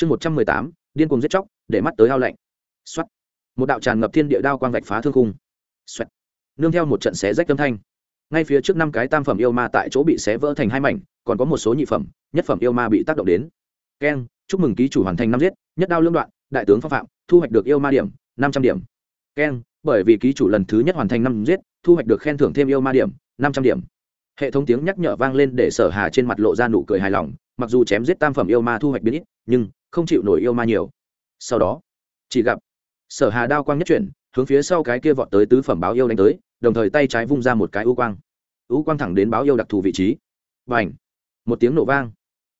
chương một trăm mười tám, điên cuồng giết chóc, để mắt tới hao lạnh. X một đạo tràn ngập thiên địa đao quang vạch phá thương khung. Xoẹt. nương theo một trận xé rách âm thanh. Ngay phía trước năm cái tam phẩm yêu ma tại chỗ bị xé vỡ thành hai mảnh, còn có một số nhị phẩm, nhất phẩm yêu ma bị tác động đến. Keng, chúc mừng ký chủ hoàn thành năm giết, nhất đao lương đoạn, đại tướng phong phạm, thu hoạch được yêu ma điểm, năm trăm điểm. Keng, bởi vì ký chủ lần thứ nhất hoàn thành năm giết, thu hoạch được khen thưởng thêm yêu ma điểm, năm trăm điểm. Hệ thống tiếng nhắc nhở vang lên để sở hà trên mặt lộ ra nụ cười hài lòng, mặc dù chém giết tam phẩm yêu ma thu hoạch biến ít, nhưng không chịu nổi yêu ma nhiều. Sau đó, chỉ gặp sở hà đao quang nhất chuyển, hướng phía sau cái kia vọt tới tứ phẩm báo yêu đánh tới, đồng thời tay trái vung ra một cái u quang. U quang thẳng đến báo yêu đặc thù vị trí. Và ảnh một tiếng nổ vang.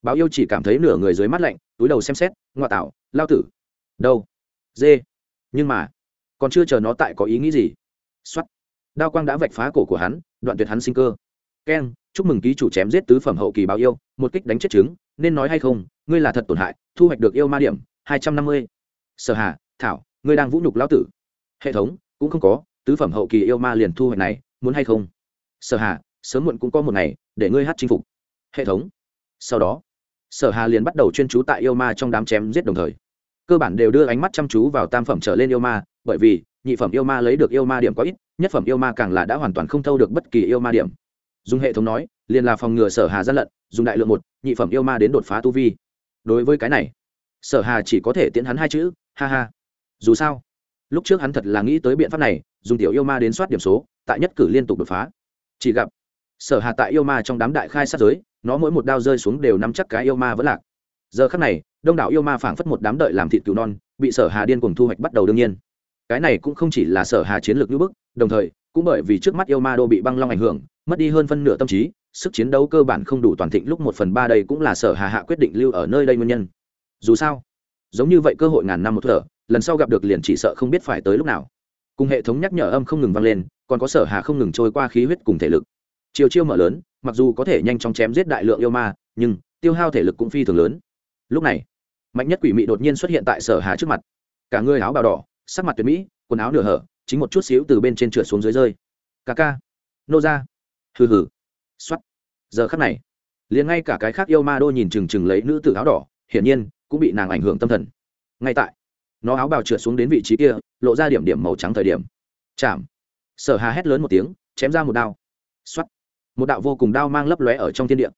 Báo yêu chỉ cảm thấy nửa người dưới mắt lạnh, túi đầu xem xét ngoại tạo, lao tử. Đâu? Dê. Nhưng mà, còn chưa chờ nó tại có ý nghĩ gì. X o á t đao quang đã vạch phá cổ của hắn, đoạn tuyệt hắn sinh cơ. Keng, chúc mừng ký chủ chém giết tứ phẩm hậu kỳ báo yêu, một kích đánh chết trứng nên nói hay không, ngươi là thật tổn hại, thu hoạch được yêu ma điểm, hai trăm năm mươi. Sở hà, thảo, ngươi đang vũ nhục lão tử. Hệ thống, cũng không có, tứ phẩm hậu kỳ yêu ma liền thu hoạch này, muốn hay không? Sở hà, sớm muộn cũng có một ngày, để ngươi hát chinh phục. Hệ thống, sau đó, sở hà liền bắt đầu chuyên chú tại yêu ma trong đám chém giết đồng thời. Cơ bản đều đưa ánh mắt chăm chú vào tam phẩm trở lên yêu ma, bởi vì, nhị phẩm yêu ma lấy được yêu ma điểm có ít, nhất phẩm yêu ma càng là đã hoàn toàn không thâu được bất kỳ yêu ma điểm dùng hệ thống nói, liền là phòng ngừa sở hà gian lận, dùng đại lượng một, nhị phẩm yêu ma đến đột phá tu vi. Đối với cái này, sở hà chỉ có thể tiễn hắn hai chữ, ha ha. Dù sao, lúc trước hắn thật là nghĩ tới biện pháp này, dùng tiểu yêu ma đến soát điểm số, tại nhất cử liên tục đột phá. Chỉ gặp, sở hà tại yêu ma trong đám đại khai sát giới, nó mỗi một đao rơi xuống đều nắm chắc cái yêu ma vẫn lạc. Giờ khắc này, đông đảo yêu ma phảng phất một đám đợi làm thịt cứu non, bị sở hà điên cùng thu hoạch bắt đầu đương nhiên. Cái này cũng không chỉ là sở hà chiến lược như bức, đồng thời, cũng bởi vì trước mắt yêu ma đô bị băng long ảnh hưởng mất đi hơn phân nửa tâm trí, sức chiến đấu cơ bản không đủ toàn thịnh lúc một phần ba đây cũng là sở hà hạ quyết định lưu ở nơi đây nguyên nhân. Dù sao, giống như vậy cơ hội ngàn năm một thở, lần sau gặp được liền chỉ sợ không biết phải tới lúc nào. Cùng hệ thống nhắc nhở âm không ngừng vang lên, còn có sở hà không ngừng trôi qua khí huyết cùng thể lực. Chiều chiêu mở lớn, mặc dù có thể nhanh chóng chém giết đại lượng yêu ma, nhưng tiêu hao thể lực cũng phi thường lớn. Lúc này, mạnh nhất quỷ mị đột nhiên xuất hiện tại sở hà trước mặt. Cả người áo bào đỏ, sắc mặt tuyệt mỹ, quần áo nửa hở, chính một chút xíu từ bên trên trượt xuống dưới rơi. Ca ca, nô ra hừ hừ. Xoắt giờ khắc này, liền ngay cả cái khác yêu ma đô nhìn chừng chừng lấy nữ tử áo đỏ, hiển nhiên cũng bị nàng ảnh hưởng tâm thần. Ngay tại, nó áo bào trượt xuống đến vị trí kia, lộ ra điểm điểm màu trắng thời điểm. Chạm. Sở hà hét lớn một tiếng, chém ra một đao. Xoắt một đạo vô cùng đao mang lấp lóe ở trong thiên địa.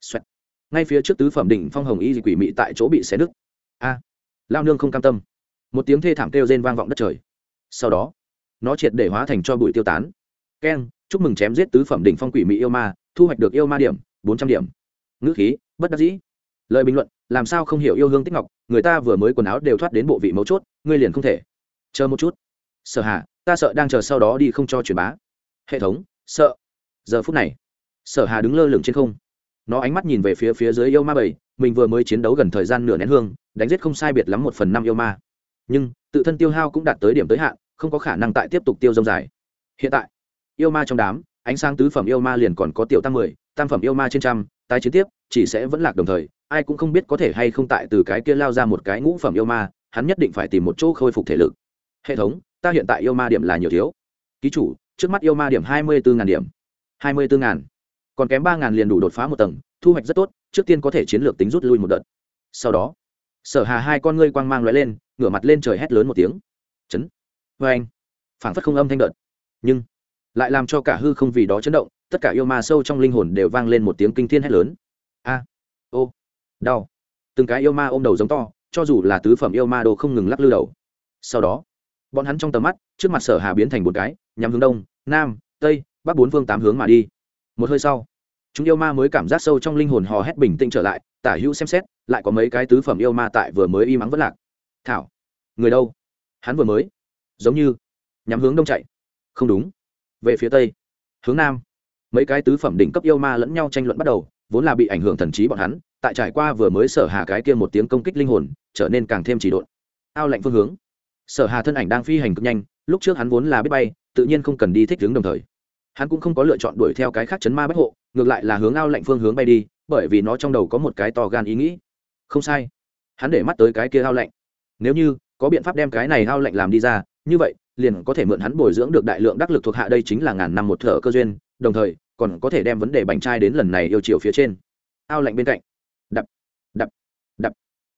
Xoắt ngay phía trước tứ phẩm đỉnh phong hồng y quỷ mị tại chỗ bị xé nứt. A. Lao nương không cam tâm. Một tiếng thê thảm kêu rên vang vọng đất trời. Sau đó, nó triệt để hóa thành cho bụi tiêu tán. Keng chúc mừng chém giết tứ phẩm đỉnh phong quỷ mỹ yêu ma, thu hoạch được yêu ma điểm, bốn trăm điểm. Ngữ khí, bất đắc dĩ. Lời bình luận, làm sao không hiểu yêu hương tích ngọc, người ta vừa mới quần áo đều thoát đến bộ vị mấu chốt, ngươi liền không thể. Chờ một chút. Sợ hà, ta sợ đang chờ sau đó đi không cho truyền bá. Hệ thống, sợ. Giờ phút này, sở hà đứng lơ lửng trên không. Nó ánh mắt nhìn về phía phía dưới yêu ma bảy, mình vừa mới chiến đấu gần thời gian nửa nén hương, đánh giết không sai biệt lắm một phần năm yêu ma. Nhưng, tự thân tiêu hao cũng đạt tới điểm tới hạn, không có khả năng tại tiếp tục tiêu dông dài. Hiện tại yêu ma trong đám, ánh sáng tứ phẩm yêu ma liền còn có tiểu tăng mười, tam phẩm yêu ma trên trăm, tái chiến tiếp, chỉ sẽ vẫn lạc đồng thời, ai cũng không biết có thể hay không tại từ cái kia lao ra một cái ngũ phẩm yêu ma, hắn nhất định phải tìm một chỗ khôi phục thể lực. Hệ thống, ta hiện tại yêu ma điểm là nhiều thiếu. Ký chủ, trước mắt yêu ma điểm hai mươi bốn điểm. hai mươi bốn còn kém ba liền đủ đột phá một tầng, thu hoạch rất tốt, trước tiên có thể chiến lược tính rút lui một đợt. Sau đó, sở hà hai con ngươi quang mang lóe lên, ngửa mặt lên trời hét lớn một tiếng. Chấn. Vê anh phảng phất không âm thanh đợt. Nhưng lại làm cho cả hư không vì đó chấn động, tất cả yêu ma sâu trong linh hồn đều vang lên một tiếng kinh thiên hét lớn. A, ô, đau. Từng cái yêu ma ôm đầu giống to, cho dù là tứ phẩm yêu ma đồ không ngừng lắc lư đầu. Sau đó, bọn hắn trong tầm mắt, trước mặt sở hà biến thành một cái nhằm hướng đông, nam, tây, bắc bốn phương tám hướng mà đi. Một hơi sau, chúng yêu ma mới cảm giác sâu trong linh hồn hò hét bình tĩnh trở lại, tả hữu xem xét, lại có mấy cái tứ phẩm yêu ma tại vừa mới y mắng vất lạc. Thảo, người đâu? Hắn vừa mới, giống như, nhắm hướng đông chạy. Không đúng về phía tây. Hướng nam. Mấy cái tứ phẩm đỉnh cấp yêu ma lẫn nhau tranh luận bắt đầu, vốn là bị ảnh hưởng thần trí bọn hắn, tại trải qua vừa mới sở hà cái kia một tiếng công kích linh hồn, trở nên càng thêm chỉ độn. Ao lạnh phương hướng. Sở hà thân ảnh đang phi hành cực nhanh, lúc trước hắn vốn là biết bay, tự nhiên không cần đi thích hướng đồng thời. Hắn cũng không có lựa chọn đuổi theo cái khác chấn ma bách hộ, ngược lại là hướng ao lạnh phương hướng bay đi, bởi vì nó trong đầu có một cái to gan ý nghĩ. Không sai. Hắn để mắt tới cái kia ao lạnh. Nếu như có biện pháp đem cái này ao lạnh làm đi ra, như vậy liền có thể mượn hắn bồi dưỡng được đại lượng đắc lực thuộc hạ đây chính là ngàn năm một thở cơ duyên, đồng thời, còn có thể đem vấn đề bành trai đến lần này yêu chiều phía trên. Ao lạnh bên cạnh. Đập đập đập.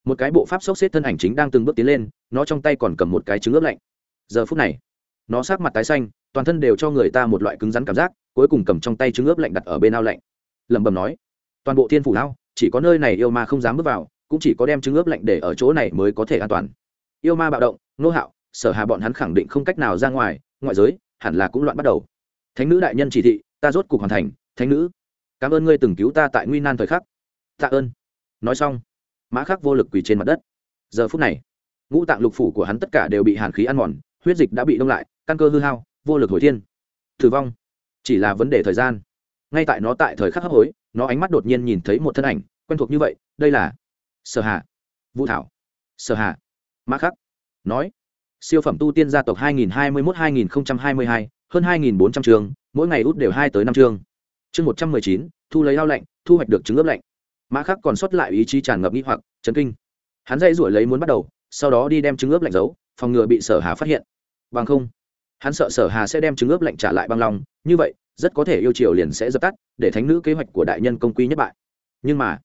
Một cái bộ pháp sốc xếp thân ảnh chính đang từng bước tiến lên, nó trong tay còn cầm một cái trứng ướp lạnh. Giờ phút này, nó sát mặt tái xanh, toàn thân đều cho người ta một loại cứng rắn cảm giác, cuối cùng cầm trong tay trứng ướp lạnh đặt ở bên ao lạnh. Lẩm bẩm nói, toàn bộ thiên phủ ao, chỉ có nơi này yêu ma không dám bước vào, cũng chỉ có đem trứng ướp lạnh để ở chỗ này mới có thể an toàn. Yêu ma bạo động, nô hạo sở hà bọn hắn khẳng định không cách nào ra ngoài ngoại giới hẳn là cũng loạn bắt đầu. Thánh nữ đại nhân chỉ thị ta rốt cục hoàn thành thánh nữ. Cảm ơn ngươi từng cứu ta tại nguy nan thời khắc. Tạ ơn. Nói xong mã khắc vô lực quỳ trên mặt đất. Giờ phút này ngũ tạng lục phủ của hắn tất cả đều bị hàn khí ăn mòn huyết dịch đã bị đông lại căn cơ hư hao vô lực hồi thiên. Thử vong. Chỉ là vấn đề thời gian. Ngay tại nó tại thời khắc hấp hối nó ánh mắt đột nhiên nhìn thấy một thân ảnh quen thuộc như vậy đây là sở hạ, vũ thảo. Sở hạ, mã khắc. Nói siêu phẩm tu tiên gia tộc 2021-2022, hơn 2.400 trường mỗi ngày út đều hai tới năm chương chương 119, thu lấy lao lạnh thu hoạch được trứng ướp lạnh. Mã khắc còn sót lại ý chí tràn ngập nghi hoặc chấn kinh. Hắn dây rủi lấy muốn bắt đầu sau đó đi đem trứng ướp lạnh giấu phòng ngừa bị sở hà phát hiện. Bằng không hắn sợ sở hà sẽ đem trứng ướp lạnh trả lại băng lòng như vậy rất có thể yêu triều liền sẽ dập tắt để thánh nữ kế hoạch của đại nhân công quy nhất bại. Nhưng mà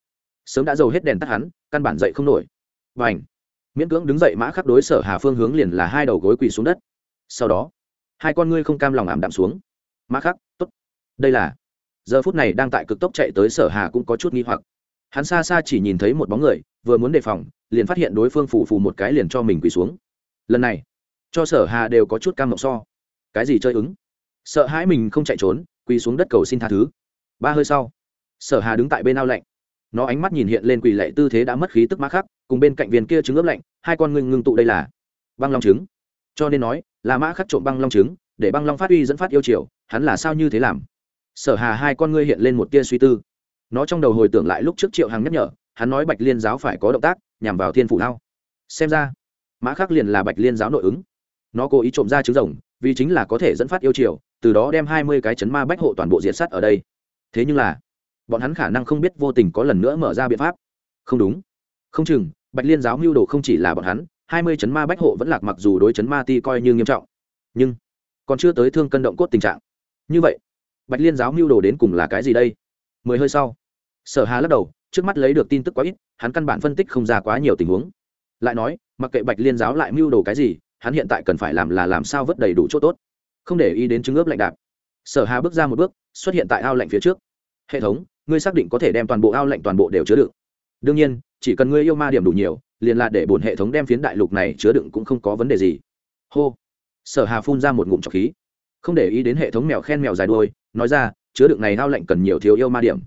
sớm đã dầu hết đèn tắt hắn căn bản dậy không nổi. Và ảnh miễn cưỡng đứng dậy mã khắc đối sở hà phương hướng liền là hai đầu gối quỳ xuống đất. Sau đó, hai con ngươi không cam lòng ảm đạm xuống. Mã khắc, tốt. Đây là giờ phút này đang tại cực tốc chạy tới sở hà cũng có chút nghi hoặc. Hắn xa xa chỉ nhìn thấy một bóng người, vừa muốn đề phòng, liền phát hiện đối phương phủ phù một cái liền cho mình quỳ xuống. Lần này, cho sở hà đều có chút cam mộng so. Cái gì chơi ứng? Sợ hãi mình không chạy trốn, quỳ xuống đất cầu xin tha thứ. Ba hơi sau, sở hà đứng tại bên ao lạnh. Nó ánh mắt nhìn hiện lên quỳ lệ tư thế đã mất khí tức mã khắc cùng bên cạnh viên kia trứng ướp lạnh, hai con ngưng ngưng tụ đây là băng long trứng. Cho nên nói, là mã khắc trộm băng long trứng, để băng long phát uy dẫn phát yêu chiều hắn là sao như thế làm? Sở hà hai con ngươi hiện lên một tia suy tư. Nó trong đầu hồi tưởng lại lúc trước triệu hằng nhắc nhở, hắn nói bạch liên giáo phải có động tác, nhằm vào thiên phủ lao. Xem ra, mã khắc liền là bạch liên giáo nội ứng. Nó cố ý trộm ra trứng rồng, vì chính là có thể dẫn phát yêu chiều từ đó đem hai mươi cái chấn ma bách hộ toàn bộ diệt sắt ở đây. Thế nhưng là, bọn hắn khả năng không biết vô tình có lần nữa mở ra biện pháp. Không đúng. Không chừng bạch liên giáo mưu đồ không chỉ là bọn hắn, hai mươi chấn ma bách hộ vẫn lạc mặc dù đối chấn ma ti coi như nghiêm trọng, nhưng còn chưa tới thương cân động cốt tình trạng. Như vậy, bạch liên giáo mưu đồ đến cùng là cái gì đây? Mười hơi sau, sở hà lắc đầu, trước mắt lấy được tin tức quá ít, hắn căn bản phân tích không ra quá nhiều tình huống. Lại nói, mặc kệ bạch liên giáo lại mưu đồ cái gì, hắn hiện tại cần phải làm là làm sao vớt đầy đủ chỗ tốt, không để ý đến chứng ướp lạnh đạp. Sở hà bước ra một bước, xuất hiện tại ao lạnh phía trước. Hệ thống, ngươi xác định có thể đem toàn bộ ao lạnh toàn bộ đều chứa đựng đương nhiên, chỉ cần ngươi yêu ma điểm đủ nhiều, liền là để bổn hệ thống đem phiến đại lục này chứa đựng cũng không có vấn đề gì. Hô. Sở hà phun ra một ngụm trọc khí. Không để ý đến hệ thống mèo khen mèo dài đuôi, nói ra, chứa đựng này hao lệnh cần nhiều thiếu yêu ma điểm.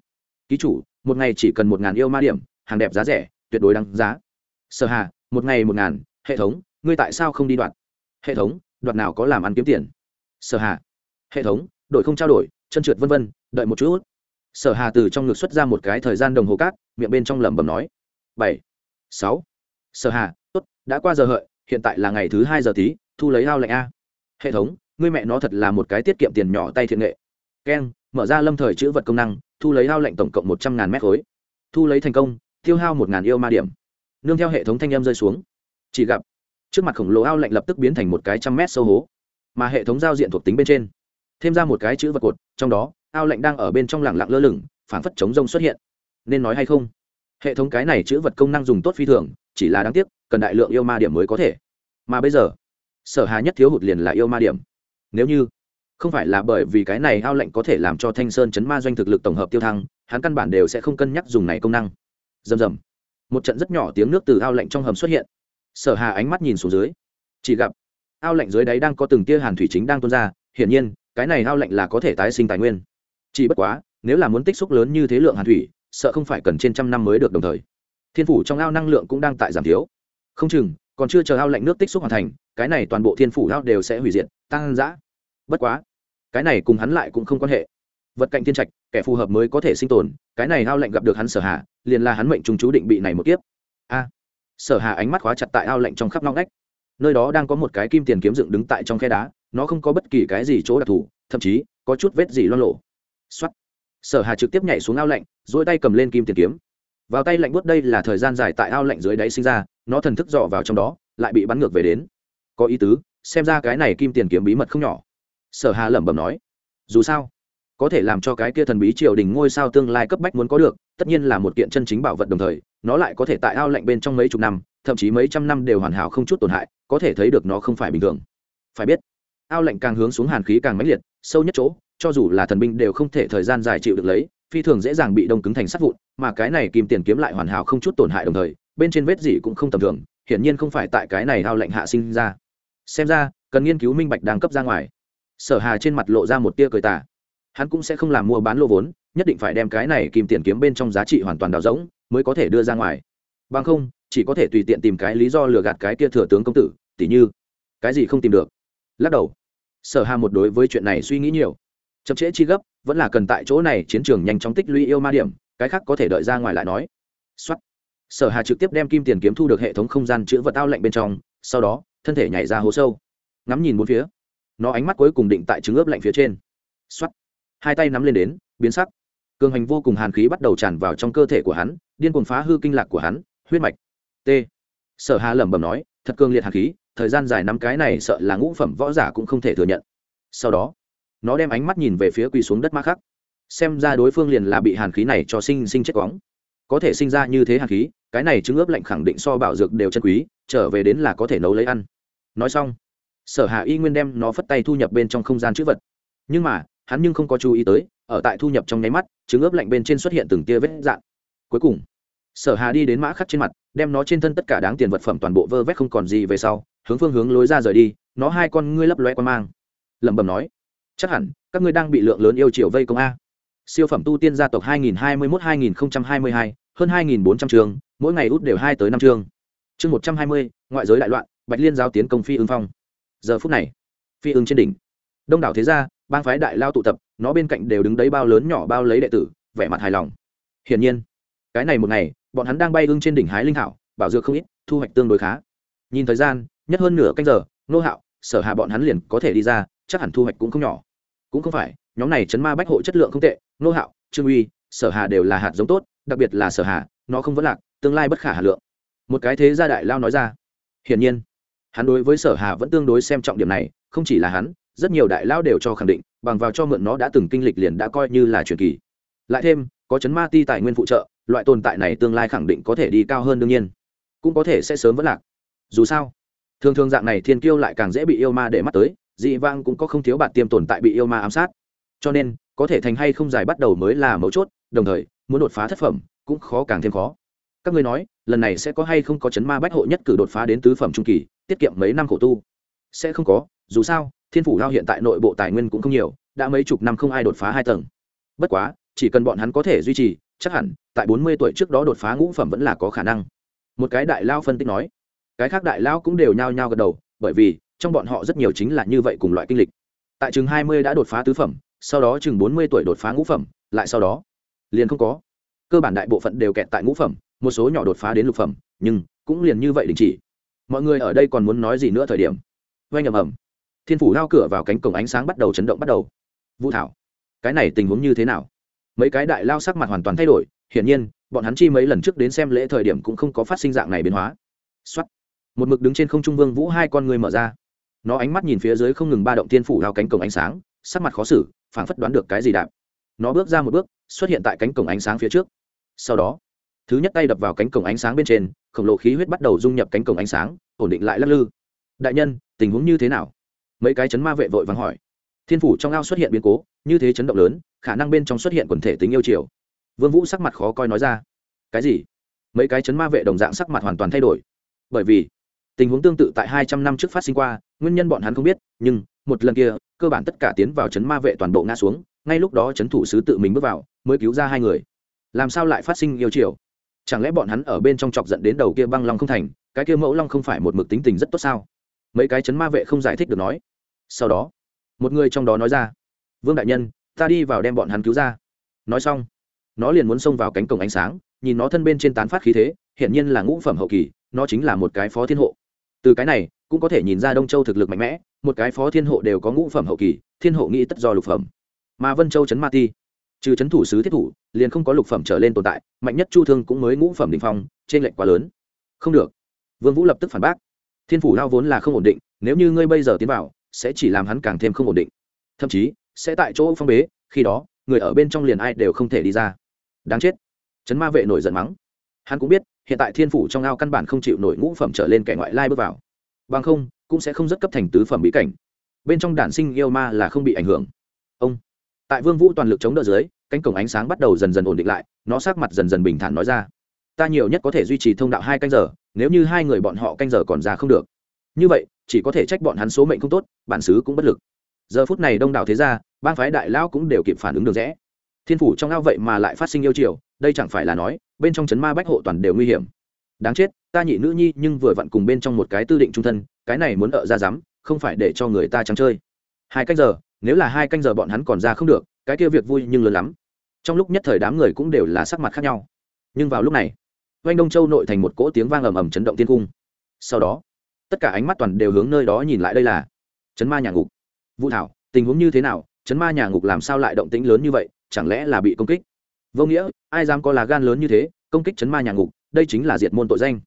Ký chủ, một ngày chỉ cần một ngàn yêu ma điểm, hàng đẹp giá rẻ, tuyệt đối đáng giá. Sở hà, một ngày một ngàn, hệ thống, ngươi tại sao không đi đoạt? Hệ thống, đoạt nào có làm ăn kiếm tiền? Sở hà, hệ thống, đổi không trao đổi, chân trượt vân vân, đợi một chút sở hà từ trong ngực xuất ra một cái thời gian đồng hồ cát, miệng bên trong lẩm bẩm nói, bảy, sáu. Sở hà, tốt, đã qua giờ hợi, hiện tại là ngày thứ hai giờ tí, thu lấy ao lạnh a. Hệ thống, ngươi mẹ nó thật là một cái tiết kiệm tiền nhỏ tay thiện nghệ. Keng mở ra lâm thời chữ vật công năng, thu lấy ao lạnh tổng cộng một trăm ngàn mét khối. Thu lấy thành công, tiêu hao một ngàn yêu ma điểm. Nương theo hệ thống thanh âm rơi xuống. Chỉ gặp, trước mặt khổng lồ ao lạnh lập tức biến thành một cái trăm mét sâu hố, mà hệ thống giao diện thuộc tính bên trên. Thêm ra một cái chữ vật cột, trong đó ao lạnh đang ở bên trong lẳng lặng lơ lửng phản phất chống rông xuất hiện. Nên nói hay không? Hệ thống cái này chữ vật công năng dùng tốt phi thường, chỉ là đáng tiếc, cần đại lượng yêu ma điểm mới có thể. Mà bây giờ, sở hà nhất thiếu hụt liền là yêu ma điểm. Nếu như, không phải là bởi vì cái này ao lạnh có thể làm cho thanh sơn chấn ma doanh thực lực tổng hợp tiêu thăng, hắn căn bản đều sẽ không cân nhắc dùng này công năng. Rầm rầm. Một trận rất nhỏ tiếng nước từ ao lạnh trong hầm xuất hiện. Sở hà ánh mắt nhìn xuống dưới. Chỉ gặp, ao lạnh dưới đáy đang có từng tia hàn thủy chính đang tuôn ra, hiển nhiên, cái này ao lạnh là có thể tái sinh tài nguyên chỉ bất quá, nếu là muốn tích xúc lớn như thế lượng hàn thủy, sợ không phải cần trên trăm năm mới được đồng thời. Thiên phủ trong ao năng lượng cũng đang tại giảm thiếu. Không chừng, còn chưa chờ ao lạnh nước tích xúc hoàn thành, cái này toàn bộ thiên phủ ao đều sẽ hủy diệt tăng giã bất quá, cái này cùng hắn lại cũng không quan hệ. Vật cạnh thiên trạch, kẻ phù hợp mới có thể sinh tồn, cái này ao lạnh gặp được hắn sở hạ liền là hắn mệnh trùng chú định bị này một kiếp. A. Sở hạ ánh mắt khóa chặt tại ao lạnh trong khắp nóng nách nơi đó đang có một cái kim tiền kiếm dựng đứng tại trong khe đá, nó không có bất kỳ cái gì chỗ đặc thù, thậm chí có chút vết gì loan lộ. Soát. sở hà trực tiếp nhảy xuống ao lạnh, duỗi tay cầm lên kim tiền kiếm. Vào tay lạnh buốt đây là thời gian dài tại ao lạnh dưới đáy sinh ra, nó thần thức dò vào trong đó, lại bị bắn ngược về đến. Có ý tứ, xem ra cái này kim tiền kiếm bí mật không nhỏ. Sở hà lẩm bẩm nói. Dù sao, có thể làm cho cái kia thần bí triều đình ngôi sao tương lai cấp bách muốn có được, tất nhiên là một kiện chân chính bảo vật đồng thời, nó lại có thể tại ao lạnh bên trong mấy chục năm, thậm chí mấy trăm năm đều hoàn hảo không chút tổn hại, có thể thấy được nó không phải bình thường. Phải biết, ao lạnh càng hướng xuống hàn khí càng mãnh liệt, sâu nhất chỗ cho dù là thần binh đều không thể thời gian dài chịu được lấy, phi thường dễ dàng bị đông cứng thành sắt vụn, mà cái này kim tiền kiếm lại hoàn hảo không chút tổn hại đồng thời, bên trên vết gì cũng không tầm thường, hiển nhiên không phải tại cái này hao lệnh hạ sinh ra. Xem ra, cần nghiên cứu minh bạch đang cấp ra ngoài. Sở hà trên mặt lộ ra một tia cười tà. Hắn cũng sẽ không làm mua bán lô vốn, nhất định phải đem cái này kim tiền kiếm bên trong giá trị hoàn toàn đào rỗng, mới có thể đưa ra ngoài. Bằng không, chỉ có thể tùy tiện tìm cái lý do lừa gạt cái kia thừa tướng công tử, tỉ như, cái gì không tìm được. Lắc đầu. Sở hà một đối với chuyện này suy nghĩ nhiều chậm trễ chi gấp, vẫn là cần tại chỗ này chiến trường nhanh chóng tích lũy yêu ma điểm, cái khác có thể đợi ra ngoài lại nói. Xuất sở hà trực tiếp đem kim tiền kiếm thu được hệ thống không gian chữ vật ao lạnh bên trong, sau đó, thân thể nhảy ra hố sâu. Ngắm nhìn bốn phía. Nó ánh mắt cuối cùng định tại trứng ướp lạnh phía trên. Xuất hai tay nắm lên đến, biến sắc. Cường hành vô cùng hàn khí bắt đầu tràn vào trong cơ thể của hắn, điên cuồng phá hư kinh lạc của hắn, huyết mạch. T. Sở hà lẩm bẩm nói, thật cường liệt hàn khí, thời gian dài năm cái này sợ là ngũ phẩm võ giả cũng không thể thừa nhận. Sau đó nó đem ánh mắt nhìn về phía quỳ xuống đất ma khắc. Xem ra đối phương liền là bị hàn khí này cho sinh sinh chết quóng có thể sinh ra như thế hàn khí, cái này chứng ướp lạnh khẳng định so bảo dược đều chân quý, trở về đến là có thể nấu lấy ăn. Nói xong, sở hạ y nguyên đem nó phất tay thu nhập bên trong không gian chữ vật. Nhưng mà, hắn nhưng không có chú ý tới, ở tại thu nhập trong nháy mắt trứng ướp lạnh bên trên xuất hiện từng tia vết dạn cuối cùng, sở hà đi đến mã khắc trên mặt, đem nó trên thân tất cả đáng tiền vật phẩm toàn bộ vơ vét không còn gì về sau, hướng phương hướng lối ra rời đi, nó hai con ngươi lấp loe quan mang. Lẩm bẩm nói chắc hẳn các ngươi đang bị lượng lớn yêu chiều vây công a. Siêu phẩm tu tiên gia tộc 2021-2022, hơn 2.400 trường mỗi ngày út đều hai tới năm chương chương 120, ngoại giới đại loạn bạch liên giáo tiến công phi ứng phong. Giờ phút này phi ứng trên đỉnh. Đông đảo thế gia bang phái đại lao tụ tập nó bên cạnh đều đứng đấy bao lớn nhỏ bao lấy đệ tử vẻ mặt hài lòng. Hiển nhiên cái này một ngày bọn hắn đang bay ưng trên đỉnh hái linh hảo bảo dược không ít thu hoạch tương đối khá. Nhìn thời gian nhất hơn nửa canh giờ nô hạo sở hạ bọn hắn liền có thể đi ra chắc hẳn thu hoạch cũng không nhỏ. Cũng không phải, nhóm này chấn ma bách hộ chất lượng không tệ nô hạo, trương uy, sở hà đều là hạt giống tốt, đặc biệt là sở hà, nó không vẫn lạc, tương lai bất khả hà lượng. Một cái thế gia đại lao nói ra. Hiển nhiên, hắn đối với sở hà vẫn tương đối xem trọng điểm này, không chỉ là hắn, rất nhiều đại lao đều cho khẳng định, bằng vào cho mượn nó đã từng kinh lịch liền đã coi như là truyền kỳ. Lại thêm, có chấn ma ti tài nguyên phụ trợ, loại tồn tại này tương lai khẳng định có thể đi cao hơn đương nhiên. Cũng có thể sẽ sớm vẫn lạc. Dù sao, thường thường dạng này thiên kiêu lại càng dễ bị yêu ma để mắt tới dị vang cũng có không thiếu bạn tiêm tồn tại bị yêu ma ám sát. Cho nên, có thể thành hay không giải bắt đầu mới là mấu chốt, đồng thời, muốn đột phá thất phẩm cũng khó càng thêm khó. Các ngươi nói, lần này sẽ có hay không có chấn ma bách hộ nhất cử đột phá đến tứ phẩm trung kỳ, tiết kiệm mấy năm khổ tu? Sẽ không có, dù sao, thiên phủ lao hiện tại nội bộ tài nguyên cũng không nhiều, đã mấy chục năm không ai đột phá hai tầng. Bất quá, chỉ cần bọn hắn có thể duy trì, chắc hẳn, tại bốn mươi tuổi trước đó đột phá ngũ phẩm vẫn là có khả năng. Một cái đại lao phân tích nói. Cái khác đại lao cũng đều nhao nhao gật đầu, bởi vì trong bọn họ rất nhiều chính là như vậy cùng loại kinh lịch. Tại chừng hai mươi đã đột phá tứ phẩm, sau đó chừng bốn mươi tuổi đột phá ngũ phẩm, lại sau đó, liền không có. Cơ bản đại bộ phận đều kẹt tại ngũ phẩm, một số nhỏ đột phá đến lục phẩm, nhưng cũng liền như vậy đình chỉ. Mọi người ở đây còn muốn nói gì nữa thời điểm? Oanh ầm ầm. Thiên phủ lao cửa vào cánh cổng ánh sáng bắt đầu chấn động bắt đầu. Vũ thảo, cái này tình huống như thế nào? Mấy cái đại lao sắc mặt hoàn toàn thay đổi, hiển nhiên, bọn hắn chi mấy lần trước đến xem lễ thời điểm cũng không có phát sinh dạng này biến hóa. Xuất một mực đứng trên không trung vương vũ hai con người mở ra nó ánh mắt nhìn phía dưới không ngừng ba động thiên phủ lao cánh cổng ánh sáng, sắc mặt khó xử, phảng phất đoán được cái gì đạp. Nó bước ra một bước, xuất hiện tại cánh cổng ánh sáng phía trước. Sau đó, thứ nhất tay đập vào cánh cổng ánh sáng bên trên, khổng lồ khí huyết bắt đầu dung nhập cánh cổng ánh sáng, ổn định lại lắc lư. Đại nhân, tình huống như thế nào? Mấy cái chấn ma vệ vội vàng hỏi. Thiên phủ trong ao xuất hiện biến cố, như thế chấn động lớn, khả năng bên trong xuất hiện quần thể tính yêu chiều vương vũ sắc mặt khó coi nói ra. Cái gì? Mấy cái chấn ma vệ đồng dạng sắc mặt hoàn toàn thay đổi. Bởi vì tình huống tương tự tại hai trăm năm trước phát sinh qua, nguyên nhân bọn hắn không biết, nhưng, một lần kia, cơ bản tất cả tiến vào chấn ma vệ toàn bộ ngã xuống, ngay lúc đó chấn thủ sứ tự mình bước vào, mới cứu ra hai người. Làm sao lại phát sinh yêu chiều? Chẳng lẽ bọn hắn ở bên trong chọc giận đến đầu kia băng long không thành, cái kia mẫu long không phải một mực tính tình rất tốt sao? Mấy cái chấn ma vệ không giải thích được nói. Sau đó, một người trong đó nói ra, vương đại nhân, ta đi vào đem bọn hắn cứu ra. Nói xong, nó liền muốn xông vào cánh cổng ánh sáng, nhìn nó thân bên trên tán phát khí thế, hiển nhiên là ngũ phẩm hậu kỳ, nó chính là một cái phó thiên hộ từ cái này, cũng có thể nhìn ra đông châu thực lực mạnh mẽ, một cái phó thiên hộ đều có ngũ phẩm hậu kỳ, thiên hộ nghĩ tất do lục phẩm. Mà vân châu chấn ma ti, trừ chấn thủ sứ thiết thủ, liền không có lục phẩm trở lên tồn tại, mạnh nhất chu thương cũng mới ngũ phẩm đình phong trên lệnh quá lớn. Không được. Vương vũ lập tức phản bác. Thiên phủ lao vốn là không ổn định, nếu như ngươi bây giờ tiến vào, sẽ chỉ làm hắn càng thêm không ổn định. Thậm chí, sẽ tại chỗ phong bế, khi đó, người ở bên trong liền ai đều không thể đi ra. Đáng chết. Chấn ma vệ nổi giận mắng. Hắn cũng biết hiện tại thiên phủ trong ao căn bản không chịu nổi ngũ phẩm trở lên kẻ ngoại lai bước vào. Bằng không, cũng sẽ không rất cấp thành tứ phẩm bí cảnh. Bên trong đản sinh yêu ma là không bị ảnh hưởng. Ông, tại vương vũ toàn lực chống đỡ dưới, cánh cổng ánh sáng bắt đầu dần dần ổn định lại, nó sát mặt dần dần bình thản nói ra. Ta nhiều nhất có thể duy trì thông đạo hai canh giờ, nếu như hai người bọn họ canh giờ còn ra không được. Như vậy, chỉ có thể trách bọn hắn số mệnh không tốt, bản xứ cũng bất lực. Giờ phút này đông đảo thế gia, bang phái đại lão cũng đều kịp phản ứng được rẽ thiên phủ trong ao vậy mà lại phát sinh yêu triều, đây chẳng phải là nói, bên trong chấn ma bách hộ toàn đều nguy hiểm. Đáng chết, ta nhị nữ nhi nhưng vừa vặn cùng bên trong một cái tư định trung thân, cái này muốn ở ra dám, không phải để cho người ta trắng chơi. Hai canh giờ, nếu là hai canh giờ bọn hắn còn ra không được, cái kia việc vui nhưng lớn lắm. Trong lúc nhất thời đám người cũng đều là sắc mặt khác nhau. Nhưng vào lúc này, oanh đông châu nội thành một cỗ tiếng vang ầm ầm chấn động tiên cung. Sau đó, tất cả ánh mắt toàn đều hướng nơi đó nhìn lại đây là chấn ma nhà ngục. Vũ thảo, tình huống như thế nào? Chấn ma nhà ngục làm sao lại động tĩnh lớn như vậy? Chẳng lẽ là bị công kích? Vô nghĩa, ai dám có là gan lớn như thế, công kích chấn ma nhà ngục, đây chính là diệt môn tội danh.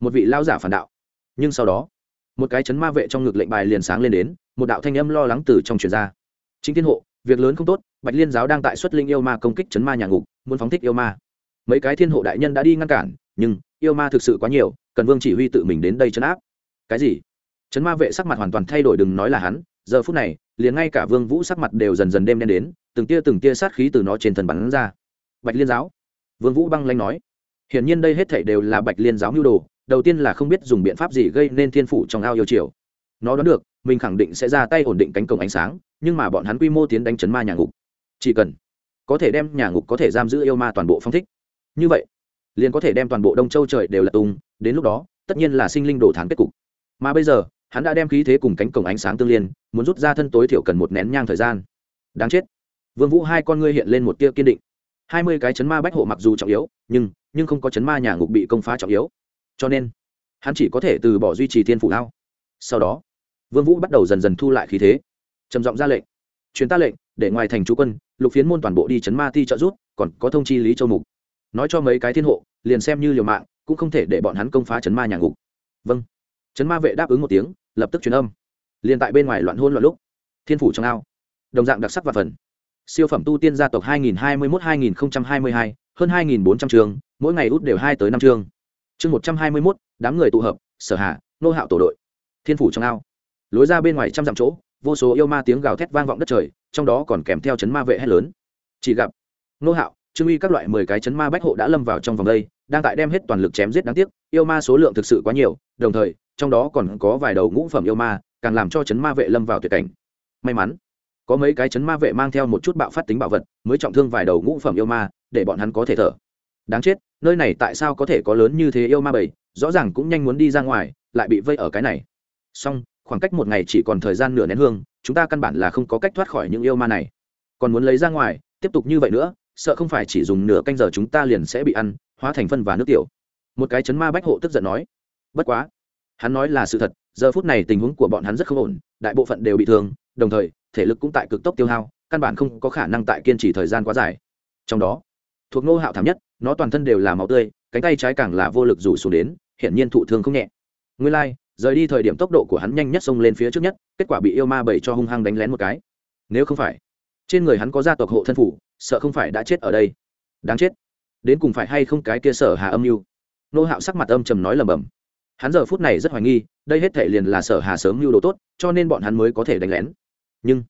Một vị lao giả phản đạo. Nhưng sau đó, một cái chấn ma vệ trong ngực lệnh bài liền sáng lên đến, một đạo thanh âm lo lắng từ trong truyền ra. Chính thiên hộ, việc lớn không tốt, bạch liên giáo đang tại xuất linh yêu ma công kích chấn ma nhà ngục, muốn phóng thích yêu ma. Mấy cái thiên hộ đại nhân đã đi ngăn cản, nhưng yêu ma thực sự quá nhiều, cần vương chỉ huy tự mình đến đây chấn áp. Cái gì? Chấn ma vệ sắc mặt hoàn toàn thay đổi, đừng nói là hắn, giờ phút này, liền ngay cả vương vũ sắc mặt đều dần dần đêm đen đến từng tia từng tia sát khí từ nó trên thần bắn ra. Bạch liên giáo. Vương vũ băng lanh nói, hiển nhiên đây hết thảy đều là bạch liên giáo mưu đồ, đầu tiên là không biết dùng biện pháp gì gây nên thiên phủ trong ao yêu chiều nó đoán được, mình khẳng định sẽ ra tay ổn định cánh cổng ánh sáng, nhưng mà bọn hắn quy mô tiến đánh chấn ma nhà ngục. Chỉ cần có thể đem nhà ngục có thể giam giữ yêu ma toàn bộ phong thích. Như vậy, liền có thể đem toàn bộ đông châu trời đều là tung, đến lúc đó, tất nhiên là sinh linh đổ thán kết cục. Mà bây giờ, hắn đã đem khí thế cùng cánh cổng ánh sáng tương liên, muốn rút ra thân tối thiểu cần một nén nhang thời gian. Đáng chết vương vũ hai con ngươi hiện lên một tia kiên định. Hai mươi cái chấn ma bách hộ mặc dù trọng yếu, nhưng nhưng không có chấn ma nhà ngục bị công phá trọng yếu. Cho nên, hắn chỉ có thể từ bỏ duy trì thiên phủ lao sau đó, vương vũ bắt đầu dần dần thu lại khí thế. Trầm giọng ra lệnh, truyền ta lệnh, để ngoài thành chú quân, lục phiến môn toàn bộ đi chấn ma thi trợ rút còn có thông chi lý châu mục. Nói cho mấy cái thiên hộ, liền xem như liều mạng, cũng không thể để bọn hắn công phá chấn ma nhà ngục. Vâng. Chấn ma vệ đáp ứng một tiếng, lập tức truyền âm. Liền tại bên ngoài loạn hôn loạn lúc, thiên phủ trong ao, đồng dạng đặc sắc và phần siêu phẩm tu tiên gia tộc 2021-2022, hơn 2.400 trường mỗi ngày út đều hai tới năm chương. Chương 121, đám người tụ hợp sở hạ nô hạo tổ đội. Thiên phủ trong ao. Lối ra bên ngoài trăm dặm chỗ vô số yêu ma tiếng gào thét vang vọng đất trời trong đó còn kèm theo chấn ma vệ hét lớn. Chỉ gặp nô hạo trương uy các loại mười cái chấn ma bách hộ đã lâm vào trong vòng đây đang tại đem hết toàn lực chém giết đáng tiếc yêu ma số lượng thực sự quá nhiều đồng thời trong đó còn có vài đầu ngũ phẩm yêu ma càng làm cho chấn ma vệ lâm vào tuyệt cảnh. May mắn có mấy cái chấn ma vệ mang theo một chút bạo phát tính bảo vật, mới trọng thương vài đầu ngũ phẩm yêu ma, để bọn hắn có thể thở. Đáng chết, nơi này tại sao có thể có lớn như thế yêu ma bảy rõ ràng cũng nhanh muốn đi ra ngoài, lại bị vây ở cái này. Song khoảng cách một ngày chỉ còn thời gian nửa nén hương, chúng ta căn bản là không có cách thoát khỏi những yêu ma này. Còn muốn lấy ra ngoài, tiếp tục như vậy nữa, sợ không phải chỉ dùng nửa canh giờ chúng ta liền sẽ bị ăn, hóa thành phân và nước tiểu. Một cái chấn ma bách hộ tức giận nói. Bất quá, hắn nói là sự thật, giờ phút này tình huống của bọn hắn rất không ổn, đại bộ phận đều bị thương đồng thời thể lực cũng tại cực tốc tiêu hao căn bản không có khả năng tại kiên trì thời gian quá dài. Trong đó thuộc nô hạo thảm nhất nó toàn thân đều là máu tươi cánh tay trái càng là vô lực rủ xuống đến hiển nhiên thụ thương không nhẹ. Nguyên lai、like, rời đi thời điểm tốc độ của hắn nhanh nhất xông lên phía trước nhất kết quả bị yêu ma bày cho hung hăng đánh lén một cái. Nếu không phải trên người hắn có gia tộc hộ thân phủ sợ không phải đã chết ở đây. Đáng chết. Đến cùng phải hay không cái kia sở hà âm mưu? Nô hạo sắc mặt âm trầm nói lầm bầm hắn giờ phút này rất hoài nghi đây hết thể liền là sở hà sớm mưu đồ tốt cho nên bọn hắn mới có thể đánh lén nhưng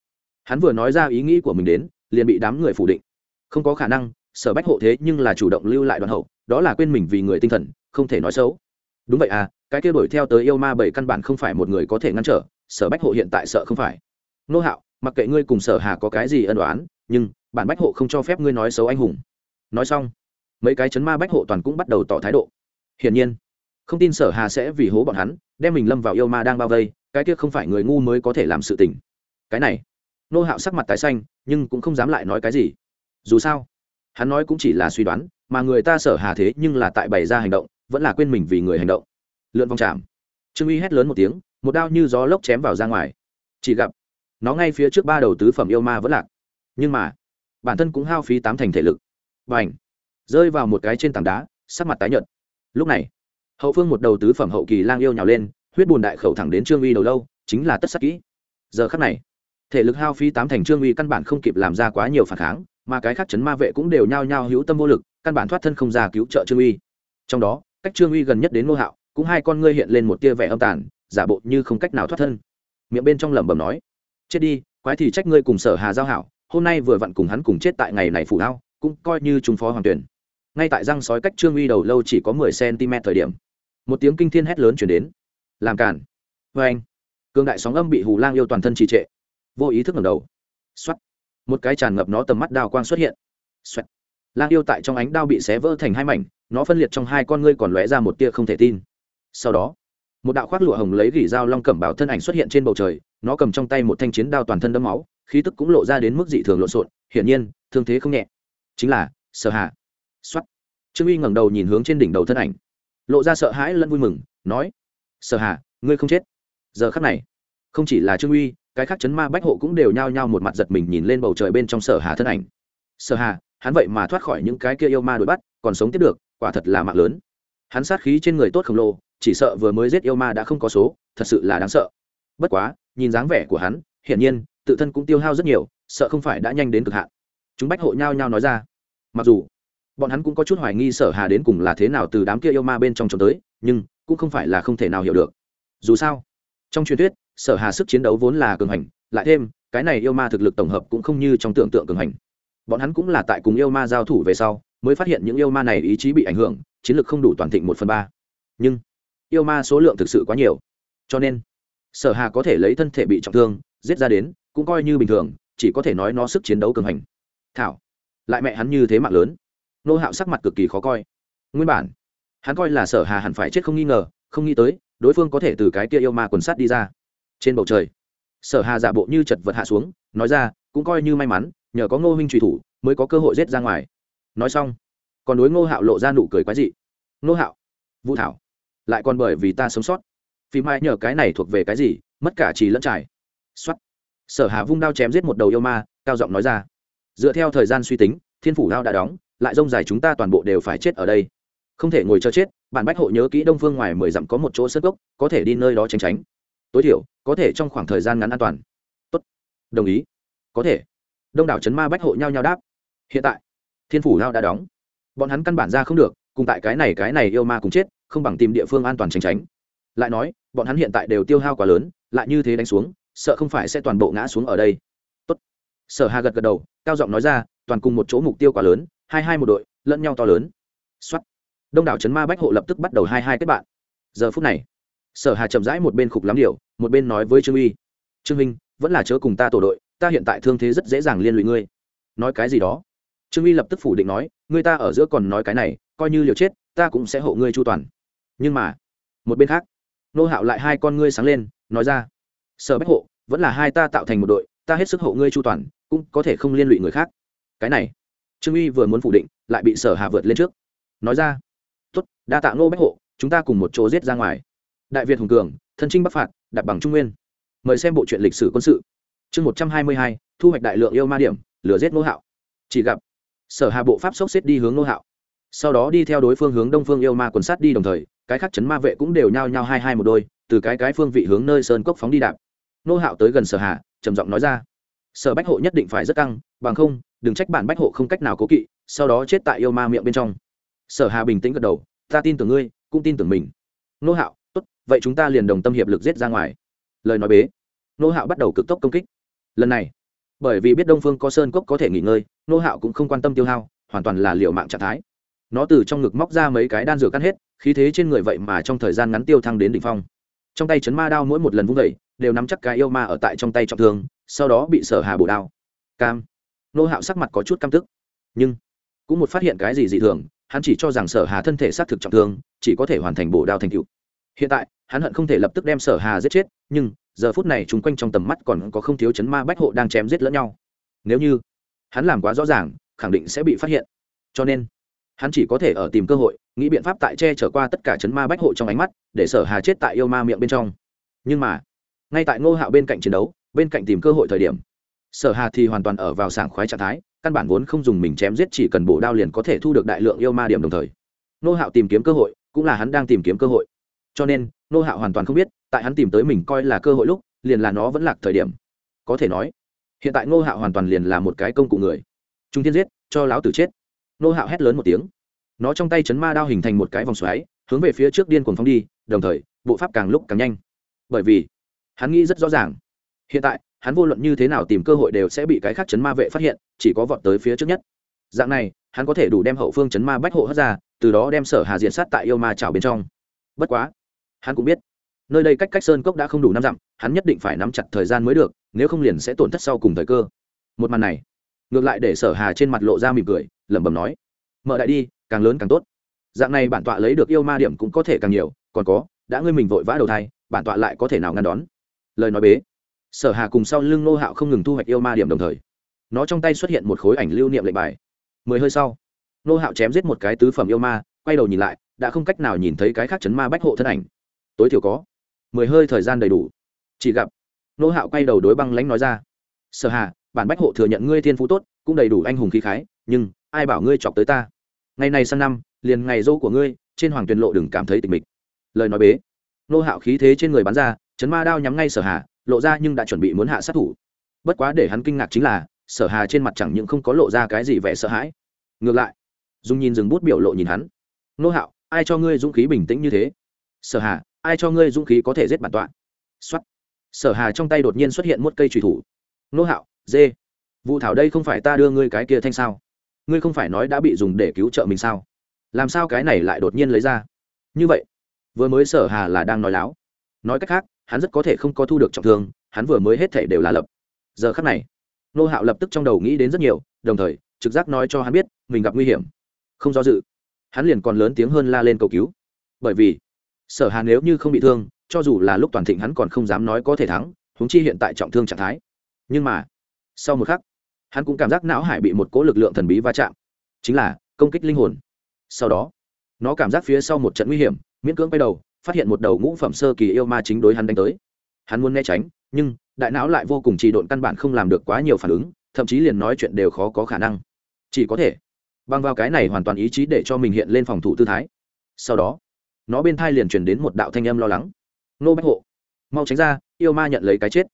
hắn vừa nói ra ý nghĩ của mình đến, liền bị đám người phủ định. Không có khả năng, sở bách hộ thế nhưng là chủ động lưu lại đoàn hậu, đó là quên mình vì người tinh thần, không thể nói xấu. Đúng vậy à cái kia đuổi theo tới yêu ma bảy căn bản không phải một người có thể ngăn trở, sở bách hộ hiện tại sợ không phải. Nô hạo, mặc kệ ngươi cùng sở hà có cái gì ân đoán nhưng bản bách hộ không cho phép ngươi nói xấu anh hùng. Nói xong, mấy cái chấn ma bách hộ toàn cũng bắt đầu tỏ thái độ. Hiển nhiên, không tin sở hà sẽ vì hố bọn hắn, đem mình lâm vào yêu ma đang bao vây, cái kia không phải người ngu mới có thể làm sự tình cái này. Nô hạo sắc mặt tái xanh, nhưng cũng không dám lại nói cái gì. Dù sao, hắn nói cũng chỉ là suy đoán, mà người ta sở hà thế nhưng là tại bày ra hành động, vẫn là quên mình vì người hành động. Lượn vòng chạm trương uy hét lớn một tiếng, một đao như gió lốc chém vào ra ngoài. Chỉ gặp, nó ngay phía trước ba đầu tứ phẩm yêu ma vẫn lạc. Nhưng mà, bản thân cũng hao phí tám thành thể lực. Và ảnh rơi vào một cái trên tảng đá, sắc mặt tái nhợt. Lúc này, hậu phương một đầu tứ phẩm hậu kỳ lang yêu nhào lên, huyết bùn đại khẩu thẳng đến trương uy đầu lâu, chính là tất sắc kỹ. Giờ khắc này thể lực hao phí tám thành trương uy căn bản không kịp làm ra quá nhiều phản kháng mà cái khác chấn ma vệ cũng đều nhao nhao hữu tâm vô lực căn bản thoát thân không ra cứu trợ trương uy. Trong đó cách trương uy gần nhất đến ngô hạo cũng hai con ngươi hiện lên một tia vẻ âm tàn giả bộ như không cách nào thoát thân. Miệng bên trong lẩm bẩm nói chết đi quái thì trách ngươi cùng sở hà giao hảo hôm nay vừa vặn cùng hắn cùng chết tại ngày này phủ hao, cũng coi như trung phó hoàng tuyển. Ngay tại răng sói cách trương uy đầu lâu chỉ có mười cm thời điểm một tiếng kinh thiên hét lớn chuyển đến. Làm cản vê anh vâng. cương đại sóng âm bị hù lang yêu toàn thân trì trệ vô ý thức ngẩng đầu. Xoắt một cái tràn ngập nó tầm mắt đao quang xuất hiện. Xoắt lang yêu tại trong ánh đao bị xé vỡ thành hai mảnh, nó phân liệt trong hai con ngươi còn lóe ra một tia không thể tin. Sau đó, một đạo khoác lụa hồng lấy gỉ dao long cẩm bảo thân ảnh xuất hiện trên bầu trời, nó cầm trong tay một thanh chiến đao toàn thân đẫm máu, khí tức cũng lộ ra đến mức dị thường lộn xộn, hiển nhiên, thương thế không nhẹ. Chính là, sở hạ xoắt trương uy ngẩng đầu nhìn hướng trên đỉnh đầu thân ảnh, lộ ra sợ hãi lẫn vui mừng, nói, sở hạ ngươi không chết. Giờ khắc này, không chỉ là trương uy cái khác chấn ma bách hộ cũng đều nhao nhao một mặt giật mình nhìn lên bầu trời bên trong sở hà thân ảnh. Sở hà, hắn vậy mà thoát khỏi những cái kia yêu ma đuổi bắt, còn sống tiếp được, quả thật là mạng lớn. Hắn sát khí trên người tốt khổng lồ, chỉ sợ vừa mới giết yêu ma đã không có số, thật sự là đáng sợ. Bất quá, nhìn dáng vẻ của hắn, hiển nhiên, tự thân cũng tiêu hao rất nhiều, sợ không phải đã nhanh đến cực hạn. Chúng bách hộ nhao nhao nói ra. Mặc dù, bọn hắn cũng có chút hoài nghi sở hà đến cùng là thế nào từ đám kia yêu ma bên trong trốn tới, nhưng cũng không phải là không thể nào hiểu được. Dù sao, trong truyền thuyết sở hà sức chiến đấu vốn là cường hành, lại thêm, cái này yêu ma thực lực tổng hợp cũng không như trong tưởng tượng cường hành. Bọn hắn cũng là tại cùng yêu ma giao thủ về sau, mới phát hiện những yêu ma này ý chí bị ảnh hưởng, chiến lược không đủ toàn thịnh một phần ba. Nhưng, yêu ma số lượng thực sự quá nhiều. Cho nên, sở hà có thể lấy thân thể bị trọng thương, giết ra đến, cũng coi như bình thường, chỉ có thể nói nó sức chiến đấu cường hành. Thảo, lại mẹ hắn như thế mạng lớn. Nô hạo sắc mặt cực kỳ khó coi. Nguyên bản, hắn coi là sở hà hẳn phải chết không nghi ngờ, không nghĩ tới, đối phương có thể từ cái kia yêu ma quần sát đi ra trên bầu trời. Sở hà giả bộ như chật vật hạ xuống, nói ra, cũng coi như may mắn, nhờ có ngô huynh trùy thủ mới có cơ hội rết ra ngoài. Nói xong, còn đối ngô hạo lộ ra nụ cười quái dị. Ngô hạo, vũ thảo, lại còn bởi vì ta sống sót. Vì mai nhờ cái này thuộc về cái gì, mất cả trì lẫn trải. Xuất sở hà vung đao chém giết một đầu yêu ma, cao giọng nói ra. Dựa theo thời gian suy tính, thiên phủ đao đã đóng, lại rông dài chúng ta toàn bộ đều phải chết ở đây. Không thể ngồi chờ chết, bản bách hộ nhớ kỹ đông phương ngoài mười dặm có một chỗ sơ gốc có thể đi nơi đó tránh tránh tối thiểu, có thể trong khoảng thời gian ngắn an toàn. Tốt. Đồng ý. Có thể. Đông đảo trấn ma bách hộ nhau nhau đáp. Hiện tại, thiên phủ lao đã đóng. Bọn hắn căn bản ra không được, cùng tại cái này cái này yêu ma cùng chết, không bằng tìm địa phương an toàn tránh tránh. Lại nói, bọn hắn hiện tại đều tiêu hao quá lớn, lại như thế đánh xuống, sợ không phải sẽ toàn bộ ngã xuống ở đây. Tốt. sở hà gật gật đầu, cao giọng nói ra, toàn cùng một chỗ mục tiêu quá lớn, hai hai một đội, lẫn nhau to lớn. Xuất đông đảo trấn ma bách hộ lập tức bắt đầu hai hai kết bạn. Giờ phút này sở hà chậm rãi một bên khục lắm điều, một bên nói với trương uy, trương minh vẫn là chớ cùng ta tổ đội, ta hiện tại thương thế rất dễ dàng liên lụy ngươi. Nói cái gì đó? Trương uy lập tức phủ định nói, ngươi ta ở giữa còn nói cái này, coi như liều chết, ta cũng sẽ hộ ngươi chu toàn. Nhưng mà, một bên khác, nô hạo lại hai con ngươi sáng lên, nói ra, sở bách hộ, vẫn là hai ta tạo thành một đội, ta hết sức hộ ngươi chu toàn, cũng có thể không liên lụy người khác. Cái này, trương uy vừa muốn phủ định, lại bị sở hà vượt lên trước. Nói ra, tốt, đa tạ nô bách hộ, chúng ta cùng một chỗ giết ra ngoài đại việt hùng cường, thân trinh bắc phạt đặt bằng trung nguyên. Mời xem bộ truyện lịch sử quân sự. Chương một trăm hai mươi hai, thu hoạch đại lượng yêu ma điểm lửa giết nô hạo. Chỉ gặp, sở hà bộ pháp sốc xếp đi hướng nô hạo. Sau đó đi theo đối phương hướng đông phương yêu ma quần sát đi đồng thời, cái khác chấn ma vệ cũng đều nhao nhao hai hai một đôi, từ cái cái phương vị hướng nơi sơn cốc phóng đi đạp. Nô hạo tới gần sở hà, trầm giọng nói ra, sở bách hộ nhất định phải rất căng, bằng không, đừng trách bản bách hộ không cách nào cố kỵ, sau đó chết tại yêu ma miệng bên trong. Sở hà bình tĩnh gật đầu, ta tin tưởng ngươi, cũng tin tưởng mình. Nô hạo vậy chúng ta liền đồng tâm hiệp lực giết ra ngoài. Lời nói bế, nô hạo bắt đầu cực tốc công kích. Lần này, bởi vì biết đông phương có sơn cốc có thể nghỉ ngơi, nô hạo cũng không quan tâm tiêu hao, hoàn toàn là liệu mạng trạng thái. Nó từ trong ngực móc ra mấy cái đan dược cắt hết, khí thế trên người vậy mà trong thời gian ngắn tiêu thăng đến đ ỉ n h phong. Trong tay chấn ma đao mỗi một lần vung vẩy đều nắm chắc cái yêu ma ở tại trong tay trọng thương, sau đó bị sở hà bổ đao. Cam. Nô hạo sắc mặt có chút căm tức. Nhưng, cũng một phát hiện cái gì dị thường, hắn chỉ cho rằng sở hà thân thể xác thực trọng thương, chỉ có thể hoàn thành bổ đao thành cựu hiện tại, hắn hận không thể lập tức đem sở hà giết chết, nhưng giờ phút này chúng quanh trong tầm mắt còn có không thiếu chấn ma bách hộ đang chém giết lẫn nhau. Nếu như hắn làm quá rõ ràng, khẳng định sẽ bị phát hiện. Cho nên, hắn chỉ có thể ở tìm cơ hội, nghĩ biện pháp tại che trở qua tất cả chấn ma bách hộ trong ánh mắt, để sở hà chết tại yêu ma miệng bên trong. Nhưng mà, ngay tại ngô hạo bên cạnh chiến đấu, bên cạnh tìm cơ hội thời điểm, sở hà thì hoàn toàn ở vào sảng khoái trạng thái, căn bản vốn không dùng mình chém giết chỉ cần bổ đao liền có thể thu được đại lượng yêu ma điểm đồng thời. Ngô hạo tìm kiếm cơ hội, cũng là hắn đang tìm kiếm cơ hội cho nên, nô hạo hoàn toàn không biết, tại hắn tìm tới mình coi là cơ hội lúc, liền là nó vẫn lạc thời điểm. Có thể nói, hiện tại nô hạo hoàn toàn liền là một cái công cụ người. Trung thiên giết, cho lão tử chết. Nô hạo hét lớn một tiếng. Nó trong tay chấn ma đao hình thành một cái vòng xoáy, hướng về phía trước điên cuồng phóng đi, đồng thời, bộ pháp càng lúc càng nhanh. Bởi vì, hắn nghĩ rất rõ ràng, hiện tại, hắn vô luận như thế nào tìm cơ hội đều sẽ bị cái khác chấn ma vệ phát hiện, chỉ có vọt tới phía trước nhất. Dạng này, hắn có thể đủ đem hậu phương chấn ma bách hộ hất ra, từ đó đem sở hà diện sát tại yêu ma trào bên trong. Bất quá hắn cũng biết. Nơi đây cách cách sơn cốc đã không đủ năm dặm, hắn nhất định phải nắm chặt thời gian mới được, nếu không liền sẽ tổn thất sau cùng thời cơ. Một màn này, ngược lại để sở hà trên mặt lộ ra mỉm cười, lẩm bẩm nói, mở đại đi, càng lớn càng tốt. Dạng này bản tọa lấy được yêu ma điểm cũng có thể càng nhiều, còn có, đã ngươi mình vội vã đầu thai, bản tọa lại có thể nào ngăn đón? Lời nói bế, sở hà cùng sau lưng nô hạo không ngừng thu hoạch yêu ma điểm đồng thời, nó trong tay xuất hiện một khối ảnh lưu niệm lệnh bài. Mười hơi sau nô hạo chém giết một cái tứ phẩm yêu ma, quay đầu nhìn lại, đã không cách nào nhìn thấy cái khác chấn ma bách hộ thân ảnh tối thiểu có mười hơi thời gian đầy đủ. Chỉ gặp, nô hạo quay đầu đối băng lãnh nói ra, sở hà, bản bách hộ thừa nhận ngươi thiên phú tốt, cũng đầy đủ anh hùng khí khái, nhưng ai bảo ngươi chọc tới ta? Ngày này sang năm, liền ngày dâu của ngươi, trên hoàng tuyền lộ đừng cảm thấy tịch mịch. Lời nói bế, nô hạo khí thế trên người bắn ra, chấn ma đao nhắm ngay sở hà, lộ ra nhưng đã chuẩn bị muốn hạ sát thủ. Bất quá để hắn kinh ngạc chính là, sở hà trên mặt chẳng những không có lộ ra cái gì vẻ sợ hãi. Ngược lại, dùng nhìn dừng bút biểu lộ nhìn hắn. Nô hạo, ai cho ngươi dũng khí bình tĩnh như thế? Sở hà ai cho ngươi dũng khí có thể giết bản tọa? Xuất sở hà trong tay đột nhiên xuất hiện một cây trùy thủ. Nô hạo, dê. Vụ thảo đây không phải ta đưa ngươi cái kia thanh sao? Ngươi không phải nói đã bị dùng để cứu trợ mình sao? Làm sao cái này lại đột nhiên lấy ra? Như vậy, vừa mới sở hà là đang nói láo. Nói cách khác, hắn rất có thể không có thu được trọng thương, hắn vừa mới hết thể đều là lập. Giờ khắc này, nô hạo lập tức trong đầu nghĩ đến rất nhiều, đồng thời, trực giác nói cho hắn biết, mình gặp nguy hiểm. Không do dự, hắn liền còn lớn tiếng hơn la lên cầu cứu. Bởi vì sở hà nếu như không bị thương, cho dù là lúc toàn thịnh hắn còn không dám nói có thể thắng, huống chi hiện tại trọng thương trạng thái. Nhưng mà, sau một khắc, hắn cũng cảm giác não hải bị một cỗ lực lượng thần bí va chạm. Chính là, công kích linh hồn. Sau đó, nó cảm giác phía sau một trận nguy hiểm, miễn cưỡng bay đầu, phát hiện một đầu ngũ phẩm sơ kỳ yêu ma chính đối hắn đánh tới. Hắn muốn né tránh, nhưng, đại não lại vô cùng trì độn căn bản không làm được quá nhiều phản ứng, thậm chí liền nói chuyện đều khó có khả năng. Chỉ có thể băng vào cái này hoàn toàn ý chí để cho mình hiện lên phòng thủ tư thái. Sau đó nó bên thai liền truyền đến một đạo thanh âm lo lắng. Nô bách hộ, mau tránh ra, yêu ma nhận lấy cái chết.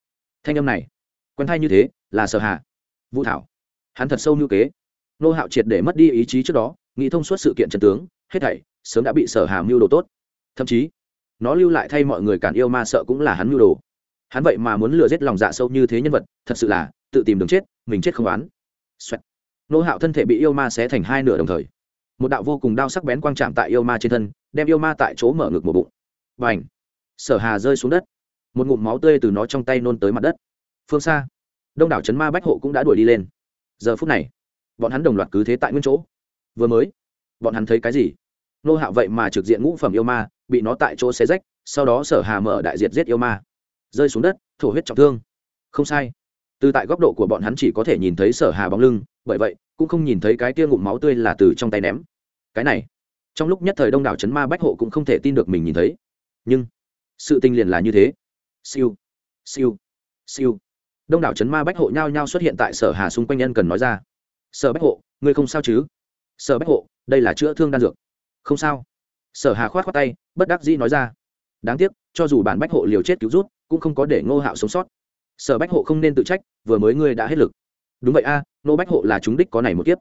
Thanh âm này, quen thai như thế, là sợ hạ vũ thảo, hắn thật sâu như kế. Nô hạo triệt để mất đi ý chí trước đó, nghĩ thông suốt sự kiện trần tướng, hết thảy, sớm đã bị sở hà mưu đồ tốt. Thậm chí, nó lưu lại thay mọi người cản yêu ma sợ cũng là hắn mưu đồ. Hắn vậy mà muốn lừa giết lòng dạ sâu như thế nhân vật, thật sự là, tự tìm đường chết, mình chết không oán. Xoẹt. nô hạo thân thể bị yêu ma xé thành hai nửa đồng thời một đạo vô cùng đao sắc bén quang chạm tại yêu ma trên thân, đem yêu ma tại chỗ mở ngực một bụng. Và ảnh sở hà rơi xuống đất. Một ngụm máu tươi từ nó trong tay nôn tới mặt đất. Phương xa, đông đảo trấn ma bách hộ cũng đã đuổi đi lên. Giờ phút này, bọn hắn đồng loạt cứ thế tại nguyên chỗ. Vừa mới, bọn hắn thấy cái gì? Nô hạo vậy mà trực diện ngũ phẩm yêu ma, bị nó tại chỗ xé rách, sau đó sở hà mở đại diệt giết yêu ma. Rơi xuống đất, thổ huyết trọng thương. Không sai. Từ tại góc độ của bọn hắn chỉ có thể nhìn thấy sở hà bóng lưng bởi vậy, cũng không nhìn thấy cái tia ngụm máu tươi là từ trong tay ném. Cái này, trong lúc nhất thời đông đảo c ma bách hộ cũng không thể tin được mình nhìn thấy. Nhưng, sự tinh liền là như thế. Siêu siêu siêu. Đông đảo c ma bách hộ nhao nhao xuất hiện tại sở hà xung quanh nhân cần nói ra. Sở bách hộ, ngươi không sao chứ? Sở bách hộ, đây là chữa thương đan dược. Không sao. Sở hà khoát khoát tay, bất đắc dĩ nói ra. Đáng tiếc, cho dù bản bách hộ liều chết cứu rút, cũng không có để ngô hạo sống sót. Sở bách hộ không nên tự trách, vừa mới ngươi đã hết lực đúng vậy a à, nô bách hộ là chúng đích có này một kiếp.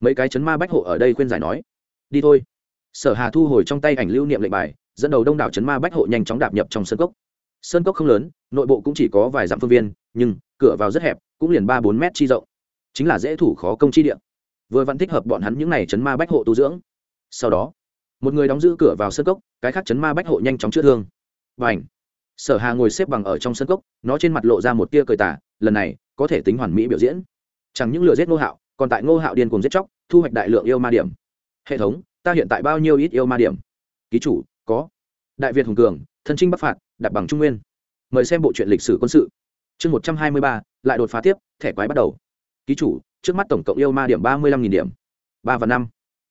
Mấy cái chấn ma bách hộ ở đây khuyên giải nói đi thôi. Sở hà thu hồi trong tay ảnh lưu niệm lệnh bài dẫn đầu đông đảo chấn ma bách hộ nhanh chóng đạp nhập trong sân cốc. Sơn cốc không lớn nội bộ cũng chỉ có vài dặm phương viên nhưng cửa vào rất hẹp cũng liền ba bốn mét chi rộng. Chính là dễ thủ khó công chi địa. vừa vẫn thích hợp bọn hắn những n à y chấn ma bách hộ tu dưỡng. Sau đó một người đóng giữ cửa vào sân cốc cái khác chấn ma bách hộ nhanh chóng chữa thương. Và ảnh sở hà ngồi xếp bằng ở trong sân cốc nó trên mặt lộ ra một tia cười tả lần này có thể tính hoàn mỹ biểu diễn chẳng những lừa giết ngô hạo, còn tại ngô hạo điên cùng giết chóc, thu hoạch đại lượng yêu ma điểm. Hệ thống, ta hiện tại bao nhiêu ít yêu ma điểm? Ký chủ, có. Đại việt hùng cường, thân trinh bắc phạt đặt bằng trung nguyên. Mời xem bộ truyện lịch sử quân sự. Chương một trăm hai mươi ba, lại đột phá tiếp, thẻ quái bắt đầu. Ký chủ, trước mắt tổng cộng yêu ma điểm ba mươi lăm nghìn điểm. Ba và năm.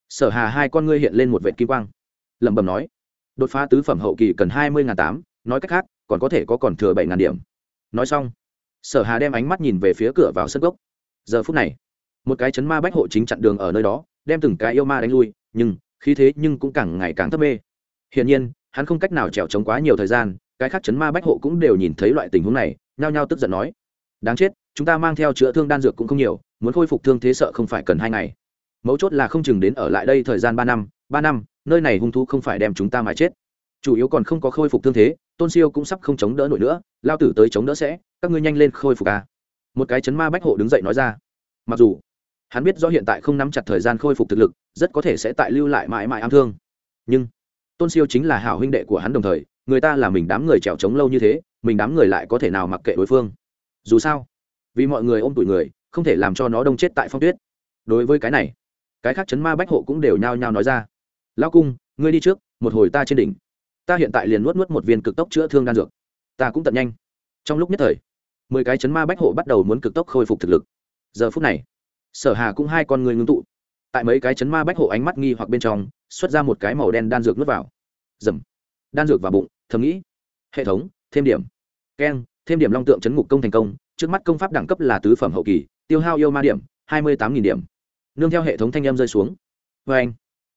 Sở hà hai con ngươi hiện lên một vệ kim quang. Lẩm bẩm nói, đột phá tứ phẩm hậu kỳ cần hai mươi tám, nói cách khác, còn có thể có còn thừa bảy điểm. Nói xong, sở hà đem ánh mắt nhìn về phía cửa vào sân gốc giờ phút này, một cái chấn ma bách hộ chính chặn đường ở nơi đó, đem từng cái yêu ma đánh lui, nhưng khí thế nhưng cũng càng ngày càng thấp mê. Hiển nhiên, hắn không cách nào trèo trống quá nhiều thời gian, cái khác chấn ma bách hộ cũng đều nhìn thấy loại tình huống này, nhao nhao tức giận nói, đáng chết, chúng ta mang theo chữa thương đan dược cũng không nhiều, muốn khôi phục thương thế sợ không phải cần hai ngày. Mấu chốt là không chừng đến ở lại đây thời gian ba năm ba năm, nơi này hung thú không phải đem chúng ta mà chết. Chủ yếu còn không có khôi phục thương thế, tôn siêu cũng sắp không chống đỡ nổi nữa, lao tử tới chống đỡ sẽ, các ngươi nhanh lên khôi phục à một cái chấn ma bách hộ đứng dậy nói ra. Mặc dù, hắn biết do hiện tại không nắm chặt thời gian khôi phục thực lực, rất có thể sẽ tại lưu lại mãi mãi ám thương. Nhưng, tôn siêu chính là hảo huynh đệ của hắn đồng thời, người ta là mình đám người trèo trống lâu như thế, mình đám người lại có thể nào mặc kệ đối phương? Dù sao, vì mọi người ôm tuổi người, không thể làm cho nó đông chết tại phong tuyết. Đối với cái này, cái khác chấn ma bách hộ cũng đều nhao nhao nói ra. Lao cung, ngươi đi trước, một hồi ta trên đỉnh. Ta hiện tại liền nuốt nuốt một viên cực tốc chữa thương đan dược. Ta cũng tận nhanh. Trong lúc nhất thời mười cái chấn ma bách hộ bắt đầu muốn cực tốc khôi phục thực lực. Giờ phút này, sở hà cũng hai con người ngưng tụ. Tại mấy cái chấn ma bách hộ ánh mắt nghi hoặc bên trong, xuất ra một cái màu đen đan dược nuốt vào. Dầm đan dược vào bụng, thầm nghĩ. Hệ thống, thêm điểm. Keng thêm điểm long tượng chấn ngục công thành công, trước mắt công pháp đẳng cấp là tứ phẩm hậu kỳ, tiêu hao yêu ma điểm, hai mươi tám điểm. Nương theo hệ thống thanh âm rơi xuống. Vê anh,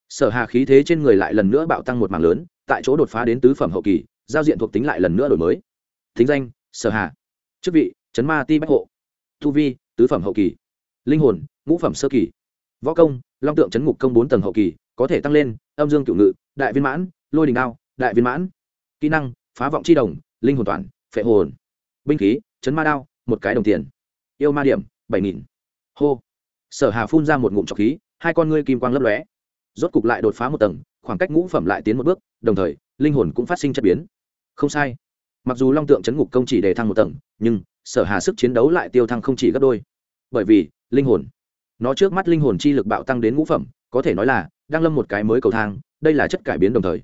sở hà khí thế trên người lại lần nữa bạo tăng một mảng lớn, tại chỗ đột phá đến tứ phẩm hậu kỳ, giao diện thuộc tính lại lần nữa đổi mới. Thính danh, sở hà chức vị chấn ma ti bách hộ. Thu vi, tứ phẩm hậu kỳ. Linh hồn, ngũ phẩm sơ kỳ. Võ công, long tượng chấn ngục công bốn tầng hậu kỳ, có thể tăng lên, âm dương cựu ngự, đại viên mãn, lôi đình đao, đại viên mãn. Kỹ năng, phá vọng c h i đồng, linh hồn toàn, phệ hồn. Binh khí, chấn ma đao, một cái đồng tiền. Yêu ma điểm, bảy nghìn. Hô. Sở hà phun ra một ngụm trọc khí, hai con ngươi kim quang lấp lóe. Rốt cục lại đột phá một tầng, khoảng cách ngũ phẩm lại tiến một bước, đồng thời, linh hồn cũng phát sinh chất biến. Không sai. Mặc dù long tượng chấn ngục công chỉ đề thăng một tầng nhưng sở hà sức chiến đấu lại tiêu thăng không chỉ gấp đôi. Bởi vì, linh hồn, nó trước mắt linh hồn chi lực bạo tăng đến ngũ phẩm, có thể nói là đang lâm một cái mới cầu thang, đây là chất cải biến đồng thời.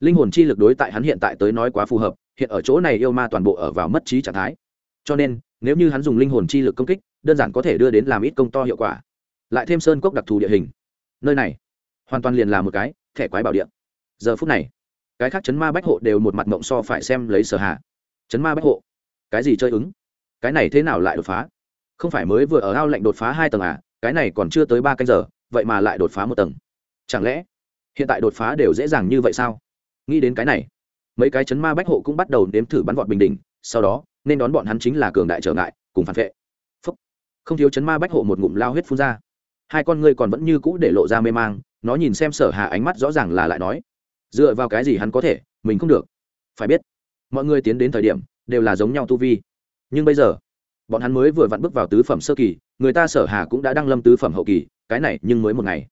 Linh hồn chi lực đối tại hắn hiện tại tới nói quá phù hợp, hiện ở chỗ này yêu ma toàn bộ ở vào mất trí trạng thái. Cho nên, nếu như hắn dùng linh hồn chi lực công kích, đơn giản có thể đưa đến làm ít công to hiệu quả. Lại thêm sơn cốc đặc thù địa hình. Nơi này, hoàn toàn liền là một cái thẻ quái bảo điện giờ phút này, cái khác chấn ma bách hộ đều một mặt mộng so phải xem lấy sở hạ chấn ma bách hộ cái gì chơi ứng? Cái này thế nào lại đột phá? Không phải mới vừa ở ao lạnh đột phá hai tầng à? Cái này còn chưa tới ba canh giờ vậy mà lại đột phá một tầng. Chẳng lẽ hiện tại đột phá đều dễ dàng như vậy sao? Nghĩ đến cái này mấy cái chấn ma bách hộ cũng bắt đầu nếm thử bắn vọt bình đỉnh, sau đó nên đón bọn hắn chính là cường đại trở ngại cùng phản vệ. Phúc. không thiếu chấn ma bách hộ một ngụm lao huyết phun ra. Hai con ngươi còn vẫn như cũ để lộ ra mê mang nó nhìn xem sở hà ánh mắt rõ ràng là lại nói dựa vào cái gì hắn có thể mình không được? Phải biết mọi người tiến đến thời điểm đều là giống nhau tu vi. Nhưng bây giờ, bọn hắn mới vừa vặn bước vào tứ phẩm sơ kỳ, người ta sở hà cũng đã đăng lâm tứ phẩm hậu kỳ, cái này nhưng mới một ngày.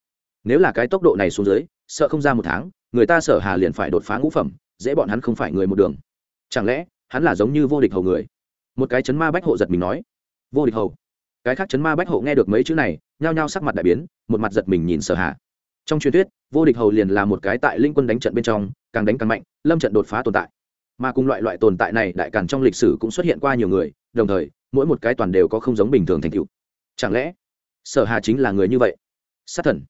Nếu là cái tốc độ này xuống dưới, sợ không ra một tháng, người ta sở hà liền phải đột phá ngũ phẩm, dễ bọn hắn không phải người một đường. Chẳng lẽ, hắn là giống như vô địch hầu người? Một cái chấn ma bách hộ giật mình nói. Vô địch hầu. Cái khác chấn ma bách hộ nghe được mấy chữ này, nhao nhao sắc mặt đại biến, một mặt giật mình nhìn sở hà. trong truyền thuyết, vô địch hầu liền là một cái tại linh quân đánh trận bên trong, càng đánh càng mạnh, lâm trận đột phá tồn tại mà cùng loại loại tồn tại này đại càn trong lịch sử cũng xuất hiện qua nhiều người, đồng thời, mỗi một cái toàn đều có không giống bình thường thành tựu. Chẳng lẽ, sở hà chính là người như vậy? Sát thần.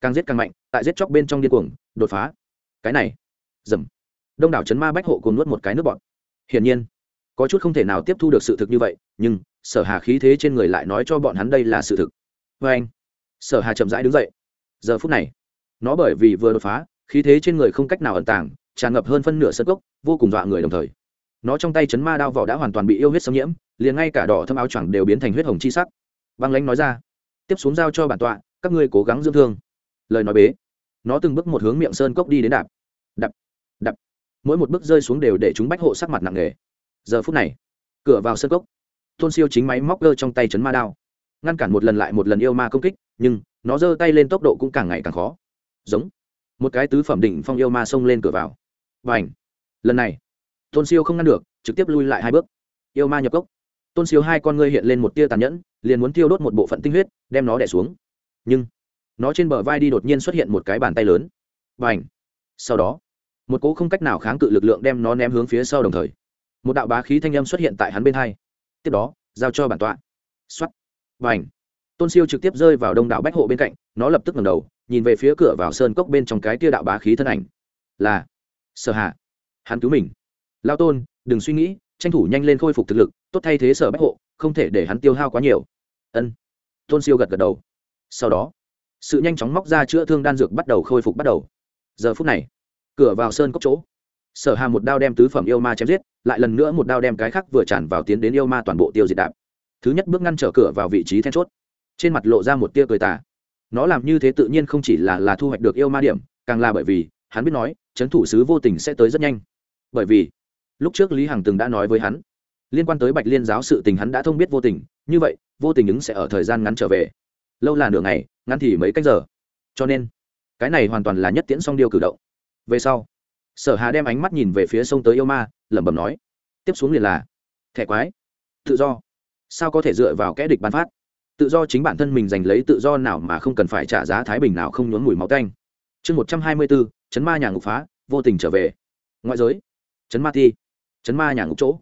Càng giết càng mạnh, tại giết chóc bên trong điên cuồng, đột phá. Cái này. Dầm. Đông đảo chấn ma bách hộ cùng nuốt một cái nước bọn hiển nhiên, có chút không thể nào tiếp thu được sự thực như vậy, nhưng, sở hà khí thế trên người lại nói cho bọn hắn đây là sự thực. Vê anh, sở hà chậm rãi đứng dậy. Giờ phút này, nó bởi vì vừa đột phá, khí thế trên người không cách nào ẩn tàng tràn ngập hơn phân nửa sân gốc vô cùng dọa người đồng thời. Nó trong tay chấn ma đao vỏ đã hoàn toàn bị yêu huyết xâm nhiễm, liền ngay cả đỏ thâm áo choàng đều biến thành huyết hồng chi sắc. Băng lãnh nói ra, tiếp xuống giao cho bản tọa, các ngươi cố gắng dưỡng thương. Lời nói bế, nó từng bước một hướng miệng sơn cốc đi đến đạp. Đạp đạp. Mỗi một bước rơi xuống đều để chúng bách hộ sắc mặt nặng nề. Giờ phút này, cửa vào sơn cốc, tôn siêu chính máy móc cơ trong tay chấn ma đao. Ngăn cản một lần lại một lần yêu ma công kích, nhưng nó giơ tay lên tốc độ cũng càng ngày càng khó. Giống, một cái tứ phẩm đỉnh phong yêu ma xông lên cửa vào và ảnh. Lần này, tôn siêu không ngăn được, trực tiếp lui lại hai bước. Yêu ma nhập cốc. Tôn siêu hai con ngươi hiện lên một tia tàn nhẫn, liền muốn tiêu đốt một bộ phận tinh huyết, đem nó đẻ xuống. Nhưng, nó trên bờ vai đi đột nhiên xuất hiện một cái bàn tay lớn. Và ảnh. Sau đó, một cỗ không cách nào kháng cự lực lượng đem nó ném hướng phía sau đồng thời. Một đạo bá khí thanh âm xuất hiện tại hắn bên hai. Tiếp đó, giao cho bản tọa. X o á t và ảnh. Tôn siêu trực tiếp rơi vào đông đảo bách hộ bên cạnh, nó lập tức ngầm đầu, nhìn về phía cửa vào sơn cốc bên trong cái tia đạo bá khí thân ảnh. Là sở hạ hắn cứu mình. Lao tôn, đừng suy nghĩ, tranh thủ nhanh lên khôi phục thực lực, tốt thay thế sở bách hộ, không thể để hắn tiêu hao quá nhiều. Ân. Tôn siêu gật gật đầu. Sau đó, sự nhanh chóng móc ra chữa thương đan dược bắt đầu khôi phục bắt đầu. Giờ phút này, cửa vào sơn cốc chỗ. Sở hà một đao đem tứ phẩm yêu ma chém giết, lại lần nữa một đao đem cái khác vừa tràn vào tiến đến yêu ma toàn bộ tiêu diệt đạp. Thứ nhất bước ngăn trở cửa vào vị trí then chốt. Trên mặt lộ ra một tia cười tà. Nó làm như thế tự nhiên không chỉ là là thu hoạch được yêu ma điểm, càng là bởi vì hắn biết nói, chấn thủ sứ vô tình sẽ tới rất nhanh. Bởi vì, lúc trước lý hằng từng đã nói với hắn, liên quan tới bạch liên giáo sự tình hắn đã thông biết vô tình, như vậy, vô tình ứng sẽ ở thời gian ngắn trở về. Lâu là nửa ngày, ngắn thì mấy cách giờ. Cho nên, cái này hoàn toàn là nhất tiễn song điều cử động. Về sau, sở hà đem ánh mắt nhìn về phía sông tới yêu ma, lẩm bẩm nói, tiếp xuống liền là thẻ quái, tự do. Sao có thể dựa vào kẽ địch bán phát? Tự do chính bản thân mình giành lấy tự do nào mà không cần phải trả giá thái bình nào không nhốn mùi máu canh chương một trăm hai mươi bốn chấn ma nhà ngục phá vô tình trở về ngoại giới chấn ma thi chấn ma nhà ngục chỗ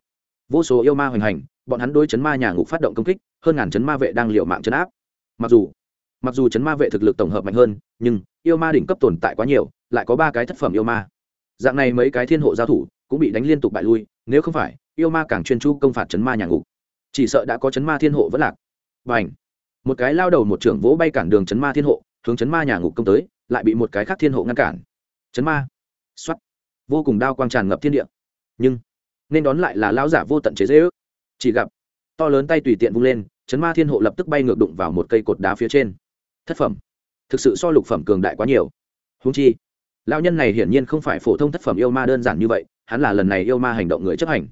vô số yêu ma hoành hành bọn hắn đối chấn ma nhà ngục phát động công kích hơn ngàn chấn ma vệ đang liệu mạng chấn áp mặc dù mặc dù chấn ma vệ thực lực tổng hợp mạnh hơn nhưng yêu ma đỉnh cấp tồn tại quá nhiều lại có ba cái thất phẩm yêu ma dạng này mấy cái thiên hộ giao thủ cũng bị đánh liên tục bại lui nếu không phải yêu ma càng chuyên chu công phạt chấn ma nhà ngục chỉ sợ đã có chấn ma thiên hộ vẫn lạc và ảnh một cái lao đầu một trưởng vỗ bay cản đường chấn ma thiên hộ hướng chấn ma nhà ngục công tới lại bị một cái khác thiên hộ ngăn cản. Chấn ma. X vô cùng đao quang tràn ngập thiên địa. Nhưng, nên đón lại là lão giả vô tận chế dễ ước chỉ gặp, to lớn tay tùy tiện vung lên, chấn ma thiên hộ lập tức bay ngược đụng vào một cây cột đá phía trên. Thất phẩm. Thực sự so lục phẩm cường đại quá nhiều. Húng chi, lão nhân này hiển nhiên không phải phổ thông thất phẩm yêu ma đơn giản như vậy, hắn là lần này yêu ma hành động người chấp hành.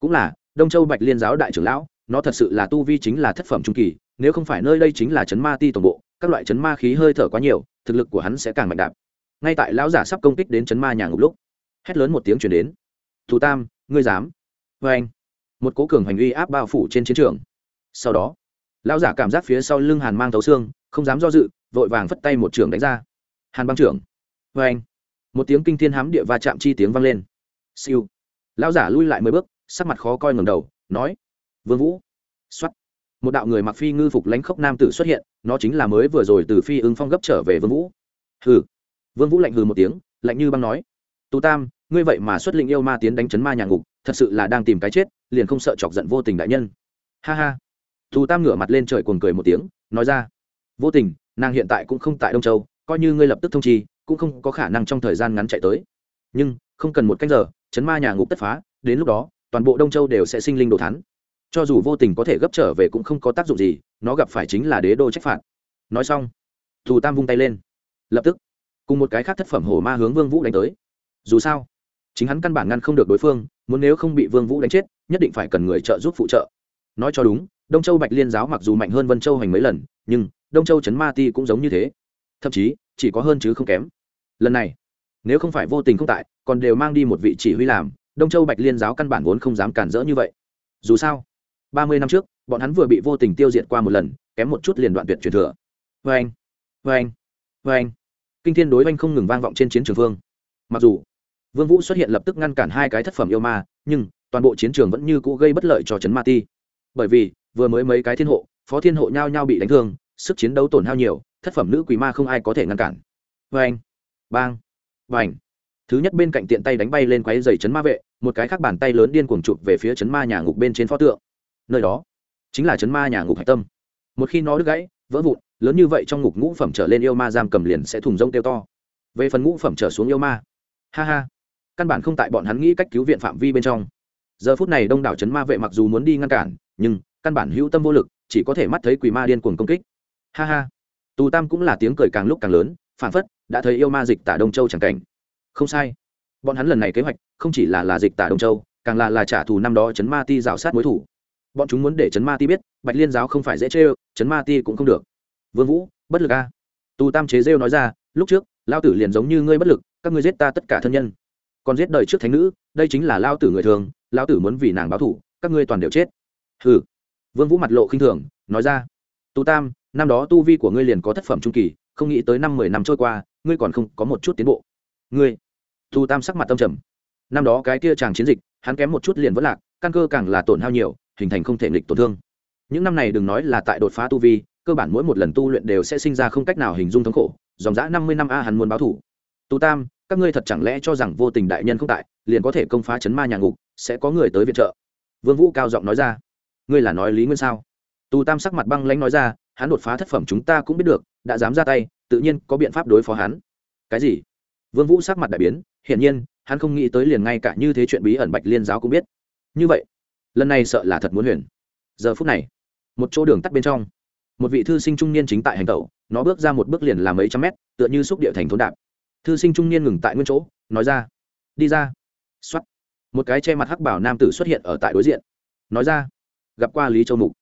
Cũng là, đông châu bạch liên giáo đại trưởng lão, nó thật sự là tu vi chính là thất phẩm trung kỳ, nếu không phải nơi đây chính là chấn ma ti tổng bộ, các loại chấn ma khí hơi thở quá nhiều thực lực của hắn sẽ càng mạnh đạp. Ngay tại lão giả sắp công kích đến chấn ma nhà ngục lúc, hét lớn một tiếng chuyển đến. Thủ tam, ngươi dám? Vê anh, một cố cường hành uy áp bao phủ trên chiến trường. Sau đó, lão giả cảm giác phía sau lưng hàn mang thấu xương, không dám do dự, vội vàng phất tay một trường đánh ra. Hàn băng trưởng! Vê anh, một tiếng kinh thiên hám địa va chạm chi tiếng vang lên. Siêu. Lão giả lui lại mười bước, sắc mặt khó coi ngầm đầu, nói, vương vũ xuất một đạo người mặc phi ngư phục lãnh khốc nam tử xuất hiện nó chính là mới vừa rồi từ phi ứng phong gấp trở về vương vũ. Hừ. Vương vũ lạnh hừ một tiếng lạnh như băng nói. Tú tam ngươi vậy mà xuất lĩnh yêu ma tiến đánh chấn ma nhà ngục thật sự là đang tìm cái chết liền không sợ chọc giận vô tình đại nhân. Ha ha. Tú tam ngửa mặt lên trời cuồng cười một tiếng nói ra. Vô tình nàng hiện tại cũng không tại đông châu coi như ngươi lập tức thông trì, cũng không có khả năng trong thời gian ngắn chạy tới. Nhưng không cần một canh giờ chấn ma nhà ngục tất phá đến lúc đó toàn bộ đông châu đều sẽ sinh linh đồ thán cho dù vô tình có thể gấp trở về cũng không có tác dụng gì, nó gặp phải chính là đế đô trách phạt. Nói xong, thù tam vung tay lên. Lập tức, cùng một cái khác thất phẩm hổ ma hướng vương vũ đánh tới. Dù sao, chính hắn căn bản ngăn không được đối phương, muốn nếu không bị vương vũ đánh chết, nhất định phải cần người trợ giúp phụ trợ. Nói cho đúng, đông châu bạch liên giáo mặc dù mạnh hơn vân châu hành mấy lần, nhưng đông châu chấn ma ti cũng giống như thế. Thậm chí, chỉ có hơn chứ không kém. Lần này, nếu không phải vô tình không tại, còn đều mang đi một vị chỉ huy làm, đông châu bạch liên giáo căn bản vốn không dám cản rỡ như vậy. Dù sao ba mươi năm trước, bọn hắn vừa bị vô tình tiêu diệt qua một lần, kém một chút liền đoạn tuyệt truyền thừa. Vê anh vê anh vê anh kinh thiên đối oanh không ngừng vang vọng trên chiến trường vương. mặc dù, vương vũ xuất hiện lập tức ngăn cản hai cái thất phẩm yêu ma, nhưng toàn bộ chiến trường vẫn như cũ gây bất lợi cho trấn ma ti. Bởi vì, vừa mới mấy cái thiên hộ, phó thiên hộ nhau nhau bị đánh thương, sức chiến đấu tổn hao nhiều, thất phẩm nữ quỷ ma không ai có thể ngăn cản. Vê anh bang vành thứ nhất bên cạnh tiện tay đánh bay lên quái dày chấn ma vệ, một cái khác bàn tay lớn điên cuồng chụp về phía chấn ma nhà ngục bên trên pho tượng nơi đó. Chính là chấn ma nhà ngục hạch tâm. Một khi nó đứt gãy, vỡ vụn, lớn như vậy trong ngục ngũ phẩm trở lên yêu ma giam cầm liền sẽ thùng rông tiêu to. Về phần ngũ phẩm trở xuống yêu ma, ha ha, căn bản không tại bọn hắn nghĩ cách cứu viện phạm vi bên trong. Giờ phút này đông đảo chấn ma vệ mặc dù muốn đi ngăn cản, nhưng căn bản hữu tâm vô lực, chỉ có thể mắt thấy quỷ ma điên cuồng công kích. Ha ha. Tù tam cũng là tiếng cười càng lúc càng lớn, phản phất đã thấy yêu ma dịch tả đông châu chẳng cảnh. Không sai. Bọn hắn lần này kế hoạch không chỉ là là dịch tả đông châu, càng là là trả thù năm đó chấn ma ti rào sát mối thủ bọn chúng muốn để trấn ma ti biết, bạch liên giáo không phải dễ chê ơ trấn ma ti cũng không được. Vương vũ, bất lực a. Tù tam chế rêu nói ra, lúc trước, lao tử liền giống như ngươi bất lực, các ngươi giết ta tất cả thân nhân. Còn giết đời trước thánh nữ, đây chính là lao tử người thường, lao tử muốn vì nàng báo thủ các ngươi toàn đều chết. Hừ. Vương vũ mặt lộ khinh thường, nói ra, tù tam, năm đó tu vi của ngươi liền có thất phẩm trung kỳ, không nghĩ tới năm mười năm trôi qua, ngươi còn không có một chút tiến bộ. Ngươi? Tù tam sắc mặt tâm trầm. Năm đó cái kia chàng chiến dịch, hắn kém một chút liền vẫn lạc, căn cơ càng là tổn hao nhiều hình thành không thể nghịch tổn thương. Những năm này đừng nói là tại đột phá tu vi, cơ bản mỗi một lần tu luyện đều sẽ sinh ra không cách nào hình dung thống khổ, dòng dã năm mươi năm a hắn muốn báo thủ. Tu tam, các ngươi thật chẳng lẽ cho rằng vô tình đại nhân không tại, liền có thể công phá chấn ma nhà ngục, sẽ có người tới viện trợ? Vương vũ cao giọng nói ra. Ngươi là nói lý nguyên sao? Tu tam sắc mặt băng lãnh nói ra, hắn đột phá thất phẩm chúng ta cũng biết được, đã dám ra tay, tự nhiên có biện pháp đối phó hắn. Cái gì? Vương vũ sắc mặt đại biến, hiển nhiên, hắn không nghĩ tới liền ngay cả như thế chuyện bí ẩn bạch liên giáo cũng biết. Như vậy lần này sợ là thật muốn huyền. Giờ phút này, một chỗ đường tắt bên trong, một vị thư sinh trung niên chính tại hành tẩu, nó bước ra một bước liền làm mấy trăm mét, tựa như xúc địa thành thốn đạp. Thư sinh trung niên ngừng tại nguyên chỗ, nói ra, đi ra. X o á t một cái che mặt hắc bảo nam tử xuất hiện ở tại đối diện. Nói ra, gặp qua lý châu mục.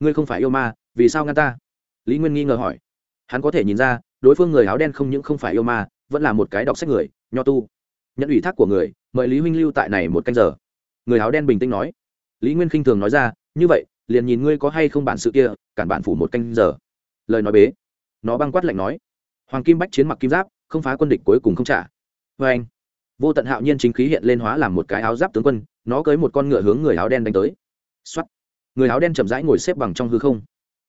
Ngươi không phải yêu ma, vì sao ngăn ta? Lý nguyên nghi ngờ hỏi. Hắn có thể nhìn ra, đối phương người áo đen không những không phải yêu ma, vẫn là một cái đọc sách người, nho tu. Nhận ủy thác của người, mời lý huynh lưu tại này một canh giờ. Người áo đen bình tĩnh nói lý nguyên khinh thường nói ra, như vậy, liền nhìn ngươi có hay không bản sự kia, cản bản phủ một canh giờ. Lời nói bế. Nó băng quát lạnh nói, hoàng kim bách chiến mặc kim giáp, không phá quân địch cuối cùng không trả. Vê anh, vô tận hạo nhiên chính khí hiện lên hóa làm một cái áo giáp tướng quân, nó cưới một con ngựa hướng người áo đen đánh tới. X người áo đen chậm rãi ngồi xếp bằng trong hư không.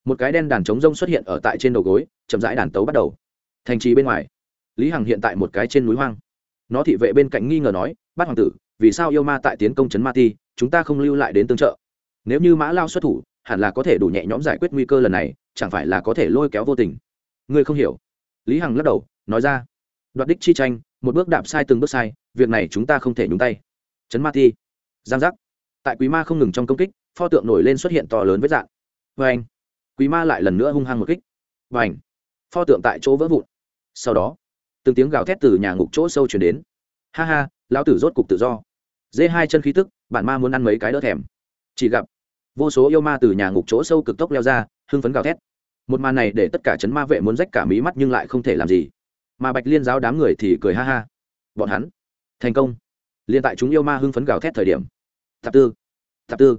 Một cái đen đàn trống rông xuất hiện ở tại trên đầu gối, chậm rãi đàn tấu bắt đầu. Thành trì bên ngoài, lý hằng hiện tại một cái trên núi hoang. Nó thị vệ bên cạnh nghi ngờ nói bắt hoàng tử, vì sao yêu ma tại tiến công trấn ma ti chúng ta không lưu lại đến tương trợ. Nếu như mã lao xuất thủ, hẳn là có thể đủ nhẹ nhõm giải quyết nguy cơ lần này, chẳng phải là có thể lôi kéo vô tình. Ngươi không hiểu. Lý hằng lắc đầu, nói ra. Đoạt đích chi tranh, một bước đạp sai từng bước sai, việc này chúng ta không thể nhúng tay. Chấn ma ti giang giác. Tại quý ma không ngừng trong công kích, pho tượng nổi lên xuất hiện to lớn với dạng. Vê anh quý ma lại lần nữa hung hăng một kích. Và ảnh pho tượng tại chỗ vỡ vụn. Sau đó, từng tiếng gào thét từ nhà ngục chỗ sâu chuyển đến. Ha ha, lão tử rốt cục tự do dê hai chân khí tức, bản ma muốn ăn mấy cái đỡ thèm. Chỉ gặp, vô số yêu ma từ nhà ngục chỗ sâu cực tốc leo ra, hưng phấn gào thét. Một màn này để tất cả chấn ma vệ muốn rách cả mí mắt nhưng lại không thể làm gì. Mà bạch liên giáo đám người thì cười ha ha. Bọn hắn, thành công. Liên tại chúng yêu ma hưng phấn gào thét thời điểm thập tư thập tư.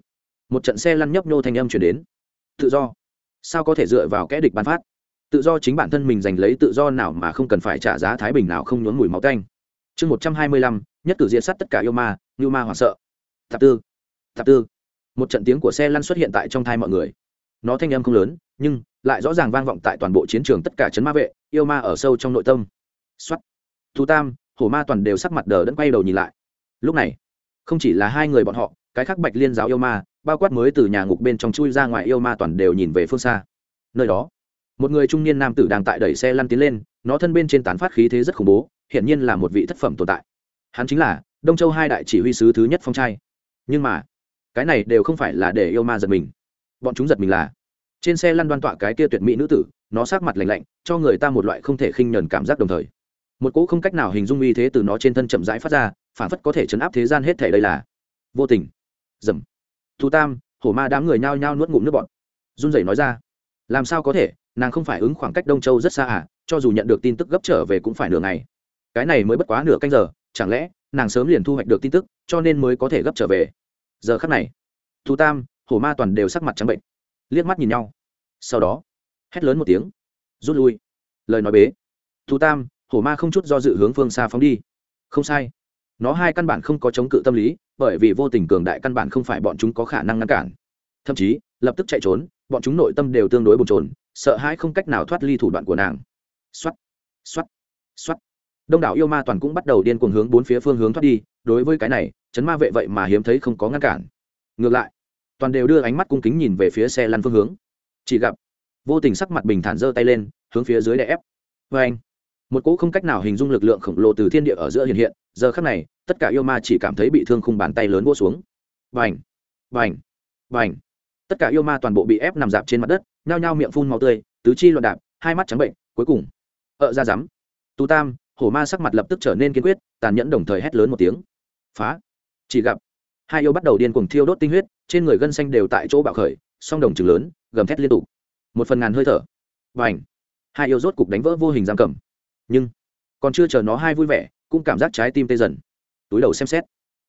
Một trận xe lăn nhấp nhô thành âm chuyển đến. Tự do. Sao có thể dựa vào kẽ địch bán phát? Tự do chính bản thân mình giành lấy tự do nào mà không cần phải trả giá thái bình nào không nhốn mùi máu canh chương một trăm hai mươi lăm, nhất cử diện sát tất cả yêu ma như ma hoảng sợ. Tạp tư tạp tư. Một trận tiếng của xe lăn xuất hiện tại trong thai mọi người. Nó thanh âm không lớn nhưng lại rõ ràng vang vọng tại toàn bộ chiến trường tất cả chấn ma vệ yêu ma ở sâu trong nội tâm. Xoát, thu tam hổ ma toàn đều sắc mặt đờ đẫn quay đầu nhìn lại. Lúc này không chỉ là hai người bọn họ cái khác bạch liên giáo yêu ma bao quát mới từ nhà ngục bên trong chui ra ngoài yêu ma toàn đều nhìn về phương xa. Nơi đó một người trung niên nam tử đang tại đẩy xe lăn tiến lên nó thân bên trên tán phát khí thế rất khủng bố hiển nhiên là một vị thất phẩm tồn tại. Hắn chính là đông châu hai đại chỉ huy sứ thứ nhất phong trai. Nhưng mà, cái này đều không phải là để yêu ma giật mình. Bọn chúng giật mình là, trên xe lăn đoan tọa cái kia tuyệt mỹ nữ tử, nó sát mặt lạnh lạnh, cho người ta một loại không thể khinh nhờn cảm giác đồng thời. Một cỗ không cách nào hình dung uy thế từ nó trên thân chậm rãi phát ra, phản phất có thể chấn áp thế gian hết thể đây là. Vô tình. Dầm. Thu tam, hổ ma đám người nhao nhao nuốt ngụm nước bọn run rẩy nói ra. Làm sao có thể, nàng không phải ứng khoảng cách đông châu rất xa à cho dù nhận được tin tức gấp trở về cũng phải nửa ngày. Cái này mới bất quá nửa canh giờ, chẳng lẽ nàng sớm liền thu hoạch được tin tức, cho nên mới có thể gấp trở về. Giờ khắc này, thu tam, hổ ma toàn đều sắc mặt trắng bệnh, liếc mắt nhìn nhau. Sau đó, hét lớn một tiếng, rút lui. Lời nói bế, thu tam, hổ ma không chút do dự hướng phương xa phóng đi. Không sai, nó hai căn bản không có chống cự tâm lý, bởi vì vô tình cường đại căn bản không phải bọn chúng có khả năng ngăn cản. Thậm chí, lập tức chạy trốn, bọn chúng nội tâm đều tương đối bồn trồn sợ hãi không cách nào thoát ly thủ đoạn của nàng. Xoắt xoắt xoắt đông đảo yêu ma toàn cũng bắt đầu điên cuồng hướng bốn phía phương hướng thoát đi, đối với cái này, chấn ma vệ vậy mà hiếm thấy không có ngăn cản. Ngược lại, toàn đều đưa ánh mắt cung kính nhìn về phía xe lăn phương hướng. Chỉ gặp, vô tình sắc mặt bình thản giơ tay lên, hướng phía dưới đè ép. Vê anh, một cỗ không cách nào hình dung lực lượng khổng lồ từ thiên địa ở giữa hiện hiện, giờ khắc này, tất cả yêu ma chỉ cảm thấy bị thương khung bàn tay lớn vô xuống. Vành vành vành tất cả yêu ma toàn bộ bị ép nằm dạp trên mặt đất, nhao nhao miệng phun màu tươi, tứ chi loạn đạp, hai mắt trắng bệnh, cuối cùng, ợ ra rắm tu tam hổ ma sắc mặt lập tức trở nên kiên quyết, tàn nhẫn đồng thời hét lớn một tiếng. Phá! Chỉ gặp hai yêu bắt đầu điên cuồng thiêu đốt tinh huyết, trên người gân xanh đều tại chỗ bạo khởi, song đồng chừng lớn, gầm thét liên tục. Một phần ngàn hơi thở. Và ảnh hai yêu rốt cục đánh vỡ vô hình giam cầm. Nhưng, còn chưa chờ nó hai vui vẻ, cũng cảm giác trái tim tê dần. Túi đầu xem xét.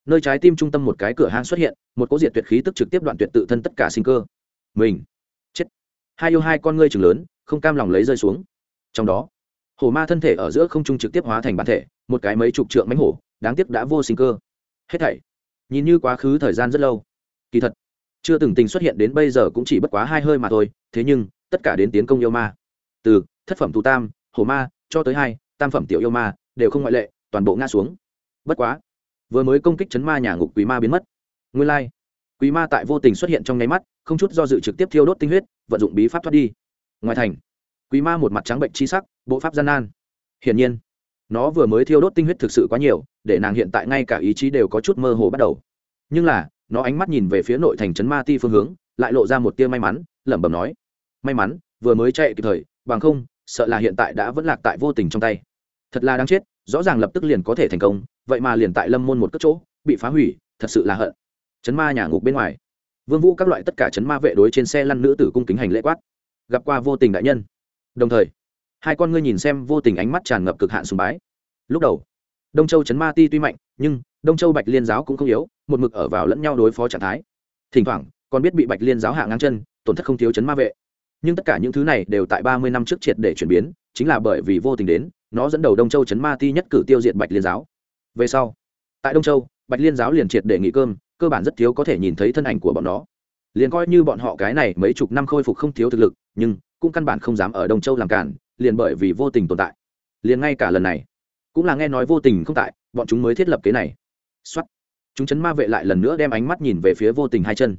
Nơi trái tim trung tâm một cái cửa hang xuất hiện, một cố diệt tuyệt khí tức trực tiếp đoạn tuyệt tự thân tất cả sinh cơ. Mình! Chết! Hai yêu hai con ngươi chừng lớn, không cam lòng lấy rơi xuống. Trong đó hổ ma thân thể ở giữa không trung trực tiếp hóa thành bản thể, một cái mấy chục trượng mánh hổ, đáng tiếc đã vô sinh cơ. Hết thảy. Nhìn như quá khứ thời gian rất lâu. Kỳ thật, chưa từng tình xuất hiện đến bây giờ cũng chỉ bất quá hai hơi mà thôi, thế nhưng, tất cả đến tiến công yêu ma. Từ, thất phẩm thù tam, hổ ma, cho tới hai, tam phẩm tiểu yêu ma, đều không ngoại lệ, toàn bộ ngã xuống. Bất quá, vừa mới công kích chấn ma nhà ngục quý ma biến mất. Nguyên lai、like. quý ma tại vô tình xuất hiện trong nháy mắt, không chút do dự trực tiếp thiêu đốt tinh huyết, vận dụng bí pháp thoát đi. Ngoài thành quý ma một mặt trắng bệnh chi sắc, bộ pháp gian nan. Hiển nhiên, nó vừa mới thiêu đốt tinh huyết thực sự quá nhiều, để nàng hiện tại ngay cả ý chí đều có chút mơ hồ bắt đầu. Nhưng là, nó ánh mắt nhìn về phía nội thành trấn ma ti phương hướng, lại lộ ra một tia may mắn, lẩm bẩm nói. May mắn, vừa mới chạy kịp thời, bằng không, sợ là hiện tại đã vẫn lạc tại vô tình trong tay. Thật là đáng chết, rõ ràng lập tức liền có thể thành công, vậy mà liền tại lâm môn một cất chỗ, bị phá hủy, thật sự là hận. Chấn ma nhà ngục bên ngoài. Vương vũ các loại tất cả chấn ma vệ đối trên xe lăn nữ tử cung kính hành lễ quát. Gặp qua vô tình đại nhân đồng thời, hai con ngươi nhìn xem vô tình ánh mắt tràn ngập cực hạn sùng bái. Lúc đầu, đông châu chấn ma ti tuy mạnh, nhưng đông châu bạch liên giáo cũng không yếu, một mực ở vào lẫn nhau đối phó trạng thái. Thỉnh thoảng, còn biết bị bạch liên giáo hạ ngang chân, tổn thất không thiếu chấn ma vệ. Nhưng tất cả những thứ này đều tại ba mươi năm trước triệt để chuyển biến, chính là bởi vì vô tình đến, nó dẫn đầu đông châu chấn ma ti nhất cử tiêu diệt bạch liên giáo. Về sau, tại đông châu, bạch liên giáo liền triệt để nghỉ cơm, cơ bản rất thiếu có thể nhìn thấy thân ảnh của bọn nó. Liền coi như bọn họ cái này mấy chục năm khôi phục không thiếu thực lực, nhưng cũng căn bản không dám ở đông châu làm cản liền bởi vì vô tình tồn tại. Liền ngay cả lần này, cũng là nghe nói vô tình không tại, bọn chúng mới thiết lập kế này. Xuất chúng chấn ma vệ lại lần nữa đem ánh mắt nhìn về phía vô tình hai chân.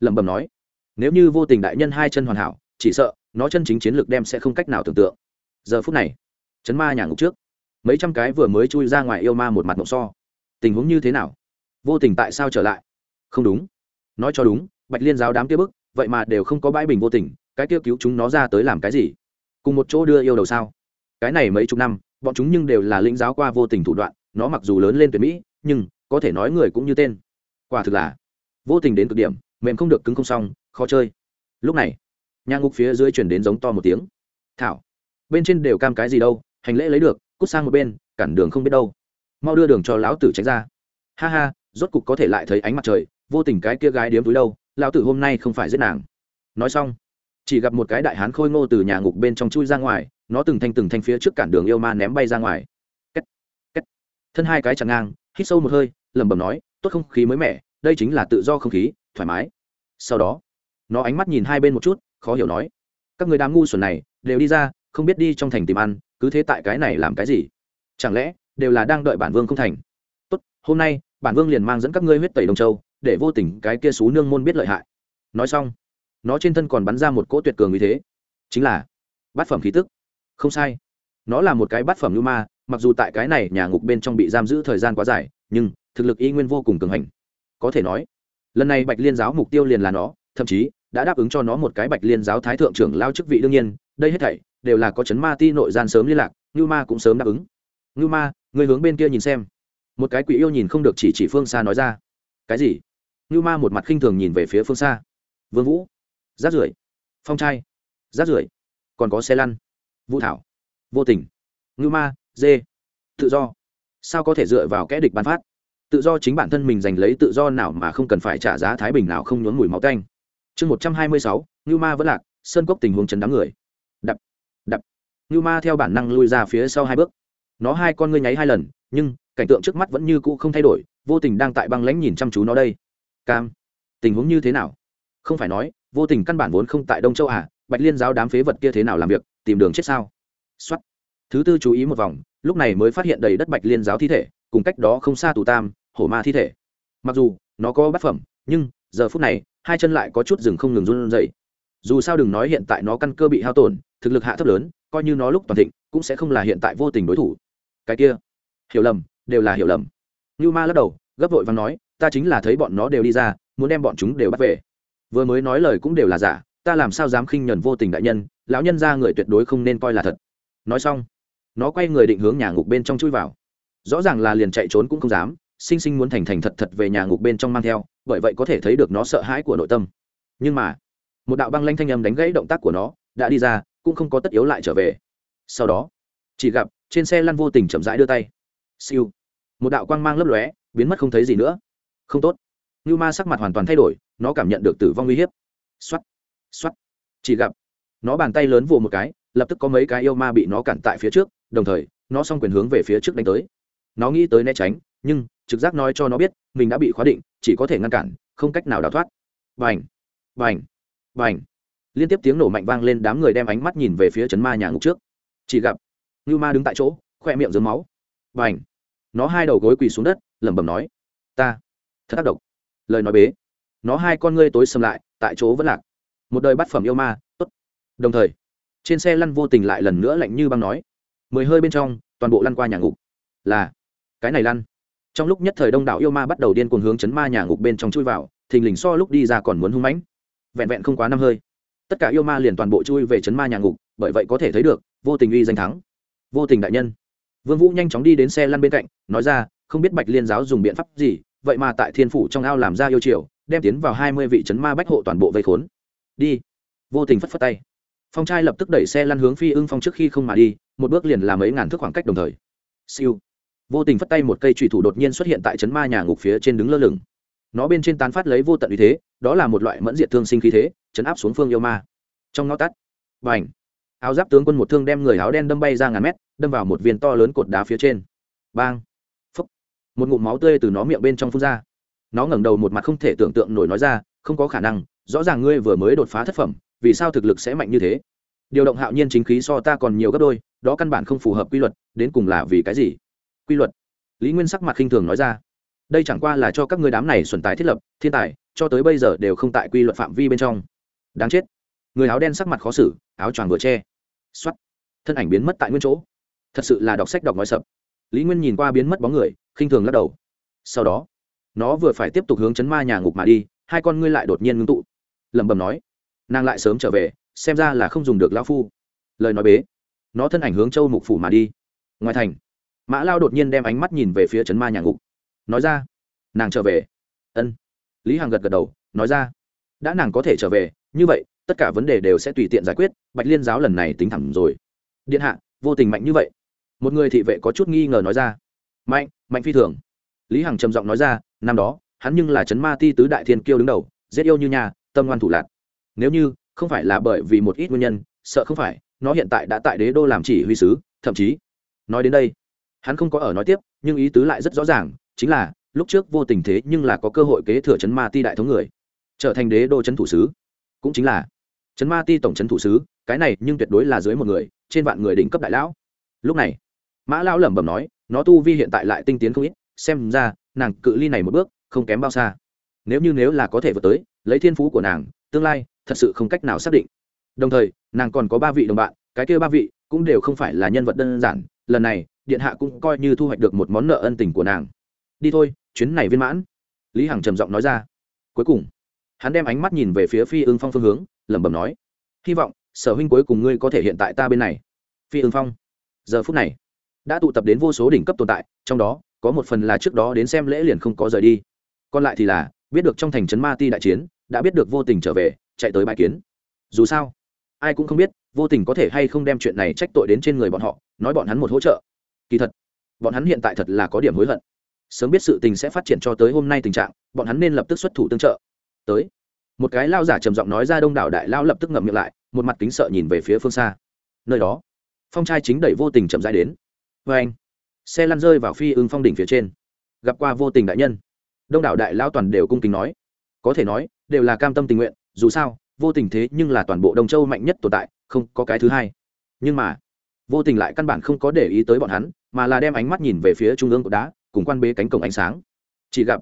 Lẩm bẩm nói, nếu như vô tình đại nhân hai chân hoàn hảo, chỉ sợ nó chân chính chiến lược đem sẽ không cách nào tưởng tượng. Giờ phút này, chấn ma nhà ngục trước, mấy trăm cái vừa mới chui ra ngoài yêu ma một mặt mộng so. Tình huống như thế nào? Vô tình tại sao trở lại? Không đúng. Nói cho đúng, bạch liên giáo đám kia bức, vậy mà đều không có bãi bình vô tình cái kia cứu chúng nó ra tới làm cái gì? Cùng một chỗ đưa yêu đầu sao? Cái này mấy chục năm, bọn chúng nhưng đều là lĩnh giáo qua vô tình thủ đoạn, nó mặc dù lớn lên tuyệt mỹ, nhưng có thể nói người cũng như tên. Quả thực là, vô tình đến cực điểm, mềm không được cứng không xong, khó chơi. Lúc này, nhà ngục phía dưới chuyển đến giống to một tiếng. Thảo, bên trên đều cam cái gì đâu, hành lễ lấy được, cút sang một bên, cản đường không biết đâu. Mau đưa đường cho lão tử tránh ra. Ha ha, rốt cục có thể lại thấy ánh mặt trời, vô tình cái kia gái điếm túi đâu, lão tử hôm nay không phải giết nàng. Nói xong chỉ gặp một cái đại hán khôi ngô từ nhà ngục bên trong chui ra ngoài, nó từng thanh từng thanh phía trước cản đường yêu ma ném bay ra ngoài Kết. Kết. thân hai cái chẳng ngang, hít sâu một hơi, lẩm bẩm nói, tốt không khí mới mẻ, đây chính là tự do không khí, thoải mái sau đó, nó ánh mắt nhìn hai bên một chút, khó hiểu nói, các người đám ngu xuẩn này, đều đi ra, không biết đi trong thành tìm ăn, cứ thế tại cái này làm cái gì chẳng lẽ, đều là đang đợi bản vương không thành tốt, hôm nay, bản vương liền mang dẫn các ngươi huyết tẩy đồng châu, để vô tình cái kia xú nương môn biết lợi hại nói xong nó trên thân còn bắn ra một cỗ tuyệt cường như thế. Chính là bát phẩm khí tức. Không sai. Nó là một cái bát phẩm lưu ma, mặc dù tại cái này nhà ngục bên trong bị giam giữ thời gian quá dài, nhưng thực lực y nguyên vô cùng cường hành. Có thể nói, lần này bạch liên giáo mục tiêu liền là nó, thậm chí đã đáp ứng cho nó một cái bạch liên giáo thái thượng trưởng lao chức vị đương nhiên, đây hết thảy đều là có chấn ma ti nội gian sớm liên lạc, ngưu ma cũng sớm đáp ứng. Ngưu ma, người hướng bên kia nhìn xem. Một cái quỷ yêu nhìn không được chỉ chỉ phương xa nói ra. Cái gì? Ngưu ma một mặt khinh thường nhìn về phía phương xa. Vương vũ rác rưởi. Phong trai. Rác rưởi. Còn có xe lăn. Vũ thảo. Vô tình. Ngưu ma, dê. Tự do. Sao có thể dựa vào kẽ địch bán phát? Tự do chính bản thân mình giành lấy tự do nào mà không cần phải trả giá thái bình nào không nhốn mùi máu tanh. Chương một trăm hai mươi sáu, ngưu ma vẫn lạc, sơn cốc tình huống chấn đám người. Đập đập. Ngưu ma theo bản năng lui ra phía sau hai bước. Nó hai con ngươi nháy hai lần, nhưng cảnh tượng trước mắt vẫn như cũ không thay đổi, vô tình đang tại băng lãnh nhìn chăm chú nó đây. Cam, tình huống như thế nào? Không phải nói vô tình căn bản vốn không tại đông châu à bạch liên giáo đám phế vật kia thế nào làm việc, tìm đường chết sao? Xuất thứ tư chú ý một vòng, lúc này mới phát hiện đầy đất bạch liên giáo thi thể, cùng cách đó không xa tù tam, hổ ma thi thể. Mặc dù, nó có bát phẩm, nhưng, giờ phút này, hai chân lại có chút rừng không ngừng run dậy dù sao đừng nói hiện tại nó căn cơ bị hao tổn, thực lực hạ thấp lớn, coi như nó lúc toàn thịnh, cũng sẽ không là hiện tại vô tình đối thủ. Cái kia. Hiểu lầm, đều là hiểu lầm. Như ma lắc đầu, gấp vội và nói, ta chính là thấy bọn nó đều đi ra, muốn đem bọn chúng đều bắt về vừa mới nói lời cũng đều là giả, ta làm sao dám khinh nhuần vô tình đại nhân, lão nhân ra người tuyệt đối không nên coi là thật. Nói xong, nó quay người định hướng nhà ngục bên trong chui vào. Rõ ràng là liền chạy trốn cũng không dám, sinh sinh muốn thành thành thật thật về nhà ngục bên trong mang theo, bởi vậy có thể thấy được nó sợ hãi của nội tâm. Nhưng mà, một đạo băng lanh thanh âm đánh gãy động tác của nó, đã đi ra, cũng không có tất yếu lại trở về. Sau đó, chỉ gặp trên xe lăn vô tình chậm rãi đưa tay. Siêu. Một đạo quang mang lấp lóe, biến mất không thấy gì nữa. Không tốt. Như ma sắc mặt hoàn toàn thay đổi nó cảm nhận được tử vong uy hiếp. X o á t x o á t chỉ gặp, nó bàn tay lớn vồ một cái, lập tức có mấy cái yêu ma bị nó cản tại phía trước, đồng thời, nó s o n g quyền hướng về phía trước đánh tới. Nó nghĩ tới né tránh, nhưng, trực giác nói cho nó biết, mình đã bị khóa định, chỉ có thể ngăn cản, không cách nào đào thoát. Vành vành vành liên tiếp tiếng nổ mạnh vang lên đám người đem ánh mắt nhìn về phía trấn ma nhà ngục trước. Chỉ gặp, ngưu ma đứng tại chỗ, khoe miệng dướng máu. Vành nó hai đầu gối quỳ xuống đất, lẩm bẩm nói, ta, thật tác động lời nói bế nó hai con ngươi tối sầm lại, tại chỗ vẫn lạc. Một đời bát phẩm yêu ma, tốt. Đồng thời, trên xe lăn vô tình lại lần nữa lạnh như băng nói. Mười hơi bên trong, toàn bộ lăn qua nhà ngục. Là, cái này lăn. Trong lúc nhất thời đông đảo yêu ma bắt đầu điên cuồng hướng chấn ma nhà ngục bên trong chui vào, thình lình so lúc đi ra còn muốn hung mãnh. Vẹn vẹn không quá năm hơi, tất cả yêu ma liền toàn bộ chui về chấn ma nhà ngục, bởi vậy có thể thấy được, vô tình uy danh thắng. Vô tình đại nhân. Vương vũ nhanh chóng đi đến xe lăn bên cạnh, nói ra, không biết bạch liên giáo dùng biện pháp gì, vậy mà tại thiên phủ trong ao làm ra yêu triều đem tiến vào hai mươi vị trấn ma bách hộ toàn bộ vây khốn. Đi. Vô tình phất phất tay. Phong trai lập tức đẩy xe lăn hướng phi ưng phong trước khi không mà đi, một bước liền làm mấy ngàn thước khoảng cách đồng thời. Siêu. Vô tình phất tay một cây trùy thủ đột nhiên xuất hiện tại trấn ma nhà ngục phía trên đứng lơ lửng. Nó bên trên tán phát lấy vô tận uy thế, đó là một loại mẫn diệt thương sinh khí thế, chấn áp xuống phương yêu ma. Trong ngõ tắt b à n h áo giáp tướng quân một thương đem người áo đen đâm bay ra ngàn mét, đâm vào một viên to lớn cột đá phía trên. Bang, phúc, một ngụm máu tươi từ nó miệng bên trong phun ra nó ngẩng đầu một mặt không thể tưởng tượng nổi nói ra, không có khả năng, rõ ràng ngươi vừa mới đột phá thất phẩm, vì sao thực lực sẽ mạnh như thế? Điều động hạo nhiên chính khí so ta còn nhiều gấp đôi, đó căn bản không phù hợp quy luật, đến cùng là vì cái gì? Quy luật? Lý nguyên sắc mặt khinh thường nói ra, đây chẳng qua là cho các ngươi đám này xuẩn tài thiết lập, thiên tài, cho tới bây giờ đều không tại quy luật phạm vi bên trong. Đáng chết. Người áo đen sắc mặt khó xử, áo choàng vừa che. X o á t thân ảnh biến mất tại nguyên chỗ. Thật sự là đọc sách đọc nói sập. Lý nguyên nhìn qua biến mất bóng người, khinh thường lắc đầu. Sau đó nó vừa phải tiếp tục hướng chấn ma nhà ngục mà đi, hai con ngươi lại đột nhiên ngưng tụ. Lẩm bẩm nói, nàng lại sớm trở về, xem ra là không dùng được lão phu. Lời nói bế, nó thân ảnh hướng châu mục phủ mà đi. Ngoài thành, mã lao đột nhiên đem ánh mắt nhìn về phía chấn ma nhà ngục. Nói ra, nàng trở về. Ân. Lý hằng gật gật đầu, nói ra, đã nàng có thể trở về, như vậy, tất cả vấn đề đều sẽ tùy tiện giải quyết, bạch liên giáo lần này tính thẳng rồi. Điện hạ, vô tình mạnh như vậy. Một người thị vệ có chút nghi ngờ nói ra, mạnh mạnh phi thường. Lý hằng trầm giọng nói ra năm đó, hắn nhưng là chấn ma ti tứ đại thiên kiêu đứng đầu, giết yêu như nhà, tâm ngoan thủ lạc. Nếu như, không phải là bởi vì một ít nguyên nhân, sợ không phải, nó hiện tại đã tại đế đô làm chỉ huy sứ, thậm chí. Nói đến đây, hắn không có ở nói tiếp, nhưng ý tứ lại rất rõ ràng, chính là, lúc trước vô tình thế nhưng là có cơ hội kế thừa chấn ma ti đại thống người, trở thành đế đô chấn thủ sứ. Cũng chính là chấn ma ti tổng chấn thủ sứ, cái này nhưng tuyệt đối là dưới một người, trên vạn người đỉnh cấp đại lão. Lúc này, mã lão lẩm bẩm nói, nó tu vi hiện tại lại tinh tiến không ít, xem ra nàng cự ly này một bước, không kém bao xa. Nếu như nếu là có thể vượt tới, lấy thiên phú của nàng, tương lai, thật sự không cách nào xác định. Đồng thời, nàng còn có ba vị đồng bạn, cái kia ba vị cũng đều không phải là nhân vật đơn giản, lần này, điện hạ cũng coi như thu hoạch được một món nợ ân tình của nàng. Đi thôi, chuyến này viên mãn. Lý hằng trầm giọng nói ra. Cuối cùng, hắn đem ánh mắt nhìn về phía phi ưng phong phương hướng, lẩm bẩm nói, hy vọng, sở huynh cuối cùng ngươi có thể hiện tại ta bên này. Phi ưng phong, giờ phút này, đã tụ tập đến vô số đỉnh cấp tồn tại, trong đó có một phần là trước đó đến xem lễ liền không có rời đi. Còn lại thì là, biết được trong thành trấn ma ti đại chiến, đã biết được vô tình trở về, chạy tới bãi kiến. Dù sao, ai cũng không biết, vô tình có thể hay không đem chuyện này trách tội đến trên người bọn họ, nói bọn hắn một hỗ trợ. Kỳ thật, bọn hắn hiện tại thật là có điểm hối hận. Sớm biết sự tình sẽ phát triển cho tới hôm nay tình trạng, bọn hắn nên lập tức xuất thủ tương trợ. Tới, một cái lao giả trầm giọng nói ra đông đảo đại lao lập tức ngậm miệng lại, một mặt kính sợ nhìn về phía phương xa. Nơi đó, phong trai chính đẩy vô tình chậm rãi đến. Vê anh xe lăn rơi vào phi ưng phong đỉnh phía trên. Gặp qua vô tình đại nhân. Đông đảo đại lao toàn đều cung kính nói. Có thể nói, đều là cam tâm tình nguyện, dù sao, vô tình thế nhưng là toàn bộ đông châu mạnh nhất tồn tại, không có cái thứ hai. Nhưng mà, vô tình lại căn bản không có để ý tới bọn hắn, mà là đem ánh mắt nhìn về phía trung ương cột đá, cùng quan bế cánh cổng ánh sáng. Chỉ gặp,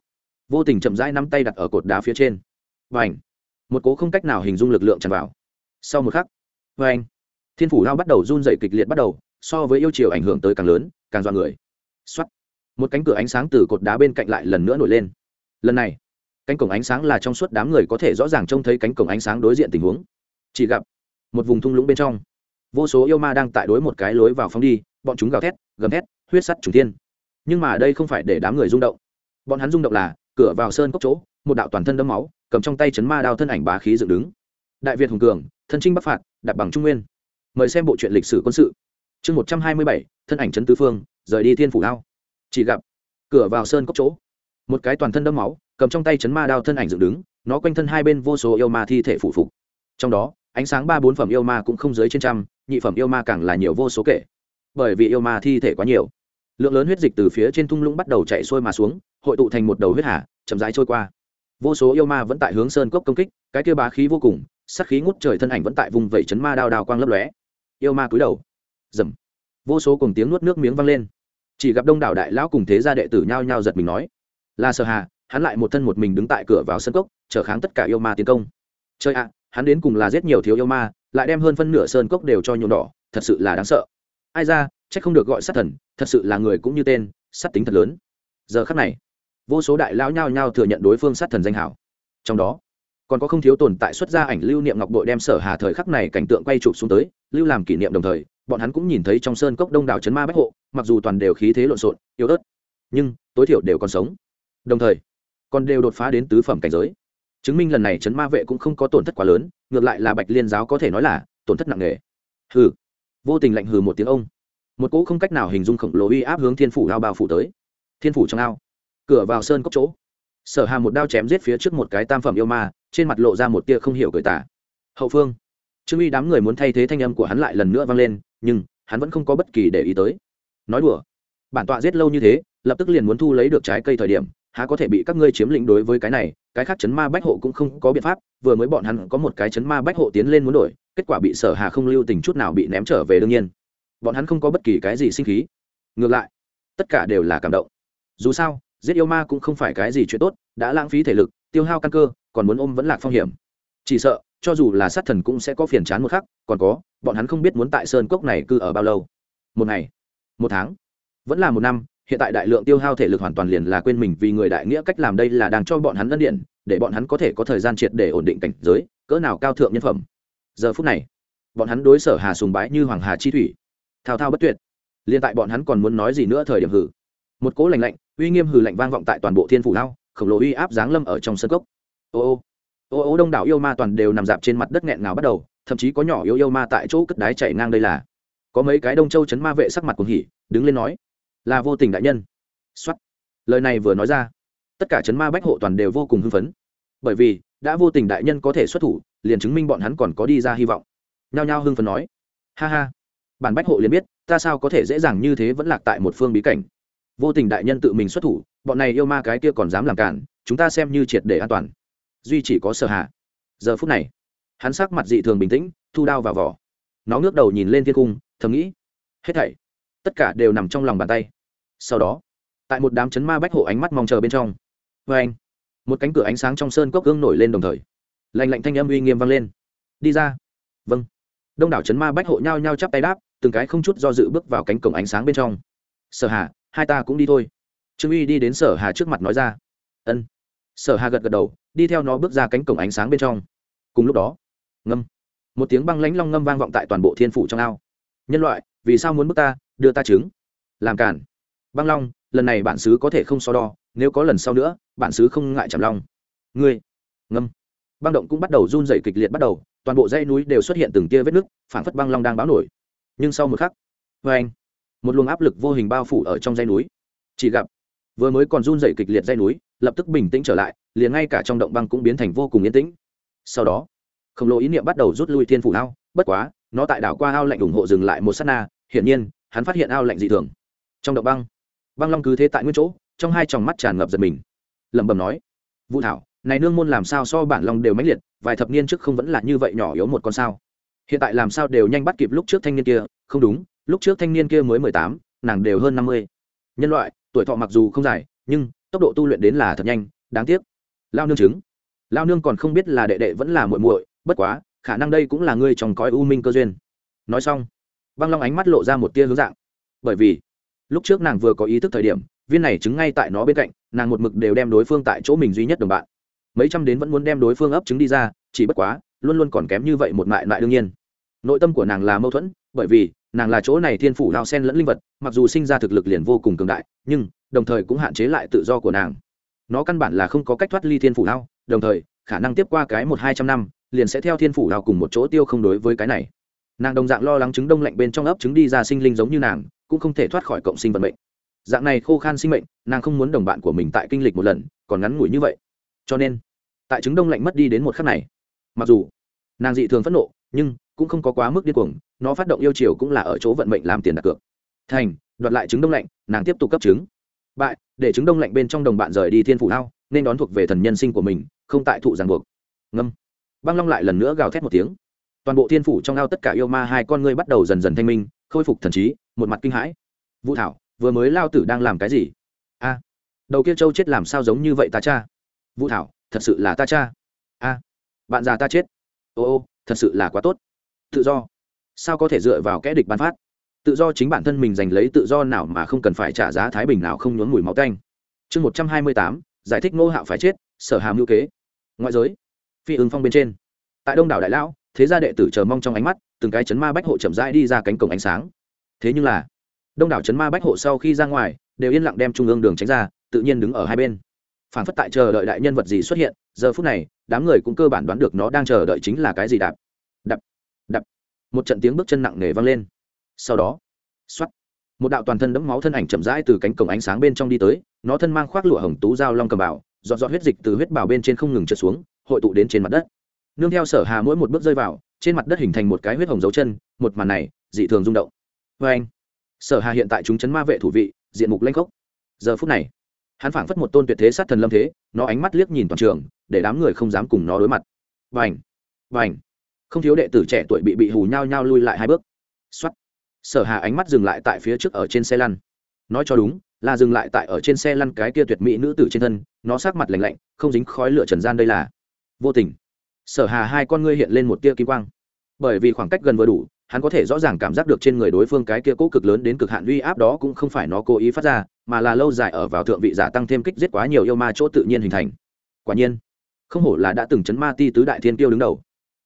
vô tình chậm rãi nắm tay đặt ở cột đá phía trên. Và ảnh một cố không cách nào hình dung lực lượng tràn vào. Sau một khắc và anh thiên phủ lao bắt đầu run dậy kịch liệt bắt đầu, so với yêu chiều ảnh hưởng tới càng lớn càng dọa người. X một cánh cửa ánh sáng từ cột đá bên cạnh lại lần nữa nổi lên. Lần này, cánh cổng ánh sáng là trong suốt đám người có thể rõ ràng trông thấy cánh cổng ánh sáng đối diện tình huống. Chỉ gặp một vùng thung lũng bên trong, vô số yêu ma đang tại đối một cái lối vào phóng đi, bọn chúng gào thét, gầm thét, huyết sắt trùng thiên. Nhưng mà đây không phải để đám người rung động. Bọn hắn rung động là, cửa vào sơn cốc chỗ, một đạo toàn thân đấm máu, cầm trong tay chấn ma đao thân ảnh bá khí dựng đứng. Đại việt hùng cường, thân trinh bắc phạt, đặt bằng trung nguyên. Mời xem bộ truyện lịch sử quân sự chương một trăm hai mươi bảy, thân ảnh trấn tứ phương, rời đi thiên phủ ao. Chỉ gặp, cửa vào sơn cốc chỗ, một cái toàn thân đấm máu, cầm trong tay chấn ma đao thân ảnh dựng đứng, nó quanh thân hai bên vô số yêu ma thi thể phủ phục. Trong đó, ánh sáng ba bốn phẩm yêu ma cũng không dưới trên trăm, nhị phẩm yêu ma càng là nhiều vô số kể. Bởi vì yêu ma thi thể quá nhiều, lượng lớn huyết dịch từ phía trên thung lũng bắt đầu chạy xuôi mà xuống, hội tụ thành một đầu huyết hà, chậm rãi trôi qua. Vô số yêu ma vẫn tại hướng sơn cốc công kích, cái kia bá khí vô cùng sắc khí ngút trời thân ảnh vẫn tại vùng vẩy chấn ma đao đao quang lấp lóe. Yêu ma cúi đầu dầm. Vô số cùng tiếng nuốt nước miếng vang lên. Chỉ gặp đông đảo đại lão cùng thế gia đệ tử nhao nhao giật mình nói, là sở hà, hắn lại một thân một mình đứng tại cửa vào sân cốc trở kháng tất cả yêu ma tiến công. Chơi ạ, hắn đến cùng là giết nhiều thiếu yêu ma, lại đem hơn phân nửa sơn cốc đều cho nhuộm đỏ, thật sự là đáng sợ. Ai ra, chắc không được gọi sát thần, thật sự là người cũng như tên, sát tính thật lớn. Giờ khắc này, vô số đại lão nhao nhao thừa nhận đối phương sát thần danh hảo. Trong đó, còn có không thiếu tồn tại xuất ra ảnh lưu niệm ngọc bội đem sở hà thời khắc này cảnh tượng quay chụp xuống tới, lưu làm kỷ niệm đồng thời bọn hắn cũng nhìn thấy trong sơn cốc đông đảo chấn ma bách hộ, mặc dù toàn đều khí thế lộn xộn, yếu ớt, nhưng tối thiểu đều còn sống. Đồng thời, còn đều đột phá đến tứ phẩm cảnh giới. Chứng minh lần này chấn ma vệ cũng không có tổn thất quá lớn, ngược lại là bạch liên giáo có thể nói là tổn thất nặng nề. Hừ, vô tình lạnh hừ một tiếng ông. Một cỗ không cách nào hình dung khổng lồ uy áp hướng thiên phủ ao bao phủ tới. Thiên phủ trong ao, cửa vào sơn cốc chỗ, sở hà một đao chém giết phía trước một cái tam phẩm yêu ma, trên mặt lộ ra một tia không hiểu cười tả hậu phương, trương uy đám người muốn thay thế thanh âm của hắn lại lần nữa vang lên nhưng hắn vẫn không có bất kỳ để ý tới. Nói đùa, bản tọa giết lâu như thế, lập tức liền muốn thu lấy được trái cây thời điểm, há có thể bị các ngươi chiếm lĩnh đối với cái này, cái khác chấn ma bách hộ cũng không có biện pháp, vừa mới bọn hắn có một cái chấn ma bách hộ tiến lên muốn đổi, kết quả bị sở hà không lưu tình chút nào bị ném trở về đương nhiên. Bọn hắn không có bất kỳ cái gì sinh khí. Ngược lại, tất cả đều là cảm động. Dù sao, giết yêu ma cũng không phải cái gì chuyện tốt, đã lãng phí thể lực, tiêu hao căn cơ, còn muốn ôm vẫn lạc phong hiểm. Chỉ sợ, cho dù là sát thần cũng sẽ có phiền chán một khắc, còn có bọn hắn không biết muốn tại sơn cốc này cư ở bao lâu. Một ngày, một tháng, vẫn là một năm, hiện tại đại lượng tiêu hao thể lực hoàn toàn liền là quên mình vì người đại nghĩa cách làm đây là đang cho bọn hắn ân điện, để bọn hắn có thể có thời gian triệt để ổn định cảnh giới, cỡ nào cao thượng nhân phẩm. Giờ phút này, bọn hắn đối sở hà sùng bái như hoàng hà chi thủy. Thao thao bất tuyệt. Liên tại bọn hắn còn muốn nói gì nữa thời điểm hử. Một cỗ lạnh lạnh, uy nghiêm hử lạnh vang vọng tại toàn bộ thiên phủ lao, khổng lồ uy áp giáng lâm ở trong sân cốc. Ô ô ô ô đông đảo yêu ma toàn đều nằm dạp trên mặt đất nghẹn ngào bắt đầu thậm chí có nhỏ yêu yêu ma tại chỗ cất đái chạy ngang đây là. Có mấy cái đông châu chấn ma vệ sắc mặt cuồng hỉ, đứng lên nói, là vô tình đại nhân. Xuất lời này vừa nói ra, tất cả chấn ma bách hộ toàn đều vô cùng hưng phấn. Bởi vì, đã vô tình đại nhân có thể xuất thủ, liền chứng minh bọn hắn còn có đi ra hy vọng. Nhao nhao hưng phấn nói, ha ha. Bản bách hộ liền biết, ta sao có thể dễ dàng như thế vẫn lạc tại một phương bí cảnh. Vô tình đại nhân tự mình xuất thủ, bọn này yêu ma cái kia còn dám làm cản, chúng ta xem như triệt để an toàn. Duy chỉ có sợ hạ giờ phút này hắn sắc mặt dị thường bình tĩnh, thu đao vào vỏ. Nó ngước đầu nhìn lên thiên cung, thầm nghĩ, hết thảy, tất cả đều nằm trong lòng bàn tay. Sau đó, tại một đám chấn ma bách hộ ánh mắt mong chờ bên trong vê anh, một cánh cửa ánh sáng trong sơn cốc gương nổi lên đồng thời, lạnh lạnh thanh âm uy nghiêm vang lên. Đi ra. Vâng. Đông đảo chấn ma bách hộ nhao nhao chắp tay đáp, từng cái không chút do dự bước vào cánh cổng ánh sáng bên trong. Sở hà, hai ta cũng đi thôi. Trương uy đi đến sở hà trước mặt nói ra. Ân. Sở hà gật gật đầu, đi theo nó bước ra cánh cổng ánh sáng bên trong. Cùng lúc đó ngâm. Một tiếng băng lãnh long ngâm vang vọng tại toàn bộ thiên phủ trong ao. Nhân loại, vì sao muốn bước ta, đưa ta trứng? Làm cản băng long, lần này bản xứ có thể không so đo, nếu có lần sau nữa, bản xứ không ngại chạm long. Ngươi. Ngâm. Băng động cũng bắt đầu run dày kịch liệt bắt đầu, toàn bộ dãy núi đều xuất hiện từng tia vết nứt phản phất băng long đang báo nổi. Nhưng sau một khắc vê anh, một luồng áp lực vô hình bao phủ ở trong dãy núi. Chỉ gặp, vừa mới còn run dày kịch liệt dãy núi, lập tức bình tĩnh trở lại, liền ngay cả trong động băng cũng biến thành vô cùng yên tĩnh. Sau đó khổng lồ ý niệm bắt đầu rút lui thiên phủ ao. Bất quá, nó tại đảo qua ao lạnh ủng hộ dừng lại một s á t na, hiển nhiên, hắn phát hiện ao lạnh dị thường. Trong động băng băng long cứ thế tại nguyên chỗ, trong hai tròng mắt tràn ngập giật mình. Lẩm bẩm nói, vũ thảo, này nương môn làm sao so bản long đều mãnh liệt, vài thập niên trước không vẫn là như vậy nhỏ yếu một con sao? Hiện tại làm sao đều nhanh bắt kịp lúc trước thanh niên kia, không đúng, lúc trước thanh niên kia mới mười tám, nàng đều hơn năm mươi. Nhân loại, tuổi thọ mặc dù không dài, nhưng tốc độ tu luyện đến là thật nhanh, đáng tiếc. Lao nương chứng. Lao nương còn không biết là đệ đệ vẫn là muội muội bất quá, khả năng đây cũng là ngươi trong cõi u minh cơ duyên. Nói xong, băng long ánh mắt lộ ra một tia hướng dạng. Bởi vì, lúc trước nàng vừa có ý thức thời điểm, viên này trứng ngay tại nó bên cạnh, nàng một mực đều đem đối phương tại chỗ mình duy nhất đồng bạn. Mấy trăm đến vẫn muốn đem đối phương ấp trứng đi ra, chỉ bất quá, luôn luôn còn kém như vậy một mại lại đương nhiên. Nội tâm của nàng là mâu thuẫn, bởi vì, nàng là chỗ này thiên phủ lao sen lẫn linh vật, mặc dù sinh ra thực lực liền vô cùng cường đại, nhưng, đồng thời cũng hạn chế lại tự do của nàng. Nó căn bản là không có cách thoát ly thiên phủ lao, đồng thời, khả năng tiếp qua cái một hai trăm năm liền sẽ theo thiên phủ lao cùng một chỗ tiêu không đối với cái này. Nàng đồng dạng lo lắng trứng đông lạnh bên trong ấp trứng đi ra sinh linh giống như nàng, cũng không thể thoát khỏi cộng sinh vận mệnh. Dạng này khô khan sinh mệnh, nàng không muốn đồng bạn của mình tại kinh lịch một lần, còn ngắn ngủi như vậy. Cho nên, tại trứng đông lạnh mất đi đến một khắc này, mặc dù nàng dị thường phẫn nộ, nhưng cũng không có quá mức điên cuồng, nó phát động yêu chiều cũng là ở chỗ vận mệnh làm tiền đặt cược. Thành, đoạt lại trứng đông lạnh, nàng tiếp tục cấp trứng. Bại, để trứng đông lạnh bên trong đồng bạn rời đi thiên phủ ao nên đón thuộc về thần nhân sinh của mình, không tại thụ ràng buộc. Ngâm băng long lại lần nữa gào thét một tiếng. Toàn bộ thiên phủ trong ao tất cả yêu ma hai con ngươi bắt đầu dần dần thanh minh, khôi phục thần trí, một mặt kinh hãi. Vũ thảo, vừa mới lao tử đang làm cái gì? A, đầu kia châu chết làm sao giống như vậy ta cha? Vũ thảo, thật sự là ta cha? A, bạn già ta chết. Ô ô, thật sự là quá tốt. Tự do. Sao có thể dựa vào kẽ địch bán phát? Tự do chính bản thân mình giành lấy tự do nào mà không cần phải trả giá thái bình nào không nhốn mùi máu canh chương một trăm hai mươi tám, giải thích ngô hạo phải chết, sở hàm hữu kế. Ngoại giới phi ứng phong bên trên. Tại đông đảo đại lão, thế gia đệ tử chờ mong trong ánh mắt, từng cái chấn ma bách hộ chậm rãi đi ra cánh cổng ánh sáng. Thế nhưng là, đông đảo chấn ma bách hộ sau khi ra ngoài, đều yên lặng đem trung ương đường tránh ra, tự nhiên đứng ở hai bên. Phản phất tại chờ đợi đại nhân vật gì xuất hiện, giờ phút này, đám người cũng cơ bản đoán được nó đang chờ đợi chính là cái gì đạp. Đạp đạp. Một trận tiếng bước chân nặng nề vang lên. Sau đó x một đạo toàn thân đẫm máu thân ảnh chậm rãi từ cánh cổng ánh sáng bên trong đi tới, nó thân mang khoác lụa hồng tú dao long cầm bảo dọn dọn huyết dịch từ huyết bảo bên trên không ngừng trượt xuống hội tụ đến trên mặt đất. Nương theo sở hà mỗi một bước rơi vào, trên mặt đất hình thành một cái huyết hồng dấu chân, một màn này, dị thường rung động. Vê anh, sở hà hiện tại chúng chấn ma vệ thủ vị, diện mục lanh khốc. Giờ phút này, hắn phảng phất một tôn tuyệt thế sát thần lâm thế, nó ánh mắt liếc nhìn toàn trường, để đám người không dám cùng nó đối mặt. Vành vành không thiếu đệ tử trẻ tuổi bị bị hù nhau nhau lui lại hai bước. Xuất sở hà ánh mắt dừng lại tại phía trước ở trên xe lăn. Nói cho đúng, là dừng lại tại ở trên xe lăn cái kia tuyệt mỹ nữ tử trên thân, nó sát mặt lạnh lạnh, không dính khói lửa trần gian đây là vô tình. Sở hà hai con ngươi hiện lên một tia kim quang. Bởi vì khoảng cách gần vừa đủ, hắn có thể rõ ràng cảm giác được trên người đối phương cái kia cố cực lớn đến cực hạn uy áp đó cũng không phải nó cố ý phát ra, mà là lâu dài ở vào thượng vị giả tăng thêm kích giết quá nhiều yêu ma chỗ tự nhiên hình thành. Quả nhiên, không hổ là đã từng chấn ma ti tứ đại thiên tiêu đứng đầu.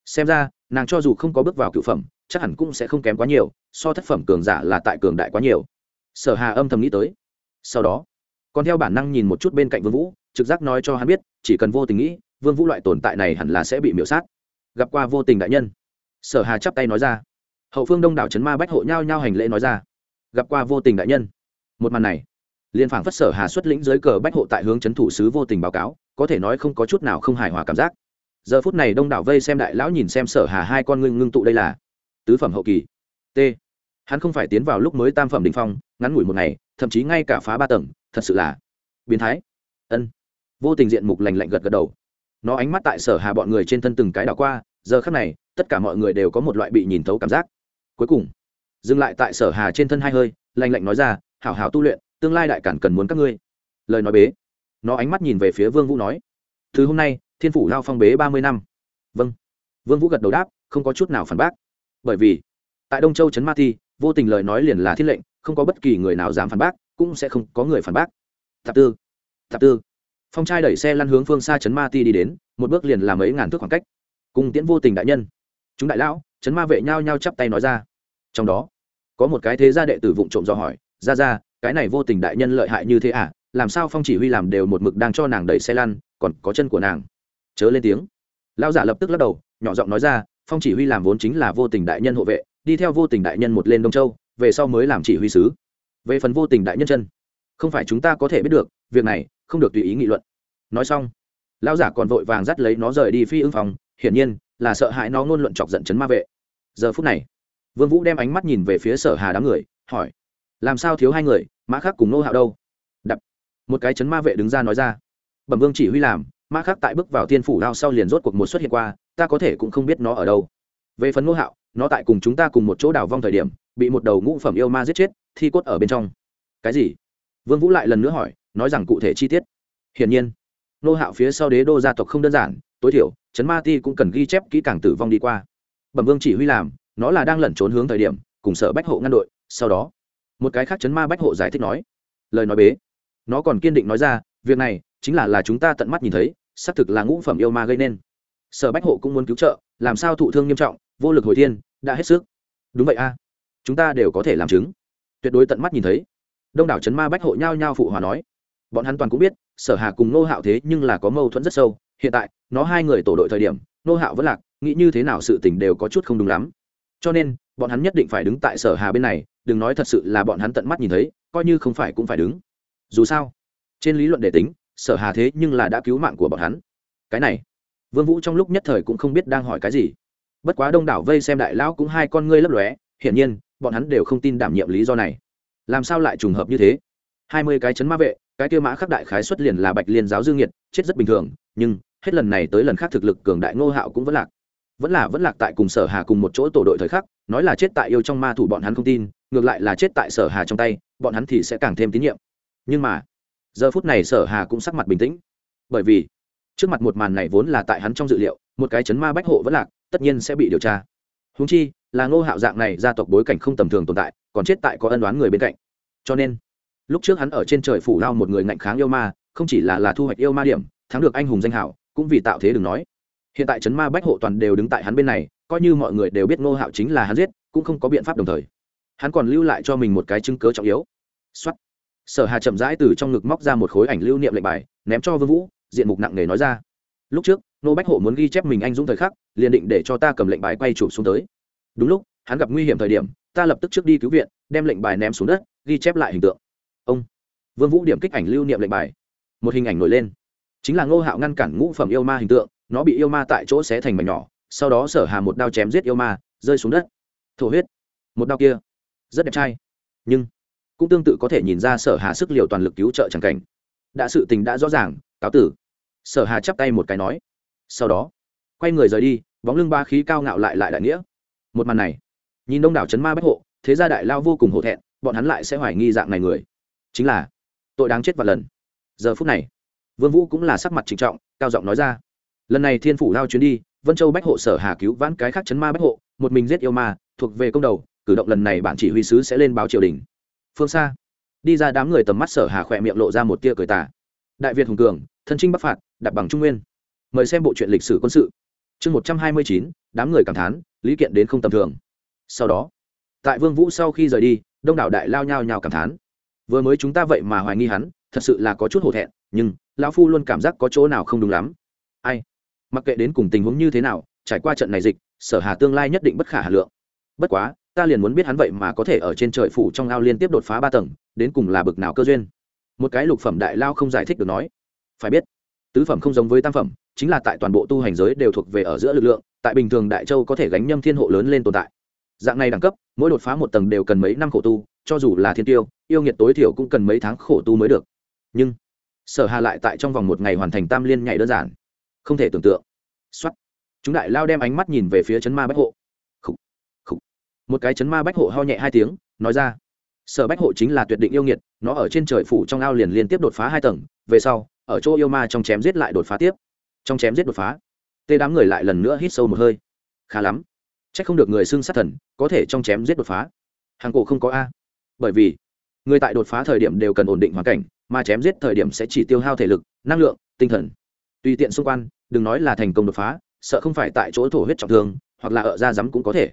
Xem ra, nàng cho dù không có bước vào cựu phẩm, chắc hẳn cũng sẽ không kém quá nhiều, so thất phẩm cường giả là tại cường đại quá nhiều. Sở hà âm thầm nghĩ tới. Sau đó, còn theo bản năng nhìn một chút bên cạnh vương vũ, trực giác nói cho hắn biết, chỉ cần vô tình nghĩ vương vũ loại tồn tại này hẳn là sẽ bị miểu sát. Gặp qua vô tình đại nhân. Sở hà chắp tay nói ra. Hậu phương đông đảo trấn ma bách hộ nhau nhau hành lễ nói ra. Gặp qua vô tình đại nhân. Một màn này liên phảng phất sở hà xuất lĩnh dưới cờ bách hộ tại hướng trấn thủ sứ vô tình báo cáo, có thể nói không có chút nào không hài hòa cảm giác. Giờ phút này đông đảo vây xem đại lão nhìn xem sở hà hai con ngưng ngưng tụ đây là tứ phẩm hậu kỳ. T. Hắn không phải tiến vào lúc mới tam phẩm đình phong, ngắn ngủi một ngày, thậm chí ngay cả phá ba tầng, thật sự là biến thái. Ân. Vô tình diện mục lành lạnh gật gật đầu nó ánh mắt tại sở hà bọn người trên thân từng cái đảo qua, giờ khắc này, tất cả mọi người đều có một loại bị nhìn thấu cảm giác. Cuối cùng, dừng lại tại sở hà trên thân hai hơi lành lạnh nói ra, hảo hảo tu luyện, tương lai đại cản cần muốn các ngươi. Lời nói bế. Nó ánh mắt nhìn về phía vương vũ nói, từ hôm nay, thiên phủ lao phong bế ba mươi năm. Vâng. Vương vũ gật đầu đáp, không có chút nào phản bác. Bởi vì, tại đông châu trấn ma thi, vô tình lời nói liền là thiên lệnh, không có bất kỳ người nào dám phản bác, cũng sẽ không có người phản bác. Thập tư thập tư phong trai đẩy xe lăn hướng phương xa chấn ma ti đi đến, một bước liền làm mấy ngàn thước khoảng cách. Cùng tiễn vô tình đại nhân. Chúng đại lão chấn ma vệ nhau nhau chắp tay nói ra. Trong đó, có một cái thế gia đệ tử vụng trộm dò hỏi, ra ra, cái này vô tình đại nhân lợi hại như thế à? Làm sao phong chỉ huy làm đều một mực đang cho nàng đẩy xe lăn, còn có chân của nàng? Chớ lên tiếng. Lão giả lập tức lắc đầu, nhỏ giọng nói ra, phong chỉ huy làm vốn chính là vô tình đại nhân hộ vệ, đi theo vô tình đại nhân một lên đông châu, về sau mới làm chỉ huy sứ. Về phần vô tình đại nhân chân, không phải chúng ta có thể biết được, việc này không được tùy ý nghị luận. Nói xong, lão giả còn vội vàng dắt lấy nó rời đi phi ưng phòng, hiển nhiên là sợ hãi nó ngôn luận chọc giận chấn ma vệ. Giờ phút này, vương vũ đem ánh mắt nhìn về phía sở hà đám người, hỏi, làm sao thiếu hai người, mã khắc cùng nô hạo đâu? Đập, một cái chấn ma vệ đứng ra nói ra, bẩm vương chỉ huy làm, mã khắc tại bước vào thiên phủ lao sau liền rốt cuộc một xuất hiện qua, ta có thể cũng không biết nó ở đâu. Về phần Nô hạo, nó tại cùng chúng ta cùng một chỗ đào vong thời điểm, bị một đầu ngũ phẩm yêu ma giết chết, thi cốt ở bên trong. Cái gì? Vương vũ lại lần nữa hỏi nói rằng cụ thể chi tiết. Hiển nhiên, nô hạo phía sau đế đô gia tộc không đơn giản, tối thiểu, trấn ma ti cũng cần ghi chép kỹ càng tử vong đi qua. Bẩm vương chỉ huy làm, nó là đang lẩn trốn hướng thời điểm, cùng sở bách hộ ngăn đội, sau đó, một cái khác chấn ma bách hộ giải thích nói, lời nói bế. Nó còn kiên định nói ra, việc này chính là là chúng ta tận mắt nhìn thấy, xác thực là ngũ phẩm yêu ma gây nên. Sở bách hộ cũng muốn cứu trợ, làm sao thụ thương nghiêm trọng, vô lực hồi thiên, đã hết sức. Đúng vậy a, chúng ta đều có thể làm chứng. Tuyệt đối tận mắt nhìn thấy. Đông đảo chấn ma bách hộ nhao nhao phụ hòa nói bọn hắn toàn cũng biết, sở hà cùng nô hạo thế nhưng là có mâu thuẫn rất sâu. Hiện tại, nó hai người tổ đội thời điểm nô hạo vẫn lạc, nghĩ như thế nào sự tình đều có chút không đúng lắm. Cho nên, bọn hắn nhất định phải đứng tại sở hà bên này, đừng nói thật sự là bọn hắn tận mắt nhìn thấy, coi như không phải cũng phải đứng. Dù sao, trên lý luận để tính, sở hà thế nhưng là đã cứu mạng của bọn hắn. Cái này, vương vũ trong lúc nhất thời cũng không biết đang hỏi cái gì. Bất quá đông đảo vây xem đại lão cũng hai con ngươi lấp lóe, hiển nhiên, bọn hắn đều không tin đảm nhiệm lý do này. Làm sao lại trùng hợp như thế? Hai mươi cái chấn ma vệ cái kia mã khắc đại khái xuất liền là bạch liên giáo dương nhiệt chết rất bình thường, nhưng hết lần này tới lần khác thực lực cường đại ngô hạo cũng vẫn lạc. Vẫn là vẫn lạc tại cùng sở hà cùng một chỗ tổ đội thời khắc, nói là chết tại yêu trong ma thủ bọn hắn không tin, ngược lại là chết tại sở hà trong tay, bọn hắn thì sẽ càng thêm tín nhiệm. Nhưng mà, giờ phút này sở hà cũng sắc mặt bình tĩnh. Bởi vì, trước mặt một màn này vốn là tại hắn trong dự liệu, một cái chấn ma bách hộ vẫn lạc, tất nhiên sẽ bị điều tra. Húng chi, là ngô hạo dạng này gia tộc bối cảnh không tầm thường tồn tại, còn chết tại có ân đoán người bên cạnh. Cho nên lúc trước hắn ở trên trời phủ lao một người ngạnh kháng yêu ma, không chỉ là là thu hoạch yêu ma điểm, thắng được anh hùng danh hảo, cũng vì tạo thế đừng nói. Hiện tại chấn ma bách hộ toàn đều đứng tại hắn bên này, coi như mọi người đều biết ngô hạo chính là hắn giết, cũng không có biện pháp đồng thời. Hắn còn lưu lại cho mình một cái chứng cớ trọng yếu. Xuất sở hà chậm rãi từ trong ngực móc ra một khối ảnh lưu niệm lệnh bài, ném cho vương vũ, diện mục nặng nề nói ra. Lúc trước nô bách hộ muốn ghi chép mình anh dũng thời khắc, liền định để cho ta cầm lệnh bài quay chụp xuống tới. Đúng lúc, hắn gặp nguy hiểm thời điểm, ta lập tức trước đi cứu viện, đem lệnh bài ném xuống đất, ghi chép lại hình tượng ông. Vương vũ điểm kích ảnh lưu niệm lệnh bài. Một hình ảnh nổi lên. Chính là ngô hạo ngăn cản ngũ phẩm yêu ma hình tượng, nó bị yêu ma tại chỗ xé thành mảnh nhỏ, sau đó sở hà một đao chém giết yêu ma, rơi xuống đất. Thổ huyết. Một đao kia. Rất đẹp trai. Nhưng, cũng tương tự có thể nhìn ra sở hà sức liều toàn lực cứu trợ chẳng cảnh. Đã sự tình đã rõ ràng, cáo tử. Sở hà chắp tay một cái nói. Sau đó, quay người rời đi, bóng lưng ba khí cao ngạo lại lại đại nghĩa. Một màn này, nhìn đông đảo chấn ma bách hộ, thế gia đại lao vô cùng hổ thẹn, bọn hắn lại sẽ hoài nghi dạng này người chính là tội đáng chết và lần. Giờ phút này, vương vũ cũng là sắc mặt trịnh trọng, cao giọng nói ra, lần này thiên phủ lao chuyến đi, vân châu bách hộ sở hà cứu vãn cái khác chấn ma bách hộ, một mình giết yêu ma, thuộc về công đầu, cử động lần này bản chỉ huy sứ sẽ lên báo triều đình. Phương xa, đi ra đám người tầm mắt sở hà khỏe miệng lộ ra một tia cười tà. Đại việt hùng cường, thân trinh bắc phạt, đặt bằng trung nguyên. Mời xem bộ truyện lịch sử quân sự. Chương một trăm hai mươi chín, đám người cảm thán, lý kiện đến không tầm thường. Sau đó, tại vương vũ sau khi rời đi, đông đảo đại lao nhao nhao cảm thán vừa mới chúng ta vậy mà hoài nghi hắn, thật sự là có chút hổ thẹn, nhưng lão phu luôn cảm giác có chỗ nào không đúng lắm. Ai? Mặc kệ đến cùng tình huống như thế nào, trải qua trận này dịch, sở hà tương lai nhất định bất khả hà lượng. Bất quá, ta liền muốn biết hắn vậy mà có thể ở trên trời phủ trong ao liên tiếp đột phá ba tầng, đến cùng là bực nào cơ duyên. Một cái lục phẩm đại lao không giải thích được nói. Phải biết, tứ phẩm không giống với tam phẩm, chính là tại toàn bộ tu hành giới đều thuộc về ở giữa lực lượng, tại bình thường đại châu có thể gánh nhâm thiên hộ lớn lên tồn tại dạng này đẳng cấp, mỗi đột phá một tầng đều cần mấy năm khổ tu, cho dù là thiên tiêu, yêu nghiệt tối thiểu cũng cần mấy tháng khổ tu mới được. Nhưng, sở hà lại tại trong vòng một ngày hoàn thành tam liên nhảy đơn giản. Không thể tưởng tượng. Xuất chúng đại lao đem ánh mắt nhìn về phía chấn ma bách hộ. Khủ. Khủ. một cái chấn ma bách hộ ho nhẹ hai tiếng, nói ra. Sở bách hộ chính là tuyệt định yêu nghiệt, nó ở trên trời phủ trong ao liền liên tiếp đột phá hai tầng, về sau, ở chỗ yêu ma trong chém giết lại đột phá tiếp. Trong chém giết đột phá, tê đám người lại lần nữa hít sâu một hơi. Khá lắm c h ắ c không được người xưng sát thần, có thể trong chém giết đột phá. Hàng cổ không có a. Bởi vì, người tại đột phá thời điểm đều cần ổn định hoàn cảnh, mà chém giết thời điểm sẽ chỉ tiêu hao thể lực, năng lượng, tinh thần. Tùy tiện xung quanh, đừng nói là thành công đột phá, sợ không phải tại chỗ thổ huyết trọng thương, hoặc là ở da rắm cũng có thể.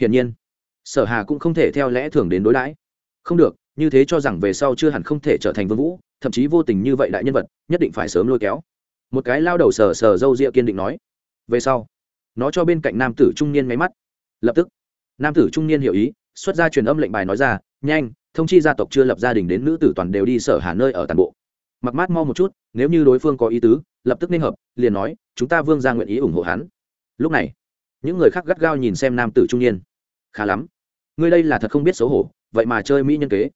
Hiển nhiên, sở hà cũng không thể theo lẽ thường đến đối đãi. Không được, như thế cho rằng về sau chưa hẳn không thể trở thành vương vũ, thậm chí vô tình như vậy đại nhân vật, nhất định phải sớm lôi kéo. Một cái lao đầu sờ sờ dâu ria kiên định nói. Về sau nó cho bên cạnh nam tử trung niên máy mắt. Lập tức, nam tử trung niên hiểu ý, xuất ra truyền âm lệnh bài nói ra, nhanh, thông chi gia tộc chưa lập gia đình đến nữ tử toàn đều đi sở hà nơi ở toàn bộ. Mặc mát mau một chút, nếu như đối phương có ý tứ, lập tức nên hợp, liền nói, chúng ta vương ra nguyện ý ủng hộ hắn. Lúc này, những người khác gắt gao nhìn xem nam tử trung niên. Khá lắm, ngươi đây là thật không biết xấu hổ, vậy mà chơi mỹ nhân kế.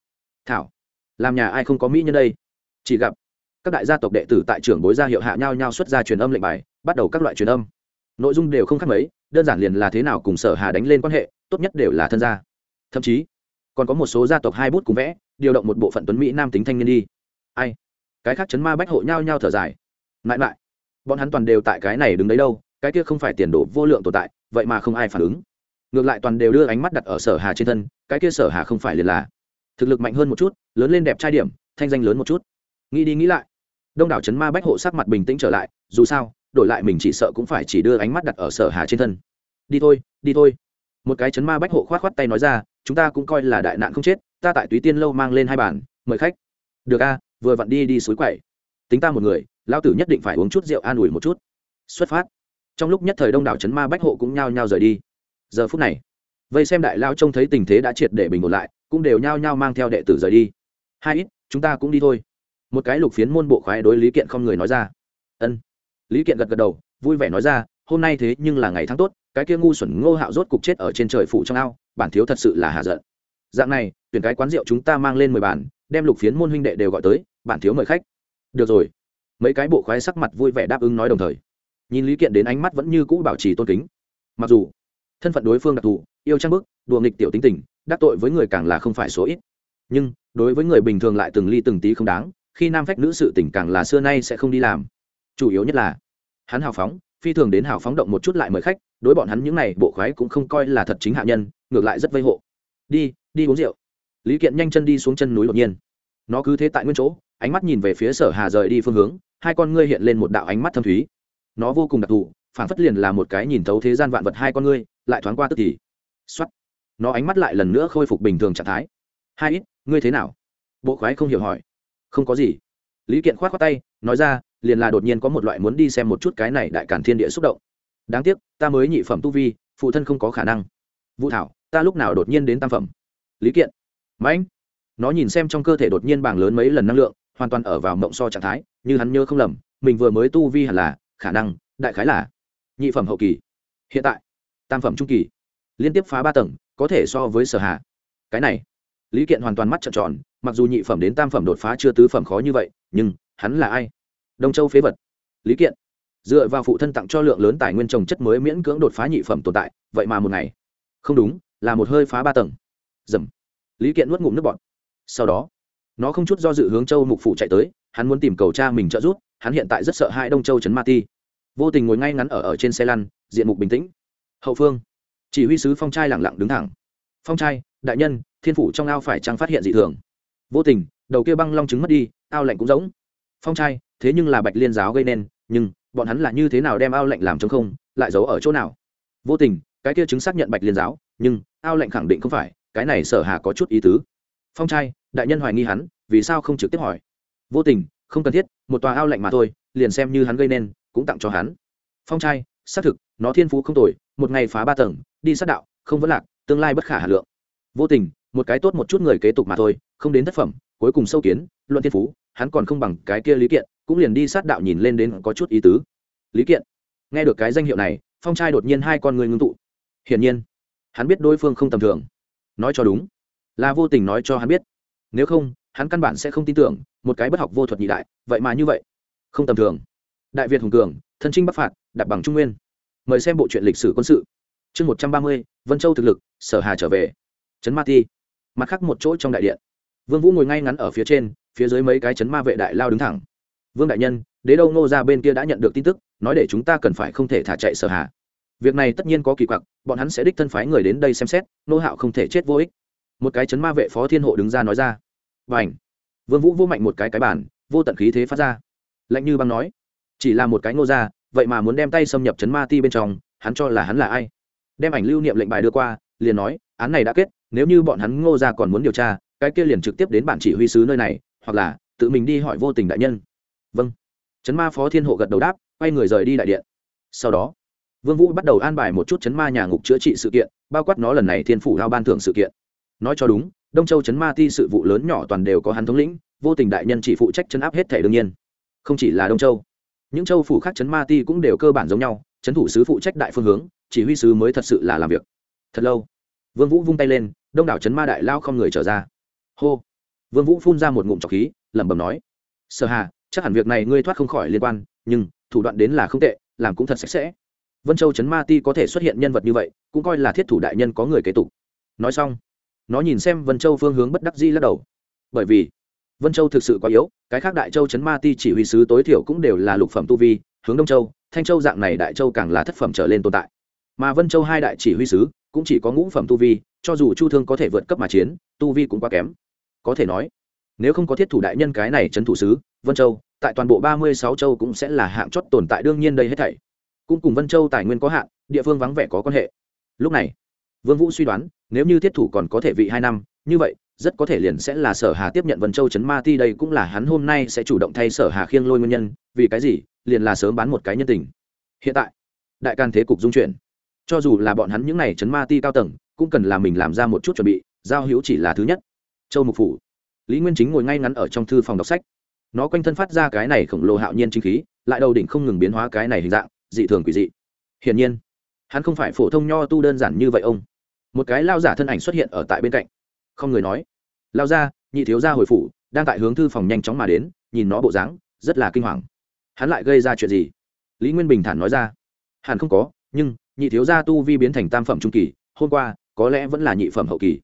Thảo, làm nhà ai không có mỹ nhân đây? Chỉ gặp, các đại gia tộc đệ tử tại trưởng bối gia hiệu hạ nhau nhau xuất ra truyền âm lệnh bài, bắt đầu các loại truyền âm nội dung đều không khác mấy, đơn giản liền là thế nào cùng sở hà đánh lên quan hệ, tốt nhất đều là thân gia. Thậm chí, còn có một số gia tộc hai bút cùng vẽ, điều động một bộ phận tuấn mỹ nam tính thanh niên đi. Ai? Cái khác chấn ma bách hộ nhau nhau thở dài. Mãi mãi bọn hắn toàn đều tại cái này đứng đấy đâu, cái kia không phải tiền đồ vô lượng tồn tại, vậy mà không ai phản ứng. Ngược lại toàn đều đưa ánh mắt đặt ở sở hà trên thân, cái kia sở hà không phải liền là thực lực mạnh hơn một chút, lớn lên đẹp trai điểm, thanh danh lớn một chút. Nghĩ đi nghĩ lại, đông đảo chấn ma bách hộ sắc mặt bình tĩnh trở lại, dù sao đổi lại mình chỉ sợ cũng phải chỉ đưa ánh mắt đặt ở sở hà trên thân. Đi thôi đi thôi. Một cái chấn ma bách hộ khoát khoát tay nói ra, chúng ta cũng coi là đại nạn không chết, ta tại túy tiên lâu mang lên hai bản mời khách. Được a, vừa vặn đi đi suối quậy tính ta một người lao tử nhất định phải uống chút rượu an ủi một chút. Xuất phát. Trong lúc nhất thời đông đảo chấn ma bách hộ cũng nhao nhao rời đi. Giờ phút này, vây xem đại lao trông thấy tình thế đã triệt để bình ổn lại, cũng đều nhao nhao mang theo đệ tử rời đi. Hai ít, chúng ta cũng đi thôi. Một cái lục phiến môn bộ khoái đối lý kiện không người nói ra. Ân lý kiện gật gật đầu, vui vẻ nói ra, hôm nay thế nhưng là ngày tháng tốt, cái kia ngu xuẩn ngô hạo rốt cục chết ở trên trời phủ trong ao, bản thiếu thật sự là hạ giận. Dạng này, tuyển cái quán rượu chúng ta mang lên mười bàn, đem lục phiến môn huynh đệ đều gọi tới, bản thiếu mời khách. Được rồi. Mấy cái bộ khoái sắc mặt vui vẻ đáp ứng nói đồng thời. Nhìn lý kiện đến ánh mắt vẫn như cũ bảo trì tôn kính. Mặc dù, thân phận đối phương đặc thù, yêu trang bức, đùa nghịch tiểu tính tình, đắc tội với người càng là không phải số ít. Nhưng, đối với người bình thường lại từng ly từng tí không đáng, khi nam phách nữ sự tình càng là xưa nay sẽ không đi làm chủ yếu nhất là, hắn hào phóng, phi thường đến hào phóng động một chút lại mời khách, đối bọn hắn những n à y bộ khoái cũng không coi là thật chính hạ nhân, ngược lại rất vây hộ. Đi đi uống rượu. Lý kiện nhanh chân đi xuống chân núi đột nhiên. Nó cứ thế tại nguyên chỗ, ánh mắt nhìn về phía sở hà rời đi phương hướng, hai con ngươi hiện lên một đạo ánh mắt thâm thúy. Nó vô cùng đặc thù phản phất liền là một cái nhìn thấu thế gian vạn vật hai con ngươi, lại thoáng qua tức thì. X nó ánh mắt lại lần nữa khôi phục bình thường trạng thái. Hai ít, ngươi thế nào? Bộ khoái không hiểu hỏi. Không có gì. Lý kiện k h o á t tay, nói ra liền là đột nhiên có một loại muốn đi xem một chút cái này đại cản thiên địa xúc động. Đáng tiếc, ta mới nhị phẩm tu vi, phụ thân không có khả năng. Vũ thảo, ta lúc nào đột nhiên đến tam phẩm? Lý kiện. Mãnh nó nhìn xem trong cơ thể đột nhiên bảng lớn mấy lần năng lượng, hoàn toàn ở vào mộng so trạng thái, như hắn nhớ không lầm, mình vừa mới tu vi hẳn là, khả năng, đại khái là nhị phẩm hậu kỳ. Hiện tại, tam phẩm trung kỳ, liên tiếp phá ba tầng, có thể so với sở hạ cái này, lý kiện hoàn toàn mắt trợn tròn, mặc dù nhị phẩm đến tam phẩm đột phá chưa tứ phẩm khó như vậy, nhưng, hắn là ai? Đông châu phế vật. Lý kiện, dựa vào phụ thân tặng cho lượng lớn tài nguyên trồng chất mới miễn cưỡng đột phá nhị phẩm tồn tại, vậy mà một ngày. Không đúng, là một hơi phá ba tầng. Dầm. Lý kiện nuốt ngụm nước bọt. Sau đó, nó không chút do dự hướng châu mục phụ chạy tới, hắn muốn tìm cầu cha mình trợ giúp, hắn hiện tại rất sợ hai đông châu trấn ma ti. Vô tình ngồi ngay ngắn ở ở trên xe lăn, diện mục bình tĩnh. Hậu phương, chỉ huy sứ phong trai lẳng lặng đứng thẳng. Phong trai, đại nhân, thiên phủ trong ao phải chăng phát hiện dị thường? Vô tình, đầu kia băng long trứng mất đi, ao lạnh cũng giống. Phong trai thế nhưng là bạch liên giáo gây nên, nhưng bọn hắn là như thế nào đem ao lệnh làm chống không, lại giấu ở chỗ nào? Vô tình, cái kia chứng xác nhận bạch liên giáo, nhưng ao lệnh khẳng định không phải, cái này sở hà có chút ý tứ. Phong trai, đại nhân hoài nghi hắn, vì sao không trực tiếp hỏi? Vô tình, không cần thiết, một tòa ao lệnh mà thôi, liền xem như hắn gây nên, cũng tặng cho hắn. Phong trai, xác thực, nó thiên phú không tồi, một ngày phá ba tầng, đi sát đạo, không vẫn lạc, tương lai bất khả hà lượng. Vô tình, một cái tốt một chút người kế tục mà thôi, không đến thất phẩm, cuối cùng sâu kiến, luận thiên phú, hắn còn không bằng cái kia lý kiện cũng liền đi sát đạo nhìn lên đến có chút ý tứ. Lý kiện, nghe được cái danh hiệu này, phong trai đột nhiên hai con người ngưng tụ. Hiển nhiên, hắn biết đối phương không tầm thường. Nói cho đúng, là vô tình nói cho hắn biết. Nếu không, hắn căn bản sẽ không tin tưởng, một cái bất học vô thuật nhị đại, vậy mà như vậy. Không tầm thường. Đại việt hùng cường, thân trinh bắc phạt, đặt bằng trung nguyên. Mời xem bộ truyện lịch sử quân sự. Chương một trăm ba mươi, vân châu thực lực, sở hà trở về. Trấn ma ti. Mặt khác một chỗ trong đại điện. Vương vũ ngồi ngay ngắn ở phía trên, phía dưới mấy cái chấn ma vệ đại lao đứng thẳng vương đại nhân, đế đâu ngô ra bên kia đã nhận được tin tức, nói để chúng ta cần phải không thể thả chạy sở hà việc này tất nhiên có kỳ quặc, bọn hắn sẽ đích thân phái người đến đây xem xét nô hạo không thể chết vô ích. Một cái chấn ma vệ phó thiên hộ đứng ra nói ra. Và ảnh vương vũ vô mạnh một cái cái bản vô tận khí thế phát ra. Lạnh như băng nói, chỉ là một cái ngô ra vậy mà muốn đem tay xâm nhập chấn ma ti bên trong, hắn cho là hắn là ai? Đem ảnh lưu niệm lệnh bài đưa qua, liền nói, án này đã kết, nếu như bọn hắn ngô ra còn muốn điều tra, cái kia liền trực tiếp đến bản chỉ huy sứ nơi này, hoặc là tự mình đi hỏi vô tình đại nhân vâng. Chấn ma phó thiên hộ gật đầu đáp, quay người rời đi đại điện. Sau đó, vương vũ bắt đầu an bài một chút chấn ma nhà ngục chữa trị sự kiện, bao quát nó lần này thiên phủ lao ban thưởng sự kiện. Nói cho đúng, đông châu chấn ma ti sự vụ lớn nhỏ toàn đều có hắn thống lĩnh, vô tình đại nhân chỉ phụ trách chấn áp hết thể đương nhiên. Không chỉ là đông châu, những châu phủ khác chấn ma ti cũng đều cơ bản giống nhau, chấn thủ sứ phụ trách đại phương hướng, chỉ huy sứ mới thật sự là làm việc. Thật lâu, vương vũ vung tay lên, đông đảo chấn ma đại lao không người trở ra. Hô. Vương vũ phun ra một ngụm trọc khí, lẩm bẩm nói, sở hà chắc hẳn việc này ngươi thoát không khỏi liên quan, nhưng thủ đoạn đến là không tệ, làm cũng thật sạch sẽ. Vân châu Trấn ma ti có thể xuất hiện nhân vật như vậy, cũng coi là thiết thủ đại nhân có người kế tục. Nói xong, nó nhìn xem vân châu phương hướng bất đắc di lắc đầu. Bởi vì, vân châu thực sự quá yếu, cái khác đại châu Trấn ma ti chỉ huy sứ tối thiểu cũng đều là lục phẩm tu vi, hướng đông châu, thanh châu dạng này đại châu càng là thất phẩm trở lên tồn tại. Mà vân châu hai đại chỉ huy sứ cũng chỉ có ngũ phẩm tu vi, cho dù chu thương có thể vượt cấp mà chiến, tu vi cũng quá kém. Có thể nói, nếu không có thiết thủ đại nhân cái này trấn thủ sứ vân châu, tại toàn bộ ba mươi sáu châu cũng sẽ là hạng chót tồn tại, đương nhiên đây hết thảy cũng cùng vân châu tài nguyên có hạn, địa phương vắng vẻ có quan hệ. Lúc này, vương vũ suy đoán, nếu như thiết thủ còn có thể vị hai năm, như vậy, rất có thể liền sẽ là sở hà tiếp nhận vân châu chấn ma ti, đây cũng là hắn hôm nay sẽ chủ động thay sở hà khiêng lôi nguyên nhân, vì cái gì, liền là sớm bán một cái nhân tình. Hiện tại, đại can thế cục dung chuyển. Cho dù là bọn hắn những này chấn ma ti cao tầng, cũng cần là mình làm ra một chút chuẩn bị, giao hữu chỉ là thứ nhất. Châu mục phủ, lý nguyên chính ngồi ngay ngắn ở trong thư phòng đọc sách nó quanh thân phát ra cái này khổng lồ hạo nhiên chính khí, lại đầu đỉnh không ngừng biến hóa cái này hình dạng, dị thường quỷ dị. Hiển nhiên, hắn không phải phổ thông nho tu đơn giản như vậy ông. Một cái lao giả thân ảnh xuất hiện ở tại bên cạnh. Không người nói. Lao ra, nhị thiếu gia hồi phủ, đang tại hướng thư phòng nhanh chóng mà đến, nhìn nó bộ dáng, rất là kinh hoàng. Hắn lại gây ra chuyện gì? Lý nguyên bình thản nói ra. Hẳn không có, nhưng, nhị thiếu gia tu vi biến thành tam phẩm trung kỳ, hôm qua, có lẽ vẫn là nhị phẩm hậu kỳ.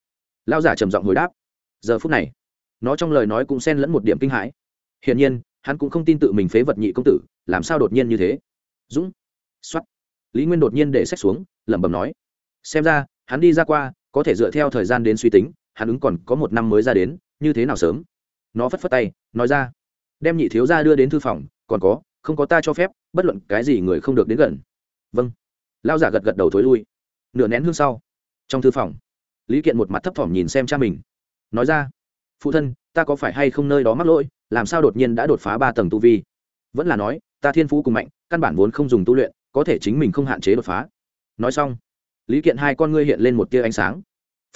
Lao giả trầm giọng hồi đáp. Giờ phút này, nó trong lời nói cũng xen lẫn một điểm kinh hãi hiển nhiên, hắn cũng không tin tự mình phế vật nhị công tử, làm sao đột nhiên như thế? Dũng. X o á t lý nguyên đột nhiên để sách xuống, lẩm bẩm nói. Xem ra, hắn đi ra qua, có thể dựa theo thời gian đến suy tính, hắn ứng còn có một năm mới ra đến, như thế nào sớm? Nó phất phất tay, nói ra. Đem nhị thiếu ra đưa đến thư phòng, còn có, không có ta cho phép, bất luận cái gì người không được đến gần. Vâng. Lao giả gật gật đầu thối lui. Nửa nén hương sau, trong thư phòng, lý kiện một mặt thấp thỏm nhìn xem cha mình. Nói ra, phụ thân, ta có phải hay không nơi đó mắc lỗi? Làm sao đột nhiên đã đột phá ba tầng tu vi? Vẫn là nói, ta thiên phú cùng mạnh, căn bản vốn không dùng tu luyện, có thể chính mình không hạn chế đột phá. Nói xong, lý kiện hai con ngươi hiện lên một tia ánh sáng.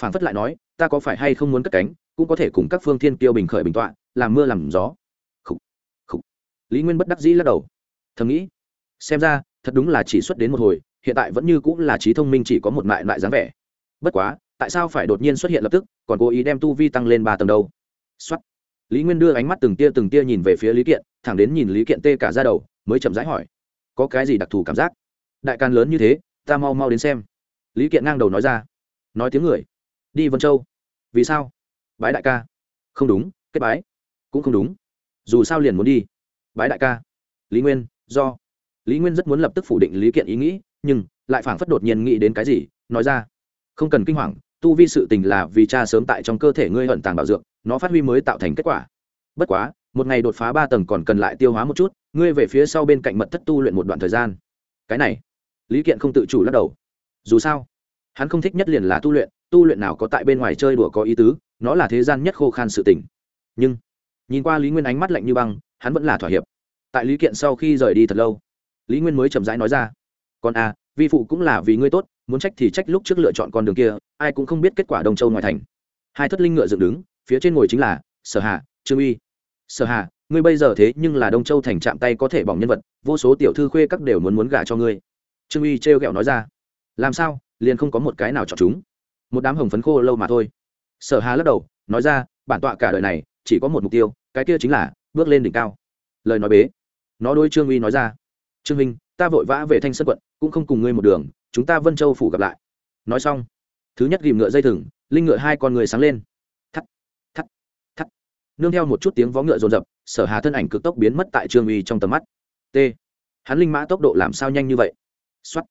Phản phất lại nói, ta có phải hay không muốn cất cánh, cũng có thể cùng các phương thiên tiêu bình khởi bình tọa, làm mưa làm gió. Khủ. Khủ. lý nguyên bất đắc dĩ lắc đầu. Thầm nghĩ, xem ra, thật đúng là chỉ xuất đến một hồi, hiện tại vẫn như cũng là trí thông minh chỉ có một mại loại dáng vẻ. Bất quá, tại sao phải đột nhiên xuất hiện lập tức, còn cố ý đem tu vi tăng lên ba tầng đâu? Xuất lý nguyên đưa ánh mắt từng tia từng tia nhìn về phía lý kiện, thẳng đến nhìn lý kiện tê cả ra đầu, mới chậm rãi hỏi, có cái gì đặc thù cảm giác? Đại can lớn như thế, ta mau mau đến xem. Lý kiện ngang đầu nói ra, nói tiếng người. Đi vân châu. Vì sao? Bái đại ca. Không đúng, kết bái. Cũng không đúng. Dù sao liền muốn đi. Bái đại ca. Lý nguyên, do. Lý nguyên rất muốn lập tức phủ định lý kiện ý nghĩ, nhưng lại phảng phất đột nhiên nghĩ đến cái gì, nói ra, không cần kinh hoàng tu vi sự tình là vì cha sớm tại trong cơ thể ngươi hận tàng bảo dược, nó phát huy mới tạo thành kết quả. Bất quá, một ngày đột phá ba tầng còn cần lại tiêu hóa một chút, ngươi về phía sau bên cạnh mật thất tu luyện một đoạn thời gian. Cái này, lý kiện không tự chủ lắc đầu. Dù sao, hắn không thích nhất liền là tu luyện tu luyện nào có tại bên ngoài chơi đùa có ý tứ, nó là thế gian nhất khô khan sự tình. Nhưng, nhìn qua lý nguyên ánh mắt lạnh như băng, hắn vẫn là thỏa hiệp. Tại lý kiện sau khi rời đi thật lâu, lý nguyên mới chậm rãi nói ra còn à vi phụ cũng là vì ngươi tốt, muốn trách thì trách lúc trước lựa chọn con đường kia, ai cũng không biết kết quả đông châu ngoài thành. Hai thất linh ngựa dựng đứng, phía trên ngồi chính là sở hà, trương uy. Sở hà, ngươi bây giờ thế nhưng là đông châu thành chạm tay có thể bỏng nhân vật, vô số tiểu thư khuê các đều muốn muốn gả cho ngươi. Trương uy trêu ghẹo nói ra. Làm sao, liền không có một cái nào chọn chúng? Một đám hồng phấn khô lâu mà thôi. Sở hà lắc đầu, nói ra, bản tọa cả đời này chỉ có một mục tiêu, cái kia chính là bước lên đỉnh cao. Lời nói bế. Nó đôi trương uy nói ra. Trương minh ta vội vã về thanh sơn quận, cũng không cùng ngươi một đường, chúng ta vân châu phủ gặp lại. Nói xong, thứ nhất ghìm ngựa dây thừng, linh ngựa hai con người sáng lên. Thắt thắt thắt. Nương theo một chút tiếng vó ngựa rồn rập sở hà thân ảnh cực tốc biến mất tại trương uy trong tầm mắt. T. Hắn linh mã tốc độ làm sao nhanh như vậy? Xuất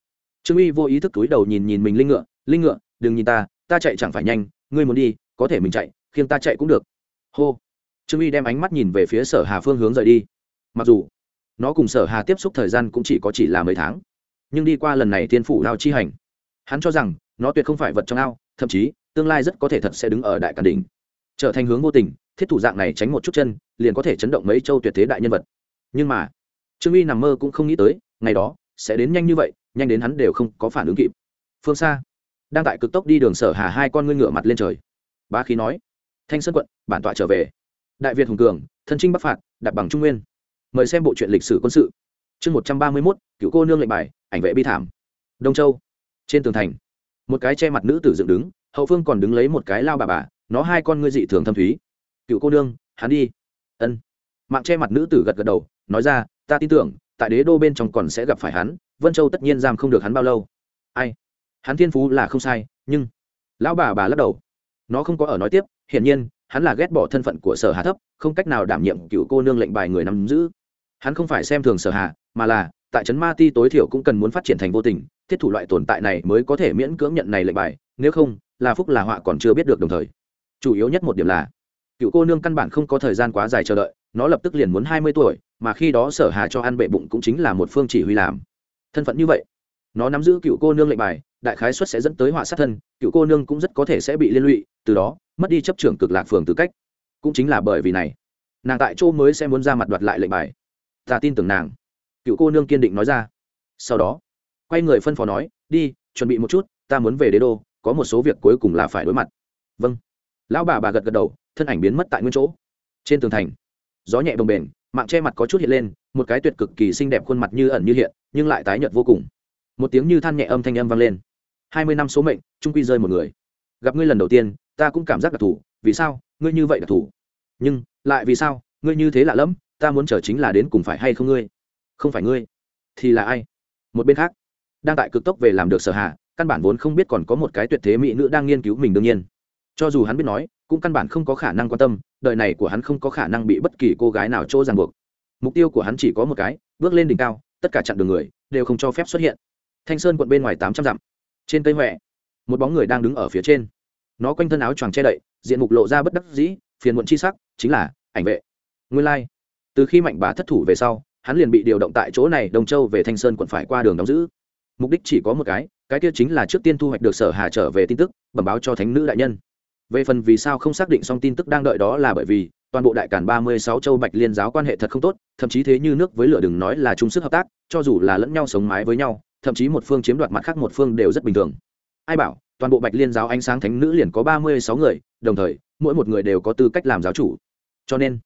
trương uy vô ý thức túi đầu nhìn nhìn mình linh ngựa linh ngựa, đừng nhìn ta ta chạy chẳng phải nhanh, ngươi muốn đi, có thể mình chạy, khiêng ta chạy cũng được. Hô. Trương uy đem ánh mắt nhìn về phía sở hà phương hướng rời đi. Mặc dù nó cùng sở hà tiếp xúc thời gian cũng chỉ có chỉ là mấy tháng. Nhưng đi qua lần này tiên phủ lao chi hành, hắn cho rằng nó tuyệt không phải vật trong ao, thậm chí, tương lai rất có thể thật sẽ đứng ở đại càn đỉnh. Trở thành hướng vô tình, thiết thủ dạng này tránh một chút chân, liền có thể chấn động mấy châu tuyệt thế đại nhân vật. Nhưng mà, trương uy nằm mơ cũng không nghĩ tới, ngày đó, sẽ đến nhanh như vậy, nhanh đến hắn đều không có phản ứng kịp. Phương xa đang tại cực tốc đi đường sở hà hai con ngươi ngựa mặt lên trời. Bá khí nói, thanh sơn quận, bản tọa trở về. Đại việt hùng cường, thân trinh bắc phạt, đặt bằng trung nguyên mời xem bộ truyện lịch sử quân sự. Chương một trăm ba mươi mốt, cựu cô nương lệnh bài, ảnh vệ bi thảm. Đông châu, trên tường thành, một cái che mặt nữ tử dựng đứng, hậu phương còn đứng lấy một cái lao bà bà, nó hai con ngươi dị thường thâm thúy. Cựu cô nương, hắn đi. Ân. Mạng che mặt nữ tử gật gật đầu, nói ra, ta tin tưởng, tại đế đô bên trong còn sẽ gặp phải hắn, vân châu tất nhiên giam không được hắn bao lâu. Ai? Hắn thiên phú là không sai, nhưng lão bà bà lắc đầu. Nó không có ở nói tiếp, hiển nhiên, hắn là ghét bỏ thân phận của sở hà thấp, không cách nào đảm nhiệm cựu cô nương lệnh bài người nắm giữ hắn không phải xem thường sở hạ, mà là tại trấn ma ti tối thiểu cũng cần muốn phát triển thành vô tình thiết thủ loại tồn tại này mới có thể miễn cưỡng nhận này lệnh bài nếu không là phúc là họa còn chưa biết được đồng thời. Chủ yếu nhất một điểm là cựu cô nương căn bản không có thời gian quá dài chờ đợi nó lập tức liền muốn hai mươi tuổi mà khi đó sở hà cho ăn bệ bụng cũng chính là một phương chỉ huy làm. Thân phận như vậy nó nắm giữ cựu cô nương lệnh bài đại khái xuất sẽ dẫn tới họa sát thân cựu cô nương cũng rất có thể sẽ bị liên lụy từ đó mất đi chấp trưởng cực lạc phường tư cách. Cũng chính là bởi vì này nàng tại chỗ mới sẽ muốn ra mặt đoạt lại lệnh bài ta tin tưởng nàng. Cựu cô nương kiên định nói ra. Sau đó, quay người phân phó nói, đi, chuẩn bị một chút, ta muốn về đế đô, có một số việc cuối cùng là phải đối mặt. Vâng. Lão bà bà gật gật đầu, thân ảnh biến mất tại nguyên chỗ. Trên tường thành, gió nhẹ bồng bềnh, mạng che mặt có chút hiện lên, một cái tuyệt cực kỳ xinh đẹp khuôn mặt như ẩn như hiện, nhưng lại tái nhợt vô cùng. Một tiếng như than nhẹ âm thanh âm vang lên. Hai mươi năm số mệnh trung quy rơi một người. Gặp ngươi lần đầu tiên, ta cũng cảm giác đặc thù, vì sao ngươi như vậy đặc thù? Nhưng lại vì sao ngươi như thế lạ lẫm ta muốn chờ chính là đến cùng phải hay không ngươi? Không phải ngươi, thì là ai? Một bên khác, đang tại cực tốc về làm được sở hạ, căn bản vốn không biết còn có một cái tuyệt thế mỹ nữ đang nghiên cứu mình đương nhiên. Cho dù hắn biết nói, cũng căn bản không có khả năng quan tâm, đời này của hắn không có khả năng bị bất kỳ cô gái nào chỗ ràng buộc. Mục tiêu của hắn chỉ có một cái, bước lên đỉnh cao, tất cả chặn đường người đều không cho phép xuất hiện. Thanh sơn quận bên ngoài tám trăm dặm, trên cây huệ một bóng người đang đứng ở phía trên. Nó quanh thân áo choàng che đậy, diện mục lộ ra bất đắc dĩ, phiền muộn chi sắc, chính là ảnh vệ. Nguyên lai、like từ khi mạnh bà thất thủ về sau, hắn liền bị điều động tại chỗ này đồng châu về thanh sơn quận phải qua đường đóng giữ. Mục đích chỉ có một cái cái kia chính là trước tiên thu hoạch được sở hà trở về tin tức, bẩm báo cho thánh nữ đại nhân. Về phần vì sao không xác định xong tin tức đang đợi đó là bởi vì, toàn bộ đại cản ba mươi sáu châu bạch liên giáo quan hệ thật không tốt, thậm chí thế như nước với lửa đừng nói là chung sức hợp tác, cho dù là lẫn nhau sống mái với nhau, thậm chí một phương chiếm đoạt mặt khác một phương đều rất bình thường. Ai bảo, toàn bộ bạch liên giáo ánh sáng thánh nữ liền có ba mươi sáu người, đồng thời, mỗi một người đều có tư cách làm giáo chủ. Cho nên,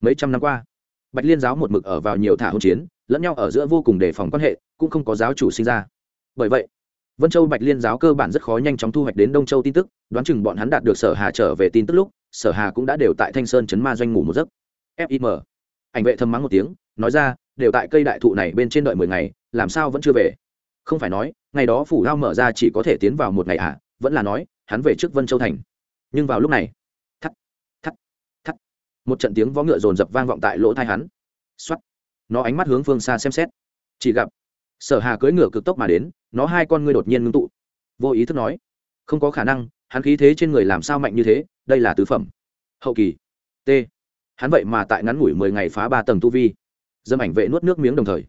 mấy trăm năm qua bạch liên giáo một mực ở vào nhiều thả hỗn chiến, lẫn nhau ở giữa vô cùng đề phòng quan hệ, cũng không có giáo chủ sinh ra. Bởi vậy, vân châu bạch liên giáo cơ bản rất khó nhanh chóng thu hoạch đến đông châu tin tức, đoán chừng bọn hắn đạt được sở hà trở về tin tức lúc, sở hà cũng đã đều tại thanh sơn chấn ma doanh ngủ một giấc. Fim ảnh vệ thầm mắng một tiếng, nói ra, đều tại cây đại thụ này bên trên đợi mười ngày, làm sao vẫn chưa về? Không phải nói, ngày đó phủ lao mở ra chỉ có thể tiến vào một ngày à vẫn là nói, hắn về trước vân châu thành. Nhưng vào lúc này một trận tiếng vó ngựa rồn rập vang vọng tại lỗ thai hắn. X nó ánh mắt hướng phương xa xem xét. Chỉ gặp, sở hà cưỡi ngựa cực tốc mà đến, nó hai con ngươi đột nhiên ngưng tụ. Vô ý thức nói, không có khả năng, hắn khí thế trên người làm sao mạnh như thế, đây là tứ phẩm. Hậu kỳ. T. Hắn vậy mà tại ngắn ngủi mười ngày phá ba tầng tu vi. Dâm ảnh vệ nuốt nước miếng đồng thời,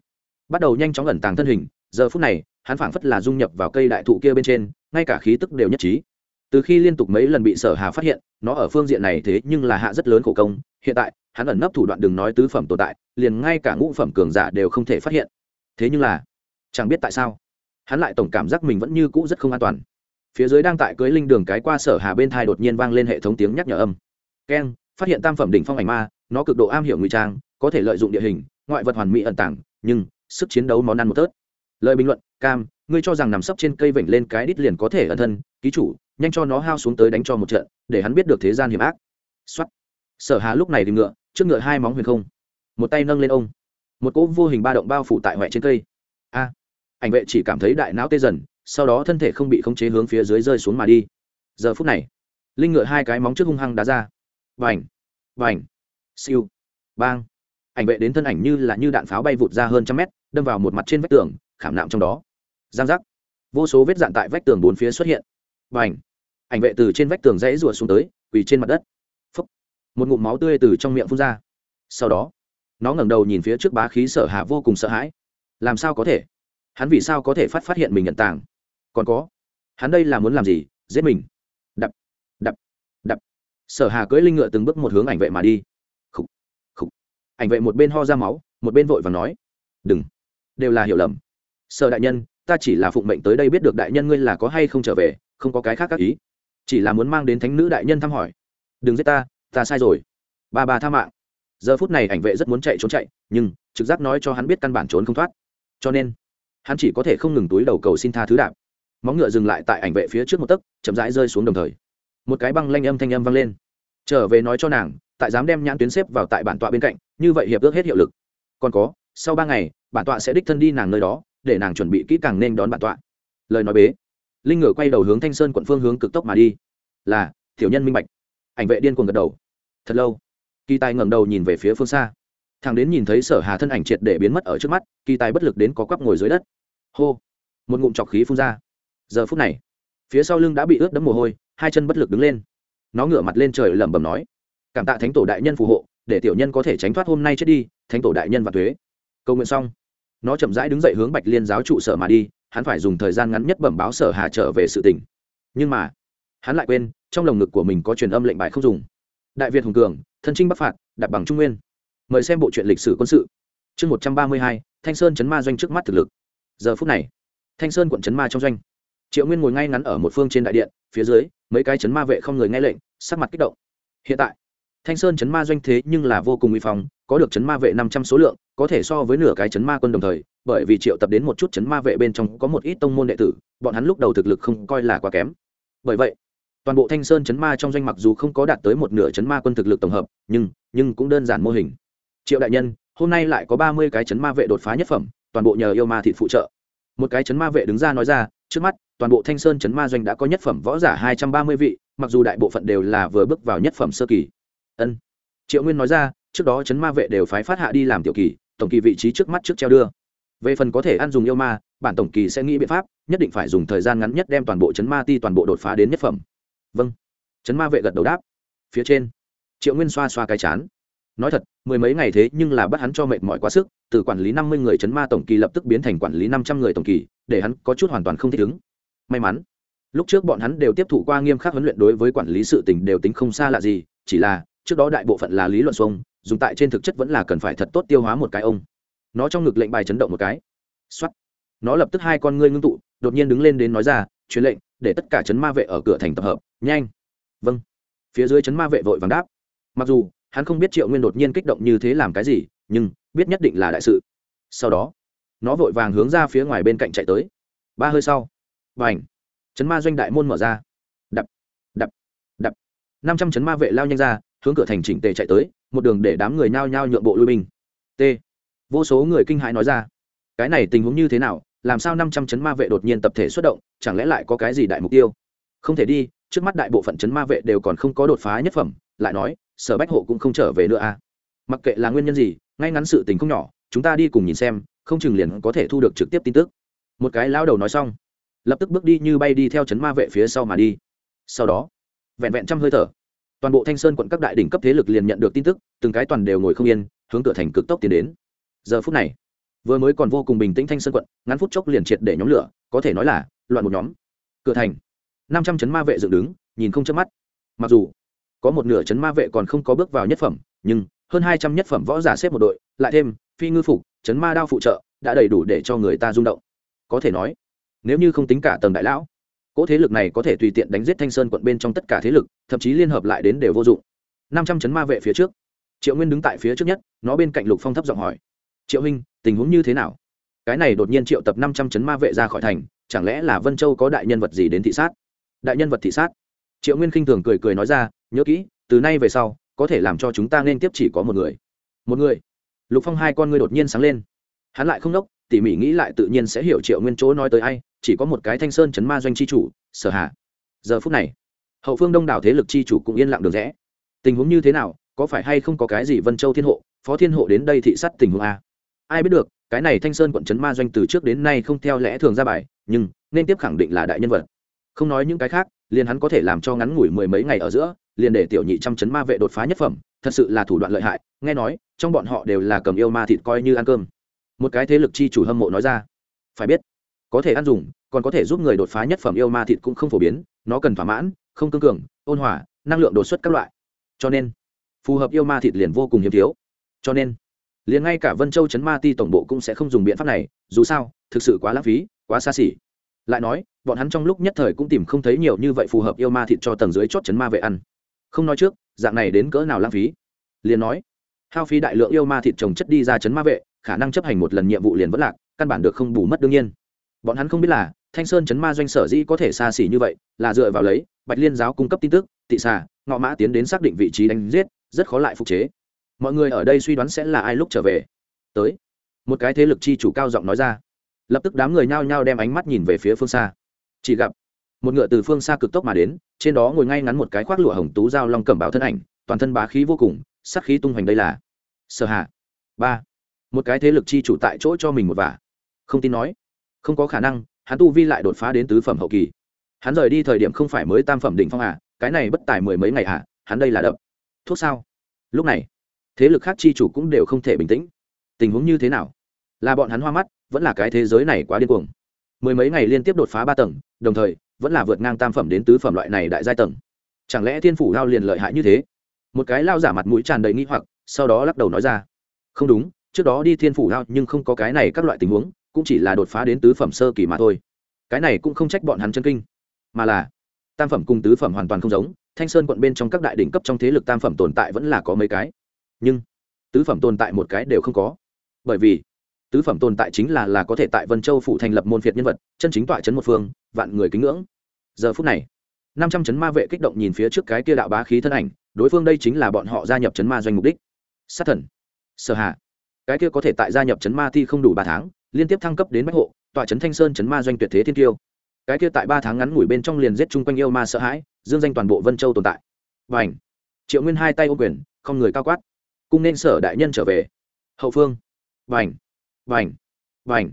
bắt đầu nhanh chóng ẩn tàng thân hình. Giờ phút này, hắn phảng phất là dung nhập vào cây đại thụ kia bên trên, ngay cả khí tức đều nhất trí từ khi liên tục mấy lần bị sở hà phát hiện, nó ở phương diện này thế nhưng là hạ rất lớn khổ công. Hiện tại, hắn ẩn nấp thủ đoạn đừng nói tứ phẩm tồn tại, liền ngay cả ngũ phẩm cường giả đều không thể phát hiện. Thế nhưng là, chẳng biết tại sao, hắn lại tổng cảm giác mình vẫn như cũ rất không an toàn. Phía dưới đang tại cưới linh đường cái qua sở hà bên thai đột nhiên vang lên hệ thống tiếng nhắc nhở âm. Keng phát hiện tam phẩm đỉnh phong ảnh ma, nó cực độ am hiểu ngụy trang, có thể lợi dụng địa hình, ngoại vật hoàn mỹ ẩn tàng, nhưng sức chiến đấu món ăn một tớt. Lời bình luận, cam, ngươi cho rằng nằm sấp trên cây vểnh lên cái đít liền có thể ẩn thân, ký chủ nhanh cho nó hao xuống tới đánh cho một trận, để hắn biết được thế gian hiểm ác. Xuất sở hà lúc này thì ngựa, trước ngựa hai móng huyền không. Một tay nâng lên ông. Một cỗ vô hình ba động bao phủ tại ngoại trên cây. A. Ảnh vệ chỉ cảm thấy đại não tê dần, sau đó thân thể không bị khống chế hướng phía dưới rơi xuống mà đi. Giờ phút này, linh ngựa hai cái móng trước hung hăng đá ra. Vành. Vành. Siêu. Bang. Ảnh vệ đến thân ảnh như là như đạn pháo bay vụt ra hơn trăm mét, đâm vào một mặt trên vách tường, khảm nạm trong đó. Giang giác. Vô số vết dạn tại vách tường bốn phía xuất hiện và ảnh. Ảnh vệ từ trên vách tường rẽ rùa xuống tới, quỳ trên mặt đất. Phúc. một ngụm máu tươi từ trong miệng phun ra. Sau đó, nó ngẩng đầu nhìn phía trước bá khí sở hạ vô cùng sợ hãi. Làm sao có thể? Hắn vì sao có thể phát phát hiện mình nhận tàng? Còn có, hắn đây là muốn làm gì? Giết mình. Đập đập đập. Sở hà cưỡi linh ngựa từng bước một hướng ảnh vệ mà đi. Khục khục. Ảnh vệ một bên ho ra máu, một bên vội và nói. Đừng. Đều là hiểu lầm. Sở đại nhân, ta chỉ là phụng mệnh tới đây biết được đại nhân ngươi là có hay không trở về không có cái khác các ý. Chỉ là muốn mang đến thánh nữ đại nhân thăm hỏi. Đừng giết ta ta sai rồi. Ba bà tha mạng. Giờ phút này ảnh vệ rất muốn chạy trốn chạy, nhưng trực giác nói cho hắn biết căn bản trốn không thoát. Cho nên, hắn chỉ có thể không ngừng túi đầu cầu xin tha thứ đạp. Móng ngựa dừng lại tại ảnh vệ phía trước một tấc, chậm rãi rơi xuống đồng thời. Một cái băng lanh âm thanh âm vang lên. Trở về nói cho nàng, tại dám đem nhãn tuyến xếp vào tại bản tọa bên cạnh, như vậy hiệp ước hết hiệu lực. Còn có, sau ba ngày, bản tọa sẽ đích thân đi nàng nơi đó, để nàng chuẩn bị kỹ càng nên đón bản tọa. Lời nói bế linh ngựa quay đầu hướng thanh sơn quận phương hướng cực tốc mà đi là tiểu nhân minh bạch ảnh vệ điên cuồng gật đầu thật lâu kỳ tài ngẩng đầu nhìn về phía phương xa thằng đến nhìn thấy sở hà thân ảnh triệt để biến mất ở trước mắt kỳ tài bất lực đến có quắp ngồi dưới đất hô một ngụm chọc khí phun ra giờ phút này phía sau lưng đã bị ướt đẫm mồ hôi hai chân bất lực đứng lên nó ngửa mặt lên trời lẩm bẩm nói cảm tạ thánh tổ đại nhân phù hộ để tiểu nhân có thể tránh thoát hôm nay chết đi thánh tổ đại nhân và thuế câu nguyện xong nó chậm rãi đứng dậy hướng bạch liên giáo trụ sở mà đi hắn phải dùng thời gian ngắn nhất bẩm báo sở hà trở về sự tình. Nhưng mà, hắn lại quên, trong lồng ngực của mình có truyền âm lệnh bài không dùng. Đại việt hùng cường, thân trinh bắc phạt đặt bằng trung nguyên. Mời xem bộ truyện lịch sử quân sự. Chương một trăm ba mươi hai, thanh sơn chấn ma doanh trước mắt thực lực. Giờ phút này, thanh sơn quận chấn ma trong doanh. Triệu nguyên ngồi ngay ngắn ở một phương trên đại điện, phía dưới, mấy cái chấn ma vệ không người nghe lệnh, sắc mặt kích động. Hiện tại thanh sơn chấn ma doanh thế nhưng là vô cùng uy phong, có được chấn ma vệ năm trăm số lượng, có thể so với nửa cái chấn ma quân đồng thời, bởi vì triệu tập đến một chút chấn ma vệ bên trong có một ít tông môn đệ tử, bọn hắn lúc đầu thực lực không coi là quá kém. Bởi vậy, toàn bộ thanh sơn chấn ma trong doanh mặc dù không có đạt tới một nửa chấn ma quân thực lực tổng hợp, nhưng nhưng cũng đơn giản mô hình. Triệu đại nhân, hôm nay lại có ba mươi cái chấn ma vệ đột phá nhất phẩm, toàn bộ nhờ yêu ma thịt phụ trợ. Một cái chấn ma vệ đứng ra nói ra, trước mắt, toàn bộ thanh sơn chấn ma doanh đã có nhất phẩm võ giả hai trăm ba mươi vị, mặc dù đại bộ phận đều là vừa bước vào nhất phẩm sơ kỳ ân. Triệu nguyên nói ra, trước đó chấn ma vệ đều phái phát hạ đi làm tiểu kỳ, tổng kỳ vị trí trước mắt trước treo đưa. Về phần có thể ăn dùng yêu ma, bản tổng kỳ sẽ nghĩ biện pháp, nhất định phải dùng thời gian ngắn nhất đem toàn bộ chấn ma ti toàn bộ đột phá đến nhất phẩm. Vâng. Chấn ma vệ gật đầu đáp. Phía trên, triệu nguyên xoa xoa cái chán. Nói thật, mười mấy ngày thế nhưng là bắt hắn cho mệt mỏi quá sức, từ quản lý năm mươi người chấn ma tổng kỳ lập tức biến thành quản lý năm trăm người tổng kỳ, để hắn có chút hoàn toàn không thích ứng. May mắn, lúc trước bọn hắn đều tiếp thụ qua nghiêm khắc huấn luyện đối với quản lý sự tình đều tính không xa lạ gì, chỉ là trước đó đại bộ phận là lý luận xuông dùng tại trên thực chất vẫn là cần phải thật tốt tiêu hóa một cái ông. Nó trong ngực lệnh bài chấn động một cái. X nó lập tức hai con ngươi ngưng tụ đột nhiên đứng lên đến nói ra truyền lệnh để tất cả chấn ma vệ ở cửa thành tập hợp nhanh. Vâng. Phía dưới chấn ma vệ vội vàng đáp. Mặc dù hắn không biết triệu nguyên đột nhiên kích động như thế làm cái gì nhưng biết nhất định là đại sự. Sau đó nó vội vàng hướng ra phía ngoài bên cạnh chạy tới. Ba hơi sau bành, ảnh chấn ma doanh đại môn mở ra. Đập đập đập. Năm trăm chấn ma vệ lao nhanh ra hướng cửa thành chỉnh tề chạy tới, một đường để đám người nhao nhao nhượng bộ lui binh. T. Vô số người kinh hãi nói ra, cái này tình huống như thế nào? Làm sao năm trăm chấn ma vệ đột nhiên tập thể xuất động, chẳng lẽ lại có cái gì đại mục tiêu? Không thể đi, trước mắt đại bộ phận chấn ma vệ đều còn không có đột phá nhất phẩm, lại nói, sở bách hộ cũng không trở về nữa à? Mặc kệ là nguyên nhân gì, ngay ngắn sự tình không nhỏ, chúng ta đi cùng nhìn xem, không chừng liền có thể thu được trực tiếp tin tức. Một cái lao đầu nói xong, lập tức bước đi như bay đi theo chấn ma vệ phía sau mà đi. Sau đó, vẹn vẹn trăm hơi thở toàn bộ thanh sơn quận các đại đỉnh cấp thế lực liền nhận được tin tức, từng cái toàn đều ngồi không yên, hướng cửa thành cực tốc tiến đến. Giờ phút này, vừa mới còn vô cùng bình tĩnh thanh sơn quận, ngắn phút chốc liền triệt để nhóm lửa, có thể nói là loạn một nhóm. Cửa thành, năm trăm chấn ma vệ dựng đứng, nhìn không chớp mắt. Mặc dù, có một nửa chấn ma vệ còn không có bước vào nhất phẩm, nhưng hơn hai trăm nhất phẩm võ giả xếp một đội, lại thêm phi ngư phục, chấn ma đao phụ trợ, đã đầy đủ để cho người ta rung động. Có thể nói, nếu như không tính cả tầng đại lão cỗ thế lực này có thể tùy tiện đánh giết thanh sơn quận bên trong tất cả thế lực, thậm chí liên hợp lại đến đều vô dụng. Năm trăm chấn ma vệ phía trước. Triệu nguyên đứng tại phía trước nhất, nó bên cạnh lục phong thấp giọng hỏi. Triệu huynh, tình huống như thế nào? Cái này đột nhiên triệu tập năm trăm chấn ma vệ ra khỏi thành, chẳng lẽ là vân châu có đại nhân vật gì đến thị sát? Đại nhân vật thị sát? Triệu nguyên khinh thường cười cười nói ra, nhớ kỹ, từ nay về sau, có thể làm cho chúng ta nên tiếp chỉ có một người. Một người? Lục phong hai con ngươi đột nhiên sáng lên. Hắn lại không đốc, tỉ mỉ nghĩ lại tự nhiên sẽ hiểu triệu nguyên chỗ nói tới ai chỉ có một cái thanh sơn chấn ma doanh chi chủ, sở hạ giờ phút này, hậu phương đông đảo thế lực chi chủ cũng yên lặng được rẽ. Tình huống như thế nào, có phải hay không có cái gì vân châu thiên hộ, phó thiên hộ đến đây thị sát tình huống a? Ai biết được, cái này thanh sơn quận trấn ma doanh từ trước đến nay không theo lẽ thường ra bài, nhưng nên tiếp khẳng định là đại nhân vật. Không nói những cái khác, liền hắn có thể làm cho ngắn ngủi mười mấy ngày ở giữa, liền để tiểu nhị trăm chấn ma vệ đột phá nhất phẩm, thật sự là thủ đoạn lợi hại, nghe nói, trong bọn họ đều là cầm yêu ma thịt coi như ăn cơm. Một cái thế lực chi chủ hâm mộ nói ra, phải biết có thể ăn dùng, còn có thể giúp người đột phá nhất phẩm yêu ma thịt cũng không phổ biến, nó cần thỏa mãn, không cương cường, ôn hòa, năng lượng đột xuất các loại. Cho nên, phù hợp yêu ma thịt liền vô cùng hiếm thiếu. Cho nên, liền ngay cả vân châu chấn ma ti tổng bộ cũng sẽ không dùng biện pháp này, dù sao, thực sự quá lãng phí, quá xa xỉ. Lại nói, bọn hắn trong lúc nhất thời cũng tìm không thấy nhiều như vậy phù hợp yêu ma thịt cho tầng dưới chót chấn ma vệ ăn. Không nói trước, dạng này đến cỡ nào lãng phí? Liền nói, hao phí đại lượng yêu ma thịt trồng chất đi ra chấn ma vệ, khả năng chấp hành một lần nhiệm vụ liền vẫn lạc, căn bản được không bù mất đương nhiên bọn hắn không biết là, thanh sơn chấn ma doanh sở dĩ có thể xa xỉ như vậy, là dựa vào lấy, bạch liên giáo cung cấp tin tức, tị xà, ngọ mã tiến đến xác định vị trí đánh giết, rất khó lại phục chế. Mọi người ở đây suy đoán sẽ là ai lúc trở về. Tới. Một cái thế lực chi chủ cao giọng nói ra. Lập tức đám người nhao nhao đem ánh mắt nhìn về phía phương xa. Chỉ gặp, một ngựa từ phương xa cực tốc mà đến, trên đó ngồi ngay ngắn một cái khoác lụa hồng tú giao long cẩm bảo thân ảnh, toàn thân bá khí vô cùng sắc khí tung hoành đây là. Sở hạ. Ba. Một cái thế lực chi chủ tại chỗ cho mình một vả. Không tin nói không có khả năng, hắn tu vi lại đột phá đến tứ phẩm hậu kỳ. Hắn rời đi thời điểm không phải mới tam phẩm đỉnh phong à cái này bất tài mười mấy ngày à hắn đây là đập. Thuốc sao? Lúc này, thế lực khác chi chủ cũng đều không thể bình tĩnh. Tình huống như thế nào? Là bọn hắn hoa mắt, vẫn là cái thế giới này quá điên cuồng. Mười mấy ngày liên tiếp đột phá ba tầng, đồng thời, vẫn là vượt ngang tam phẩm đến tứ phẩm loại này đại giai tầng. Chẳng lẽ thiên phủ lao liền lợi hại như thế? Một cái lao giả mặt mũi tràn đầy nghi hoặc, sau đó lắc đầu nói ra. Không đúng, trước đó đi thiên phủ lao nhưng không có cái này các loại tình huống cũng chỉ là đột phá đến tứ phẩm sơ kỳ mà thôi. Cái này cũng không trách bọn hắn chân kinh, mà là, tam phẩm cùng tứ phẩm hoàn toàn không giống, thanh sơn quận bên trong các đại đỉnh cấp trong thế lực tam phẩm tồn tại vẫn là có mấy cái. Nhưng, tứ phẩm tồn tại một cái đều không có. Bởi vì, tứ phẩm tồn tại chính là là có thể tại vân châu phủ thành lập môn phiệt nhân vật, chân chính tọa chấn một phương, vạn người kính ngưỡng. Giờ phút này, năm trăm chấn ma vệ kích động nhìn phía trước cái kia đạo bá khí thân ảnh, đối phương đây chính là bọn họ gia nhập chấn ma doanh mục đích. Sát thần, sở hạ, cái kia có thể tại gia nhập chấn ma thi không đủ ba tháng liên tiếp thăng cấp đến bách hộ, tọa chấn thanh sơn chấn ma doanh tuyệt thế thiên tiêu cái kia tại ba tháng ngắn ngủi bên trong liền giết chung quanh yêu ma sợ hãi, dương danh toàn bộ vân châu tồn tại. Và ảnh triệu nguyên hai tay ô quyền, không người cao quát. Cung nên sở đại nhân trở về. Hậu phương. Vành và ảnh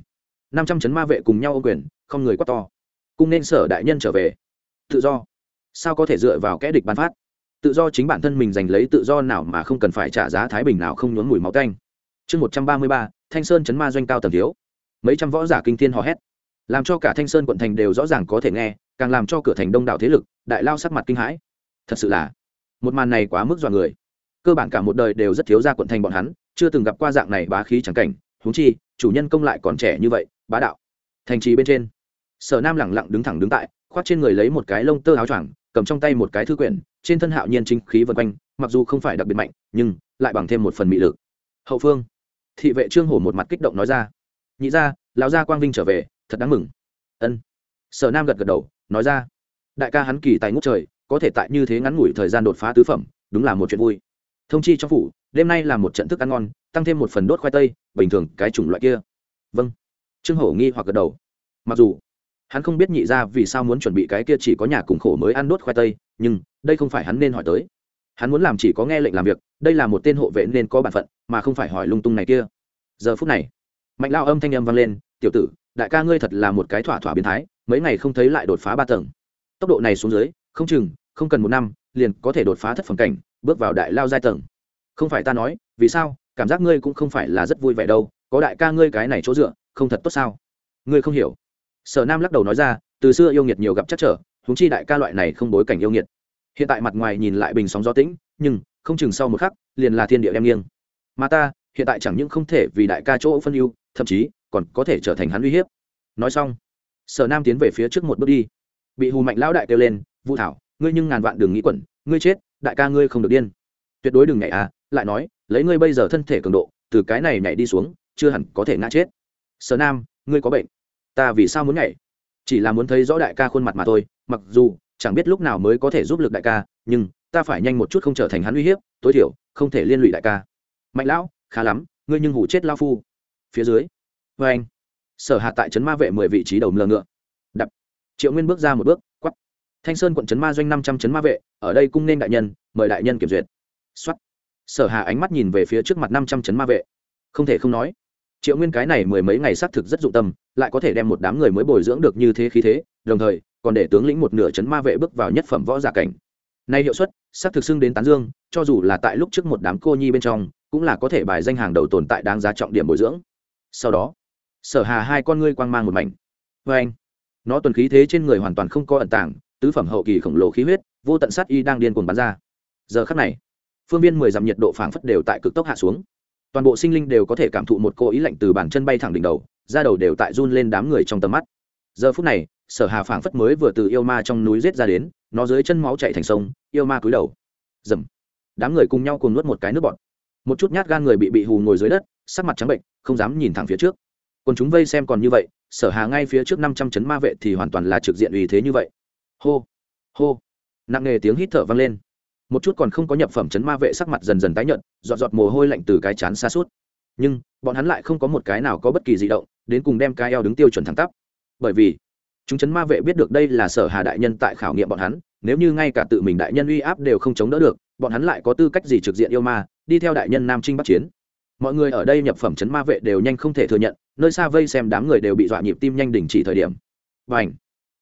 năm trăm chấn ma vệ cùng nhau ô quyền, không người quát to. Cung nên sở đại nhân trở về. Tự do. Sao có thể dựa vào kẽ địch bán phát? Tự do chính bản thân mình giành lấy tự do nào mà không cần phải trả giá thái bình nào không nhốn mùi máu canh chương một trăm ba mươi ba, thanh sơn chấn ma doanh cao tầng thiếu mấy trăm võ giả kinh thiên hò hét. Làm cho cả thanh sơn quận thành đều rõ ràng có thể nghe, càng làm cho cửa thành đông đảo thế lực, đại lao sắc mặt kinh hãi. Thật sự là, một màn này quá mức dọa người. Cơ bản cả một đời đều rất thiếu ra quận thành bọn hắn, chưa từng gặp qua dạng này bá khí chẳng cảnh. Huống chi, chủ nhân công lại còn trẻ như vậy, bá đạo. Thành trì bên trên, sở nam lẳng lặng đứng thẳng đứng tại, khoác trên người lấy một cái lông tơ áo choàng, cầm trong tay một cái thư quyển, trên thân hạo nhiên chính khí vân quanh, mặc dù không phải đặc biệt mạnh, nhưng lại bằng thêm một phần mị lực. Hậu phương, thị vệ trương hổ một mặt kích động nói ra nhị ra, lão gia quang vinh trở về, thật đáng mừng. Ân. Sở nam gật gật đầu, nói ra. Đại ca hắn kỳ tài ngút trời, có thể tại như thế ngắn ngủi thời gian đột phá tứ phẩm, đúng là một chuyện vui. Thông chi trong phủ, đêm nay là một trận thức ăn ngon, tăng thêm một phần đốt khoai tây, bình thường cái chủng loại kia. Vâng. Trương hổ nghi hoặc gật đầu. Mặc dù, hắn không biết nhị ra vì sao muốn chuẩn bị cái kia chỉ có nhà cùng khổ mới ăn đốt khoai tây, nhưng đây không phải hắn nên hỏi tới. Hắn muốn làm chỉ có nghe lệnh làm việc, đây là một tên hộ vệ nên có bản phận, mà không phải hỏi lung tung này kia. Giờ phút này mạnh lao âm thanh âm vang lên, tiểu tử, đại ca ngươi thật là một cái thỏa thỏa biến thái, mấy ngày không thấy lại đột phá ba tầng. Tốc độ này xuống dưới, không chừng, không cần một năm, liền có thể đột phá thất phẩm cảnh, bước vào đại lao giai tầng. Không phải ta nói, vì sao? Cảm giác ngươi cũng không phải là rất vui vẻ đâu, có đại ca ngươi cái này chỗ dựa, không thật tốt sao? Ngươi không hiểu. Sở nam lắc đầu nói ra, từ xưa yêu nghiệt nhiều gặp chắc trở húng chi đại ca loại này không bối cảnh yêu nghiệt. Hiện tại mặt ngoài nhìn lại bình sóng gió tĩnh, nhưng không chừng sau một khắc, liền là thiên địa đem nghiêng. Mà ta, hiện tại chẳng những không thể vì đại ca chỗ phân ưu thậm chí còn có thể trở thành hắn uy hiếp. Nói xong, sở nam tiến về phía trước một bước đi. Bị hù mạnh lão đại kêu lên, vũ thảo, ngươi nhưng ngàn vạn đừng nghĩ quẩn, ngươi chết, đại ca ngươi không được điên. Tuyệt đối đừng nhảy à lại nói, lấy ngươi bây giờ thân thể cường độ, từ cái này nhảy đi xuống, chưa hẳn có thể ngã chết. Sở nam, ngươi có bệnh, ta vì sao muốn nhảy? Chỉ là muốn thấy rõ đại ca khuôn mặt mà thôi, mặc dù chẳng biết lúc nào mới có thể giúp lực đại ca, nhưng ta phải nhanh một chút không trở thành hắn uy hiếp, tối thiểu không thể liên lụy đại ca. Mạnh lão, khá lắm, ngươi nhưng hủ chết lao phu phía dưới. Vê anh, sở hạ tại trấn ma vệ mười vị trí đầu lờ ngựa. Đập. Triệu nguyên bước ra một bước, quắp. Thanh sơn quận trấn ma doanh năm trăm trấn ma vệ, ở đây cung nên đại nhân, mời đại nhân kiểm duyệt. Xuất sở hạ ánh mắt nhìn về phía trước mặt năm trăm trấn ma vệ. Không thể không nói, triệu nguyên cái này mười mấy ngày xác thực rất dụng tâm, lại có thể đem một đám người mới bồi dưỡng được như thế khí thế, đồng thời, còn để tướng lĩnh một nửa chấn ma vệ bước vào nhất phẩm võ giả cảnh. Nay hiệu suất, xác thực xưng đến tán dương, cho dù là tại lúc trước một đám cô nhi bên trong, cũng là có thể bài danh hàng đầu tồn tại đáng giá trọng điểm bồi dưỡng sau đó, sở hà hai con ngươi quang mang một mảnh. Vê anh, nó tuần khí thế trên người hoàn toàn không có ẩn tảng tứ phẩm hậu kỳ khổng lồ khí huyết, vô tận sát y đang điên cuồng bắn ra. Giờ khắc này, phương viên mười dặm nhiệt độ phảng phất đều tại cực tốc hạ xuống. Toàn bộ sinh linh đều có thể cảm thụ một cô ý lạnh từ bàn chân bay thẳng đỉnh đầu ra đầu đều tại run lên đám người trong tầm mắt. Giờ phút này, sở hà phảng phất mới vừa từ yêu ma trong núi rết ra đến, nó dưới chân máu chạy thành sông, yêu ma cúi đầu. Dầm đám người cùng nhau cùng nuốt một cái nước bọt một chút nhát gan người bị bị hù ngồi dưới đất, sắc mặt trắng bệnh, không dám nhìn thẳng phía trước. Còn chúng vây xem còn như vậy, sở hà ngay phía trước năm trăm chấn ma vệ thì hoàn toàn là trực diện uy thế như vậy. Hô hô, nặng nề tiếng hít thở vang lên. Một chút còn không có nhập phẩm chấn ma vệ sắc mặt dần dần tái nhợt, giọt giọt mồ hôi lạnh từ cái chán xa suốt. Nhưng, bọn hắn lại không có một cái nào có bất kỳ di động, đến cùng đem cái eo đứng tiêu chuẩn thẳng tắp. Bởi vì, chúng chấn ma vệ biết được đây là sở hà đại nhân tại khảo nghiệm bọn hắn, nếu như ngay cả tự mình đại nhân uy áp đều không chống đỡ được, bọn hắn lại có tư cách gì trực diện yêu ma đi theo đại nhân nam trinh bắc chiến. Mọi người ở đây nhập phẩm chấn ma vệ đều nhanh không thể thừa nhận, nơi xa vây xem đám người đều bị dọa nhịp tim nhanh đình chỉ thời điểm. Và ảnh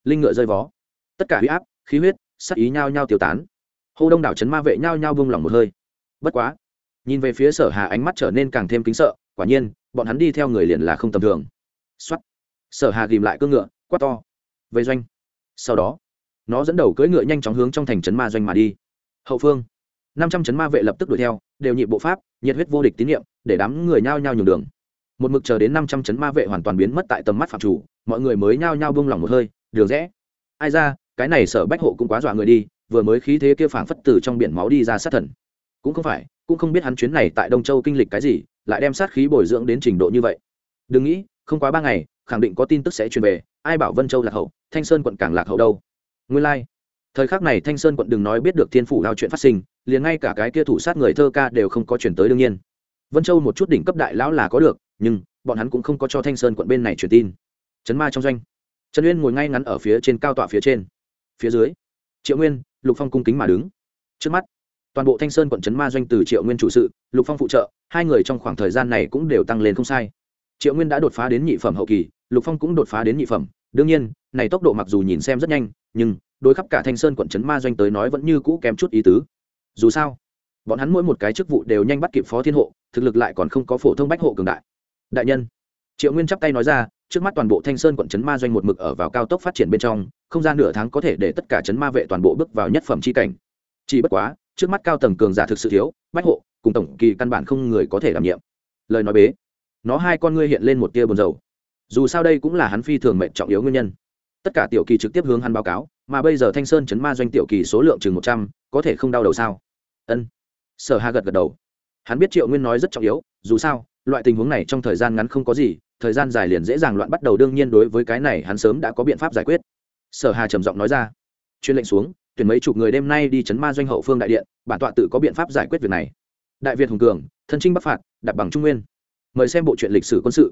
linh ngựa rơi vó. Tất cả huy áp, khí huyết sắc ý nhao nhao tiêu tán. Hô đông đảo chấn ma vệ nhao nhao vung lòng một hơi. Bất quá, nhìn về phía sở hà ánh mắt trở nên càng thêm kính sợ, quả nhiên, bọn hắn đi theo người liền là không tầm thường. Xuất sở hà ghìm lại cương ngựa, quát to. Vây doanh. Sau đó, nó dẫn đầu cưỡi ngựa nhanh chóng hướng trong thành trấn ma doanh mà đi. Hậu phương năm trăm chấn ma vệ lập tức đuổi theo, đều nhịp bộ pháp, nhiệt huyết vô địch tín nhiệm để đám người nhao nhao nhường đường. Một mực chờ đến năm trăm chấn ma vệ hoàn toàn biến mất tại tầm mắt phạm chủ, mọi người mới nhao nhao bông lỏng một hơi, đường rẽ. Ai ra, cái này sở bách hộ cũng quá dọa người đi, vừa mới khí thế kia phảng phất từ trong biển máu đi ra sát thần. Cũng không phải, cũng không biết hắn chuyến này tại đông châu kinh lịch cái gì, lại đem sát khí bồi dưỡng đến trình độ như vậy. Đừng nghĩ, không quá ba ngày, khẳng định có tin tức sẽ truyền về, ai bảo vân châu lạc hậu, thanh sơn quận càng lạc hậu đâu? Nguyên lai、like thời khắc này thanh sơn quận đừng nói biết được thiên phủ lao chuyện phát sinh, liền ngay cả cái kia thủ sát người thơ ca đều không có chuyển tới đương nhiên. Vân châu một chút đỉnh cấp đại lão là có được, nhưng bọn hắn cũng không có cho thanh sơn quận bên này truyền tin. Trấn ma trong doanh. Trần uyên ngồi ngay ngắn ở phía trên cao tọa phía trên. Phía dưới, triệu nguyên, lục phong cung kính mà đứng. Trước mắt, toàn bộ thanh sơn quận trấn ma doanh từ triệu nguyên chủ sự, lục phong phụ trợ, hai người trong khoảng thời gian này cũng đều tăng lên không sai. Triệu nguyên đã đột phá đến nhị phẩm hậu kỳ, lục phong cũng đột phá đến nhị phẩm đương nhiên, này tốc độ mặc dù nhìn xem rất nhanh, nhưng đối khắp cả thanh sơn quận trấn ma doanh tới nói vẫn như cũ kém chút ý tứ. Dù sao, bọn hắn mỗi một cái chức vụ đều nhanh bắt kịp phó thiên hộ, thực lực lại còn không có phổ thông bách hộ cường đại. Đại nhân, triệu nguyên chắp tay nói ra, trước mắt toàn bộ thanh sơn quận trấn ma doanh một mực ở vào cao tốc phát triển bên trong, không gian nửa tháng có thể để tất cả trấn ma vệ toàn bộ bước vào nhất phẩm c h i cảnh. Chỉ bất quá, trước mắt cao tầng cường giả thực sự thiếu, bách hộ cùng tổng kỳ căn bản không người có thể đảm nhiệm. Lời nói bế, nó hai con ngươi hiện lên một tia buồn dầu dù sao đây cũng là hắn phi thường mệnh trọng yếu nguyên nhân. Tất cả tiểu kỳ trực tiếp hướng hắn báo cáo, mà bây giờ thanh sơn chấn ma doanh tiểu kỳ số lượng chừng một trăm, có thể không đau đầu sao? Ân. Sở hà gật gật đầu. Hắn biết triệu nguyên nói rất trọng yếu, dù sao, loại tình huống này trong thời gian ngắn không có gì, thời gian dài liền dễ dàng loạn bắt đầu đương nhiên đối với cái này hắn sớm đã có biện pháp giải quyết. Sở hà trầm giọng nói ra. Chuyên lệnh xuống, tuyển mấy chục người đêm nay đi chấn ma doanh hậu phương đại điện, bản tọa tự có biện pháp giải quyết việc này. Đại việt hùng cường, thân trinh bắc phạt, đặt bằng trung nguyên. Mời xem bộ truyện lịch sử quân sự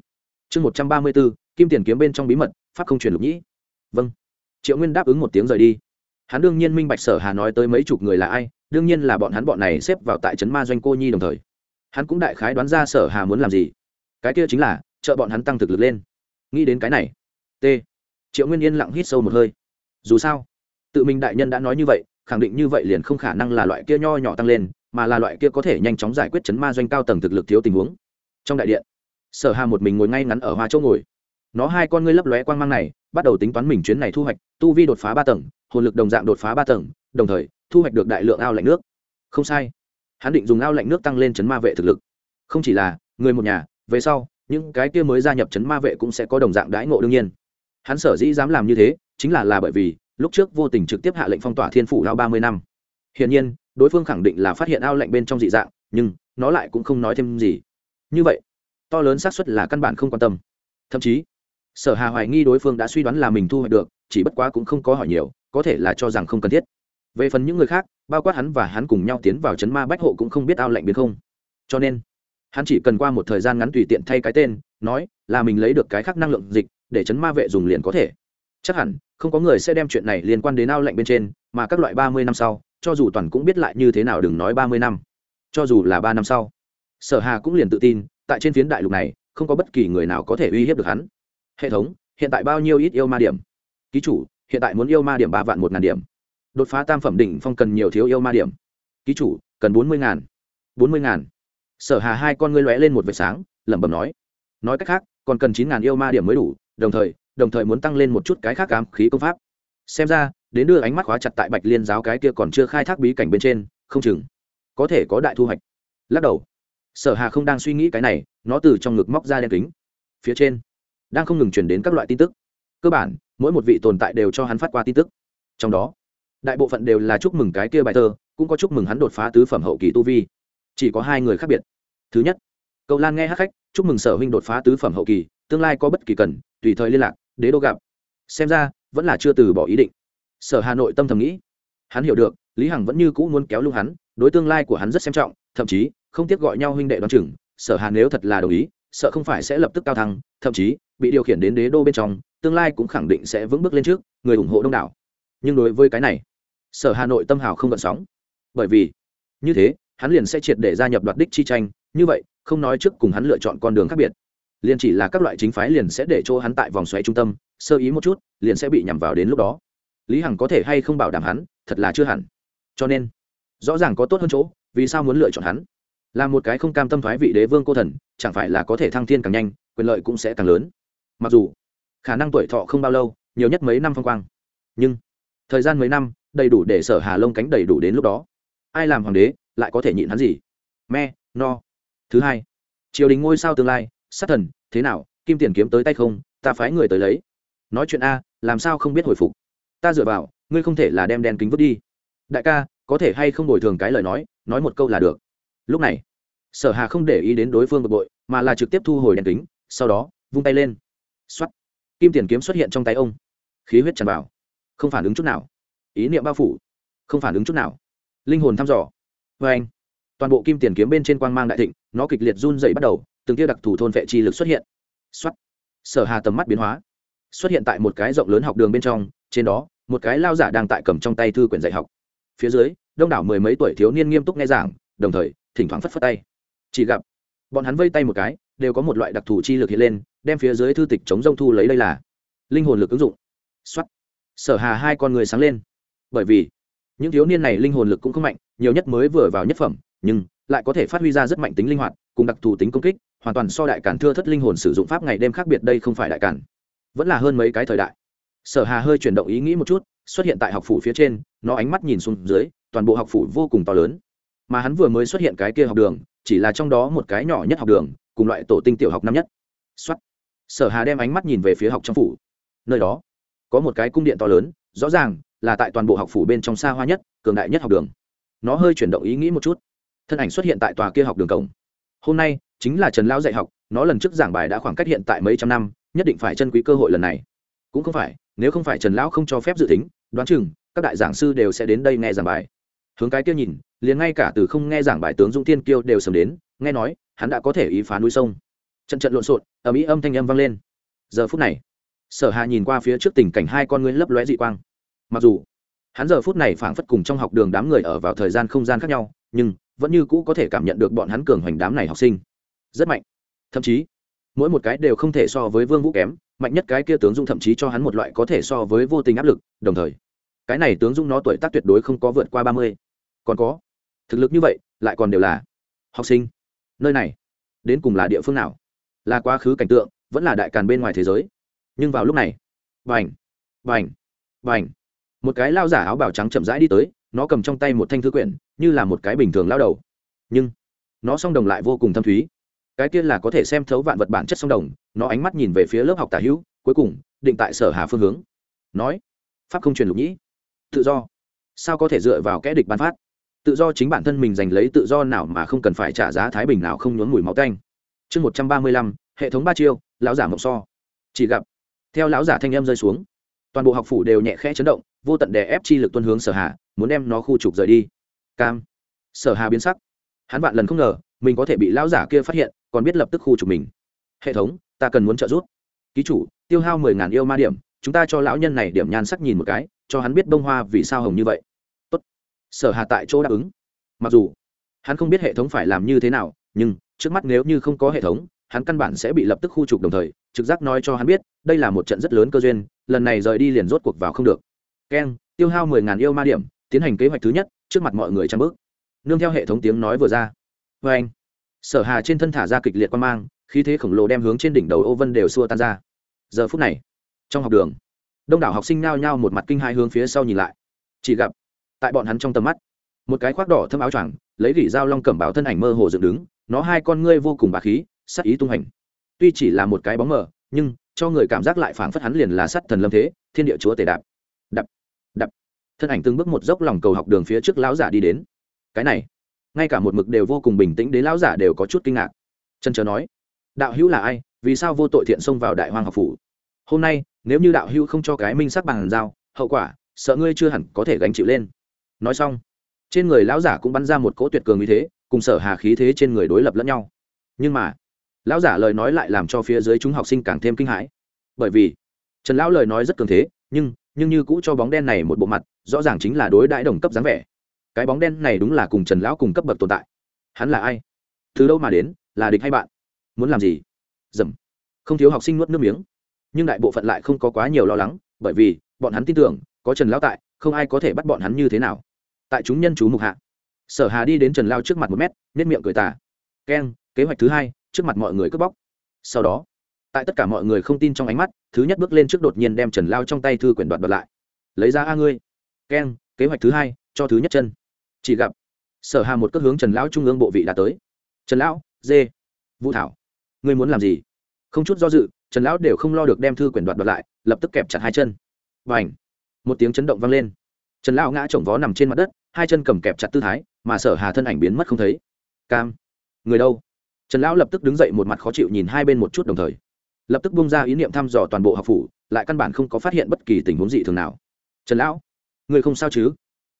chương một trăm ba mươi bốn kim tiền kiếm bên trong bí mật, pháp không truyền lục nhĩ. Vâng. Triệu nguyên đáp ứng một tiếng rời đi. Hắn đương nhiên minh bạch sở hà nói tới mấy chục người là ai, đương nhiên là bọn hắn bọn này xếp vào tại trấn ma doanh cô nhi đồng thời. Hắn cũng đại khái đoán ra sở hà muốn làm gì. Cái kia chính là, trợ bọn hắn tăng thực lực lên. Nghĩ đến cái này. T. Triệu nguyên yên lặng hít sâu một hơi. Dù sao, tự mình đại nhân đã nói như vậy, khẳng định như vậy liền không khả năng là loại kia nho nhỏ tăng lên, mà là loại kia có thể nhanh chóng giải quyết chấn ma doanh cao tầng thực lực thiếu tình huống. Trong đại điện sở hà một mình ngồi ngay ngắn ở hoa chỗ ngồi. Nó hai con ngươi lấp lóe quang mang này, bắt đầu tính toán mình chuyến này thu hoạch, tu vi đột phá ba tầng, hồn lực đồng dạng đột phá ba tầng, đồng thời, thu hoạch được đại lượng ao lạnh nước. Không sai. Hắn định dùng ao lạnh nước tăng lên chấn ma vệ thực lực. Không chỉ là người một nhà, về sau, những cái kia mới gia nhập chấn ma vệ cũng sẽ có đồng dạng đãi ngộ đương nhiên. Hắn sở dĩ dám làm như thế, chính là là bởi vì, lúc trước vô tình trực tiếp hạ lệnh phong tỏa thiên phủ lao ba mươi năm. Hiển nhiên, đối phương khẳng định là phát hiện ao lạnh bên trong dị dạng, nhưng, nó lại cũng không nói thêm gì. Như vậy to lớn xác suất là căn bản không quan tâm. Thậm chí, sở hà hoài nghi đối phương đã suy đoán là mình thu hoạch được, chỉ bất quá cũng không có hỏi nhiều, có thể là cho rằng không cần thiết. Về phần những người khác, bao quát hắn và hắn cùng nhau tiến vào chấn ma bách hộ cũng không biết ao lạnh biến không. Cho nên, hắn chỉ cần qua một thời gian ngắn tùy tiện thay cái tên, nói là mình lấy được cái khác năng lượng dịch, để chấn ma vệ dùng liền có thể. Chắc hẳn, không có người sẽ đem chuyện này liên quan đến ao lạnh bên trên, mà các loại ba mươi năm sau, cho dù toàn cũng biết lại như thế nào đừng nói ba mươi năm. Cho dù là ba năm sau, sở hà cũng liền tự tin tại trên phiến đại lục này, không có bất kỳ người nào có thể uy hiếp được hắn. Hệ thống, hiện tại bao nhiêu ít yêu ma điểm? Ký chủ, hiện tại muốn yêu ma điểm ba vạn một ngàn điểm. Đột phá tam phẩm đỉnh phong cần nhiều thiếu yêu ma điểm. Ký chủ, cần bốn mươi ngàn. bốn mươi ngàn. Sở hà hai con ngươi lóe lên một vệt sáng, lẩm bẩm nói. Nói cách khác, còn cần chín ngàn yêu ma điểm mới đủ, đồng thời đồng thời muốn tăng lên một chút cái khác cám khí công pháp. Xem ra, đến đưa ánh mắt khóa chặt tại bạch liên giáo cái kia còn chưa khai thác bí cảnh bên trên, không chừng có thể có đại thu hoạch. Lắc đầu sở hà không đang suy nghĩ cái này, nó từ trong ngực móc ra đen kính. Phía trên, đang không ngừng chuyển đến các loại tin tức. Cơ bản, mỗi một vị tồn tại đều cho hắn phát qua tin tức. Trong đó, đại bộ phận đều là chúc mừng cái kia bài thơ, cũng có chúc mừng hắn đột phá tứ phẩm hậu kỳ tu vi. Chỉ có hai người khác biệt. Thứ nhất câu lan nghe hát khách, chúc mừng sở huynh đột phá tứ phẩm hậu kỳ, tương lai có bất kỳ cần, tùy thời liên lạc, đế đô gặp. Xem ra, vẫn là chưa từ bỏ ý định. Sở hà nội tâm thầm nghĩ. Hắn hiểu được, lý hằng vẫn như cũ muốn kéo lưu hắn, đối tương lai của hắn rất xem trọng, thậm chí không tiếc gọi nhau huynh đệ đoán chừng, sở hà nếu thật là đồng ý, sợ không phải sẽ lập tức cao thăng, thậm chí, bị điều khiển đến đế đô bên trong, tương lai cũng khẳng định sẽ vững bước lên trước, người ủng hộ đông đảo. Nhưng đối với cái này, sở hà nội tâm hào không gợn sóng. Bởi vì, như thế, hắn liền sẽ triệt để gia nhập đoạt đích chi tranh, như vậy, không nói trước cùng hắn lựa chọn con đường khác biệt. Liền chỉ là các loại chính phái liền sẽ để cho hắn tại vòng xoáy trung tâm, sơ ý một chút, liền sẽ bị nhằm vào đến lúc đó. Lý hằng có thể hay không bảo đảm hắn, thật là chưa hẳn. Cho nên, rõ ràng có tốt hơn chỗ, vì sao muốn lựa chọn hắn? Là một cái không cam tâm thoái vị đế vương cô thần, chẳng phải là có thể thăng thiên càng nhanh, quyền lợi cũng sẽ càng lớn. Mặc dù, khả năng tuổi thọ không bao lâu, nhiều nhất mấy năm phong quang. Nhưng, thời gian mấy năm, đầy đủ để sở hà lông cánh đầy đủ đến lúc đó. Ai làm hoàng đế, lại có thể nhịn hắn gì? Me, no. Thứ hai, triều đình ngôi sao tương lai, sát thần, thế nào, kim tiền kiếm tới tay không, ta phái người tới lấy. Nói chuyện a, làm sao không biết hồi phục? Ta dựa vào, ngươi không thể là đem đen kính vứt đi. Đại ca, có thể hay không bồi thường cái lời nói nói một câu là được. Lúc này sở hà không để ý đến đối phương bực bội, mà là trực tiếp thu hồi đèn kính, sau đó, vung tay lên. Xoắt kim tiền kiếm xuất hiện trong tay ông. Khí huyết tràn vào. Không phản ứng chút nào. Ý niệm bao phủ. Không phản ứng chút nào. Linh hồn thăm dò. Vê anh, toàn bộ kim tiền kiếm bên trên quang mang đại thịnh, nó kịch liệt run dậy bắt đầu, từng tia đặc thù thôn vệ chi lực xuất hiện. Xoắt sở hà tầm mắt biến hóa. Xuất hiện tại một cái rộng lớn học đường bên trong, trên đó, một cái lao giả đang tại cầm trong tay thư quyển dạy học. Phía dưới, đông đảo mười mấy tuổi thiếu niên nghiêm túc nghe giảng, đồng thời, thỉnh thoảng phất phất tay chỉ gặp, bọn hắn vây tay một cái, đều có một loại đặc thù chi lực hiện lên, đem phía dưới thư tịch chống rông thu lấy đây là linh hồn lực ứng dụng. Xuất sở hà hai con người sáng lên. Bởi vì, những thiếu niên này linh hồn lực cũng không mạnh, nhiều nhất mới vừa vào nhất phẩm, nhưng lại có thể phát huy ra rất mạnh tính linh hoạt, cùng đặc thù tính công kích, hoàn toàn so đại cản thưa thất linh hồn sử dụng pháp ngày đêm khác biệt đây không phải đại cản vẫn là hơn mấy cái thời đại. Sở hà hơi chuyển động ý nghĩ một chút, xuất hiện tại học phủ phía trên, nó ánh mắt nhìn xuống dưới, toàn bộ học phủ vô cùng to lớn. Mà hắn vừa mới xuất hiện cái kia học đường chỉ là trong đó một cái nhỏ nhất học đường, cùng loại tổ tinh tiểu học năm nhất. Xuất sở hà đem ánh mắt nhìn về phía học trong phủ. Nơi đó, có một cái cung điện to lớn, rõ ràng là tại toàn bộ học phủ bên trong xa hoa nhất, cường đại nhất học đường. Nó hơi chuyển động ý nghĩ một chút. Thân ảnh xuất hiện tại tòa kia học đường cổng. Hôm nay, chính là trần lão dạy học, nó lần trước giảng bài đã khoảng cách hiện tại mấy trăm năm, nhất định phải chân quý cơ hội lần này. Cũng không phải, nếu không phải trần lão không cho phép dự tính, đoán chừng, các đại giảng sư đều sẽ đến đây nghe giảng bài. Hướng cái kia nhìn liền ngay cả từ không nghe giảng bài tướng dũng tiên kiêu đều sầm đến, nghe nói, hắn đã có thể ý phá núi sông. Trận trận lộn xộn ở mỹ âm thanh âm vang lên. Giờ phút này, sở hà nhìn qua phía trước tình cảnh hai con ngươi lấp lóe dị quang. Mặc dù, hắn giờ phút này phảng phất cùng trong học đường đám người ở vào thời gian không gian khác nhau, nhưng vẫn như cũ có thể cảm nhận được bọn hắn cường hoành đám này học sinh. Rất mạnh. Thậm chí, mỗi một cái đều không thể so với vương vũ kém, mạnh nhất cái kia tướng dung thậm chí cho hắn một loại có thể so với vô tình áp lực, đồng thời, cái này tướng dung nó tuổi tác tuyệt đối không có vượt qua ba mươi. Còn có thực lực như vậy, lại còn đều là học sinh. Nơi này, đến cùng là địa phương nào? Là quá khứ cảnh tượng, vẫn là đại càn bên ngoài thế giới. Nhưng vào lúc này vành vành vành một cái lao giả áo bào trắng chậm rãi đi tới, nó cầm trong tay một thanh thư quyển, như là một cái bình thường lao đầu. Nhưng, nó song đồng lại vô cùng thâm thúy. Cái kia là có thể xem thấu vạn vật bản chất song đồng, nó ánh mắt nhìn về phía lớp học tả hữu, cuối cùng, định tại sở hà phương hướng. Nói, pháp không truyền lục nhĩ. Tự do. Sao có thể dựa vào kẽ địch ban phát? Tự do chính bản thân mình giành lấy tự do nào mà không cần phải trả giá thái bình nào không nhốn mùi máu tanh. Chương một trăm ba mươi lăm, hệ thống ba chiêu, lão giả mộng so. Chỉ gặp, theo lão giả thanh em rơi xuống, toàn bộ học phủ đều nhẹ khẽ chấn động, vô tận đè ép chi lực tuân hướng sở hà, muốn đem nó khu trục rời đi. Cam. Sở hà biến sắc. Hắn vạn lần không ngờ, mình có thể bị lão giả kia phát hiện, còn biết lập tức khu trục mình. Hệ thống, ta cần muốn trợ giúp. Ký chủ, tiêu hao mười ngàn yêu ma điểm, chúng ta cho lão nhân này điểm nhan sắc nhìn một cái, cho hắn biết bông hoa vì sao hồng như vậy sở hà tại chỗ đáp ứng. Mặc dù, hắn không biết hệ thống phải làm như thế nào, nhưng trước mắt nếu như không có hệ thống, hắn căn bản sẽ bị lập tức khu trục đồng thời, trực giác nói cho hắn biết, đây là một trận rất lớn cơ duyên, lần này rời đi liền rốt cuộc vào không được. Keng tiêu hao mười ngàn yêu ma điểm, tiến hành kế hoạch thứ nhất, trước mặt mọi người trăm bước. Nương theo hệ thống tiếng nói vừa ra. Vê anh, sở hà trên thân thả ra kịch liệt quan mang, khí thế khổng lồ đem hướng trên đỉnh đầu ô vân đều xua tan ra. Giờ phút này, trong học đường, đông đảo học sinh nao nhao một mặt kinh hai hướng phía sau nhìn lại. Chỉ gặp tại bọn hắn trong tầm mắt. Một cái khoác đỏ thâm áo choàng, lấy gỉ dao long cẩm bảo thân ảnh mơ hồ dựng đứng, nó hai con ngươi vô cùng bà khí, sắc ý tung hành. Tuy chỉ là một cái bóng mờ, nhưng, cho người cảm giác lại phảng phất hắn liền là sắt thần lâm thế, thiên địa chúa tể đạp. Đập đập thân ảnh từng bước một dốc lòng cầu học đường phía trước lão giả đi đến. Cái này, ngay cả một mực đều vô cùng bình tĩnh đến lão giả đều có chút kinh ngạc. Chân chớ nói, đạo hữu là ai, vì sao vô tội thiện xông vào đại hoang học phủ? Hôm nay, nếu như đạo hữu không cho cái minh sắc bằng giao hậu quả, sợ ngươi chưa hẳn có thể gánh chịu lên nói xong, trên người lão giả cũng bắn ra một cỗ tuyệt cường như thế, cùng sở hà khí thế trên người đối lập lẫn nhau. Nhưng mà, lão giả lời nói lại làm cho phía dưới chúng học sinh càng thêm kinh hãi. Bởi vì, trần lão lời nói rất cường thế, nhưng nhưng như cũ cho bóng đen này một bộ mặt, rõ ràng chính là đối đãi đồng cấp dáng vẻ. Cái bóng đen này đúng là cùng trần lão cùng cấp bậc tồn tại. Hắn là ai? Từ đâu mà đến? Là địch hay bạn? Muốn làm gì? Dầm. Không thiếu học sinh nuốt nước miếng. Nhưng đại bộ phận lại không có quá nhiều lo lắng, bởi vì, bọn hắn tin tưởng, có trần lão tại, không ai có thể bắt bọn hắn như thế nào tại chúng nhân chú mục hạ. Sở hà đi đến trần lao trước mặt một mét nếp miệng cười tả keng kế hoạch thứ hai, trước mặt mọi người cướp bóc. Sau đó, tại tất cả mọi người không tin trong ánh mắt, thứ nhất bước lên trước đột nhiên đem trần lao trong tay thư quyển đoạt đoạt lại. Lấy ra a ngươi. Keng kế hoạch thứ hai, cho thứ nhất chân. Chỉ gặp. Sở hà một cước hướng trần lão trung ương bộ vị đã tới. Trần lão dê. Vũ thảo, ngươi muốn làm gì? Không chút do dự, trần lão đều không lo được đem thư quyển đoạt đoạt lại, lập tức kẹp chặt hai chân. Và ảnh một tiếng chấn động vang lên. Trần lão ngã chồng vó nằm trên mặt đất hai chân cầm kẹp chặt tư thái mà sở hà thân ảnh biến mất không thấy. Cam người đâu? Trần lão lập tức đứng dậy một mặt khó chịu nhìn hai bên một chút đồng thời. Lập tức bung ra ý niệm thăm dò toàn bộ học phủ lại căn bản không có phát hiện bất kỳ tình huống gì thường nào. Trần lão người không sao chứ?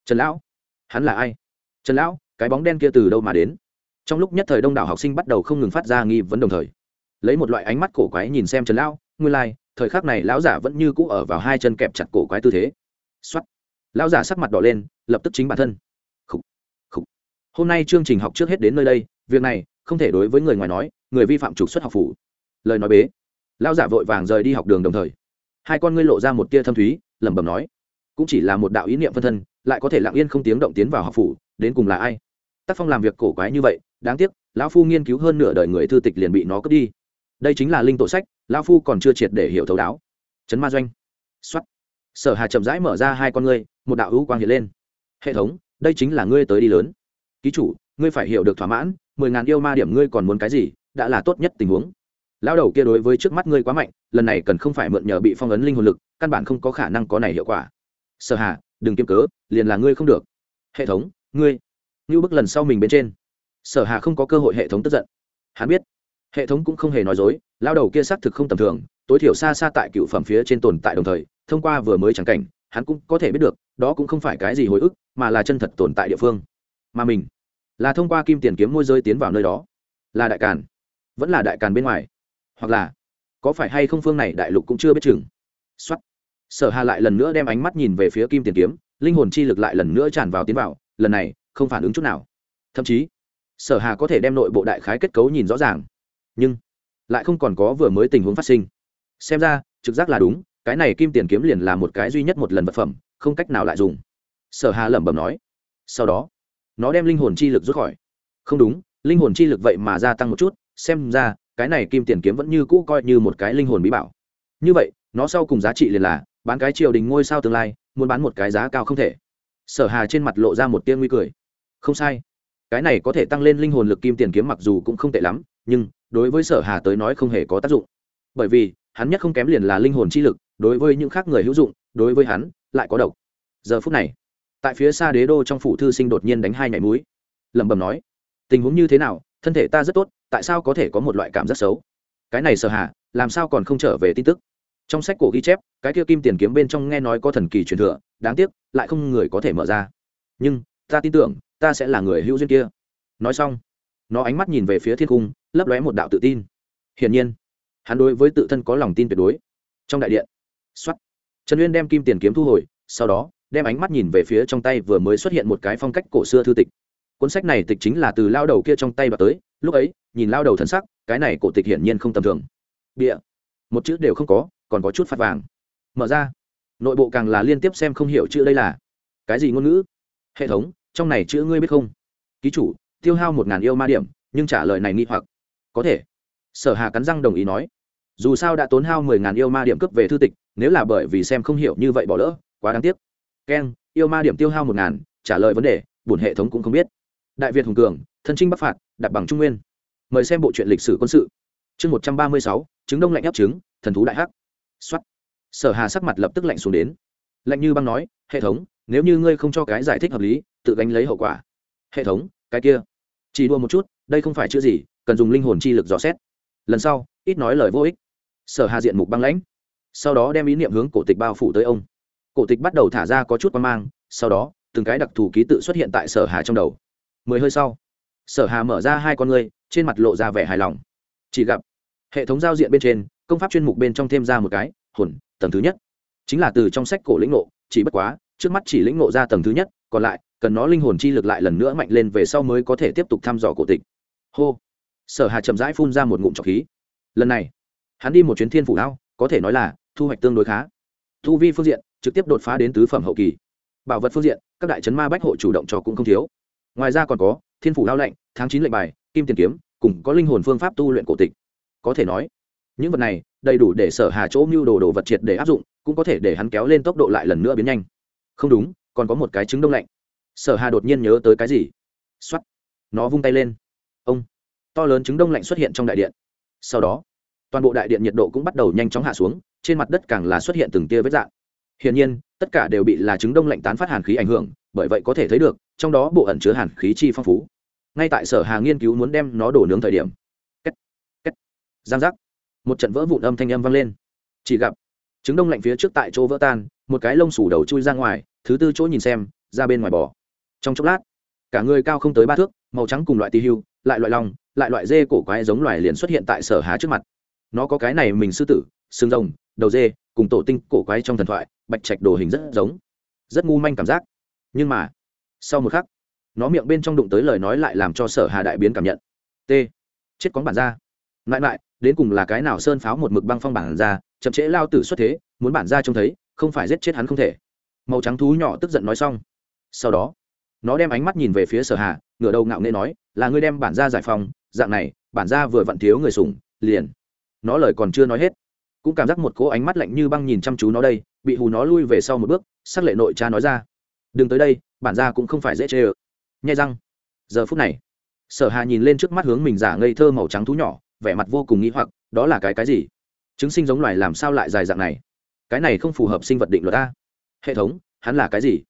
Trần lão hắn là ai? Trần lão cái bóng đen kia từ đâu mà đến? Trong lúc nhất thời đông đảo học sinh bắt đầu không ngừng phát ra nghi vấn đồng thời. Lấy một loại ánh mắt cổ quái nhìn xem trần lão nguyên lai、like, thời khắc này lão giả vẫn như cũ ở vào hai chân kẹp chặt cổ quái tư thế. X o á t lão giả sắc mặt đỏ lên lập tức chính bản thân. Khủ. Khủ. hôm nay chương trình học trước hết đến nơi đây, việc này không thể đối với người ngoài nói, người vi phạm trục xuất học phủ. Lời nói bế. Lao giả vội vàng rời đi học đường đồng thời. Hai con ngươi lộ ra một tia thâm thúy, lẩm bẩm nói. Cũng chỉ là một đạo ý niệm phân thân, lại có thể lặng yên không tiếng động tiến vào học phủ, đến cùng là ai? Tác phong làm việc cổ quái như vậy, đáng tiếc, lão phu nghiên cứu hơn nửa đời người thư tịch liền bị nó cướp đi. Đây chính là linh tổ sách, lão phu còn chưa triệt để hiểu thấu đáo. Chấn ma doanh. Xuất sở hà chậm rãi mở ra hai con ngươi, một đạo hữu quang hiện lên hệ thống, đây chính là ngươi tới đi lớn. Ký chủ, ngươi phải hiểu được thỏa mãn, mười ngàn yêu ma điểm ngươi còn muốn cái gì, đã là tốt nhất tình huống. Lao đầu kia đối với trước mắt ngươi quá mạnh, lần này cần không phải mượn nhờ bị phong ấn linh hồn lực, căn bản không có khả năng có này hiệu quả. Sở hà, đừng kiếm cớ, liền là ngươi không được. Hệ thống, ngươi như bức lần sau mình bên trên. Sở hà không có cơ hội hệ thống tức giận. Hắn biết, hệ thống cũng không hề nói dối lao đầu kia xác thực không tầm thường, tối thiểu xa xa tại cựu phẩm phía trên tồn tại đồng thời, thông qua vừa mới trắng cảnh hắn cũng có thể biết được, đó cũng không phải cái gì hồi ức, mà là chân thật tồn tại địa phương. Mà mình là thông qua kim tiền kiếm môi giới tiến vào nơi đó. Là đại càn, vẫn là đại càn bên ngoài. Hoặc là, có phải hay không phương này đại lục cũng chưa biết chừng. Xuất sở hà lại lần nữa đem ánh mắt nhìn về phía kim tiền kiếm, linh hồn chi lực lại lần nữa tràn vào tiến vào, lần này, không phản ứng chút nào. Thậm chí, sở hà có thể đem nội bộ đại khái kết cấu nhìn rõ ràng. Nhưng, lại không còn có vừa mới tình huống phát sinh. Xem ra, trực giác là đúng cái này kim tiền kiếm liền là một cái duy nhất một lần vật phẩm, không cách nào lại dùng. Sở hà lẩm bẩm nói. Sau đó, nó đem linh hồn chi lực rút khỏi. Không đúng, linh hồn chi lực vậy mà gia tăng một chút, xem ra, cái này kim tiền kiếm vẫn như cũ coi như một cái linh hồn bí bảo. Như vậy, nó sau cùng giá trị liền là, bán cái triều đình ngôi sao tương lai, muốn bán một cái giá cao không thể. Sở hà trên mặt lộ ra một tia nguy cười. Không sai. Cái này có thể tăng lên linh hồn lực kim tiền kiếm mặc dù cũng không tệ lắm, nhưng, đối với sở hà tới nói không hề có tác dụng. Bởi vì hắn nhất không kém liền là linh hồn chi lực, đối với những khác người hữu dụng, đối với hắn, lại có độc. Giờ phút này, tại phía xa đế đô trong phủ thư sinh đột nhiên đánh hai nhảy múi. Lẩm bẩm nói, tình huống như thế nào? Thân thể ta rất tốt, tại sao có thể có một loại cảm giác xấu? Cái này sợ hạ làm sao còn không trở về tin tức? Trong sách cổ ghi chép, cái kia kim tiền kiếm bên trong nghe nói có thần kỳ truyền thừa, đáng tiếc, lại không người có thể mở ra. Nhưng, ta tin tưởng, ta sẽ là người hữu duyên kia. Nói xong, nó ánh mắt nhìn về phía thiên cung, lấp lóe một đạo tự tin. Hiển nhiên hắn đối với tự thân có lòng tin tuyệt đối. Trong đại điện xuất trần uyên đem kim tiền kiếm thu hồi, sau đó, đem ánh mắt nhìn về phía trong tay vừa mới xuất hiện một cái phong cách cổ xưa thư tịch. Cuốn sách này tịch chính là từ lao đầu kia trong tay và tới, lúc ấy, nhìn lao đầu thân sắc, cái này cổ tịch hiển nhiên không tầm thường. Bịa, một chữ đều không có, còn có chút phạt vàng. Mở ra, nội bộ càng là liên tiếp xem không hiểu chữ đây là cái gì ngôn ngữ? Hệ thống, trong này chữ ngươi biết không? Ký chủ, tiêu hao một ngàn yêu ma điểm, nhưng trả lời này nghi hoặc. Có thể. Sở hà cắn răng đồng ý nói dù sao đã tốn hao mười ngàn yêu ma điểm cấp về thư tịch, nếu là bởi vì xem không hiểu như vậy bỏ lỡ, quá đáng tiếc. Keng yêu ma điểm tiêu hao một ngàn, trả lời vấn đề, bổn hệ thống cũng không biết. Đại việt hùng cường, thân trinh bắc phạt đặt bằng trung nguyên. Mời xem bộ truyện lịch sử quân sự. Chương một trăm ba mươi sáu chứng đông lạnh áp trứng, thần thú đại hắc. Xuất sở hà sắc mặt lập tức lạnh xuống đến. Lạnh như băng nói, hệ thống, nếu như ngươi không cho cái giải thích hợp lý, tự gánh lấy hậu quả. Hệ thống, cái kia. Chỉ đua một chút, đây không phải chữ gì, cần dùng linh hồn chi lực dò xét. Lần sau, ít nói lời vô ích sở hà diện mục băng lãnh. Sau đó đem ý niệm hướng cổ tịch bao phủ tới ông. Cổ tịch bắt đầu thả ra có chút quan mang, sau đó, từng cái đặc thù ký tự xuất hiện tại sở hà trong đầu. Mười hơi sau, sở hà mở ra hai con ngươi, trên mặt lộ ra vẻ hài lòng. Chỉ gặp, hệ thống giao diện bên trên, công pháp chuyên mục bên trong thêm ra một cái, hồn, tầng thứ nhất. Chính là từ trong sách cổ lĩnh ngộ, chỉ bất quá, trước mắt chỉ lĩnh ngộ ra tầng thứ nhất, còn lại, cần nó linh hồn chi lực lại lần nữa mạnh lên về sau mới có thể tiếp tục thăm dò cổ tịch. Hô, sở hà chậm rãi phun ra một ngụm trọc khí. Lần này hắn đi một chuyến thiên phủ lao, có thể nói là thu hoạch tương đối khá. Thu vi phương diện trực tiếp đột phá đến tứ phẩm hậu kỳ. Bảo vật phương diện các đại chấn ma bách hộ chủ động cho cũng không thiếu. Ngoài ra còn có thiên phủ lao lệnh tháng chín lệnh bài kim tiền kiếm cùng có linh hồn phương pháp tu luyện cổ tịch. Có thể nói những vật này đầy đủ để sở hà chỗ mưu đồ đồ vật triệt để áp dụng cũng có thể để hắn kéo lên tốc độ lại lần nữa biến nhanh. Không đúng còn có một cái trứng đông lạnh. Sở hà đột nhiên nhớ tới cái gì? X nó vung tay lên. Ông. To lớn trứng đông lạnh xuất hiện trong đại điện. Sau đó toàn bộ đại điện nhiệt độ cũng bắt đầu nhanh chóng hạ xuống, trên mặt đất càng là xuất hiện từng tia vết dạng. Hiển nhiên, tất cả đều bị là trứng đông lạnh tán phát hàn khí ảnh hưởng, bởi vậy có thể thấy được, trong đó bộ ẩn chứa hàn khí chi phong phú. Ngay tại sở hà nghiên cứu muốn đem nó đổ nướng thời điểm, két két, giang giác, một trận vỡ vụn âm thanh âm vang lên. Chỉ gặp, trứng đông lạnh phía trước tại chỗ vỡ tan, một cái lông sủ đầu chui ra ngoài, thứ tư chỗ nhìn xem, ra bên ngoài bò. Trong chốc lát, cả người cao không tới ba thước, màu trắng cùng loại tì hưu, lại loại lòng lại loại dê cổ quái giống loài liền xuất hiện tại sở há trước mặt nó có cái này mình sư tử, xương rồng, đầu dê, cùng tổ tinh cổ quái trong thần thoại, bạch trạch đồ hình rất giống. Rất ngu manh cảm giác. Nhưng mà, sau một khắc, nó miệng bên trong đụng tới lời nói lại làm cho sở hà đại biến cảm nhận. T. Chết quán bản ra. Ngại ngại đến cùng là cái nào sơn pháo một mực băng phong bản ra, chậm trễ lao tử xuất thế, muốn bản ra trông thấy, không phải giết chết hắn không thể. Màu trắng thú nhỏ tức giận nói xong. Sau đó, nó đem ánh mắt nhìn về phía sở hà, ngửa đầu ngạo nghễ nói, là ngươi đem bản gia giải phóng, dạng này, bản gia vừa vặn thiếu người sủng, liền nó lời còn chưa nói hết. Cũng cảm giác một cỗ ánh mắt lạnh như băng nhìn chăm chú nó đây, bị hù nó lui về sau một bước, sắc lệ nội cha nói ra. Đừng tới đây, bản gia cũng không phải dễ chê ơ. Nhai răng. Giờ phút này, sở hà nhìn lên trước mắt hướng mình giả ngây thơ màu trắng thú nhỏ, vẻ mặt vô cùng nghĩ hoặc, đó là cái cái gì? Chứng sinh giống loài làm sao lại dài dạng này? Cái này không phù hợp sinh vật định luật a. Hệ thống, hắn là cái gì?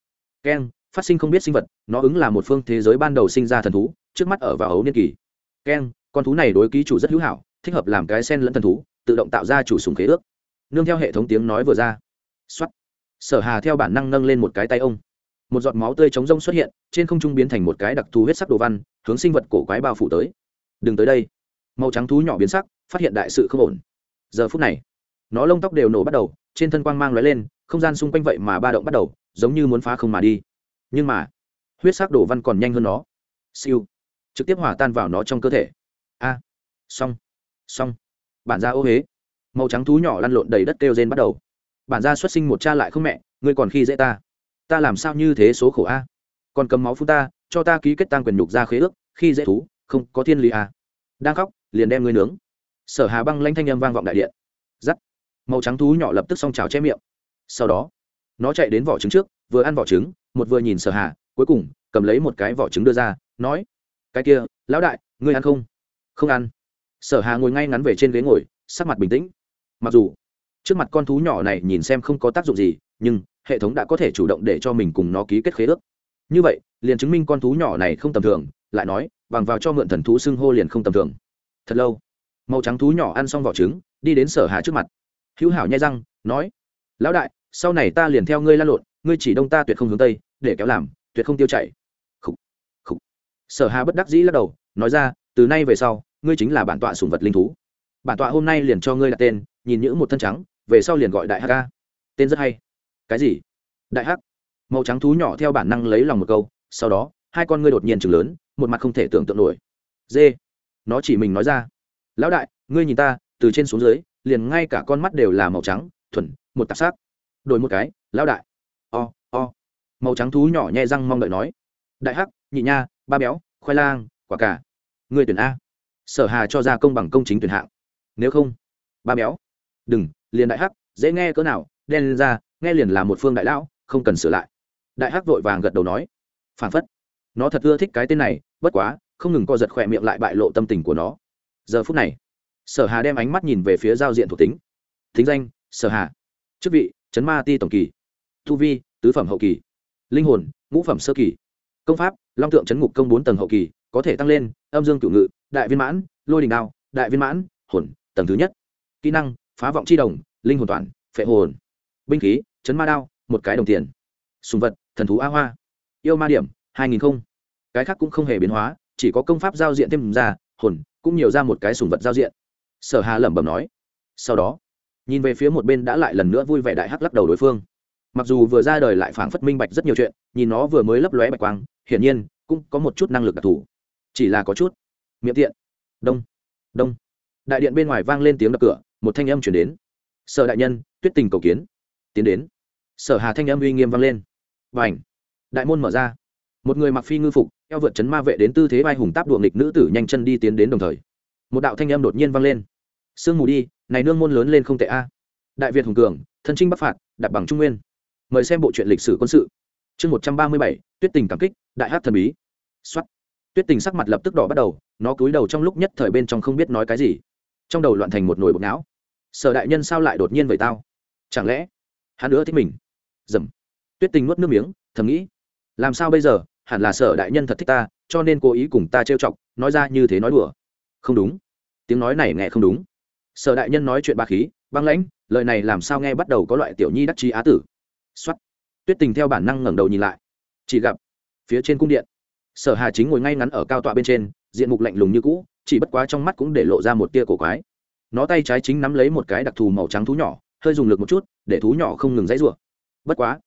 Keng phát sinh không biết sinh vật, nó ứng là một phương thế giới ban đầu sinh ra thần thú, trước mắt ở vào ấu niên kỳ. Keng con thú này đối ký chủ rất hữu hảo thích hợp làm cái sen lẫn thần thú, tự động tạo ra chủ sùng khế ước. Nương theo hệ thống tiếng nói vừa ra. Xuất sở hà theo bản năng nâng lên một cái tay ông. Một giọt máu tươi chống rông xuất hiện, trên không trung biến thành một cái đặc thù huyết sắc đồ văn, hướng sinh vật cổ quái bao phủ tới. Đừng tới đây. Màu trắng thú nhỏ biến sắc, phát hiện đại sự không ổn. Giờ phút này, nó lông tóc đều nổ bắt đầu, trên thân quang mang lóe lên, không gian xung quanh vậy mà ba động bắt đầu, giống như muốn phá không mà đi. Nhưng mà, huyết sắc đổ văn còn nhanh hơn nó. Siêu. Trực tiếp hòa tan vào nó trong cơ thể. A. Xong xong. Bản gia ô huế màu trắng thú nhỏ lăn lộn đầy đất kêu rên bắt đầu. Bản gia xuất sinh một cha lại không mẹ, ngươi còn khi dễ ta. Ta làm sao như thế số khổ a? Còn cầm máu phu ta, cho ta ký kết tăng quyền nhục ra khế ước, khi dễ thú, không, có thiên lý a. Đang khóc, liền đem ngươi nướng. Sở hà băng lanh thanh âm vang vọng đại điện. Giắt màu trắng thú nhỏ lập tức xong trào che miệng. Sau đó, nó chạy đến vỏ trứng trước, vừa ăn vỏ trứng, một vừa nhìn sở hà, cuối cùng cầm lấy một cái vỏ trứng đưa ra, nói, cái kia, lão đại, ngươi ăn không? Không ăn sở hà ngồi ngay ngắn về trên ghế ngồi sắc mặt bình tĩnh. Mặc dù trước mặt con thú nhỏ này nhìn xem không có tác dụng gì nhưng hệ thống đã có thể chủ động để cho mình cùng nó ký kết khế ước. Như vậy liền chứng minh con thú nhỏ này không tầm thường lại nói bằng vào cho mượn thần thú xưng hô liền không tầm thường. Thật lâu màu trắng thú nhỏ ăn xong vỏ trứng đi đến sở hà trước mặt. Hữu hảo nhai răng nói lão đại sau này ta liền theo ngươi la lộn ngươi chỉ đông ta tuyệt không hướng tây để kéo làm tuyệt không tiêu chảy. Khủ, khủ. sở hà bất đắc dĩ lắc đầu nói ra từ nay về sau ngươi chính là bản tọa sùng vật linh thú. Bản tọa hôm nay liền cho ngươi đặt tên, nhìn những một thân trắng, về sau liền gọi đại hắc ca tên rất hay. Cái gì? Đại hắc. Màu trắng thú nhỏ theo bản năng lấy lòng một câu, sau đó, hai con ngươi đột nhiên chừng lớn, một mặt không thể tưởng tượng nổi. Dê nó chỉ mình nói ra. Lão đại, ngươi nhìn ta, từ trên xuống dưới, liền ngay cả con mắt đều là màu trắng, thuần, một tạp sắc đổi một cái, lão đại. O o. Màu trắng thú nhỏ nhẹ răng mong đợi nói. Đại hắc, nhị nha, ba béo, khoai lang, quả cả. Người tuyển a sở hà cho ra công bằng công chính tuyển hạng. Nếu không, ba béo. Đừng, liền đại hắc, dễ nghe cỡ nào, đen lên ra, nghe liền là một phương đại lão, không cần sửa lại. Đại hắc vội vàng gật đầu nói. Phản phất. Nó thật ưa thích cái tên này, bất quá, không ngừng co giật khỏe miệng lại bại lộ tâm tình của nó. Giờ phút này, sở hà đem ánh mắt nhìn về phía giao diện thuộc tính. Thính danh, sở hà. Chức vị, chấn ma ti tổng kỳ. Thu vi, tứ phẩm hậu kỳ. Linh hồn, ngũ phẩm sơ kỳ. Công pháp, long tượng chấn ngục công bốn tầng hậu kỳ, có thể tăng lên, âm dương cửu ngự đại viên mãn, lôi đình đao, đại viên mãn, hồn, tầng thứ nhất. Kỹ năng, phá vọng c h i đồng, linh hồn toàn, phệ hồn. Binh khí, chấn ma đao, một cái đồng tiền. Sùng vật, thần thú a hoa. Yêu ma điểm, hai nghìn không. Cái khác cũng không hề biến hóa, chỉ có công pháp giao diện thêm ra, hồn, cũng nhiều ra một cái sùng vật giao diện. Sở hà lẩm bẩm nói. Sau đó, nhìn về phía một bên đã lại lần nữa vui vẻ đại hắc lắc đầu đối phương. Mặc dù vừa ra đời lại phảng phất minh bạch rất nhiều chuyện, nhìn nó vừa mới lấp lóe bạch quang, hiển nhiên, cũng có một chút năng lực đặc thù. Chỉ là có chút miệng tiện. Đông đông. Đại điện bên ngoài vang lên tiếng đập cửa, một thanh âm chuyển đến. Sở đại nhân, tuyết tình cầu kiến. Tiến đến. Sở hà thanh âm uy nghiêm vang lên. Và ảnh đại môn mở ra. Một người mặc phi ngư phục, eo vượt chấn ma vệ đến tư thế vai hùng táp đuộng nghịch nữ tử nhanh chân đi tiến đến đồng thời. Một đạo thanh âm đột nhiên vang lên. Sương mù đi, này nương môn lớn lên không tệ a. Đại việt hùng cường, thân trinh bắc phạt đặt bằng trung nguyên. Mời xem bộ truyện lịch sử quân sự. Chương một trăm ba mươi bảy, tuyết tình cảm kích, đại hát thần bí. Xuất tuyết tình sắc mặt lập tức đỏ bắt đầu, nó cúi đầu trong lúc nhất thời bên trong không biết nói cái gì. Trong đầu loạn thành một nồi bột não. Sở đại nhân sao lại đột nhiên vậy tao? Chẳng lẽ hắn nữa thích mình? Dầm. Tuyết tình nuốt nước miếng, thầm nghĩ. Làm sao bây giờ? Hẳn là sở đại nhân thật thích ta, cho nên cố ý cùng ta trêu chọc, nói ra như thế nói đùa. Không đúng. Tiếng nói này nghe không đúng. Sở đại nhân nói chuyện ba khí, băng lãnh, lời này làm sao nghe bắt đầu có loại tiểu nhi đắc chi á tử. Xuất tuyết tình theo bản năng ngẩng đầu nhìn lại. Chỉ gặp phía trên cung điện sở hà chính ngồi ngay ngắn ở cao tọa bên trên, diện mục lạnh lùng như cũ, chỉ bất quá trong mắt cũng để lộ ra một tia cổ quái. Nó tay trái chính nắm lấy một cái đặc thù màu trắng thú nhỏ, hơi dùng lực một chút, để thú nhỏ không ngừng dãy rủa. Bất quá,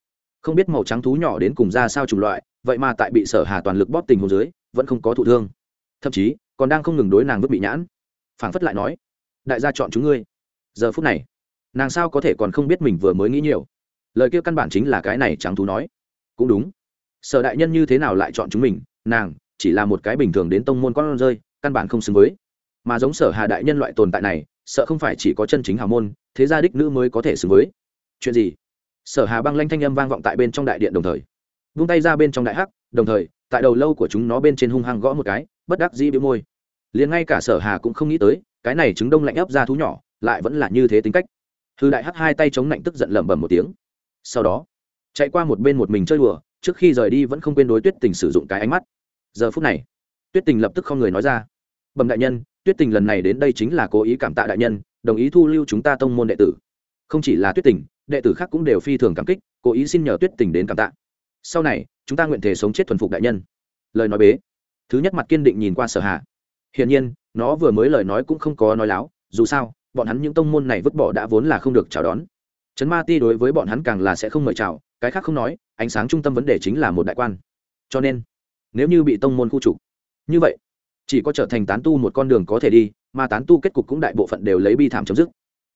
không biết màu trắng thú nhỏ đến cùng ra sao chủng loại, vậy mà tại bị sở hà toàn lực bóp tình hồ dưới, vẫn không có thụ thương. Thậm chí, còn đang không ngừng đối nàng vứt bị nhãn. Phảng phất lại nói, đại gia chọn chúng ngươi. Giờ phút này, nàng sao có thể còn không biết mình vừa mới nghĩ nhiều? Lời kia căn bản chính là cái này trắng thú nói. Cũng đúng. Sở đại nhân như thế nào lại chọn chúng mình? Nàng chỉ là một cái bình thường đến tông môn con rơi, căn bản không xứng với. Mà giống sở hà đại nhân loại tồn tại này, sợ không phải chỉ có chân chính hào môn, thế gia đích nữ mới có thể xứng với. Chuyện gì? Sở hà băng lanh thanh âm vang vọng tại bên trong đại điện đồng thời. Vung tay ra bên trong đại hắc, đồng thời, tại đầu lâu của chúng nó bên trên hung hăng gõ một cái, bất đắc dĩ bĩu môi. Liền ngay cả sở hà cũng không nghĩ tới, cái này trứng đông lạnh ấp ra thú nhỏ, lại vẫn là như thế tính cách. Hư đại hắc hai tay chống lạnh tức giận lẩm bẩm một tiếng. Sau đó, chạy qua một bên một mình chơi đùa trước khi rời đi vẫn không quên đối tuyết tình sử dụng cái ánh mắt. Giờ phút này, tuyết tình lập tức không người nói ra. Bẩm đại nhân, tuyết tình lần này đến đây chính là cố ý cảm tạ đại nhân, đồng ý thu lưu chúng ta tông môn đệ tử. Không chỉ là tuyết tình, đệ tử khác cũng đều phi thường cảm kích, cố ý xin nhờ tuyết tình đến cảm tạ. Sau này, chúng ta nguyện thể sống chết thuần phục đại nhân. Lời nói bế. Thứ nhất mặt kiên định nhìn qua sở hạ hiển nhiên, nó vừa mới lời nói cũng không có nói láo, dù sao, bọn hắn những tông môn này vứt bỏ đã vốn là không được chào đón. Trấn ma ti đối với bọn hắn càng là sẽ không mời chào cái khác không nói, ánh sáng trung tâm vấn đề chính là một đại quan. Cho nên, nếu như bị tông môn khu trục, như vậy, chỉ có trở thành tán tu một con đường có thể đi, mà tán tu kết cục cũng đại bộ phận đều lấy bi thảm chấm dứt.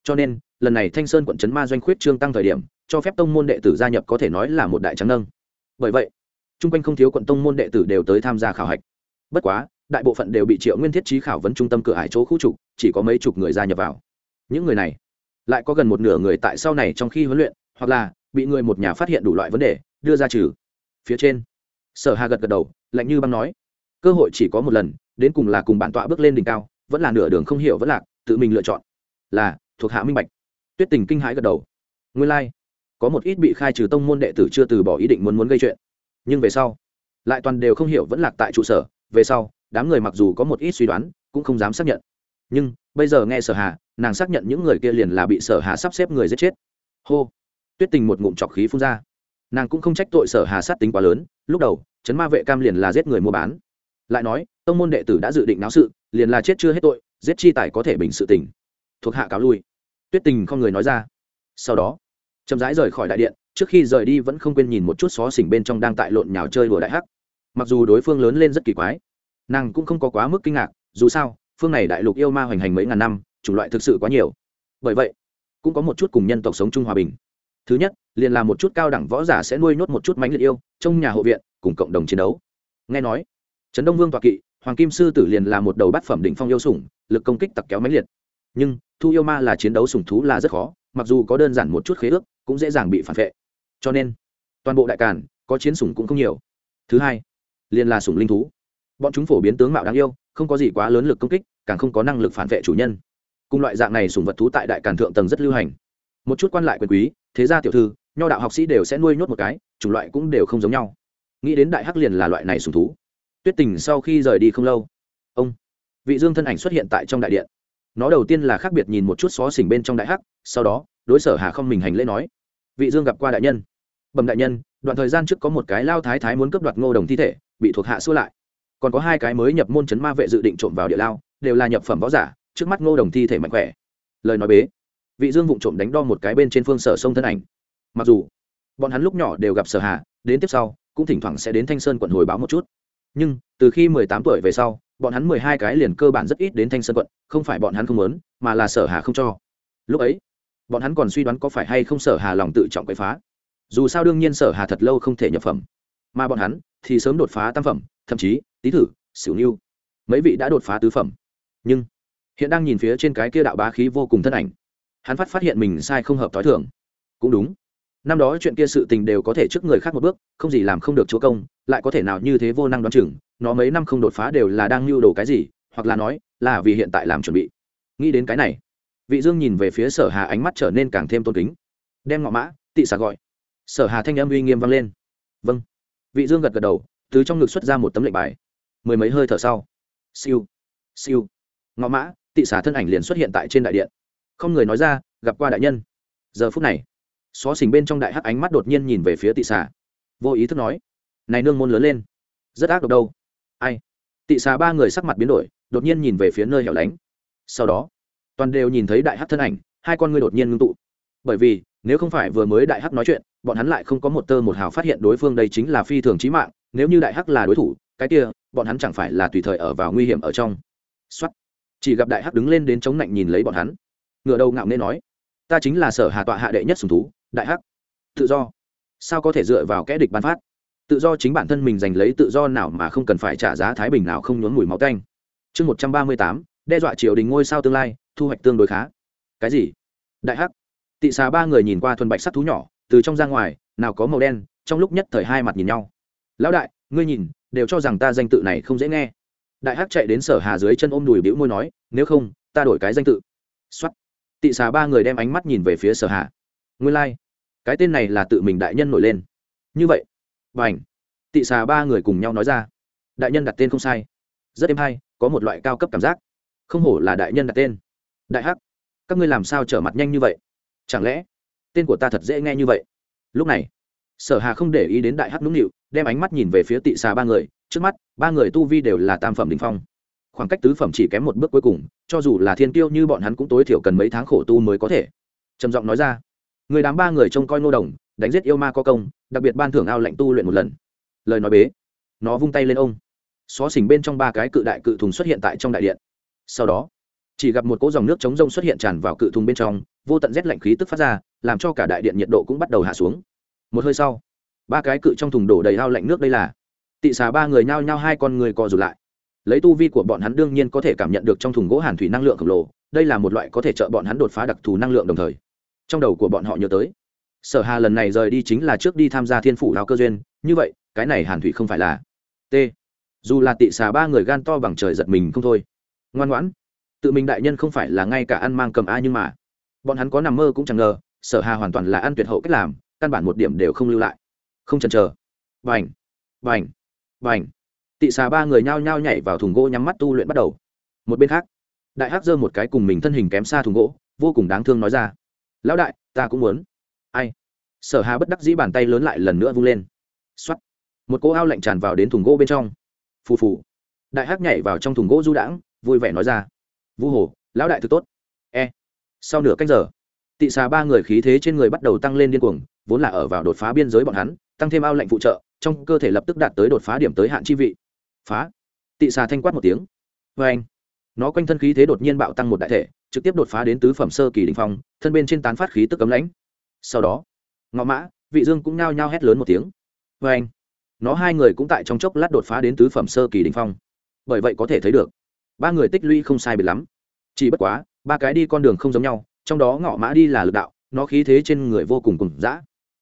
Cho nên, lần này thanh sơn quận trấn ma doanh khuyết trương tăng thời điểm, cho phép tông môn đệ tử gia nhập có thể nói là một đại trắng nâng. Bởi vậy, chung quanh không thiếu quận tông môn đệ tử đều tới tham gia khảo hạch. Bất quá, đại bộ phận đều bị triệu nguyên thiết trí khảo vấn trung tâm cửa hải chỗ khu trục, chỉ có mấy chục người gia nhập vào. Những người này, lại có gần một nửa người tại sau này trong khi huấn luyện, hoặc là bị người một nhà phát hiện đủ loại vấn đề, đưa ra trừ. Phía trên, sở hà gật gật đầu, lạnh như băng nói, cơ hội chỉ có một lần, đến cùng là cùng bản tọa bước lên đỉnh cao, vẫn là nửa đường không hiểu vẫn lạc, tự mình lựa chọn. Là, thuộc hạ minh bạch. Tuyết tình kinh hãi gật đầu. Nguyên lai、like. có một ít bị khai trừ tông môn đệ tử chưa từ bỏ ý định muốn muốn gây chuyện. Nhưng về sau, lại toàn đều không hiểu vẫn lạc tại trụ sở, về sau, đám người mặc dù có một ít suy đoán, cũng không dám xác nhận. Nhưng, bây giờ nghe sở hà, nàng xác nhận những người kia liền là bị sở hà sắp xếp người giết chết. Hô tuyết tình một ngụm trọc khí phun ra. Nàng cũng không trách tội sở hà sát tính quá lớn, lúc đầu, chấn ma vệ cam liền là giết người mua bán. Lại nói, tông môn đệ tử đã dự định náo sự, liền là chết chưa hết tội, giết chi tài có thể bình sự tình. Thuộc hạ cáo lui. Tuyết tình không người nói ra. Sau đó, chậm rãi rời khỏi đại điện, trước khi rời đi vẫn không quên nhìn một chút xó xỉnh bên trong đang tại lộn nhào chơi đùa đại hắc. Mặc dù đối phương lớn lên rất kỳ quái, nàng cũng không có quá mức kinh ngạc, dù sao, phương này đại lục yêu ma hoành hành mấy ngàn năm, chủng loại thực sự quá nhiều. Bởi vậy, cũng có một chút cùng nhân tộc sống chung hòa bình thứ nhất, liền là một chút cao đẳng võ giả sẽ nuôi nhốt một chút mánh liệt yêu, trong nhà hộ viện, cùng cộng đồng chiến đấu. Nghe nói, trấn đông vương toạc kỵ, hoàng kim sư tử liền là một đầu bát phẩm đỉnh phong yêu sủng, lực công kích tặc kéo mánh liệt. Nhưng, thu yêu ma là chiến đấu sủng thú là rất khó, mặc dù có đơn giản một chút khế ước, cũng dễ dàng bị phản vệ. Cho nên, toàn bộ đại càn, có chiến sủng cũng không nhiều. Thứ hai, liền là sủng linh thú. Bọn chúng phổ biến tướng mạo đáng yêu, không có gì quá lớn lực công kích, càng không có năng lực phản vệ chủ nhân. Cùng loại dạng này sủng vật thú tại đại càn thượng tầng rất lưu hành một chút quan lại quyền quý, thế gia tiểu thư, nho đạo học sĩ đều sẽ nuôi nhốt một cái, chủng loại cũng đều không giống nhau. Nghĩ đến đại hắc liền là loại này sùng thú. Tuyết tình sau khi rời đi không lâu, ông vị dương thân ảnh xuất hiện tại trong đại điện. Nó đầu tiên là khác biệt nhìn một chút xó xỉnh bên trong đại hắc, sau đó, đối sở hà không mình hành lễ nói, vị dương gặp qua đại nhân. Bẩm đại nhân, đoạn thời gian trước có một cái lao thái thái muốn cướp đoạt ngô đồng thi thể, bị thuộc hạ xua lại. Còn có hai cái mới nhập môn chấn ma vệ dự định trộm vào địa lao, đều là nhập phẩm võ giả, trước mắt ngô đồng thi thể mạnh khỏe. Lời nói bế vị dương vụng trộm đánh đo một cái bên trên phương sở sông thân ảnh. Mặc dù, bọn hắn lúc nhỏ đều gặp sở hà, đến tiếp sau, cũng thỉnh thoảng sẽ đến thanh sơn quận hồi báo một chút. Nhưng, từ khi mười tám tuổi về sau, bọn hắn mười hai cái liền cơ bản rất ít đến thanh sơn quận, không phải bọn hắn không muốn, mà là sở hà không cho. Lúc ấy, bọn hắn còn suy đoán có phải hay không sở hà lòng tự trọng quậy phá. Dù sao đương nhiên sở hà thật lâu không thể nhập phẩm. Mà bọn hắn thì sớm đột phá tam phẩm, thậm chí, tý thử, xỉu niu mấy vị đã đột phá tứ phẩm. Nhưng, hiện đang nhìn phía trên cái kia đạo bá khí vô cùng thân ảnh hắn phát phát hiện mình sai không hợp t h o i thường. Cũng đúng. Năm đó chuyện kia sự tình đều có thể trước người khác một bước, không gì làm không được chúa công, lại có thể nào như thế vô năng đoán chừng, nó mấy năm không đột phá đều là đang lưu đồ cái gì, hoặc là nói, là vì hiện tại làm chuẩn bị. Nghĩ đến cái này, vị dương nhìn về phía sở hà ánh mắt trở nên càng thêm tôn kính. Đem ngọ mã, tị xà gọi. Sở hà thanh âm uy nghiêm vang lên. Vâng. Vị dương gật gật đầu, từ trong ngực xuất ra một tấm lệnh bài. Mười mấy hơi thở sau. Siêu. Siêu. Ngọ mã, tị xà thân ảnh liền xuất hiện tại trên đại điện không người nói ra, gặp qua đại nhân. Giờ phút này, xó xỉnh bên trong đại hắc ánh mắt đột nhiên nhìn về phía tị xà. Vô ý thức nói, này nương môn lớn lên, rất ác độc đâu. Ai? Tị xà ba người sắc mặt biến đổi, đột nhiên nhìn về phía nơi hẻo lánh. Sau đó, toàn đều nhìn thấy đại hắc thân ảnh, hai con ngươi đột nhiên ngưng tụ. Bởi vì, nếu không phải vừa mới đại hắc nói chuyện, bọn hắn lại không có một tơ một hào phát hiện đối phương đây chính là phi thường trí mạng, nếu như đại hắc là đối thủ, cái kia, bọn hắn chẳng phải là tùy thời ở vào nguy hiểm ở trong. Xuất chỉ gặp đại hắc đứng lên đến chống lạnh nhìn lấy bọn hắn ngựa đầu ngạo nghễ nói, ta chính là sở hà tọa hạ đệ nhất sùng thú, đại hắc. Tự do? Sao có thể dựa vào kẽ địch ban phát? Tự do chính bản thân mình giành lấy tự do nào mà không cần phải trả giá thái bình nào không nhốn mùi máu canh chương một trăm ba mươi tám, đe dọa triều đình ngôi sao tương lai, thu hoạch tương đối khá. Cái gì? Đại hắc? Tị xà ba người nhìn qua thuần bạch sắc thú nhỏ, từ trong ra ngoài, nào có màu đen, trong lúc nhất thời hai mặt nhìn nhau. Lão đại, ngươi nhìn, đều cho rằng ta danh tự này không dễ nghe. Đại hắc chạy đến sở hà dưới chân ôm đùi bĩu môi nói, nếu không, ta đổi cái danh tự. Xuất tị xà ba người đem ánh mắt nhìn về phía sở hà. Nguyên lai、like. cái tên này là tự mình đại nhân nổi lên. Như vậy b à n h tị xà ba người cùng nhau nói ra. Đại nhân đặt tên không sai. Rất êm hay, có một loại cao cấp cảm giác. Không hổ là đại nhân đặt tên. Đại hắc, các ngươi làm sao trở mặt nhanh như vậy? Chẳng lẽ, tên của ta thật dễ nghe như vậy? Lúc này, sở hà không để ý đến đại hắc nũng nịu, đem ánh mắt nhìn về phía tị xà ba người. Trước mắt, ba người tu vi đều là tam phẩm đình phong khoảng cách tứ phẩm chỉ kém một bước cuối cùng, cho dù là thiên tiêu như bọn hắn cũng tối thiểu cần mấy tháng khổ tu mới có thể. Trầm giọng nói ra. Người đám ba người trông coi ngô đồng, đánh giết yêu ma có công, đặc biệt ban thưởng ao lệnh tu luyện một lần. Lời nói bế. Nó vung tay lên ông. Xó xỉnh bên trong ba cái cự đại cự thùng xuất hiện tại trong đại điện. Sau đó, chỉ gặp một cỗ dòng nước chống rông xuất hiện tràn vào cự thùng bên trong, vô tận rét lạnh khí tức phát ra, làm cho cả đại điện nhiệt độ cũng bắt đầu hạ xuống. Một hơi sau, ba cái cự trong thùng đổ đầy ao lạnh nước đây là. Tị xà ba người nhao nhao hai con người co rụt lại lấy tu vi của bọn hắn đương nhiên có thể cảm nhận được trong thùng gỗ hàn thủy năng lượng khổng lồ, đây là một loại có thể trợ bọn hắn đột phá đặc thù năng lượng đồng thời. Trong đầu của bọn họ nhớ tới, sở hà lần này rời đi chính là trước đi tham gia thiên phủ đào cơ duyên, như vậy, cái này hàn thủy không phải là t. Dù là tị xà ba người gan to bằng trời giật mình không thôi. Ngoan ngoãn, tự mình đại nhân không phải là ngay cả ăn mang cầm a nhưng mà, bọn hắn có nằm mơ cũng chẳng ngờ, sở hà hoàn toàn là ăn tuyệt hậu cách làm, căn bản một điểm đều không lưu lại. Không chần chờ. Vành vành vành tị xà ba người nhao nhao nhảy vào thùng gỗ nhắm mắt tu luyện bắt đầu. Một bên khác, đại hắc giơ một cái cùng mình thân hình kém xa thùng gỗ, vô cùng đáng thương nói ra. Lão đại, ta cũng muốn. Ai? Sở hà bất đắc dĩ bàn tay lớn lại lần nữa vung lên. Xoắt một cỗ ao lạnh tràn vào đến thùng gỗ bên trong. Phù phù. Đại hắc nhảy vào trong thùng gỗ du đãng, vui vẻ nói ra. Vu hồ, lão đại thực tốt. E. Sau nửa canh giờ, tị xà ba người khí thế trên người bắt đầu tăng lên điên cuồng, vốn là ở vào đột phá biên giới bọn hắn, tăng thêm ao lạnh phụ trợ, trong cơ thể lập tức đạt tới đột phá điểm tới hạn chi vị phá. Tị xà thanh quát một tiếng. Vê anh. Nó quanh thân khí thế đột nhiên bạo tăng một đại thể, trực tiếp đột phá đến tứ phẩm sơ kỳ đình phong, thân bên trên tán phát khí tức cấm lãnh. Sau đó, ngọ mã, vị dương cũng nao nhao hét lớn một tiếng. Vê anh. Nó hai người cũng tại trong chốc lát đột phá đến tứ phẩm sơ kỳ đình phong. Bởi vậy có thể thấy được, ba người tích lũy không sai biệt lắm. Chỉ bất quá, ba cái đi con đường không giống nhau, trong đó ngọ mã đi là lực đạo, nó khí thế trên người vô cùng cùng dã.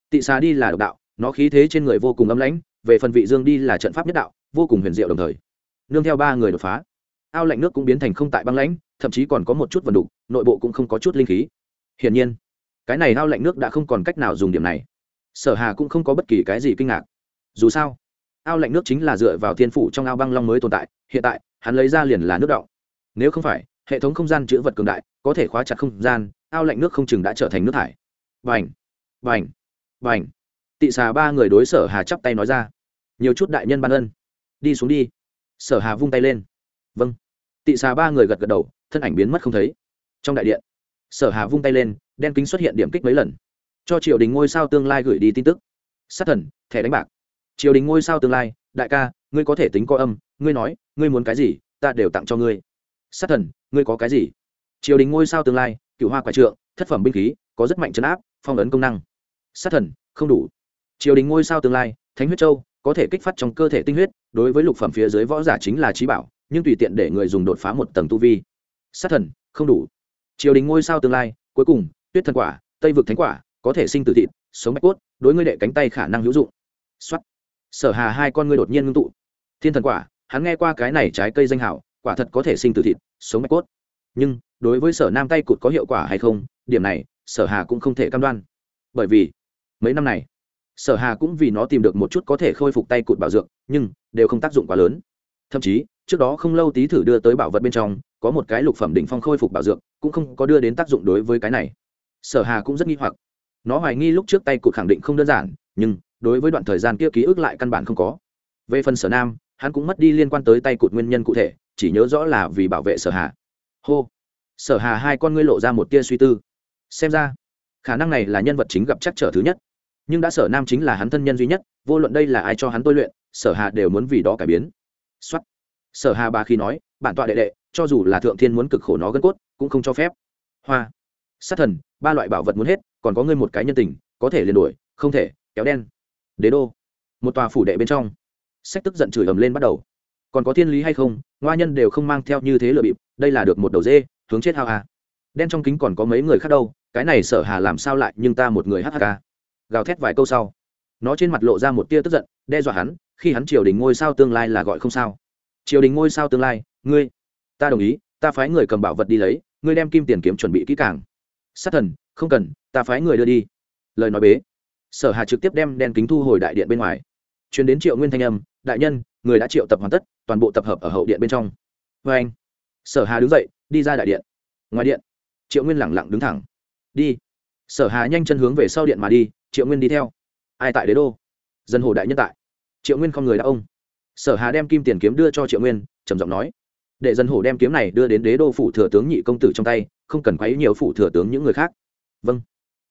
Tị xà đi là độc đạo, nó khí thế trên người vô cùng âm lãnh, về phần vị dương đi là trận pháp nhất đạo vô cùng huyền diệu đồng thời. Nương theo ba người đột phá, ao lạnh nước cũng biến thành không tại băng lãnh, thậm chí còn có một chút vần đục, nội bộ cũng không có chút linh khí. Hiển nhiên, cái này ao lạnh nước đã không còn cách nào dùng điểm này. Sở hà cũng không có bất kỳ cái gì kinh ngạc. Dù sao, ao lạnh nước chính là dựa vào thiên phủ trong ao băng long mới tồn tại, hiện tại, hắn lấy ra liền là nước động nếu không phải, hệ thống không gian chữ vật cường đại, có thể khóa chặt không gian, ao lạnh nước không chừng đã trở thành nước thải. Vành vành vành tị xà ba người đối sở hà chắp tay nói ra. Nhiều chút đại nhân ban ân đi xuống đi. Sở hà vung tay lên. Vâng. Tị xà ba người gật gật đầu, thân ảnh biến mất không thấy. Trong đại điện, sở hà vung tay lên, đen kính xuất hiện điểm kích mấy lần. Cho triều đình ngôi sao tương lai gửi đi tin tức. Sát thần, thẻ đánh bạc. Triều đình ngôi sao tương lai, đại ca, ngươi có thể tính coi âm, ngươi nói, ngươi muốn cái gì, ta đều tặng cho ngươi. Sát thần, ngươi có cái gì? Triều đình ngôi sao tương lai cựu hoa quái trượng, thất phẩm binh khí, có rất mạnh chấn áp, phong ấn công năng. Sát thần, không đủ. Triều đình ngôi sao tương lai, thánh huyết châu có thể kích phát trong cơ thể tinh huyết, đối với lục phẩm phía dưới võ giả chính là trí bảo, nhưng tùy tiện để người dùng đột phá một tầng tu vi. Sát thần, không đủ. Triều đình ngôi sao tương lai, cuối cùng, tuyết thần quả, tây vực thánh quả, có thể sinh từ thịt, sống bạch cốt, đối ngươi đệ cánh tay khả năng hữu dụng. Xuất sở hà hai con ngươi đột nhiên ngưng tụ. Thiên thần quả, hắn nghe qua cái này trái cây danh hảo, quả thật có thể sinh từ thịt, sống bạch cốt. Nhưng, đối với sở nam tay cụt có hiệu quả hay không, điểm này, sở hà cũng không thể cam đoan. Bởi vì, mấy năm này sở hà cũng vì nó tìm được một chút có thể khôi phục tay cụt bảo dược, nhưng đều không tác dụng quá lớn. Thậm chí, trước đó không lâu tí thử đưa tới bảo vật bên trong, có một cái lục phẩm đỉnh phong khôi phục bảo dược, cũng không có đưa đến tác dụng đối với cái này. Sở hà cũng rất nghi hoặc. Nó hoài nghi lúc trước tay cụt khẳng định không đơn giản, nhưng đối với đoạn thời gian kia ký ức lại căn bản không có. Về phần sở nam, hắn cũng mất đi liên quan tới tay cụt nguyên nhân cụ thể, chỉ nhớ rõ là vì bảo vệ sở hà. Hô! Sở hà hai con ngươi lộ ra một tia suy tư. Xem ra, khả năng này là nhân vật chính gặp chắc trở thứ nhất nhưng đã sở nam chính là hắn thân nhân duy nhất, vô luận đây là ai cho hắn tôi luyện, sở hà đều muốn vì đó cải biến. Xuất sở hà bà khi nói, bản tọa đệ đệ, cho dù là thượng thiên muốn cực khổ nó gân cốt, cũng không cho phép. Hoa. Sát thần, ba loại bảo vật muốn hết, còn có ngươi một cái nhân tình, có thể liền đuổi, không thể, kéo đen. Đế đô. Một tòa phủ đệ bên trong. Sách tức giận chửi ầm lên bắt đầu. Còn có thiên lý hay không, ngoa nhân đều không mang theo như thế lựa bịp, đây là được một đầu dê, hướng chết hao à. đen trong kính còn có mấy người khác đâu, cái này sở hà làm sao lại, nhưng ta một người hk gào thét vài câu sau, nó trên mặt lộ ra một tia tức giận, đe dọa hắn, khi hắn triều đình ngôi sao tương lai là gọi không sao. Triều đình ngôi sao tương lai, ngươi, ta đồng ý, ta phái người cầm bảo vật đi lấy, ngươi đem kim tiền kiếm chuẩn bị kỹ càng. Sát thần, không cần, ta phái người đưa đi. Lời nói bế. Sở hà trực tiếp đem đen kính thu hồi đại điện bên ngoài. Chuyến đến triệu nguyên thanh âm, đại nhân, người đã triệu tập hoàn tất, toàn bộ tập hợp ở hậu điện bên trong. Vê anh, sở hà đứng dậy, đi ra đại điện. Ngoài điện, triệu nguyên lẳng lặng đứng thẳng. Đi. Sở hà nhanh chân hướng về sau điện mà đi triệu nguyên đi theo. Ai tại đế đô? Dân hồ đại nhân tại. Triệu nguyên không người đã ông. Sở hà đem kim tiền kiếm đưa cho triệu nguyên, trầm giọng nói. Để dân hồ đem kiếm này đưa đến đế đô phủ thừa tướng nhị công tử trong tay, không cần quấy nhiều phủ thừa tướng những người khác. Vâng.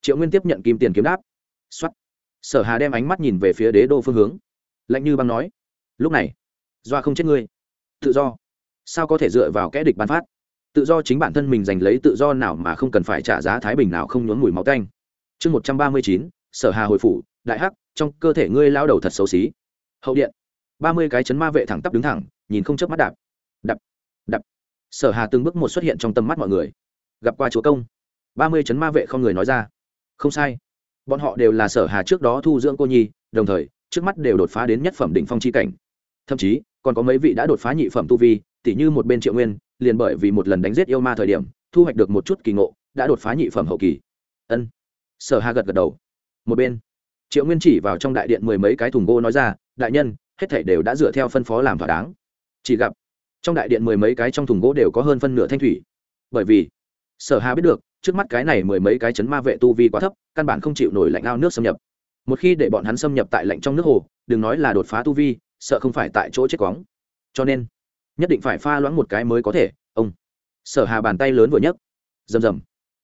Triệu nguyên tiếp nhận kim tiền kiếm đáp. Xuất sở hà đem ánh mắt nhìn về phía đế đô phương hướng. Lạnh như băng nói. Lúc này, doa không chết ngươi. Tự do. Sao có thể dựa vào kẽ địch bán phát? Tự do chính bản thân mình giành lấy tự do nào mà không cần phải trả giá thái bình nào không nhốn mùi máu canh chương một trăm ba mươi chín sở hà hồi phủ, đại hắc, trong cơ thể ngươi lao đầu thật xấu xí. Hậu điện. Ba mươi cái chấn ma vệ thẳng tắp đứng thẳng, nhìn không chớp mắt đạp. Đập đập. Sở hà từng bước một xuất hiện trong tầm mắt mọi người. Gặp qua chúa công. Ba mươi chấn ma vệ không người nói ra. Không sai. Bọn họ đều là sở hà trước đó thu dưỡng cô nhi, đồng thời, trước mắt đều đột phá đến nhất phẩm đỉnh phong chi cảnh. Thậm chí, còn có mấy vị đã đột phá nhị phẩm tu vi, tỉ như một bên triệu nguyên, liền bởi vì một lần đánh giết yêu ma thời điểm, thu hoạch được một chút kỳ ngộ, đã đột phá nhị phẩm hậu kỳ. Ân. Sở hà gật gật đầu một bên. Triệu nguyên chỉ vào trong đại điện mười mấy cái thùng gỗ nói ra, đại nhân, hết thảy đều đã dựa theo phân phó làm thỏa đáng. Chỉ gặp, trong đại điện mười mấy cái trong thùng gỗ đều có hơn phân nửa thanh thủy. Bởi vì, sở hà biết được, trước mắt cái này mười mấy cái chấn ma vệ tu vi quá thấp, căn bản không chịu nổi lạnh ao nước xâm nhập. Một khi để bọn hắn xâm nhập tại lạnh trong nước hồ, đừng nói là đột phá tu vi, sợ không phải tại chỗ chết quóng. Cho nên, nhất định phải pha loãng một cái mới có thể, ông. Sở hà bàn tay lớn vừa nhấc. Rầm rầm.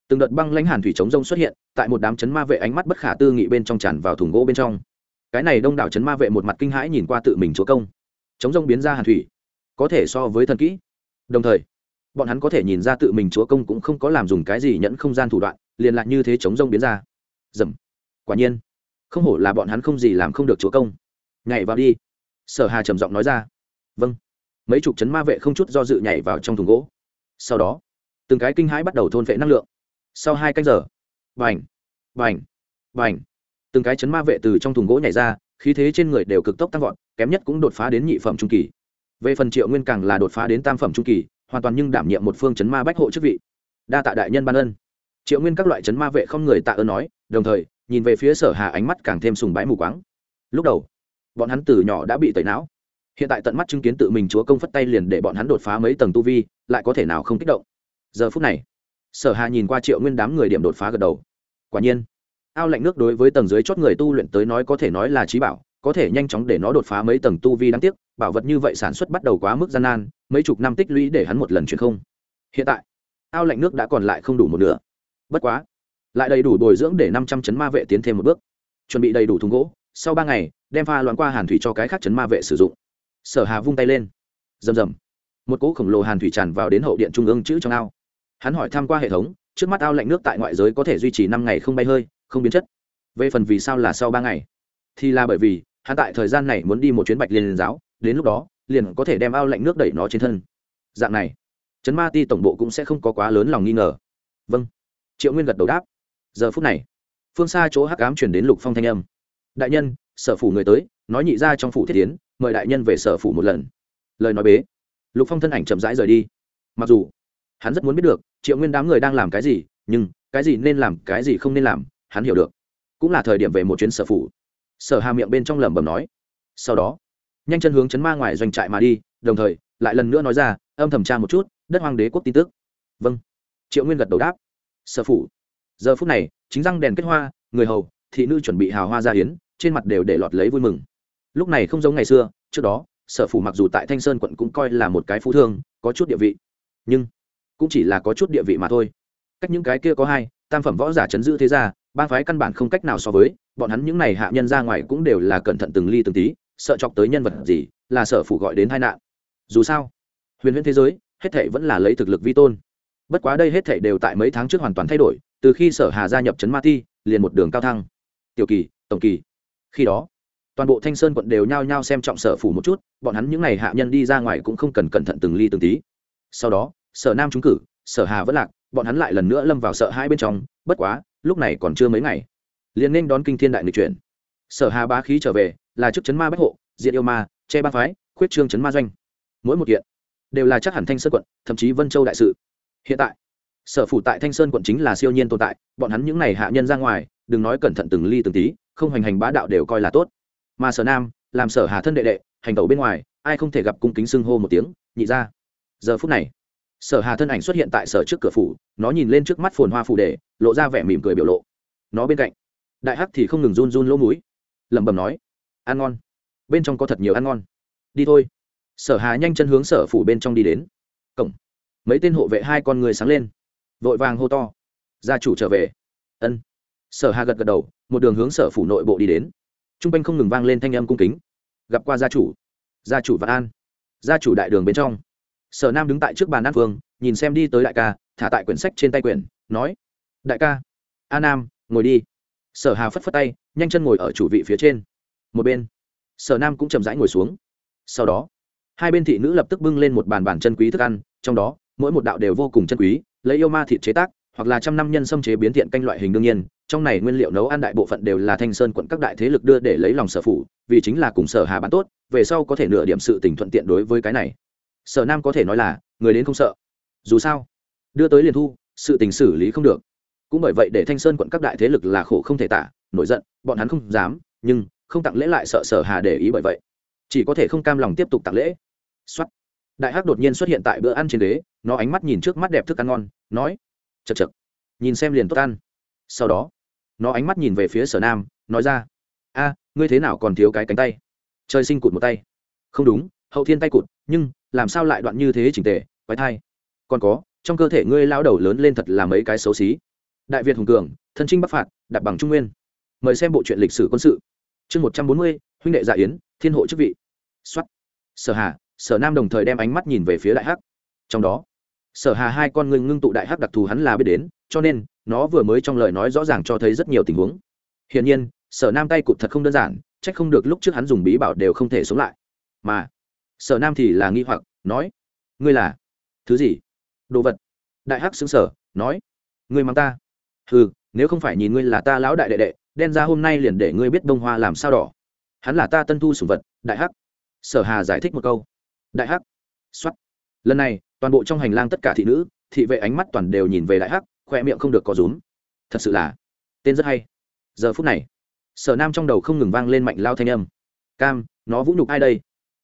Từng đợt băng lãnh hàn thủy chống rông xuất hiện tại một đám chấn ma vệ ánh mắt bất khả tư nghị bên trong tràn vào thùng gỗ bên trong. Cái này đông đảo chấn ma vệ một mặt kinh hãi nhìn qua tự mình chúa công. Chống rông biến ra hàn thủy, có thể so với thần kỹ. Đồng thời, bọn hắn có thể nhìn ra tự mình chúa công cũng không có làm dùng cái gì nhẫn không gian thủ đoạn, liền lại như thế chống rông biến ra. Dầm. Quả nhiên, không hổ là bọn hắn không gì làm không được chúa công. Nhảy vào đi. Sở hà trầm giọng nói ra. Vâng. Mấy chục chấn ma vệ không chút do dự nhảy vào trong thùng gỗ. Sau đó, từng cái kinh hãi bắt đầu thôn vệ năng lượng. Sau hai canh giờ vành vành vành từng cái chấn ma vệ từ trong thùng gỗ nhảy ra, khí thế trên người đều cực tốc tăng vọt, kém nhất cũng đột phá đến nhị phẩm trung kỳ. Về phần triệu nguyên càng là đột phá đến tam phẩm trung kỳ, hoàn toàn nhưng đảm nhiệm một phương chấn ma bách hộ chức vị. Đa tạ đại nhân ban ân. Triệu nguyên các loại chấn ma vệ không người tạ ơn nói, đồng thời, nhìn về phía sở hà ánh mắt càng thêm sùng bái mù quáng. Lúc đầu, bọn hắn từ nhỏ đã bị tẩy não. Hiện tại tận mắt chứng kiến tự mình chúa công phất tay liền để bọn hắn đột phá mấy tầng tu vi, lại có thể nào không kích động? Giờ phút này sở hà nhìn qua triệu nguyên đám người điểm đột phá gật đầu. Quả nhiên, ao lạnh nước đối với tầng dưới chót người tu luyện tới nói có thể nói là trí bảo, có thể nhanh chóng để nó đột phá mấy tầng tu vi đáng tiếc, bảo vật như vậy sản xuất bắt đầu quá mức gian nan, mấy chục năm tích lũy để hắn một lần chuyển không. Hiện tại, ao lạnh nước đã còn lại không đủ một nửa. Bất quá, lại đầy đủ bồi dưỡng để năm trăm chấn ma vệ tiến thêm một bước. Chuẩn bị đầy đủ thùng gỗ, sau ba ngày, đem pha loạn qua hàn thủy cho cái khác chấn ma vệ sử dụng. Sở hà vung tay lên. Rầm rầm. Một cỗ khổng lồ hàn thủy tràn vào đến hậu điện trung ương chữ trong ao hắn hỏi tham q u a hệ thống, trước mắt ao lạnh nước tại ngoại giới có thể duy trì năm ngày không bay hơi, không biến chất. Về phần vì sao là sau ba ngày? Thì là bởi vì, hắn tại thời gian này muốn đi một chuyến bạch liên giáo, đến lúc đó, liền có thể đem ao lạnh nước đẩy nó trên thân. Dạng này chấn ma ti tổng bộ cũng sẽ không có quá lớn lòng nghi ngờ. Vâng. Triệu nguyên gật đầu đáp. Giờ phút này, phương xa chỗ hắc ám chuyển đến lục phong thanh âm. Đại nhân, sở phủ người tới, nói nhị ra trong phủ thiết tiến mời đại nhân về sở phủ một lần. Lời nói bế. Lục phong thân ảnh chậm rãi rời đi. Mặc dù, hắn rất muốn biết được triệu nguyên đám người đang làm cái gì, nhưng cái gì nên làm, cái gì không nên làm, hắn hiểu được. Cũng là thời điểm về một chuyến sở phủ. Sở hà miệng bên trong lẩm bẩm nói. Sau đó, nhanh chân hướng chấn ma ngoài doanh trại mà đi, đồng thời, lại lần nữa nói ra, âm thầm tra một chút, đất hoàng đế quốc tin tức. Vâng. Triệu nguyên gật đầu đáp. Sở phủ. Giờ phút này, chính răng đèn kết hoa, người hầu, thị nữ chuẩn bị hào hoa ra hiến, trên mặt đều để lọt lấy vui mừng. Lúc này không giống ngày xưa, trước đó, sở phủ mặc dù tại thanh sơn quận cũng coi là một cái phú thương, có chút địa vị. Nhưng cũng chỉ là có chút địa vị mà thôi. Cách những cái kia có hai, tam phẩm võ giả chấn giữ thế gia ban phái căn bản không cách nào so với, bọn hắn những này hạ nhân ra ngoài cũng đều là cẩn thận từng ly từng tí, sợ chọc tới nhân vật gì, là sở phủ gọi đến tai nạn. Dù sao, huyền huyễn thế giới, hết thảy vẫn là lấy thực lực vi tôn. Bất quá đây hết thảy đều tại mấy tháng trước hoàn toàn thay đổi, từ khi sở hà gia nhập trấn ma ti, liền một đường cao thăng. Tiểu kỳ, tổng kỳ. Khi đó, toàn bộ thanh sơn quận đều nhao nhao xem trọng sở phủ một chút, bọn hắn những này hạ nhân đi ra ngoài cũng không cần cẩn thận từng ly từng tí. Sau đó sở nam trúng cử, sở hà vẫn lạc, bọn hắn lại lần nữa lâm vào sợ hai bên trong, bất quá, lúc này còn chưa mấy ngày, liền nên đón kinh thiên đại lịch chuyển. Sở hà bá khí trở về, là chức chấn ma bách hộ diện yêu ma, che ba phái, khuyết trương chấn ma doanh. Mỗi một kiện đều là chắc hẳn thanh sơn quận, thậm chí vân châu đại sự. Hiện tại, sở phủ tại thanh sơn quận chính là siêu nhiên tồn tại, bọn hắn những n à y hạ nhân ra ngoài, đừng nói cẩn thận từng ly từng tí, không hoành hành bá đạo đều coi là tốt. Mà sở nam, làm sở hà thân đệ đệ, hành tẩu bên ngoài, ai không thể gặp cung kính xưng hô một tiếng, nhị ra. Giờ phút này sở hà thân ảnh xuất hiện tại sở trước cửa phủ, nó nhìn lên trước mắt phồn hoa phủ đề, lộ ra vẻ mỉm cười biểu lộ. Nó bên cạnh, đại hắc thì không ngừng run run lỗ mũi. Lẩm bẩm nói, ăn ngon. Bên trong có thật nhiều ăn ngon. Đi thôi. Sở hà nhanh chân hướng sở phủ bên trong đi đến. Cổng. Mấy tên hộ vệ hai con người sáng lên. Vội vàng hô to, gia chủ trở về. Ân. Sở hà gật gật đầu, một đường hướng sở phủ nội bộ đi đến. T r u n g quanh không ngừng vang lên thanh âm cung kính. Gặp qua gia chủ. Gia chủ vạn an. Gia chủ đại đường bên trong sở nam đứng tại trước bàn an phương nhìn xem đi tới đại ca, thả tại quyển sách trên tay quyển, nói, đại ca, a nam, ngồi đi. Sở hà phất phất tay, nhanh chân ngồi ở chủ vị phía trên. Một bên, sở nam cũng chậm rãi ngồi xuống. Sau đó, hai bên thị nữ lập tức bưng lên một bàn bàn chân quý thức ăn, trong đó, mỗi một đạo đều vô cùng chân quý, lấy yêu ma thịt chế tác, hoặc là trăm năm nhân xâm chế biến thiện canh loại hình đương nhiên, trong này nguyên liệu nấu ăn đại bộ phận đều là thanh sơn quận các đại thế lực đưa để lấy lòng sở phủ, vì chính là cùng sở hà bán tốt, về sau có thể nửa điểm sự tình thuận tiện đối với cái này sở nam có thể nói là người đến không sợ. Dù sao, đưa tới liền thu, sự tình xử lý không được. Cũng bởi vậy để thanh sơn quận các đại thế lực là khổ không thể tả, nổi giận, bọn hắn không dám, nhưng không tặng lễ lại sợ sở hà để ý bởi vậy. Chỉ có thể không cam lòng tiếp tục tặng lễ. Xuất đại hắc đột nhiên xuất hiện tại bữa ăn trên đế nó ánh mắt nhìn trước mắt đẹp thức ăn ngon, nói chật chật nhìn xem liền tốt ăn. Sau đó, nó ánh mắt nhìn về phía sở nam, nói ra, a, ngươi thế nào còn thiếu cái cánh tay? Trời sinh cụt một tay. Không đúng, hậu thiên tay cụt, nhưng làm sao lại đoạn như thế chỉnh tề, quái thai. Còn có, trong cơ thể ngươi lao đầu lớn lên thật là mấy cái xấu xí. Đại việt hùng cường, thân trinh bắc phạt đặt bằng trung nguyên. Mời xem bộ truyện lịch sử quân sự. Chương một trăm bốn mươi, huynh đệ dạ yến, thiên hộ chức vị. Xuất sở hà, sở nam đồng thời đem ánh mắt nhìn về phía đại hắc. Trong đó, sở hà hai con ngươi ngưng tụ đại hắc đặc thù hắn là biết đến, cho nên, nó vừa mới trong lời nói rõ ràng cho thấy rất nhiều tình huống. Hiển nhiên, sở nam tay cụt thật không đơn giản trách không được lúc trước hắn dùng bí bảo đều không thể sống lại. Mà sở nam thì là nghi hoặc, nói, ngươi là thứ gì? Đồ vật. Đại hắc xứng sở nói, ngươi mang ta. Ừ nếu không phải nhìn ngươi là ta lão đại đệ đệ, đen ra hôm nay liền để ngươi biết bông hoa làm sao đỏ. Hắn là ta tân thu sủng vật, đại hắc. Sở hà giải thích một câu. Đại hắc xuất lần này, toàn bộ trong hành lang tất cả thị nữ, thị vệ ánh mắt toàn đều nhìn về đại hắc, khoe miệng không được có rúm. Thật sự là, tên rất hay. Giờ phút này, sở nam trong đầu không ngừng vang lên mạnh lao thanh âm. Cam, nó vũ nhục ai đây?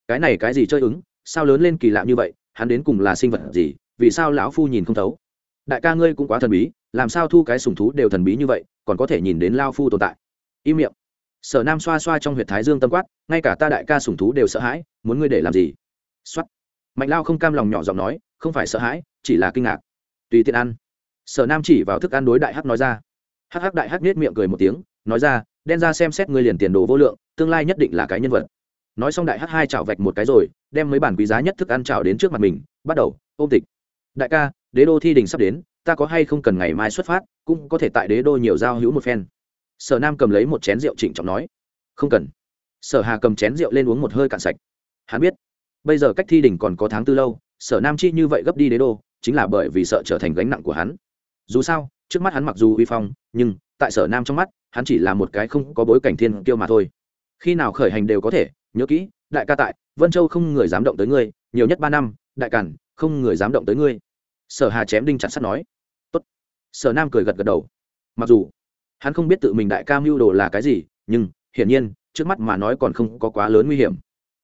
Cái này cái gì chơi ứng, sao lớn lên kỳ lạ như vậy, hắn đến cùng là sinh vật gì, vì sao lão phu nhìn không thấu? Đại ca ngươi cũng quá thần bí, làm sao thu cái sùng thú đều thần bí như vậy, còn có thể nhìn đến lao phu tồn tại? Im miệng. Sở nam xoa xoa trong h u y ệ t thái dương tâm quát, ngay cả ta đại ca sùng thú đều sợ hãi, muốn ngươi để làm gì? X o á t mạnh lao không cam lòng nhỏ giọng nói, không phải sợ hãi, chỉ là kinh ngạc. Tùy tiện ăn. Sở nam chỉ vào thức ăn đối đại hắc nói ra. Hắc hắc đại hắc nết miệng cười một tiếng, nói ra, đen ra xem xét ngươi liền tiền đồ vô lượng, tương lai nhất định là cái nhân vật nói xong đại hắc hai chảo vạch một cái rồi, đem mấy bản quý giá nhất thức ăn chảo đến trước mặt mình, bắt đầu, ôm tịch. Đại ca, đế đô thi đình sắp đến, ta có hay không cần ngày mai xuất phát, cũng có thể tại đế đô nhiều giao hữu một phen. Sở nam cầm lấy một chén rượu trịnh trọng nói. Không cần. Sở hà cầm chén rượu lên uống một hơi cạn sạch. Hắn biết, bây giờ cách thi đình còn có tháng tư lâu, sở nam chi như vậy gấp đi đế đô, chính là bởi vì sợ trở thành gánh nặng của hắn. Dù sao, trước mắt hắn mặc dù uy phong, nhưng tại sở nam trong mắt, hắn chỉ là một cái không có bối cảnh thiên kiêu mà thôi. Khi nào khởi hành đều có thể nhớ kỹ, đại ca tại, vân châu không người dám động tới ngươi, nhiều nhất ba năm, đại cản không người dám động tới ngươi. Sở hà chém đinh chặt sắt nói. Tốt. Sở nam cười gật gật đầu. Mặc dù, hắn không biết tự mình đại ca mưu đồ là cái gì, nhưng, hiển nhiên, trước mắt mà nói còn không có quá lớn nguy hiểm.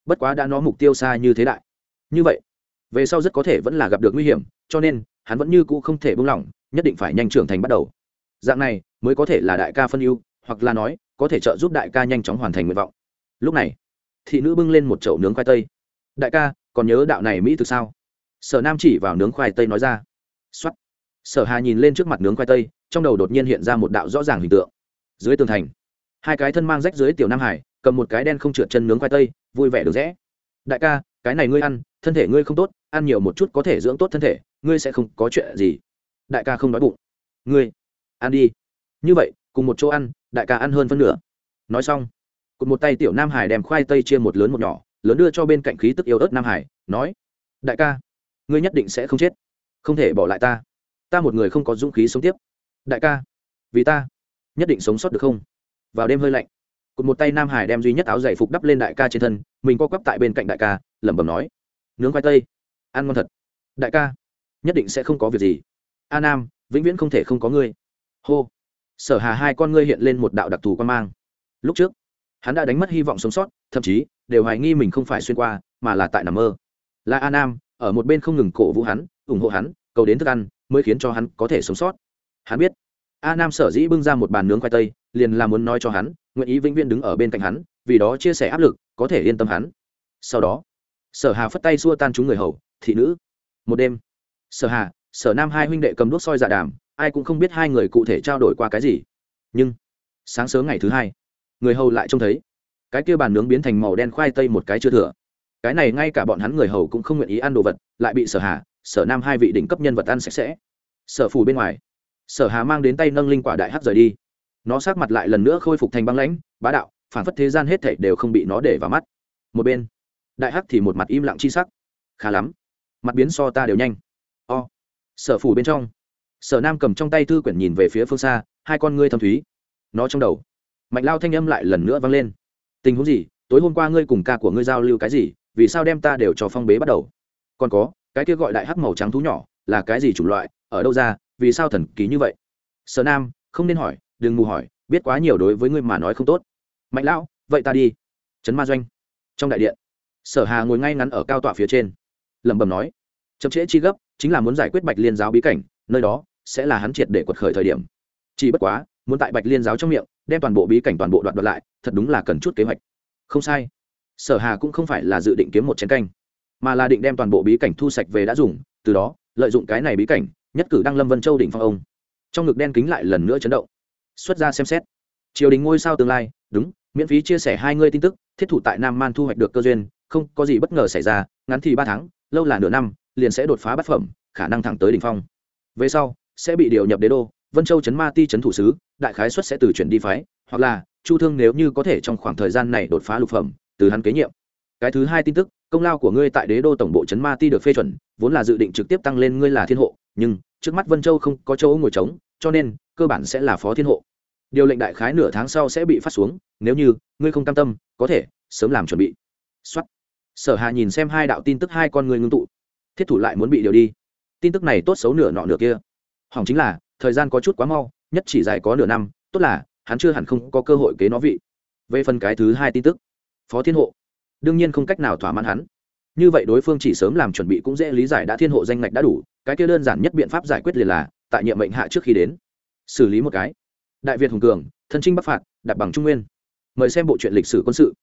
Bất quá đã nó mục tiêu xa như thế đại. Như vậy, về sau rất có thể vẫn là gặp được nguy hiểm, cho nên, hắn vẫn như cũ không thể buông lỏng, nhất định phải nhanh trưởng thành bắt đầu. Dạng này, mới có thể là đại ca phân ưu, hoặc là nói, có thể trợ giúp đại ca nhanh chóng hoàn thành nguyện vọng. Lúc này thị nữ bưng lên một chậu nướng khoai tây. Đại ca, còn nhớ đạo này mỹ thực sao? Sở nam chỉ vào nướng khoai tây nói ra. X sở hà nhìn lên trước mặt nướng khoai tây, trong đầu đột nhiên hiện ra một đạo rõ ràng hình tượng. Dưới tường thành, hai cái thân mang rách dưới tiểu nam hải, cầm một cái đen không trượt chân nướng khoai tây, vui vẻ được rẽ. Đại ca, cái này ngươi ăn, thân thể ngươi không tốt, ăn nhiều một chút có thể dưỡng tốt thân thể, ngươi sẽ không có chuyện gì. Đại ca không đói bụng. Ngươi, ăn đi. Như vậy, cùng một chỗ ăn, đại ca ăn hơn phân nửa. Nói xong cụt một tay tiểu nam hải đem khoai tây chia một lớn một nhỏ, lớn đưa cho bên cạnh khí tức yêu ớt nam hải, nói, đại ca, ngươi nhất định sẽ không chết, không thể bỏ lại ta. Ta một người không có dũng khí sống tiếp. Đại ca, vì ta nhất định sống sót được không? Vào đêm hơi lạnh, cụt một tay nam hải đem duy nhất áo giày phục đắp lên đại ca trên thân, mình co quắp tại bên cạnh đại ca, lẩm bẩm nói, nướng khoai tây, ăn ngon thật. Đại ca, nhất định sẽ không có việc gì. A nam, vĩnh viễn không thể không có ngươi. Hô, sở hà hai con ngươi hiện lên một đạo đặc thù quan mang. Lúc trước hắn đã đánh mất hy vọng sống sót, thậm chí đều hoài nghi mình không phải xuyên qua, mà là tại nằm mơ. Là a nam, ở một bên không ngừng cổ vũ hắn, ủng hộ hắn, cầu đến thức ăn mới khiến cho hắn có thể sống sót. Hắn biết, a nam sở dĩ bưng ra một bàn nướng khoai tây, liền là muốn nói cho hắn, nguyện ý vĩnh viễn đứng ở bên cạnh hắn, vì đó chia sẻ áp lực, có thể yên tâm hắn. Sau đó, sở hà phất tay xua tan chúng người hầu, thị nữ. Một đêm, sở hà, sở nam hai huynh đệ cầm đuốc soi dạ đàm, ai cũng không biết hai người cụ thể trao đổi qua cái gì. Nhưng, sáng sớm ngày thứ hai người hầu lại trông thấy. Cái kia bàn nướng biến thành màu đen khoai tây một cái chưa thừa. Cái này ngay cả bọn hắn người hầu cũng không nguyện ý ăn đồ vật, lại bị sở hà, sở nam hai vị đỉnh cấp nhân vật ăn sạch sẽ. Sở phủ bên ngoài, sở hà mang đến tay nâng linh quả đại hắc rời đi. Nó sát mặt lại lần nữa khôi phục thành băng lãnh, bá đạo, phản phất thế gian hết thảy đều không bị nó để vào mắt. Một bên, đại hắc thì một mặt im lặng chi sắc. Khá lắm, mặt biến so ta đều nhanh. O, sở phủ bên trong, sở nam cầm trong tay thư quyển nhìn về phía phương xa, hai con ngươi thâm thúy. Nó trong đầu mạnh lao thanh âm lại lần nữa vang lên. Tình huống gì? Tối hôm qua ngươi cùng ca của ngươi giao lưu cái gì? Vì sao đem ta đều cho phong bế bắt đầu? Còn có, cái kia gọi đại hắc màu trắng thú nhỏ, là cái gì chủng loại? Ở đâu ra? Vì sao thần kỳ như vậy? Sở nam, không nên hỏi, đừng mù hỏi, biết quá nhiều đối với ngươi mà nói không tốt. Mạnh lão vậy ta đi. Trấn ma doanh. Trong đại điện. Sở hà ngồi ngay ngắn ở cao tọa phía trên. Lẩm bẩm nói, chậm trễ chi gấp, chính là muốn giải quyết bạch liên giáo bí cảnh, nơi đó sẽ là hắn triệt để quật khởi thời điểm. Chỉ bất quá, muốn tại bạch liên giáo trong miệng đem toàn bộ bí cảnh toàn bộ đoạn đoạt lại, thật đúng là cần chút kế hoạch. Không sai. Sở hà cũng không phải là dự định kiếm một chén canh, mà là định đem toàn bộ bí cảnh thu sạch về đã dùng, từ đó, lợi dụng cái này bí cảnh, nhất cử đăng lâm vân châu đỉnh phong ông. Trong ngực đen kính lại lần nữa chấn động. Xuất ra xem xét. Triều đình ngôi sao tương lai, đúng, miễn phí chia sẻ hai ngươi tin tức, thiết thủ tại nam man thu hoạch được cơ duyên, không có gì bất ngờ xảy ra, ngắn thì ba tháng, lâu là nửa năm, liền sẽ đột phá bát phẩm, khả năng thẳng tới đỉnh phong. Về sau, sẽ bị điều nhập đế đô vân châu chấn ma ti chấn thủ sứ, đại khái xuất sẽ từ chuyển đi phái, hoặc là, chu thương nếu như có thể trong khoảng thời gian này đột phá lục phẩm, từ hắn kế nhiệm. Cái thứ hai tin tức, công lao của ngươi tại đế đô tổng bộ chấn ma ti được phê chuẩn, vốn là dự định trực tiếp tăng lên ngươi là thiên hộ, nhưng, trước mắt vân châu không có chỗ ngồi trống, cho nên, cơ bản sẽ là phó thiên hộ. Điều lệnh đại khái nửa tháng sau sẽ bị phát xuống, nếu như, ngươi không cam tâm, có thể, sớm làm chuẩn bị. Xuất sở hà nhìn xem hai đạo tin tức hai con người ngưng tụ. Thiết thủ lại muốn bị điều đi. Tin tức này tốt xấu nửa nọ nửa kia. Hỏng chính là thời gian có chút quá mau, nhất chỉ dài có nửa năm, tốt là, hắn chưa hẳn không có cơ hội kế nó vị. Về phần cái thứ hai tin tức, phó thiên hộ. Đương nhiên không cách nào thỏa mãn hắn. Như vậy đối phương chỉ sớm làm chuẩn bị cũng dễ lý giải đã thiên hộ danh ngạch đã đủ, cái kia đơn giản nhất biện pháp giải quyết liền là, tại nhiệm mệnh hạ trước khi đến, xử lý một cái. Đại việt hùng cường, thân trinh bắc phạt đặt bằng trung nguyên. Mời xem bộ truyện lịch sử quân sự.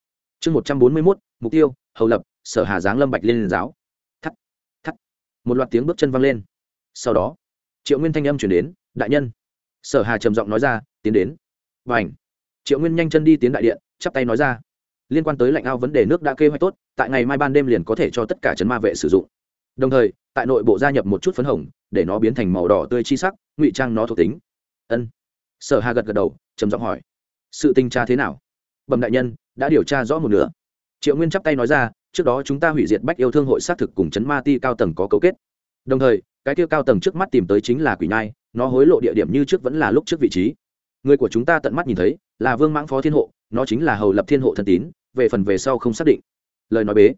Chương một trăm bốn mươi mốt, mục tiêu, hầu lập, sở hà giáng lâm bạch liên giáo. Thắt thắt. Một loạt tiếng bước chân vang lên. Sau đó, triệu nguyên thanh âm chuyển đến đại nhân. Sở hà trầm giọng nói ra, tiến đến. Và ảnh triệu nguyên nhanh chân đi tiến đại điện, chắp tay nói ra. Liên quan tới lạnh ao vấn đề nước đã kế hoạch tốt, tại ngày mai ban đêm liền có thể cho tất cả chấn ma vệ sử dụng. Đồng thời, tại nội bộ gia nhập một chút phấn hồng, để nó biến thành màu đỏ tươi chi sắc, ngụy trang nó thuộc tính. Ân. Sở hà gật gật đầu, trầm giọng hỏi. Sự tình tra thế nào? Bẩm đại nhân, đã điều tra rõ một nửa. Triệu nguyên chắp tay nói ra, trước đó chúng ta hủy diệt bách yêu thương hội xác thực cùng chấn ma ti cao tầng có cấu kết. Đồng thời cái kia cao tầng trước mắt tìm tới chính là quỷ nhai, nó hối lộ địa điểm như trước vẫn là lúc trước vị trí. Người của chúng ta tận mắt nhìn thấy, là vương mãng phó thiên hộ, nó chính là hầu lập thiên hộ thần tín, về phần về sau không xác định. Lời nói bế.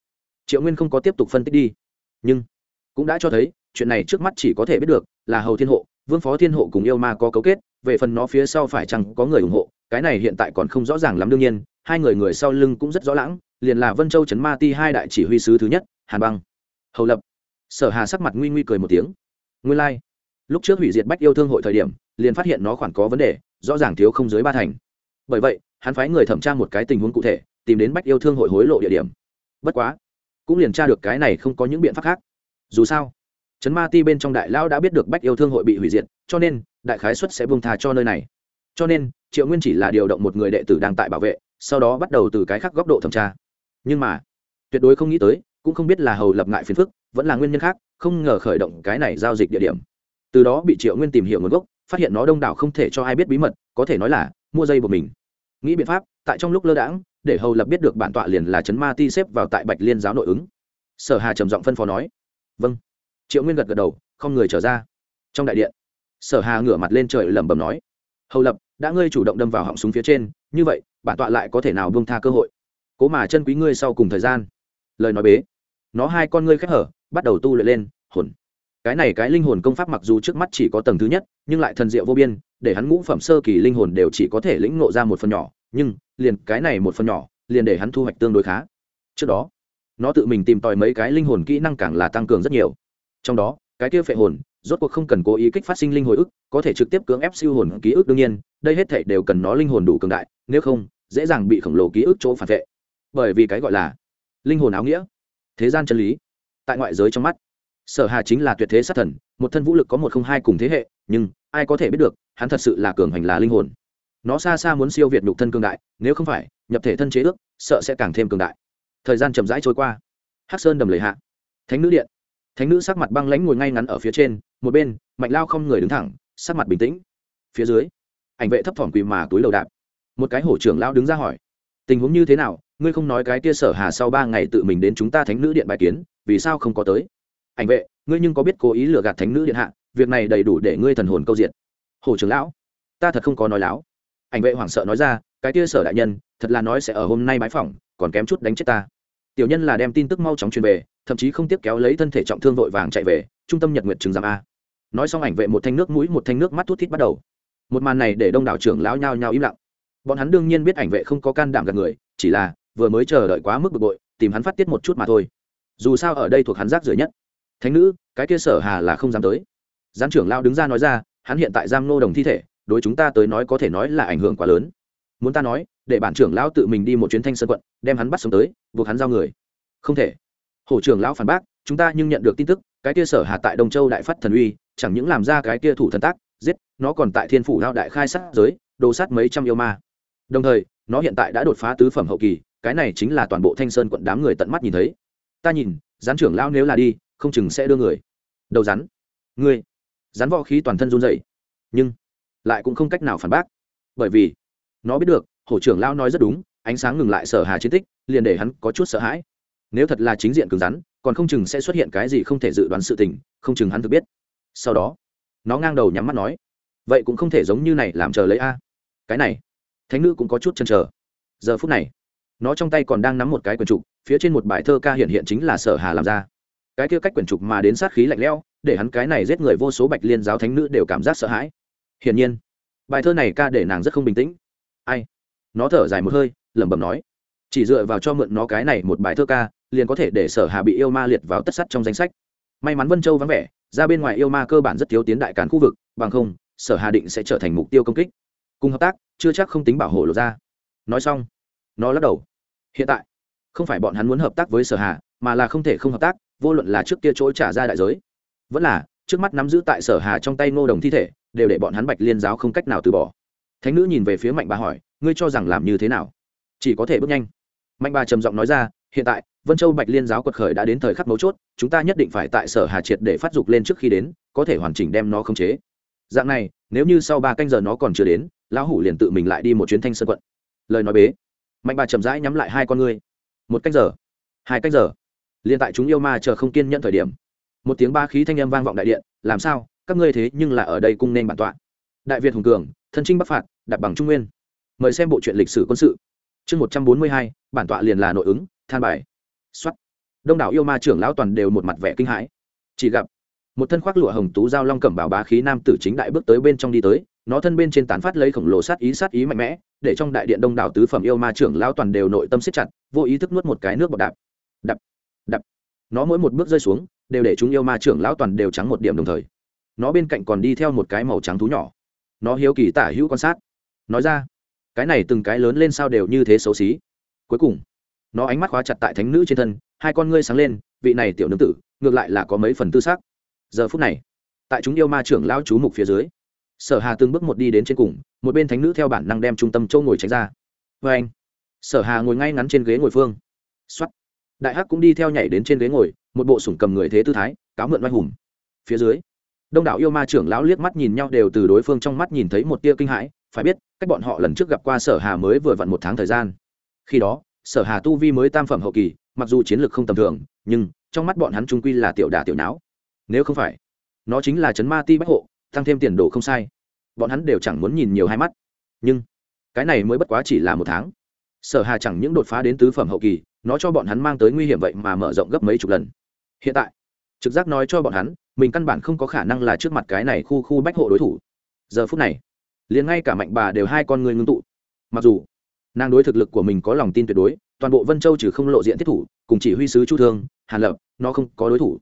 Triệu nguyên không có tiếp tục phân tích đi, nhưng cũng đã cho thấy, chuyện này trước mắt chỉ có thể biết được, là hầu thiên hộ, vương phó thiên hộ cùng yêu ma có cấu kết, về phần nó phía sau phải chăng có người ủng hộ, cái này hiện tại còn không rõ ràng lắm đương nhiên, hai người người sau lưng cũng rất rõ lãng, liền là vân châu trấn ma ti hai đại chỉ huy sứ thứ nhất, hàn băng, hầu lập sở hà sắc mặt nguy nguy cười một tiếng. Nguyên lai、like. lúc trước hủy diệt bách yêu thương hội thời điểm, liền phát hiện nó khoản có vấn đề, rõ ràng thiếu không dưới ba thành. Bởi vậy, hắn phái người thẩm tra một cái tình huống cụ thể, tìm đến bách yêu thương hội hối lộ địa điểm. Bất quá, cũng liền tra được cái này không có những biện pháp khác. Dù sao, trấn ma ti bên trong đại lão đã biết được bách yêu thương hội bị hủy diệt, cho nên, đại khái xuất sẽ buông thà cho nơi này. Cho nên, triệu nguyên chỉ là điều động một người đệ tử đang tại bảo vệ, sau đó bắt đầu từ cái khác góc độ thẩm tra. Nhưng mà, tuyệt đối không nghĩ tới, cũng không biết là hầu lập ngại phiền phức vẫn là nguyên nhân khác, không ngờ khởi động cái này giao dịch địa điểm. Từ đó bị triệu nguyên tìm hiểu nguồn gốc, phát hiện nó đông đảo không thể cho ai biết bí mật, có thể nói là mua dây của mình. Nghĩ biện pháp, tại trong lúc lơ đãng, để hầu lập biết được bản tọa liền là chấn ma ti xếp vào tại bạch liên giáo nội ứng. Sở hà trầm giọng phân phó nói vâng. Triệu nguyên gật gật đầu, không người trở ra. Trong đại điện, sở hà ngửa mặt lên trời lẩm bẩm nói, hầu lập, đã ngươi chủ động đâm vào họng súng phía trên, như vậy, bản tọa lại có thể nào buông tha cơ hội? Cố mà chân quý ngươi sau cùng thời gian. Lời nói bế. Nó hai con ngươi khép hở bắt đầu tu luyện lên, hồn. Cái này cái linh hồn công pháp mặc dù trước mắt chỉ có tầng thứ nhất, nhưng lại thần diệu vô biên, để hắn ngũ phẩm sơ kỳ linh hồn đều chỉ có thể lĩnh ngộ ra một phần nhỏ, nhưng, liền cái này một phần nhỏ, liền để hắn thu hoạch tương đối khá. Trước đó, nó tự mình tìm tòi mấy cái linh hồn kỹ năng càng là tăng cường rất nhiều. Trong đó, cái kia phệ hồn, rốt cuộc không cần cố ý kích phát sinh linh hồi ức, có thể trực tiếp cưỡng ép siêu hồn ký ức đương nhiên, đây hết thể đều cần nó linh hồn đủ cường đại, nếu không, dễ dàng bị khổng lồ ký ức chỗ phản vệ. Bởi vì cái gọi là linh hồn áo nghĩa, thế gian chân lý tại ngoại giới trong mắt. Sở hà chính là tuyệt thế sát thần, một thân vũ lực có một không hai cùng thế hệ, nhưng ai có thể biết được, hắn thật sự là cường hành là linh hồn. Nó xa xa muốn siêu việt nhục thân cường đại, nếu không phải nhập thể thân chế ước, sợ sẽ càng thêm cường đại. Thời gian chậm rãi trôi qua. Hắc sơn đầm lầy hạ. Thánh nữ điện. Thánh nữ sắc mặt băng lãnh ngồi ngay ngắn ở phía trên, một bên, mạnh lao không người đứng thẳng, sắc mặt bình tĩnh. Phía dưới, ảnh vệ thấp thỏm quỳ mà túi lầu đạp. Một cái hổ trưởng lao đứng ra hỏi, tình huống như thế nào? Ngươi không nói cái kia sở hà sau ba ngày tự mình đến chúng ta thánh nữ điện bài kiến vì sao không có tới? Ảnh vệ, ngươi nhưng có biết cố ý lừa gạt thánh nữ điện hạ, việc này đầy đủ để ngươi thần hồn câu diện hồ trưởng lão, ta thật không có nói láo. Ảnh vệ hoảng sợ nói ra, cái kia sở đại nhân, thật là nói sẽ ở hôm nay bái phỏng, còn kém chút đánh chết ta. Tiểu nhân là đem tin tức mau chóng truyền về, thậm chí không tiếp kéo lấy thân thể trọng thương vội vàng chạy về, trung tâm nhật nguyện trường giam a. Nói xong ảnh vệ một thanh nước mũi, một thanh nước mắt thút thít bắt đầu. Một màn này để đông đảo trưởng lão nhao nhao im lặng. Bọn hắn đương nhiên biết ảnh vệ không có can đảm gặp người, chỉ là vừa mới chờ đợi quá mức bực bội, tìm hắn phát tiết một chút mà thôi dù sao ở đây thuộc hắn rác rưởi nhất. Thánh nữ, cái kia sở hà là không dám tới. Gián trưởng lao đứng ra nói ra, hắn hiện tại giam nô đồng thi thể, đối chúng ta tới nói có thể nói là ảnh hưởng quá lớn. Muốn ta nói, để bản trưởng lão tự mình đi một chuyến thanh sơn quận, đem hắn bắt sống tới, buộc hắn giao người. Không thể. Hổ trưởng lão phản bác, chúng ta nhưng nhận được tin tức, cái kia sở hà tại đông châu đại phát thần uy, chẳng những làm ra cái kia thủ thần tác, giết, nó còn tại thiên phủ lao đại khai sát giới, đồ sát mấy trăm yêu ma. Đồng thời, nó hiện tại đã đột phá tứ phẩm hậu kỳ, cái này chính là toàn bộ thanh sơn quận đám người tận mắt nhìn thấy ta nhìn gián trưởng lão nếu là đi, không chừng sẽ đưa người. Đầu rắn. Ngươi. Rắn võ khí toàn thân run dậy nhưng lại cũng không cách nào phản bác. Bởi vì, nó biết được, hổ trưởng lão nói rất đúng, ánh sáng ngừng lại sở hà chiến tích, liền để hắn có chút sợ hãi. Nếu thật là chính diện cứng rắn, còn không chừng sẽ xuất hiện cái gì không thể dự đoán sự tình, không chừng hắn thực biết. Sau đó, nó ngang đầu nhắm mắt nói, vậy cũng không thể giống như này làm chờ lấy a. Cái này, thánh nữ cũng có chút chần chờ. Giờ phút này, nó trong tay còn đang nắm một cái quần trục phía trên một bài thơ ca hiện hiện chính là sở hà làm ra. Cái kia cách quyển trục mà đến sát khí lạnh lẽo, để hắn cái này giết người vô số bạch liên giáo thánh nữ đều cảm giác sợ hãi. Hiển nhiên, bài thơ này ca để nàng rất không bình tĩnh. Ai? Nó thở dài một hơi, lẩm bẩm nói, chỉ dựa vào cho mượn nó cái này một bài thơ ca, liền có thể để sở hà bị yêu ma liệt vào tất sắt trong danh sách. May mắn vân châu vắng vẻ, ra bên ngoài yêu ma cơ bản rất thiếu tiến đại cán khu vực, bằng không, sở hà định sẽ trở thành mục tiêu công kích. Cùng hợp tác, chưa chắc không tính bảo hộ lộ ra. Nói xong, nó lắc đầu. Hiện tại không phải bọn hắn muốn hợp tác với sở hà, mà là không thể không hợp tác, vô luận là trước kia chỗ trả ra đại giới. Vẫn là, trước mắt nắm giữ tại sở hà trong tay ngô đồng thi thể, đều để bọn hắn bạch liên giáo không cách nào từ bỏ. Thánh nữ nhìn về phía mạnh bà hỏi, ngươi cho rằng làm như thế nào? Chỉ có thể bước nhanh. Mạnh bà trầm giọng nói ra, hiện tại, vân châu bạch liên giáo quật khởi đã đến thời khắc mấu chốt, chúng ta nhất định phải tại sở hà triệt để phát dục lên trước khi đến, có thể hoàn chỉnh đem nó khống chế. Dạng này, nếu như sau ba canh giờ nó còn chưa đến, lão hủ liền tự mình lại đi một chuyến thanh sơn quận. Lời nói bế. Mạnh bà chậm rãi nhắm lại hai con ngươi một cách giờ. Hai cách giờ. Liền tại chúng yêu ma chờ không kiên nhận thời điểm, một tiếng ba khí thanh âm vang vọng đại điện, làm sao? Các ngươi thế nhưng là ở đây cung nên bản tọa. Đại việt hùng cường, thân trinh bắc phạt, đặt bằng trung nguyên. Mời xem bộ truyện lịch sử quân sự. Chương một trăm bốn mươi hai, bản tọa liền là nội ứng, than bài. Xuất đông đảo yêu ma trưởng lão toàn đều một mặt vẻ kinh hãi. Chỉ gặp một thân khoác lụa hồng tú giao long cẩm bảo bá khí nam tử chính đại bước tới bên trong đi tới, nó thân bên trên tán phát lấy khổng lồ sát ý sát ý mạnh mẽ, để trong đại điện đông đảo tứ phẩm yêu ma trưởng lão toàn đều nội tâm siết chặt, vô ý thức nuốt một cái nước bọt đạp. Đập đập. Nó mỗi một bước rơi xuống, đều để chúng yêu ma trưởng lão toàn đều trắng một điểm đồng thời. Nó bên cạnh còn đi theo một cái màu trắng thú nhỏ. Nó hiếu kỳ tả hữu quan sát. Nói ra, cái này từng cái lớn lên sao đều như thế xấu xí. Cuối cùng, nó ánh mắt khóa chặt tại thánh nữ trên thân, hai con ngươi sáng lên, vị này tiểu nương tử, ngược lại là có mấy phần tư xác giờ phút này, tại chúng yêu ma trưởng lao chú mục phía dưới, sở hà từng bước một đi đến trên cùng, một bên thánh nữ theo bản năng đem trung tâm châu ngồi tránh ra. Vê anh, sở hà ngồi ngay ngắn trên ghế ngồi phương. Xuất đại hắc cũng đi theo nhảy đến trên ghế ngồi, một bộ sủng cầm người thế tư thái, cáo mượn oai hùng. Phía dưới, đông đảo yêu ma trưởng lão liếc mắt nhìn nhau đều từ đối phương trong mắt nhìn thấy một tia kinh hãi, phải biết, cách bọn họ lần trước gặp qua sở hà mới vừa vặn một tháng thời gian. Khi đó, sở hà tu vi mới tam phẩm hậu kỳ, mặc dù chiến lược không tầm thường, nhưng trong mắt bọn hắn trung quy là tiểu đà tiểu não nếu không phải nó chính là chấn ma ti bách hộ, tăng thêm tiền đồ không sai. Bọn hắn đều chẳng muốn nhìn nhiều hai mắt. Nhưng cái này mới bất quá chỉ là một tháng. Sở hà chẳng những đột phá đến tứ phẩm hậu kỳ, nó cho bọn hắn mang tới nguy hiểm vậy mà mở rộng gấp mấy chục lần. Hiện tại, trực giác nói cho bọn hắn, mình căn bản không có khả năng là trước mặt cái này khu khu bách hộ đối thủ. Giờ phút này, liền ngay cả mạnh bà đều hai con người ngưng tụ. Mặc dù nàng đối thực lực của mình có lòng tin tuyệt đối, toàn bộ vân châu trừ không lộ diện thiết thủ, cùng chỉ huy sứ chu thương, hàn lập, nó không có đối thủ.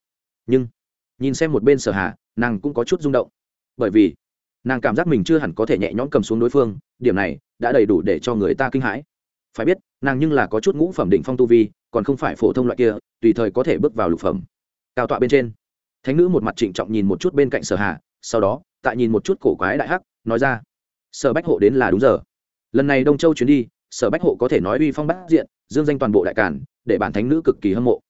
Nhưng nhìn xem một bên sở hà, nàng cũng có chút rung động. Bởi vì, nàng cảm giác mình chưa hẳn có thể nhẹ nhõm cầm xuống đối phương, điểm này đã đầy đủ để cho người ta kinh hãi. Phải biết, nàng nhưng là có chút ngũ phẩm định phong tu vi, còn không phải phổ thông loại kia, tùy thời có thể bước vào lục phẩm. Cao tọa bên trên, thánh nữ một mặt trịnh trọng nhìn một chút bên cạnh sở hà, sau đó, tại nhìn một chút cổ quái đại hắc, nói ra, sở bách hộ đến là đúng giờ. Lần này đông châu chuyến đi, sở bách hộ có thể nói uy phong bát diện, dương danh toàn bộ đại cản để bản thánh nữ cực kỳ hâm mộ.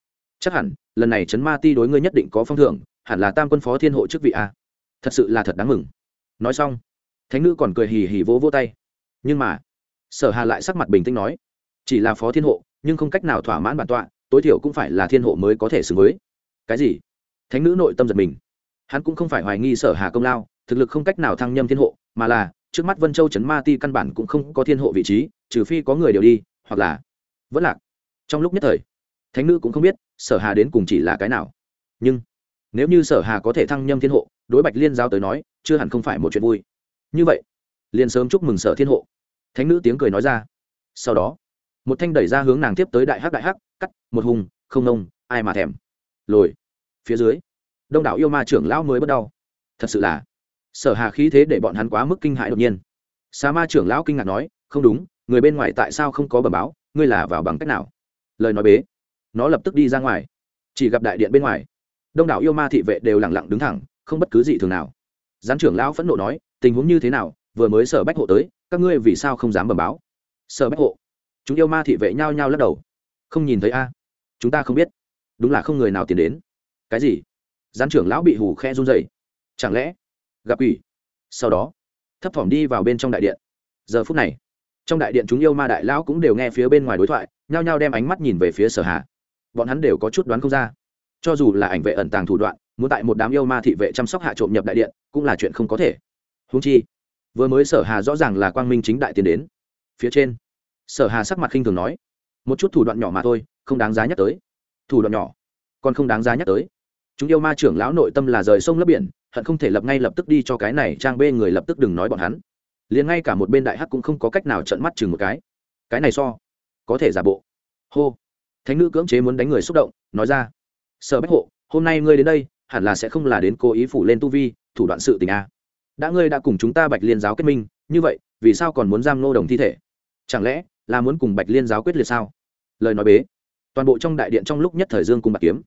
Chắc hẳn, lần này trấn ma ti đối ngươi nhất định có phong thưởng hẳn là tam quân phó thiên hộ chức vị a. Thật sự là thật đáng mừng. Nói xong, thánh nữ còn cười hì hì vỗ vỗ tay. Nhưng mà, sở hà lại sắc mặt bình tĩnh nói, chỉ là phó thiên hộ, nhưng không cách nào thỏa mãn bản tọa, tối thiểu cũng phải là thiên hộ mới có thể xứng với. Cái gì? Thánh nữ nội tâm giật mình. Hắn cũng không phải hoài nghi sở hà công lao, thực lực không cách nào thăng nhâm thiên hộ, mà là, trước mắt vân châu trấn ma ti căn bản cũng không có thiên hộ vị trí, trừ phi có người đều đi, hoặc là vẫn lạc. Trong lúc nhất thời, thánh nữ cũng không biết sở hà đến cùng chỉ là cái nào. Nhưng nếu như sở hà có thể thăng nhâm thiên hộ, đối bạch liên giao tới nói, chưa hẳn không phải một chuyện vui. Như vậy, liền sớm chúc mừng sở thiên hộ. Thánh nữ tiếng cười nói ra. Sau đó, một thanh đẩy ra hướng nàng tiếp tới đại hắc đại hắc, cắt, một hùng, không nông, ai mà thèm. Lồi, phía dưới, đông đảo yêu ma trưởng lão mới bất đau. Thật sự là, sở hà khí thế để bọn hắn quá mức kinh hại đột nhiên. Sa ma trưởng lão kinh ngạc nói, không đúng, người bên ngoài tại sao không có bẩm báo? Ngươi là vào bằng cách nào? Lời nói bế, nó lập tức đi ra ngoài. Chỉ gặp đại điện bên ngoài đông đảo yêu ma thị vệ đều lẳng lặng đứng thẳng, không bất cứ gì thường nào. Gián trưởng lão phẫn nộ nói, tình huống như thế nào, vừa mới sở bách hộ tới, các ngươi vì sao không dám bẩm báo? Sở bách hộ. Chúng yêu ma thị vệ nhao nhao lắc đầu. Không nhìn thấy a? Chúng ta không biết. Đúng là không người nào tiến đến. Cái gì? Gián trưởng lão bị hù khe run dày chẳng lẽ gặp ủy sau đó, thấp thỏm đi vào bên trong đại điện. Giờ phút này, trong đại điện chúng yêu ma đại lão cũng đều nghe phía bên ngoài đối thoại, nhao nhao đem ánh mắt nhìn về phía sở hà. Bọn hắn đều có chút đoán không ra cho dù là ảnh vệ ẩn tàng thủ đoạn, muốn tại một đám yêu ma thị vệ chăm sóc hạ trộm nhập đại điện, cũng là chuyện không có thể. Húng chi, vừa mới sở hà rõ ràng là quang minh chính đại tiến đến. Phía trên, sở hà sắc mặt khinh thường nói, một chút thủ đoạn nhỏ mà thôi, không đáng giá nhắc tới. Thủ đoạn nhỏ, còn không đáng giá nhắc tới. Chúng yêu ma trưởng lão nội tâm là rời sông lấp biển, hận không thể lập ngay lập tức đi cho cái này trang bê người lập tức đừng nói bọn hắn. Liền ngay cả một bên đại hắc cũng không có cách nào trận mắt chừng một cái. Cái này so, có thể giả bộ. Hô, thánh nữ cưỡng chế muốn đánh người xúc động, nói ra sở bách hộ, hôm nay ngươi đến đây, hẳn là sẽ không là đến cố ý phủ lên tu vi, thủ đoạn sự tình a đã ngươi đã cùng chúng ta bạch liên giáo kết minh, như vậy, vì sao còn muốn giam nô đồng thi thể? Chẳng lẽ là muốn cùng bạch liên giáo quyết liệt sao? Lời nói bế. Toàn bộ trong đại điện trong lúc nhất thời dương cùng bạc kiếm.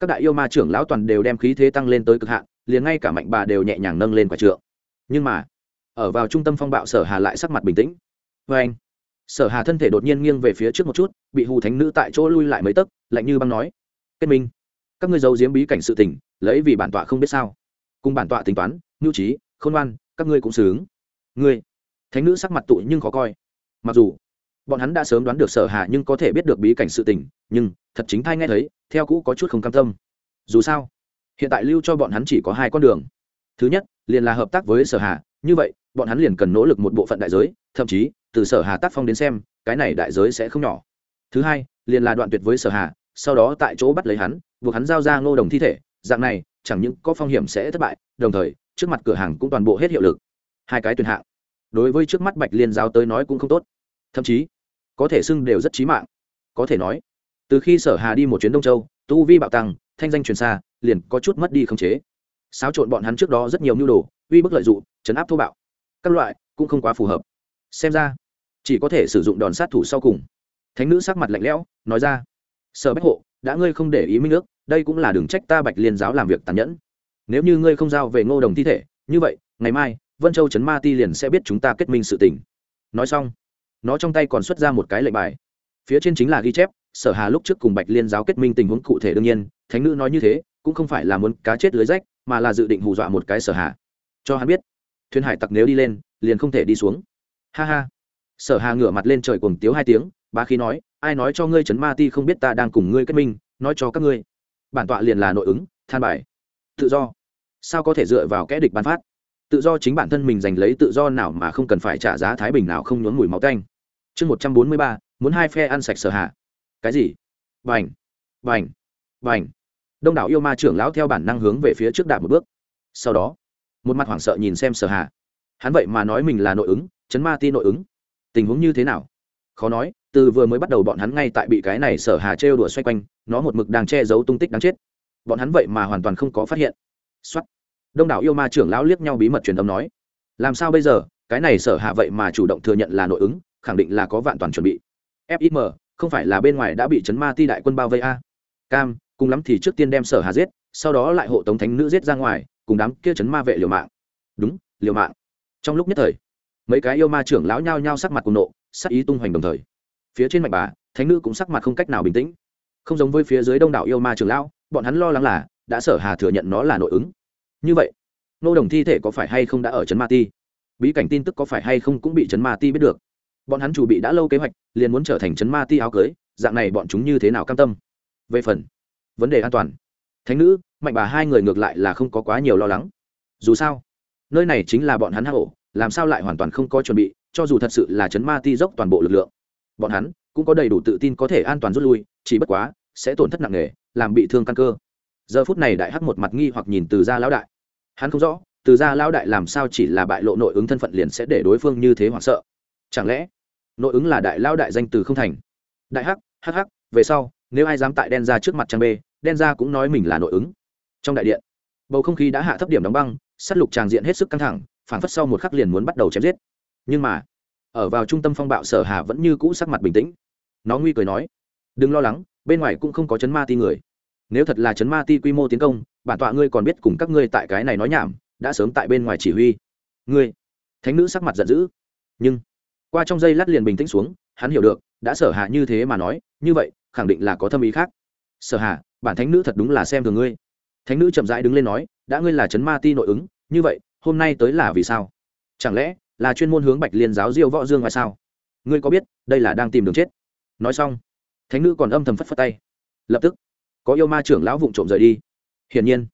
Các đại yêu ma trưởng lão toàn đều đem khí thế tăng lên tới cực hạn, liền ngay cả mạnh bà đều nhẹ nhàng nâng lên quả trượng. Nhưng mà, ở vào trung tâm phong bạo sở hà lại sắc mặt bình tĩnh. Vê anh, sở hà thân thể đột nhiên nghiêng về phía trước một chút, bị hù thánh nữ tại chỗ lui lại mấy tấc, lạnh như băng nói, kết minh các ngươi giấu giếm bí cảnh sự tình, lấy vì bản tọa không biết sao. Cùng bản tọa tính toán, nhu trí, khôn ngoan, các ngươi cũng sướng ngươi, thánh nữ sắc mặt tụ nhưng khó coi. Mặc dù, bọn hắn đã sớm đoán được sở hà nhưng có thể biết được bí cảnh sự tình, nhưng, thật chính thay nghe thấy, theo cũ có chút không cam tâm. Dù sao, hiện tại lưu cho bọn hắn chỉ có hai con đường. Thứ nhất, liền là hợp tác với sở hà, như vậy, bọn hắn liền cần nỗ lực một bộ phận đại giới, thậm chí, từ sở hà tác phong đến xem, cái này đại giới sẽ không nhỏ. Thứ hai, liền là đoạn tuyệt với sở hà, sau đó tại chỗ bắt lấy hắn buộc hắn giao ra ngô đồng thi thể, dạng này, chẳng những có phong hiểm sẽ thất bại, đồng thời, trước mặt cửa hàng cũng toàn bộ hết hiệu lực. Hai cái tuyển hạng. Đối với trước mắt bạch liên giao tới nói cũng không tốt. Thậm chí, có thể xưng đều rất trí mạng. Có thể nói, từ khi sở hà đi một chuyến đông châu, tu vi bạo tăng, thanh danh truyền xa, liền có chút mất đi khống chế. Xáo trộn bọn hắn trước đó rất nhiều mưu đồ, uy bức lợi dụng chấn áp thô bạo. Các loại cũng không quá phù hợp. Xem ra, chỉ có thể sử dụng đòn sát thủ sau cùng. Thánh nữ sắc mặt lạnh lẽo, nói ra, sở bách hộ, đã ngươi không để ý minh nước đây cũng là đường trách ta bạch liên giáo làm việc tàn nhẫn. Nếu như ngươi không giao về ngô đồng thi thể, như vậy, ngày mai, vân châu trấn ma ti liền sẽ biết chúng ta kết minh sự tình. Nói xong, nó trong tay còn xuất ra một cái lệnh bài. Phía trên chính là ghi chép, sở hà lúc trước cùng bạch liên giáo kết minh tình huống cụ thể đương nhiên, thánh nữ nói như thế, cũng không phải là muốn cá chết lưới rách, mà là dự định hù dọa một cái sở hà. Cho hắn biết, thuyền hải tặc nếu đi lên, liền không thể đi xuống. Ha ha. Sở hà ngửa mặt lên trời cùng tiếu hai tiếng, bá khí nói, ai nói cho ngươi trấn ma ti không biết ta đang cùng ngươi kết minh, nói cho các ngươi bản tọa liền là nội ứng, than bài. Tự do. Sao có thể dựa vào kẽ địch bán phát? Tự do chính bản thân mình giành lấy tự do nào mà không cần phải trả giá thái bình nào không nhốn mùi máu canh chương một trăm bốn mươi ba, muốn hai phe ăn sạch sở hạ. Cái gì? Vành vành vành đông đảo yêu ma trưởng lão theo bản năng hướng về phía trước đạp một bước. Sau đó, một mặt hoảng sợ nhìn xem sở hạ. Hắn vậy mà nói mình là nội ứng, chấn ma ti nội ứng. Tình huống như thế nào? Khó nói từ vừa mới bắt đầu bọn hắn ngay tại bị cái này sở hà trêu đùa xoay quanh, nó một mực đang che giấu tung tích đáng chết. Bọn hắn vậy mà hoàn toàn không có phát hiện. Xuất đông đảo yêu ma trưởng lão liếc nhau bí mật truyền âm nói. Làm sao bây giờ? Cái này sở hạ vậy mà chủ động thừa nhận là nội ứng, khẳng định là có vạn toàn chuẩn bị. Fim không phải là bên ngoài đã bị chấn ma ti đại quân bao vây a? Cam, cùng lắm thì trước tiên đem sở hà giết, sau đó lại hộ tống thánh nữ giết ra ngoài, cùng đám kia chấn ma vệ liều mạng. Đúng, liều mạng. Trong lúc nhất thời, mấy cái yêu ma trưởng lão nhao nhao sắc mặt cùng nộ, sắc ý tung hoành đồng thời phía trên mạch bà, thánh nữ cũng sắc mặt không cách nào bình tĩnh. Không giống với phía dưới đông đảo yêu ma trường lão, bọn hắn lo lắng là, đã sở hà thừa nhận nó là nội ứng. Như vậy, nô đồng thi thể có phải hay không đã ở trấn ma ti? Bí cảnh tin tức có phải hay không cũng bị trấn ma ti biết được. Bọn hắn chủ bị đã lâu kế hoạch, liền muốn trở thành trấn ma ti áo cưới, dạng này bọn chúng như thế nào cam tâm? Về phần, vấn đề an toàn. Thánh nữ, mạnh bà hai người ngược lại là không có quá nhiều lo lắng. Dù sao, nơi này chính là bọn hắn hạ ổ, làm sao lại hoàn toàn không có chuẩn bị, cho dù thật sự là chấn ma ti dốc toàn bộ lực lượng bọn hắn cũng có đầy đủ tự tin có thể an toàn rút lui chỉ bất quá sẽ tổn thất nặng nề làm bị thương căn cơ. Giờ phút này đại hắc một mặt nghi hoặc nhìn từ gia lão đại. Hắn không rõ từ gia lão đại làm sao chỉ là bại lộ nội ứng thân phận liền sẽ để đối phương như thế hoảng sợ. Chẳng lẽ nội ứng là đại lão đại danh từ không thành? Đại hắc hắc hắc về sau nếu ai dám tại đen ra trước mặt trang bê, đen ra cũng nói mình là nội ứng. Trong đại điện bầu không khí đã hạ thấp điểm đóng băng s á t lục tràng diện hết sức căng thẳng phản phất sau một khắc liền muốn bắt đầu chém giết. Nhưng mà ở vào trung tâm phong bạo sở hà vẫn như cũ sắc mặt bình tĩnh. Nó nguy cười nói, đừng lo lắng, bên ngoài cũng không có chấn ma ti người. Nếu thật là chấn ma ti quy mô tiến công, bản tọa ngươi còn biết cùng các ngươi tại cái này nói nhảm, đã sớm tại bên ngoài chỉ huy. Ngươi? Thánh nữ sắc mặt giận dữ. Nhưng, qua trong giây lát liền bình tĩnh xuống, hắn hiểu được, đã sở hạ như thế mà nói, như vậy, khẳng định là có thâm ý khác. Sở hạ bản thánh nữ thật đúng là xem thường ngươi. Thánh nữ chậm rãi đứng lên nói, đã ngươi là chấn ma ti nội ứng, như vậy, hôm nay tới là vì sao? Chẳng lẽ là chuyên môn hướng bạch liên giáo diêu võ dương ngoài sao? Ngươi có biết, đây là đang tìm đường chết? Nói xong, thánh nữ còn âm thầm phất phất tay. Lập tức, có yêu ma trưởng lão vụng trộm rời đi. Hiển nhiên,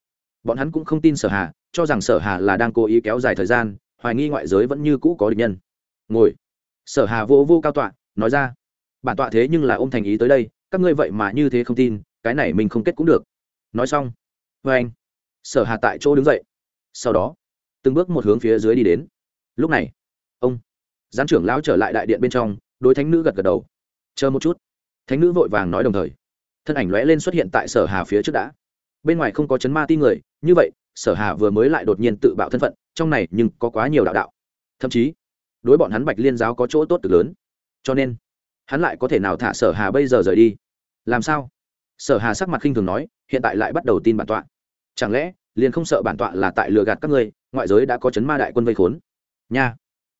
bọn hắn cũng không tin sở hà, cho rằng sở hà là đang cố ý kéo dài thời gian, hoài nghi ngoại giới vẫn như cũ có địch nhân. Ngồi. Sở hà vô vô cao tọa, nói ra, bản tọa thế nhưng là ôm thành ý tới đây, các ngươi vậy mà như thế không tin, cái này mình không kết cũng được. Nói xong vê anh sở hà tại chỗ đứng dậy. Sau đó, từng bước một hướng phía dưới đi đến lúc này, ông gián trưởng lão trở lại đại điện bên trong, đối thánh nữ gật gật đầu. Chờ một chút. Thánh nữ vội vàng nói đồng thời. Thân ảnh lóe lên xuất hiện tại sở hà phía trước đã. Bên ngoài không có chấn ma ti người, như vậy, sở hà vừa mới lại đột nhiên tự bạo thân phận, trong này nhưng có quá nhiều đạo đạo. Thậm chí, đối bọn hắn bạch liên giáo có chỗ tốt cực lớn. Cho nên, hắn lại có thể nào thả sở hà bây giờ rời đi? Làm sao? Sở hà sắc mặt khinh thường nói, hiện tại lại bắt đầu tin bản tọa. Chẳng lẽ, liền không sợ bản tọa là tại lừa gạt các ngươi, ngoại giới đã có chấn ma đại quân vây khốn? Nha.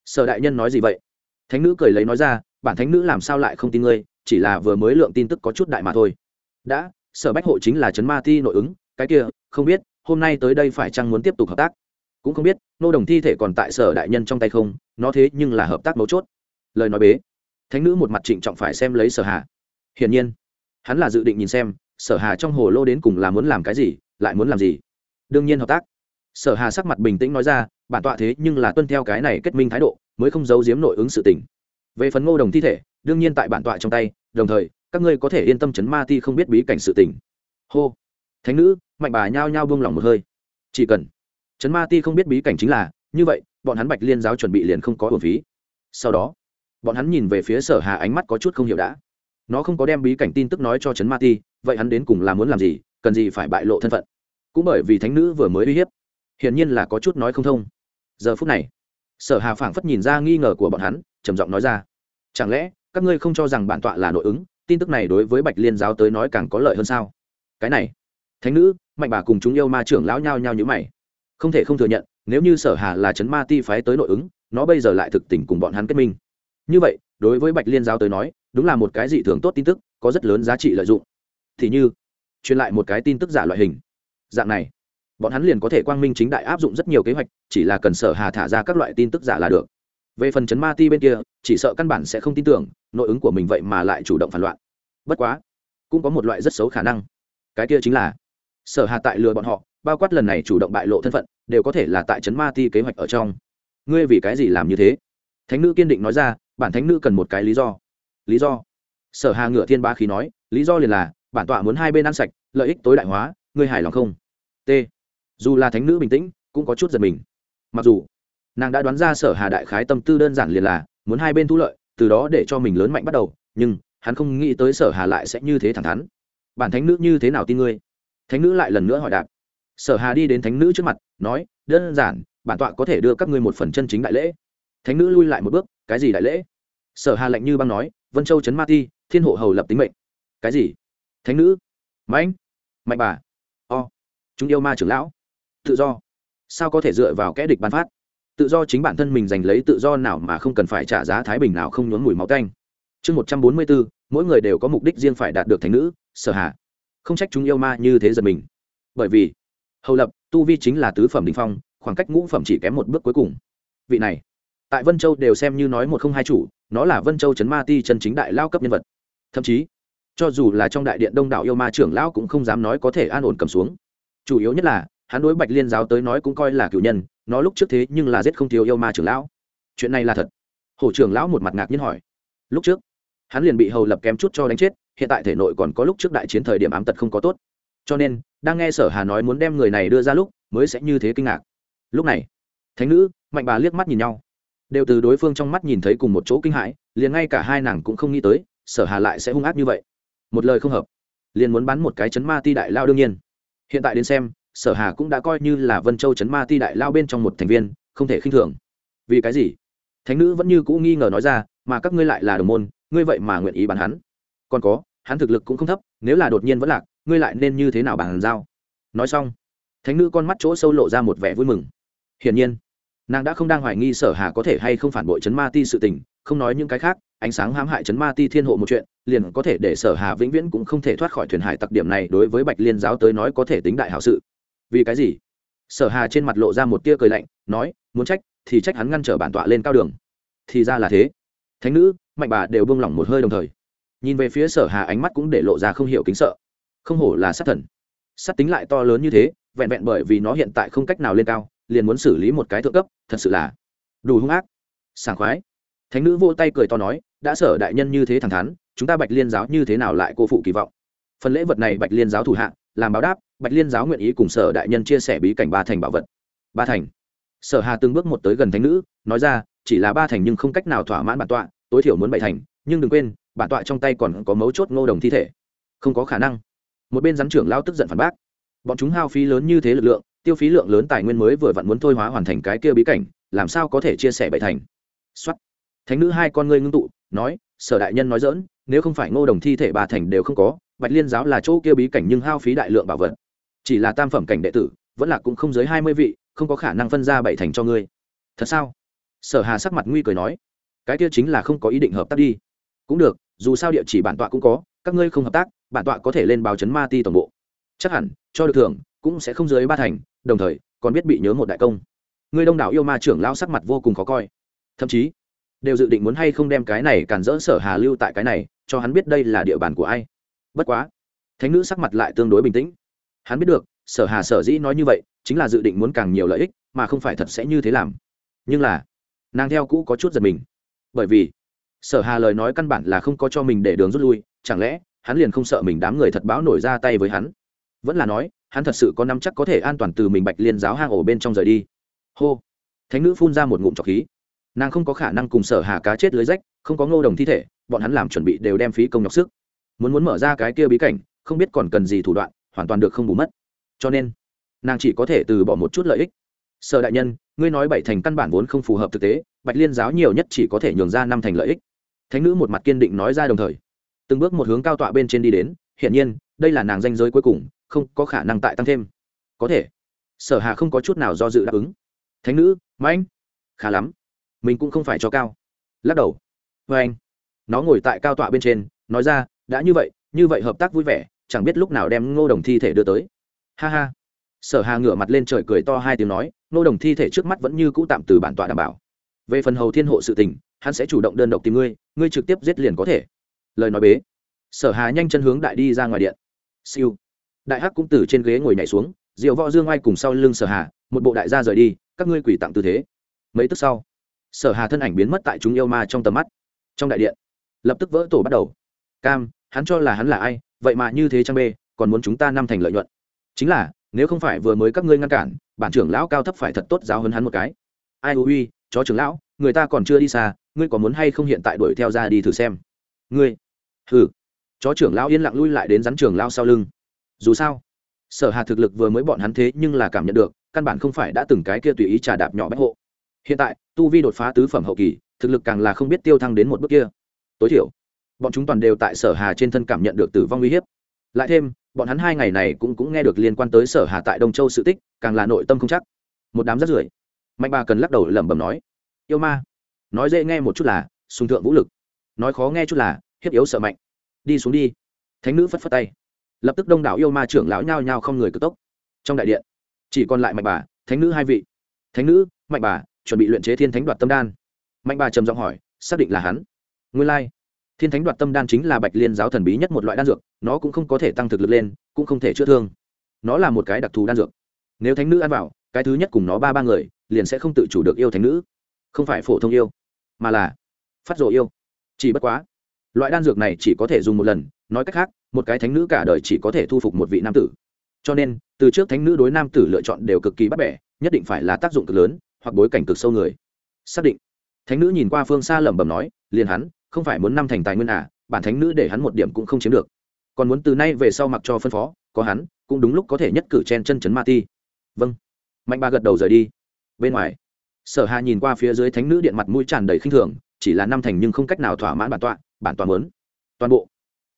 Sở đại nhân nói gì vậy? Thánh nữ cười lấy nói ra, bản thánh nữ làm sao lại không tin ngươi, chỉ là vừa mới lượng tin tức có chút đại mà thôi. Đã, sở bách hộ chính là chấn ma ti nội ứng, cái kia, không biết, hôm nay tới đây phải chăng muốn tiếp tục hợp tác? Cũng không biết, nô đồng thi thể còn tại sở đại nhân trong tay không, nó thế nhưng là hợp tác mấu chốt. Lời nói bế. Thánh nữ một mặt trịnh trọng phải xem lấy sở hà. Hiển nhiên, hắn là dự định nhìn xem, sở hà trong hồ lô đến cùng là muốn làm cái gì, lại muốn làm gì. Đương nhiên hợp tác sở hà sắc mặt bình tĩnh nói ra, bản tọa thế nhưng là tuân theo cái này kết minh thái độ, mới không giấu giếm nội ứng sự tình. Về phần ngô đồng thi thể, đương nhiên tại bản tọa trong tay, đồng thời, các ngươi có thể yên tâm chấn ma ti không biết bí cảnh sự tình. Hô. Thánh nữ, mạnh bà nhao nhao buông lỏng một hơi. Chỉ cần chấn ma ti không biết bí cảnh chính là, như vậy, bọn hắn bạch liên giáo chuẩn bị liền không có hồn phí. Sau đó, bọn hắn nhìn về phía sở hà ánh mắt có chút không hiểu đã. Nó không có đem bí cảnh tin tức nói cho chấn ma ti, vậy hắn đến cùng là muốn làm gì, cần gì phải bại lộ thân phận. Cũng bởi vì thánh nữ vừa mới uy hiếp hiển nhiên là có chút nói không thông. Giờ phút này, sở hà phảng phất nhìn ra nghi ngờ của bọn hắn, trầm giọng nói ra. Chẳng lẽ, các ngươi không cho rằng bản tọa là nội ứng, tin tức này đối với bạch liên giáo tới nói càng có lợi hơn sao? Cái này, thánh nữ, mạnh bà cùng chúng yêu ma trưởng lão nhao nhao như mày. Không thể không thừa nhận, nếu như sở hà là chấn ma ti phái tới nội ứng, nó bây giờ lại thực tình cùng bọn hắn kết minh. Như vậy, đối với bạch liên giáo tới nói, đúng là một cái dị thường tốt tin tức, có rất lớn giá trị lợi dụng. Thì như, truyền lại một cái tin tức giả loại hình. Dạng này bọn hắn liền có thể quang minh chính đại áp dụng rất nhiều kế hoạch, chỉ là cần sở hà thả ra các loại tin tức giả là được. Về phần chấn ma ti bên kia, chỉ sợ căn bản sẽ không tin tưởng, nội ứng của mình vậy mà lại chủ động phản loạn. Bất quá, cũng có một loại rất xấu khả năng. Cái kia chính là, sở hà tại lừa bọn họ, bao quát lần này chủ động bại lộ thân phận, đều có thể là tại chấn ma ti kế hoạch ở trong. Ngươi vì cái gì làm như thế? Thánh nữ kiên định nói ra, bản thánh nữ cần một cái lý do. Lý do? Sở hà ngựa thiên ba khí nói, lý do liền là, bản tọa muốn hai bên ăn sạch, lợi ích tối đại hóa, ngươi hài lòng không? T dù là thánh nữ bình tĩnh, cũng có chút giật mình. Mặc dù, nàng đã đoán ra sở hà đại khái tâm tư đơn giản liền là muốn hai bên thu lợi, từ đó để cho mình lớn mạnh bắt đầu, nhưng hắn không nghĩ tới sở hà lại sẽ như thế thẳng thắn. Bản thánh nữ như thế nào tin ngươi? Thánh nữ lại lần nữa hỏi đạp sở hà đi đến thánh nữ trước mặt, nói, đơn giản, bản tọa có thể đưa các ngươi một phần chân chính đại lễ. Thánh nữ lui lại một bước, cái gì đại lễ? Sở hà lạnh như băng nói, vân châu trấn ma ti, thiên hộ hầu lập tính mệnh. Cái gì? Thánh nữ. Mạnh. Mạnh bà. O. Chúng yêu ma trưởng lão tự do. Sao có thể dựa vào kẽ địch bán phát? Tự do chính bản thân mình giành lấy tự do nào mà không cần phải trả giá thái bình nào không nhốn mùi máu tanh. Chương một trăm bốn mươi bốn, mỗi người đều có mục đích riêng phải đạt được thành nữ, sở hạ. Không trách chúng yêu ma như thế giật mình. Bởi vì, hầu lập, tu vi chính là tứ phẩm đình phong, khoảng cách ngũ phẩm chỉ kém một bước cuối cùng. Vị này, tại vân châu đều xem như nói một không hai chủ, nó là vân châu trấn ma ti chân chính đại lao cấp nhân vật. Thậm chí, cho dù là trong đại điện đông đảo yêu ma trưởng lão cũng không dám nói có thể an ổn cầm xuống. Chủ yếu nhất là hắn đối bạch liên giáo tới nói cũng coi là cựu nhân, nó lúc trước thế nhưng là giết không thiếu yêu ma trưởng lão. Chuyện này là thật? Hổ trưởng lão một mặt ngạc nhiên hỏi. Lúc trước, hắn liền bị hầu lập kém chút cho đánh chết, hiện tại thể nội còn có lúc trước đại chiến thời điểm ám tật không có tốt. Cho nên, đang nghe sở hà nói muốn đem người này đưa ra lúc, mới sẽ như thế kinh ngạc. Lúc này, thánh nữ, mạnh bà liếc mắt nhìn nhau. Đều từ đối phương trong mắt nhìn thấy cùng một chỗ kinh hãi, liền ngay cả hai nàng cũng không nghĩ tới, sở hà lại sẽ hung ác như vậy. Một lời không hợp, liền muốn bắn một cái chấn ma ti đại lao đương nhiên. Hiện tại đến xem sở hà cũng đã coi như là vân châu chấn ma ti đại lao bên trong một thành viên, không thể khinh thường. Vì cái gì? Thánh nữ vẫn như cũ nghi ngờ nói ra, mà các ngươi lại là đồng môn, ngươi vậy mà nguyện ý bắn hắn? Còn có, hắn thực lực cũng không thấp, nếu là đột nhiên vẫn lạc, ngươi lại nên như thế nào bàn giao? Nói xong, thánh nữ con mắt chỗ sâu lộ ra một vẻ vui mừng. Hiển nhiên, nàng đã không đang hoài nghi sở hà có thể hay không phản bội chấn ma ti sự tình, không nói những cái khác, ánh sáng hãm hại chấn ma ti thiên hộ một chuyện, liền có thể để sở hà vĩnh viễn cũng không thể thoát khỏi thuyền hải tặc điểm này đối với bạch liên giáo tới nói có thể tính đại hảo sự vì cái gì? Sở hà trên mặt lộ ra một tia cười lạnh, nói, muốn trách, thì trách hắn ngăn trở bản tọa lên cao đường. Thì ra là thế. Thánh nữ, mạnh bà đều buông lỏng một hơi đồng thời. Nhìn về phía sở hà ánh mắt cũng để lộ ra không hiểu kính sợ. Không hổ là sát thần. Sát tính lại to lớn như thế, vẹn vẹn bởi vì nó hiện tại không cách nào lên cao, liền muốn xử lý một cái thượng cấp, thật sự là đủ hung ác. Sảng khoái. Thánh nữ vô tay cười to nói, đã sở đại nhân như thế thẳng thắn, chúng ta bạch liên giáo như thế nào lại cô phụ kỳ vọng? Phần lễ vật này bạch liên giáo thủ hạ, làm báo đáp bạch liên giáo nguyện ý cùng sở đại nhân chia sẻ bí cảnh ba thành bảo vật. Ba thành. Sở hà từng bước một tới gần thánh nữ, nói ra, chỉ là ba thành nhưng không cách nào thỏa mãn bản tọa, tối thiểu muốn bảy thành, nhưng đừng quên, bản tọa trong tay còn có mấu chốt ngô đồng thi thể. Không có khả năng. Một bên rắn trưởng lao tức giận phản bác. Bọn chúng hao phí lớn như thế lực lượng, tiêu phí lượng lớn tài nguyên mới vừa vặn muốn thôi hóa hoàn thành cái kia bí cảnh, làm sao có thể chia sẻ bảy thành? Xuất thánh nữ hai con ngươi ngưng tụ, nói, sở đại nhân nói dỡn nếu không phải ngô đồng thi thể ba thành đều không có, bạch liên giáo là chỗ kia bí cảnh nhưng hao phí đại lượng bảo vật chỉ là tam phẩm cảnh đệ tử, vẫn là cũng không dưới hai mươi vị, không có khả năng phân ra bảy thành cho ngươi. Thật sao? Sở hà sắc mặt nguy cười nói, cái kia chính là không có ý định hợp tác đi. Cũng được, dù sao địa chỉ bản tọa cũng có, các ngươi không hợp tác, bản tọa có thể lên báo chấn ma ti tổng bộ. Chắc hẳn, cho được thưởng, cũng sẽ không dưới ba thành, đồng thời, còn biết bị nhớ một đại công. Người đông đảo yêu ma trưởng lao sắc mặt vô cùng khó coi. Thậm chí, đều dự định muốn hay không đem cái này cản rỡ sở hà lưu tại cái này, cho hắn biết đây là địa bàn của ai. Bất quá, thánh nữ sắc mặt lại tương đối bình tĩnh hắn biết được, sở hà sở dĩ nói như vậy, chính là dự định muốn càng nhiều lợi ích, mà không phải thật sẽ như thế làm. Nhưng là, nàng theo cũ có chút giật mình. Bởi vì, sở hà lời nói căn bản là không có cho mình để đường rút lui, chẳng lẽ, hắn liền không sợ mình đám người thật báo nổi ra tay với hắn? Vẫn là nói, hắn thật sự có năm chắc có thể an toàn từ mình bạch liên giáo hang ổ bên trong rời đi. Hô. Thánh nữ phun ra một ngụm trọc khí. Nàng không có khả năng cùng sở hà cá chết lưới rách, không có ngô đồng thi thể, bọn hắn làm chuẩn bị đều đem phí công nhọc sức. Muốn muốn mở ra cái kia bí cảnh, không biết còn cần gì thủ đoạn hoàn toàn được không bù mất. Cho nên, nàng chỉ có thể từ bỏ một chút lợi ích. Sở đại nhân, ngươi nói bảy thành căn bản vốn không phù hợp thực tế, bạch liên giáo nhiều nhất chỉ có thể nhường ra năm thành lợi ích. Thánh nữ một mặt kiên định nói ra đồng thời, từng bước một hướng cao tọa bên trên đi đến, hiển nhiên, đây là nàng danh giới cuối cùng, không có khả năng tại tăng thêm. Có thể, sở hà không có chút nào do dự đáp ứng. Thánh nữ mãnh khá lắm, mình cũng không phải cho cao. Lắc đầu vê anh nó ngồi tại cao tọa bên trên, nói ra, đã như vậy như vậy hợp tác vui vẻ chẳng biết lúc nào đem ngô đồng thi thể đưa tới. Ha ha. Sở hà ngửa mặt lên trời cười to hai tiếng nói, ngô đồng thi thể trước mắt vẫn như cũ tạm từ bản tọa đảm bảo. Về phần hầu thiên hộ sự tình, hắn sẽ chủ động đơn độc tìm ngươi ngươi trực tiếp giết liền có thể. Lời nói bế. Sở hà nhanh chân hướng đại đi ra ngoài điện. Siêu. Đại hắc cũng từ trên ghế ngồi nhảy xuống, diệu võ dương ai cùng sau lưng sở hà, một bộ đại gia rời đi, các ngươi quỷ tặng tư thế. Mấy tức sau, sở hà thân ảnh biến mất tại chúng yêu ma trong tầm mắt. Trong đại điện, lập tức vỡ tổ bắt đầu. Cam, hắn cho là hắn là ai vậy mà như thế trang bê, còn muốn chúng ta năm thành lợi nhuận. Chính là, nếu không phải vừa mới các ngươi ngăn cản, bản trưởng lão cao thấp phải thật tốt giáo hơn hắn một cái. Ai hư uy, chó trưởng lão, người ta còn chưa đi xa, ngươi có muốn hay không hiện tại đuổi theo ra đi thử xem? Ngươi, hừ. Chó trưởng lão yên lặng lui lại đến rắn trưởng lao sau lưng. Dù sao, sở hà thực lực vừa mới bọn hắn thế nhưng là cảm nhận được, căn bản không phải đã từng cái kia tùy ý trà đạp nhỏ bách hộ. Hiện tại, tu vi đột phá tứ phẩm hậu kỳ, thực lực càng là không biết tiêu thăng đến một bước kia. Tối thiểu bọn chúng toàn đều tại sở hà trên thân cảm nhận được tử vong uy hiếp. Lại thêm, bọn hắn hai ngày này cũng cũng nghe được liên quan tới sở hà tại đông châu sự tích, càng là nội tâm không chắc. Một đám rất rưởi. Mạnh bà cần lắc đầu lẩm bẩm nói, yêu ma. Nói dễ nghe một chút là sung thượng vũ lực. Nói khó nghe chút là, hiếp yếu sợ mạnh. Đi xuống đi. Thánh nữ phất phất tay. Lập tức đông đảo yêu ma trưởng lão nhao nhao không người cực tốc. Trong đại điện, chỉ còn lại mạnh bà, thánh nữ hai vị. Thánh nữ, mạnh bà, chuẩn bị luyện chế thiên thánh đoạt tâm đan. Mạnh bà trầm giọng hỏi, xác định là hắn. Nguyên lai、like thiên thánh đoạt tâm đan chính là bạch liên giáo thần bí nhất một loại đan dược, nó cũng không có thể tăng thực lực lên, cũng không thể chữa thương. Nó là một cái đặc thù đan dược. Nếu thánh nữ ăn vào, cái thứ nhất cùng nó ba ba người, liền sẽ không tự chủ được yêu thánh nữ. Không phải phổ thông yêu, mà là phát rộ yêu. Chỉ bất quá, loại đan dược này chỉ có thể dùng một lần, nói cách khác, một cái thánh nữ cả đời chỉ có thể thu phục một vị nam tử. Cho nên, từ trước thánh nữ đối nam tử lựa chọn đều cực kỳ bắt bẻ, nhất định phải là tác dụng cực lớn, hoặc bối cảnh cực sâu người. Xác định. Thánh nữ nhìn qua phương xa lẩm bẩm nói, liền hắn không phải muốn năm thành tài nguyên à bản thánh nữ để hắn một điểm cũng không chiếm được. Còn muốn từ nay về sau mặc cho phân phó, có hắn, cũng đúng lúc có thể nhất cử chen chân chấn ma ti. Vâng. Mạnh ba gật đầu rời đi. Bên ngoài, sở hà nhìn qua phía dưới thánh nữ điện mặt mũi tràn đầy khinh thường, chỉ là năm thành nhưng không cách nào thỏa mãn bản tọa bản tọa mớn toàn bộ.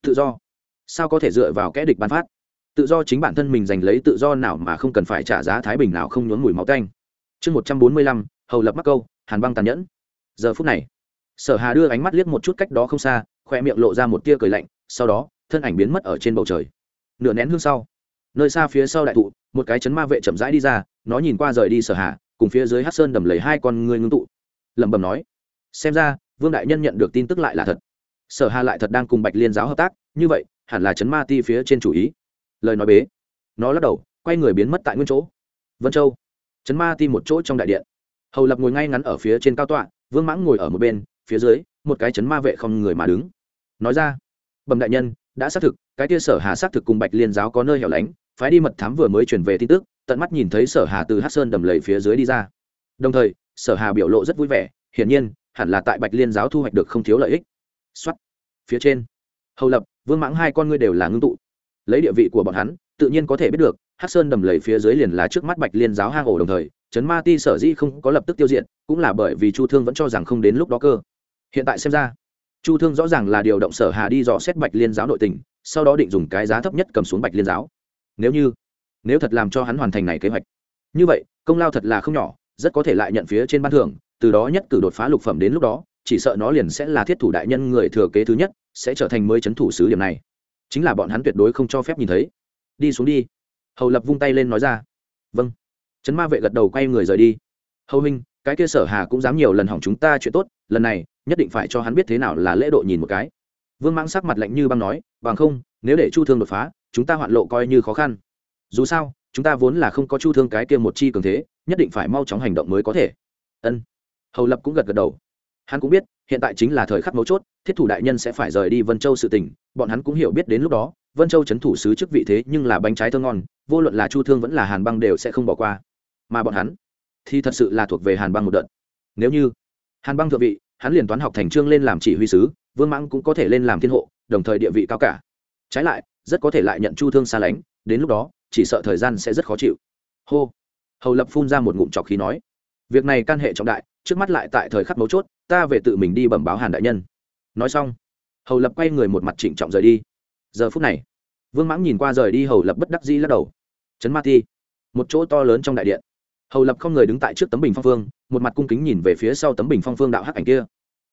Tự do. Sao có thể dựa vào kẽ địch ban phát? Tự do chính bản thân mình giành lấy tự do nào mà không cần phải trả giá thái bình nào không nhốn mùi máu canh chương một trăm bốn mươi lăm, hầu lập mắc câu, hàn băng tàn nhẫn. Giờ phút này sở hà đưa ánh mắt liếc một chút cách đó không xa, khoe miệng lộ ra một tia cười lạnh, sau đó, thân ảnh biến mất ở trên bầu trời. Nửa nén hương sau, nơi xa phía sau đại thụ, một cái chấn ma vệ chậm rãi đi ra, nó nhìn qua rời đi sở hà, cùng phía dưới hát sơn đầm lấy hai con người ngưng tụ. Lẩm bẩm nói, xem ra, vương đại nhân nhận được tin tức lại là thật. Sở hà lại thật đang cùng bạch liên giáo hợp tác, như vậy, hẳn là chấn ma ti phía trên chủ ý. Lời nói bế, nó lắc đầu, quay người biến mất tại nguyên chỗ. Vân châu, chấn ma ti một chỗ trong đại điện. Hầu lập ngồi ngay ngắn ở phía trên cao tọa, vương mãng ngồi ở một bên phía dưới, một cái chấn ma vệ không người mà đứng. Nói ra, bẩm đại nhân, đã xác thực, cái tia sở hà xác thực cùng bạch liên giáo có nơi hẻo lánh, phái đi mật thám vừa mới truyền về tin tức, tận mắt nhìn thấy sở hà từ hát sơn đầm lầy phía dưới đi ra. Đồng thời, sở hà biểu lộ rất vui vẻ, hiển nhiên, hẳn là tại bạch liên giáo thu hoạch được không thiếu lợi ích. Xuất phía trên, hầu lập, vương mãng hai con ngươi đều là ngưng tụ. Lấy địa vị của bọn hắn, tự nhiên có thể biết được hát sơn đầm lầy phía dưới liền là trước mắt bạch liên giáo hang ổ đồng thời trấn ma ti sở dĩ không có lập tức tiêu diệt, cũng là bởi vì chu thương vẫn cho rằng không đến lúc đó cơ hiện tại xem ra, chu thương rõ ràng là điều động sở hà đi dò xét bạch liên giáo nội tình, sau đó định dùng cái giá thấp nhất cầm xuống bạch liên giáo. Nếu như, nếu thật làm cho hắn hoàn thành này kế hoạch. Như vậy, công lao thật là không nhỏ, rất có thể lại nhận phía trên ban thưởng, từ đó nhất cử đột phá lục phẩm đến lúc đó, chỉ sợ nó liền sẽ là thiết thủ đại nhân người thừa kế thứ nhất, sẽ trở thành mới c h ấ n thủ sứ điểm này. Chính là bọn hắn tuyệt đối không cho phép nhìn thấy. Đi xuống đi. Hầu lập vung tay lên nói ra. Vâng. Trấn ma vệ gật đầu quay người rời đi. Hầu huynh cái kia sở hà cũng dám nhiều lần hỏng chúng ta chuyện tốt, lần này, nhất định phải cho hắn biết thế nào là lễ độ nhìn một cái. Vương mãng sắc mặt lạnh như băng nói, bằng không, nếu để chu thương đột phá, chúng ta hoạn lộ coi như khó khăn. Dù sao, chúng ta vốn là không có chu thương cái kia một chi cường thế, nhất định phải mau chóng hành động mới có thể. Ân. Hầu lập cũng gật gật đầu. Hắn cũng biết, hiện tại chính là thời khắc mấu chốt, thiết thủ đại nhân sẽ phải rời đi vân châu sự tình, bọn hắn cũng hiểu biết đến lúc đó, vân châu c h ấ n thủ sứ chức vị thế nhưng là bánh trái thơ ngon, vô luận là chu thương vẫn là hàn băng đều sẽ không bỏ qua. Mà bọn hắn thì thật sự là thuộc về hàn băng một đợt. Nếu như hàn băng thượng vị, hắn liền toán học thành trương lên làm chỉ huy sứ, vương mãng cũng có thể lên làm thiên hộ, đồng thời địa vị cao cả. Trái lại, rất có thể lại nhận chu thương xa lánh, đến lúc đó, chỉ sợ thời gian sẽ rất khó chịu. Hô. Hầu lập phun ra một ngụm trọc khí nói, việc này can hệ trọng đại, trước mắt lại tại thời khắc mấu chốt, ta về tự mình đi bẩm báo hàn đại nhân. Nói xong, hầu lập quay người một mặt trịnh trọng rời đi. Giờ phút này, vương mãng nhìn qua rời đi hầu lập bất đắc dĩ lắc đầu. Trấn ma ti, một chỗ to lớn trong đại điện hầu lập không người đứng tại trước tấm bình phong phương, một mặt cung kính nhìn về phía sau tấm bình phong phương đạo hắc ảnh kia.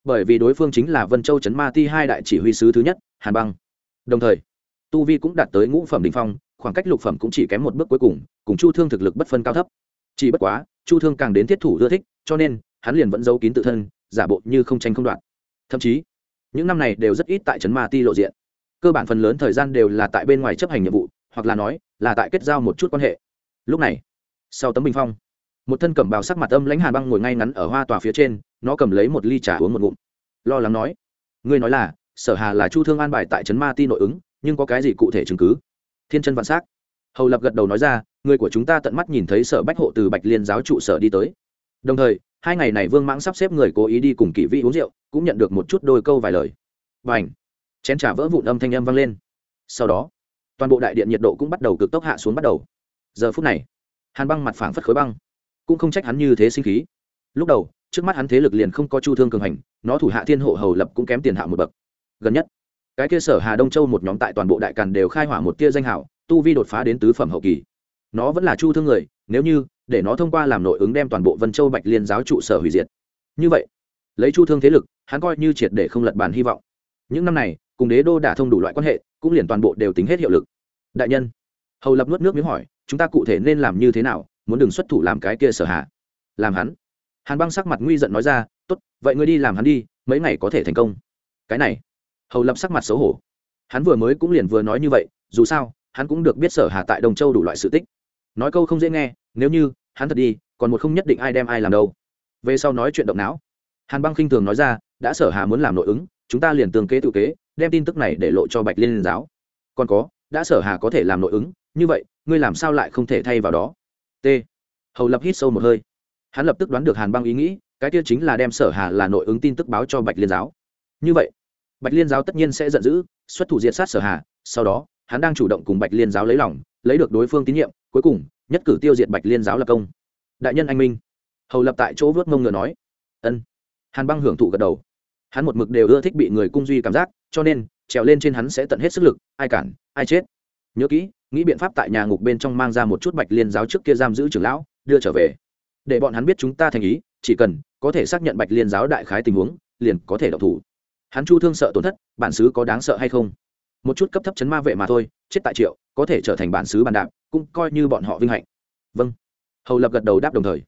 Bởi vì đối phương chính là vân châu trấn ma ti hai đại chỉ huy sứ thứ nhất, hàn băng. Đồng thời, tu vi cũng đạt tới ngũ phẩm đình phong, khoảng cách lục phẩm cũng chỉ kém một bước cuối cùng cùng chu thương thực lực bất phân cao thấp. Chỉ bất quá, chu thương càng đến thiết thủ ưa thích, cho nên, hắn liền vẫn giấu kín tự thân, giả bộ như không tranh không đoạt. thậm chí, những năm này đều rất ít tại trấn ma ti lộ diện. Cơ bản phần lớn thời gian đều là tại bên ngoài chấp hành nhiệm vụ, hoặc là nói, là tại kết giao một chút quan hệ. Lúc này, sau tấm bình phong một thân cẩm bào sắc mặt âm lãnh hàn băng ngồi ngay ngắn ở hoa tòa phía trên, nó cầm lấy một ly trà uống một ngụm. Lo lắng nói, ngươi nói là, sở hà là chu thương an bài tại trấn ma ti nội ứng, nhưng có cái gì cụ thể chứng cứ? Thiên chân vạn s á c hầu lập gật đầu nói ra người của chúng ta tận mắt nhìn thấy sở bách hộ từ bạch liên giáo trụ sở đi tới. Đồng thời, hai ngày này vương mãng sắp xếp người cố ý đi cùng kỷ Vi uống rượu, cũng nhận được một chút đôi câu vài lời. Và ảnh chén t vỡ vụn âm thanh âm vang lên. Sau đó, toàn bộ đại điện nhiệt độ cũng bắt đầu cực tốc hạ xuống bắt đầu. Giờ phút này, hàn băng mặt phảng phất khối băng cũng không trách hắn như thế sinh khí. Lúc đầu, trước mắt hắn thế lực liền không có chu thương cường hành, nó thủ hạ thiên hộ hầu lập cũng kém tiền hạ một bậc. Gần nhất, cái kia sở hà đông châu một nhóm tại toàn bộ đại càn đều khai hỏa một tia danh hảo tu vi đột phá đến tứ phẩm hậu kỳ. Nó vẫn là chu thương người, nếu như, để nó thông qua làm nội ứng đem toàn bộ vân châu bạch liên giáo trụ sở hủy diệt. Như vậy, lấy chu thương thế lực, hắn coi như triệt để không lật bàn hy vọng. Những năm này, cùng đế đô đả thông đủ loại quan hệ, cũng liền toàn bộ đều tính hết hiệu lực. Đại nhân, hầu lập nuốt nước miếng hỏi, chúng ta cụ thể nên làm như thế nào? Muốn đừng xuất thủ làm cái kia sở hạ. Làm hắn. Hàn băng sắc mặt nguy giận nói ra, tốt, vậy ngươi đi làm hắn đi, mấy ngày có thể thành công. Cái này. Hầu lập sắc mặt xấu hổ. Hắn vừa mới cũng liền vừa nói như vậy, dù sao, hắn cũng được biết sở hà tại đồng châu đủ loại sự tích. Nói câu không dễ nghe, nếu như, hắn thật đi, còn một không nhất định ai đem ai làm đâu. Về sau nói chuyện động não. Hàn băng khinh thường nói ra, đã sở hà muốn làm nội ứng, chúng ta liền tương kế tự kế, đem tin tức này để lộ cho bạch liên giáo. Còn có, đã sở hà có thể làm nội ứng, như vậy, ngươi làm sao lại không thể thay vào đó? T. Hầu lập hít sâu một hơi. Hắn lập tức đoán được hàn băng ý nghĩ, cái kia chính là đem sở hà là nội ứng tin tức báo cho bạch liên giáo. Như vậy, bạch liên giáo tất nhiên sẽ giận dữ, xuất thủ diệt sát sở hà, sau đó, hắn đang chủ động cùng bạch liên giáo lấy lòng, lấy được đối phương tín nhiệm, cuối cùng, nhất cử tiêu diệt bạch liên giáo lập công. Đại nhân anh minh. Hầu lập tại chỗ vớt mông ngựa nói. Ân. Hàn băng hưởng thụ gật đầu. Hắn một mực đều ưa thích bị người cung duy cảm giác, cho nên, trèo lên trên hắn sẽ tận hết sức lực, ai cản, ai chết. Nhớ kỹ nghĩ biện pháp tại nhà ngục bên trong mang ra một chút bạch liên giáo trước kia giam giữ trưởng lão, đưa trở về. Để bọn hắn biết chúng ta thành ý, chỉ cần có thể xác nhận bạch liên giáo đại khái tình huống, liền có thể độc thủ. Hắn chu thương sợ tổn thất, bản xứ có đáng sợ hay không? Một chút cấp thấp chấn ma vệ mà thôi, chết tại triệu, có thể trở thành bản xứ bàn đạp, cũng coi như bọn họ vinh hạnh. Vâng. Hầu lập gật đầu đáp đồng thời.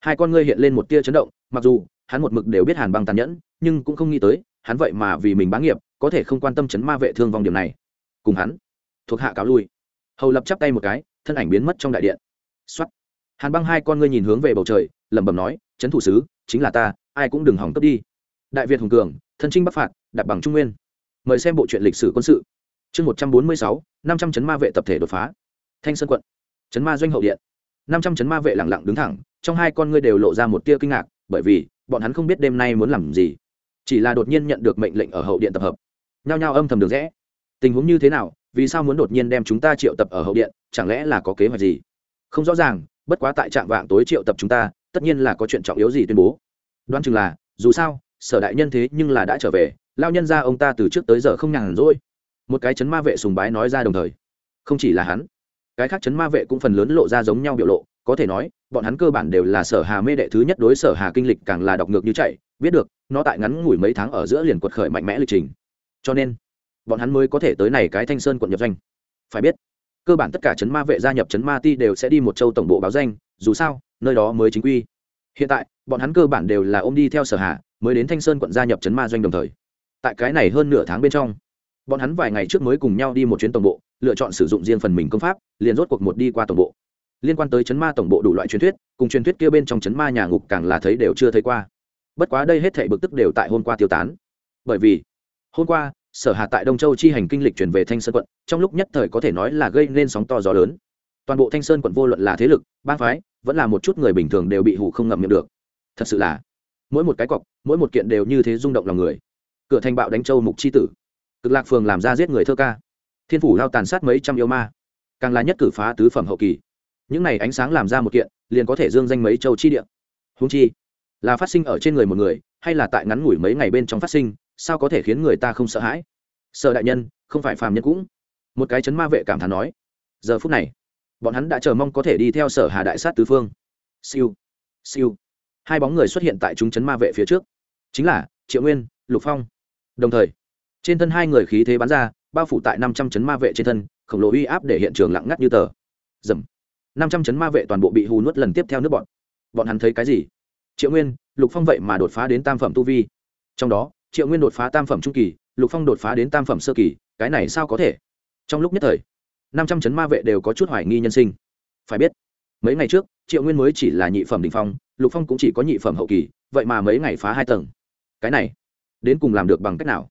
Hai con ngươi hiện lên một tia chấn động, mặc dù hắn một mực đều biết hàn băng tàn nhẫn, nhưng cũng không nghĩ tới, hắn vậy mà vì mình bá nghiệp, có thể không quan tâm chấn ma vệ thương vong điểm này. Cùng hắn thuộc hạ cáo lui hầu lập chắp tay một cái, thân ảnh biến mất trong đại điện. Xuất hàn băng hai con ngươi nhìn hướng về bầu trời, lẩm bẩm nói trấn thủ sứ, chính là ta, ai cũng đừng hỏng cấp đi. Đại việt hùng cường, thân trinh bắc phạt, đặt bằng trung nguyên. Mời xem bộ truyện lịch sử quân sự. Chương một trăm bốn mươi sáu, năm trăm chấn ma vệ tập thể đột phá. Thanh sơn quận. Chấn ma doanh hậu điện. Năm trăm chấn ma vệ lẳng lặng đứng thẳng, trong hai con ngươi đều lộ ra một tia kinh ngạc, bởi vì, bọn hắn không biết đêm nay muốn làm gì. Chỉ là đột nhiên nhận được mệnh lệnh ở hậu điện tập hợp. Nhao nhao âm thầm được rẽ. Tình huống như thế nào vì sao muốn đột nhiên đem chúng ta triệu tập ở hậu điện, chẳng lẽ là có kế hoạch gì? Không rõ ràng, bất quá tại trạm vạng tối triệu tập chúng ta, tất nhiên là có chuyện trọng yếu gì tuyên bố. Đoán chừng là, dù sao, sở đại nhân thế nhưng là đã trở về lao nhân ra ông ta từ trước tới giờ không nhàn rỗi. Một cái chấn ma vệ sùng bái nói ra đồng thời. Không chỉ là hắn, cái khác chấn ma vệ cũng phần lớn lộ ra giống nhau biểu lộ, có thể nói, bọn hắn cơ bản đều là sở hà mê đệ thứ nhất đối sở hà kinh lịch càng là đọc ngược như chạy, biết được, nó tại ngắn ngủi mấy tháng ở giữa liền quật khởi mạnh mẽ lịch trình. Cho nên bọn hắn mới có thể tới này cái thanh sơn quận nhập danh. Phải biết, cơ bản tất cả chấn ma vệ gia nhập chấn ma ti đều sẽ đi một châu tổng bộ báo danh, dù sao, nơi đó mới chính quy. Hiện tại, bọn hắn cơ bản đều là ôm đi theo sở hạ, mới đến thanh sơn quận gia nhập chấn ma doanh đồng thời. Tại cái này hơn nửa tháng bên trong, bọn hắn vài ngày trước mới cùng nhau đi một chuyến tổng bộ, lựa chọn sử dụng riêng phần mình công pháp, liền rốt cuộc một đi qua tổng bộ. Liên quan tới chấn ma tổng bộ đủ loại truyền thuyết, cùng truyền thuyết kia bên trong chấn ma nhà ngục càng là thấy đều chưa thấy qua. Bất quá đây hết thể bực tức đều tại hôm qua tiêu tán. Bởi vì, hôm qua sở hà tại đông châu chi hành kinh lịch chuyển về thanh sơn quận trong lúc nhất thời có thể nói là gây nên sóng to gió lớn toàn bộ thanh sơn quận vô luận là thế lực bang phái vẫn là một chút người bình thường đều bị hủ không ngậm miệng được thật sự là mỗi một cái cọc mỗi một kiện đều như thế rung động lòng người cửa thành bạo đánh châu mục chi tử cực lạc phường làm ra giết người thơ ca thiên phủ lao tàn sát mấy trăm yêu ma càng là nhất cử phá tứ phẩm hậu kỳ những này ánh sáng làm ra một kiện liền có thể dương danh mấy châu chi địa húng chi là phát sinh ở trên người một người hay là tại ngắn ngủi mấy ngày bên trong phát sinh sao có thể khiến người ta không sợ hãi? Sợ đại nhân, không phải phàm nhân cũng. Một cái chấn ma vệ cảm thán nói. Giờ phút này, bọn hắn đã chờ mong có thể đi theo sở hà đại sát tứ phương. Siêu siêu. Hai bóng người xuất hiện tại chúng chấn ma vệ phía trước. Chính là triệu nguyên, lục phong. Đồng thời, trên thân hai người khí thế bắn ra, bao phủ tại năm trăm chấn ma vệ trên thân, khổng lồ uy áp để hiện trường lặng ngắt như tờ. Dầm năm trăm chấn ma vệ toàn bộ bị hù nuốt lần tiếp theo nước bọn. Bọn hắn thấy cái gì? Triệu nguyên, lục phong vậy mà đột phá đến tam phẩm tu vi. Trong đó triệu nguyên đột phá tam phẩm trung kỳ, lục phong đột phá đến tam phẩm sơ kỳ, cái này sao có thể? Trong lúc nhất thời, năm trăm chấn ma vệ đều có chút hoài nghi nhân sinh. Phải biết, mấy ngày trước, triệu nguyên mới chỉ là nhị phẩm đ ỉ n h phong, lục phong cũng chỉ có nhị phẩm hậu kỳ, vậy mà mấy ngày phá hai tầng. Cái này, đến cùng làm được bằng cách nào?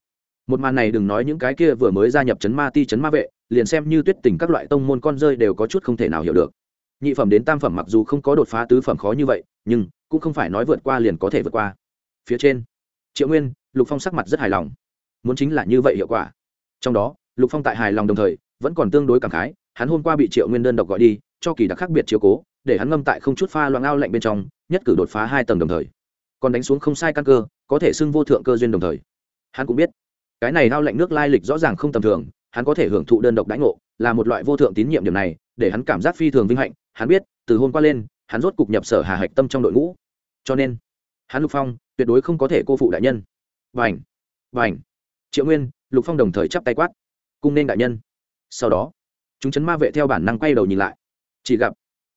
Một màn này đừng nói những cái kia vừa mới gia nhập chấn ma ti chấn ma vệ, liền xem như tuyết tình các loại tông môn con rơi đều có chút không thể nào hiểu được. Nhị phẩm đến tam phẩm mặc dù không có đột phá tứ phẩm khó như vậy, nhưng cũng không phải nói vượt qua liền có thể vượt qua. Phía trên, triệu nguyên lục phong sắc mặt rất hài lòng. Muốn chính là như vậy hiệu quả. Trong đó, lục phong tại hài lòng đồng thời, vẫn còn tương đối cảm khái, hắn hôm qua bị triệu nguyên đơn độc gọi đi, cho kỳ đặc khác biệt chiếu cố, để hắn ngâm tại không chút pha loãng ao lạnh bên trong, nhất cử đột phá hai tầng đồng thời. Còn đánh xuống không sai căn cơ, có thể xưng vô thượng cơ duyên đồng thời. Hắn cũng biết, cái này ao lạnh nước lai lịch rõ ràng không tầm thường, hắn có thể hưởng thụ đơn độc đãi ngộ, là một loại vô thượng tín nhiệm điểm này, để hắn cảm giác phi thường vinh hạnh. Hắn biết, từ hôm qua lên, hắn rốt cục nhập sở hà hạch tâm trong đội ngũ. Cho nên, hắn lục phong tuyệt đối không có thể cô phụ đại nhân vành. Vành. Triệu nguyên, lục phong đồng thời chắp tay quát. Cung nên đại nhân. Sau đó, chúng chấn ma vệ theo bản năng quay đầu nhìn lại. Chỉ gặp,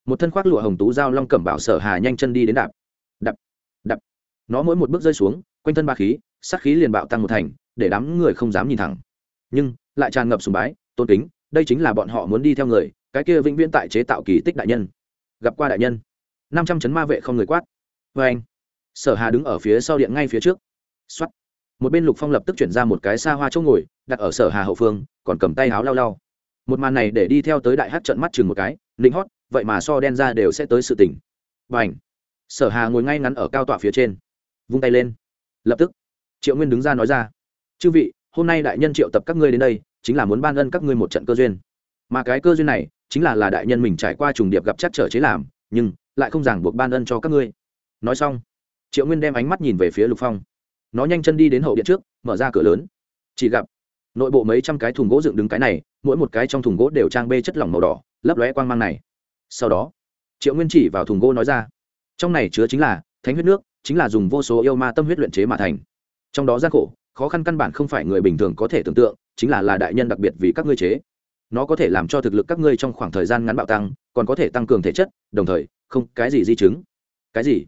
một thân khoác lụa hồng tú giao long cẩm bảo sở hà nhanh chân đi đến đạp. Đập đập nó mỗi một bước rơi xuống, quanh thân ba khí, sát khí liền bạo tăng một thành, để đám người không dám nhìn thẳng. Nhưng, lại tràn ngập sùng bái, tôn kính, đây chính là bọn họ muốn đi theo người, cái kia vĩnh viễn tại chế tạo kỳ tích đại nhân. Gặp qua đại nhân. Năm trăm chấn ma vệ không người quát. Vê anh sở hà đứng ở phía sau điện ngay phía trước. Xuất một bên lục phong lập tức chuyển ra một cái xa hoa chỗ ngồi, đặt ở sở hà hậu phương, còn cầm tay áo lau lau. Một màn này để đi theo tới đại hát trận mắt chừng một cái lính hót, vậy mà so đen ra đều sẽ tới sự tỉnh b à n h sở hà ngồi ngay ngắn ở cao tọa phía trên, vung tay lên. Lập tức, triệu nguyên đứng ra nói ra, chư vị, hôm nay đại nhân triệu tập các ngươi đến đây, chính là muốn ban ân các ngươi một trận cơ duyên. Mà cái cơ duyên này, chính là là đại nhân mình trải qua trùng điệp gặp chắc trở chế làm, nhưng lại không ràng buộc ban ân cho các ngươi. Nói xong, triệu nguyên đem ánh mắt nhìn về phía lục phong nó nhanh chân đi đến hậu điện trước, mở ra cửa lớn. Chỉ gặp, nội bộ mấy trăm cái thùng gỗ dựng đứng cái này, mỗi một cái trong thùng gỗ đều trang bê chất lỏng màu đỏ, lấp lóe quang mang này. Sau đó, triệu nguyên chỉ vào thùng gỗ nói ra, trong này chứa chính là thánh huyết nước, chính là dùng vô số yêu ma tâm huyết luyện chế mà thành. Trong đó gian khổ, khó khăn căn bản không phải người bình thường có thể tưởng tượng, chính là là đại nhân đặc biệt vì các ngươi chế. Nó có thể làm cho thực lực các ngươi trong khoảng thời gian ngắn bạo tăng, còn có thể tăng cường thể chất, đồng thời, không, cái gì di chứng? Cái gì?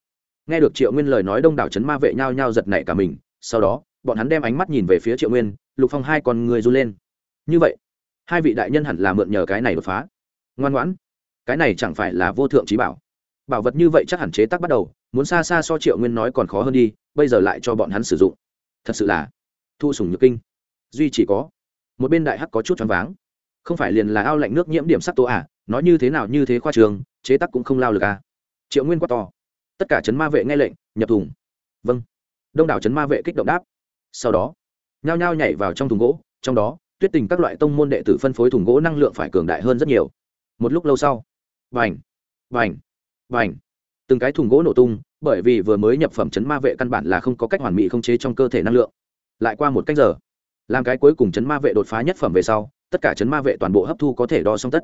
Nghe được triệu nguyên lời nói đông đảo c ma vệ nhao nhao giật nảy cả mình, sau đó, bọn hắn đem ánh mắt nhìn về phía triệu nguyên, lục phong hai con người run lên. Như vậy, hai vị đại nhân hẳn là mượn nhờ cái này đột phá. Ngoan ngoãn, cái này chẳng phải là vô thượng trí bảo. Bảo vật như vậy chắc hẳn chế tác bắt đầu, muốn xa xa so triệu nguyên nói còn khó hơn đi, bây giờ lại cho bọn hắn sử dụng. Thật sự là thu sùng nhược kinh. Duy chỉ có, một bên đại hắc có chút choáng váng. Không phải liền là ao lạnh nước nhiễm điểm sắc tố à nói như thế nào như thế khoa trường, chế tác cũng không lao được à. Triệu nguyên quá to tất cả chấn ma vệ nghe lệnh, nhập thùng. Vâng. Đông đảo chấn ma vệ kích động đáp. Sau đó, nhao nhao nhảy vào trong thùng gỗ, trong đó, tuyết tình các loại tông môn đệ tử phân phối thùng gỗ năng lượng phải cường đại hơn rất nhiều. Một lúc lâu sau, vành vành vành, từng cái thùng gỗ nổ tung, bởi vì vừa mới nhập phẩm chấn ma vệ căn bản là không có cách hoàn mỹ không chế trong cơ thể năng lượng. Lại qua một cách giờ, làm cái cuối cùng chấn ma vệ đột phá nhất phẩm về sau, tất cả chấn ma vệ toàn bộ hấp thu có thể đo xong tất.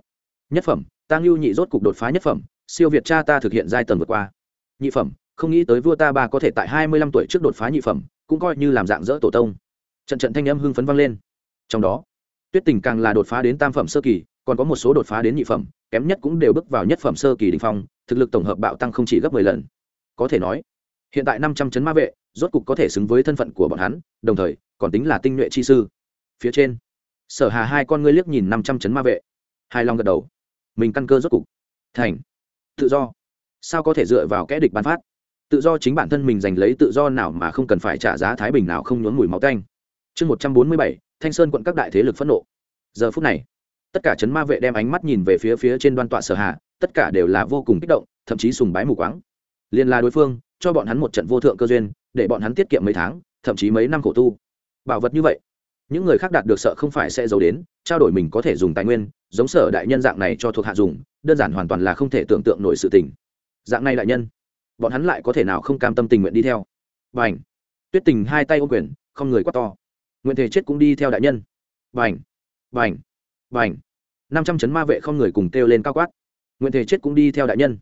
Nhất phẩm tăng lưu nhị rốt cục đột phá nhất phẩm, siêu việt cha ta thực hiện giai tầng vượt qua nhị phẩm, không nghĩ tới vua ta ba có thể tại hai mươi lăm tuổi trước đột phá nhị phẩm, cũng coi như làm dạng dỡ tổ tông. Trận trận thanh âm hưng phấn vang lên. Trong đó, tuyết tình càng là đột phá đến tam phẩm sơ kỳ, còn có một số đột phá đến nhị phẩm, kém nhất cũng đều bước vào nhất phẩm sơ kỳ đình phong, thực lực tổng hợp bạo tăng không chỉ gấp mười lần. Có thể nói, hiện tại năm trăm chấn ma vệ, rốt cục có thể xứng với thân phận của bọn hắn, đồng thời, còn tính là tinh nhuệ chi sư. Phía trên, sở hà hai con ngươi liếc nhìn năm trăm chấn ma vệ. Hai long gật đầu. Mình căn cơ rốt cục. Thành. Tự do sao có thể dựa vào kẽ địch ban phát? Tự do chính bản thân mình giành lấy tự do nào mà không cần phải trả giá thái bình nào không nhốn mùi máu canh chương một trăm bốn mươi bảy, thanh sơn quận các đại thế lực phẫn nộ. Giờ phút này, tất cả chấn ma vệ đem ánh mắt nhìn về phía phía trên đoan tọa sở hạ, tất cả đều là vô cùng kích động, thậm chí sùng bái mù quáng. Liên là đối phương, cho bọn hắn một trận vô thượng cơ duyên, để bọn hắn tiết kiệm mấy tháng, thậm chí mấy năm khổ tu. Bảo vật như vậy, những người khác đạt được sợ không phải sẽ giấu đến, trao đổi mình có thể dùng tài nguyên, giống sở đại nhân dạng này cho thuộc hạ dùng, đơn giản hoàn toàn là không thể tưởng tượng nổi sự tình dạng này đại nhân, bọn hắn lại có thể nào không cam tâm tình nguyện đi theo? Và ảnh tuyết tình hai tay ô quyền, không người quát to. Nguyện thể chết cũng đi theo đại nhân. Và ảnh và ảnh và ảnh năm trăm chấn ma vệ không người cùng kêu lên cao quát. Nguyện thể chết cũng đi theo đại nhân.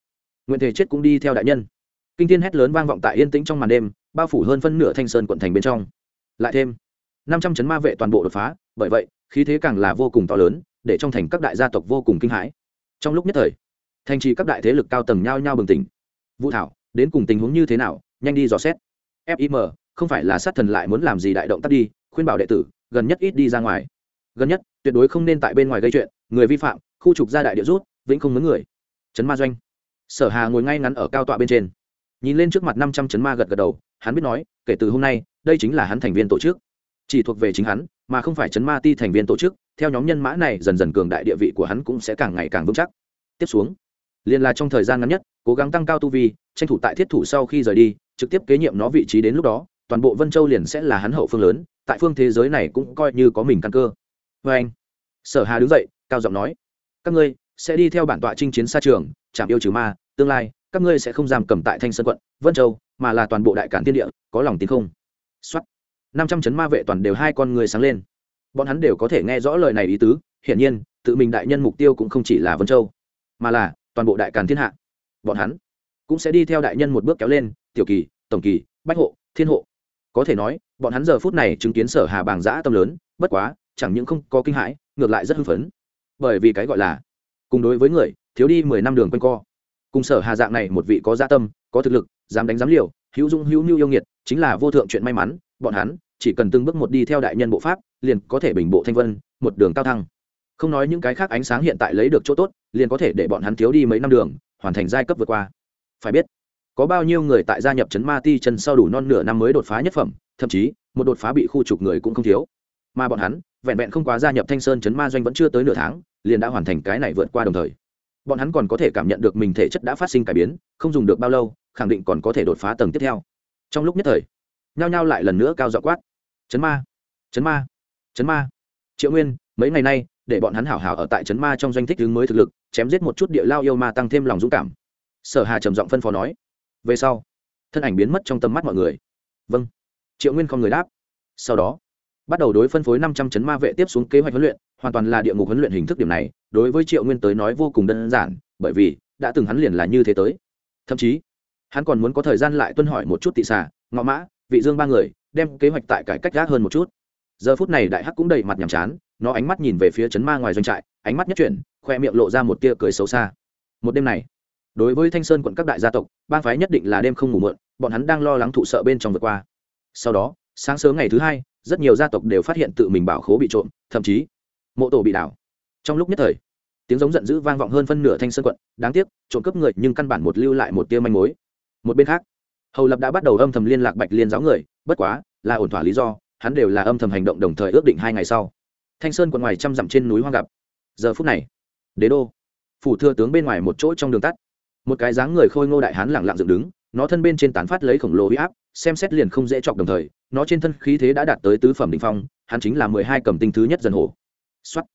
Nguyện thể chết cũng đi theo đại nhân. Kinh thiên hét lớn vang vọng tại yên tĩnh trong màn đêm, bao phủ hơn phân nửa thanh sơn quận thành bên trong. Lại thêm, năm trăm chấn ma vệ toàn bộ đột phá, bởi vậy, khí thế càng là vô cùng to lớn, để trong thành các đại gia tộc vô cùng kinh hãi. Trong lúc nhất thời thành trì các đại thế lực cao tầng nhao nhao bừng tỉnh. Vũ thảo, đến cùng tình huống như thế nào? Nhanh đi dò xét. Fim không phải là sát thần lại muốn làm gì đại động tác đi, khuyên bảo đệ tử, gần nhất ít đi ra ngoài. Gần nhất, tuyệt đối không nên tại bên ngoài gây chuyện, người vi phạm, khu trục ra đại địa rút, vĩnh không mướn người. Trấn ma doanh. Sở hà ngồi ngay ngắn ở cao tọa bên trên. Nhìn lên trước mặt năm trăm chấn ma gật gật đầu, hắn biết nói, kể từ hôm nay, đây chính là hắn thành viên tổ chức. Chỉ thuộc về chính hắn, mà không phải chấn ma ti thành viên tổ chức, theo nhóm nhân mã này dần dần cường đại địa vị của hắn cũng sẽ càng ngày càng vững chắc. Tiếp xuống liền là trong thời gian ngắn nhất, cố gắng tăng cao tu vi, tranh thủ tại thiết thủ sau khi rời đi, trực tiếp kế nhiệm nó vị trí đến lúc đó, toàn bộ vân châu liền sẽ là hắn hậu phương lớn, tại phương thế giới này cũng coi như có mình căn cơ. Vê anh. Sở hà đứng dậy, cao giọng nói, các ngươi sẽ đi theo bản tọa chinh chiến xa trường, chạm yêu trừ ma, tương lai, các ngươi sẽ không giam cầm tại thanh sơn quận, vân châu, mà là toàn bộ đại cản tiên địa, có lòng tin không? Xuất năm trăm chấn ma vệ toàn đều hai con người sáng lên. Bọn hắn đều có thể nghe rõ lời này ý tứ, hiển nhiên, tự mình đại nhân mục tiêu cũng không chỉ là vân châu, mà là toàn bộ đại càn thiên hạ. Bọn hắn cũng sẽ đi theo đại nhân một bước kéo lên, tiểu kỳ, tổng kỳ, bách hộ, thiên hộ. Có thể nói, bọn hắn giờ phút này chứng kiến sở hà bàng giã tâm lớn, bất quá, chẳng những không có kinh hãi, ngược lại rất hưng phấn. Bởi vì cái gọi là cùng đối với người, thiếu đi mười năm đường quanh co. Cùng sở hà dạng này một vị có gia tâm, có thực lực, dám đánh dám liều, hữu dung hữu nhu yêu nghiệt, chính là vô thượng chuyện may mắn, bọn hắn chỉ cần từng bước một đi theo đại nhân bộ pháp, liền có thể bình bộ thanh vân, một đường cao thăng không nói những cái khác ánh sáng hiện tại lấy được chỗ tốt, liền có thể để bọn hắn thiếu đi mấy năm đường, hoàn thành giai cấp vượt qua. Phải biết, có bao nhiêu người tại gia nhập chấn ma ti chân sau đủ non nửa năm mới đột phá nhất phẩm, thậm chí, một đột phá bị khu trục người cũng không thiếu. Mà bọn hắn, vẹn vẹn không quá gia nhập thanh sơn chấn ma doanh vẫn chưa tới nửa tháng, liền đã hoàn thành cái này vượt qua đồng thời. Bọn hắn còn có thể cảm nhận được mình thể chất đã phát sinh cải biến, không dùng được bao lâu, khẳng định còn có thể đột phá tầng tiếp theo. Trong lúc nhất thời, nhao nhao lại lần nữa cao dọ quát. Chấn ma chấn ma chấn ma. Triệu nguyên, mấy ngày nay để bọn hắn hảo hảo ở tại chấn ma trong doanh thích hướng mới thực lực, chém giết một chút địa lao yêu ma tăng thêm lòng dũng cảm. Sở hà trầm giọng phân phó nói, về sau, thân ảnh biến mất trong tầm mắt mọi người. Vâng. Triệu nguyên không người đáp. Sau đó, bắt đầu đối phân phối năm trăm chấn ma vệ tiếp xuống kế hoạch huấn luyện, hoàn toàn là địa ngục huấn luyện hình thức điểm này, đối với triệu nguyên tới nói vô cùng đơn giản, bởi vì đã từng hắn liền là như thế tới. Thậm chí, hắn còn muốn có thời gian lại tuân hỏi một chút tị xà, ngọ mã, vị dương ba người, đem kế hoạch tại cải cách gác hơn một chút giờ phút này đại hắc cũng đầy mặt nhàm chán, nó ánh mắt nhìn về phía chấn ma ngoài doanh trại, ánh mắt nhất chuyển, khoe miệng lộ ra một tia cười xấu xa. Một đêm này, đối với thanh sơn quận các đại gia tộc, bang phái nhất định là đêm không ngủ mượn bọn hắn đang lo lắng thụ sợ bên trong vượt qua. Sau đó, sáng sớm ngày thứ hai, rất nhiều gia tộc đều phát hiện tự mình bảo khố bị trộm, thậm chí, mộ tổ bị đảo. Trong lúc nhất thời, tiếng giống giận dữ vang vọng hơn phân nửa thanh sơn quận, đáng tiếc, trộm cướp người nhưng căn bản một lưu lại một tia manh mối. Một bên khác, hầu lập đã bắt đầu âm thầm liên lạc bạch liên giáo người, bất quá là ổn thỏa lý do hắn đều là âm thầm hành động đồng thời ước định hai ngày sau. Thanh sơn quận ngoài trăm dặm trên núi hoang gặp. Giờ phút này, đế đô, phủ thừa tướng bên ngoài một chỗ trong đường tắt. Một cái dáng người khôi ngô đại hán lẳng lặng dựng đứng, nó thân bên trên tán phát lấy khổng lồ huy áp, xem xét liền không dễ chọc đồng thời, nó trên thân khí thế đã đạt tới tứ phẩm đ ỉ n h phong, hắn chính là mười hai cầm tinh thứ nhất dân hồ x o á t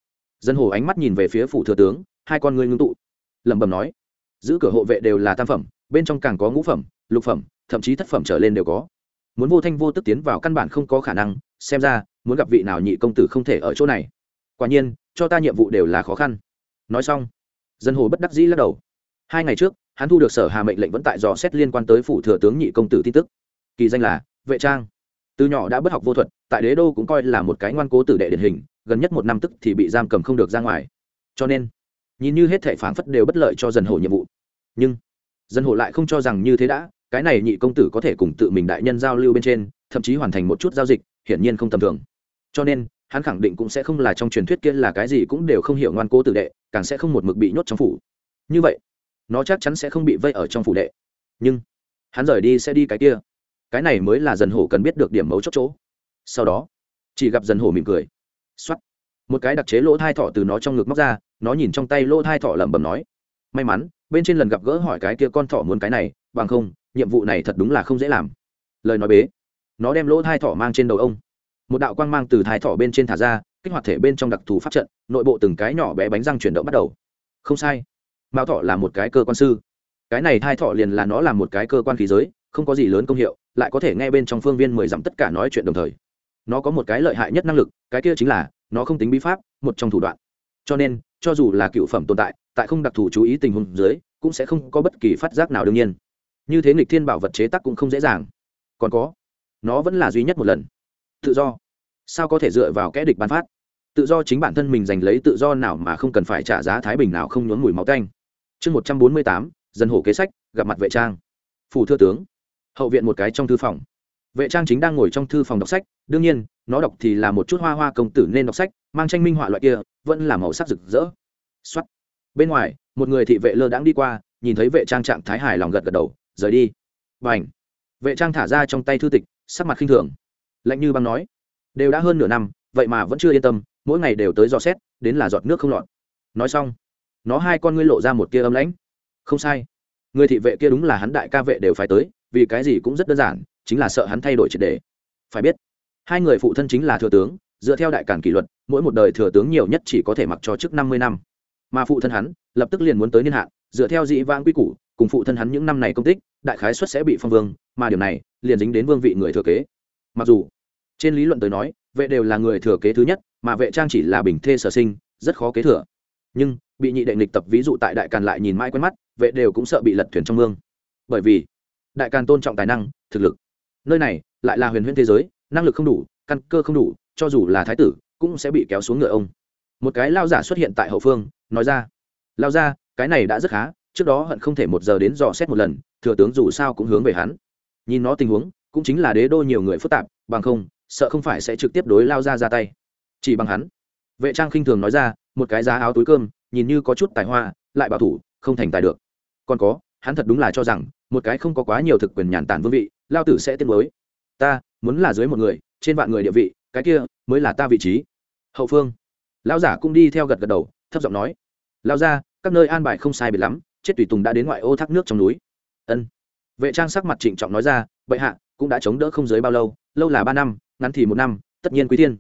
dân hồ ánh mắt nhìn về phía phủ thừa tướng, hai con ngươi ngưng tụ. Lẩm bẩm nói, giữ cửa hộ vệ đều là tam phẩm, bên trong càng có ngũ phẩm, lục phẩm, thậm chí thất phẩm trở lên đều có muốn vô thanh vô tức tiến vào căn bản không có khả năng, xem ra, muốn gặp vị nào nhị công tử không thể ở chỗ này. Quả nhiên, cho ta nhiệm vụ đều là khó khăn. Nói xong, dân hồ bất đắc dĩ lắc đầu. Hai ngày trước, hắn thu được sở hà mệnh lệnh vẫn tại dò xét liên quan tới phủ thừa tướng nhị công tử tin tức. Kỳ danh là, vệ trang. Từ nhỏ đã bất học vô thuật, tại đế đô cũng coi là một cái ngoan cố tử đệ điển hình, gần nhất một năm tức thì bị giam cầm không được ra ngoài. Cho nên, nhìn như hết thể phản phất đều bất lợi cho dần hồ nhiệm vụ. Nhưng, dân hồ lại không cho rằng như thế đã cái này nhị công tử có thể cùng tự mình đại nhân giao lưu bên trên, thậm chí hoàn thành một chút giao dịch, hiển nhiên không tầm thường. Cho nên, hắn khẳng định cũng sẽ không là trong truyền thuyết kia là cái gì cũng đều không hiểu ngoan cố tử đệ, càng sẽ không một mực bị nhốt trong phủ. Như vậy, nó chắc chắn sẽ không bị vây ở trong phủ đệ. Nhưng, hắn rời đi sẽ đi cái kia. Cái này mới là dần hổ cần biết được điểm mấu chốt chỗ. Sau đó, chỉ gặp dần hổ mỉm cười. X o á t một cái đặc chế lỗ thai thọ từ nó trong ngực móc ra, nó nhìn trong tay lỗ thai thọ lẩm bẩm nói. May mắn, bên trên lần gặp gỡ hỏi cái kia con thọ muốn cái này, bằng không nhiệm vụ này thật đúng là không dễ làm. Lời nói bế, nó đem lỗ thai thọ mang trên đầu ông. Một đạo quang mang từ thai thọ bên trên thả ra, kích hoạt thể bên trong đặc thù pháp trận, nội bộ từng cái nhỏ bé bánh răng chuyển động bắt đầu. Không sai mao thọ là một cái cơ quan sư. Cái này thai thọ liền là nó là một cái cơ quan khí giới, không có gì lớn công hiệu, lại có thể nghe bên trong phương viên mười dặm tất cả nói chuyện đồng thời. Nó có một cái lợi hại nhất năng lực, cái kia chính là, nó không tính bí pháp, một trong thủ đoạn. Cho nên, cho dù là cựu phẩm tồn tại tại không đặc thù chú ý tình huống dưới, cũng sẽ không có bất kỳ phát giác nào đương nhiên như thế nghịch thiên bảo vật chế tác cũng không dễ dàng. Còn có, nó vẫn là duy nhất một lần. Tự do. Sao có thể dựa vào kẽ địch bán phát? Tự do chính bản thân mình giành lấy tự do nào mà không cần phải trả giá thái bình nào không nhốn mùi máu canh chương một trăm bốn mươi tám, dân hổ kế sách, gặp mặt vệ trang. Phủ thưa tướng. Hậu viện một cái trong thư phòng. Vệ trang chính đang ngồi trong thư phòng đọc sách, đương nhiên, nó đọc thì là một chút hoa hoa công tử nên đọc sách, mang tranh minh họa loại kia, vẫn là màu sắc rực rỡ. X bên ngoài, một người thị vệ lơ đãng đi qua, nhìn thấy vệ trang trạng thái hài lòng gật gật đầu rời đi. B à n h vệ trang thả ra trong tay thư tịch, sắc mặt khinh thường. Lạnh như băng nói, đều đã hơn nửa năm, vậy mà vẫn chưa yên tâm, mỗi ngày đều tới dò xét, đến là giọt nước không lọt. Nói xong, nó hai con ngươi lộ ra một tia âm lãnh. Không sai. Người thị vệ kia đúng là hắn đại ca vệ đều phải tới, vì cái gì cũng rất đơn giản, chính là sợ hắn thay đổi triệt đề. Phải biết, hai người phụ thân chính là thừa tướng, dựa theo đại cản kỷ luật, mỗi một đời thừa tướng nhiều nhất chỉ có thể mặc cho trước năm mươi năm. Mà phụ thân hắn, lập tức liền muốn tới niên hạn, dựa theo dị vãng quy củ cùng phụ thân hắn những năm này công tích, đại khái xuất sẽ bị phong vương, mà điều này liền dính đến vương vị người thừa kế. Mặc dù, trên lý luận tới nói, vệ đều là người thừa kế thứ nhất, mà vệ trang chỉ là bình thê sở sinh, rất khó kế thừa. Nhưng, bị nhị đệ nghịch tập ví dụ tại đại càn lại nhìn mãi quen mắt, vệ đều cũng sợ bị lật thuyền trong mương. Bởi vì, đại càn tôn trọng tài năng, thực lực. Nơi này lại là huyền huyễn thế giới, năng lực không đủ, căn cơ không đủ, cho dù là thái tử, cũng sẽ bị kéo xuống ngựa ông. Một cái lao giả xuất hiện tại hậu phương, nói ra, lao ra cái này đã rất khá trước đó hận không thể một giờ đến dò xét một lần, thừa tướng dù sao cũng hướng về hắn. Nhìn nó tình huống, cũng chính là đế đô nhiều người phức tạp, bằng không, sợ không phải sẽ trực tiếp đối lao ra ra tay. Chỉ bằng hắn. Vệ trang khinh thường nói ra, một cái giá áo túi cơm, nhìn như có chút tài hoa, lại bảo thủ, không thành tài được. Còn có, hắn thật đúng là cho rằng, một cái không có quá nhiều thực quyền nhàn tản vương vị, lao tử sẽ tiết mới. Ta, muốn là dưới một người, trên vạn người địa vị, cái kia, mới là ta vị trí. Hậu phương. Lão giả cũng đi theo gật gật đầu, thấp giọng nói. Lao ra các nơi an bài không sai biệt lắm chết tùy tùng đã đến ngoại ô thác nước trong núi. Ân. Vệ trang sắc mặt trịnh trọng nói ra, bệ hạ, cũng đã chống đỡ không dưới bao lâu lâu là ba năm, ngắn thì một năm, tất nhiên quý thiên.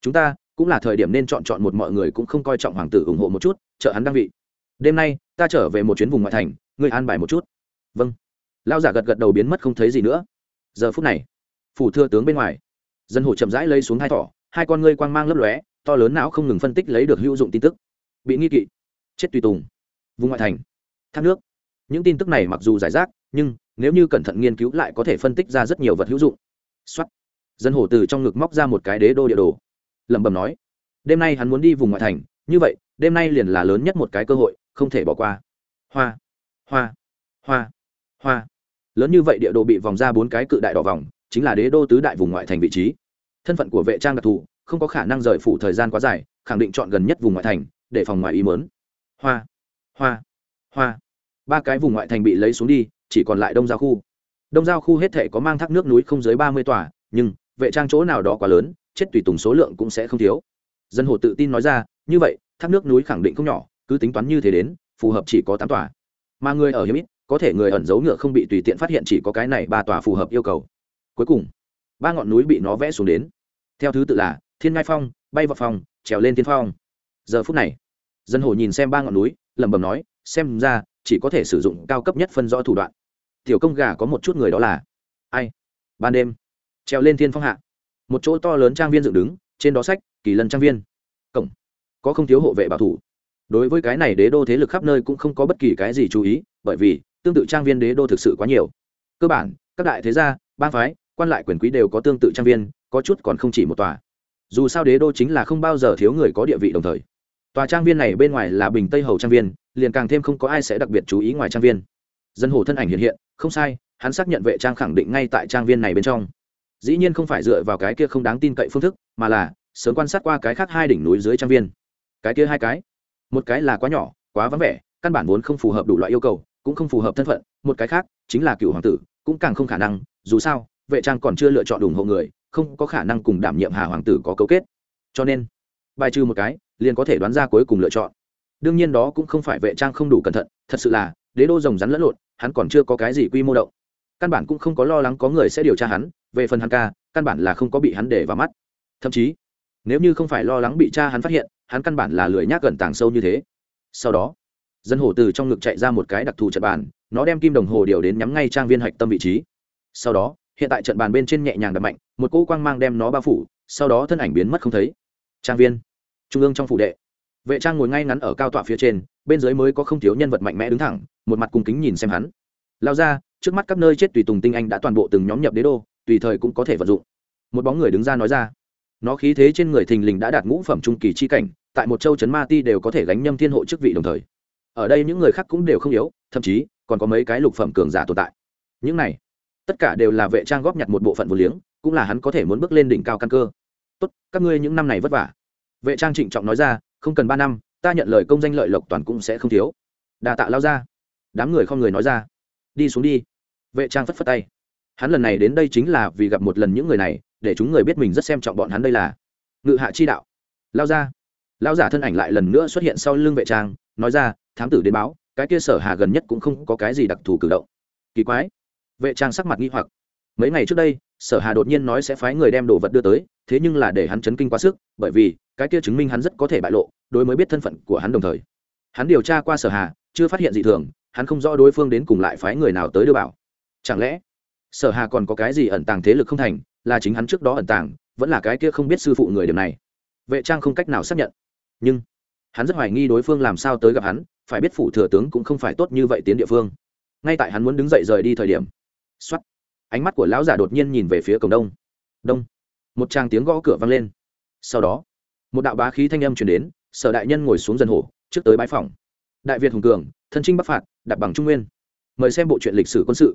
Chúng ta cũng là thời điểm nên chọn chọn một mọi người cũng không coi trọng hoàng tử ủng hộ một chút, trợ hắn đăng vị. Đêm nay, ta trở về một chuyến vùng ngoại thành, ngươi an bài một chút. Vâng. Lao giả gật gật đầu biến mất không thấy gì nữa. Giờ phút này, phủ thưa tướng bên ngoài, dân hồ chậm rãi lấy xuống hai thỏ, hai con ngươi quang mang lấp lóe, to lớn não không ngừng phân tích lấy được hữu dụng tin tức. Bị nghi kỵ, chết tùy tùng. Vùng ngoại thành thác nước. Những tin tức này mặc dù giải rác, nhưng nếu như cẩn thận nghiên cứu lại có thể phân tích ra rất nhiều vật hữu dụng. Xuất dân hổ từ trong ngực móc ra một cái đế đô địa đồ. Lẩm bẩm nói, đêm nay hắn muốn đi vùng ngoại thành. Như vậy, đêm nay liền là lớn nhất một cái cơ hội, không thể bỏ qua. Hoa. Hoa. Hoa. Hoa. Lớn như vậy địa đồ bị vòng ra bốn cái cự đại đỏ vòng, chính là đế đô tứ đại vùng ngoại thành vị trí. Thân phận của vệ trang đặc thù, không có khả năng rời phủ thời gian quá dài, khẳng định chọn gần nhất vùng ngoại thành, để phòng ngoài ý mớn hoa. Hoa hoa. Ba cái vùng ngoại thành bị lấy xuống đi, chỉ còn lại đông giao khu. Đông giao khu hết thể có mang thác nước núi không dưới ba mươi tòa, nhưng vệ trang chỗ nào đó quá lớn, chết tùy tùng số lượng cũng sẽ không thiếu. Dân hồ tự tin nói ra, như vậy, thác nước núi khẳng định không nhỏ, cứ tính toán như thế đến, phù hợp chỉ có tám tòa. Mà người ở hiếm ít, có thể người ẩn giấu ngựa không bị tùy tiện phát hiện chỉ có cái này ba tòa phù hợp yêu cầu. Cuối cùng, ba ngọn núi bị nó vẽ xuống đến. Theo thứ tự là thiên ngai phong, bay vào phong, trèo lên tiên phong. Giờ phút này, dân hồ nhìn xem ba ngọn núi, lẩm bẩm nói xem ra, chỉ có thể sử dụng cao cấp nhất phân rõ thủ đoạn. Tiểu công gà có một chút người đó là ai? Ban đêm, treo lên thiên phong hạ. Một chỗ to lớn trang viên dựng đứng, trên đó sách, kỳ lân trang viên. Cổng. Có không thiếu hộ vệ bảo thủ. Đối với cái này đế đô thế lực khắp nơi cũng không có bất kỳ cái gì chú ý, bởi vì tương tự trang viên đế đô thực sự quá nhiều. Cơ bản, các đại thế gia ban phái, quan lại quyền quý đều có tương tự trang viên, có chút còn không chỉ một tòa. Dù sao đế đô chính là không bao giờ thiếu người có địa vị đồng thời. Tòa trang viên này bên ngoài là bình tây hầu trang viên liền càng thêm không có ai sẽ đặc biệt chú ý ngoài trang viên. Dân hồ thân ảnh hiện hiện, không sai, hắn xác nhận vệ trang khẳng định ngay tại trang viên này bên trong. Dĩ nhiên không phải dựa vào cái kia không đáng tin cậy phương thức, mà là sớm quan sát qua cái khác hai đỉnh núi dưới trang viên. Cái kia hai cái, một cái là quá nhỏ, quá vắng vẻ, căn bản vốn không phù hợp đủ loại yêu cầu, cũng không phù hợp thân phận, một cái khác chính là cựu hoàng tử, cũng càng không khả năng, dù sao, vệ trang còn chưa lựa chọn ủng hộ người, không có khả năng cùng đảm nhiệm hà hoàng tử có cấu kết. Cho nên, bài trừ một cái, liền có thể đoán ra cuối cùng lựa chọn đương nhiên đó cũng không phải vệ trang không đủ cẩn thận, thật sự là, đế đô rồng rắn lẫn lộn, hắn còn chưa có cái gì quy mô động. Căn bản cũng không có lo lắng có người sẽ điều tra hắn, về phần hắn ca, căn bản là không có bị hắn để vào mắt. Thậm chí, nếu như không phải lo lắng bị cha hắn phát hiện, hắn căn bản là lười nhác gần tàng sâu như thế. Sau đó, dân hổ từ trong ngực chạy ra một cái đặc thù trận bàn, nó đem kim đồng hồ điều đến nhắm ngay trang viên hạch tâm vị trí. Sau đó, hiện tại trận bàn bên trên nhẹ nhàng đập mạnh, một cỗ quang mang đem nó bao phủ, sau đó thân ảnh biến mất không thấy. Trang viên, trung ương trong phủ đệ vệ trang ngồi ngay ngắn ở cao tọa phía trên, bên dưới mới có không thiếu nhân vật mạnh mẽ đứng thẳng, một mặt cung kính nhìn xem hắn. Lao ra, trước mắt các nơi chết tùy tùng tinh anh đã toàn bộ từng nhóm nhập đế đô, tùy thời cũng có thể vận dụng. Một bóng người đứng ra nói ra. Nó khí thế trên người thình lình đã đạt ngũ phẩm trung kỳ chi cảnh, tại một châu chấn ma ti đều có thể gánh nhâm thiên hộ chức vị đồng thời. Ở đây những người khác cũng đều không yếu, thậm chí, còn có mấy cái lục phẩm cường giả tồn tại. Những này, tất cả đều là vệ trang góp nhặt một bộ phận vô liếng, cũng là hắn có thể muốn bước lên đỉnh cao căn cơ. Tốt, các ngươi những năm này vất vả. Vệ trang trịnh trọng nói ra không cần ba năm, ta nhận lời công danh lợi lộc toàn cũng sẽ không thiếu. Đà tạ lao ra đám người không người nói ra. Đi xuống đi. Vệ trang phất phất tay. Hắn lần này đến đây chính là vì gặp một lần những người này, để chúng người biết mình rất xem trọng bọn hắn đây là. Ngự hạ chi đạo. Lao ra lao giả thân ảnh lại lần nữa xuất hiện sau lưng vệ trang, nói ra, thám tử đến báo, cái kia sở hà gần nhất cũng không có cái gì đặc thù cử động. Kỳ quái. Vệ trang sắc mặt nghi hoặc mấy ngày trước đây, sở hà đột nhiên nói sẽ phái người đem đồ vật đưa tới, thế nhưng là để hắn chấn kinh quá sức, bởi vì, cái kia chứng minh hắn rất có thể bại lộ, đối mới biết thân phận của hắn đồng thời. Hắn điều tra qua sở hà, chưa phát hiện gì thường, hắn không rõ đối phương đến cùng lại phái người nào tới đưa bảo. Chẳng lẽ, sở hà còn có cái gì ẩn tàng thế lực không thành, là chính hắn trước đó ẩn tàng, vẫn là cái kia không biết sư phụ người điểm này? Vệ trang không cách nào xác nhận. Nhưng, hắn rất hoài nghi đối phương làm sao tới gặp hắn, phải biết phủ thừa tướng cũng không phải tốt như vậy tiến địa phương. Ngay tại hắn muốn đứng dậy rời đi thời điểm xuất ánh mắt của lão giả đột nhiên nhìn về phía cổng đông. Đông. Một tràng tiếng gõ cửa vang lên. Sau đó, một đạo bá khí thanh âm chuyển đến, sở đại nhân ngồi xuống dần hổ, trước tới bãi phòng đại việt hùng cường, thân trinh bắc phạt, đặt bằng trung nguyên. Mời xem bộ truyện lịch sử quân sự.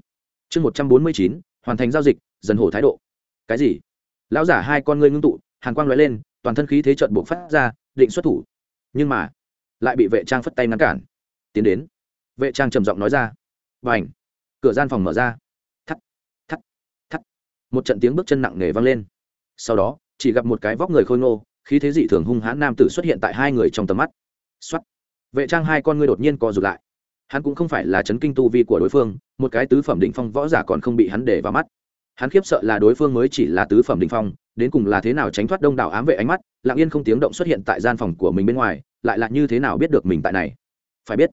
Chương một trăm bốn mươi chín, hoàn thành giao dịch, dần hổ thái độ. Cái gì? Lão giả hai con ngươi ngưng tụ, hàn quang lóe lên, toàn thân khí thế trận buộc phát ra, định xuất thủ. Nhưng mà, lại bị vệ trang phất tay ngăn cản. Tiến đến. Vệ trang trầm giọng nói ra. Và ảnh cửa gian phòng mở ra một trận tiếng bước chân nặng nề vang lên. Sau đó, chỉ gặp một cái vóc người khôi ngô, khí thế dị thường hung hãn nam tử xuất hiện tại hai người trong tầm mắt. Xuất vệ trang hai con ngươi đột nhiên co rụt lại. Hắn cũng không phải là chấn kinh tu vi của đối phương, một cái tứ phẩm định phong võ giả còn không bị hắn để vào mắt. Hắn khiếp sợ là đối phương mới chỉ là tứ phẩm định phong, đến cùng là thế nào tránh thoát đông đảo ám vệ ánh mắt, lặng yên không tiếng động xuất hiện tại gian phòng của mình bên ngoài, lại là như thế nào biết được mình tại này? Phải biết,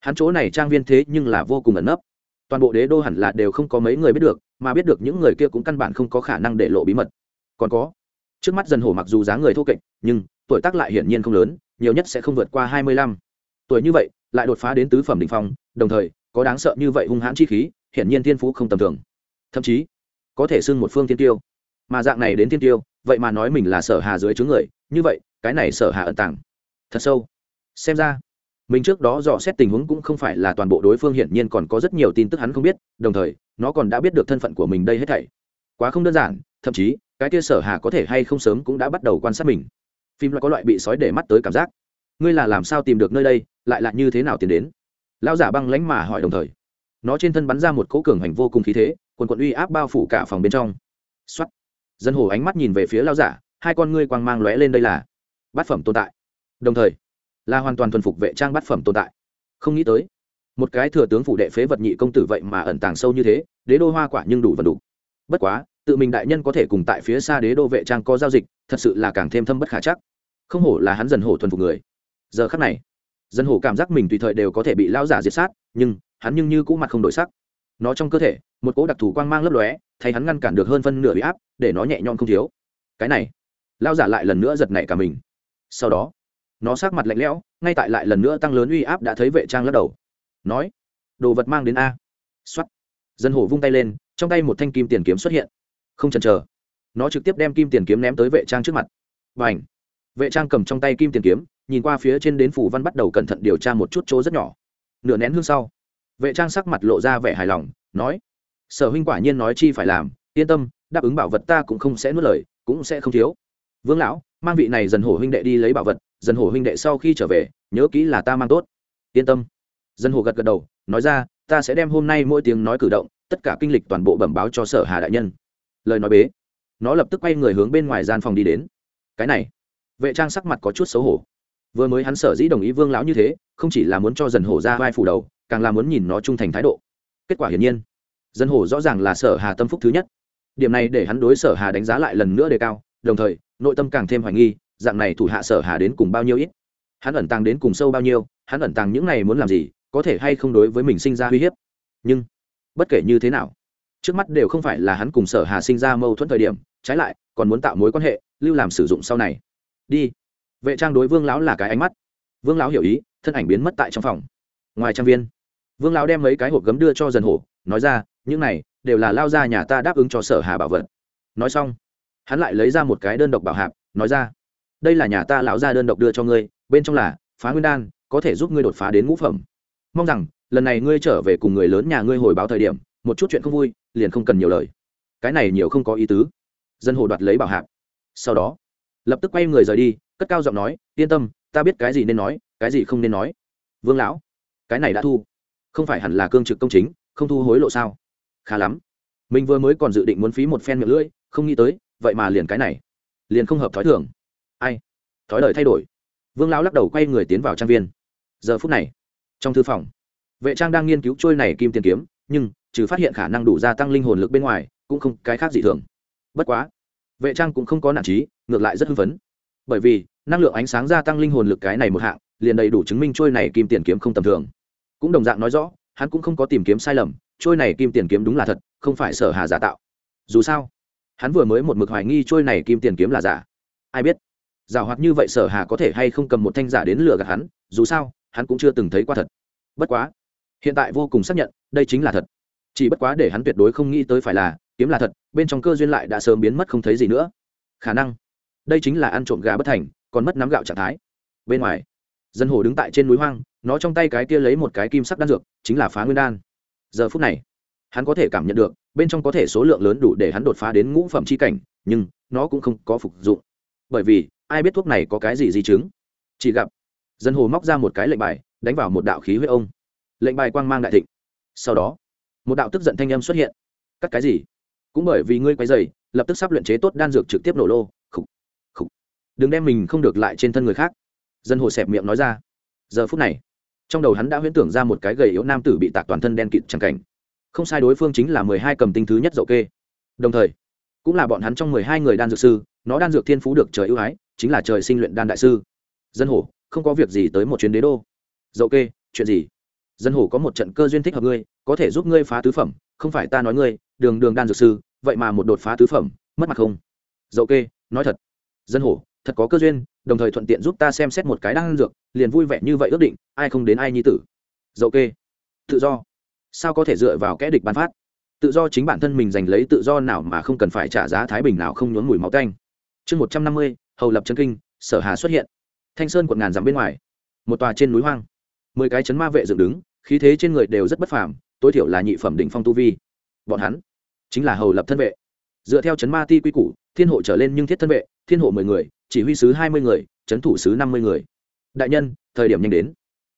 hắn chỗ này trang viên thế nhưng là vô cùng ẩn nấp toàn bộ đế đô hẳn là đều không có mấy người biết được, mà biết được những người kia cũng căn bản không có khả năng để lộ bí mật. Còn có, trước mắt dần hổ mặc dù dáng người thô kệch, nhưng tuổi tác lại hiển nhiên không lớn, nhiều nhất sẽ không vượt qua hai mươi lăm. Tuổi như vậy, lại đột phá đến tứ phẩm đình phong, đồng thời, có đáng sợ như vậy hung hãn chi khí, hiển nhiên thiên phú không tầm thường. Thậm chí, có thể xưng một phương thiên tiêu. Mà dạng này đến thiên tiêu, vậy mà nói mình là sở hà dưới chướng người, như vậy, cái này sở hà ẩn tàng. Thật sâu. Xem ra mình trước đó dò xét tình huống cũng không phải là toàn bộ đối phương hiển nhiên còn có rất nhiều tin tức hắn không biết, đồng thời, nó còn đã biết được thân phận của mình đây hết thảy. Quá không đơn giản, thậm chí, cái kia sở hà có thể hay không sớm cũng đã bắt đầu quan sát mình. Phim loại có loại bị sói để mắt tới cảm giác. Ngươi là làm sao tìm được nơi đây, lại là như thế nào tiến đến? Lão giả băng lánh mà hỏi đồng thời. Nó trên thân bắn ra một cỗ cường hành vô cùng khí thế, quần quận uy áp bao phủ cả phòng bên trong. Xuất dân hồ ánh mắt nhìn về phía lão giả, hai con ngươi quang mang lóe lên đây là bát phẩm tồn tại. Đồng thời là hoàn toàn thuần phục vệ trang bát phẩm tồn tại. Không nghĩ tới, một cái thừa tướng phủ đệ phế vật nhị công tử vậy mà ẩn tàng sâu như thế, đế đô hoa quả nhưng đủ và đủ bất quá, tự mình đại nhân có thể cùng tại phía xa đế đô vệ trang có giao dịch, thật sự là càng thêm thâm bất khả chắc. Không hổ là hắn dần hổ thuần phục người. Giờ khắc này dân hổ cảm giác mình tùy thời đều có thể bị lao giả diệt sát, nhưng hắn nhưng như cũ mặt không đổi sắc. Nó trong cơ thể, một cỗ đặc thù quang mang lấp lóe, thay hắn ngăn cản được hơn phân nửa bị áp, để nó nhẹ nhõm không thiếu. Cái này lao giả lại lần nữa giật nảy cả mình. Sau đó nó sát mặt lạnh lẽo, ngay tại lại lần nữa tăng lớn uy áp đã thấy vệ trang lắc đầu. Nói, đồ vật mang đến a. X o á t dân hổ vung tay lên, trong tay một thanh kim tiền kiếm xuất hiện. Không chần chờ. Nó trực tiếp đem kim tiền kiếm ném tới vệ trang trước mặt. Và ảnh vệ trang cầm trong tay kim tiền kiếm, nhìn qua phía trên đến phủ văn bắt đầu cẩn thận điều tra một chút chỗ rất nhỏ. Nửa nén hương sau, vệ trang sắc mặt lộ ra vẻ hài lòng, nói, sở huynh quả nhiên nói chi phải làm, yên tâm, đáp ứng bảo vật ta cũng không sẽ nuốt lời, cũng sẽ không thiếu. Vương lão, mang vị này dần hổ huynh đệ đi lấy bảo vật dần hổ huynh đệ sau khi trở về, nhớ kỹ là ta mang tốt. Yên tâm. Dân hổ gật gật đầu, nói ra, ta sẽ đem hôm nay mỗi tiếng nói cử động, tất cả kinh lịch toàn bộ bẩm báo cho sở hà đại nhân. Lời nói bế, nó lập tức quay người hướng bên ngoài gian phòng đi đến. Cái này, vệ trang sắc mặt có chút xấu hổ. Vừa mới hắn sở dĩ đồng ý vương lão như thế, không chỉ là muốn cho dần hổ ra vai phủ đầu, càng là muốn nhìn nó trung thành thái độ. Kết quả hiển nhiên dân hổ rõ ràng là sở hà tâm phúc thứ nhất. Điểm này để hắn đối sở hà đánh giá lại lần nữa đề cao, đồng thời, nội tâm càng thêm hoài nghi dạng này thủ hạ sở hà đến cùng bao nhiêu ít? Hắn ẩn tàng đến cùng sâu bao nhiêu? Hắn ẩn tàng những này muốn làm gì? Có thể hay không đối với mình sinh ra uy hiếp? Nhưng, bất kể như thế nào, trước mắt đều không phải là hắn cùng sở hà sinh ra mâu thuẫn thời điểm. Trái lại, còn muốn tạo mối quan hệ, lưu làm sử dụng sau này. Đi. Vệ trang đối vương lão là cái ánh mắt. Vương lão hiểu ý, thân ảnh biến mất tại trong phòng. Ngoài trang viên, vương lão đem mấy cái hộp gấm đưa cho dần hổ, nói ra, những này đều là lao ra nhà ta đáp ứng cho sở hà bảo vật. Nói xong, hắn lại lấy ra một cái đơn độc bảo hạp, nói ra đây là nhà ta lão gia đơn độc đưa cho ngươi, bên trong là, phá nguyên đan, có thể giúp ngươi đột phá đến ngũ phẩm. Mong rằng, lần này ngươi trở về cùng người lớn nhà ngươi hồi báo thời điểm, một chút chuyện không vui, liền không cần nhiều lời. Cái này nhiều không có ý tứ. Dân hồ đoạt lấy bảo hạc. Sau đó, lập tức quay người rời đi, cất cao giọng nói, yên tâm, ta biết cái gì nên nói, cái gì không nên nói. Vương lão, cái này đã thu. Không phải hẳn là cương trực công chính, không thu hối lộ sao? Khá lắm. Mình vừa mới còn dự định muốn phí một phen miệng lưỡi, không nghĩ tới, vậy mà liền cái này. Liền không hợp thói thường ai? Thói đời thay đổi. Vương lão lắc đầu quay người tiến vào trang viên. Giờ phút này, trong thư phòng, vệ trang đang nghiên cứu trôi này kim tiền kiếm, nhưng, trừ phát hiện khả năng đủ gia tăng linh hồn lực bên ngoài, cũng không cái khác gì thường. Bất quá, vệ trang cũng không có nản trí, ngược lại rất hưng phấn. Bởi vì, năng lượng ánh sáng gia tăng linh hồn lực cái này một hạng, liền đầy đủ chứng minh trôi này kim tiền kiếm không tầm thường. Cũng đồng dạng nói rõ, hắn cũng không có tìm kiếm sai lầm, trôi này kim tiền kiếm đúng là thật, không phải sở hà giả tạo. Dù sao, hắn vừa mới một mực hoài nghi trôi này kim tiền kiếm là giả. Ai biết? Giảo hoạt như vậy sở hà có thể hay không cầm một thanh giả đến lừa gạt hắn, dù sao, hắn cũng chưa từng thấy qua thật. Bất quá, hiện tại vô cùng xác nhận, đây chính là thật. Chỉ bất quá để hắn tuyệt đối không nghĩ tới phải là, kiếm là thật, bên trong cơ duyên lại đã sớm biến mất không thấy gì nữa. Khả năng, đây chính là ăn trộm gà bất thành, còn mất nắm gạo trạng thái. Bên ngoài, dân hồ đứng tại trên núi hoang, nó trong tay cái kia lấy một cái kim sắc đan dược, chính là phá nguyên đan. Giờ phút này, hắn có thể cảm nhận được, bên trong có thể số lượng lớn đủ để hắn đột phá đến ngũ phẩm c h i cảnh, nhưng nó cũng không có phục dụng. Bởi vì ai biết thuốc này có cái gì di chứng? Chỉ gặp, dân hồ móc ra một cái lệnh bài, đánh vào một đạo khí huyết ông. Lệnh bài quang mang đại thịnh. Sau đó, một đạo tức giận thanh âm xuất hiện. Cắt cái gì? Cũng bởi vì ngươi quay dày lập tức sắp luyện chế tốt đan dược trực tiếp nổ lô. Khục khục. Đừng đem mình không được lại trên thân người khác. Dân hồ xẹp miệng nói ra. Giờ phút này, trong đầu hắn đã huyễn tưởng ra một cái gầy yếu nam tử bị tạc toàn thân đen kịt chẳng cảnh. Không sai đối phương chính là mười hai cầm tinh thứ nhất dậu kê. Đồng thời cũng là bọn hắn trong mười hai người đan dược sư, nó đan dược thiên phú được trời ưu ái, chính là trời sinh luyện đan đại sư. Dân hổ, không có việc gì tới một chuyến đế đô. Dậu kê, chuyện gì? Dân hổ có một trận cơ duyên thích hợp ngươi, có thể giúp ngươi phá tứ phẩm, không phải ta nói ngươi, đường đường đan dược sư, vậy mà một đột phá tứ phẩm, mất mặt không? Dậu kê, nói thật. Dân hổ, thật có cơ duyên, đồng thời thuận tiện giúp ta xem xét một cái đan dược, liền vui vẻ như vậy ước định, ai không đến ai nhi tử. Dậu kê. Tự do. Sao có thể dựa vào kẽ địch bán phát? Tự do chính bản thân mình giành lấy tự do nào mà không cần phải trả giá thái bình nào không nhốn mùi máu canh chương một trăm năm mươi, hầu lập chân kinh, sở hà xuất hiện. Thanh sơn quận ngàn dặm bên ngoài. Một tòa trên núi hoang. Mười cái chấn ma vệ dựng đứng, khí thế trên người đều rất bất phàm, tối thiểu là nhị phẩm đỉnh phong tu vi. Bọn hắn chính là hầu lập thân vệ. Dựa theo chấn ma ti quy củ, thiên hộ trở lên nhưng thiết thân vệ, thiên hộ mười người, chỉ huy sứ hai mươi người, chấn thủ sứ năm mươi người. Đại nhân, thời điểm nhanh đến.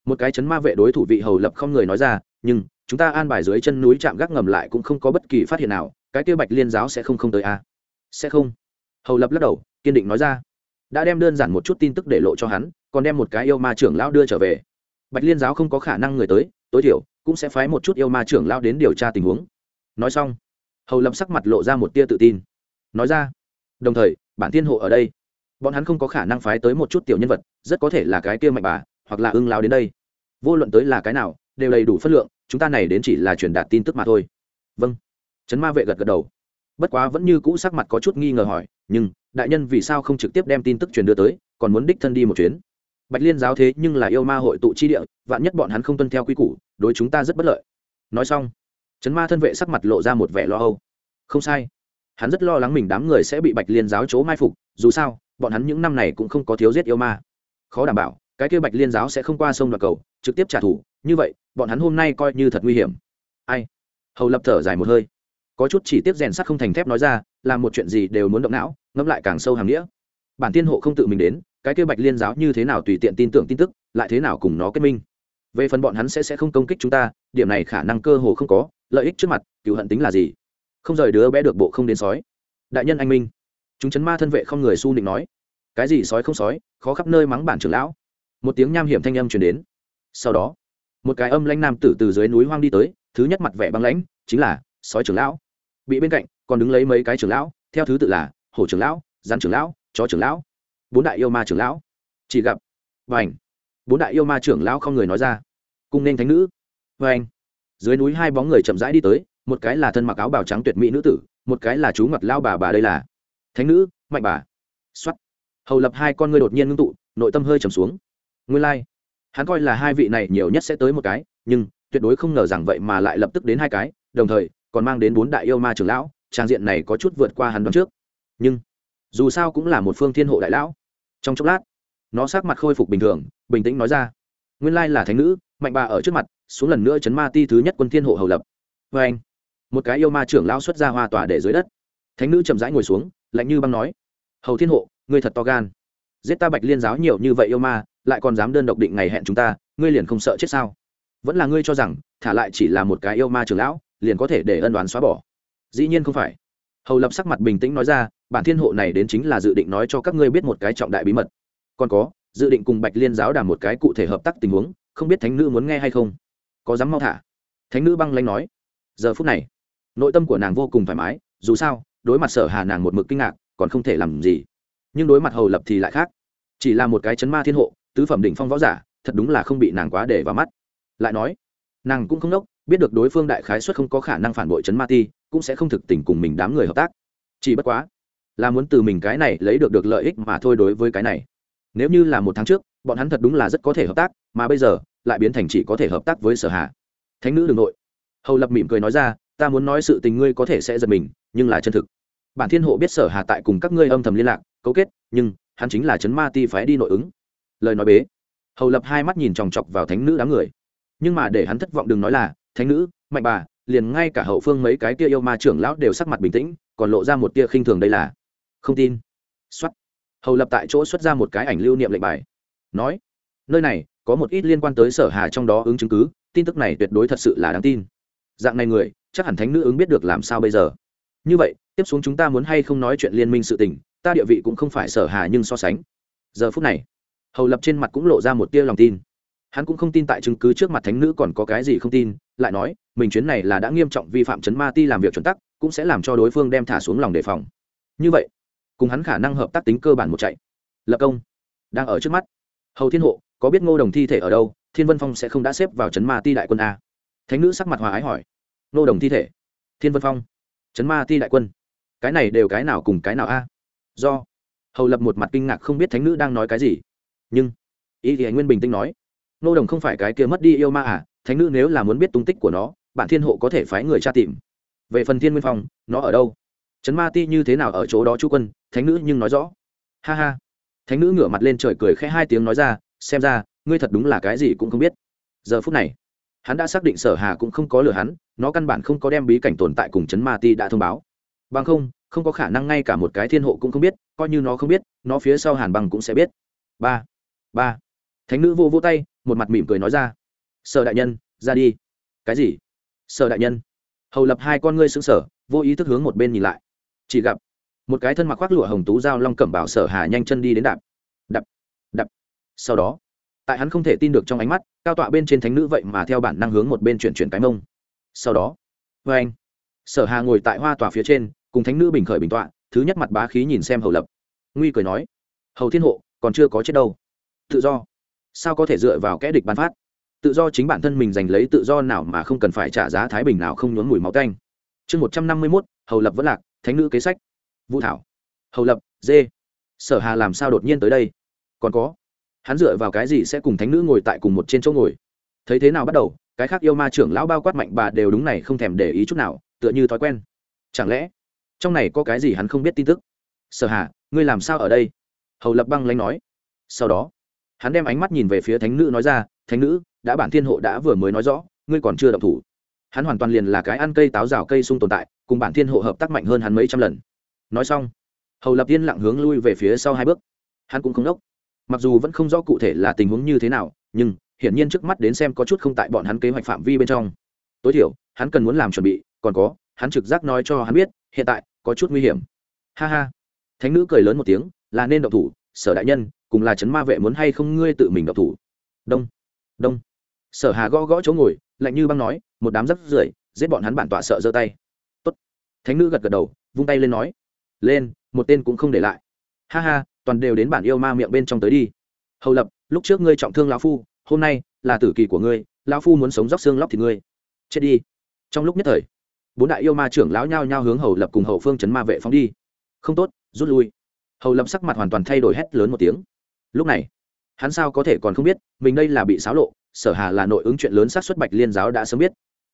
Một cái chấn ma vệ đối thủ vị hầu lập không người nói ra, nhưng chúng ta an bài dưới chân núi chạm gác ngầm lại cũng không có bất kỳ phát hiện nào, cái kia bạch liên giáo sẽ không không tới a à? sẽ không. Hầu lập lắc đầu, kiên định nói ra. Đã đem đơn giản một chút tin tức để lộ cho hắn, còn đem một cái yêu ma trưởng lão đưa trở về. Bạch liên giáo không có khả năng người tới, tối thiểu cũng sẽ phái một chút yêu ma trưởng lão đến điều tra tình huống. Nói xong, hầu lập sắc mặt lộ ra một tia tự tin. Nói ra, đồng thời, bản thiên hộ ở đây. Bọn hắn không có khả năng phái tới một chút tiểu nhân vật, rất có thể là cái kia mạnh bà, hoặc là ưng lao đến đây. Vô luận tới là cái nào, đều đầy đủ phân lượng chúng ta này đến chỉ là truyền đạt tin tức mà thôi. Vâng. Trấn ma vệ gật gật đầu. Bất quá vẫn như cũ sắc mặt có chút nghi ngờ hỏi, nhưng, đại nhân vì sao không trực tiếp đem tin tức truyền đưa tới, còn muốn đích thân đi một chuyến? Bạch liên giáo thế nhưng là yêu ma hội tụ chi địa, vạn nhất bọn hắn không tuân theo quy củ, đối chúng ta rất bất lợi. Nói xong, trấn ma thân vệ sắc mặt lộ ra một vẻ lo âu. Không sai. Hắn rất lo lắng mình đám người sẽ bị bạch liên giáo chỗ mai phục, dù sao, bọn hắn những năm này cũng không có thiếu giết yêu ma. Khó đảm bảo cái kia bạch liên giáo sẽ không qua sông đoạt cầu, trực tiếp trả thù, như vậy, bọn hắn hôm nay coi như thật nguy hiểm. Ai? Hầu lập thở dài một hơi. Có chút chỉ tiếp rèn sắt không thành thép nói ra, làm một chuyện gì đều muốn động não, ngẫm lại càng sâu hàng nghĩa. Bản tiên hộ không tự mình đến, cái kia bạch liên giáo như thế nào tùy tiện tin tưởng tin tức, lại thế nào cùng nó kết minh? Về phần bọn hắn sẽ sẽ không công kích chúng ta, điểm này khả năng cơ hồ không có, lợi ích trước mặt, cựu hận tính là gì? Không rời đứa bé được bộ không đến sói. Đại nhân anh minh. Chúng chấn ma thân vệ không người su định nói. Cái gì sói không sói, khó khắp nơi mắng bản trưởng lão một tiếng nham hiểm thanh âm truyền đến. Sau đó, một cái âm lãnh nam tử từ dưới núi hoang đi tới, thứ nhất mặt vẻ băng lãnh, chính là sói trưởng lão. Bị bên cạnh còn đứng lấy mấy cái trưởng lão, theo thứ tự là hổ trưởng lão gián trưởng lão, chó trưởng lão, bốn đại yêu ma trưởng lão. Chỉ gặp và ảnh bốn đại yêu ma trưởng lão không người nói ra, cùng nên thánh nữ. Và anh dưới núi hai bóng người chậm rãi đi tới, một cái là thân mặc áo bào trắng tuyệt mỹ nữ tử, một cái là chú ngặt lao bà bà đây là. Thánh nữ, mạnh bà. Xuất hầu lập hai con ngươi đột nhiên ngưng tụ, nội tâm hơi trầm xuống nguyên lai、like. hắn coi là hai vị này nhiều nhất sẽ tới một cái nhưng tuyệt đối không ngờ rằng vậy mà lại lập tức đến hai cái đồng thời còn mang đến bốn đại yêu ma trưởng lão trang diện này có chút vượt qua hắn đoán trước nhưng dù sao cũng là một phương thiên hộ đại lão trong chốc lát nó sắc mặt khôi phục bình thường bình tĩnh nói ra nguyên lai là thánh nữ mạnh bà ở trước mặt xuống lần nữa chấn ma ti thứ nhất quân thiên hộ hầu lập vê anh một cái yêu ma trưởng lão xuất ra hoa tỏa để dưới đất thánh nữ chậm rãi ngồi xuống lạnh như băng nói hầu thiên hộ ngươi thật to gan giết ta bạch liên giáo nhiều như vậy yêu ma lại còn dám đơn độc định ngày hẹn chúng ta, ngươi liền không sợ chết sao? Vẫn là ngươi cho rằng, thả lại chỉ là một cái yêu ma trưởng lão, liền có thể để ân đoán xóa bỏ. Dĩ nhiên không phải. Hầu lập sắc mặt bình tĩnh nói ra, bản thiên hộ này đến chính là dự định nói cho các ngươi biết một cái trọng đại bí mật. Còn có, dự định cùng bạch liên giáo đàm một cái cụ thể hợp tác tình huống, không biết thánh nữ muốn nghe hay không? Có dám mau thả? Thánh nữ băng lanh nói. Giờ phút này, nội tâm của nàng vô cùng thoải mái, dù sao, đối mặt sở hà nàng một mực kinh ngạc, còn không thể làm gì. Nhưng đối mặt hầu lập thì lại khác. Chỉ là một cái chấn ma thiên hộ tứ phẩm đỉnh phong võ giả, thật đúng là không bị nàng quá để vào mắt. Lại nói, nàng cũng không đốc, biết được đối phương đại khái xuất không có khả năng phản bội chấn ma ti, cũng sẽ không thực tình cùng mình đám người hợp tác. Chỉ bất quá, là muốn từ mình cái này lấy được được lợi ích mà thôi đối với cái này. Nếu như là một tháng trước, bọn hắn thật đúng là rất có thể hợp tác, mà bây giờ, lại biến thành chỉ có thể hợp tác với sở hạ thánh nữ đ ư n g nội. Hầu lập mỉm cười nói ra, ta muốn nói sự tình ngươi có thể sẽ giật mình, nhưng là chân thực. Bản thiên hộ biết sở hà tại cùng các ngươi âm thầm liên lạc, cấu kết, nhưng, hắn chính là chấn ma ti phái đi nội ứng lời nói bế. Hầu lập hai mắt nhìn chòng chọc vào thánh nữ đám người. Nhưng mà để hắn thất vọng đừng nói là, thánh nữ, mạnh bà, liền ngay cả hậu phương mấy cái tia yêu ma trưởng lão đều sắc mặt bình tĩnh, còn lộ ra một tia khinh thường đây là. Không tin. Xuất hầu lập tại chỗ xuất ra một cái ảnh lưu niệm lệnh bài. Nói, nơi này, có một ít liên quan tới sở hà trong đó ứng chứng cứ, tin tức này tuyệt đối thật sự là đáng tin. Dạng này người, chắc hẳn thánh nữ ứng biết được làm sao bây giờ. Như vậy, tiếp xuống chúng ta muốn hay không nói chuyện liên minh sự tình, ta địa vị cũng không phải sở hà nhưng so sánh. Giờ phút này hầu lập trên mặt cũng lộ ra một tia lòng tin. Hắn cũng không tin tại chứng cứ trước mặt thánh nữ còn có cái gì không tin, lại nói, mình chuyến này là đã nghiêm trọng vi phạm chấn ma ti làm việc chuẩn tắc, cũng sẽ làm cho đối phương đem thả xuống lòng đề phòng. Như vậy, cùng hắn khả năng hợp tác tính cơ bản một chạy. Lập công. Đang ở trước mắt. Hầu thiên hộ, có biết ngô đồng thi thể ở đâu? Thiên vân phong sẽ không đã xếp vào Chấn ma ti đại quân a. Thánh nữ sắc mặt hòa ái hỏi. Ngô đồng thi thể. Thiên vân phong. Chấn ma ti đại quân. Cái này đều cái nào cùng cái nào a? Do. Hầu lập một mặt kinh ngạc không biết thánh nữ đang nói cái gì nhưng ý thì anh nguyên bình tĩnh nói, Nô đồng không phải cái kia mất đi yêu ma à thánh nữ nếu là muốn biết tung tích của nó bạn thiên hộ có thể phái người tra tìm. Về phần thiên nguyên phong, nó ở đâu? Trấn ma ti như thế nào ở chỗ đó chú quân, thánh nữ nhưng nói rõ. Ha ha. Thánh nữ ngửa mặt lên trời cười khẽ hai tiếng nói ra, xem ra, ngươi thật đúng là cái gì cũng không biết. Giờ phút này, hắn đã xác định sở hà cũng không có lừa hắn, nó căn bản không có đem bí cảnh tồn tại cùng Trấn ma ti đã thông báo. Bằng không không có khả năng ngay cả một cái thiên hộ cũng không biết, coi như nó không biết, nó phía sau hàn bằng cũng sẽ biết. Ba ba thánh nữ vô vô tay một mặt mỉm cười nói ra sở đại nhân ra đi cái gì sở đại nhân hầu lập hai con ngươi xứng sở vô ý thức hướng một bên nhìn lại chỉ gặp một cái thân mặc khoác lụa hồng tú giao long cẩm bảo sở hà nhanh chân đi đến đạp đập đập sau đó tại hắn không thể tin được trong ánh mắt cao tọa bên trên thánh nữ vậy mà theo bản năng hướng một bên chuyển chuyển cái mông sau đó vê anh sở hà ngồi tại hoa tòa phía trên cùng thánh nữ bình khởi bình tọa thứ nhất mặt bá khí nhìn xem hầu lập nguy cười nói hầu thiên hộ còn chưa có chết đâu tự do. Sao có thể dựa vào kẽ địch ban phát? Tự do chính bản thân mình giành lấy tự do nào mà không cần phải trả giá thái bình nào không nhốn mùi máu canh chương một trăm năm mươi mốt, hầu lập vẫn lạc, thánh nữ kế sách. Vũ thảo. Hầu lập, dê. Sở hà làm sao đột nhiên tới đây? Còn có. Hắn dựa vào cái gì sẽ cùng thánh nữ ngồi tại cùng một trên chỗ ngồi? Thấy thế nào bắt đầu, cái khác yêu ma trưởng lão bao quát mạnh bà đều đúng này không thèm để ý chút nào, tựa như thói quen. Chẳng lẽ, trong này có cái gì hắn không biết tin tức? Sở hà, ngươi làm sao ở đây? Hầu lập băng lanh nói. Sau đó hắn đem ánh mắt nhìn về phía thánh nữ nói ra, thánh nữ, đã bản thiên hộ đã vừa mới nói rõ, ngươi còn chưa động thủ. Hắn hoàn toàn liền là cái ăn cây táo rào cây sung tồn tại, cùng bản thiên hộ hợp tác mạnh hơn hắn mấy trăm lần. Nói xong, hầu lập yên lặng hướng lui về phía sau hai bước. Hắn cũng không đốc. Mặc dù vẫn không rõ cụ thể là tình huống như thế nào, nhưng hiển nhiên trước mắt đến xem có chút không tại bọn hắn kế hoạch phạm vi bên trong. Tối thiểu, hắn cần muốn làm chuẩn bị, còn có, hắn trực giác nói cho hắn biết, hiện tại có chút nguy hiểm. Ha ha. Thánh nữ cười lớn một tiếng, là nên động thủ, sở đại nhân cùng là chấn ma vệ muốn hay không ngươi tự mình độc thủ? Đông đông. Sở hà gõ gõ chỗ ngồi, lạnh như băng nói, một đám rắp rưởi, giết bọn hắn bản tọa sợ giơ tay. Tốt. Thánh nữ gật gật đầu, vung tay lên nói, lên, một tên cũng không để lại. Ha ha, toàn đều đến bản yêu ma miệng bên trong tới đi. Hầu lập, lúc trước ngươi trọng thương lão phu, hôm nay là tử kỳ của ngươi, lão phu muốn sống róc xương lóc thì ngươi. Chết đi. Trong lúc nhất thời, bốn đại yêu ma trưởng lão nhao nhao hướng hầu lập cùng hậu phương chấn ma vệ phóng đi. Không tốt, rút lui. Hầu lập sắc mặt hoàn toàn thay đổi hét lớn một tiếng lúc này, hắn sao có thể còn không biết, mình đây là bị xáo lộ, sở hà là nội ứng chuyện lớn sát xuất bạch liên giáo đã sớm biết.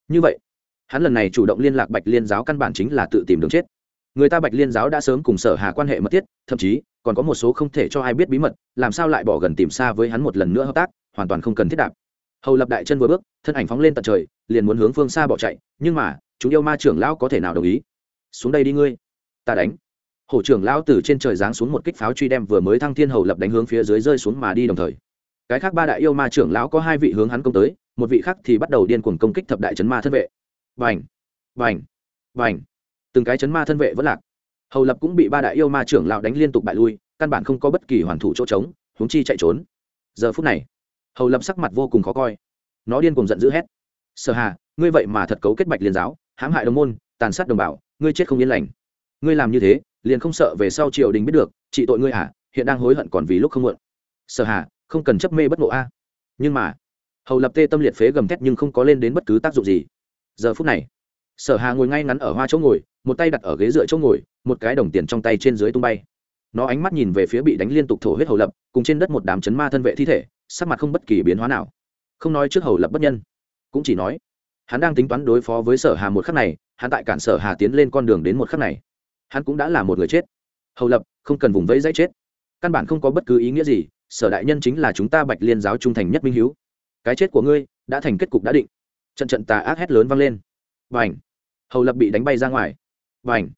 Như vậy, hắn lần này chủ động liên lạc bạch liên giáo căn bản chính là tự tìm đường chết. Người ta bạch liên giáo đã sớm cùng sở hà quan hệ mật thiết, thậm chí, còn có một số không thể cho ai biết bí mật, làm sao lại bỏ gần tìm xa với hắn một lần nữa hợp tác, hoàn toàn không cần thiết đạp. Hầu lập đại chân vừa bước, thân ảnh phóng lên tận trời, liền muốn hướng phương xa bỏ chạy, nhưng mà, chúng yêu ma trưởng lão có thể nào đồng ý? Xuống đây đi ngươi. Ta đánh hổ trưởng lão từ trên trời giáng xuống một kích pháo truy đem vừa mới thăng thiên hầu lập đánh hướng phía dưới rơi xuống mà đi đồng thời. Cái khác ba đại yêu ma trưởng lão có hai vị hướng hắn công tới, một vị khác thì bắt đầu điên cuồng công kích thập đại chấn ma thân vệ. Vành vành vành từng cái chấn ma thân vệ vẫn lạc. Hầu lập cũng bị ba đại yêu ma trưởng lão đánh liên tục bại lui, căn bản không có bất kỳ hoàn thủ chỗ trống, huống chi chạy trốn. Giờ phút này, hầu lập sắc mặt vô cùng khó coi. Nó điên cuồng giận dữ hét. Sở hà, ngươi vậy mà thật cấu kết bạch liên giáo, hãm hại đồng môn, tàn sát đồng bào, ngươi chết không yên lành. Ngươi làm như thế liền không sợ về sau triều đình biết được trị tội ngươi à hiện đang hối hận còn vì lúc không muộn. Sở hà, không cần chấp mê bất ngộ a. Nhưng mà, hầu lập tê tâm liệt phế gầm thét nhưng không có lên đến bất cứ tác dụng gì. Giờ phút này, sở hà ngồi ngay ngắn ở hoa chỗ ngồi, một tay đặt ở ghế dựa chỗ ngồi, một cái đồng tiền trong tay trên dưới tung bay. Nó ánh mắt nhìn về phía bị đánh liên tục thổ huyết hầu lập, cùng trên đất một đám chấn ma thân vệ thi thể, sắc mặt không bất kỳ biến hóa nào. Không nói trước hầu lập bất nhân, cũng chỉ nói, hắn đang tính toán đối phó với sở hà một khắc này, hắn tại cản sở hà tiến lên con đường đến một khắc này hắn cũng đã là một người chết. Hầu lập, không cần vùng vẫy dãy chết. Căn bản không có bất cứ ý nghĩa gì, sở đại nhân chính là chúng ta bạch liên giáo trung thành nhất minh hiếu. Cái chết của ngươi đã thành kết cục đã định. Trận trận tà ác hét lớn vang lên. Và ảnh hầu lập bị đánh bay ra ngoài. Và ảnh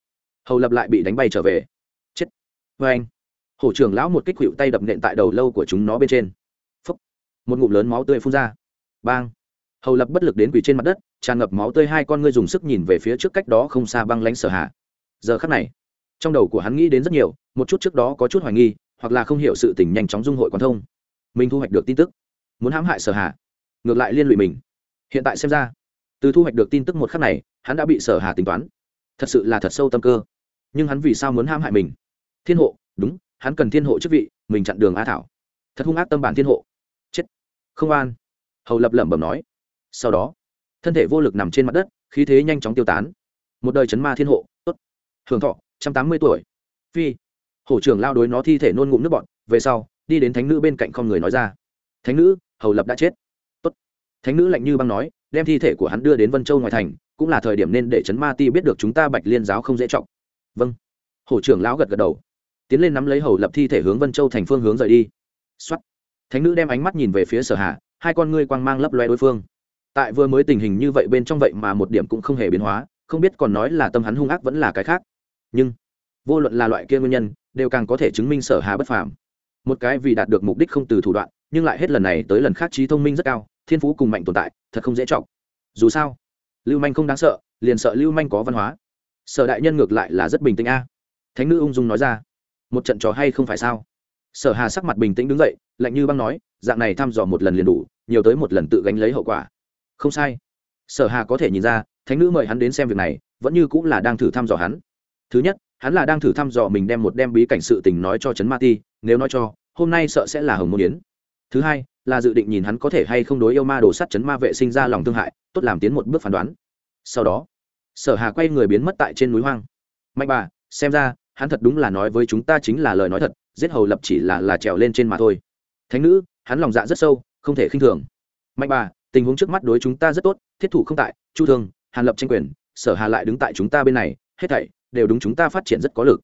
hầu lập lại bị đánh bay trở về. Chết! Và ảnh hổ trưởng lão một kích hiệu tay đập nện tại đầu lâu của chúng nó bên trên. Phúc. một ngụm lớn máu tươi phun ra. Bang! Hầu lập bất lực đến quỳ trên mặt đất, tràn ngập máu tươi hai con ngươi dùng sức nhìn về phía trước cách đó không xa băng lánh sở hạ giờ khắc này, trong đầu của hắn nghĩ đến rất nhiều, một chút trước đó có chút hoài nghi, hoặc là không hiểu sự tình nhanh chóng dung hội quan thông. Mình thu hoạch được tin tức. Muốn hãm hại sở hà, ngược lại liên lụy mình. Hiện tại xem ra, từ thu hoạch được tin tức một khắc này, hắn đã bị sở hà tính toán. Thật sự là thật sâu tâm cơ. Nhưng hắn vì sao muốn hãm hại mình? Thiên hộ, đúng, hắn cần thiên hộ chức vị, mình chặn đường a thảo. Thật hung ác tâm bản thiên hộ. Chết. Không an. Hầu lập lẩm bẩm nói. Sau đó, thân thể vô lực nằm trên mặt đất, khí thế nhanh chóng tiêu tán. Một đời chấn ma thiên hộ, tốt hưởng thọ, trăm tám mươi tuổi. Phi. Hổ trưởng lao đối nó thi thể nôn ngụm nước bọn về sau, đi đến thánh nữ bên cạnh không người nói ra. Thánh nữ, hầu lập đã chết. Tốt. thánh nữ lạnh như băng nói, đem thi thể của hắn đưa đến vân châu ngoài thành, cũng là thời điểm nên để chấn ma ti biết được chúng ta bạch liên giáo không dễ trọng. Vâng. Hổ trưởng lão gật gật đầu. Tiến lên nắm lấy hầu lập thi thể hướng vân châu thành phương hướng rời đi. Xuất thánh nữ đem ánh mắt nhìn về phía sở hạ hai con ngươi quang mang lấp loe đối phương. Tại vừa mới tình hình như vậy bên trong vậy mà một điểm cũng không hề biến hóa, không biết còn nói là tâm hắn hung ác vẫn là cái khác nhưng, vô luận là loại kia nguyên nhân, đều càng có thể chứng minh sở hà bất phàm. Một cái vì đạt được mục đích không từ thủ đoạn, nhưng lại hết lần này tới lần khác trí thông minh rất cao, thiên phú cùng mạnh tồn tại, thật không dễ trọng dù sao, lưu manh không đáng sợ, liền sợ lưu manh có văn hóa. Sở đại nhân ngược lại là rất bình tĩnh a. Thánh nữ ung dung nói ra, một trận trò hay không phải sao? Sở hà sắc mặt bình tĩnh đứng dậy, lạnh như băng nói, dạng này thăm dò một lần liền đủ, nhiều tới một lần tự gánh lấy hậu quả. Không sai. Sở hà có thể nhìn ra, thánh nữ mời hắn đến xem việc này, vẫn như cũng là đang thử thăm dò hắn thứ nhất, hắn là đang thử thăm dò mình đem một đem bí cảnh sự tình nói cho trấn ma ti, nếu nói cho, hôm nay sợ sẽ là hồng môn yến. Thứ hai, là dự định nhìn hắn có thể hay không đối yêu ma đổ sắt chấn ma vệ sinh ra lòng thương hại, tốt làm tiến một bước phán đoán. Sau đó, sở hà quay người biến mất tại trên núi hoang. Mạnh bà, xem ra, hắn thật đúng là nói với chúng ta chính là lời nói thật, giết hầu lập chỉ là là trèo lên trên mà thôi. Thánh nữ, hắn lòng dạ rất sâu, không thể khinh thường. Mạnh bà, tình huống trước mắt đối chúng ta rất tốt, thiết thủ không tại, chu thương, hàn lập tranh quyền, sở hà lại đứng tại chúng ta bên này, hết thảy đều đúng chúng ta phát triển rất có lực.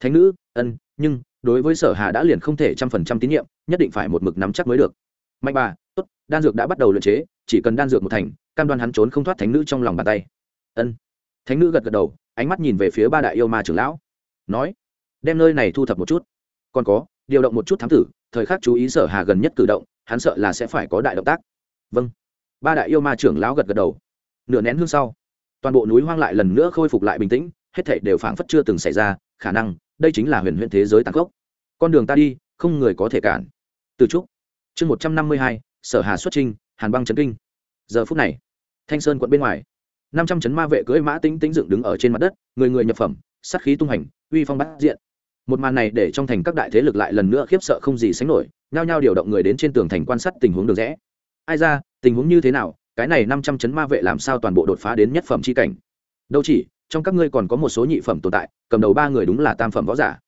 Thánh nữ, ân, nhưng, đối với sở hà đã liền không thể trăm phần trăm tín nhiệm, nhất định phải một mực nắm chắc mới được. Mạnh bà, tốt, đan dược đã bắt đầu luyện chế, chỉ cần đan dược một thành, cam đoan hắn trốn không thoát thánh nữ trong lòng bàn tay. Ân. Thánh nữ gật gật đầu, ánh mắt nhìn về phía ba đại yêu ma trưởng lão. Nói, đem nơi này thu thập một chút. Còn có, điều động một chút thám tử, thời khắc chú ý sở hà gần nhất cử động, hắn sợ là sẽ phải có đại động tác. Vâng. Ba đại yêu ma trưởng lão gật gật đầu. Nửa nén hương sau, toàn bộ núi hoang lại lần nữa khôi phục lại bình tĩnh hết thảy đều phảng phất chưa từng xảy ra, khả năng, đây chính là huyền huyền thế giới tàn khốc. Con đường ta đi, không người có thể cản. Từ trúc, chương một trăm năm mươi hai, sở hà xuất trinh hàn băng trấn kinh. Giờ phút này, thanh sơn quận bên ngoài, năm trăm chấn ma vệ cưỡi mã tính tính dựng đứng ở trên mặt đất, người người nhập phẩm, sát khí tung hành, uy phong bát diện. Một màn này để trong thành các đại thế lực lại lần nữa khiếp sợ không gì sánh nổi, nhao nhao điều động người đến trên tường thành quan sát tình huống được rẽ. Ai ra, tình huống như thế nào, cái này năm trăm chấn ma vệ làm sao toàn bộ đột phá đến nhất phẩm chi cảnh? Đâu chỉ trong các ngươi còn có một số nhị phẩm tồn tại, cầm đầu ba người đúng là tam phẩm võ giả.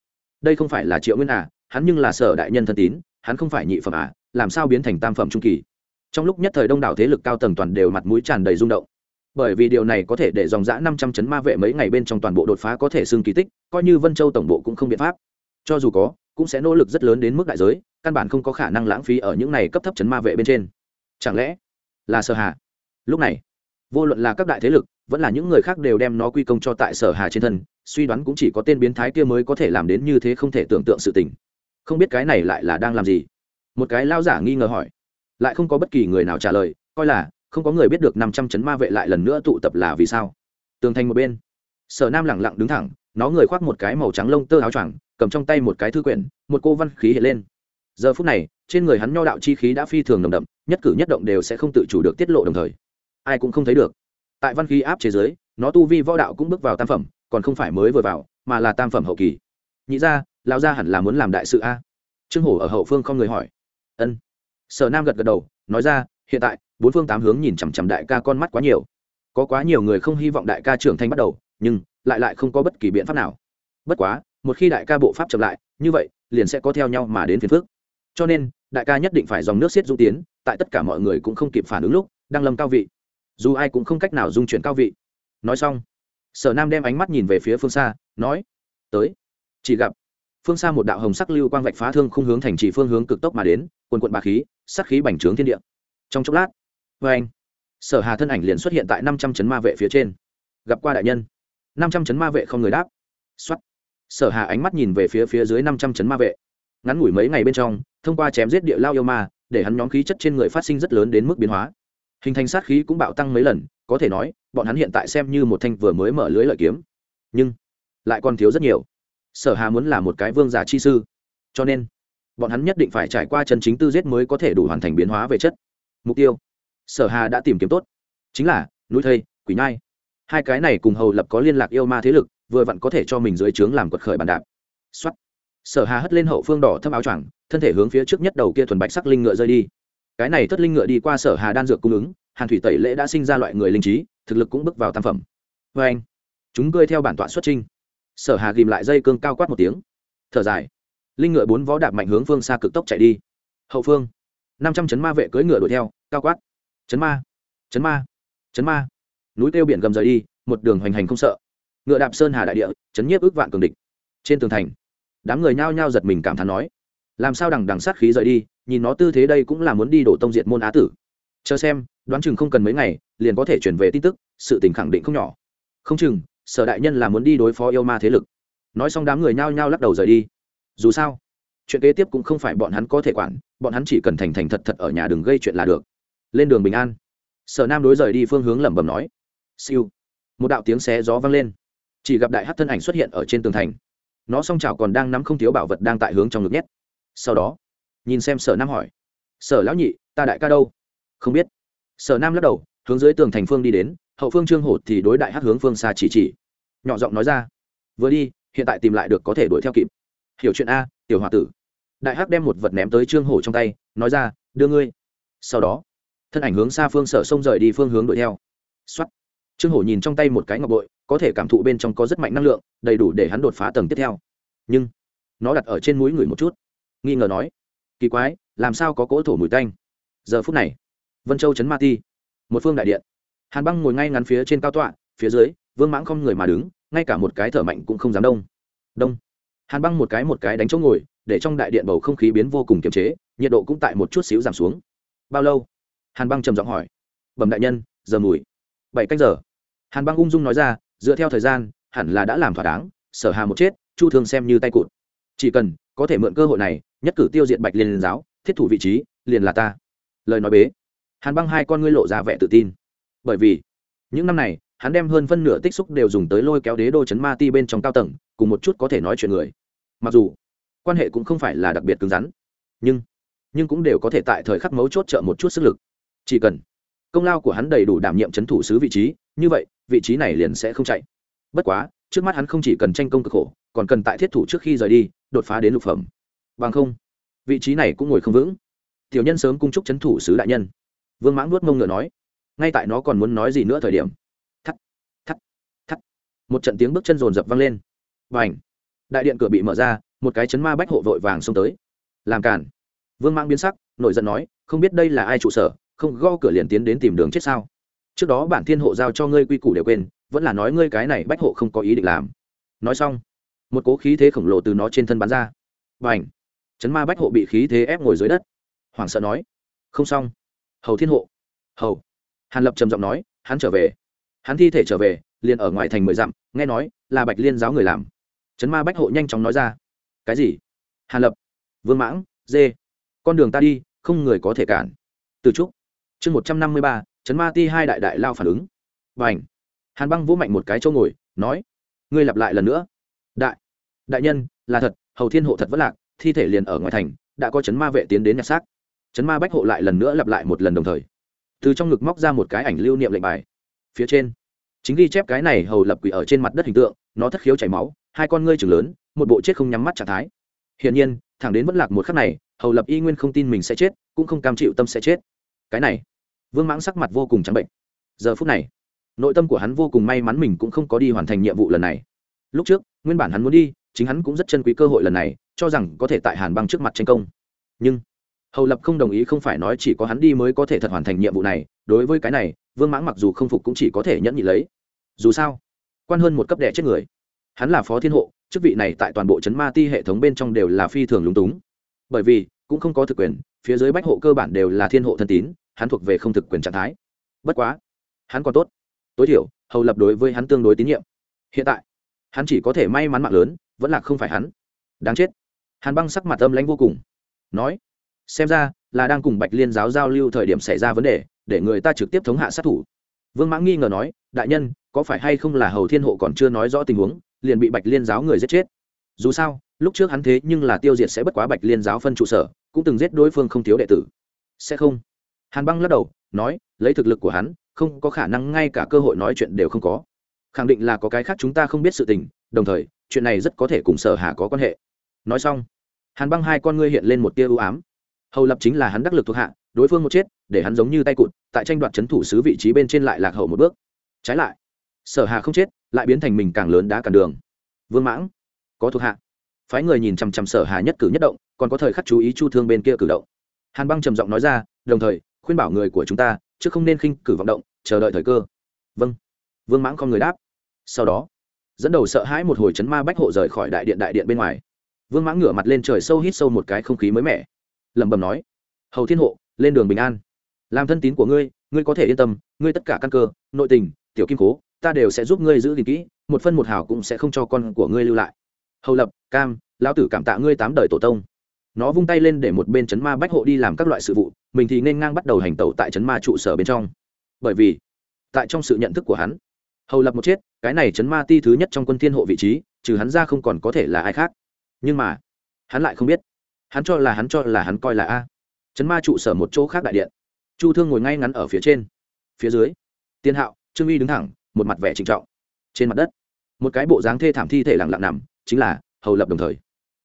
Đây không phải là triệu nguyên à hắn nhưng là sở đại nhân thân tín, hắn không phải nhị phẩm à làm sao biến thành tam phẩm trung kỳ? Trong lúc nhất thời đông đảo thế lực cao tầng toàn đều mặt mũi tràn đầy rung động. Bởi vì điều này có thể để dòng giã năm trăm chấn ma vệ mấy ngày bên trong toàn bộ đột phá có thể xưng kỳ tích, coi như vân châu tổng bộ cũng không biện pháp. Cho dù có, cũng sẽ nỗ lực rất lớn đến mức đại giới, căn bản không có khả năng lãng phí ở những này cấp thấp chấn ma vệ bên trên. Chẳng lẽ là sợ hạ lúc này, vô luận là các đại thế lực vẫn là những người khác đều đem nó quy công cho tại sở hà trên thân, suy đoán cũng chỉ có tên biến thái kia mới có thể làm đến như thế không thể tưởng tượng sự tình. Không biết cái này lại là đang làm gì? Một cái lao giả nghi ngờ hỏi. Lại không có bất kỳ người nào trả lời, coi là, không có người biết được năm trăm chấn ma vệ lại lần nữa tụ tập là vì sao. Tường thành một bên, sở nam lẳng lặng đứng thẳng, nó người khoác một cái màu trắng lông tơ áo choàng, cầm trong tay một cái thư quyển, một cô văn khí hiện lên. Giờ phút này, trên người hắn nho đạo chi khí đã phi thường nồng đậm, nhất cử nhất động đều sẽ không tự chủ được tiết lộ đồng thời. Ai cũng không thấy được tại văn khí áp chế giới, nó tu vi võ đạo cũng bước vào tam phẩm, còn không phải mới vừa vào, mà là tam phẩm hậu kỳ. Nhị ra lão gia hẳn là muốn làm đại sự a? Trương hổ ở hậu phương không người hỏi. Ân. Sở nam gật gật đầu, nói ra, hiện tại, bốn phương tám hướng nhìn chằm chằm đại ca con mắt quá nhiều. Có quá nhiều người không hy vọng đại ca trưởng thành bắt đầu, nhưng lại lại không có bất kỳ biện pháp nào. Bất quá, một khi đại ca bộ pháp chậm lại, như vậy, liền sẽ có theo nhau mà đến phiền phước cho nên, đại ca nhất định phải dòng nước xiết dung tiến, tại tất cả mọi người cũng không kịp phản ứng lúc, đang lâm cao vị dù ai cũng không cách nào dung chuyển cao vị. Nói xong, sở nam đem ánh mắt nhìn về phía phương xa, nói, tới, chỉ gặp phương xa một đạo hồng sắc lưu quang vạch phá thương không hướng thành trì phương hướng cực tốc mà đến, quần quận bà khí sắc khí bành trướng thiên địa. Trong chốc lát vê anh, sở hà thân ảnh liền xuất hiện tại năm trăm chấn ma vệ phía trên. Gặp qua đại nhân, năm trăm chấn ma vệ không người đáp. Xuất sở hà ánh mắt nhìn về phía phía dưới năm trăm chấn ma vệ. Ngắn ngủi mấy ngày bên trong, thông qua chém giết địa lao yêu ma, để hắn nhóm khí chất trên người phát sinh rất lớn đến mức biến hóa hình thành sát khí cũng bạo tăng mấy lần, có thể nói, bọn hắn hiện tại xem như một thanh vừa mới mở lưới lợi kiếm. Nhưng, lại còn thiếu rất nhiều. Sở hà muốn là một cái vương giả chi sư. Cho nên, bọn hắn nhất định phải trải qua chân chính tư giết mới có thể đủ hoàn thành biến hóa về chất. Mục tiêu, sở hà đã tìm kiếm tốt. Chính là, núi thây, quỷ nhai. Hai cái này cùng hầu lập có liên lạc yêu ma thế lực, vừa vặn có thể cho mình dưới trướng làm quật khởi bàn đạp. Xuất sở hà hất lên hậu phương đỏ thâm áo choàng, thân thể hướng phía trước nhất đầu kia thuần bạch sắc linh ngựa rơi đi cái này thất linh ngựa đi qua sở hà đan dược cung ứng, hàn thủy tẩy lễ đã sinh ra loại người linh trí, thực lực cũng bước vào tam phẩm. Vê anh, chúng cơi theo bản tọa xuất trinh sở hà ghìm lại dây cương cao quát một tiếng. Thở dài. Linh ngựa bốn vó đạp mạnh hướng phương xa cực tốc chạy đi. Hậu phương, năm trăm chấn ma vệ cưỡi ngựa đuổi theo, cao quát. Chấn ma chấn ma chấn ma. Núi tiêu biển gầm rời đi, một đường hoành hành không sợ. Ngựa đạp sơn hà đại địa, chấn nhiếp ước vạn cường địch. Trên tường thành, đám người nhao nhao giật mình cảm thán nói làm sao đằng đằng sát khí rời đi, nhìn nó tư thế đây cũng là muốn đi đổ tông diệt môn á tử. Chờ xem, đoán chừng không cần mấy ngày, liền có thể chuyển về tin tức, sự tình khẳng định không nhỏ. Không chừng, sở đại nhân là muốn đi đối phó yêu ma thế lực. Nói xong đám người nhao nhao lắc đầu rời đi. Dù sao, chuyện kế tiếp cũng không phải bọn hắn có thể quản, bọn hắn chỉ cần thành thành thật thật ở nhà đừng gây chuyện là được. Lên đường bình an. Sở nam đối rời đi phương hướng lẩm bẩm nói. Siêu. Một đạo tiếng xé gió vang lên. Chỉ gặp đại hát thân ảnh xuất hiện ở trên tường thành. Nó song trào còn đang nắm không thiếu bảo vật đang tại hướng trong ngực nhét sau đó, nhìn xem sở nam hỏi, sở lão nhị, ta đại ca đâu? Không biết. Sở nam lắc đầu, hướng dưới tường thành phương đi đến, hậu phương trương hổ thì đối đại hát hướng phương xa chỉ chỉ. Nhỏ giọng nói ra, vừa đi, hiện tại tìm lại được có thể đuổi theo kịp. Hiểu chuyện a, tiểu h o a tử. Đại hắc đem một vật ném tới trương hổ trong tay, nói ra, đưa ngươi. Sau đó, thân ảnh hướng xa phương sở sông rời đi phương hướng đuổi theo. X o á t trương hổ nhìn trong tay một cái ngọc bội, có thể cảm thụ bên trong có rất mạnh năng lượng, đầy đủ để hắn đột phá tầng tiếp theo. Nhưng, nó đặt ở trên mũi người một chút nghi ngờ nói, kỳ quái, làm sao có cỗ thổ mùi tanh? Giờ phút này, vân châu chấn ma ti, một phương đại điện. Hàn băng ngồi ngay ngắn phía trên cao tọa, phía dưới, vương mãng không người mà đứng, ngay cả một cái thở mạnh cũng không dám đông. Đông. Hàn băng một cái một cái đánh chỗ ngồi, để trong đại điện bầu không khí biến vô cùng kiềm chế, nhiệt độ cũng tại một chút xíu giảm xuống. Bao lâu? Hàn băng trầm giọng hỏi. Bẩm đại nhân, giờ mùi. Bảy cách giờ. Hàn băng ung dung nói ra, dựa theo thời gian, hẳn là đã làm thỏa đáng, sở hà một chết, chu thường xem như tay cụt. Chỉ cần có thể mượn cơ hội này nhất cử tiêu diệt bạch liên giáo, thiết thủ vị trí, liền là ta. Lời nói bế. Hàn băng hai con ngươi lộ ra vẻ tự tin. Bởi vì, những năm này, hắn đem hơn phân nửa tích xúc đều dùng tới lôi kéo đế đô chấn ma ti bên trong cao tầng, cùng một chút có thể nói chuyện người. Mặc dù, quan hệ cũng không phải là đặc biệt cứng rắn, nhưng nhưng cũng đều có thể tại thời khắc mấu chốt trợ một chút sức lực. Chỉ cần công lao của hắn đầy đủ đảm nhiệm c h ấ n thủ sứ vị trí, như vậy, vị trí này liền sẽ không chạy. Bất quá, trước mắt hắn không chỉ cần tranh công cực khổ, còn cần tại thiết thủ trước khi rời đi, đột phá đến lục phẩm bằng không, vị trí này cũng ngồi không vững. Tiểu nhân sớm cung chúc c h ấ n thủ sứ đại nhân. Vương mãng nuốt mông ngựa nói, ngay tại nó còn muốn nói gì nữa thời điểm, thắt thắt thắt, một trận tiếng bước chân rồn rập vang lên. Và ảnh đại điện cửa bị mở ra, một cái chấn ma bách hộ vội vàng xông tới. Làm cản vương mãng biến sắc, nổi giận nói, không biết đây là ai trụ sở, không go cửa liền tiến đến tìm đường chết sao? Trước đó bản thiên hộ giao cho ngươi quy củ đều quên, vẫn là nói ngươi cái này bách hộ không có ý định làm. Nói xong, một cố khí thế khổng lồ từ nó trên thân bắn ra. Và ảnh chấn ma bách hộ bị khí thế ép ngồi dưới đất. Hoảng sợ nói, không xong. Hầu thiên hộ, hầu. Hàn lập trầm giọng nói, hắn trở về. Hắn thi thể trở về, liền ở ngoài thành mười dặm, nghe nói là bạch liên giáo người làm. Chấn ma bách hộ nhanh chóng nói ra, cái gì? Hàn lập, vương mãng, dê. Con đường ta đi, không người có thể cản. Từ trúc, chương một trăm năm mươi ba, chấn ma ti hai đại đại lao phản ứng. Và ảnh hàn băng vỗ mạnh một cái chỗ ngồi, nói, ngươi lặp lại lần nữa. Đại đại nhân, là thật, hầu thiên hộ thật vất lạc thi thể liền ở ngoài thành, đã có chấn ma vệ tiến đến nhặt xác. Chấn ma bách hộ lại lần nữa lặp lại một lần đồng thời. Từ trong ngực móc ra một cái ảnh lưu niệm lệnh bài. Phía trên, chính ghi chép cái này hầu lập quỷ ở trên mặt đất hình tượng, nó thất khiếu chảy máu, hai con ngươi chừng lớn, một bộ chết không nhắm mắt trạng thái. Hiển nhiên, thẳng đến vẫn lạc một khắc này, hầu lập y nguyên không tin mình sẽ chết, cũng không cam chịu tâm sẽ chết. Cái này, vương mãng sắc mặt vô cùng trắng bệnh. Giờ phút này, nội tâm của hắn vô cùng may mắn mình cũng không có đi hoàn thành nhiệm vụ lần này. Lúc trước, nguyên bản hắn muốn đi, chính hắn cũng rất chân quý cơ hội lần này cho rằng có thể tại hàn băng trước mặt tranh công. Nhưng, hầu lập không đồng ý không phải nói chỉ có hắn đi mới có thể thật hoàn thành nhiệm vụ này, đối với cái này, vương mãng mặc dù không phục cũng chỉ có thể nhẫn nhị lấy. Dù sao, quan hơn một cấp đệ chết người. Hắn là phó thiên hộ, chức vị này tại toàn bộ chấn ma ti hệ thống bên trong đều là phi thường lúng túng. Bởi vì, cũng không có thực quyền, phía dưới bách hộ cơ bản đều là thiên hộ thân tín, hắn thuộc về không thực quyền trạng thái. Bất quá, hắn còn tốt. Tối thiểu, hầu lập đối với hắn tương đối tín nhiệm. Hiện tại, hắn chỉ có thể may mắn mạng lớn, vẫn là không phải hắn. Đáng chết hàn băng sắc mặt âm lãnh vô cùng. Nói, xem ra là đang cùng bạch liên giáo giao lưu thời điểm xảy ra vấn đề, để người ta trực tiếp thống hạ sát thủ. Vương mãng nghi ngờ nói, đại nhân, có phải hay không là hầu thiên hộ còn chưa nói rõ tình huống, liền bị bạch liên giáo người giết chết? Dù sao, lúc trước hắn thế nhưng là tiêu diệt sẽ bất quá bạch liên giáo phân trụ sở, cũng từng giết đối phương không thiếu đệ tử. Sẽ không. Hàn băng lắc đầu, nói, lấy thực lực của hắn, không có khả năng ngay cả cơ hội nói chuyện đều không có. Khẳng định là có cái khác chúng ta không biết sự tình, đồng thời, chuyện này rất có thể cùng sở hà có quan hệ nói xong, hàn băng hai con ngươi hiện lên một tia ưu ám. Hầu lập chính là hắn đắc lực thuộc hạ, đối phương một chết, để hắn giống như tay cụt, tại tranh đoạt c h ấ n thủ sứ vị trí bên trên lại lạc hậu một bước. Trái lại, sở hà không chết, lại biến thành mình càng lớn đá cản đường. Vương mãng, có thuộc hạ. Phái người nhìn chằm chằm sở hà nhất cử nhất động, còn có thời khắc chú ý chu thương bên kia cử động. Hàn băng trầm giọng nói ra, đồng thời, khuyên bảo người của chúng ta, chứ không nên khinh cử vọng động, chờ đợi thời cơ. Vâng. Vương mãng con người đáp. Sau đó, dẫn đầu sợ hãi một hồi chấn ma bách hộ rời khỏi đại điện đại điện bên ngoài vương mãng ngửa mặt lên trời sâu hít sâu một cái không khí mới mẻ. Lẩm bẩm nói, hầu thiên hộ, lên đường bình an. Làm thân tín của ngươi ngươi có thể yên tâm, ngươi tất cả căn cơ, nội tình, tiểu kim cố, ta đều sẽ giúp ngươi giữ gìn kỹ, một phân một hào cũng sẽ không cho con của ngươi lưu lại. Hầu lập, cam, lão tử cảm tạ ngươi tám đời tổ tông. Nó vung tay lên để một bên chấn ma bách hộ đi làm các loại sự vụ, mình thì nên ngang bắt đầu hành tẩu tại chấn ma trụ sở bên trong. Bởi vì, tại trong sự nhận thức của hắn, hầu lập một chết, cái này chấn ma ti thứ nhất trong quân thiên hộ vị trí, trừ hắn ra không còn có thể là ai khác nhưng mà, hắn lại không biết. Hắn cho là hắn cho là hắn coi là a. Chấn ma trụ sở một chỗ khác đại điện. Chu thương ngồi ngay ngắn ở phía trên. Phía dưới, tiên hạo, trương uy đứng thẳng, một mặt vẻ trịnh trọng. Trên mặt đất, một cái bộ dáng thê thảm thi thể lặng lặng nằm, chính là hầu lập đồng thời.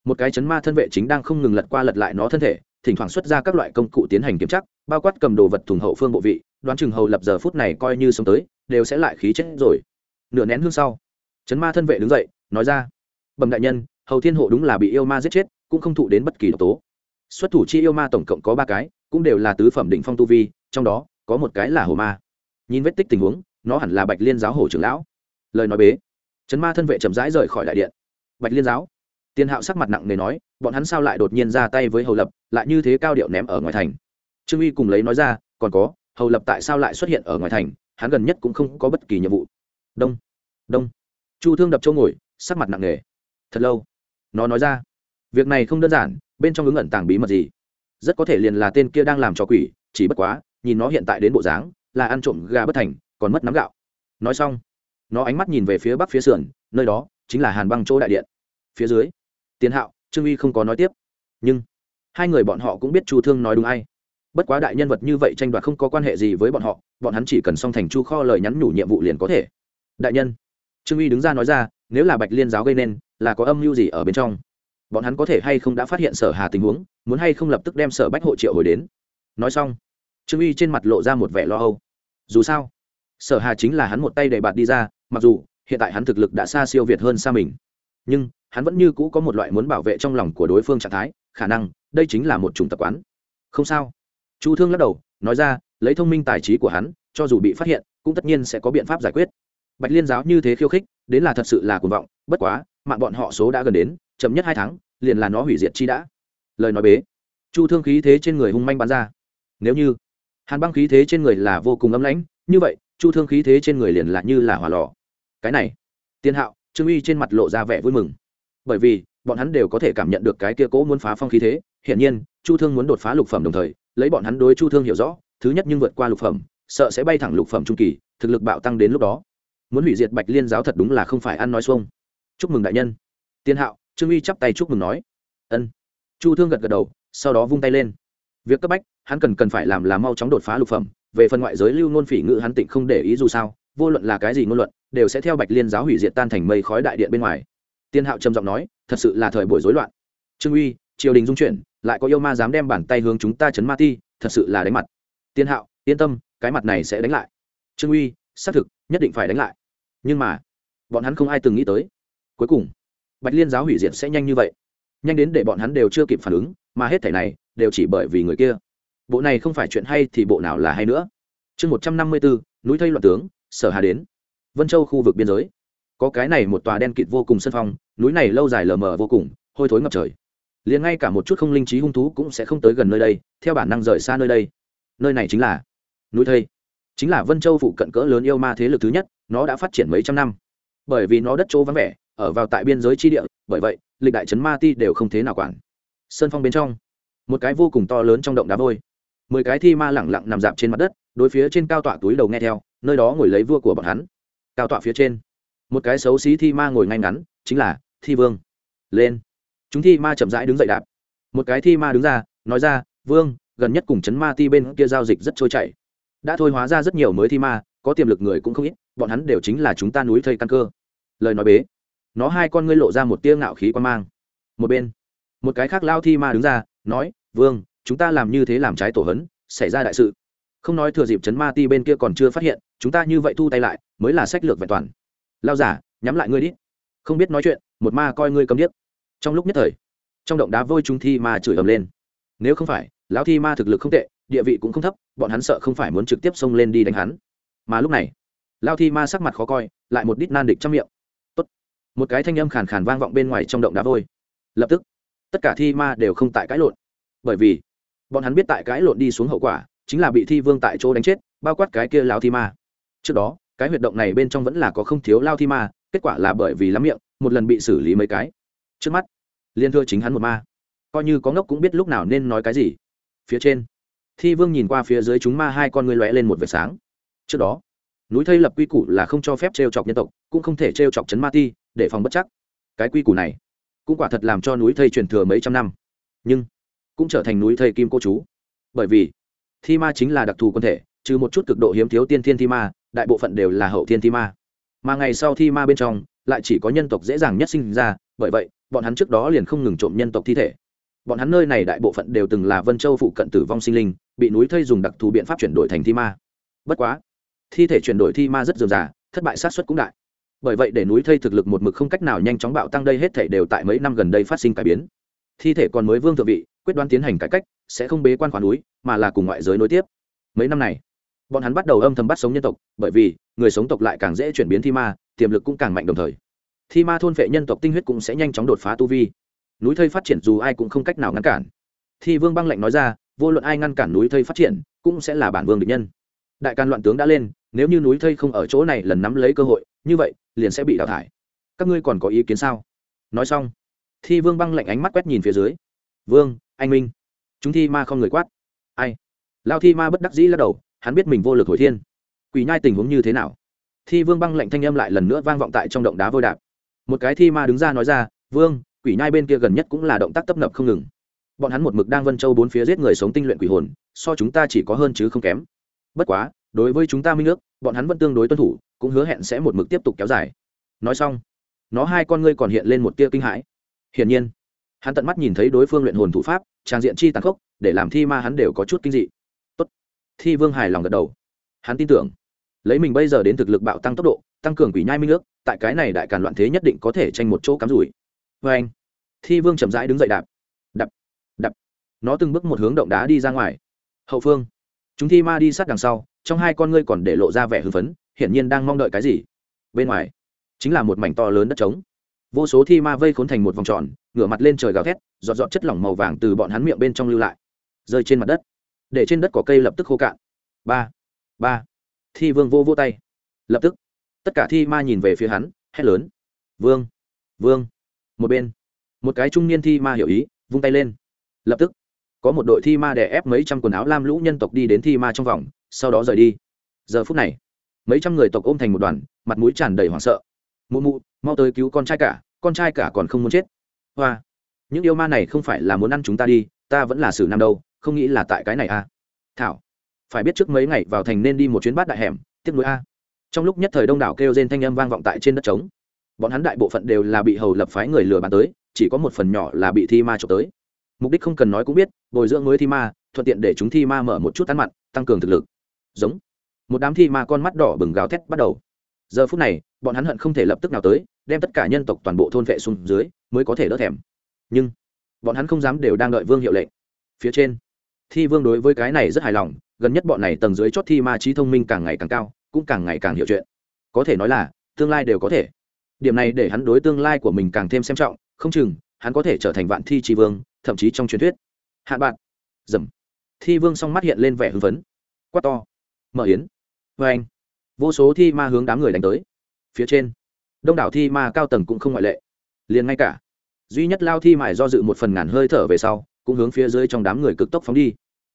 Một cái chấn ma thân vệ chính đang không ngừng lật qua lật lại nó thân thể, thỉnh thoảng xuất ra các loại công cụ tiến hành kiểm tra, bao quát cầm đồ vật thùng hậu phương bộ vị, đoán chừng hầu lập giờ phút này coi như sống tới, đều sẽ lại khí chết rồi. Nửa nén hương sau, chấn ma thân vệ đứng dậy, nói ra, bẩm đại nhân hầu thiên hộ đúng là bị yêu ma giết chết, cũng không thụ đến bất kỳ độc tố. Xuất thủ chi yêu ma tổng cộng có ba cái, cũng đều là tứ phẩm định phong tu vi, trong đó, có một cái là hồ ma. Nhìn vết tích tình huống, nó hẳn là bạch liên giáo hồ trưởng lão. Lời nói bế. Trấn ma thân vệ chậm rãi rời khỏi đại điện. Bạch liên giáo. Tiền hạo sắc mặt nặng nề nói, bọn hắn sao lại đột nhiên ra tay với hầu lập, lại như thế cao điệu ném ở ngoài thành? Trương uy cùng lấy nói ra, còn có, hầu lập tại sao lại xuất hiện ở ngoài thành? Hắn gần nhất cũng không có bất kỳ nhiệm vụ. Đông. Đông. Chu thương đập châu ngồi, sắc mặt nặng nề. Thật lâu nó nói ra. Việc này không đơn giản, bên trong ứng ẩn tàng bí mật gì? Rất có thể liền là tên kia đang làm trò quỷ, chỉ bất quá, nhìn nó hiện tại đến bộ dáng, là ăn trộm gà bất thành, còn mất nắm gạo. Nói xong, nó ánh mắt nhìn về phía bắc phía sườn, nơi đó chính là hàn băng chỗ đại điện. Phía dưới tiến hạo, trương uy không có nói tiếp. Nhưng, hai người bọn họ cũng biết chu thương nói đúng ai. Bất quá đại nhân vật như vậy tranh đoạt không có quan hệ gì với bọn họ, bọn hắn chỉ cần xong thành chu kho lời nhắn nhủ nhiệm vụ liền có thể. Đại nhân, trương uy đứng ra nói ra, nếu là bạch liên giáo gây nên là có âm mưu gì ở bên trong? Bọn hắn có thể hay không đã phát hiện sở hà tình huống, muốn hay không lập tức đem sở bách hộ triệu hồi đến? Nói xong, trương uy trên mặt lộ ra một vẻ lo âu. Dù sao, sở hà chính là hắn một tay để bạt đi ra, mặc dù hiện tại hắn thực lực đã xa siêu việt hơn xa mình. Nhưng hắn vẫn như cũ có một loại muốn bảo vệ trong lòng của đối phương trạng thái, khả năng đây chính là một chủng tập quán. Không sao. Chu thương lắc đầu, nói ra, lấy thông minh tài trí của hắn, cho dù bị phát hiện, cũng tất nhiên sẽ có biện pháp giải quyết bạch liên giáo như thế khiêu khích, đến là thật sự là cuồng vọng, bất quá, mạng bọn họ số đã gần đến, chậm nhất hai tháng, liền là nó hủy diệt chi đã. Lời nói bế. Chu thương khí thế trên người hung manh bắn ra. Nếu như hàn băng khí thế trên người là vô cùng ấm lãnh, như vậy, chu thương khí thế trên người liền là như là hỏa lò. Cái này, tiên hạo, trương uy trên mặt lộ ra vẻ vui mừng. Bởi vì, bọn hắn đều có thể cảm nhận được cái kia cố muốn phá phong khí thế, hiển nhiên, chu thương muốn đột phá lục phẩm đồng thời, lấy bọn hắn đối chu thương hiểu rõ, thứ nhất nhưng vượt qua lục phẩm, sợ sẽ bay thẳng lục phẩm trung kỳ, thực lực bạo tăng đến lúc đó muốn hủy diệt bạch liên giáo thật đúng là không phải ăn nói xuông. Chúc mừng đại nhân. Tiên hạo, trương uy chắp tay chúc mừng nói. Ân. Chu thương gật gật đầu, sau đó vung tay lên. Việc cấp bách, hắn cần cần phải làm là mau chóng đột phá lục phẩm. Về phần ngoại giới lưu ngôn phỉ ngự hắn tịnh không để ý dù sao, vô luận là cái gì ngôn luận, đều sẽ theo bạch liên giáo hủy diệt tan thành mây khói đại điện bên ngoài. Tiên hạo trầm giọng nói, thật sự là thời buổi rối loạn. Trương uy, triều đình dung chuyển, lại có yêu ma dám đem bàn tay hướng chúng ta chấn ma ti, thật sự là đánh mặt. Tiên hạo, yên tâm, cái mặt này sẽ đánh lại. Trương uy, xác thực nhất định phải đánh lại. Nhưng mà, bọn hắn không ai từng nghĩ tới. Cuối cùng, bạch liên giáo hủy diệt sẽ nhanh như vậy. Nhanh đến để bọn hắn đều chưa kịp phản ứng, mà hết thảy này đều chỉ bởi vì người kia. Bộ này không phải chuyện hay thì bộ nào là hay nữa. Chương một trăm năm mươi bốn núi thây loạn tướng, sở hà đến. Vân châu khu vực biên giới. Có cái này một tòa đen kịt vô cùng sân phong, núi này lâu dài lờ mờ vô cùng, hôi thối ngập trời. Liền ngay cả một chút không linh trí hung thú cũng sẽ không tới gần nơi đây, theo bản năng rời xa nơi đây. Nơi này chính là núi thây chính là vân châu phụ cận cỡ lớn yêu ma thế lực thứ nhất, nó đã phát triển mấy trăm năm. Bởi vì nó đất chỗ vắng vẻ, ở vào tại biên giới tri địa, bởi vậy, lịch đại trấn ma ti đều không thế nào quản. Sơn phong bên trong, một cái vô cùng to lớn trong động đá vôi. Mười cái thi ma lẳng lặng nằm dạp trên mặt đất, đối phía trên cao tọa túi đầu nghe theo, nơi đó ngồi lấy vua của bọn hắn. Cao tọa phía trên, một cái xấu xí thi ma ngồi ngay ngắn, chính là thi vương. Lên. Chúng thi ma chậm rãi đứng dậy đạp. Một cái thi ma đứng ra, nói ra, vương, gần nhất cùng chấn ma ti bên kia giao dịch rất trôi chảy đã thôi hóa ra rất nhiều mới thi ma, có tiềm lực người cũng không ít, bọn hắn đều chính là chúng ta núi thây căn cơ. Lời nói bế. Nó hai con ngươi lộ ra một tia ngạo khí quan mang. Một bên, một cái khác lao thi ma đứng ra, nói, vương, chúng ta làm như thế làm trái tổ hấn, xảy ra đại sự. Không nói thừa dịp chấn ma ti bên kia còn chưa phát hiện, chúng ta như vậy thu tay lại, mới là sách lược vẹn toàn. Lao giả, nhắm lại ngươi đi. Không biết nói chuyện, một ma coi ngươi cầm điếc. Trong lúc nhất thời, trong động đá vôi trung thi ma chửi ầm lên. Nếu không phải lão thi ma thực lực không tệ, địa vị cũng không thấp, bọn hắn sợ không phải muốn trực tiếp xông lên đi đánh hắn. Mà lúc này lao thi ma sắc mặt khó coi, lại một đít nan địch trong miệng. Tốt. một cái thanh âm khàn khàn vang vọng bên ngoài trong động đá vôi. Lập tức, tất cả thi ma đều không tại cãi lộn. Bởi vì, bọn hắn biết tại cãi lộn đi xuống hậu quả, chính là bị thi vương tại chỗ đánh chết, bao quát cái kia lao thi ma. Trước đó, cái huyệt động này bên trong vẫn là có không thiếu lao thi ma, kết quả là bởi vì lắm miệng, một lần bị xử lý mấy cái. Trước mắt liên thưa chính hắn một ma. Coi như có ngốc cũng biết lúc nào nên nói cái gì phía trên. Thi vương nhìn qua phía dưới chúng ma hai con ngươi lóe lên một vệt sáng. Trước đó, núi thây lập quy củ là không cho phép t r e o chọc nhân tộc, cũng không thể t r e o chọc chấn ma ti, để phòng bất chắc. Cái quy củ này, cũng quả thật làm cho núi thây truyền thừa mấy trăm năm, nhưng cũng trở thành núi thây kim cô chú. Bởi vì, thi ma chính là đặc thù quân thể, trừ một chút cực độ hiếm thiếu tiên thiên thi ma, đại bộ phận đều là hậu thiên thi ma. Mà ngày sau thi ma bên trong, lại chỉ có nhân tộc dễ dàng nhất sinh ra, bởi vậy, bọn hắn trước đó liền không ngừng trộm nhân tộc thi thể bọn hắn nơi này đại bộ phận đều từng là vân châu phụ cận tử vong sinh linh, bị núi thây dùng đặc thù biện pháp chuyển đổi thành thi ma. Bất quá, thi thể chuyển đổi thi ma rất dườm già, thất bại sát xuất cũng đại. Bởi vậy để núi thây thực lực một mực không cách nào nhanh chóng bạo tăng đây hết thể đều tại mấy năm gần đây phát sinh cải biến. Thi thể còn mới vương thượng vị, quyết đoán tiến hành cải cách, sẽ không bế quan khoản núi, mà là cùng ngoại giới nối tiếp. Mấy năm này, bọn hắn bắt đầu âm thầm bắt sống nhân tộc, bởi vì người sống tộc lại càng dễ chuyển biến thi ma, tiềm lực cũng càng mạnh đồng thời. Thi ma thôn vệ nhân tộc tinh huyết cũng sẽ nhanh chóng đột phá tu vi núi thây phát triển dù ai cũng không cách nào ngăn cản. Thi vương băng lệnh nói ra, vô luận ai ngăn cản núi thây phát triển, cũng sẽ là bản vương địch nhân. Đại can loạn tướng đã lên, nếu như núi thây không ở chỗ này lần nắm lấy cơ hội, như vậy, liền sẽ bị đào thải. Các ngươi còn có ý kiến sao? Nói xong, thi vương băng lệnh ánh mắt quét nhìn phía dưới. Vương, anh minh. Chúng thi ma không người quát. Ai? Lao thi ma bất đắc dĩ lắc đầu, hắn biết mình vô lực hồi thiên. Quỷ nhai tình huống như thế nào? Thi vương băng lệnh thanh âm lại lần nữa vang vọng tại trong động đá vôi đạp. Một cái thi ma đứng ra nói ra, vương quỷ nhai bên kia gần nhất cũng là động tác tấp nập không ngừng. Bọn hắn một mực đang vân châu bốn phía giết người sống tinh luyện quỷ hồn, so chúng ta chỉ có hơn chứ không kém. Bất quá, đối với chúng ta minh ước, bọn hắn vẫn tương đối tuân thủ, cũng hứa hẹn sẽ một mực tiếp tục kéo dài. Nói xong, nó hai con ngươi còn hiện lên một tia kinh hãi. Hiển nhiên, hắn tận mắt nhìn thấy đối phương luyện hồn thủ pháp, trang diện chi tàn khốc, để làm thi ma hắn đều có chút kinh dị. Tốt. thi vương hài lòng gật đầu. Hắn tin tưởng, lấy mình bây giờ đến thực lực bạo tăng tốc độ, tăng cường quỷ nhai minh ước, tại cái này đại càn loạn thế nhất định có thể tranh một chỗ cắm rủi vê anh. Thi vương chậm rãi đứng dậy đạp. Đập đập. Nó từng bước một hướng động đá đi ra ngoài. Hậu phương. Chúng thi ma đi sát đằng sau, trong hai con ngươi còn để lộ ra vẻ hưng phấn, hiển nhiên đang mong đợi cái gì. Bên ngoài, chính là một mảnh to lớn đất trống. Vô số thi ma vây khốn thành một vòng tròn, ngửa mặt lên trời gào thét, giọt giọt chất lỏng màu vàng từ bọn hắn miệng bên trong lưu lại, rơi trên mặt đất. Để trên đất có cây lập tức khô cạn. Ba ba. Thi vương vô vô tay. Lập tức, tất cả thi ma nhìn về phía hắn, hét lớn. Vương vương một bên. Một cái trung niên thi ma hiểu ý, vung tay lên. Lập tức, có một đội thi ma đè ép mấy trăm quần áo lam lũ nhân tộc đi đến thi ma trong vòng, sau đó rời đi. Giờ phút này, mấy trăm người tộc ôm thành một đoàn, mặt mũi tràn đầy hoảng sợ. Mụ mụ, mau tới cứu con trai cả, con trai cả còn không muốn chết. Hoa, những yêu ma này không phải là muốn ăn chúng ta đi, ta vẫn là xử nam đâu, không nghĩ là tại cái này à. Thảo, phải biết trước mấy ngày vào thành nên đi một chuyến bát đại hẻm tiếp nối a. Trong lúc nhất thời đông đảo kêu trên thanh âm vang vọng tại trên đất trống bọn hắn đại bộ phận đều là bị hầu lập phái người lừa bán tới, chỉ có một phần nhỏ là bị thi ma trộm tới. Mục đích không cần nói cũng biết, bồi dưỡng mới thi ma, thuận tiện để chúng thi ma mở một chút ăn mặn, tăng cường thực lực. Giống. Một đám thi ma con mắt đỏ bừng gào thét bắt đầu. Giờ phút này, bọn hắn hận không thể lập tức nào tới, đem tất cả nhân tộc toàn bộ thôn vệ xuống dưới, mới có thể đỡ thèm. Nhưng, bọn hắn không dám đều đang đợi vương hiệu lệnh. Phía trên, thi vương đối với cái này rất hài lòng, gần nhất bọn này tầng dưới chót thi ma trí thông minh càng ngày càng cao, cũng càng ngày càng hiểu chuyện. Có thể nói là, tương lai đều có thể điểm này để hắn đối tương lai của mình càng thêm xem trọng, không chừng, hắn có thể trở thành vạn thi tri vương, thậm chí trong truyền thuyết. Hạn bạn. Dầm. Thi vương song mắt hiện lên vẻ hưng phấn. Quát to. Mở yến. Vê anh. Vô số thi ma hướng đám người đánh tới. Phía trên. Đông đảo thi ma cao tầng cũng không ngoại lệ. Liền ngay cả. Duy nhất lao thi mải do dự một phần ngàn hơi thở về sau, cũng hướng phía dưới trong đám người cực tốc phóng đi.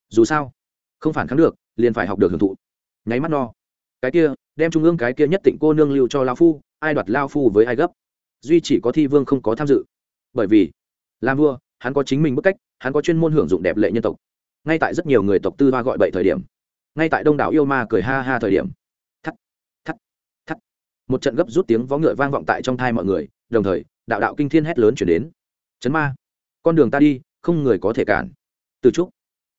Dù sao, không phản kháng được, liền phải học được hưởng thụ. Nháy mắt no. Cái kia, đem trung ương cái kia nhất tịnh cô nương lưu cho lao phu ai đoạt lao phu với ai gấp. Duy chỉ có thi vương không có tham dự. Bởi vì làm vua, hắn có chính mình bức cách, hắn có chuyên môn hưởng dụng đẹp lệ nhân tộc. Ngay tại rất nhiều người tộc tư hoa gọi bậy thời điểm, ngay tại đông đảo yêu ma cười ha ha thời điểm, thắt thắt thắt. Một trận gấp rút tiếng vó ngựa vang vọng tại trong thai mọi người, đồng thời, đạo đạo kinh thiên hét lớn chuyển đến. Chấn ma, con đường ta đi, không người có thể cản. Từ trúc,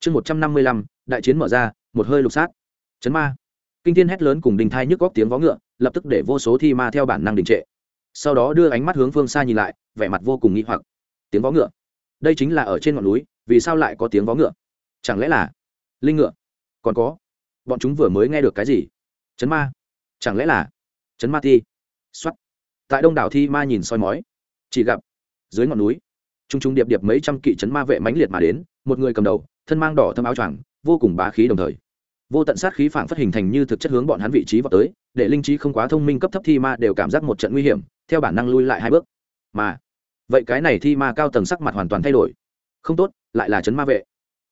chương một trăm năm mươi lăm, đại chiến mở ra, một hơi lục sát. Chấn ma, kinh thiên hét lớn cùng đình thai nhức góc tiếng vó ngựa lập tức để vô số thi ma theo bản năng đình trệ. Sau đó đưa ánh mắt hướng phương xa nhìn lại, vẻ mặt vô cùng nghi hoặc. Tiếng vó ngựa. Đây chính là ở trên ngọn núi, vì sao lại có tiếng vó ngựa? Chẳng lẽ là linh ngựa? Còn có, bọn chúng vừa mới nghe được cái gì? Chấn ma. Chẳng lẽ là chấn ma thi? X o á t tại đông đảo thi ma nhìn soi mói. Chỉ gặp, dưới ngọn núi t r u n g t r u n g điệp điệp mấy trăm kỵ chấn ma vệ mãnh liệt mà đến, một người cầm đầu, thân mang đỏ thâm áo choàng, vô cùng bá khí đồng thời. Vô tận sát khí phảng phất hình thành như thực chất hướng bọn hắn vị trí vào tới để linh trí không quá thông minh cấp thấp thi ma đều cảm giác một trận nguy hiểm, theo bản năng lui lại hai bước. Mà, vậy cái này thi ma cao tầng sắc mặt hoàn toàn thay đổi. Không tốt, lại là chấn ma vệ.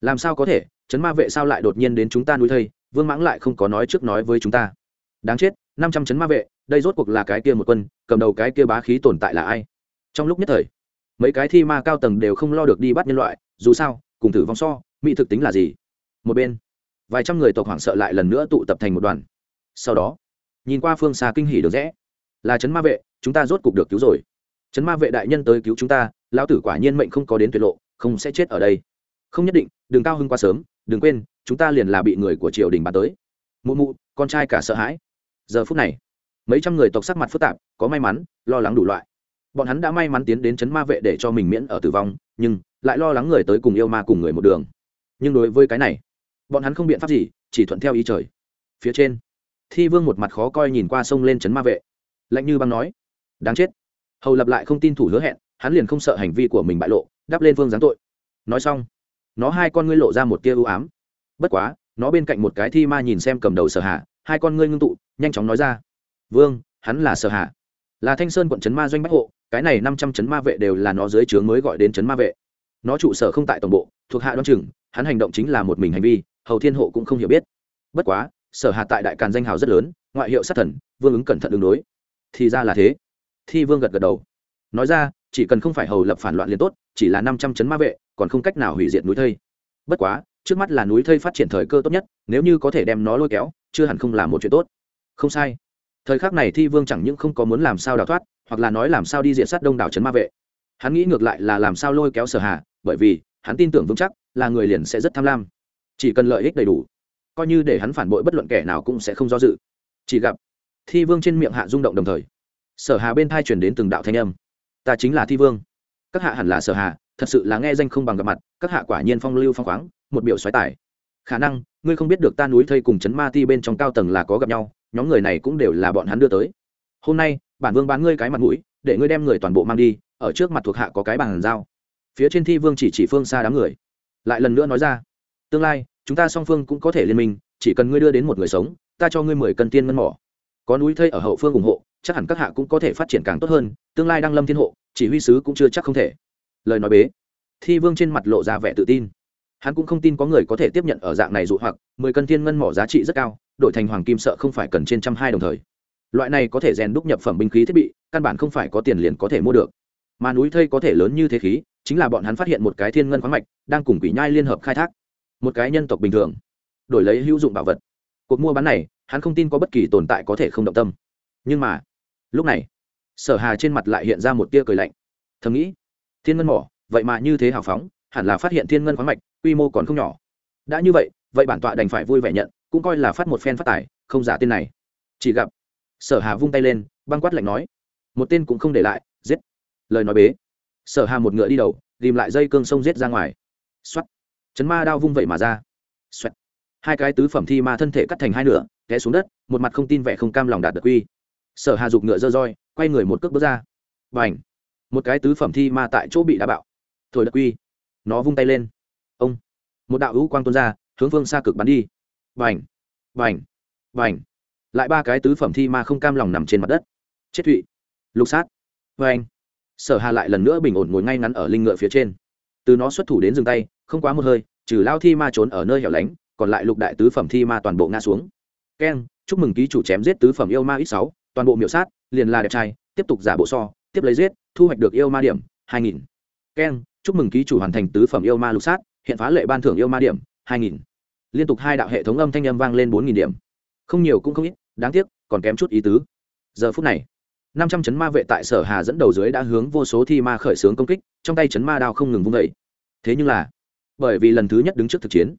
Làm sao có thể, chấn ma vệ sao lại đột nhiên đến chúng ta núi thây, vương mãng lại không có nói trước nói với chúng ta. Đáng chết, năm trăm chấn ma vệ, đây rốt cuộc là cái kia một quân, cầm đầu cái kia bá khí tồn tại là ai? Trong lúc nhất thời, mấy cái thi ma cao tầng đều không lo được đi bắt nhân loại, dù sao, cùng thử vong so, mỹ thực tính là gì? Một bên, vài trăm người tộc hoảng sợ lại lần nữa tụ tập thành một đoàn. Sau đó nhìn qua phương xa kinh hỉ được rẽ. Là trấn ma vệ, chúng ta rốt cục được cứu rồi. Trấn ma vệ đại nhân tới cứu chúng ta, lão tử quả nhiên mệnh không có đến tuyệt lộ, không sẽ chết ở đây. Không nhất định, đừng cao hưng quá sớm, đừng quên, chúng ta liền là bị người của triều đình bắn tới. Mụ mụ, con trai cả sợ hãi. Giờ phút này, mấy trăm người tộc sắc mặt phức tạp, có may mắn, lo lắng đủ loại. Bọn hắn đã may mắn tiến đến chấn ma vệ để cho mình miễn ở tử vong, nhưng lại lo lắng người tới cùng yêu ma cùng người một đường. Nhưng đối với cái này, bọn hắn không biện pháp gì, chỉ thuận theo ý trời. Phía trên thi vương một mặt khó coi nhìn qua sông lên chấn ma vệ. Lạnh như băng nói, đáng chết. Hầu lập lại không tin thủ hứa hẹn, hắn liền không sợ hành vi của mình bại lộ đắp lên vương giáng tội. Nói xong, nó hai con ngươi lộ ra một tia ưu ám. Bất quá, nó bên cạnh một cái thi ma nhìn xem cầm đầu sở hạ hai con ngươi ngưng tụ, nhanh chóng nói ra, vương, hắn là sở hạ là thanh sơn quận trấn ma doanh bách hộ, cái này năm trăm trấn ma vệ đều là nó dưới trướng mới gọi đến trấn ma vệ. Nó trụ sở không tại tổng bộ, thuộc hạ đoan chừng, hắn hành động chính là một mình hành vi, hầu thiên hộ cũng không hiểu biết. Bất quá sở hạ tại đại càn danh hào rất lớn, ngoại hiệu sát thần, vương ứng cẩn thận đường đối. Thì ra là thế. Thi vương gật gật đầu. Nói ra, chỉ cần không phải hầu lập phản loạn liền tốt, chỉ là năm trăm chấn ma vệ, còn không cách nào hủy diệt núi thây. Bất quá, trước mắt là núi thây phát triển thời cơ tốt nhất, nếu như có thể đem nó lôi kéo, chưa hẳn không là một chuyện tốt. Không sai. Thời khắc này thi vương chẳng những không có muốn làm sao đào thoát, hoặc là nói làm sao đi diện sát đông đảo trấn ma vệ. Hắn nghĩ ngược lại là làm sao lôi kéo sở hà bởi vì, hắn tin tưởng vững chắc là người liền sẽ rất tham lam. Chỉ cần lợi ích đầy đủ coi như để hắn phản bội bất luận kẻ nào cũng sẽ không do dự. Chỉ gặp, thi vương trên miệng hạ rung động đồng thời. Sở hà bên thai chuyển đến từng đạo thanh âm. Ta chính là thi vương. Các hạ hẳn là sở hà, thật sự là nghe danh không bằng gặp mặt, các hạ quả nhiên phong lưu phong khoáng, một biểu xoáy tải khả năng, ngươi không biết được ta núi thây cùng chấn ma ti bên trong cao tầng là có gặp nhau, nhóm người này cũng đều là bọn hắn đưa tới. Hôm nay, bản vương bán ngươi cái mặt mũi, để ngươi đem người toàn bộ mang đi, ở trước mặt thuộc hạ có cái bàn giao. Phía trên thi vương chỉ chỉ phương xa đám người. Lại lần nữa nói ra, tương lai chúng ta song phương cũng có thể liên minh, chỉ cần ngươi đưa đến một người sống, ta cho ngươi mười cân tiên ngân mỏ. Có núi thây ở hậu phương ủng hộ, chắc hẳn các hạ cũng có thể phát triển càng tốt hơn, tương lai đang lâm thiên hộ, chỉ huy sứ cũng chưa chắc không thể. Lời nói bế. Thi vương trên mặt lộ ra vẻ tự tin. Hắn cũng không tin có người có thể tiếp nhận ở dạng này dụ hoặc, mười cân thiên ngân mỏ giá trị rất cao, đổi thành hoàng kim sợ không phải cần trên trăm hai đồng thời. Loại này có thể rèn đúc nhập phẩm binh khí thiết bị, căn bản không phải có tiền liền có thể mua được. Mà núi thây có thể lớn như thế khí, chính là bọn hắn phát hiện một cái thiên ngân khoáng mạch, đang cùng quỷ nhai liên hợp khai thác một cái nhân tộc bình thường, đổi lấy hữu dụng bảo vật. Cuộc mua bán này, hắn không tin có bất kỳ tồn tại có thể không động tâm. Nhưng mà, lúc này, sở hà trên mặt lại hiện ra một tia cười lạnh. Thầm nghĩ, thiên ngân mỏ, vậy mà như thế hào phóng, hẳn là phát hiện thiên ngân khoáng mạch, quy mô còn không nhỏ. Đã như vậy vậy bản tọa đành phải vui vẻ nhận, cũng coi là phát một phen phát tài, không giả tên này. Chỉ gặp, sở hà vung tay lên, băng quát lạnh nói, một tên cũng không để lại, giết. Lời nói bế. Sở hà một ngựa đi đầu, tìm lại dây cương sông giết ra ngoài. Xuất chấn ma đao vung vậy mà ra. Xoẹt. Hai cái tứ phẩm thi ma thân thể cắt thành hai nửa, té xuống đất, một mặt không tin vẻ không cam lòng đạt được quy sở hà giục ngựa dơ roi, quay người một cước bước ra. Và ảnh một cái tứ phẩm thi ma tại chỗ bị đá bạo. Thổi đất quy nó vung tay lên. Ông. Một đạo hữu quang tuôn ra, hướng phương xa cực bắn đi. Vành vành vành lại ba cái tứ phẩm thi ma không cam lòng nằm trên mặt đất. Chết thụy. Lục sát. Vành sở hà lại lần nữa bình ổn ngồi ngay ngắn ở linh ngựa phía trên từ nó xuất thủ đến dừng tay, không quá một hơi, trừ lao thi ma trốn ở nơi hẻo lánh, còn lại lục đại tứ phẩm thi ma toàn bộ ngã xuống. Keng, chúc mừng ký chủ chém giết tứ phẩm yêu ma ít sáu, toàn bộ miểu sát, liền là đẹp trai, tiếp tục giả bộ so, tiếp lấy giết, thu hoạch được yêu ma điểm, hai nghìn. Keng, chúc mừng ký chủ hoàn thành tứ phẩm yêu ma lục sát, hiện phá lệ ban thưởng yêu ma điểm, hai nghìn. Liên tục hai đạo hệ thống âm thanh âm vang lên bốn nghìn điểm. Không nhiều cũng không ít, đáng tiếc, còn kém chút ý tứ. Giờ phút này năm trăm chấn ma vệ tại sở hà dẫn đầu dưới đã hướng vô số thi ma khởi xướng công kích, trong tay chấn ma đao không ngừng vung vẩy thế nhưng là, bởi vì lần thứ nhất đứng trước thực chiến,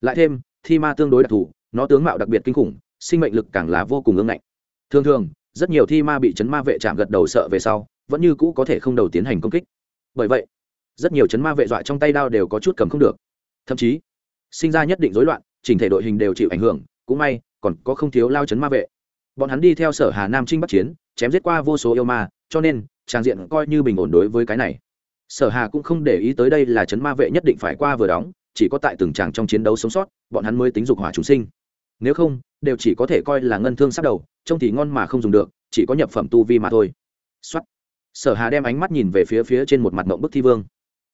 lại thêm, thi ma tương đối đặc thù, nó tướng mạo đặc biệt kinh khủng, sinh mệnh lực càng là vô cùng ương ngạnh. Thường thường, rất nhiều thi ma bị chấn ma vệ chạm gật đầu sợ về sau, vẫn như cũ có thể không đầu tiến hành công kích. Bởi vậy, rất nhiều chấn ma vệ dọa trong tay đao đều có chút cầm không được. Thậm chí, sinh ra nhất định rối loạn, chỉnh thể đội hình đều chịu ảnh hưởng, cũng may, còn có không thiếu lao chấn ma vệ. Bọn hắn đi theo sở hà nam trinh bắc chiến chém giết qua vô số yêu ma, cho nên trang diện coi như bình ổn đối với cái này. Sở hà cũng không để ý tới đây là chấn ma vệ nhất định phải qua vừa đóng, chỉ có tại từng tràng trong chiến đấu sống sót, bọn hắn mới tính dục hỏa chúng sinh. Nếu không, đều chỉ có thể coi là ngân thương sắp đầu, trông thì ngon mà không dùng được, chỉ có nhập phẩm tu vi mà thôi. Soát. sở hà đem ánh mắt nhìn về phía phía trên một mặt mộng bức thi vương.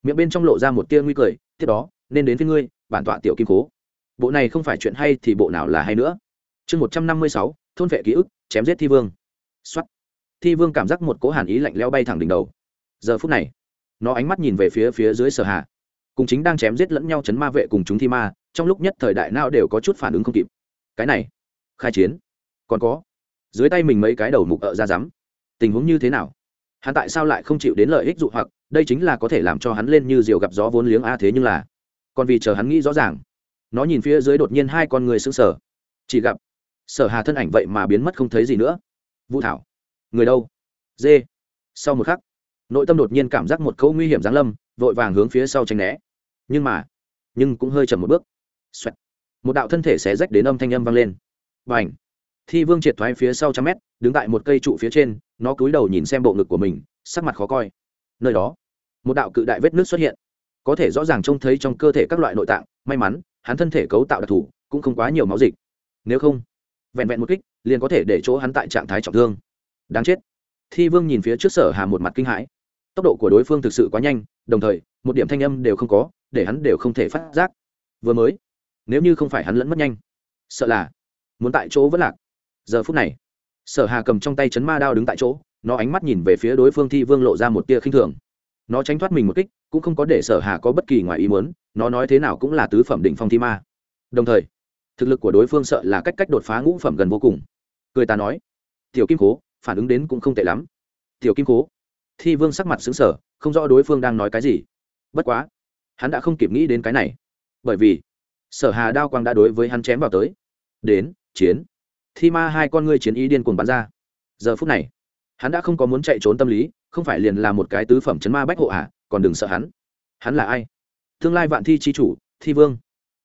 Miệng bên trong lộ ra một tia nguy cười, tiếp đó, nên đến với ngươi, bản tọa tiểu kim cố. Bộ này không phải chuyện hay thì bộ nào là hay nữa. Chương một trăm năm mươi sáu, thôn vệ ký ức, chém giết thi vương. Soát. thi vương cảm giác một cỗ hàn ý lạnh lẽo bay thẳng đỉnh đầu. Giờ phút này, nó ánh mắt nhìn về phía phía dưới sở hà cùng chính đang chém giết lẫn nhau chấn ma vệ cùng chúng thi ma, trong lúc nhất thời đại nào đều có chút phản ứng không kịp. Cái này, khai chiến. Còn có, dưới tay mình mấy cái đầu mục ở ra rắm. Tình huống như thế nào? Hắn tại sao lại không chịu đến lợi ích dụ hoặc? Đây chính là có thể làm cho hắn lên như diều gặp gió vốn liếng a à thế nhưng là, còn vì chờ hắn nghĩ rõ ràng. Nó nhìn phía dưới đột nhiên hai con người sững sờ. Chỉ gặp, sở hà thân ảnh vậy mà biến mất không thấy gì nữa vũ thảo. Người đâu? Dê. Sau một khắc, nội tâm đột nhiên cảm giác một câu nguy hiểm giáng lâm, vội vàng hướng phía sau tránh né. Nhưng mà, nhưng cũng hơi chậm một bước. Xoẹt. một đạo thân thể xé rách đến âm thanh âm vang lên. Và ảnh thi vương triệt thoái phía sau trăm mét, đứng tại một cây trụ phía trên, nó cúi đầu nhìn xem bộ ngực của mình, sắc mặt khó coi. Nơi đó, một đạo cự đại vết nước xuất hiện. Có thể rõ ràng trông thấy trong cơ thể các loại nội tạng, may mắn, hắn thân thể cấu tạo đặc thù, cũng không quá nhiều máu dịch. Nếu không, vẹn vẹn một kích liền có thể để chỗ hắn tại trạng thái trọng thương. Đáng chết. Thi vương nhìn phía trước sở hà một mặt kinh hãi. Tốc độ của đối phương thực sự quá nhanh, đồng thời, một điểm thanh âm đều không có, để hắn đều không thể phát giác. Vừa mới, nếu như không phải hắn lẫn mất nhanh, sợ là muốn tại chỗ vẫn lạc. Giờ phút này, sở hà cầm trong tay chấn ma đao đứng tại chỗ, nó ánh mắt nhìn về phía đối phương thi vương lộ ra một tia khinh thường. Nó tránh thoát mình một kích, cũng không có để sở hà có bất kỳ ngoài ý muốn, nó nói thế nào cũng là tứ phẩm đỉnh phong thi ma. Đồng thời, thực lực của đối phương sợ là cách cách đột phá ngũ phẩm gần vô cùng cười ta nói tiểu kim cố phản ứng đến cũng không tệ lắm. Tiểu kim cố thi vương sắc mặt xứng sở không rõ đối phương đang nói cái gì. Bất quá hắn đã không kịp nghĩ đến cái này. Bởi vì sở hà đao quang đã đối với hắn chém vào tới. Đến chiến. Thi ma hai con ngươi chiến ý điên cuồng bắn ra. Giờ phút này hắn đã không có muốn chạy trốn tâm lý không phải liền là một cái tứ phẩm chấn ma bách hộ ả à, còn đừng sợ hắn. Hắn là ai? Tương lai vạn thi chi chủ thi vương.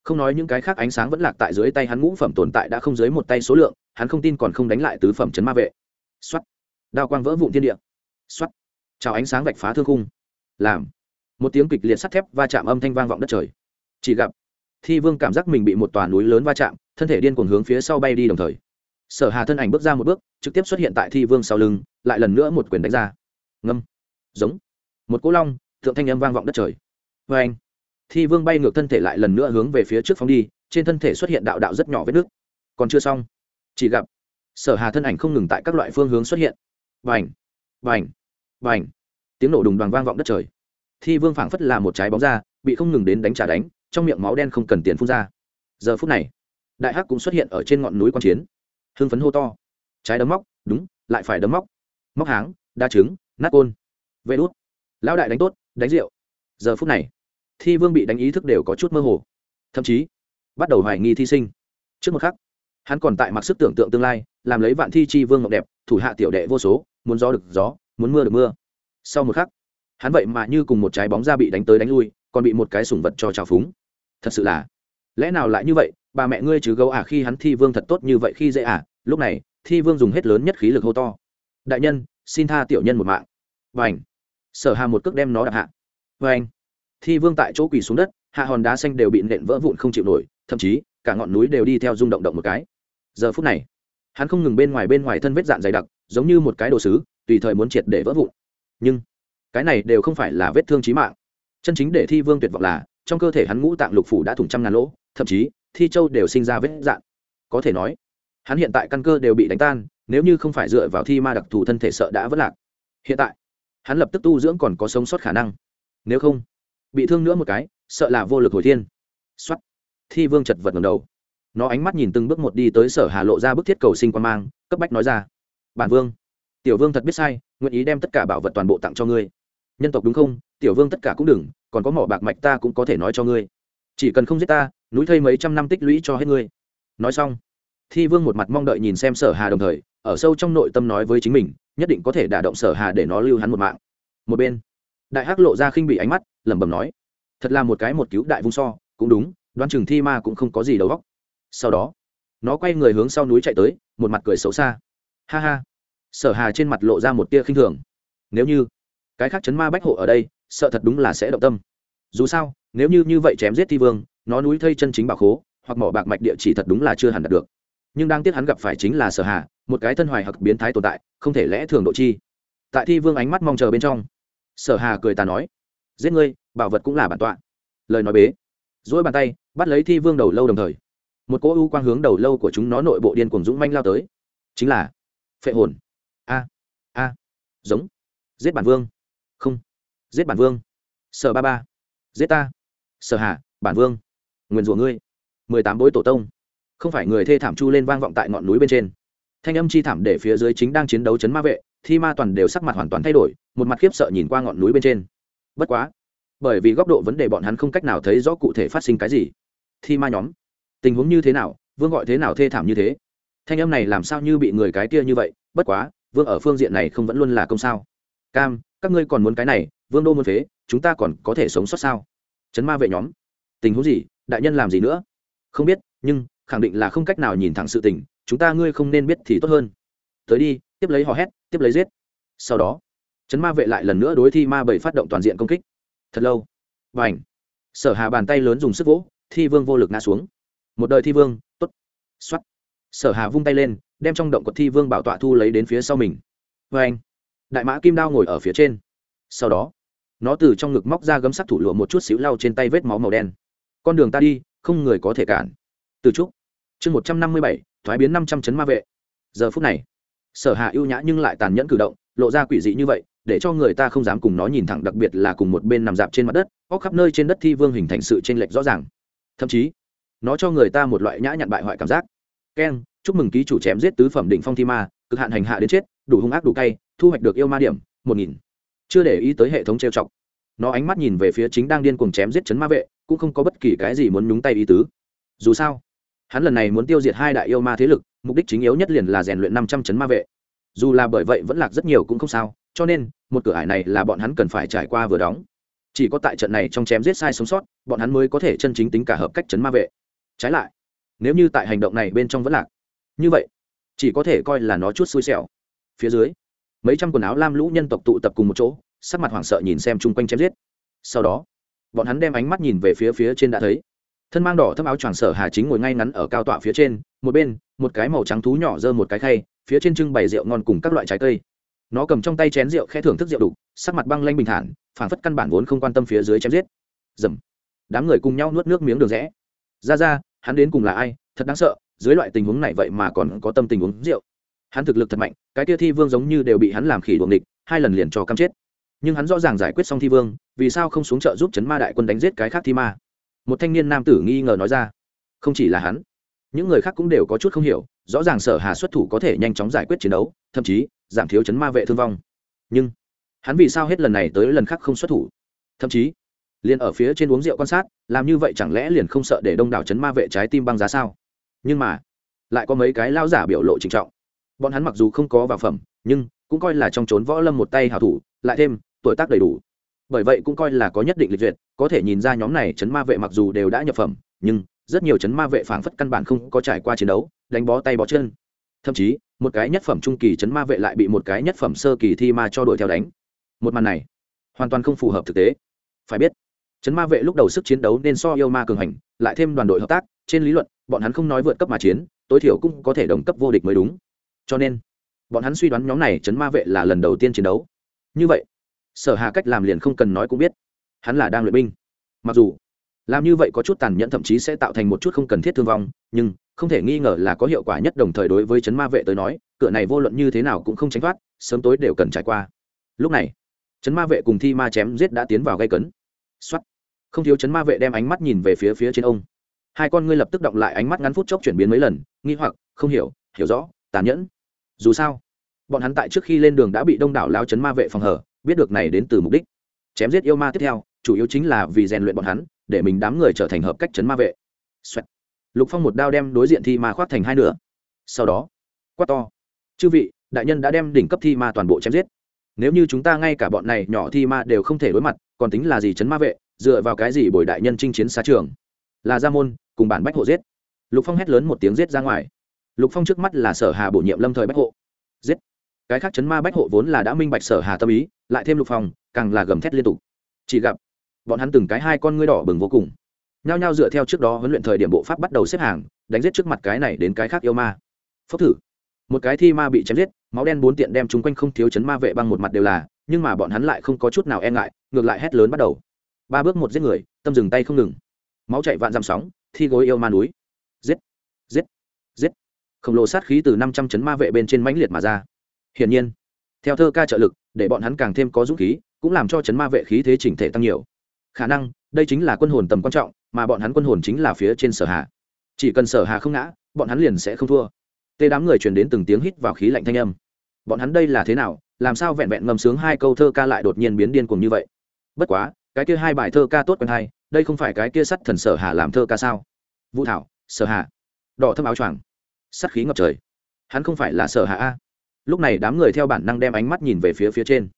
Không nói những cái khác ánh sáng vẫn lạc tại dưới tay hắn ngũ phẩm tồn tại đã không dưới một tay số lượng hắn không tin còn không đánh lại tứ phẩm chấn ma vệ. Xuất đao quang vỡ vụn thiên địa. Xuất chào ánh sáng vạch phá thương khung. Làm. Một tiếng kịch liệt sắt thép va chạm âm thanh vang vọng đất trời. Chỉ gặp, thi vương cảm giác mình bị một tòa núi lớn va chạm, thân thể điên cuồng hướng phía sau bay đi đồng thời. Sở hà thân ảnh bước ra một bước, trực tiếp xuất hiện tại thi vương sau lưng, lại lần nữa một quyền đánh ra. Ngâm. Giống. Một cỗ long, thượng thanh âm vang vọng đất trời. Vê anh, thi vương bay ngược thân thể lại lần nữa hướng về phía trước phóng đi, trên thân thể xuất hiện đạo đạo rất nhỏ vết nước. Còn chưa xong chỉ gặp, sở hà thân ảnh không ngừng tại các loại phương hướng xuất hiện. Vành vành vành tiếng nổ đùng đoàn vang vọng đất trời. Thi vương phảng phất là một trái bóng ra, bị không ngừng đến đánh trả đánh, trong miệng máu đen không cần tiền phun ra. Giờ phút này, đại hắc cũng xuất hiện ở trên ngọn núi quan chiến. Hưng phấn hô to. Trái đấm móc, đúng, lại phải đấm móc. Móc háng, đa trứng, nát côn. Vê đốt lão đại đánh tốt, đánh rượu. Giờ phút này, thi vương bị đánh ý thức đều có chút mơ hồ. Thậm chí, bắt đầu hoài nghi thi sinh. Trước một khắc hắn còn tại mặc sức tưởng tượng tương lai, làm lấy vạn thi chi vương ngọc đẹp, thủ hạ tiểu đệ vô số, muốn gió được gió, muốn mưa được mưa. Sau một khắc, hắn vậy mà như cùng một trái bóng ra bị đánh tới đánh lui, còn bị một cái sủng vật cho trào phúng. Thật sự là, lẽ nào lại như vậy? Bà mẹ ngươi chứ gấu à khi hắn thi vương thật tốt như vậy khi dễ à? Lúc này, thi vương dùng hết lớn nhất khí lực hô to. Đại nhân, xin tha tiểu nhân một mạng. Và ảnh sở hà một cước đem nó đạp hạ. Và ảnh thi vương tại chỗ quỳ xuống đất, hạ hòn đá xanh đều bị nện vỡ vụn không chịu nổi, thậm chí, cả ngọn núi đều đi theo rung động động một cái giờ phút này, hắn không ngừng bên ngoài bên ngoài thân vết dạn dày đặc, giống như một cái đồ sứ, tùy thời muốn triệt để vỡ vụn. Nhưng, cái này đều không phải là vết thương trí mạng. Chân chính để thi vương tuyệt vọng là, trong cơ thể hắn ngũ tạng lục phủ đã thủng trăm ngàn lỗ, thậm chí, thi châu đều sinh ra vết dạn. Có thể nói, hắn hiện tại căn cơ đều bị đánh tan, nếu như không phải dựa vào thi ma đặc thù thân thể sợ đã vất lạc. Hiện tại, hắn lập tức tu dưỡng còn có sống sót khả năng. Nếu không, bị thương nữa một cái, sợ là vô lực hồi thiên. Xuất thi vương chật vật ngầm đầu nó ánh mắt nhìn từng bước một đi tới sở hà lộ ra bức thiết cầu sinh quan mang, cấp bách nói ra, bản vương, tiểu vương thật biết sai, nguyện ý đem tất cả bảo vật toàn bộ tặng cho ngươi. Nhân tộc đúng không? Tiểu vương tất cả cũng đừng, còn có mỏ bạc mạch ta cũng có thể nói cho ngươi. Chỉ cần không giết ta, núi thây mấy trăm năm tích lũy cho hết ngươi. Nói xong, thi vương một mặt mong đợi nhìn xem sở hà đồng thời, ở sâu trong nội tâm nói với chính mình, nhất định có thể đả động sở hà để nó lưu hắn một mạng. Một bên, đại hắc lộ ra khinh bị ánh mắt, lẩm bẩm nói, thật là một cái một cứu đại vung so, cũng đúng, đoán chừng thi ma cũng không có gì đầu góc sau đó, nó quay người hướng sau núi chạy tới, một mặt cười xấu xa. Ha ha. Sở hà trên mặt lộ ra một tia khinh thường. Nếu như cái khác chấn ma bách hộ ở đây, sợ thật đúng là sẽ động tâm. Dù sao, nếu như như vậy chém giết thi vương, nó núi thây chân chính bảo khố, hoặc mỏ bạc mạch địa chỉ thật đúng là chưa hẳn đạt được. Nhưng đang tiếc hắn gặp phải chính là sở hà, một cái thân hoài hoặc biến thái tồn tại, không thể lẽ thường độ chi. Tại thi vương ánh mắt mong chờ bên trong, sở hà cười ta nói, giết ngươi, bảo vật cũng là bản tọa. Lời nói bế. Dỗi bàn tay, bắt lấy thi vương đầu lâu đồng thời một cỗ u quang hướng đầu lâu của chúng nó nội bộ điên cuồng dũng manh lao tới. Chính là phệ hồn. A a, giống. Giết bản vương. Không. Giết bản vương. Sở ba ba. Giết ta. Sở hạ, bản vương. Nguyền rủa ngươi. Mười tám bối tổ tông. Không phải người thê thảm chu lên vang vọng tại ngọn núi bên trên. Thanh âm chi thảm để phía dưới chính đang chiến đấu chấn ma vệ, thi ma toàn đều sắc mặt hoàn toàn thay đổi, một mặt khiếp sợ nhìn qua ngọn núi bên trên. Bất quá, bởi vì góc độ vấn đề bọn hắn không cách nào thấy rõ cụ thể phát sinh cái gì. Thi ma nhóm tình huống như thế nào, vương gọi thế nào thê thảm như thế. Thanh âm này làm sao như bị người cái kia như vậy, bất quá, vương ở phương diện này không vẫn luôn là công sao. Cam, các ngươi còn muốn cái này, vương đô muốn phế, chúng ta còn có thể sống sót sao? Chấn ma vệ nhóm. Tình huống gì, đại nhân làm gì nữa? Không biết, nhưng, khẳng định là không cách nào nhìn thẳng sự tình, chúng ta ngươi không nên biết thì tốt hơn. Tới đi, tiếp lấy hò hét, tiếp lấy giết. Sau đó, chấn ma vệ lại lần nữa đối thi ma bảy phát động toàn diện công kích. Thật lâu. Và ảnh sở hà bàn tay lớn dùng sức vỗ, thi vương vô lực ngã xuống một đời thi vương t ố t x o á t sở hà vung tay lên, đem trong động quật thi vương bảo tọa thu lấy đến phía sau mình. Vê anh, đại mã kim đao ngồi ở phía trên. Sau đó, nó từ trong ngực móc ra gấm sắc thủ lụa một chút xíu lau trên tay vết máu màu đen. Con đường ta đi, không người có thể cản. Từ trúc. Chương một trăm năm mươi bảy, thoái biến năm trăm chấn ma vệ. Giờ phút này, sở hạ ưu nhã nhưng lại tàn nhẫn cử động, lộ ra quỷ dị như vậy, để cho người ta không dám cùng nó nhìn thẳng, đặc biệt là cùng một bên nằm dạp trên mặt đất có khắp nơi trên đất thi vương hình thành sự t r ê n lệch rõ ràng. Thậm chí nó cho người ta một loại nhã nhặn bại hoại cảm giác. Keng chúc mừng ký chủ chém giết tứ phẩm đỉnh phong thi ma, cực hạn hành hạ đến chết, đủ hung ác đủ cay, thu hoạch được yêu ma điểm, một nghìn. Chưa để ý tới hệ thống trêu chọc. Nó ánh mắt nhìn về phía chính đang điên cuồng chém giết chấn ma vệ, cũng không có bất kỳ cái gì muốn nhúng tay ý tứ. Dù sao, hắn lần này muốn tiêu diệt hai đại yêu ma thế lực, mục đích chính yếu nhất liền là rèn luyện năm trăm chấn ma vệ. Dù là bởi vậy vẫn lạc rất nhiều cũng không sao, cho nên, một cửa ải này là bọn hắn cần phải trải qua vừa đóng. Chỉ có tại trận này trong chém giết sai sống sót, bọn hắn mới có thể chân chính tính cả hợp cách chấn ma vệ trái lại, nếu như tại hành động này bên trong vẫn lạc, như vậy, chỉ có thể coi là nó chút xui xẻo. Phía dưới, mấy trăm quần áo lam lũ nhân tộc tụ tập cùng một chỗ, sắc mặt hoảng sợ nhìn xem chung quanh chém giết. Sau đó, bọn hắn đem ánh mắt nhìn về phía phía trên đã thấy. Thân mang đỏ thâm áo choàng sở hà chính ngồi ngay ngắn ở cao tọa phía trên, một bên, một cái màu trắng thú nhỏ giơ một cái khay, phía trên trưng bày rượu ngon cùng các loại trái cây. Nó cầm trong tay chén rượu khẽ thưởng thức rượu đục, sắc mặt băng lanh bình thản phản phất căn bản vốn không quan tâm phía dưới chém giết. Dầm. Đám người cùng nhau nuốt nước miếng đường rẽ. Ra ra hắn đến cùng là ai, thật đáng sợ, dưới loại tình huống này vậy mà còn có tâm tình uống rượu. Hắn thực lực thật mạnh, cái kia thi vương giống như đều bị hắn làm khỉ đuồng địch, hai lần liền cho cam chết. Nhưng hắn rõ ràng giải quyết xong thi vương, vì sao không xuống chợ giúp chấn ma đại quân đánh giết cái khác thi ma? Một thanh niên nam tử nghi ngờ nói ra. Không chỉ là hắn, những người khác cũng đều có chút không hiểu, rõ ràng sở hà xuất thủ có thể nhanh chóng giải quyết chiến đấu, thậm chí giảm thiếu chấn ma vệ thương vong. Nhưng hắn vì sao hết lần này tới lần khác không xuất thủ? Thậm chí liền ở phía trên uống rượu quan sát, làm như vậy chẳng lẽ liền không sợ để đông đảo chấn ma vệ trái tim băng giá sao? Nhưng mà, lại có mấy cái lao giả biểu lộ trịnh trọng. Bọn hắn mặc dù không có vào phẩm, nhưng cũng coi là trong trốn võ lâm một tay hào thủ, lại thêm, tuổi tác đầy đủ. Bởi vậy cũng coi là có nhất định lịch duyệt, có thể nhìn ra nhóm này chấn ma vệ mặc dù đều đã nhập phẩm, nhưng rất nhiều chấn ma vệ phảng phất căn bản không có trải qua chiến đấu, đánh bó tay bó chân. Thậm chí, một cái nhất phẩm trung kỳ chấn ma vệ lại bị một cái nhất phẩm sơ kỳ thi ma cho đuổi theo đánh. Một màn này hoàn toàn không phù hợp thực tế. Phải biết chấn ma vệ lúc đầu sức chiến đấu nên so yêu ma cường hành, lại thêm đoàn đội hợp tác, trên lý luận, bọn hắn không nói vượt cấp mà chiến, tối thiểu cũng có thể đồng cấp vô địch mới đúng. Cho nên, bọn hắn suy đoán nhóm này chấn ma vệ là lần đầu tiên chiến đấu. Như vậy, sở hà cách làm liền không cần nói cũng biết, hắn là đang luyện binh. Mặc dù, làm như vậy có chút tàn nhẫn thậm chí sẽ tạo thành một chút không cần thiết thương vong, nhưng không thể nghi ngờ là có hiệu quả nhất đồng thời đối với chấn ma vệ tới nói, cửa này vô luận như thế nào cũng không tránh thoát, sớm tối đều cần trải qua. Lúc này, chấn ma vệ cùng thi ma chém giết đã tiến vào gây cấn. Soát. không thiếu chấn ma vệ đem ánh mắt nhìn về phía phía trên ông. Hai con ngươi lập tức động lại ánh mắt ngắn phút chốc chuyển biến mấy lần, nghi hoặc, không hiểu hiểu rõ, tàn nhẫn. Dù sao, bọn hắn tại trước khi lên đường đã bị đông đảo lao chấn ma vệ phòng hở, biết được này đến từ mục đích. Chém giết yêu ma tiếp theo, chủ yếu chính là vì rèn luyện bọn hắn, để mình đám người trở thành hợp cách chấn ma vệ. Xoẹt. lục phong một đao đem đối diện thi ma khoát thành hai nửa. Sau đó, quát to. Chư vị, đại nhân đã đem đỉnh cấp thi ma toàn bộ chém giết nếu như chúng ta ngay cả bọn này nhỏ thi ma đều không thể đối mặt, còn tính là gì chấn ma vệ, dựa vào cái gì bồi đại nhân chinh chiến xa trường? Là gia môn, cùng bản bách hộ giết. Lục phong hét lớn một tiếng giết ra ngoài. Lục phong trước mắt là sở hà bổ nhiệm lâm thời bách hộ. Giết. Cái khác chấn ma bách hộ vốn là đã minh bạch sở hà tâm ý, lại thêm lục phong, càng là gầm thét liên tục. Chỉ gặp, bọn hắn từng cái hai con ngươi đỏ bừng vô cùng. Nhao nhao dựa theo trước đó huấn luyện thời điểm bộ pháp bắt đầu xếp hàng, đánh giết trước mặt cái này đến cái khác yêu ma. Phốc thử một cái thi ma bị chém giết, máu đen bốn tiện đem chúng quanh không thiếu chấn ma vệ băng một mặt đều là, nhưng mà bọn hắn lại không có chút nào e ngại, ngược lại hét lớn bắt đầu. Ba bước một giết người, tâm dừng tay không ngừng. Máu chạy vạn dặm sóng, thi gối yêu ma núi. Giết giết giết. Khổng lồ sát khí từ năm trăm chấn ma vệ bên trên mãnh liệt mà ra. Hiển nhiên, theo thơ ca trợ lực, để bọn hắn càng thêm có dũng khí, cũng làm cho chấn ma vệ khí thế chỉnh thể tăng nhiều. Khả năng, đây chính là quân hồn tầm quan trọng, mà bọn hắn quân hồn chính là phía trên sở hà chỉ cần sở hà không ngã, bọn hắn liền sẽ không thua tê đám người truyền đến từng tiếng hít vào khí lạnh thanh âm. Bọn hắn đây là thế nào? Làm sao vẹn vẹn ngầm sướng hai câu thơ ca lại đột nhiên biến điên cuồng như vậy? Bất quá, cái kia hai bài thơ ca tốt quen hay, đây không phải cái kia sắt thần sở hà làm thơ ca sao? Vũ thảo, sở hà. Đỏ thâm áo choàng. Sắt khí ngập trời. Hắn không phải là sở hà a. Lúc này đám người theo bản năng đem ánh mắt nhìn về phía phía trên.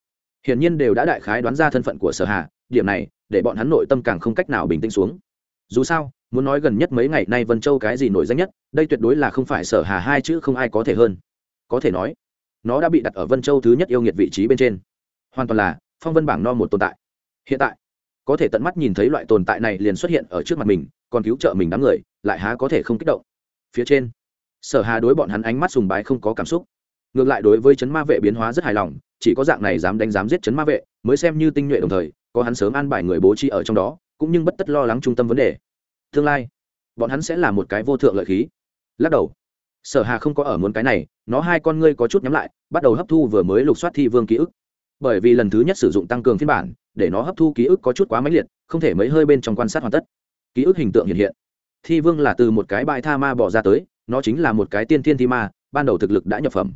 Hiển nhiên đều đã đại khái đoán ra thân phận của sở hà. Điểm này, để bọn hắn nội tâm càng không cách nào bình tĩnh xuống. Dù sao muốn nói gần nhất mấy ngày nay vân châu cái gì nổi danh nhất, đây tuyệt đối là không phải sở hà hai chữ không ai có thể hơn. Có thể nói, nó đã bị đặt ở vân châu thứ nhất yêu nghiệt vị trí bên trên. Hoàn toàn là phong vân bảng no một tồn tại. Hiện tại, có thể tận mắt nhìn thấy loại tồn tại này liền xuất hiện ở trước mặt mình, còn cứu trợ mình đám người, lại há có thể không kích động. Phía trên, sở hà đối bọn hắn ánh mắt sùng bái không có cảm xúc. Ngược lại đối với chấn ma vệ biến hóa rất hài lòng, chỉ có dạng này dám đánh dám giết chấn ma vệ, mới xem như tinh nhuệ đồng thời, có hắn sớm an bài người bố trí ở trong đó, cũng nhưng bất tất lo lắng trung tâm vấn đề tương lai. Bọn hắn sẽ là một cái vô thượng lợi khí. Lắc đầu. Sở hà không có ở muốn cái này, nó hai con ngươi có chút nhắm lại, bắt đầu hấp thu vừa mới lục soát thi vương ký ức. Bởi vì lần thứ nhất sử dụng tăng cường phiên bản, để nó hấp thu ký ức có chút quá mãnh liệt, không thể mấy hơi bên trong quan sát hoàn tất. Ký ức hình tượng hiện hiện. Thi vương là từ một cái bãi tha ma bỏ ra tới, nó chính là một cái tiên thiên thi ma, ban đầu thực lực đã nhập phẩm.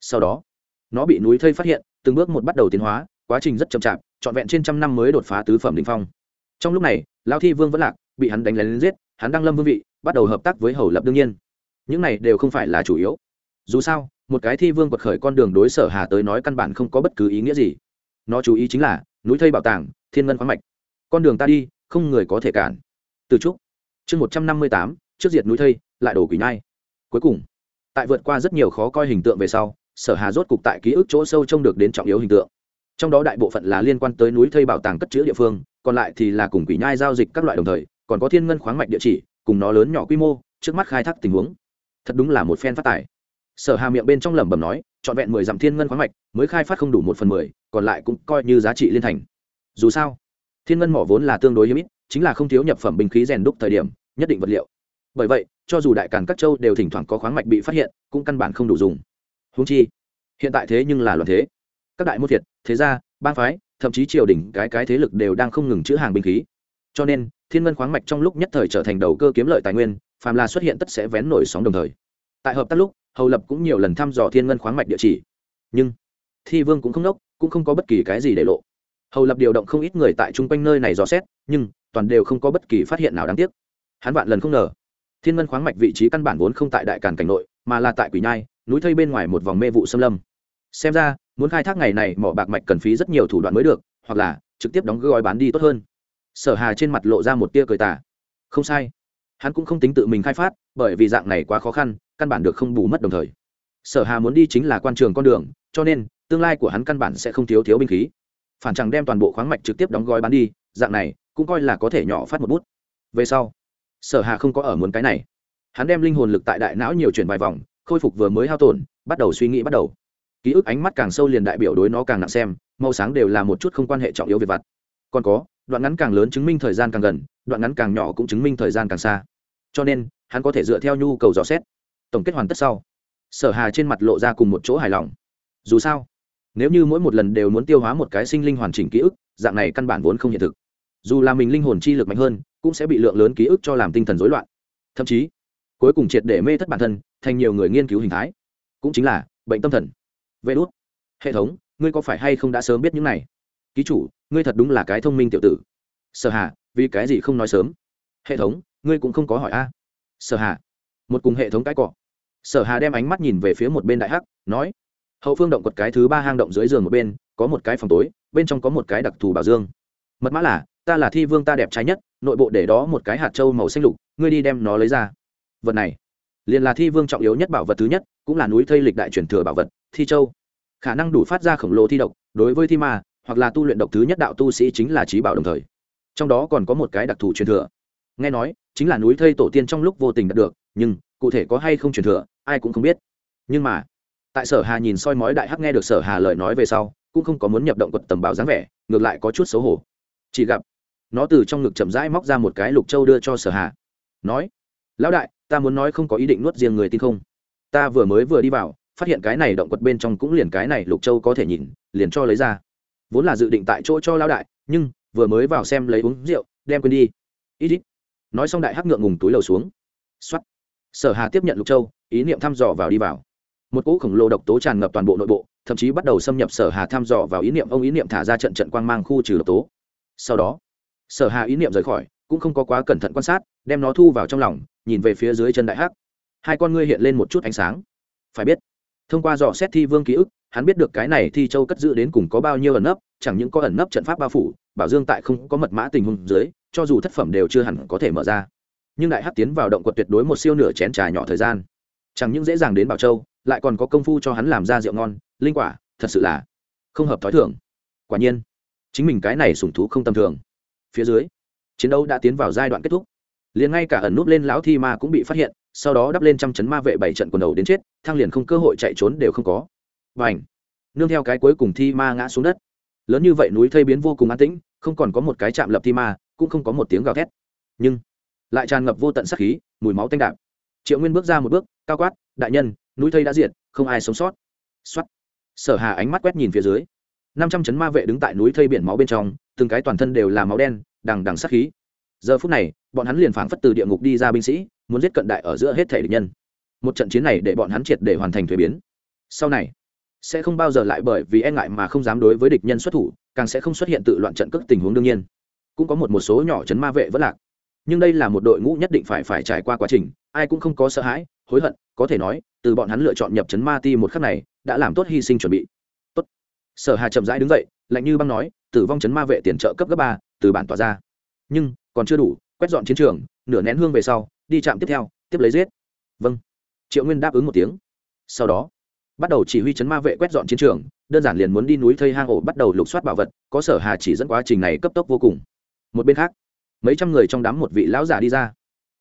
Sau đó, nó bị núi thây phát hiện, từng bước một bắt đầu tiến hóa, quá trình rất chậm chạp, trọn vẹn trên trăm năm mới đột phá tứ phẩm đình phong. Trong lúc này lao thi vương vẫn lạc bị hắn đánh lén giết, hắn đang lâm vương vị, bắt đầu hợp tác với hầu lập đương nhiên. Những này đều không phải là chủ yếu. Dù sao, một cái thi vương quật khởi con đường đối sở hà tới nói căn bản không có bất cứ ý nghĩa gì. Nó chú ý chính là, núi thây bảo tàng, thiên ngân khoáng mạch. Con đường ta đi, không người có thể cản. Từ trúc. Chương một trăm năm mươi tám, trước diệt núi thây, lại đổ quỷ nhai. Cuối cùng, tại vượt qua rất nhiều khó coi hình tượng về sau, sở hà rốt cục tại ký ức chỗ sâu trông được đến trọng yếu hình tượng. Trong đó đại bộ phận là liên quan tới núi thây bảo tàng cất chữ địa phương, còn lại thì là cùng quỷ nhai giao dịch các loại đồng thời còn có thiên ngân khoáng mạch địa chỉ, cùng nó lớn nhỏ quy mô, trước mắt khai thác tình huống. Thật đúng là một phen phát tài. Sở hà miệng bên trong lẩm bẩm nói, trọn vẹn mười dặm thiên ngân khoáng mạch, mới khai phát không đủ một phần mười, còn lại cũng coi như giá trị liên thành. Dù sao, thiên ngân mỏ vốn là tương đối hiếm ít, chính là không thiếu nhập phẩm binh khí rèn đúc thời điểm, nhất định vật liệu. Bởi vậy, cho dù đại càn các châu đều thỉnh thoảng có khoáng mạch bị phát hiện, cũng căn bản không đủ dùng. Húng chi, hiện tại thế nhưng là loạn thế. Các đại môn thiệt thế gia, bang phái, thậm chí triều đình, cái cái thế lực đều đang không ngừng chữ hàng binh khí. Cho nên thiên ngân khoáng mạch trong lúc nhất thời trở thành đầu cơ kiếm lợi tài nguyên, phàm là xuất hiện tất sẽ vén nổi sóng đồng thời. Tại hợp tác lúc, hầu lập cũng nhiều lần thăm dò thiên ngân khoáng mạch địa chỉ. Nhưng, thi vương cũng không đốc, cũng không có bất kỳ cái gì để lộ. Hầu lập điều động không ít người tại chung quanh nơi này dò xét, nhưng, toàn đều không có bất kỳ phát hiện nào đáng tiếc. Hắn vạn lần không ngờ, thiên ngân khoáng mạch vị trí căn bản vốn không tại đại càn cảnh nội, mà là tại quỷ nhai, núi thây bên ngoài một vòng mê vụ xâm lâm. Xem ra, muốn khai thác ngày này mỏ bạc mạch cần phí rất nhiều thủ đoạn mới được, hoặc là trực tiếp đóng gói bán đi tốt hơn sở hà trên mặt lộ ra một tia cười tà. không sai. Hắn cũng không tính tự mình khai phát, bởi vì dạng này quá khó khăn, căn bản được không bù mất đồng thời. Sở hà muốn đi chính là quan trường con đường, cho nên, tương lai của hắn căn bản sẽ không thiếu thiếu binh khí. Phản chẳng đem toàn bộ khoáng mạch trực tiếp đóng gói bán đi, dạng này, cũng coi là có thể nhỏ phát một bút. Về sau, sở hà không có ở muốn cái này. Hắn đem linh hồn lực tại đại não nhiều chuyển vài vòng, khôi phục vừa mới hao tổn, bắt đầu suy nghĩ bắt đầu. Ký ức ánh mắt càng sâu liền đại biểu đối nó càng nặng xem, màu sáng đều là một chút không quan hệ trọng yếu về vặt. Còn có đoạn ngắn càng lớn chứng minh thời gian càng gần, đoạn ngắn càng nhỏ cũng chứng minh thời gian càng xa. Cho nên, hắn có thể dựa theo nhu cầu dò xét. Tổng kết hoàn tất sau, sở hà trên mặt lộ ra cùng một chỗ hài lòng. Dù sao, nếu như mỗi một lần đều muốn tiêu hóa một cái sinh linh hoàn chỉnh ký ức, dạng này căn bản vốn không hiện thực. Dù là mình linh hồn chi lực mạnh hơn, cũng sẽ bị lượng lớn ký ức cho làm tinh thần rối loạn. Thậm chí, cuối cùng triệt để mê thất bản thân, thành nhiều người nghiên cứu hình thái. Cũng chính là bệnh tâm thần. Vê đốt hệ thống, ngươi có phải hay không đã sớm biết những này? Ký chủ, ngươi thật đúng là cái thông minh tiểu tử. Sở hà, vì cái gì không nói sớm? Hệ thống, ngươi cũng không có hỏi a. Sở hà, một cùng hệ thống cái cọ. Sở hà đem ánh mắt nhìn về phía một bên đại hắc, nói, hậu phương động quật cái thứ ba hang động dưới giường một bên, có một cái phòng tối, bên trong có một cái đặc thù bảo dương. Mật mã là, ta là thi vương ta đẹp trai nhất, nội bộ để đó một cái hạt trâu màu xanh lục, ngươi đi đem nó lấy ra. Vật này, liền là thi vương trọng yếu nhất bảo vật thứ nhất, cũng là núi thây lịch đại truyền thừa bảo vật, thi châu. Khả năng đủ phát ra khổng lồ thi độc, đối với thi ma hoặc là tu luyện độc thứ nhất đạo tu sĩ chính là trí bảo đồng thời. Trong đó còn có một cái đặc thù truyền thừa. Nghe nói, chính là núi thây tổ tiên trong lúc vô tình đạt được, nhưng, cụ thể có hay không truyền thừa, ai cũng không biết. Nhưng mà, tại sở hà nhìn soi mói đại hắc nghe được sở hà lời nói về sau, cũng không có muốn nhập động quật tầm bảo dáng vẻ, ngược lại có chút xấu hổ. Chỉ gặp, nó từ trong ngực chậm rãi móc ra một cái lục châu đưa cho sở hà. Nói, lão đại, ta muốn nói không có ý định nuốt riêng người tin không? Ta vừa mới vừa đi vào, phát hiện cái này động quật bên trong cũng liền cái này lục châu có thể nhìn, liền cho lấy ra vốn là dự định tại chỗ cho lão đại, nhưng vừa mới vào xem lấy uống rượu, đem quên đi. Ít ít nói xong đại hắc ngượng ngùng túi lầu xuống. Xuất sở hà tiếp nhận lục châu, ý niệm thăm dò vào đi vào. Một cỗ khổng lồ độc tố tràn ngập toàn bộ nội bộ, thậm chí bắt đầu xâm nhập sở hà thăm dò vào ý niệm, ông ý niệm thả ra trận trận quang mang khu trừ độc tố. Sau đó, sở hà ý niệm rời khỏi, cũng không có quá cẩn thận quan sát, đem nó thu vào trong lòng, nhìn về phía dưới chân đại hắc. Hai con ngươi hiện lên một chút ánh sáng. Phải biết, thông qua dò xét thi vương ký ức hắn biết được cái này thi châu cất giữ đến cùng có bao nhiêu ẩn nấp, chẳng những có ẩn nấp trận pháp bao phủ, bảo dương tại không có mật mã tình huống dưới, cho dù thất phẩm đều chưa hẳn có thể mở ra. Nhưng đại hắc tiến vào động quật tuyệt đối một siêu nửa chén trà nhỏ thời gian. Chẳng những dễ dàng đến bảo châu, lại còn có công phu cho hắn làm ra rượu ngon, linh quả, thật sự là không hợp thói thường. Quả nhiên, chính mình cái này sủng thú không tầm thường. Phía dưới, chiến đấu đã tiến vào giai đoạn kết thúc. Liền ngay cả ẩn núp lên lão thi ma cũng bị phát hiện, sau đó đắp lên trăm chấn ma vệ bảy trận quần đầu đến chết, thang liền không cơ hội chạy trốn đều không có và ảnh nương theo cái cuối cùng thi ma ngã xuống đất. Lớn như vậy núi thây biến vô cùng an tĩnh, không còn có một cái chạm lập thi ma, cũng không có một tiếng gào thét. Nhưng, lại tràn ngập vô tận sắc khí, mùi máu tanh đạp triệu nguyên bước ra một bước, cao quát, đại nhân, núi thây đã diệt, không ai sống sót. Xuất sở hà ánh mắt quét nhìn phía dưới. Năm trăm chấn ma vệ đứng tại núi thây biển máu bên trong, từng cái toàn thân đều là máu đen, đằng đằng sắc khí. Giờ phút này, bọn hắn liền phảng phất từ địa ngục đi ra binh sĩ, muốn giết cận đại ở giữa hết thể địch nhân. Một trận chiến này để bọn hắn triệt để hoàn thành thuế biến. Sau này sẽ không bao giờ lại bởi vì e ngại mà không dám đối với địch nhân xuất thủ, càng sẽ không xuất hiện tự loạn trận cước tình huống đương nhiên. Cũng có một một số nhỏ chấn ma vệ vẫn lạc. Nhưng đây là một đội ngũ nhất định phải phải trải qua quá trình, ai cũng không có sợ hãi, hối hận, có thể nói, từ bọn hắn lựa chọn nhập chấn ma ti một khắc này, đã làm tốt hy sinh chuẩn bị. Tốt. Sở hà chậm rãi đứng dậy, lạnh như băng nói, tử vong chấn ma vệ tiền trợ cấp cấp ba, từ bản tỏa ra. Nhưng, còn chưa đủ, quét dọn chiến trường, nửa nén hương về sau, đi chạm tiếp theo, tiếp lấy giết. Vâng. Triệu nguyên đáp ứng một tiếng. Sau đó bắt đầu chỉ huy chấn ma vệ quét dọn chiến trường, đơn giản liền muốn đi núi thây hang ổ bắt đầu lục soát bảo vật, có sở hà chỉ dẫn quá trình này cấp tốc vô cùng. Một bên khác, mấy trăm người trong đám một vị lão giả đi ra.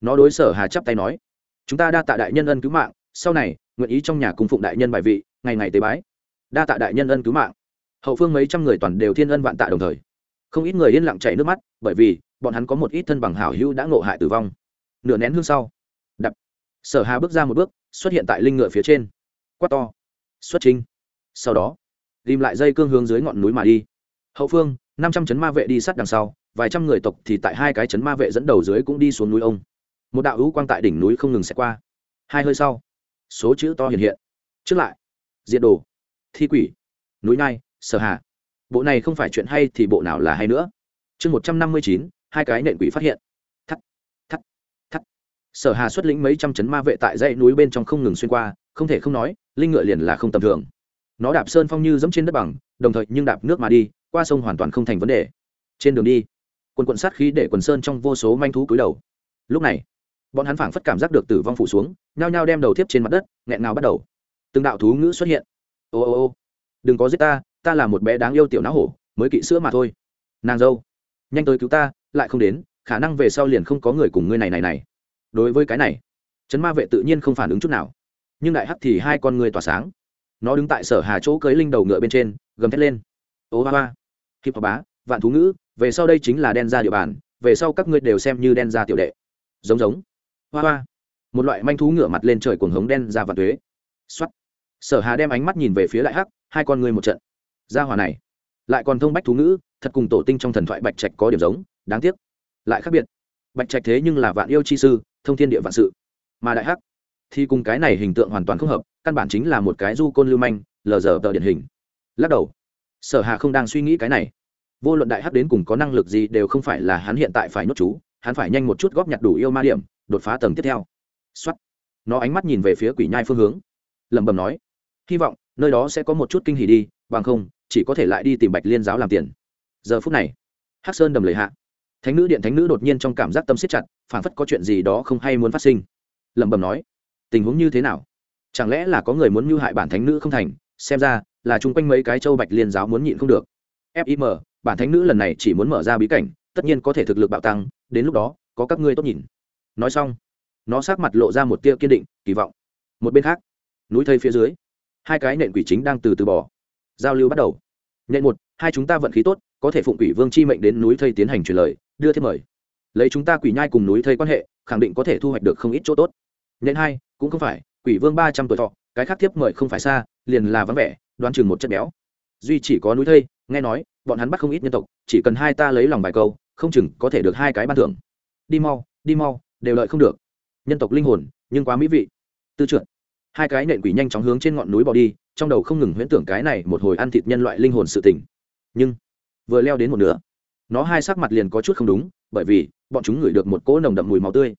Nó đối sở hà chắp tay nói, chúng ta đa tạ đại nhân ân cứu mạng, sau này, nguyện ý trong nhà cung phụng đại nhân bài vị, ngày ngày tế bái. Đa tạ đại nhân ân cứu mạng. Hậu phương mấy trăm người toàn đều thiên ân vạn tạ đồng thời. Không ít người yên lặng chảy nước mắt, bởi vì, bọn hắn có một ít thân bằng hảo hữu đã ngộ hại tử vong. Nửa nén hương sau, đập, sở hà bước ra một bước, xuất hiện tại linh ngựa phía trên. Quát to xuất trình sau đó, ghim lại dây cương hướng dưới ngọn núi mà đi. Hậu phương, năm trăm chấn ma vệ đi sát đằng sau, vài trăm người tộc thì tại hai cái chấn ma vệ dẫn đầu dưới cũng đi xuống núi ông. Một đạo hữu quang tại đỉnh núi không ngừng xẹt qua. Hai hơi sau, số chữ to hiện hiện. Trước lại diện đồ, thi quỷ, núi nai, sở hà. Bộ này không phải chuyện hay thì bộ nào là hay nữa. Chương một trăm năm mươi chín, hai cái nện quỷ phát hiện sở hà xuất lĩnh mấy trăm chấn ma vệ tại dãy núi bên trong không ngừng xuyên qua, không thể không nói, linh ngựa liền là không tầm thường. Nó đạp sơn phong như dẫm trên đất bằng, đồng thời nhưng đạp nước mà đi, qua sông hoàn toàn không thành vấn đề. Trên đường đi, quần quận sát khí để quần sơn trong vô số manh thú cúi đầu. Lúc này, bọn hắn phảng phất cảm giác được tử vong phủ xuống, nhao nhao đem đầu tiếp trên mặt đất, nghẹn ngào bắt đầu. Từng đạo thú ngữ xuất hiện. Ô ô ô, đừng có giết ta ta là một bé đáng yêu tiểu não hổ, mới kỵ sữa mà thôi. Nàng dâu, nhanh tới cứu ta, lại không đến, khả năng về sau liền không có người cùng ngươi này này này đối với cái này, trấn ma vệ tự nhiên không phản ứng chút nào. Nhưng đại hắc thì hai con người tỏa sáng. Nó đứng tại sở hà chỗ cưới linh đầu ngựa bên trên, gầm thét lên. Ô ba ba. Hip bá, vạn thú ngữ, về sau đây chính là đen ra địa bàn, về sau các ngươi đều xem như đen ra tiểu đệ. Giống giống. Hoa hoa. Một loại manh thú ngựa mặt lên trời cuồng hống đen ra vạn thuế xuất sở hà đem ánh mắt nhìn về phía đại hắc, hai con ngươi một trận. Gia hòa này. Lại còn thông bách thú ngữ, thật cùng tổ tinh trong thần thoại bạch trạch có điểm giống, đáng tiếc. Lại khác biệt. Bạch trạch thế nhưng là vạn yêu chi sư thông thiên địa vạn sự. Mà đại hắc, thì cùng cái này hình tượng hoàn toàn không hợp, căn bản chính là một cái du côn lưu manh, lờ giờ tờ điển hình. Lắc đầu, sở hà không đang suy nghĩ cái này. Vô luận đại hắc đến cùng có năng lực gì đều không phải là hắn hiện tại phải nhốt chú, hắn phải nhanh một chút góp nhặt đủ yêu ma điểm, đột phá tầng tiếp theo. Xuất nó ánh mắt nhìn về phía quỷ nhai phương hướng. Lẩm bẩm nói, hy vọng nơi đó sẽ có một chút kinh hỉ đi, bằng không, chỉ có thể lại đi tìm bạch liên giáo làm tiền. Giờ phút này, hắc sơn đầm lầy hạ thánh nữ điện thánh nữ đột nhiên trong cảm giác tâm siết chặt phản phất có chuyện gì đó không hay muốn phát sinh. Lẩm bẩm nói, tình huống như thế nào? Chẳng lẽ là có người muốn mưu hại bản thánh nữ không thành? Xem ra là chung quanh mấy cái châu bạch liên giáo muốn nhịn không được. Fim bản thánh nữ lần này chỉ muốn mở ra bí cảnh, tất nhiên có thể thực lực bạo tăng, đến lúc đó, có các ngươi tốt nhìn. Nói xong, nó sát mặt lộ ra một tia kiên định, kỳ vọng. Một bên khác, núi thây phía dưới, hai cái nện quỷ chính đang từ từ bỏ giao lưu bắt đầu. Nện một, hai chúng ta vận khí tốt, có thể phụng quỷ vương chi mệnh đến núi thây tiến hành truyền lời đưa thêm mời. Lấy chúng ta quỷ nhai cùng núi thây quan hệ, khẳng định có thể thu hoạch được không ít chỗ tốt. Nhện hai, cũng không phải, quỷ vương ba trăm tuổi thọ, cái khác tiếp mời không phải xa, liền là vắng vẻ, đoán chừng một chất béo. Duy chỉ có núi thây, nghe nói, bọn hắn bắt không ít nhân tộc, chỉ cần hai ta lấy lòng bài câu, không chừng có thể được hai cái ban thưởng. Đi mau đi mau, đều lợi không được. Nhân tộc linh hồn, nhưng quá mỹ vị. Tư trượt hai cái nện quỷ nhanh chóng hướng trên ngọn núi bỏ đi, trong đầu không ngừng huyễn tưởng cái này một hồi ăn thịt nhân loại linh hồn sự tỉnh nhưng, vừa leo đến một nửa nó hai sắc mặt liền có chút không đúng bởi vì bọn chúng ngửi được một cỗ nồng đậm mùi máu tươi.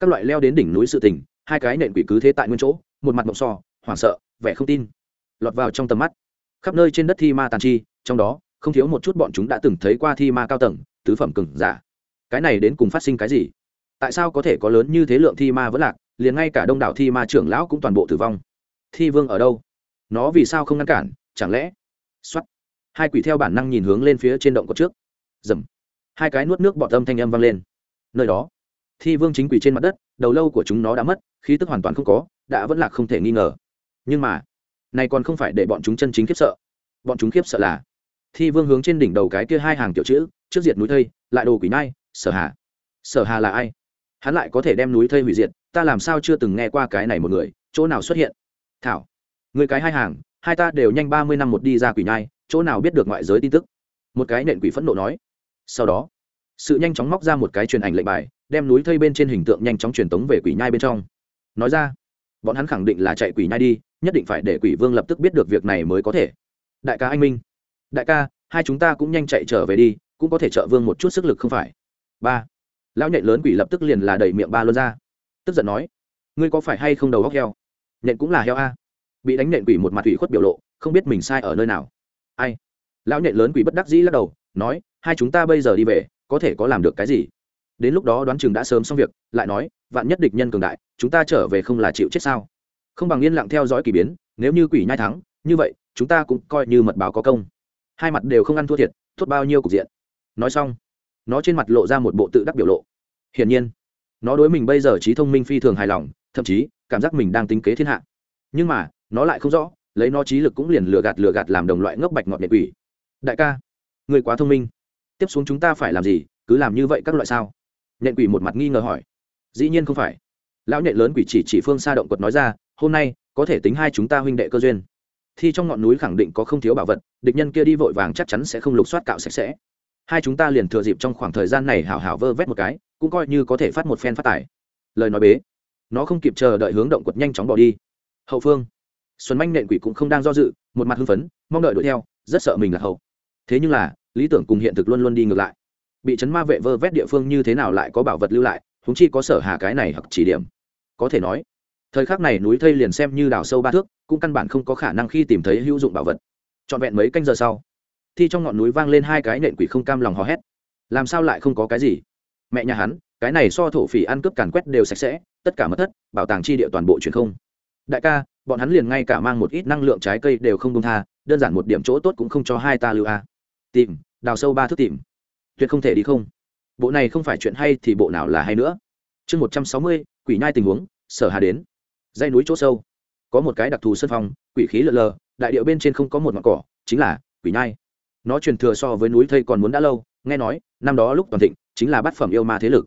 Các loại leo đến đỉnh núi sự tình, hai cái nện quỷ cứ thế tại nguyên chỗ một mặt mộng so hoảng sợ vẻ không tin. Lọt vào trong tầm mắt. Khắp nơi trên đất thi ma tàn chi trong đó không thiếu một chút bọn chúng đã từng thấy qua thi ma cao tầng tứ phẩm cừng giả. Cái này đến cùng phát sinh cái gì? Tại sao có thể có lớn như thế lượng thi ma vẫn lạc liền ngay cả đông đảo thi ma trưởng lão cũng toàn bộ tử vong? Thi vương ở đâu? Nó vì sao không ngăn cản chẳng lẽ? Xuất hai quỷ theo bản năng nhìn hướng lên phía trên động cột trước dầm. Hai cái nuốt nước bọt âm thanh âm vang lên. Nơi đó, thi vương chính quỷ trên mặt đất, đầu lâu của chúng nó đã mất, khí tức hoàn toàn không có, đã vẫn là không thể nghi ngờ. Nhưng mà, này còn không phải để bọn chúng chân chính khiếp sợ. Bọn chúng khiếp sợ là, thi vương hướng trên đỉnh đầu cái kia hai hàng tiểu chữ, trước diệt núi thây, lại đồ quỷ nai, sở hà. Sở hà là ai? Hắn lại có thể đem núi thây hủy diệt, ta làm sao chưa từng nghe qua cái này một người, chỗ nào xuất hiện? Thảo, người cái hai hàng, hai ta đều nhanh ba mươi năm một đi ra quỷ nhai chỗ nào biết được ngoại giới tin tức? Một cái nện quỷ phẫn nộ nói sau đó, sự nhanh chóng móc ra một cái truyền ảnh lệnh bài, đem núi thây bên trên hình tượng nhanh chóng truyền tống về quỷ nhai bên trong. Nói ra, bọn hắn khẳng định là chạy quỷ nhai đi, nhất định phải để quỷ vương lập tức biết được việc này mới có thể. Đại ca anh minh, đại ca, hai chúng ta cũng nhanh chạy trở về đi, cũng có thể trợ vương một chút sức lực không phải? Ba, lão nhện lớn quỷ lập tức liền là đẩy miệng ba luôn ra. Tức giận nói, ngươi có phải hay không đầu góc heo? Nhện cũng là heo a. Bị đánh nện quỷ một mặt quỷ khuất biểu lộ, không biết mình sai ở nơi nào. Ai? Lão nhện lớn quỷ bất đắc dĩ lắc đầu, nói hai chúng ta bây giờ đi về, có thể có làm được cái gì? Đến lúc đó đoán chừng đã sớm xong việc, lại nói, vạn nhất địch nhân cường đại, chúng ta trở về không là chịu chết sao? Không bằng yên lặng theo dõi k ỳ biến, nếu như quỷ nhai thắng, như vậy, chúng ta cũng coi như mật báo có công. Hai mặt đều không ăn thua thiệt, thốt bao nhiêu cục diện. Nói xong, nó trên mặt lộ ra một bộ tự đắc biểu lộ. Hiển nhiên, nó đối mình bây giờ trí thông minh phi thường hài lòng, thậm chí, cảm giác mình đang tính kế thiên hạ. Nhưng mà, nó lại không rõ, lấy nó trí lực cũng liền lừa gạt lừa gạt làm đồng loại ngốc bạch ngọt nhện quỷ. Đại ca người quá thông minh tiếp xuống chúng ta phải làm gì, cứ làm như vậy các loại sao? Nhện quỷ một mặt nghi ngờ hỏi. Dĩ nhiên không phải. Lão nhện lớn quỷ chỉ chỉ phương xa động quật nói ra, hôm nay, có thể tính hai chúng ta huynh đệ cơ duyên. Thì trong ngọn núi khẳng định có không thiếu bảo vật, địch nhân kia đi vội vàng chắc chắn sẽ không lục soát cạo sạch sẽ. Hai chúng ta liền thừa dịp trong khoảng thời gian này hảo hảo vơ vét một cái, cũng coi như có thể phát một phen phát tài. Lời nói bế. Nó không kịp chờ đợi hướng động quật nhanh chóng bỏ đi. Hậu phương. Xuân manh nện quỷ cũng không đang do dự, một mặt hưng phấn, mong đợi đuổi theo, rất sợ mình là hậu. Thế nhưng là lý tưởng cùng hiện thực luôn luôn đi ngược lại. Bị chấn ma vệ vơ vét địa phương như thế nào lại có bảo vật lưu lại húng chi có sở hà cái này hoặc chỉ điểm. Có thể nói, thời khắc này núi thây liền xem như đào sâu ba thước, cũng căn bản không có khả năng khi tìm thấy hữu dụng bảo vật. Trọn vẹn mấy canh giờ sau thì trong ngọn núi vang lên hai cái nện quỷ không cam lòng hò hét. Làm sao lại không có cái gì? Mẹ nhà hắn, cái này so thổ phỉ ăn cướp càn quét đều sạch sẽ, tất cả mất thất, bảo tàng chi địa toàn bộ truyền không. Đại ca, bọn hắn liền ngay cả mang một ít năng lượng trái cây đều không công tha, đơn giản một điểm chỗ tốt cũng không cho hai ta lưu a. Tìm đào sâu ba thước tìm. Tuyệt không thể đi không. Bộ này không phải chuyện hay thì bộ nào là hay nữa. Chương một trăm sáu mươi, quỷ nhai tình huống, sở hà đến. Dây núi chỗ sâu. Có một cái đặc thù sân phong quỷ khí lợn lờ, đại điệu bên trên không có một mặt cỏ, chính là quỷ nhai. Nó truyền thừa so với núi thây còn muốn đã lâu, nghe nói, năm đó lúc toàn thịnh, chính là bát phẩm yêu ma thế lực.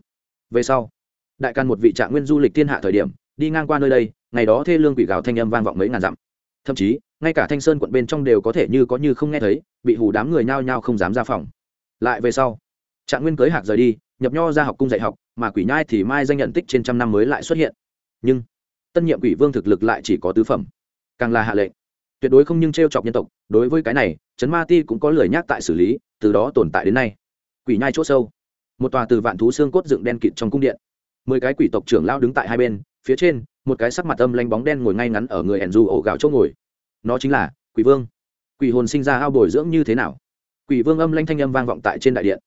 Về sau, đại can một vị trạng nguyên du lịch thiên hạ thời điểm, đi ngang qua nơi đây, ngày đó thê lương quỷ gào thanh âm vang vọng mấy ngàn dặm. Thậm chí ngay cả thanh sơn quận bên trong đều có thể như có như không nghe thấy, bị hù đám người nhao nhao không dám ra phòng. Lại về sau, trạng nguyên cưới hạc rời đi, nhập nho ra học cung dạy học, mà quỷ nhai thì mai danh nhận tích trên trăm năm mới lại xuất hiện. Nhưng, tân nhiệm quỷ vương thực lực lại chỉ có tứ phẩm, càng là hạ lệnh. Tuyệt đối không nhưng t r e o chọc nhân tộc, đối với cái này, trấn ma ti cũng có lời nhắc tại xử lý, từ đó tồn tại đến nay. Quỷ nhai c h ỗ sâu, một tòa từ vạn thú xương cốt dựng đen kịt trong cung điện. Mười cái quỷ tộc trưởng lao đứng tại hai bên, phía trên, một cái sắc mặt âm lanh bóng đen ngồi ngay ngắn ở người ẻn dù ổ gạo chỗ ngồi nó chính là quỷ vương. Quỷ hồn sinh ra ao bồi dưỡng như thế nào? Quỷ vương âm lanh thanh âm vang vọng tại trên đại điện.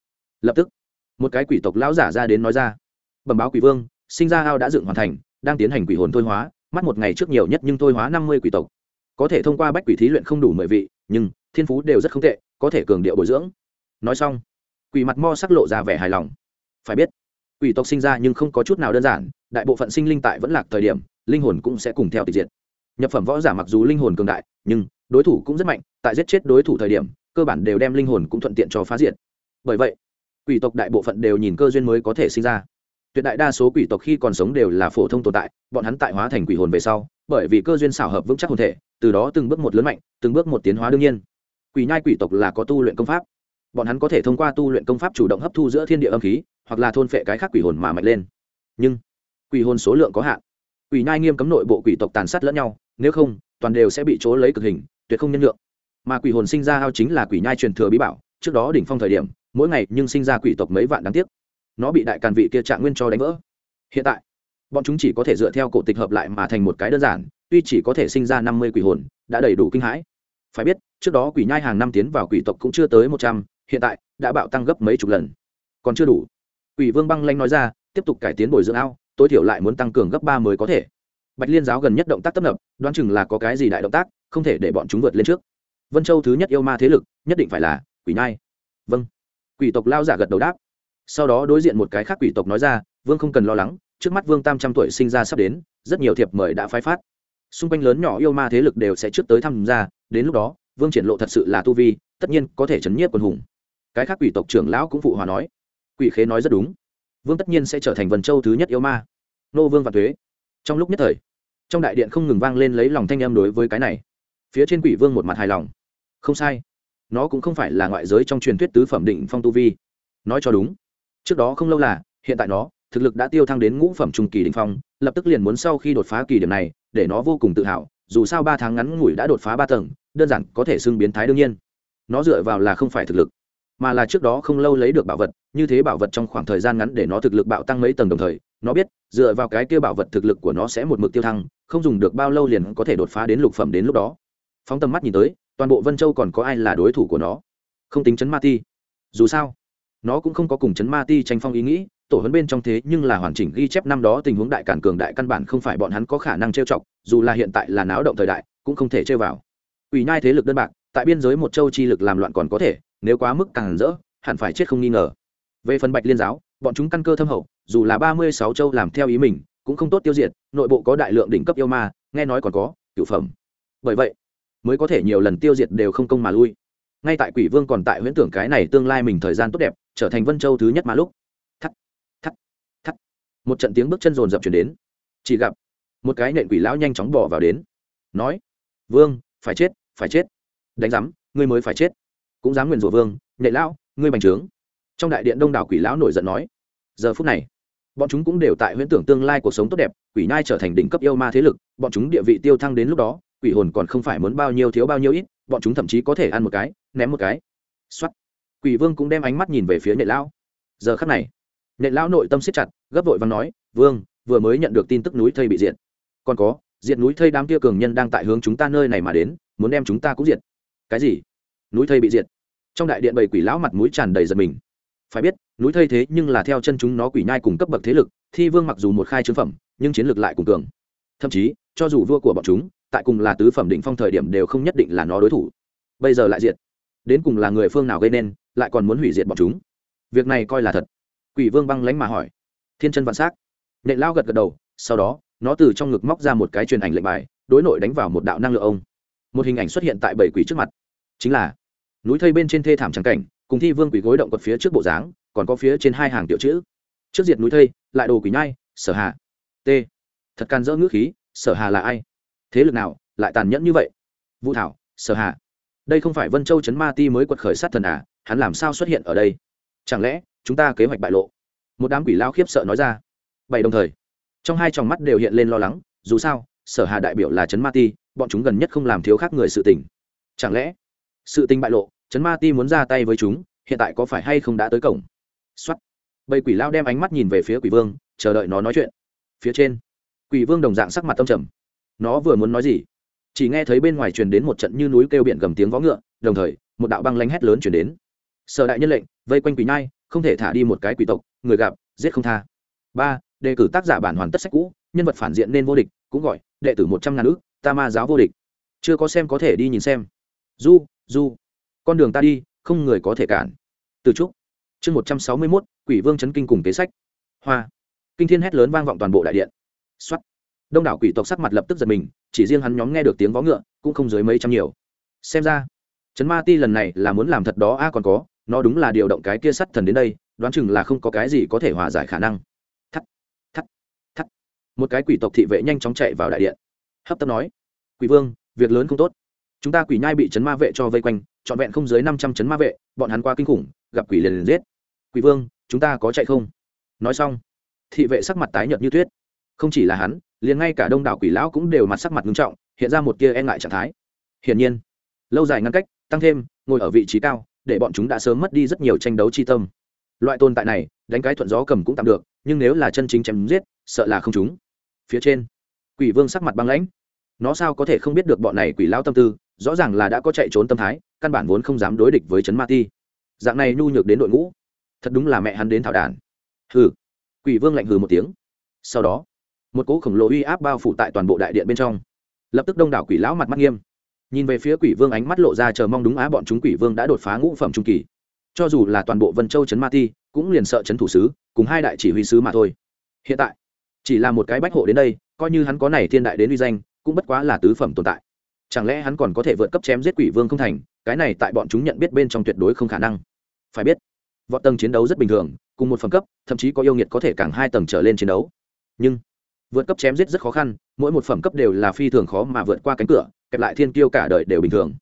Lập tức, một cái quỷ tộc lão giả ra đến nói ra. Bẩm báo quỷ vương, sinh ra ao đã dựng hoàn thành, đang tiến hành quỷ hồn thôi hóa, mắt một ngày trước nhiều nhất nhưng thôi hóa năm mươi quỷ tộc. Có thể thông qua bách quỷ thí luyện không đủ mười vị, nhưng thiên phú đều rất không tệ, có thể cường điệu bồi dưỡng. Nói xong, quỷ mặt mo sắc lộ ra vẻ hài lòng. Phải biết, quỷ tộc sinh ra nhưng không có chút nào đơn giản, đại bộ phận sinh linh tại vẫn lạc thời điểm, linh hồn cũng sẽ cùng theo tịch diệt nhập phẩm võ giả mặc dù linh hồn cường đại, nhưng đối thủ cũng rất mạnh, tại giết chết đối thủ thời điểm, cơ bản đều đem linh hồn cũng thuận tiện cho phá diệt. Bởi vậy, quỷ tộc đại bộ phận đều nhìn cơ duyên mới có thể sinh ra. Tuyệt đại đa số quỷ tộc khi còn sống đều là phổ thông tồn tại, bọn hắn tại hóa thành quỷ hồn về sau, bởi vì cơ duyên xảo hợp vững chắc hồn thể, từ đó từng bước một lớn mạnh, từng bước một tiến hóa đương nhiên. Quỷ nhai quỷ tộc là có tu luyện công pháp. Bọn hắn có thể thông qua tu luyện công pháp chủ động hấp thu giữa thiên địa âm khí, hoặc là thôn phệ cái khác quỷ hồn mà mạnh lên. Nhưng quỷ hồn số lượng có hạn. Quỷ nhai nghiêm cấm nội bộ quỷ tộc tàn sát lẫn nhau nếu không, toàn đều sẽ bị chỗ lấy cực hình, tuyệt không nhân lượng mà quỷ hồn sinh ra ao chính là quỷ nhai truyền thừa bí bảo, trước đó đỉnh phong thời điểm, mỗi ngày nhưng sinh ra quỷ tộc mấy vạn đáng tiếc. Nó bị đại càn vị kia trạng nguyên cho đánh vỡ. Hiện tại, bọn chúng chỉ có thể dựa theo cổ tịch hợp lại mà thành một cái đơn giản, tuy chỉ có thể sinh ra năm mươi quỷ hồn, đã đầy đủ kinh hãi. Phải biết, trước đó quỷ nhai hàng năm tiến vào quỷ tộc cũng chưa tới một trăm, hiện tại đã bạo tăng gấp mấy chục lần. Còn chưa đủ. Quỷ vương băng lanh nói ra, tiếp tục cải tiến bồi dưỡng ao, tối thiểu lại muốn tăng cường gấp ba mới có thể bạch liên giáo gần nhất động tác tấp nập, đoán chừng là có cái gì đại động tác, không thể để bọn chúng vượt lên trước. Vân châu thứ nhất yêu ma thế lực, nhất định phải là quỷ nhai. Vâng. Quỷ tộc lao giả gật đầu đáp. Sau đó đối diện một cái khác quỷ tộc nói ra, vương không cần lo lắng, trước mắt vương tam trăm tuổi sinh ra sắp đến, rất nhiều thiệp mời đã phái phát. Xung quanh lớn nhỏ yêu ma thế lực đều sẽ trước tới tham gia, đến lúc đó, vương triển lộ thật sự là tu vi, tất nhiên có thể chấn nhiếp quần hùng. Cái khác quỷ tộc trưởng lão cũng phụ hòa nói. Quỷ khế nói rất đúng. Vương tất nhiên sẽ trở thành vần châu thứ nhất yêu ma. Nô vương và thuế trong lúc nhất thời, trong đại điện không ngừng vang lên lấy lòng thanh em đối với cái này. Phía trên quỷ vương một mặt hài lòng. Không sai. Nó cũng không phải là ngoại giới trong truyền thuyết tứ phẩm định phong tu vi. Nói cho đúng, trước đó không lâu là, hiện tại nó, thực lực đã tiêu thăng đến ngũ phẩm trung kỳ đ ỉ n h phong, lập tức liền muốn sau khi đột phá kỳ điểm này, để nó vô cùng tự hào, dù sao ba tháng ngắn ngủi đã đột phá ba tầng, đơn giản có thể xưng biến thái đương nhiên. Nó dựa vào là không phải thực lực, mà là trước đó không lâu lấy được bảo vật, như thế bảo vật trong khoảng thời gian ngắn để nó thực lực bạo tăng mấy tầng đồng thời nó biết, dựa vào cái kia bảo vật thực lực của nó sẽ một mực tiêu thăng, không dùng được bao lâu liền có thể đột phá đến lục phẩm đến lúc đó. Phóng tầm mắt nhìn tới, toàn bộ vân châu còn có ai là đối thủ của nó? Không tính chấn ma ti. Dù sao, nó cũng không có cùng chấn ma ti tranh phong ý nghĩ, tổ huấn bên trong thế nhưng là hoàn chỉnh ghi chép năm đó tình huống đại cản cường đại căn bản không phải bọn hắn có khả năng trêu chọc, dù là hiện tại là náo động thời đại, cũng không thể trêu vào. Ủy nhai thế lực đơn bạc, tại biên giới một châu chi lực làm loạn còn có thể, nếu quá mức càng rỡ, hẳn phải chết không nghi ngờ. Về phần bạch liên giáo, bọn chúng căn cơ thâm hậu dù là ba mươi sáu châu làm theo ý mình, cũng không tốt tiêu diệt, nội bộ có đại lượng đỉnh cấp yêu ma, nghe nói còn có cửu phẩm. Bởi vậy, mới có thể nhiều lần tiêu diệt đều không công mà lui. Ngay tại quỷ vương còn tại huyễn tưởng cái này tương lai mình thời gian tốt đẹp, trở thành vân châu thứ nhất mà lúc. Thắt thắt thắt. Một trận tiếng bước chân rồn rập chuyển đến. Chỉ gặp, một cái nện quỷ lão nhanh chóng bỏ vào đến. Nói, vương, phải chết phải chết. Đánh giám, ngươi mới phải chết. Cũng dám nguyền rủa vương nệ lão, ngươi bành trướng. Trong đại điện đông đảo quỷ lão nổi giận nói. Giờ phút này bọn chúng cũng đều tại huyễn tưởng tương lai cuộc sống tốt đẹp, quỷ nhai trở thành đỉnh cấp yêu ma thế lực, bọn chúng địa vị tiêu thăng đến lúc đó, quỷ hồn còn không phải muốn bao nhiêu thiếu bao nhiêu ít, bọn chúng thậm chí có thể ăn một cái, ném một cái. Xuất quỷ vương cũng đem ánh mắt nhìn về phía nệ lão. Giờ khắc này nệ lão nội tâm siết chặt, gấp vội và nói, vương, vừa mới nhận được tin tức núi thây bị diệt. Còn có, diệt núi thây đám kia cường nhân đang tại hướng chúng ta nơi này mà đến, muốn đem chúng ta cũng diệt. Cái gì? Núi thây bị diệt? Trong đại điện bầy quỷ lão mặt mũi tràn đầy giật mình phải biết, núi thây thế nhưng là theo chân chúng nó quỷ nhai cùng cấp bậc thế lực, thi vương mặc dù một khai trương phẩm, nhưng chiến lược lại cùng cường. Thậm chí, cho dù vua của bọn chúng, tại cùng là tứ phẩm định phong thời điểm đều không nhất định là nó đối thủ. Bây giờ lại diệt. Đến cùng là người phương nào gây nên, lại còn muốn hủy diệt bọn chúng? Việc này coi là thật. Quỷ vương băng lánh mà hỏi. Thiên chân vạn s á c nệ lao gật gật đầu, sau đó, nó từ trong ngực móc ra một cái truyền ảnh lệnh bài, đối nội đánh vào một đạo năng lượng ông. Một hình ảnh xuất hiện tại bảy quỷ trước mặt. Chính là, núi thây bên trên thê thảm trắng cảnh cùng thi vương quỷ gối động quật phía trước bộ dáng, còn có phía trên hai hàng tiểu chữ. Trước diệt núi thây, lại đồ quỷ nhai, sở hà. T. Thật can dỡ ngữ khí, sở hà là ai? Thế lực nào lại tàn nhẫn như vậy? Vũ thảo, sở hà. Đây không phải vân châu trấn ma ti mới quật khởi sát thần à hắn làm sao xuất hiện ở đây? Chẳng lẽ chúng ta kế hoạch bại lộ? Một đám quỷ lao khiếp sợ nói ra. Bảy đồng thời, trong hai tròng mắt đều hiện lên lo lắng, dù sao, sở hà đại biểu là trấn ma ti, bọn chúng gần nhất không làm thiếu khác người sự tình. Chẳng lẽ sự tình bại lộ trấn ma ti muốn ra tay với chúng, hiện tại có phải hay không đã tới cổng? Xuất bầy quỷ lao đem ánh mắt nhìn về phía quỷ vương, chờ đợi nó nói chuyện. Phía trên, quỷ vương đồng dạng sắc mặt tâm trầm. Nó vừa muốn nói gì? Chỉ nghe thấy bên ngoài truyền đến một trận như núi kêu biển gầm tiếng vó ngựa, đồng thời, một đạo băng lanh hét lớn truyền đến. Sở đại nhân lệnh, vây quanh quỷ nhai, không thể thả đi một cái quỷ tộc, người gặp, giết không tha. Ba, đề cử tác giả bản hoàn tất sách cũ, nhân vật phản diện nên vô địch, cũng gọi, đệ tử một trăm ngàn ước ta ma giáo vô địch. Chưa có xem có thể đi nhìn xem. Du du con đường ta đi, không người có thể cản. Từ trúc, chương một trăm sáu mươi mốt, quỷ vương chấn kinh cùng kế sách. Hoa. Kinh thiên hét lớn vang vọng toàn bộ đại điện. Xuất đông đảo quỷ tộc sắc mặt lập tức giật mình, chỉ riêng hắn nhóm nghe được tiếng vó ngựa, cũng không dưới mấy trăm nhiều. Xem ra chấn ma ti lần này là muốn làm thật đó, a, còn có, nó đúng là điều động cái kia sắt thần đến đây, đoán chừng là không có cái gì có thể hòa giải khả năng. Thắt thắt thắt. Một cái quỷ tộc thị vệ nhanh chóng chạy vào đại điện. Hấp tấp nói, quỷ vương, việc lớn không tốt chúng ta quỷ nhai bị chấn ma vệ cho vây quanh, trọn vẹn không dưới năm trăm chấn ma vệ, bọn hắn qua kinh khủng, gặp quỷ liền liền giết. Quỷ vương, chúng ta có chạy không? Nói xong, thị vệ sắc mặt tái nhợt như tuyết. Không chỉ là hắn, liền ngay cả đông đảo quỷ lão cũng đều mặt sắc mặt nghiêm trọng, hiện ra một tia e ngại trạng thái. Hiển nhiên, lâu dài ngăn cách, tăng thêm, ngồi ở vị trí cao, để bọn chúng đã sớm mất đi rất nhiều tranh đấu chi tâm. Loại tồn tại này, đánh cái thuận gió cầm cũng tạm được, nhưng nếu là chân chính chém giết, sợ là không chúng phía trên, quỷ vương sắc mặt băng lãnh. Nó sao có thể không biết được bọn này quỷ lão tâm tư rõ ràng là đã có chạy trốn tâm thái, căn bản vốn không dám đối địch với trấn ma ti. Dạng này nhu nhược đến đội ngũ, thật đúng là mẹ hắn đến thảo đàn. Hừ. Quỷ vương lạnh hừ một tiếng. Sau đó, một cỗ khổng lồ uy áp bao phủ tại toàn bộ đại điện bên trong. Lập tức đông đảo quỷ lão mặt mắt nghiêm. Nhìn về phía quỷ vương ánh mắt lộ ra chờ mong đúng á bọn chúng quỷ vương đã đột phá ngũ phẩm trung kỳ. Cho dù là toàn bộ vân châu trấn ma ti, cũng liền sợ trấn thủ sứ, cùng hai đại chỉ huy sứ mà thôi. Hiện tại, chỉ là một cái bách hộ đến đây, coi như hắn có này thiên đại đến uy danh, cũng bất quá là tứ phẩm tồn tại chẳng lẽ hắn còn có thể vượt cấp chém giết quỷ vương không thành? Cái này tại bọn chúng nhận biết bên trong tuyệt đối không khả năng. Phải biết, vọt tầng chiến đấu rất bình thường, cùng một phẩm cấp, thậm chí có yêu nghiệt có thể càng hai tầng trở lên chiến đấu. Nhưng, vượt cấp chém giết rất khó khăn, mỗi một phẩm cấp đều là phi thường khó mà vượt qua cánh cửa, kẹp lại thiên kiêu cả đời đều bình thường.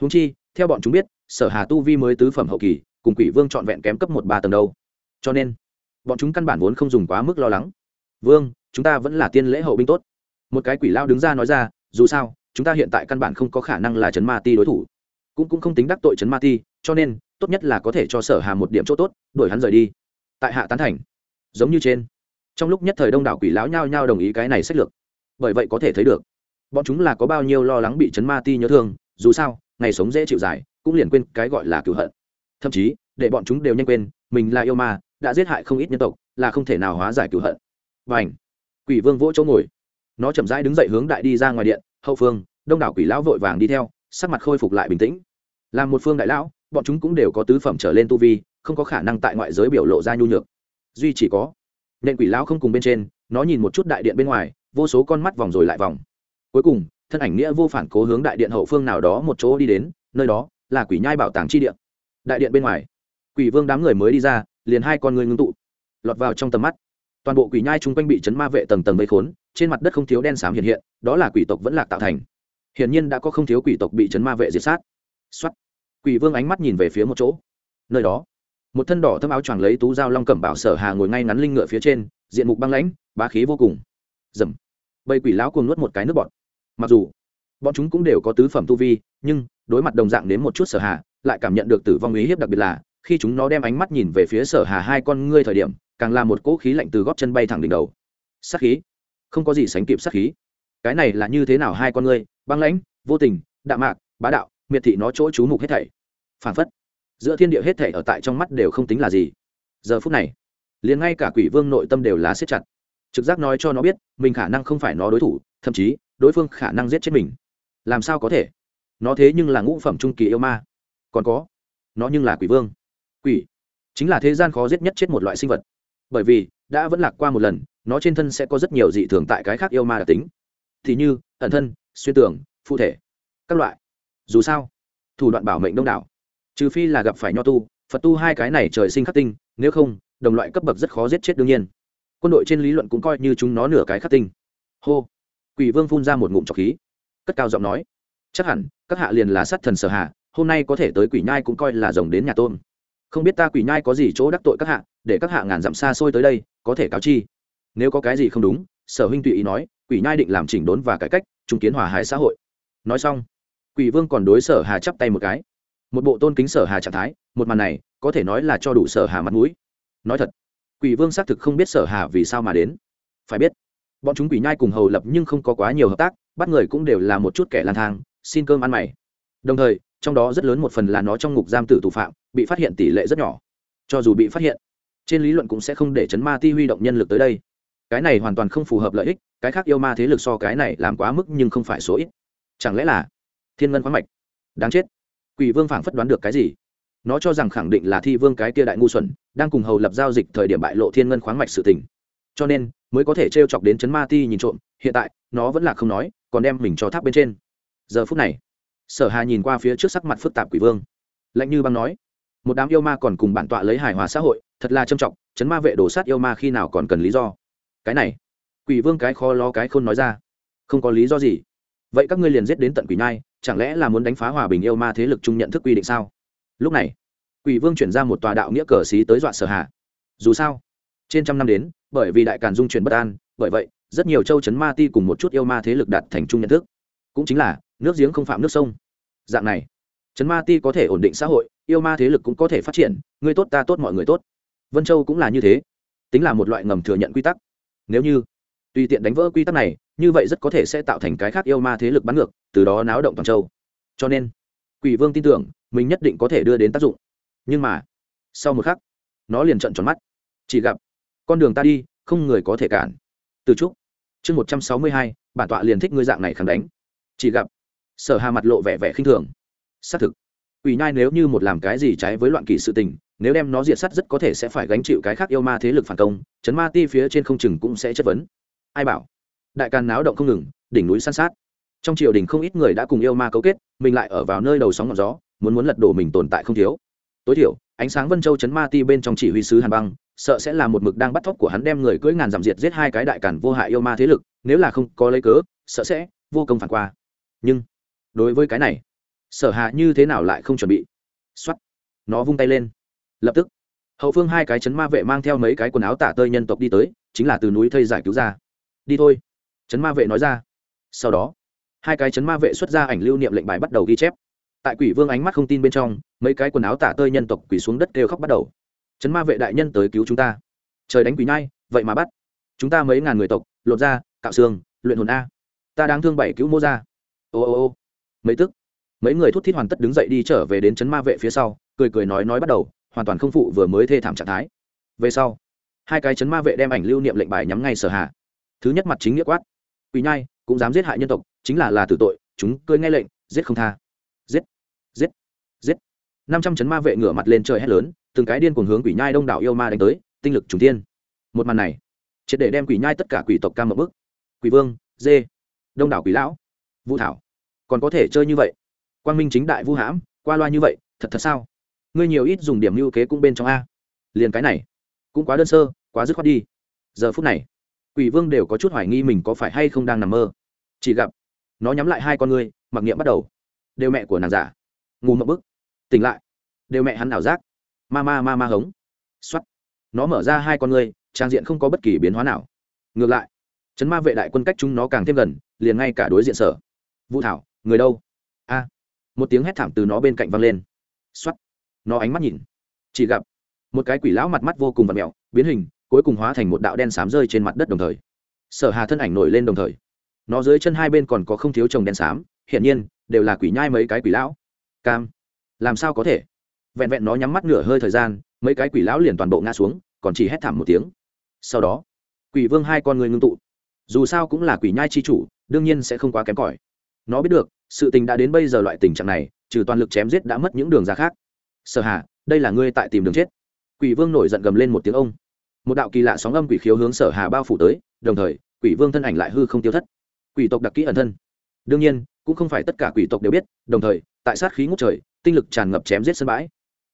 Húng chi, theo bọn chúng biết, sở hà tu vi mới tứ phẩm hậu kỳ, cùng quỷ vương trọn vẹn kém cấp một ba tầng đâu. Cho nên, bọn chúng căn bản vốn không dùng quá mức lo lắng. Vương, chúng ta vẫn là tiên lễ hậu binh tốt. Một cái quỷ lao đứng ra nói ra, dù sao chúng ta hiện tại căn bản không có khả năng là chấn ma ti đối thủ. Cũng cũng không tính đắc tội chấn ma ti, cho nên, tốt nhất là có thể cho sở hà một điểm chỗ tốt, đuổi hắn rời đi. Tại hạ tán thành. Giống như trên. Trong lúc nhất thời đông đảo quỷ lão nhao nhao đồng ý cái này sách lược. Bởi vậy có thể thấy được, bọn chúng là có bao nhiêu lo lắng bị chấn ma ti nhớ thương, dù sao, ngày sống dễ chịu dài, cũng liền quên cái gọi là cựu hận. Thậm chí, để bọn chúng đều nhanh quên, mình là yêu ma, đã giết hại không ít nhân tộc, là không thể nào hóa giải cựu hận. Và ảnh quỷ vương vỗ chỗ ngồi. Nó chậm rãi đứng dậy hướng đại đi ra ngoài điện hậu phương, đông đảo quỷ lão vội vàng đi theo, sắc mặt khôi phục lại bình tĩnh. Làm một phương đại lão, bọn chúng cũng đều có tứ phẩm trở lên tu vi, không có khả năng tại ngoại giới biểu lộ ra nhu nhược. Duy chỉ có, nên quỷ lão không cùng bên trên, nó nhìn một chút đại điện bên ngoài, vô số con mắt vòng rồi lại vòng. Cuối cùng, thân ảnh nghĩa vô phản cố hướng đại điện hậu phương nào đó một chỗ đi đến, nơi đó là quỷ nhai bảo tàng chi điện đại điện bên ngoài, quỷ vương đám người mới đi ra, liền hai con người ngưng tụ, lọt vào trong tầm mắt toàn bộ quỷ nhai chung quanh bị chấn ma vệ tầng tầng vây khốn, trên mặt đất không thiếu đen xám hiện hiện, đó là quỷ tộc vẫn lạc tạo thành. Hiển nhiên đã có không thiếu quỷ tộc bị chấn ma vệ diệt sát. Xuất quỷ vương ánh mắt nhìn về phía một chỗ. Nơi đó, một thân đỏ thâm áo choàng lấy tú dao long cẩm bảo sở hà ngồi ngay ngắn linh ngựa phía trên, diện mục băng lãnh, bá khí vô cùng. Dầm bầy quỷ lão cùng nuốt một cái nước bọt. Mặc dù, bọn chúng cũng đều có tứ phẩm tu vi, nhưng đối mặt đồng dạng đến một chút sở hà, lại cảm nhận được tử vong ý hiếp đặc biệt là khi chúng nó đem ánh mắt nhìn về phía sở hà hai con ngươi thời điểm, càng là một cỗ khí lạnh từ góp chân bay thẳng đỉnh đầu. Sát khí? Không có gì sánh kịp sát khí. Cái này là như thế nào hai con ngươi? Băng lãnh, vô tình, đạm mạc, bá đạo, miệt thị nó chỗ chú mục hết thảy. Phản phất, giữa thiên địa hết thảy ở tại trong mắt đều không tính là gì. Giờ phút này, liền ngay cả quỷ vương nội tâm đều lá siết chặt. Trực giác nói cho nó biết, mình khả năng không phải nó đối thủ, thậm chí, đối phương khả năng giết chết mình. Làm sao có thể? Nó thế nhưng là ngũ phẩm trung kỳ yêu ma. Còn có, nó nhưng là quỷ vương quỷ. Chính là thế gian khó giết nhất chết một loại sinh vật. Bởi vì, đã vẫn lạc qua một lần, nó trên thân sẽ có rất nhiều dị thường tại cái khác yêu ma đặc tính. Thì như, ẩn thân, xuyên tưởng phụ thể, các loại. Dù sao, thủ đoạn bảo mệnh đông đảo. Trừ phi là gặp phải nho tu, phật tu hai cái này trời sinh khắc tinh, nếu không, đồng loại cấp bậc rất khó giết chết đương nhiên. Quân đội trên lý luận cũng coi như chúng nó nửa cái khắc tinh. Hô. Quỷ vương phun ra một ngụm trọc khí. Cất cao giọng nói. Chắc hẳn, các hạ liền là sát thần sở hạ, hôm nay có thể tới quỷ nhai cũng coi là rồng đến nhà tôn không biết ta quỷ nhai có gì chỗ đắc tội các hạ, để các hạ ngàn dặm xa xôi tới đây, có thể cáo chi. Nếu có cái gì không đúng, sở huynh tùy ý nói, quỷ nhai định làm chỉnh đốn và cải cách, trung kiến hòa hải xã hội. Nói xong, quỷ vương còn đối sở hà chắp tay một cái. Một bộ tôn kính sở hà trạng thái, một màn này, có thể nói là cho đủ sở hà mặt mũi. Nói thật, quỷ vương xác thực không biết sở hà vì sao mà đến. Phải biết, bọn chúng quỷ nhai cùng hầu lập nhưng không có quá nhiều hợp tác, bắt người cũng đều là một chút kẻ lang thang, xin cơm ăn mày. Đồng thời trong đó rất lớn một phần là nó trong ngục giam tử tù phạm, bị phát hiện tỷ lệ rất nhỏ. Cho dù bị phát hiện, trên lý luận cũng sẽ không để chấn ma ti huy động nhân lực tới đây. Cái này hoàn toàn không phù hợp lợi ích, cái khác yêu ma thế lực so cái này làm quá mức nhưng không phải số ít. Chẳng lẽ là thiên ngân khoáng mạch? Đáng chết. Quỷ vương phảng phất đoán được cái gì? Nó cho rằng khẳng định là thi vương cái kia đại ngu xuẩn, đang cùng hầu lập giao dịch thời điểm bại lộ thiên ngân khoáng mạch sự tình. Cho nên, mới có thể t r e o chọc đến chấn ma ti nhìn trộm, hiện tại, nó vẫn là không nói, còn đem mình cho tháp bên trên. Giờ phút này sở hà nhìn qua phía trước sắc mặt phức tạp quỷ vương. Lạnh như băng nói, một đám yêu ma còn cùng bản tọa lấy hài hòa xã hội, thật là trâm trọng, chấn ma vệ đổ sát yêu ma khi nào còn cần lý do? Cái này, quỷ vương cái khó lo cái khôn nói ra. Không có lý do gì. Vậy các ngươi liền giết đến tận quỷ nhai, chẳng lẽ là muốn đánh phá hòa bình yêu ma thế lực chung nhận thức quy định sao? Lúc này, quỷ vương chuyển ra một tòa đạo nghĩa cờ xí tới dọa sở hạ dù sao, trên trăm năm đến, bởi vì đại càn dung chuyển bất an, bởi vậy, rất nhiều châu chấn ma ti cùng một chút yêu ma thế lực đạt thành chung nhận thức. Cũng chính là nước giếng không phạm nước sông. Dạng này chấn ma ti có thể ổn định xã hội, yêu ma thế lực cũng có thể phát triển người tốt ta tốt mọi người tốt. Vân châu cũng là như thế, tính là một loại ngầm thừa nhận quy tắc. Nếu như tùy tiện đánh vỡ quy tắc này, như vậy rất có thể sẽ tạo thành cái khác yêu ma thế lực bắn ngược, từ đó náo động toàn châu. Cho nên, quỷ vương tin tưởng, mình nhất định có thể đưa đến tác dụng. Nhưng mà, sau một khắc, nó liền trận tròn mắt. Chỉ gặp, con đường ta đi, không người có thể cản. Từ trúc, chương một trăm sáu mươi hai, bản tọa liền thích ngươi dạng này khẳng đánh. Chỉ gặp sở hà mặt lộ vẻ vẻ khinh thường. Xác thực ủy nhai nếu như một làm cái gì trái với loạn kỳ sự tình, nếu đem nó diệt sát rất có thể sẽ phải gánh chịu cái khác yêu ma thế lực phản công, chấn ma ti phía trên không chừng cũng sẽ chất vấn. Ai bảo? Đại càn náo động không ngừng, đỉnh núi san sát. Trong triều đình không ít người đã cùng yêu ma cấu kết, mình lại ở vào nơi đầu sóng ngọn gió, muốn muốn lật đổ mình tồn tại không thiếu. Tối thiểu, ánh sáng vân châu chấn ma ti bên trong chỉ huy sứ hàn băng, sợ sẽ là một mực đang bắt thóc của hắn đem người cưỡi ngàn giảm diệt giết hai cái đại càn vô hại yêu ma thế lực, nếu là không có lấy cớ, sợ sẽ vô công phản qua. Nhưng đối với cái này, sở hạ như thế nào lại không chuẩn bị? X nó vung tay lên. Lập tức, hậu phương hai cái chấn ma vệ mang theo mấy cái quần áo tả tơi nhân tộc đi tới, chính là từ núi thây giải cứu ra. Đi thôi, chấn ma vệ nói ra. Sau đó, hai cái chấn ma vệ xuất ra ảnh lưu niệm lệnh bài bắt đầu ghi chép. Tại quỷ vương ánh mắt không tin bên trong, mấy cái quần áo tả tơi nhân tộc quỷ xuống đất kêu khóc bắt đầu. Chấn ma vệ đại nhân tới cứu chúng ta. Trời đánh quỷ nhai, vậy mà bắt. Chúng ta mấy ngàn người tộc, lột ra cạo xương, luyện hồn a. Ta đang thương bảy cứu mô ra. Ô ô ô mấy tức. Mấy người thút thít hoàn tất đứng dậy đi trở về đến chấn ma vệ phía sau, cười cười nói nói bắt đầu, hoàn toàn không phụ vừa mới thê thảm trạng thái. Về sau, hai cái chấn ma vệ đem ảnh lưu niệm lệnh bài nhắm ngay sở hạ. Thứ nhất mặt chính nghĩa quát. Quỷ nhai, cũng dám giết hại nhân tộc, chính là là tử tội, chúng cơi nghe lệnh, giết không tha. Giết giết giết. Năm trăm chấn ma vệ ngửa mặt lên trời hét lớn, từng cái điên cuồng hướng quỷ nhai đông đảo yêu ma đánh tới, tinh lực trùng thiên. Một màn này, triệt để đem quỷ nhai tất cả quỷ tộc ca một bức. Quỷ vương, dê, đông đảo quỷ lão, vũ thảo còn có thể chơi như vậy. Quang minh chính đại vu hãm, qua loa như vậy, thật thật sao? Ngươi nhiều ít dùng điểm lưu kế cũng bên trong a. Liền cái này, cũng quá đơn sơ, quá dứt khoát đi. Giờ phút này, quỷ vương đều có chút hoài nghi mình có phải hay không đang nằm mơ. Chỉ gặp, nó nhắm lại hai con ngươi, mặc niệm bắt đầu. Đều mẹ của nàng giả. Ngủ mậm bức. Tỉnh lại. Đều mẹ hắn ảo giác. Ma ma ma ma hống. X o á t nó mở ra hai con ngươi, trang diện không có bất kỳ biến hóa nào. Ngược lại, chấn ma vệ đại quân cách chúng nó càng thêm gần, liền ngay cả đối diện sở. Vũ thảo người đâu? A. Một tiếng hét thảm từ nó bên cạnh văng lên. X o á t nó ánh mắt nhìn. Chỉ gặp một cái quỷ lão mặt mắt vô cùng vật mẹo, biến hình, cuối cùng hóa thành một đạo đen xám rơi trên mặt đất đồng thời. Sở hà thân ảnh nổi lên đồng thời. Nó dưới chân hai bên còn có không thiếu chồng đen xám, hiển nhiên, đều là quỷ nhai mấy cái quỷ lão. Cam. Làm sao có thể? Vẹn vẹn nó nhắm mắt nửa hơi thời gian, mấy cái quỷ lão liền toàn bộ ngã xuống, còn chỉ hét thảm một tiếng. Sau đó, quỷ vương hai con người ngưng tụ. Dù sao cũng là quỷ nhai chi chủ, đương nhiên sẽ không quá kém cỏi. Nó biết được sự tình đã đến bây giờ loại tình trạng này, trừ toàn lực chém giết đã mất những đường ra khác. Sở hà, đây là ngươi tại tìm đường chết. Quỷ vương nổi giận gầm lên một tiếng ông. Một đạo kỳ lạ sóng âm quỷ khiếu hướng sở hà bao phủ tới, đồng thời, quỷ vương thân ảnh lại hư không tiêu thất. Quỷ tộc đặc kỹ ẩn thân. Đương nhiên, cũng không phải tất cả quỷ tộc đều biết, đồng thời, tại sát khí ngút trời, tinh lực tràn ngập chém giết sân bãi.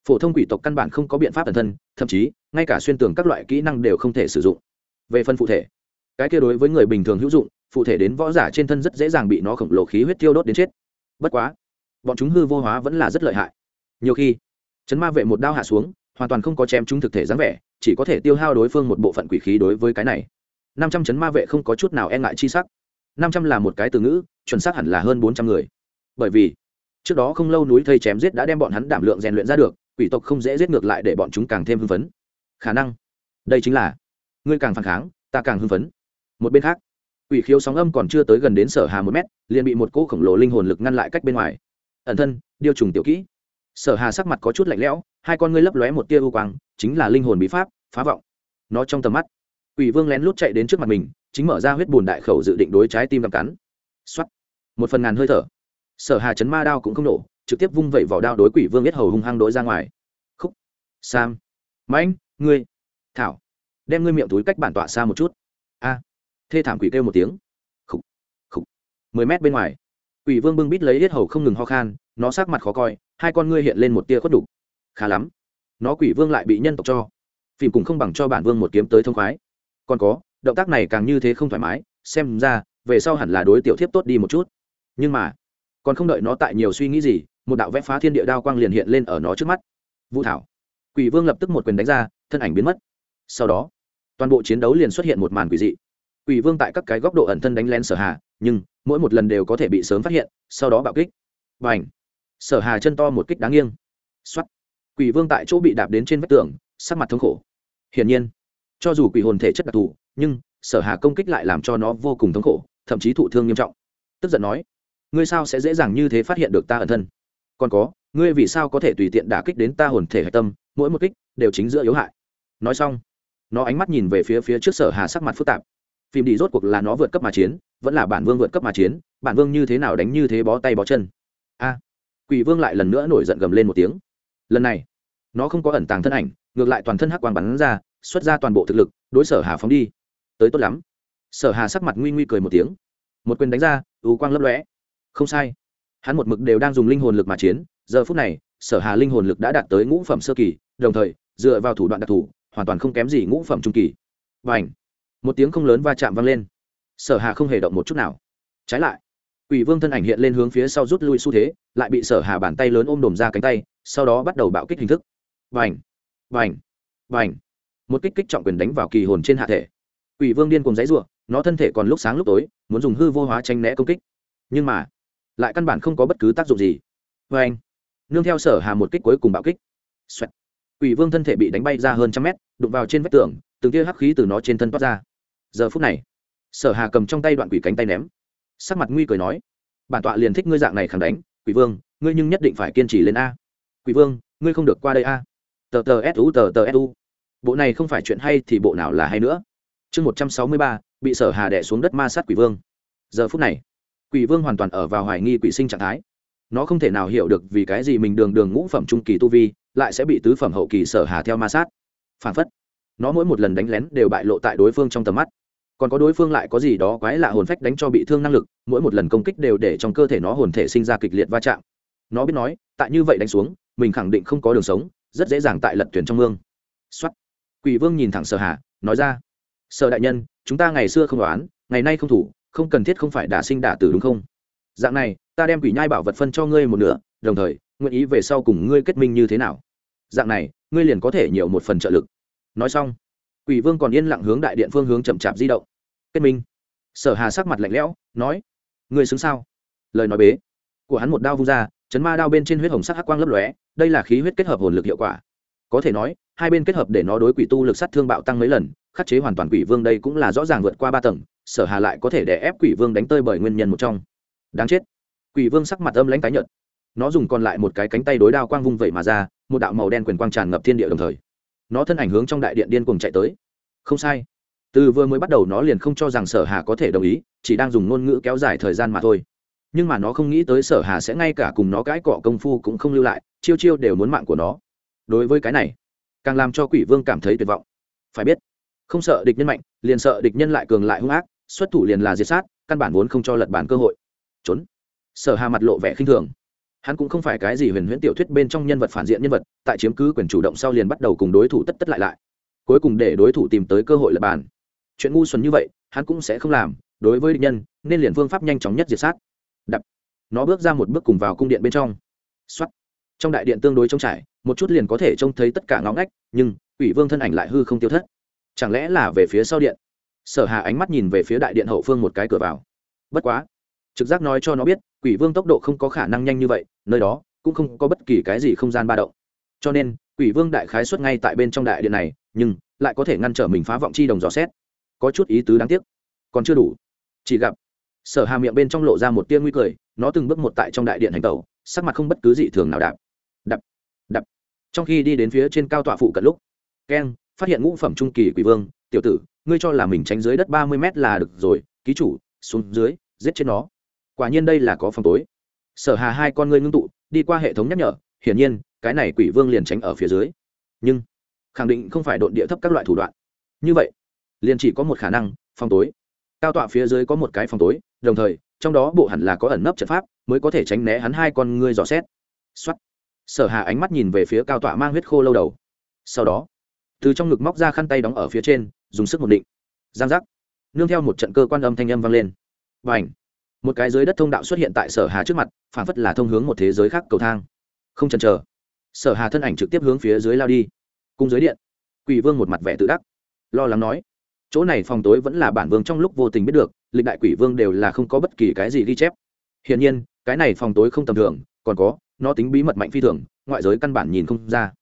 Phổ thông quỷ tộc căn bản không có biện pháp ẩn thân, thậm chí, ngay cả xuyên tường các loại kỹ năng đều không thể sử dụng. Về phần phụ thể, cái kia đối với người bình thường hữu dụng phụ thể đến võ giả trên thân rất dễ dàng bị nó khổng lồ khí huyết tiêu đốt đến chết. Bất quá, bọn chúng hư vô hóa vẫn là rất lợi hại. Nhiều khi, chấn ma vệ một đao hạ xuống, hoàn toàn không có chém chúng thực thể dáng vẻ, chỉ có thể tiêu hao đối phương một bộ phận quỷ khí đối với cái này. Năm trăm chấn ma vệ không có chút nào e ngại chi sắc. Năm trăm là một cái từ ngữ, chuẩn xác hẳn là hơn bốn trăm người. Bởi vì, trước đó không lâu núi thây chém giết đã đem bọn hắn đảm lượng rèn luyện ra được, quỷ tộc không dễ giết ngược lại để bọn chúng càng thêm hưng phấn. Khả năng, đây chính là, ngươi càng phản kháng, ta càng hưng phấn. Một bên khác quỷ khiếu sóng âm còn chưa tới gần đến sở hà một mét, liền bị một cỗ khổng lồ linh hồn lực ngăn lại cách bên ngoài. Ẩn thân, điều trùng tiểu kỹ. Sở hà sắc mặt có chút lạnh lẽo, hai con ngươi lấp lóe một tia ưu quang, chính là linh hồn bí pháp, phá vọng. Nó trong tầm mắt, quỷ vương lén lút chạy đến trước mặt mình, chính mở ra huyết bùn đại khẩu dự định đối trái tim đập cắn. X một phần ngàn hơi thở. Sở hà chấn ma đao cũng không nổ, trực tiếp vung vẩy vào đao đối quỷ vương biết hầu hung hăng đối ra ngoài. Khúc. Sam. Mãnh, ngươi. Thảo. Đem ngươi miệng túi cách bản tọa xa một chút. A thê thảm quỷ kêu một tiếng. Khúc khúc mười mét bên ngoài, quỷ vương bưng bít lấy hết hầu không ngừng ho khan, nó sắc mặt khó coi, hai con ngươi hiện lên một tia khuất đục. Khá lắm. Nó quỷ vương lại bị nhân tộc cho. Phìm cùng không bằng cho bản vương một kiếm tới thông khoái. Còn có, động tác này càng như thế không thoải mái, xem ra, về sau hẳn là đối tiểu thiếp tốt đi một chút. Nhưng mà, còn không đợi nó tại nhiều suy nghĩ gì, một đạo vẽ phá thiên địa đao quang liền hiện lên ở nó trước mắt. Vũ thảo. Quỷ vương lập tức một quyền đánh ra, thân ảnh biến mất. Sau đó, toàn bộ chiến đấu liền xuất hiện một màn quỷ dị quỷ vương tại các cái góc độ ẩn thân đánh lén sở hà, nhưng mỗi một lần đều có thể bị sớm phát hiện, sau đó bạo kích. Và ảnh sở hà chân to một kích đáng nghiêng. Xuất quỷ vương tại chỗ bị đạp đến trên vách tường, sắc mặt thống khổ. Hiển nhiên, cho dù quỷ hồn thể chất đặc thù, nhưng sở hà công kích lại làm cho nó vô cùng thống khổ, thậm chí thụ thương nghiêm trọng. Tức giận nói, ngươi sao sẽ dễ dàng như thế phát hiện được ta ẩn thân? Còn có, ngươi vì sao có thể tùy tiện đả kích đến ta hồn thể hạch tâm, mỗi một kích đều chính giữa yếu hại. Nói xong, nó ánh mắt nhìn về phía phía trước sở hà sắc mặt phức tạp phim đi rốt cuộc là nó vượt cấp mà chiến, vẫn là bản vương vượt cấp mà chiến, bản vương như thế nào đánh như thế bó tay bó chân. A. Quỷ vương lại lần nữa nổi giận gầm lên một tiếng. Lần này, nó không có ẩn tàng thân ảnh, ngược lại toàn thân hắc quang bắn ra, xuất ra toàn bộ thực lực, đối sở hà phóng đi. Tới tốt lắm. Sở hà sắc mặt nguy nguy cười một tiếng. Một quyền đánh ra, ưu quang lấp lóe. Không sai. Hắn một mực đều đang dùng linh hồn lực mà chiến, giờ phút này, sở hà linh hồn lực đã đạt tới ngũ phẩm sơ kỳ, đồng thời, dựa vào thủ đoạn đặc thù, hoàn toàn không kém gì ngũ phẩm trung kỳ. Và ảnh một tiếng không lớn va chạm vang lên. Sở hà không hề động một chút nào. Trái lại, quỷ vương thân ảnh hiện lên hướng phía sau rút lui xu thế, lại bị sở hà bàn tay lớn ôm đồm ra cánh tay, sau đó bắt đầu bạo kích hình thức. Vành vành vành. Một kích kích trọng quyền đánh vào kỳ hồn trên hạ thể. Quỷ vương điên cùng dãy ruộng nó thân thể còn lúc sáng lúc tối, muốn dùng hư vô hóa tranh né công kích. Nhưng mà, lại căn bản không có bất cứ tác dụng gì. Vành. Nương theo sở hà một kích cuối cùng bạo kích. Xoẹt. quỷ vương thân thể bị đánh bay ra hơn trăm mét, đụng vào trên vách tường, từng tia hắc khí từ nó trên thân toát ra giờ phút này, sở hà cầm trong tay đoạn quỷ cánh tay ném. Sắc mặt nguy cười nói, bản tọa liền thích ngươi dạng này khẳng đánh. Quỷ vương, ngươi nhưng nhất định phải kiên trì lên a. Quỷ vương, ngươi không được qua đây a. Tờ tờ su tờ tờ su bộ này không phải chuyện hay thì bộ nào là hay nữa. Chương một trăm sáu mươi ba, bị sở hà đẻ xuống đất ma sát quỷ vương. Giờ phút này, quỷ vương hoàn toàn ở vào hoài nghi quỷ sinh trạng thái. Nó không thể nào hiểu được vì cái gì mình đường đường ngũ phẩm trung kỳ tu vi lại sẽ bị tứ phẩm hậu kỳ sở hà theo ma sát. Phản phất, nó mỗi một lần đánh lén đều bại lộ tại đối phương trong tầm mắt còn có đối phương lại có gì đó quái lạ hồn phách đánh cho bị thương năng lực, mỗi một lần công kích đều để trong cơ thể nó hồn thể sinh ra kịch liệt va chạm. Nó biết nói, tại như vậy đánh xuống, mình khẳng định không có đường sống, rất dễ dàng tại lật tuyển trong mương. Xuất quỷ vương nhìn thẳng sở hà, nói ra, sở đại nhân, chúng ta ngày xưa không đoán, ngày nay không thủ, không cần thiết không phải đả sinh đả tử đúng không? Dạng này, ta đem quỷ nhai bảo vật phân cho ngươi một nửa, đồng thời, nguyện ý về sau cùng ngươi kết minh như thế nào? Dạng này, ngươi liền có thể nhiều một phần trợ lực. Nói xong, quỷ vương còn yên lặng hướng đại điện phương hướng chậm chạp di động kết minh. Sở hà sắc mặt lạnh lẽo, nói, ngươi xứng sao? Lời nói bế của hắn một đao vung ra, chấn ma đao bên trên huyết hồng sắc hắc quang lấp lóe, đây là khí huyết kết hợp hồn lực hiệu quả. Có thể nói, hai bên kết hợp để nó đối quỷ tu lực sát thương bạo tăng mấy lần, khắc chế hoàn toàn quỷ vương đây cũng là rõ ràng vượt qua ba tầng, sở hà lại có thể đè ép quỷ vương đánh tơi bởi nguyên nhân một trong. Đáng chết. Quỷ vương sắc mặt âm lãnh tái nhợt. Nó dùng còn lại một cái cánh tay đối đao quang vung vẩy mà ra, một đạo màu đen quyền quang tràn ngập thiên địa đồng thời. Nó thân ảnh hướng trong đại điện điên cùng chạy tới. Không sai từ vừa mới bắt đầu nó liền không cho rằng sở hà có thể đồng ý, chỉ đang dùng ngôn ngữ kéo dài thời gian mà thôi. Nhưng mà nó không nghĩ tới sở hà sẽ ngay cả cùng nó cãi cọ công phu cũng không lưu lại, chiêu chiêu đều muốn mạng của nó. Đối với cái này, càng làm cho quỷ vương cảm thấy tuyệt vọng. Phải biết, không sợ địch nhân mạnh, liền sợ địch nhân lại cường lại hung ác, xuất thủ liền là diệt sát, căn bản vốn không cho lật bản cơ hội. Trốn. Sở hà mặt lộ vẻ khinh thường. Hắn cũng không phải cái gì huyền huyễn tiểu thuyết bên trong nhân vật phản diện nhân vật, tại chiếm cứ quyền chủ động sau liền bắt đầu cùng đối thủ tất tất lại lại. Cuối cùng để đối thủ tìm tới cơ hội lật bàn chuyện ngu xuẩn như vậy, hắn cũng sẽ không làm, đối với địch nhân, nên liền phương pháp nhanh chóng nhất diệt sát. Đập. Nó bước ra một bước cùng vào cung điện bên trong. Xuất trong đại điện tương đối trống trải, một chút liền có thể trông thấy tất cả ngõ ngách, nhưng ủy vương thân ảnh lại hư không tiêu thất. Chẳng lẽ là về phía sau điện? Sở hà ánh mắt nhìn về phía đại điện hậu phương một cái cửa vào. Bất quá. Trực giác nói cho nó biết, quỷ vương tốc độ không có khả năng nhanh như vậy, nơi đó, cũng không có bất kỳ cái gì không gian ba động. Cho nên, quỷ vương đại khái xuất ngay tại bên trong đại điện này, nhưng, lại có thể ngăn trở mình phá vọng chi đồng dò xét có chút ý tứ đáng tiếc. Còn chưa đủ. Chỉ gặp, sở hà miệng bên trong lộ ra một tia nguy cười, nó từng bước một tại trong đại điện hành tẩu, sắc mặt không bất cứ dị thường nào đạp đập đập. Trong khi đi đến phía trên cao tọa phụ cận lúc keng phát hiện ngũ phẩm trung kỳ quỷ vương, tiểu tử, ngươi cho là mình tránh dưới đất ba mươi mét là được rồi, ký chủ, xuống dưới, giết chết nó. Quả nhiên đây là có phòng tối. Sở hà hai con ngươi ngưng tụ, đi qua hệ thống nhắc nhở, hiển nhiên, cái này quỷ vương liền tránh ở phía dưới. Nhưng, khẳng định không phải độn địa thấp các loại thủ đoạn. Như vậy liền chỉ có một khả năng, phòng tối. Cao tọa phía dưới có một cái phòng tối, đồng thời, trong đó bộ hẳn là có ẩn nấp trận pháp, mới có thể tránh né hắn hai con ngươi dò xét. Xuất sở hà ánh mắt nhìn về phía cao tọa mang huyết khô lâu đầu. Sau đó, từ trong ngực móc ra khăn tay đóng ở phía trên, dùng sức một định. Giang giác. Nương theo một trận cơ quan âm thanh âm vang lên. Và ảnh một cái dưới đất thông đạo xuất hiện tại sở hà trước mặt phản phất là thông hướng một thế giới khác cầu thang. Không chần chờ. Sở hà thân ảnh trực tiếp hướng phía dưới lao đi. Cung dưới điện, quỷ vương một mặt vẻ tự đắc, lo lắng nói chỗ này phòng tối vẫn là bản vương trong lúc vô tình biết được, lịch đại quỷ vương đều là không có bất kỳ cái gì ghi chép. Hiển nhiên, cái này phòng tối không tầm thường, còn có, nó tính bí mật mạnh phi thường, ngoại giới căn bản nhìn không ra.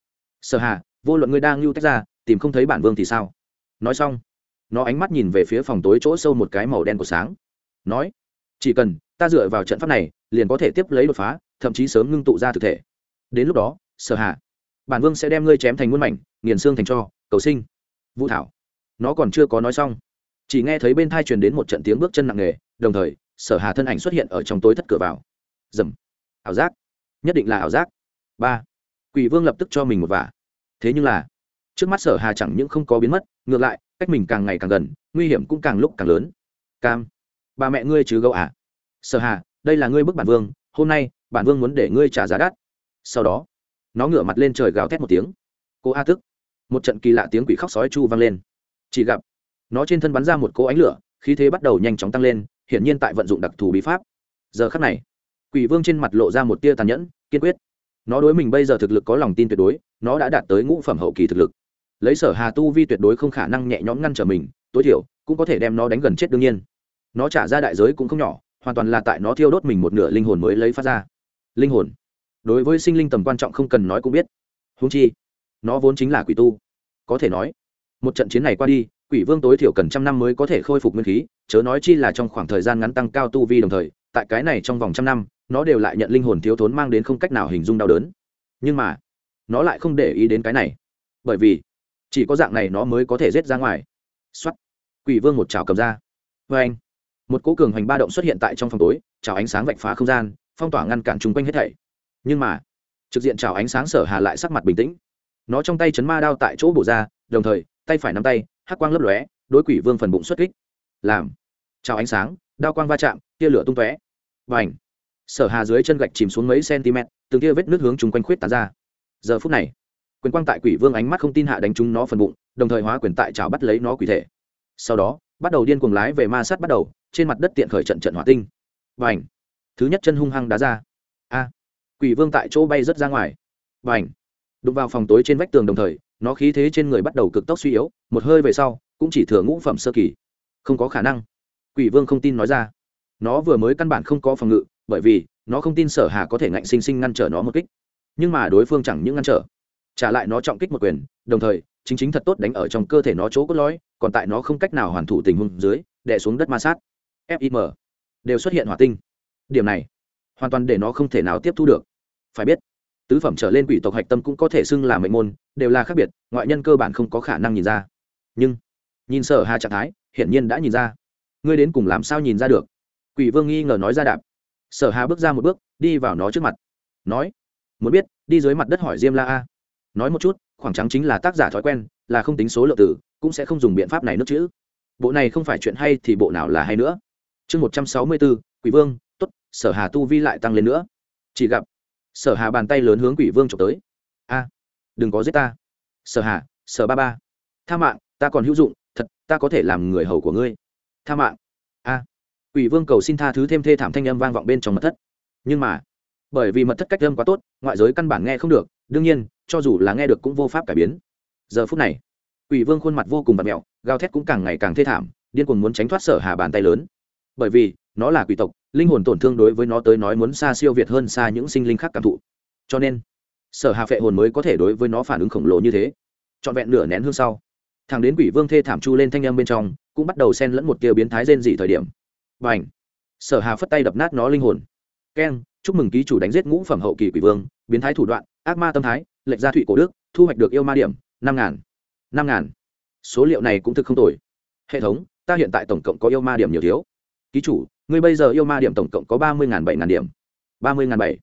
Sở hà, vô luận ngươi đang lưu tách ra, tìm không thấy bản vương thì sao? Nói xong, nó ánh mắt nhìn về phía phòng tối chỗ sâu một cái màu đen của sáng. Nói, chỉ cần ta dựa vào trận pháp này, liền có thể tiếp lấy đột phá, thậm chí sớm ngưng tụ ra thực thể. Đến lúc đó, sở hạ bản vương sẽ đem ngươi chém thành muôn mảnh, nghiền xương thành cho, cầu sinh. Vũ thảo nó còn chưa có nói xong. Chỉ nghe thấy bên thai truyền đến một trận tiếng bước chân nặng nề, đồng thời, sở hà thân ảnh xuất hiện ở trong tối thất cửa vào. Dầm. Ảo giác. Nhất định là ảo giác. Ba. Quỷ vương lập tức cho mình một vả. Thế nhưng là, trước mắt sở hà chẳng những không có biến mất, ngược lại, cách mình càng ngày càng gần, nguy hiểm cũng càng lúc càng lớn. Cam. Bà mẹ ngươi chứ gấu à? Sở hà, đây là ngươi bức bản vương, hôm nay, bản vương muốn để ngươi trả giá đắt. Sau đó, nó ngửa mặt lên trời gào thét một tiếng. Cô a tức một trận kỳ lạ tiếng quỷ khóc sói chu vang lên chỉ gặp, nó trên thân bắn ra một cỗ ánh lửa, khí thế bắt đầu nhanh chóng tăng lên, hiển nhiên tại vận dụng đặc thù bí pháp. Giờ khắc này, quỷ vương trên mặt lộ ra một tia tàn nhẫn, kiên quyết. Nó đối mình bây giờ thực lực có lòng tin tuyệt đối, nó đã đạt tới ngũ phẩm hậu kỳ thực lực. Lấy sở hà tu vi tuyệt đối không khả năng nhẹ nhõm ngăn trở mình, tối thiểu, cũng có thể đem nó đánh gần chết đương nhiên. Nó trả ra đại giới cũng không nhỏ, hoàn toàn là tại nó thiêu đốt mình một nửa linh hồn mới lấy phát ra. Linh hồn. Đối với sinh linh tầm quan trọng không cần nói cũng biết. Húng chi, nó vốn chính là quỷ tu. Có thể nói một trận chiến này qua đi, quỷ vương tối thiểu cần trăm năm mới có thể khôi phục nguyên khí, chớ nói chi là trong khoảng thời gian ngắn tăng cao tu vi đồng thời, tại cái này trong vòng trăm năm, nó đều lại nhận linh hồn thiếu thốn mang đến không cách nào hình dung đau đớn. Nhưng mà, nó lại không để ý đến cái này. Bởi vì, chỉ có dạng này nó mới có thể rết ra ngoài. X o á t quỷ vương một chảo cầm ra. Vê anh. Một cỗ cường hoành ba động xuất hiện tại trong phòng tối, chảo ánh sáng vạch phá không gian, phong tỏa ngăn cản chung quanh hết thảy. Nhưng mà, trực diện chảo ánh sáng sở hà lại sắc mặt bình tĩnh. Nó trong tay chấn ma đao tại chỗ bổ ra, đồng thời tay phải nắm tay, hắc quang lấp lóe, đối quỷ vương phần bụng xuất kích. Làm. Chào ánh sáng, đao quang va chạm, tia lửa tung tóe. Và ảnh sở hà dưới chân gạch chìm xuống mấy cm từng tia vết nước hướng chung quanh khuyết tán ra. Giờ phút này, quyền quang tại quỷ vương ánh mắt không tin hạ đánh trúng nó phần bụng, đồng thời hóa quyền tại chảo bắt lấy nó quỷ thể. Sau đó, bắt đầu điên cuồng lái về ma sát bắt đầu, trên mặt đất tiện khởi trận trận hỏa tinh. Và ảnh thứ nhất chân hung hăng đá ra. A. Quỷ vương tại chỗ bay rất ra ngoài. Và ảnh đụng vào phòng tối trên vách tường đồng thời nó khí thế trên người bắt đầu cực tốc suy yếu, một hơi về sau, cũng chỉ thừa ngũ phẩm sơ kỳ. Không có khả năng. Quỷ vương không tin nói ra. Nó vừa mới căn bản không có phòng ngự, bởi vì, nó không tin sở hà có thể ngạnh sinh sinh ngăn trở nó một kích. Nhưng mà đối phương chẳng những ngăn trở, trả lại nó trọng kích một quyền, đồng thời, chính chính thật tốt đánh ở trong cơ thể nó chỗ cốt lõi, còn tại nó không cách nào hoàn thủ tình huống dưới, đè xuống đất ma sát. Fim đều xuất hiện hỏa tinh. Điểm này, hoàn toàn để nó không thể nào tiếp thu được. Phải biết tứ phẩm trở lên quỷ tộc hạch tâm cũng có thể xưng là mệnh môn, đều là khác biệt, ngoại nhân cơ bản không có khả năng nhìn ra. Nhưng, nhìn sở hà trạng thái, hiển nhiên đã nhìn ra. Ngươi đến cùng làm sao nhìn ra được? Quỷ vương nghi ngờ nói ra đạp. Sở hà bước ra một bước, đi vào nó trước mặt. Nói, muốn biết, đi dưới mặt đất hỏi diêm la a. Nói một chút, khoảng trắng chính là tác giả thói quen, là không tính số lượng tử, cũng sẽ không dùng biện pháp này nước chữ bộ này không phải chuyện hay thì bộ nào là hay nữa. Chương một trăm sáu mươi bốn quỷ vương t ố t sở hà tu vi lại tăng lên nữa. Chỉ gặp sở hà bàn tay lớn hướng quỷ vương trộm tới. A, đừng có giết ta. Sở hà, sở ba ba. Tha mạng, ta còn hữu dụng, thật, ta có thể làm người hầu của ngươi. Tha mạng. A, quỷ vương cầu xin tha thứ thêm thê thảm thanh âm vang vọng bên trong mật thất. Nhưng mà, bởi vì mật thất cách âm quá tốt, ngoại giới căn bản nghe không được, đương nhiên, cho dù là nghe được cũng vô pháp cải biến. Giờ phút này, quỷ vương khuôn mặt vô cùng bật mẹo, gào thét cũng càng ngày càng thê thảm, điên cuồng muốn tránh thoát sở hà bàn tay lớn. Bởi vì, nó là quỷ tộc linh hồn tổn thương đối với nó tới nói muốn xa siêu việt hơn xa những sinh linh khác cảm thụ. Cho nên, sở hà phệ hồn mới có thể đối với nó phản ứng khổng lồ như thế. Trọn vẹn nửa nén hương sau, thằng đến quỷ vương thê thảm chu lên thanh âm bên trong, cũng bắt đầu xen lẫn một tia biến thái rên dị thời điểm. Và ảnh sở hà phất tay đập nát nó linh hồn. Keng! Chúc mừng ký chủ đánh giết ngũ phẩm hậu kỳ quỷ vương, biến thái thủ đoạn, ác ma tâm thái, lệch gia thụy cổ đức, thu hoạch được yêu ma điểm, năm ngàn. Năm ngàn. Số liệu này cũng thực không tồi. Hệ thống, ta hiện tại tổng cộng có yêu ma điểm nhiều thiếu. Ký chủ ngươi bây giờ yêu ma điểm tổng cộng có ba mươi ngàn bảy ngàn điểm. ba mươi ngàn bảy.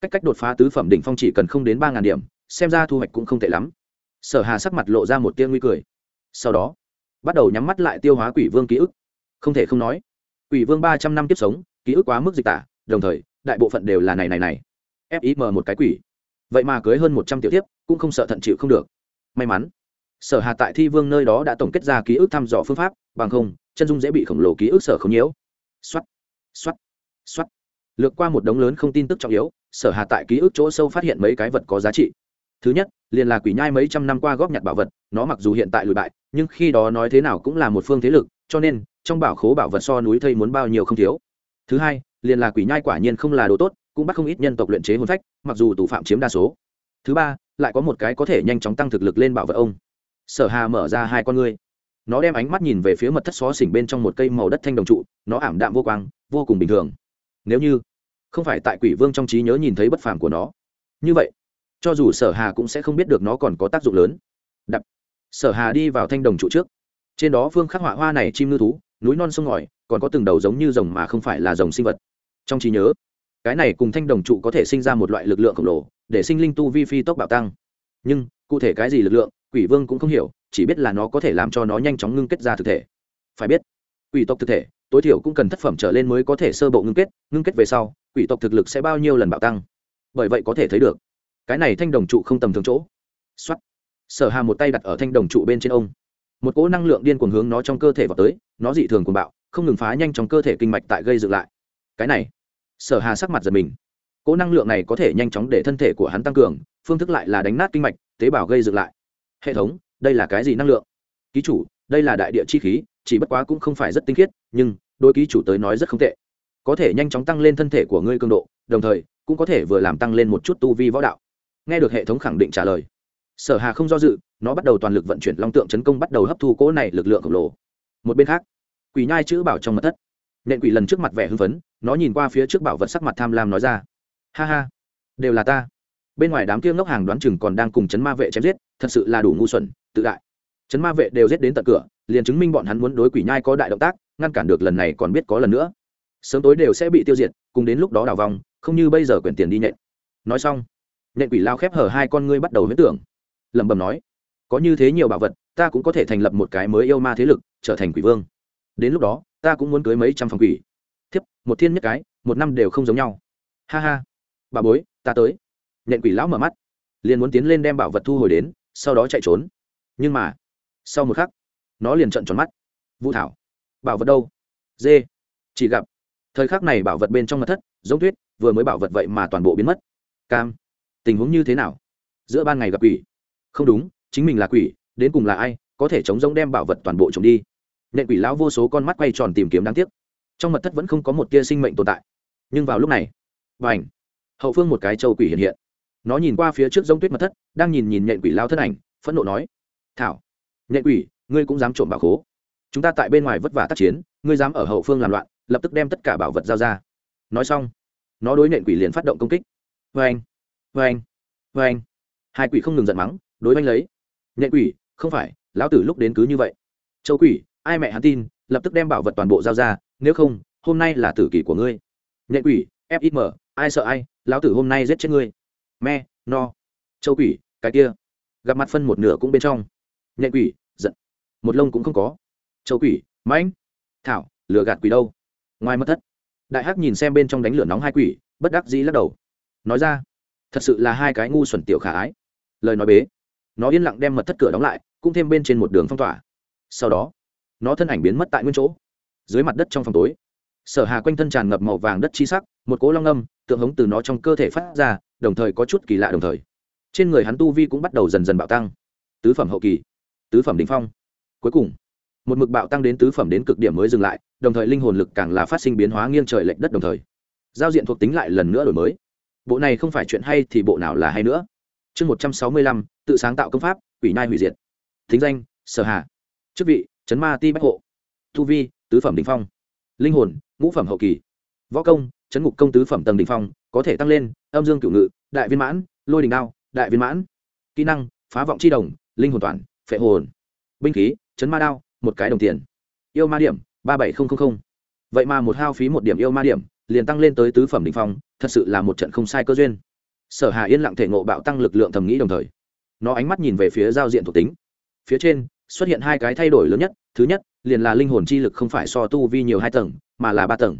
Cách cách đột phá tứ phẩm đỉnh phong chỉ cần không đến ba ngàn điểm, xem ra thu hoạch cũng không tệ lắm. Sở hà sắc mặt lộ ra một tia nguy cười. Sau đó, bắt đầu nhắm mắt lại tiêu hóa quỷ vương ký ức. Không thể không nói, quỷ vương ba trăm năm kiếp sống, ký ức quá mức dịch tả, đồng thời, đại bộ phận đều là này này này. Fim một cái quỷ. Vậy mà cưới hơn một trăm tiểu tiếp cũng không sợ thận chịu không được. May mắn, sở hà tại thi vương nơi đó đã tổng kết ra ký ức thăm dò phương pháp, bằng không, chân dung dễ bị khổng lồ ký ức sở không nhiễu. Soát, soát, soát. lược qua một đống lớn không tin tức trọng yếu sở hà tại ký ức chỗ sâu phát hiện mấy cái vật có giá trị. Thứ nhất liền là quỷ nhai mấy trăm năm qua góp nhặt bảo vật nó mặc dù hiện tại lùi bại nhưng khi đó nói thế nào cũng là một phương thế lực cho nên trong bảo khố bảo vật so núi thây muốn bao nhiêu không thiếu. Thứ hai liền là quỷ nhai quả nhiên không là đồ tốt cũng bắt không ít nhân tộc luyện chế hồn phách mặc dù tù phạm chiếm đa số. Thứ ba lại có một cái có thể nhanh chóng tăng thực lực lên bảo vật ông. Sở hà mở ra hai con ngươi nó đem ánh mắt nhìn về phía mật thất xó xỉnh bên trong một cây màu đất thanh đồng trụ, nó ảm đạm vô quang, vô cùng bình thường. Nếu như không phải tại quỷ vương trong trí nhớ nhìn thấy bất phàm của nó, như vậy, cho dù sở hà cũng sẽ không biết được nó còn có tác dụng lớn. Đặt sở hà đi vào thanh đồng trụ trước. Trên đó phương khắc họa hoa này chim ngư thú, núi non sông ngòi, còn có từng đầu giống như rồng mà không phải là rồng sinh vật. Trong trí nhớ, cái này cùng thanh đồng trụ có thể sinh ra một loại lực lượng khổng lồ, để sinh linh tu vi phi tốc bạo tăng. Nhưng, cụ thể cái gì lực lượng, quỷ vương cũng không hiểu chỉ biết là nó có thể làm cho nó nhanh chóng ngưng kết ra thực thể. Phải biết, quỷ tộc thực thể, tối thiểu cũng cần thất phẩm trở lên mới có thể sơ bộ ngưng kết ngưng kết về sau, quỷ tộc thực lực sẽ bao nhiêu lần bạo tăng? Bởi vậy có thể thấy được, cái này thanh đồng trụ không tầm thường chỗ. Xuất sở hà một tay đặt ở thanh đồng trụ bên trên ông. Một cỗ năng lượng điên cuồng hướng nó trong cơ thể vào tới, nó dị thường cuồng bạo, không ngừng phá nhanh trong cơ thể kinh mạch tại gây dựng lại. Cái này, sở hà sắc mặt giật mình. Cỗ năng lượng này có thể nhanh chóng để thân thể của hắn tăng cường, phương thức lại là đánh nát kinh mạch, tế bào gây dựng lại. Hệ thống đây là cái gì năng lượng? Ký chủ, đây là đại địa chi khí, chỉ bất quá cũng không phải rất tinh khiết, nhưng đôi ký chủ tới nói rất không tệ. Có thể nhanh chóng tăng lên thân thể của ngươi cường độ, đồng thời, cũng có thể vừa làm tăng lên một chút tu vi võ đạo. Nghe được hệ thống khẳng định trả lời, sở hà không do dự, nó bắt đầu toàn lực vận chuyển long tượng chấn công bắt đầu hấp thu cỗ này lực lượng khổng lồ. Một bên khác, quỷ nhai chữ bảo trong mật thất, nện quỷ lần trước mặt vẻ hưng phấn, nó nhìn qua phía trước bảo vật sắc mặt tham lam nói ra, ha ha, đều là ta. Bên ngoài đám kia ngốc hàng đoán chừng còn đang cùng chấn ma vệ chém giết, thật sự là đủ ngu xuẩn tự đại. Chấn ma vệ đều giết đến tận cửa, liền chứng minh bọn hắn muốn đối quỷ nhai có đại động tác, ngăn cản được lần này còn biết có lần nữa. Sớm tối đều sẽ bị tiêu diệt, cùng đến lúc đó đào vòng không như bây giờ quyển tiền đi nhện. Nói xong, nhện quỷ lao khép hở hai con ngươi bắt đầu huyết tưởng. Lẩm bẩm nói, có như thế nhiều bảo vật, ta cũng có thể thành lập một cái mới yêu ma thế lực, trở thành quỷ vương. Đến lúc đó, ta cũng muốn cưới mấy trăm phòng quỷ. Thiếp, một thiên nhất cái, một năm đều không giống nhau. Ha ha. Bà bối, ta tới. Nhện quỷ lão mở mắt, liền muốn tiến lên đem bảo vật thu hồi đến, sau đó chạy trốn nhưng mà, sau một khắc, nó liền trận tròn mắt. Vũ thảo, bảo vật đâu? Dê, chỉ gặp, thời khắc này bảo vật bên trong mặt thất, giống tuyết, vừa mới bảo vật vậy mà toàn bộ biến mất. Cam, tình huống như thế nào? Giữa ban ngày gặp quỷ. Không đúng, chính mình là quỷ, đến cùng là ai, có thể chống giống đem bảo vật toàn bộ trộm đi. Nện quỷ lão vô số con mắt quay tròn tìm kiếm đáng tiếc. Trong mật thất vẫn không có một tia sinh mệnh tồn tại. Nhưng vào lúc này và ảnh hậu phương một cái châu quỷ hiện hiện. Nó nhìn qua phía trước giống tuyết mật thất, đang nhìn nhìn nhện quỷ lao thân ảnh, phẫn nộ nói thảo. Nhện quỷ, ngươi cũng dám trộm bảo khố. Chúng ta tại bên ngoài vất vả tác chiến, ngươi dám ở hậu phương làm loạn, lập tức đem tất cả bảo vật giao ra. Nói xong, nó đối nện quỷ liền phát động công kích. Vê anh vê anh vê anh hai quỷ không ngừng giận mắng, đối oanh lấy. Nhện quỷ, không phải, lão tử lúc đến cứ như vậy. Châu quỷ, ai mẹ hắn tin, lập tức đem bảo vật toàn bộ giao ra, nếu không, hôm nay là tử kỷ của ngươi. Nhện quỷ fim ai sợ ai, lão tử hôm nay giết chết ngươi. Me, no. Châu quỷ, cái kia. Gặp mặt phân một nửa cũng bên trong nhện quỷ, giận. Một lông cũng không có. Châu quỷ, mãnh. Thảo, lừa gạt quỷ đâu? Ngoài mất thất. Đại hắc nhìn xem bên trong đánh lửa nóng hai quỷ, bất đắc dĩ lắc đầu. Nói ra, thật sự là hai cái ngu xuẩn tiểu khả ái. Lời nói bế. Nó yên lặng đem mật thất cửa đóng lại, cũng thêm bên trên một đường phong tỏa. Sau đó, nó thân ảnh biến mất tại nguyên chỗ. Dưới mặt đất trong phòng tối, sở hà quanh thân tràn ngập màu vàng đất chi sắc, một cỗ long âm, tượng hống từ nó trong cơ thể phát ra, đồng thời có chút kỳ lạ đồng thời. Trên người hắn tu vi cũng bắt đầu dần dần bạo tăng. Tứ phẩm hậu kỳ tứ phẩm đ ỉ n h phong. Cuối cùng, một mực bạo tăng đến tứ phẩm đến cực điểm mới dừng lại, đồng thời linh hồn lực càng là phát sinh biến hóa nghiêng trời lệch đất đồng thời. Giao diện thuộc tính lại lần nữa đổi mới. Bộ này không phải chuyện hay thì bộ nào là hay nữa. Chương một trăm sáu mươi lăm, tự sáng tạo công pháp, quỷ nai hủy diệt. Thính danh, sở hà. Chức vị chấn ma ti bách hộ. Thu vi, tứ phẩm đ ỉ n h phong. Linh hồn, ngũ phẩm hậu kỳ. Võ công, chấn ngục công tứ phẩm tầng đ ỉ n h phong, có thể tăng lên, âm dương cựu ngự, đại viên mãn, lôi đình đao, đại viên mãn. Kỹ năng, phá vọng c h i đồng, linh hồn toàn phệ hồn. Binh khí, chấn ma đao, một cái đồng tiền. Yêu ma điểm, ba bảy nghìn vậy mà một hao phí một điểm yêu ma điểm, liền tăng lên tới tứ phẩm đình phong, thật sự là một trận không sai cơ duyên. Sở hà yên lặng thể ngộ bạo tăng lực lượng thầm nghĩ đồng thời, nó ánh mắt nhìn về phía giao diện thuộc tính. Phía trên, xuất hiện hai cái thay đổi lớn nhất, thứ nhất, liền là linh hồn chi lực không phải so tu vi nhiều hai tầng, mà là ba tầng.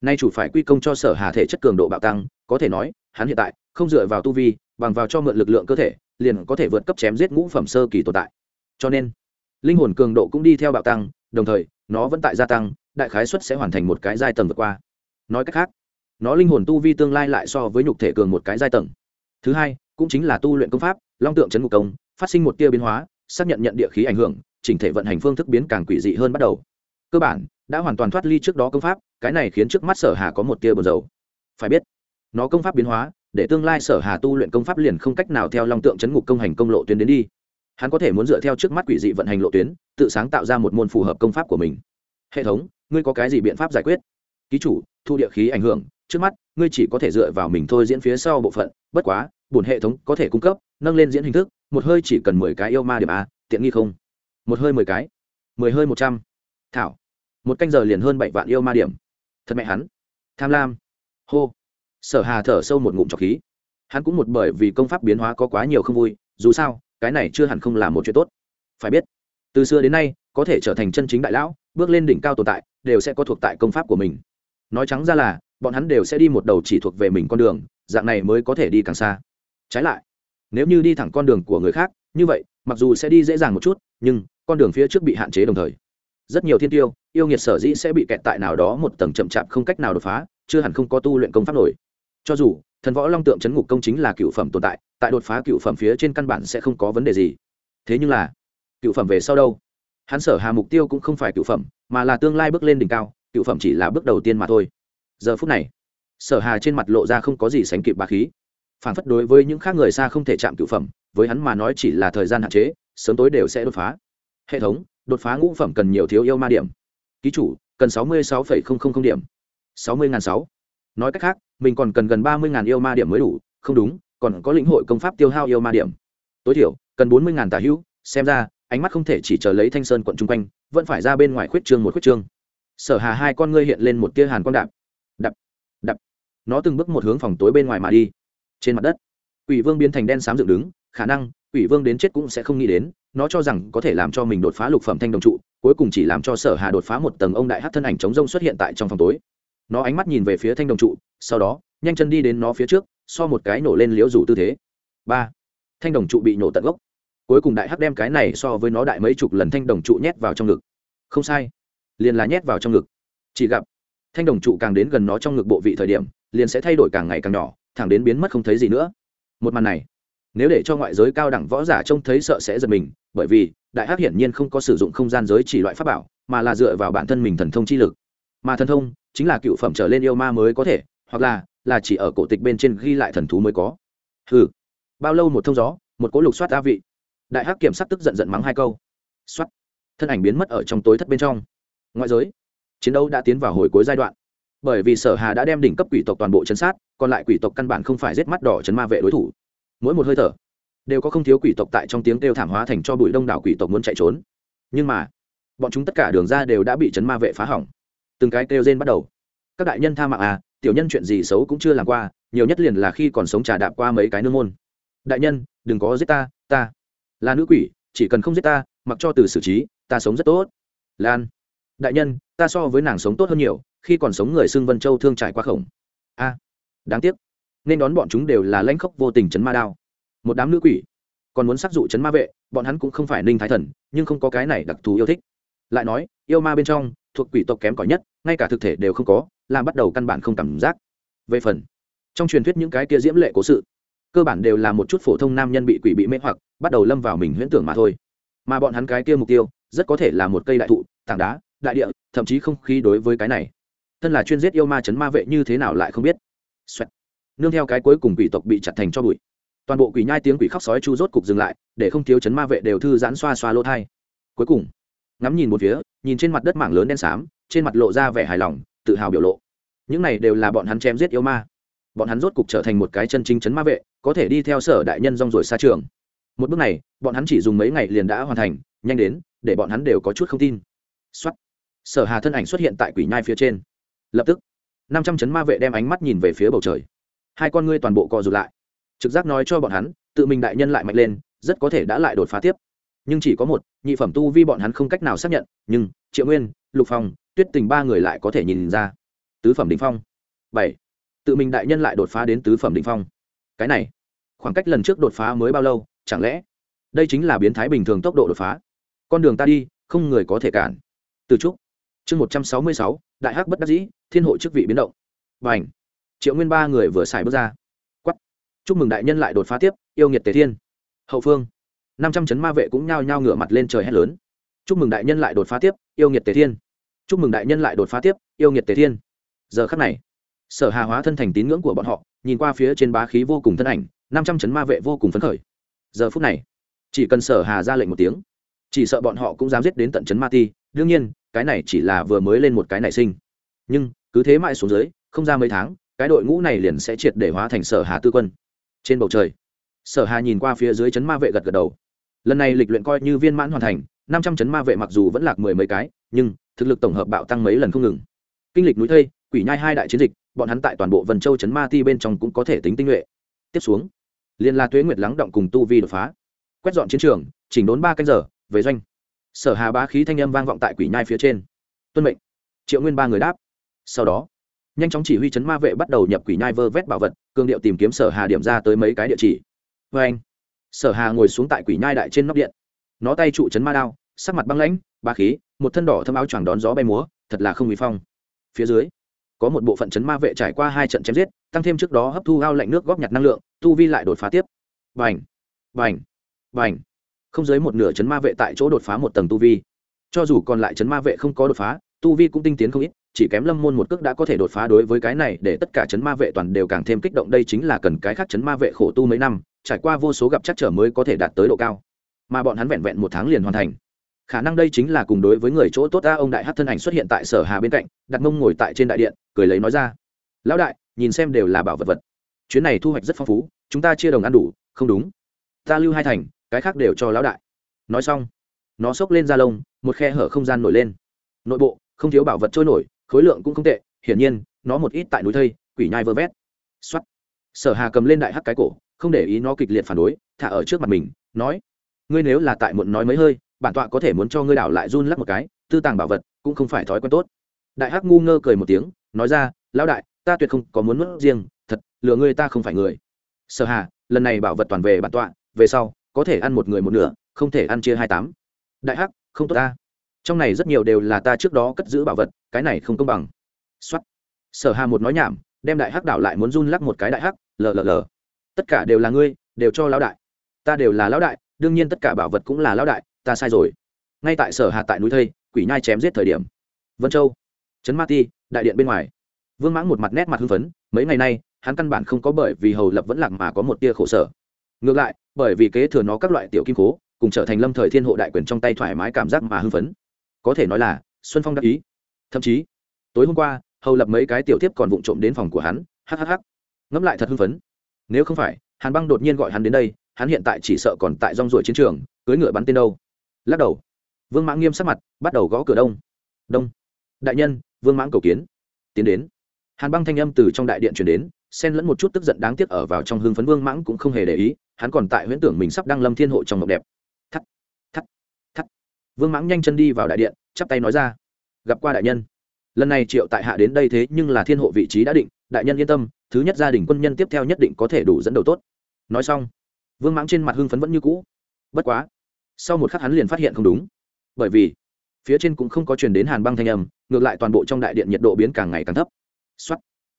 Nay chủ phải quy công cho sở hà thể chất cường độ bạo tăng, có thể nói, hắn hiện tại không dựa vào tu vi, bằng vào cho mượn lực lượng cơ thể, liền có thể vượt cấp chém giết ngũ phẩm sơ kỳ tồn tại cho nên linh hồn cường độ cũng đi theo bạo tăng, đồng thời, nó vẫn tại gia tăng, đại khái suất sẽ hoàn thành một cái giai tầng vượt qua. Nói cách khác, nó linh hồn tu vi tương lai lại so với nhục thể cường một cái giai tầng. Thứ hai, cũng chính là tu luyện công pháp, long tượng chấn ngục công, phát sinh một tia biến hóa, xác nhận nhận địa khí ảnh hưởng, chỉnh thể vận hành phương thức biến càng quỷ dị hơn bắt đầu. Cơ bản, đã hoàn toàn thoát ly trước đó công pháp, cái này khiến trước mắt sở hà có một tia buồn dầu phải biết, nó công pháp biến hóa, để tương lai sở hà tu luyện công pháp liền không cách nào theo long tượng chấn ngục công hành công lộ tuyến đến đi hắn có thể muốn dựa theo trước mắt quỷ dị vận hành lộ tuyến, tự sáng tạo ra một môn phù hợp công pháp của mình. Hệ thống, ngươi có cái gì biện pháp giải quyết? Ký chủ, thu địa khí ảnh hưởng, trước mắt, ngươi chỉ có thể dựa vào mình thôi diễn phía sau bộ phận, bất quá, bổn hệ thống có thể cung cấp, nâng lên diễn hình thức, một hơi chỉ cần mười cái yêu ma điểm a, tiện nghi không? Một hơi mười cái. Mười hơi một trăm. Thảo. Một canh giờ liền hơn bảy vạn yêu ma điểm. Thật mẹ hắn. Tham lam. Hô. Sở hà thở sâu một ngụm trọc khí. Hắn cũng một bởi vì công pháp biến hóa có quá nhiều không vui, dù sao cái này chưa hẳn không là một chuyện tốt. Phải biết, từ xưa đến nay, có thể trở thành chân chính đại lão, bước lên đỉnh cao tồn tại, đều sẽ có thuộc tại công pháp của mình. Nói trắng ra là, bọn hắn đều sẽ đi một đầu chỉ thuộc về mình con đường, dạng này mới có thể đi càng xa. Trái lại, nếu như đi thẳng con đường của người khác, như vậy, mặc dù sẽ đi dễ dàng một chút, nhưng con đường phía trước bị hạn chế đồng thời. Rất nhiều thiên tiêu, yêu nghiệt sở dĩ sẽ bị kẹt tại nào đó một tầng chậm chạp không cách nào đột phá, chưa hẳn không có tu luyện công pháp nổi. Cho dù, thần võ long tượng chấn ngục công chính là cựu phẩm tồn tại tại đột phá cựu phẩm phía trên căn bản sẽ không có vấn đề gì. Thế nhưng là, cựu phẩm về sau đâu? Hắn sở hà mục tiêu cũng không phải cựu phẩm, mà là tương lai bước lên đỉnh cao, cựu phẩm chỉ là bước đầu tiên mà thôi. Giờ phút này, sở hà trên mặt lộ ra không có gì sánh kịp bà khí. Phản phất đối với những khác người xa không thể chạm cựu phẩm, với hắn mà nói chỉ là thời gian hạn chế, sớm tối đều sẽ đột phá. Hệ thống, đột phá ngũ phẩm cần nhiều thiếu yêu ma điểm. Ký chủ, cần sáu mươi sáu điểm. Sáu mươi sáu. Nói cách khác, mình còn cần gần ba mươi yêu ma điểm mới đủ, không đúng còn có lĩnh hội công pháp tiêu hao yêu ma điểm. Tối thiểu, cần bốn mươi tà hữu, xem ra, ánh mắt không thể chỉ chờ lấy thanh sơn quận chung quanh, vẫn phải ra bên ngoài khuyết trương một khuyết trương. Sở hà hai con ngươi hiện lên một tia hàn quang đạp. Đập đập nó từng bước một hướng phòng tối bên ngoài mà đi. Trên mặt đất, quỷ vương biến thành đen xám dựng đứng, khả năng, quỷ vương đến chết cũng sẽ không nghĩ đến, nó cho rằng có thể làm cho mình đột phá lục phẩm thanh đồng trụ, cuối cùng chỉ làm cho sở hà đột phá một tầng ông đại hát thân ảnh chống rông xuất hiện tại trong phòng tối. Nó ánh mắt nhìn về phía thanh đồng trụ, sau đó, nhanh chân đi đến nó phía trước so một cái nổ lên liễu rủ tư thế. Ba, thanh đồng trụ bị nổ tận gốc. Cuối cùng đại hắc đem cái này so với nó đại mấy chục lần thanh đồng trụ nhét vào trong ngực. Không sai, liền là nhét vào trong ngực. Chỉ gặp, thanh đồng trụ càng đến gần nó trong ngực bộ vị thời điểm, liền sẽ thay đổi càng ngày càng nhỏ, thẳng đến biến mất không thấy gì nữa. Một màn này, nếu để cho ngoại giới cao đẳng võ giả trông thấy sợ sẽ giật mình, bởi vì đại hắc hiển nhiên không có sử dụng không gian giới chỉ loại pháp bảo, mà là dựa vào bản thân mình thần thông chi lực. Mà thần thông chính là cựu phẩm trở lên yêu ma mới có thể, hoặc là là chỉ ở cổ tịch bên trên ghi lại thần thú mới có. Hừ, bao lâu một thông gió một cỗ lục soát a vị. Đại hắc kiểm sắc tức giận giận mắng hai câu. Soát. Thân ảnh biến mất ở trong tối thất bên trong. Ngoại giới. Chiến đấu đã tiến vào hồi cuối giai đoạn. Bởi vì sở hà đã đem đỉnh cấp quỷ tộc toàn bộ chấn sát còn lại quỷ tộc căn bản không phải giết mắt đỏ chấn ma vệ đối thủ. Mỗi một hơi thở đều có không thiếu quỷ tộc tại trong tiếng kêu thảm hóa thành cho bụi đông đảo quỷ tộc muốn chạy trốn. Nhưng mà bọn chúng tất cả đường ra đều đã bị chấn ma vệ phá hỏng. Từng cái kêu rên bắt đầu. Các đại nhân tha mạng à tiểu nhân chuyện gì xấu cũng chưa làm qua, nhiều nhất liền là khi còn sống trà đạp qua mấy cái nương môn. Đại nhân, đừng có giết ta ta là nữ quỷ, chỉ cần không giết ta, mặc cho từ xử trí, ta sống rất tốt. Lan, đại nhân, ta so với nàng sống tốt hơn nhiều, khi còn sống người xưng vân châu thương trải qua khổng. A, đáng tiếc, nên đón bọn chúng đều là lãnh khốc vô tình chấn ma đao. Một đám nữ quỷ, còn muốn sắc dụ chấn ma vệ, bọn hắn cũng không phải ninh thái thần, nhưng không có cái này đặc thù yêu thích. Lại nói, yêu ma bên trong, thuộc quỷ tộc kém cỏi nhất, ngay cả thực thể đều không có làm bắt đầu căn bản không cảm giác. Về phần, trong truyền thuyết những cái kia diễm lệ cố sự, cơ bản đều là một chút phổ thông nam nhân bị quỷ bị mê hoặc, bắt đầu lâm vào mình huyễn tưởng mà thôi. Mà bọn hắn cái kia mục tiêu, rất có thể là một cây đại thụ, tảng đá, đại địa, thậm chí không khí đối với cái này. Thân là chuyên giết yêu ma chấn ma vệ như thế nào lại không biết. Xoẹt. nương theo cái cuối cùng quỷ tộc bị chặt thành cho bụi. Toàn bộ quỷ nhai tiếng quỷ khóc sói chu rốt cục dừng lại, để không thiếu chấn ma vệ đều thư giãn xoa xoa lỗ thai. Cuối cùng, ngắm nhìn một phía, nhìn trên mặt đất mảng lớn đen xám, trên mặt lộ ra vẻ hài lòng tự hào biểu lộ. Những này đều là bọn hắn chém giết yêu ma. Bọn hắn rốt cục trở thành một cái chân chính chấn ma vệ, có thể đi theo sở đại nhân rong rồi xa trường. Một bước này, bọn hắn chỉ dùng mấy ngày liền đã hoàn thành, nhanh đến, để bọn hắn đều có chút không tin. Xuất sở hà thân ảnh xuất hiện tại quỷ nhai phía trên. Lập tức, năm trăm chấn ma vệ đem ánh mắt nhìn về phía bầu trời. Hai con ngươi toàn bộ co rụt lại. Trực giác nói cho bọn hắn, tự mình đại nhân lại mạnh lên, rất có thể đã lại đột phá tiếp. Nhưng chỉ có một, nhị phẩm tu vi bọn hắn không cách nào xác nhận, nhưng, triệu nguyên lục phong, tuyết tình ba người lại có thể nhìn ra. Tứ phẩm đ ỉ n h phong. Bảy. Tự mình đại nhân lại đột phá đến tứ phẩm đ ỉ n h phong. Cái này, khoảng cách lần trước đột phá mới bao lâu, chẳng lẽ đây chính là biến thái bình thường tốc độ đột phá? Con đường ta đi, không người có thể cản. Từ trúc. Chương một trăm sáu mươi sáu, đại hắc bất đắc dĩ, thiên hội chức vị biến động. B à n h triệu nguyên ba người vừa xài bước ra. Quắp chúc mừng đại nhân lại đột phá tiếp, yêu nghiệt tề thiên. Hậu phương. Năm trăm chấn ma vệ cũng nhao nhao ngửa mặt lên trời hét lớn chúc mừng đại nhân lại đột phá tiếp, yêu nghiệt tề thiên. Chúc mừng đại nhân lại đột phá tiếp, yêu nghiệt tề thiên. Giờ khắc này, sở hà hóa thân thành tín ngưỡng của bọn họ, nhìn qua phía trên bá khí vô cùng thân ảnh, năm trăm chấn ma vệ vô cùng phấn khởi. Giờ phút này, chỉ cần sở hà ra lệnh một tiếng, chỉ sợ bọn họ cũng dám giết đến tận chấn ma ti. Đương nhiên, cái này chỉ là vừa mới lên một cái nảy sinh. Nhưng, cứ thế mãi xuống dưới, không ra mấy tháng, cái đội ngũ này liền sẽ triệt để hóa thành sở hà tư quân. Trên bầu trời, sở hà nhìn qua phía dưới chấn ma vệ gật gật đầu. Lần này lịch luyện coi như viên mãn hoàn thành năm trăm chấn ma vệ mặc dù vẫn lạc mười mấy cái, nhưng thực lực tổng hợp bạo tăng mấy lần không ngừng. Kinh lịch núi thây, quỷ nhai hai đại chiến dịch, bọn hắn tại toàn bộ vân châu chấn ma ti bên trong cũng có thể tính tinh nhuệ. Tiếp xuống, liên la tuế nguyệt lắng động cùng tu vi đột phá. Quét dọn chiến trường, chỉnh đốn ba canh giờ, về doanh. Sở hà bá khí thanh âm vang vọng tại quỷ nhai phía trên. Tuân mệnh. Triệu nguyên ba người đáp. Sau đó, nhanh chóng chỉ huy chấn ma vệ bắt đầu nhập quỷ nhai vơ vét bảo vật cương điệu tìm kiếm sở hà điểm ra tới mấy cái địa chỉ. Vê anh sở hà ngồi xuống tại quỷ nhai đại trên nóc điện. Nó tay trụ chấn ma đao sắc mặt băng lãnh, ba khí, một thân đỏ thâm áo choàng đón gió bay múa, thật là không uy phong. Phía dưới, có một bộ phận chấn ma vệ trải qua hai trận chém giết, tăng thêm trước đó hấp thu ao lạnh nước góp nhặt năng lượng, tu vi lại đột phá tiếp. Vành vành vành không dưới một nửa chấn ma vệ tại chỗ đột phá một tầng tu vi. Cho dù còn lại chấn ma vệ không có đột phá, tu vi cũng tinh tiến không ít, chỉ kém lâm môn một cước đã có thể đột phá đối với cái này để tất cả chấn ma vệ toàn đều càng thêm kích động, đây chính là cần cái khác chấn ma vệ khổ tu mấy năm, trải qua vô số gặp chắc trở mới có thể đạt tới độ cao. Mà bọn hắn vẹn vẹn một tháng liền hoàn thành khả năng đây chính là cùng đối với người chỗ tốt ta, ông đại hát thân ảnh xuất hiện tại sở hà bên cạnh, đặt mông ngồi tại trên đại điện, cười lấy nói ra. Lão đại, nhìn xem đều là bảo vật vật. Chuyến này thu hoạch rất phong phú, chúng ta chia đồng ăn đủ, không đúng. Ta lưu hai thành, cái khác đều cho lão đại. Nói xong, nó xốc lên da lông, một khe hở không gian nổi lên. Nội bộ, không thiếu bảo vật trôi nổi, khối lượng cũng không tệ, hiển nhiên, nó một ít tại núi thây, quỷ nhai vơ vét. Xuất sở hà cầm lên đại hắc cái cổ, không để ý nó kịch liệt phản đối, thả ở trước mặt mình, nói, ngươi nếu là tại muộn nói mấy hơi bản tọa có thể muốn cho ngươi đảo lại run lắc một cái, tư tàng bảo vật cũng không phải thói quen tốt. Đại hắc ngu ngơ cười một tiếng, nói ra, lão đại, ta tuyệt không có muốn mất riêng, thật, lừa ngươi ta không phải người. Sở hà, lần này bảo vật toàn về bản tọa, về sau, có thể ăn một người một nửa, không thể ăn chia hai tám. Đại hắc, không tốt ta. Trong này rất nhiều đều là ta trước đó cất giữ bảo vật, cái này không công bằng. Xuất sở hà một nói nhảm, đem đại hắc đảo lại muốn run lắc một cái đại hắc, lờ lờ lờ. Tất cả đều là ngươi, đều cho lão đại. Ta đều là lão đại, đương nhiên tất cả bảo vật cũng là lão đại ta sai rồi. Ngay tại sở hạ tại núi thây, quỷ nhai chém giết thời điểm. Vân châu, trấn ma ti, đại điện bên ngoài. Vương mãng một mặt nét mặt hưng phấn, mấy ngày nay, hắn căn bản không có bởi vì hầu lập vẫn lạc mà có một tia khổ sở. Ngược lại, bởi vì kế thừa nó các loại tiểu kim cố, cùng trở thành lâm thời thiên hộ đại quyền trong tay thoải mái cảm giác mà hưng phấn. Có thể nói là, xuân phong đắc ý. Thậm chí, tối hôm qua, hầu lập mấy cái tiểu tiếp còn vụng trộm đến phòng của hắn hhh ngẫm lại thật hưng phấn. Nếu không phải, hàn băng đột nhiên gọi hắn đến đây, hắn hiện tại chỉ sợ còn tại rong ruổi chiến trường cưới ngựa bắn tên đâu lắc đầu. Vương mãng nghiêm sắc mặt, bắt đầu gõ cửa đông. Đông. Đại nhân, vương mãng cầu kiến. Tiến đến. Hàn băng thanh âm từ trong đại điện chuyển đến, xen lẫn một chút tức giận đáng tiếc ở vào trong hưng phấn vương mãng cũng không hề để ý, hắn còn tại huyễn tưởng mình sắp đăng lâm thiên hộ trong mộng đẹp. Thắt thắt thắt. Vương mãng nhanh chân đi vào đại điện, chắp tay nói ra. Gặp qua đại nhân. Lần này triệu tại hạ đến đây thế nhưng là thiên hộ vị trí đã định, đại nhân yên tâm, thứ nhất gia đình quân nhân tiếp theo nhất định có thể đủ dẫn đầu tốt. Nói xong, vương mãng trên mặt hưng phấn vẫn như cũ. Bất quá sau một khắc hắn liền phát hiện không đúng. Bởi vì, phía trên cũng không có truyền đến hàn băng thanh âm, ngược lại toàn bộ trong đại điện nhiệt độ biến càng ngày càng thấp. Xuất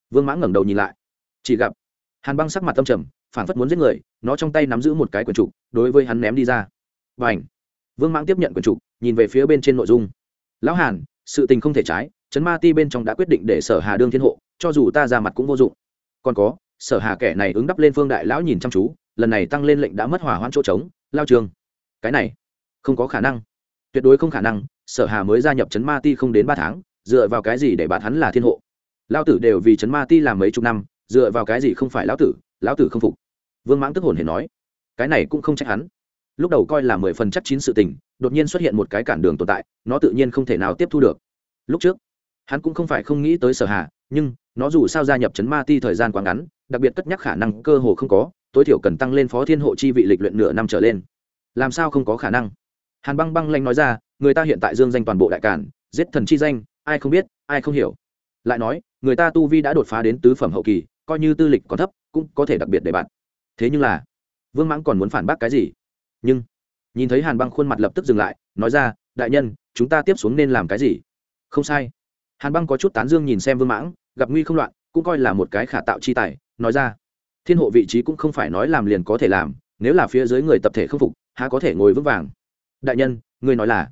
vương mãng ngẩng đầu nhìn lại. Chỉ gặp, hàn băng sắc mặt tâm trầm phản phất muốn giết người, nó trong tay nắm giữ một cái quần trục, đối với hắn ném đi ra. Và ảnh vương mãng tiếp nhận quần trục, nhìn về phía bên trên nội dung. Lão hàn, sự tình không thể trái chấn ma ti bên trong đã quyết định để sở hà đương thiên hộ, cho dù ta ra mặt cũng vô dụng. Còn có, sở hà kẻ này ứng đắp lên phương đại lão nhìn chăm chú, lần này tăng lên lệnh đã mất hỏa hoãn chỗ trống, lao trường cái này không có khả năng. Tuyệt đối không khả năng, sở hà mới gia nhập chấn ma ti không đến ba tháng, dựa vào cái gì để bạn hắn là thiên hộ? Lao tử đều vì chấn ma ti làm mấy chục năm, dựa vào cái gì không phải lão tử lão tử không phục? Vương mãng tức hồn hề nói, cái này cũng không trách hắn. Lúc đầu coi là mười phần chắc chín sự tình, đột nhiên xuất hiện một cái cản đường tồn tại, nó tự nhiên không thể nào tiếp thu được. Lúc trước, hắn cũng không phải không nghĩ tới sở hà, nhưng nó dù sao gia nhập chấn ma ti thời gian quá ngắn, đặc biệt cất nhắc khả năng cơ hồ không có, tối thiểu cần tăng lên phó thiên hộ chi vị lịch luyện nửa năm trở lên làm sao không có khả năng? Hàn băng băng lanh nói ra, người ta hiện tại dương danh toàn bộ đại cản, giết thần chi danh, ai không biết, ai không hiểu. Lại nói, người ta tu vi đã đột phá đến tứ phẩm hậu kỳ, coi như tư lịch còn thấp, cũng có thể đặc biệt để bạn. Thế nhưng là, vương mãng còn muốn phản bác cái gì? Nhưng, nhìn thấy hàn băng khuôn mặt lập tức dừng lại, nói ra, đại nhân, chúng ta tiếp xuống nên làm cái gì? Không sai. Hàn băng có chút tán dương nhìn xem vương mãng, gặp nguy không loạn, cũng coi là một cái khả tạo chi tài, nói ra, thiên hộ vị trí cũng không phải nói làm liền có thể làm, nếu là phía dưới người tập thể không phục há có thể ngồi vững vàng. Đại nhân, ngươi nói là,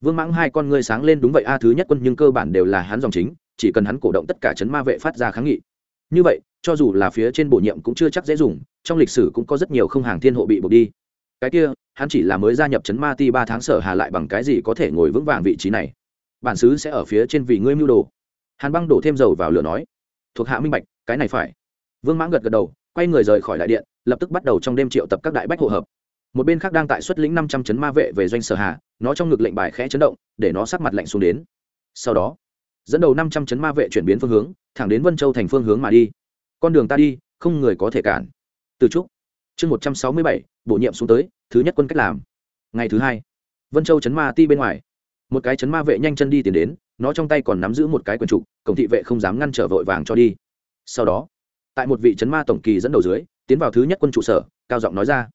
vương mãng hai con ngươi sáng lên đúng vậy a, thứ nhất quân nhưng cơ bản đều là hắn dòng chính, chỉ cần hắn cổ động tất cả chấn ma vệ phát ra kháng nghị. Như vậy, cho dù là phía trên bổ nhiệm cũng chưa chắc dễ dùng, trong lịch sử cũng có rất nhiều không hàng thiên hộ bị buộc đi. Cái kia, hắn chỉ là mới gia nhập chấn ma ti ba tháng sở hà lại bằng cái gì có thể ngồi vững vàng vị trí này? Bản xứ sẽ ở phía trên vì ngươi mưu đồ. Hàn băng đổ thêm dầu vào lửa nói, thuộc hạ minh bạch, cái này phải. Vương mãng gật gật đầu, quay người rời khỏi đại điện, lập tức bắt đầu trong đêm triệu tập các đại bách hộ hợp một bên khác đang tại xuất lĩnh năm trăm chấn ma vệ về doanh sở hà, nó trong ngực lệnh bài khẽ chấn động, để nó sắc mặt lạnh xuống đến. Sau đó, dẫn đầu năm trăm chấn ma vệ chuyển biến phương hướng, thẳng đến vân châu thành phương hướng mà đi. Con đường ta đi, không người có thể cản. Từ trúc, chương một trăm sáu mươi bảy, bổ nhiệm xuống tới, thứ nhất quân cách làm. Ngày thứ hai, vân châu chấn ma ti bên ngoài. Một cái chấn ma vệ nhanh chân đi tiến đến, nó trong tay còn nắm giữ một cái quần trục, cổng thị vệ không dám ngăn trở vội vàng cho đi. Sau đó, tại một vị chấn ma tổng kỳ dẫn đầu dưới, tiến vào thứ nhất quân trụ sở, cao giọng nói ra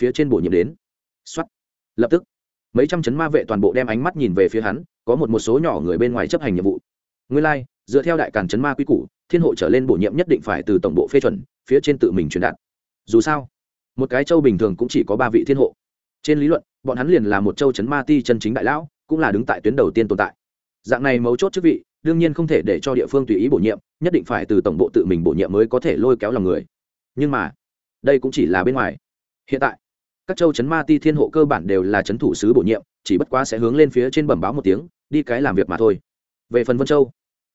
phía trên bổ nhiệm đến. Xuất lập tức mấy trăm chấn ma vệ toàn bộ đem ánh mắt nhìn về phía hắn có một một số nhỏ người bên ngoài chấp hành nhiệm vụ. Nguyên lai、like, dựa theo đại càn chấn ma quy củ thiên hộ trở lên bổ nhiệm nhất định phải từ tổng bộ phê chuẩn phía trên tự mình truyền đạt. Dù sao một cái châu bình thường cũng chỉ có ba vị thiên hộ. Trên lý luận bọn hắn liền là một châu chấn ma ti chân chính đại lão cũng là đứng tại tuyến đầu tiên tồn tại. Dạng này mấu chốt chức vị đương nhiên không thể để cho địa phương tùy ý bổ nhiệm nhất định phải từ tổng bộ tự mình bổ nhiệm mới có thể lôi kéo lòng người. Nhưng mà đây cũng chỉ là bên ngoài. Hiện tại các châu chấn ma ti thiên hộ cơ bản đều là chấn thủ sứ bổ nhiệm, chỉ bất quá sẽ hướng lên phía trên bẩm báo một tiếng, đi cái làm việc mà thôi. Về phần vân châu,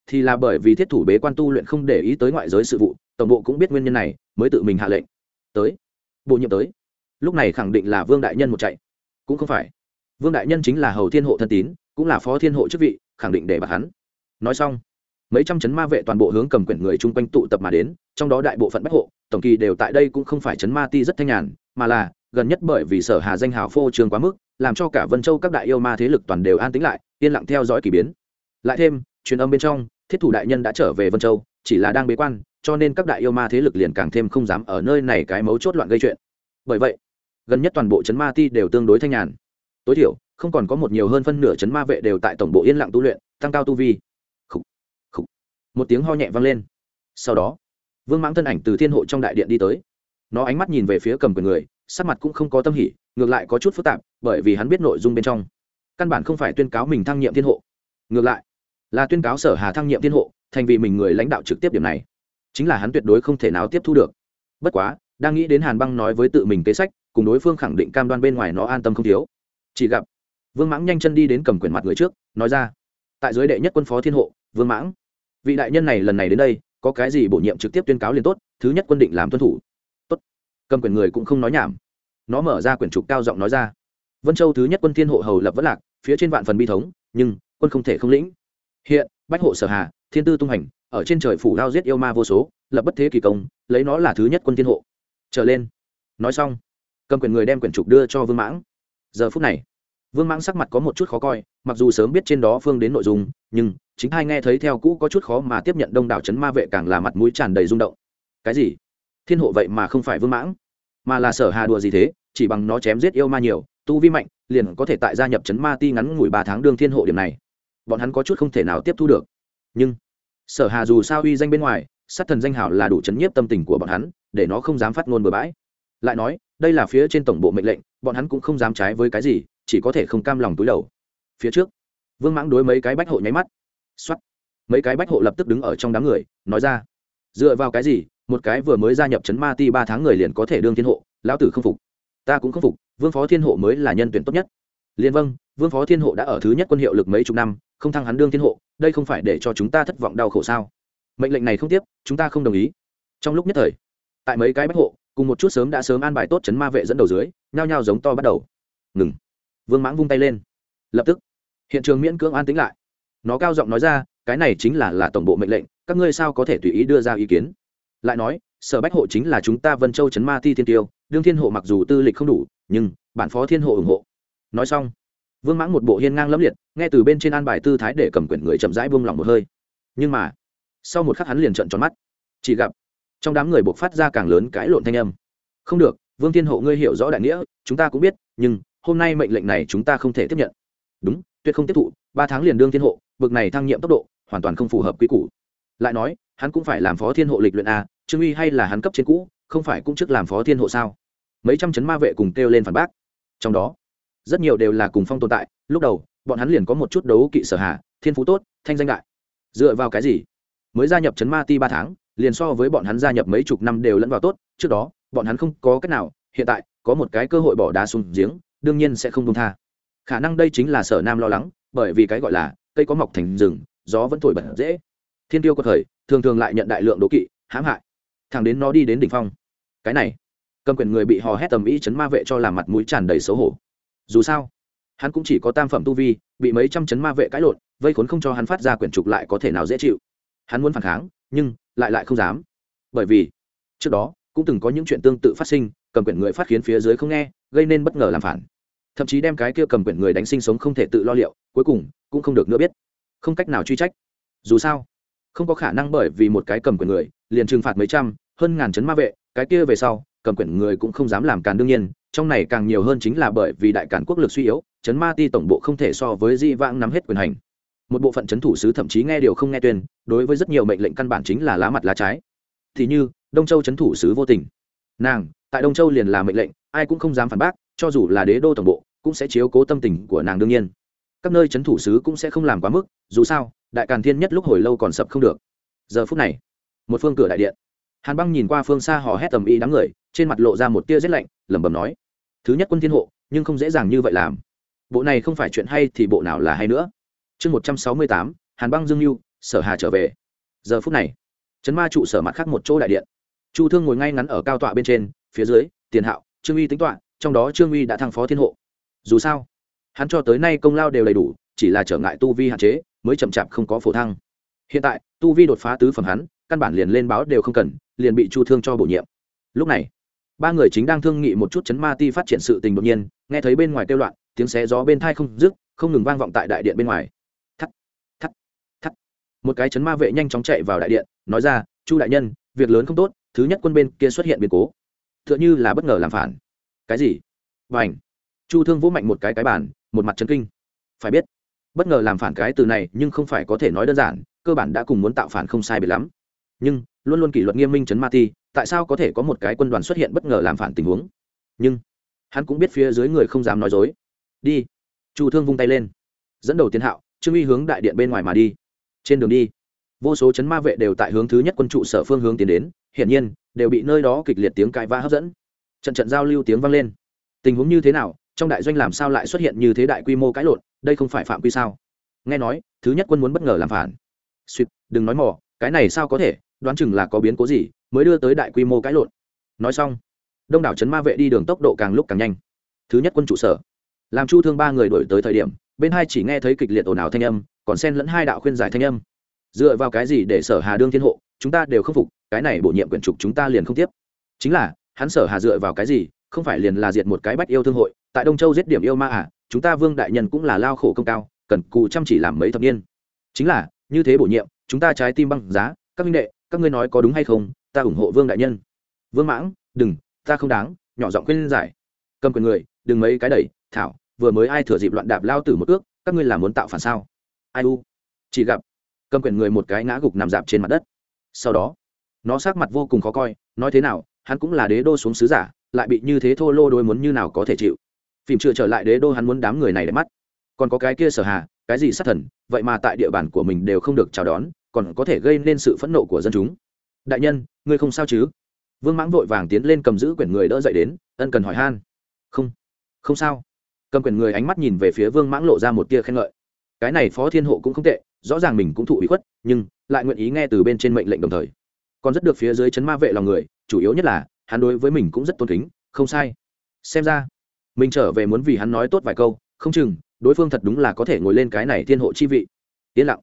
thì là bởi vì thiết thủ bế quan tu luyện không để ý tới ngoại giới sự vụ, tổng bộ cũng biết nguyên nhân này, mới tự mình hạ lệnh. Tới, bổ nhiệm tới. Lúc này khẳng định là vương đại nhân một chạy. Cũng không phải. Vương đại nhân chính là hầu thiên hộ thân tín, cũng là phó thiên hộ chức vị, khẳng định để bạc hắn. Nói xong, mấy trăm chấn ma vệ toàn bộ hướng cầm quyển người chung quanh tụ tập mà đến, trong đó đại bộ phận bách hộ, tổng kỳ đều tại đây cũng không phải chấn ma ti rất thanh nhàn, mà là gần nhất bởi vì sở hà danh hào phô trương quá mức, làm cho cả vân châu các đại yêu ma thế lực toàn đều an tĩnh lại, yên lặng theo dõi k ỳ biến. Lại thêm, truyền âm bên trong, thiết thủ đại nhân đã trở về vân châu, chỉ là đang bế quan, cho nên các đại yêu ma thế lực liền càng thêm không dám ở nơi này cái mấu chốt loạn gây chuyện. Bởi vậy, gần nhất toàn bộ chấn ma ti đều tương đối thanh nhàn. Tối thiểu, không còn có một nhiều hơn phân nửa chấn ma vệ đều tại tổng bộ yên lặng tu luyện, tăng cao tu vi. Khủ. Khủ. một tiếng ho nhẹ vang lên. Sau đó, vương mãng thân ảnh từ thiên hộ trong đại điện đi tới. Nó ánh mắt nhìn về phía cầm quyền người sắc mặt cũng không có tâm hỉ, ngược lại có chút phức tạp, bởi vì hắn biết nội dung bên trong. Căn bản không phải tuyên cáo mình thăng nhiệm thiên hộ. Ngược lại, là tuyên cáo sở hà thăng nhiệm thiên hộ, thành vì mình người lãnh đạo trực tiếp điểm này. Chính là hắn tuyệt đối không thể nào tiếp thu được. Bất quá, đang nghĩ đến hàn băng nói với tự mình kế sách, cùng đối phương khẳng định cam đoan bên ngoài nó an tâm không thiếu. Chỉ gặp, vương mãng nhanh chân đi đến cầm quyền mặt người trước, nói ra, tại giới đệ nhất quân phó thiên hộ, vương mãng, vị đại nhân này lần này đến đây, có cái gì bổ nhiệm trực tiếp tuyên cáo liền tốt, thứ nhất quân định làm tuân thủ cầm quyền người cũng không nói nhảm. Nó mở ra quyển trục cao giọng nói ra. Vân châu thứ nhất quân thiên hộ hầu lập vất lạc, phía trên vạn phần bi thống, nhưng quân không thể không lĩnh. Hiện, bách hộ sở hà, thiên tư tung hành, ở trên trời phủ lao giết yêu ma vô số, lập bất thế kỳ công, lấy nó là thứ nhất quân thiên hộ. Trở lên. Nói xong, cầm quyền người đem quyển trục đưa cho vương mãng. Giờ phút này, vương mãng sắc mặt có một chút khó coi, mặc dù sớm biết trên đó phương đến nội dung, nhưng chính hai nghe thấy theo cũ có chút khó mà tiếp nhận đông đảo c ma vệ càng là mặt mũi tràn đầy rung động. Cái gì? Thiên hộ vậy mà không phải vương mãng, mà là sở hà đùa gì thế, chỉ bằng nó chém giết yêu ma nhiều, tu vi mạnh, liền có thể tại gia nhập chấn ma ti ngắn ngủi ba tháng đương thiên hộ điểm này. Bọn hắn có chút không thể nào tiếp thu được. Nhưng, sở hà dù sao uy danh bên ngoài, sát thần danh hảo là đủ chấn nhiếp tâm tình của bọn hắn, để nó không dám phát ngôn bừa bãi. Lại nói, đây là phía trên tổng bộ mệnh lệnh, bọn hắn cũng không dám trái với cái gì, chỉ có thể không cam lòng túi đầu. Phía trước, vương mãng đối mấy cái bách hộ nháy mắt. X mấy cái bách hộ lập tức đứng ở trong đám người, nói ra. Dựa vào cái gì một cái vừa mới gia nhập chấn ma ti ba tháng người liền có thể đương thiên hộ, lão tử không phục. Ta cũng không phục, vương phó thiên hộ mới là nhân tuyển tốt nhất. Liền vâng vương phó thiên hộ đã ở thứ nhất quân hiệu lực mấy chục năm, không thăng hắn đương thiên hộ, đây không phải để cho chúng ta thất vọng đau khổ sao? Mệnh lệnh này không tiếp, chúng ta không đồng ý. Trong lúc nhất thời, tại mấy cái bách hộ, cùng một chút sớm đã sớm an bài tốt chấn ma vệ dẫn đầu dưới, nhao nhao giống to bắt đầu. Ngừng. Vương mãng vung tay lên. Lập tức, hiện trường miễn cưỡng an tính lại. Nó cao giọng nói ra, cái này chính là là tổng bộ mệnh lệnh, các ngươi sao có thể tùy ý đưa ra ý kiến? Lại nói, sở bách hộ chính là chúng ta vân châu chấn ma ti thiên tiêu, đương thiên hộ mặc dù tư lịch không đủ, nhưng bản phó thiên hộ ủng hộ. Nói xong, vương mãng một bộ hiên ngang lẫm liệt, nghe từ bên trên an bài tư thái để cầm quyển người chậm rãi buông lỏng một hơi. Nhưng mà, sau một khắc hắn liền trợn tròn mắt. Chỉ gặp, trong đám người buộc phát ra càng lớn cãi lộn thanh âm. Không được, vương thiên hộ ngươi hiểu rõ đại nghĩa, chúng ta cũng biết, nhưng hôm nay mệnh lệnh này chúng ta không thể tiếp nhận. Đúng, tuyệt không tiếp thụ, ba tháng liền đương thiên hộ, bực này thăng nhiệm tốc độ, hoàn toàn không phù hợp quy củ. Lại nói, hắn cũng phải làm phó thiên hộ lịch luyện a trương uy hay là hắn cấp trên cũ, không phải cũng trước làm phó thiên hộ sao? Mấy trăm chấn ma vệ cùng kêu lên phản bác. Trong đó, rất nhiều đều là cùng phong tồn tại, lúc đầu, bọn hắn liền có một chút đấu kỵ sở hạ, thiên phú tốt, thanh danh đại. Dựa vào cái gì? Mới gia nhập chấn ma ti ba tháng, liền so với bọn hắn gia nhập mấy chục năm đều lẫn vào tốt, trước đó, bọn hắn không có cách nào, hiện tại, có một cái cơ hội bỏ đá xuống giếng, đương nhiên sẽ không công tha. Khả năng đây chính là sở nam lo lắng, bởi vì cái gọi là, cây có mọc thành rừng, gió vẫn thổi bật dễ. Thiên tiêu có thời, thường thường lại nhận đại lượng đố kỵ, hãm hại thẳng đến nó đi đến đỉnh phong. Cái này, cầm quyền người bị hò hét tầm ý chấn ma vệ cho làm mặt mũi tràn đầy xấu hổ. Dù sao, hắn cũng chỉ có tam phẩm tu vi, bị mấy trăm chấn ma vệ cãi lộn, vây khốn không cho hắn phát ra quyển trục lại có thể nào dễ chịu. Hắn muốn phản kháng, nhưng lại lại không dám. Bởi vì, trước đó, cũng từng có những chuyện tương tự phát sinh, cầm quyển người phát khiến phía dưới không nghe, gây nên bất ngờ làm phản. Thậm chí đem cái kia cầm quyển người đánh sinh sống không thể tự lo liệu, cuối cùng cũng không được nữa biết. Không cách nào truy trách. Dù sao, không có khả năng bởi vì một cái cầm quyền người, liền trừng phạt mấy trăm hơn ngàn chấn ma vệ, cái kia về sau, cầm quyển người cũng không dám làm càn đương nhiên, trong này càng nhiều hơn chính là bởi vì đại cản quốc lực suy yếu, chấn ma ti tổng bộ không thể so với di vãng nắm hết quyền hành. Một bộ phận chấn thủ sứ thậm chí nghe điều không nghe tuyên, đối với rất nhiều mệnh lệnh căn bản chính là lá mặt lá trái. Thì như, đông châu chấn thủ sứ vô tình. Nàng, tại đông châu liền là mệnh lệnh, ai cũng không dám phản bác, cho dù là đế đô tổng bộ, cũng sẽ chiếu cố tâm tình của nàng đương nhiên. Các nơi chấn thủ sứ cũng sẽ không làm quá mức, dù sao, đại càn thiên nhất lúc hồi lâu còn sập không được. Giờ phút này, một phương cửa đại điện hàn băng nhìn qua phương xa hò hét tầm ý đám người, trên mặt lộ ra một tia rét lạnh, lẩm bẩm nói, thứ nhất quân thiên hộ, nhưng không dễ dàng như vậy làm. Bộ này không phải chuyện hay thì bộ nào là hay nữa. Chương một trăm sáu mươi tám, hàn băng dương mưu sở hà trở về. Giờ phút này, Trấn ma trụ sở mặt khác một chỗ đại điện. Chu thương ngồi ngay ngắn ở cao tọa bên trên, phía dưới, tiền hạo, trương uy tính tọa trong đó trương uy đã thăng phó thiên hộ. Dù sao, hắn cho tới nay công lao đều đầy đủ, chỉ là trở ngại tu vi hạn chế, mới chậm chạp không có phổ thăng. Hiện tại, tu vi đột phá tứ phẩm hắn, căn bản liền lên báo đều không cần liền bị chu thương cho bổ nhiệm. Lúc này, ba người chính đang thương nghị một chút chấn ma ti phát triển sự tình đột nhiên, nghe thấy bên ngoài kêu loạn, tiếng xé gió bên thai không dứt, không ngừng vang vọng tại đại điện bên ngoài. Thắt thắt thắt. Một cái chấn ma vệ nhanh chóng chạy vào đại điện, nói ra, chu đại nhân, việc lớn không tốt, thứ nhất quân bên kia xuất hiện biến cố. T h ư ợ n h ư là bất ngờ làm phản. Cái gì? Và ảnh chu thương vỗ mạnh một cái cái bàn, một mặt chấn kinh. Phải biết, bất ngờ làm phản cái từ này nhưng không phải có thể nói đơn giản, cơ bản đã cùng muốn tạo phản không sai biệt lắm. Nhưng luôn luôn kỷ luật nghiêm minh chấn ma ti, tại sao có thể có một cái quân đoàn xuất hiện bất ngờ làm phản tình huống? Nhưng, hắn cũng biết phía dưới người không dám nói dối. Đi. Chu thương vung tay lên. Dẫn đầu tiến hạo, trương uy hướng đại điện bên ngoài mà đi. Trên đường đi, vô số chấn ma vệ đều tại hướng thứ nhất quân trụ sở phương hướng tiến đến, hiển nhiên, đều bị nơi đó kịch liệt tiếng cãi vã hấp dẫn. Trận trận giao lưu tiếng vang lên. Tình huống như thế nào, trong đại doanh làm sao lại xuất hiện như thế đại quy mô cãi lộn, đây không phải phạm quy sao? Nghe nói, thứ nhất quân muốn bất ngờ làm phản. Suýt, đừng nói mỏ cái này sao có thể? Đoán chừng là có biến cố gì, mới đưa tới đại quy mô cãi lộn. Nói xong, đông đảo chấn ma vệ đi đường tốc độ càng lúc càng nhanh. Thứ nhất quân trụ sở. Làm chu thương ba người đổi tới thời điểm, bên hai chỉ nghe thấy kịch liệt ồn ào thanh âm, còn xen lẫn hai đạo khuyên giải thanh âm. Dựa vào cái gì để sở hà đương thiên hộ, chúng ta đều không phục, cái này bổ nhiệm quyển trục chúng ta liền không tiếp. Chính là, hắn sở hà dựa vào cái gì, không phải liền là diệt một cái bách yêu thương hội, tại đông châu giết điểm yêu ma à chúng ta vương đại nhân cũng là lao khổ công cao, cần cù chăm chỉ làm mấy thập niên. Chính là, như thế bổ nhiệm, chúng ta trái tim băng giá, các minh đệ các ngươi nói có đúng hay không, ta ủng hộ vương đại nhân. Vương mãng, đừng, ta không đáng, nhỏ giọng khuyên giải. Cầm quyền người, đừng mấy cái đẩy, thảo, vừa mới ai thừa dịp loạn đạp lao tử một ước, các ngươi làm muốn tạo phản sao? Ai u? Chỉ gặp, cầm quyền người một cái ngã gục nằm dạp trên mặt đất. Sau đó, nó sát mặt vô cùng khó coi, nói thế nào, hắn cũng là đế đô xuống sứ giả, lại bị như thế thô lô đôi muốn như nào có thể chịu. Phim chưa trở lại đế đô hắn muốn đám người này để mắt. Còn có cái kia sở hà, cái gì sát thần, vậy mà tại địa bàn của mình đều không được chào đón còn có thể gây nên sự phẫn nộ của dân chúng. Đại nhân, ngươi không sao chứ? Vương mãng vội vàng tiến lên cầm giữ quyển người đỡ dậy đến, ân cần hỏi han. Không không sao. Cầm quyền người ánh mắt nhìn về phía vương mãng lộ ra một tia khen ngợi. Cái này phó thiên hộ cũng không tệ, rõ ràng mình cũng thụ ý khuất, nhưng lại nguyện ý nghe từ bên trên mệnh lệnh đồng thời. Còn rất được phía dưới chấn ma vệ lòng người, chủ yếu nhất là, hắn đối với mình cũng rất tôn kính, không sai. Xem ra, mình trở về muốn vì hắn nói tốt vài câu, không chừng, đối phương thật đúng là có thể ngồi lên cái này thiên hộ chi vị. Yên lặng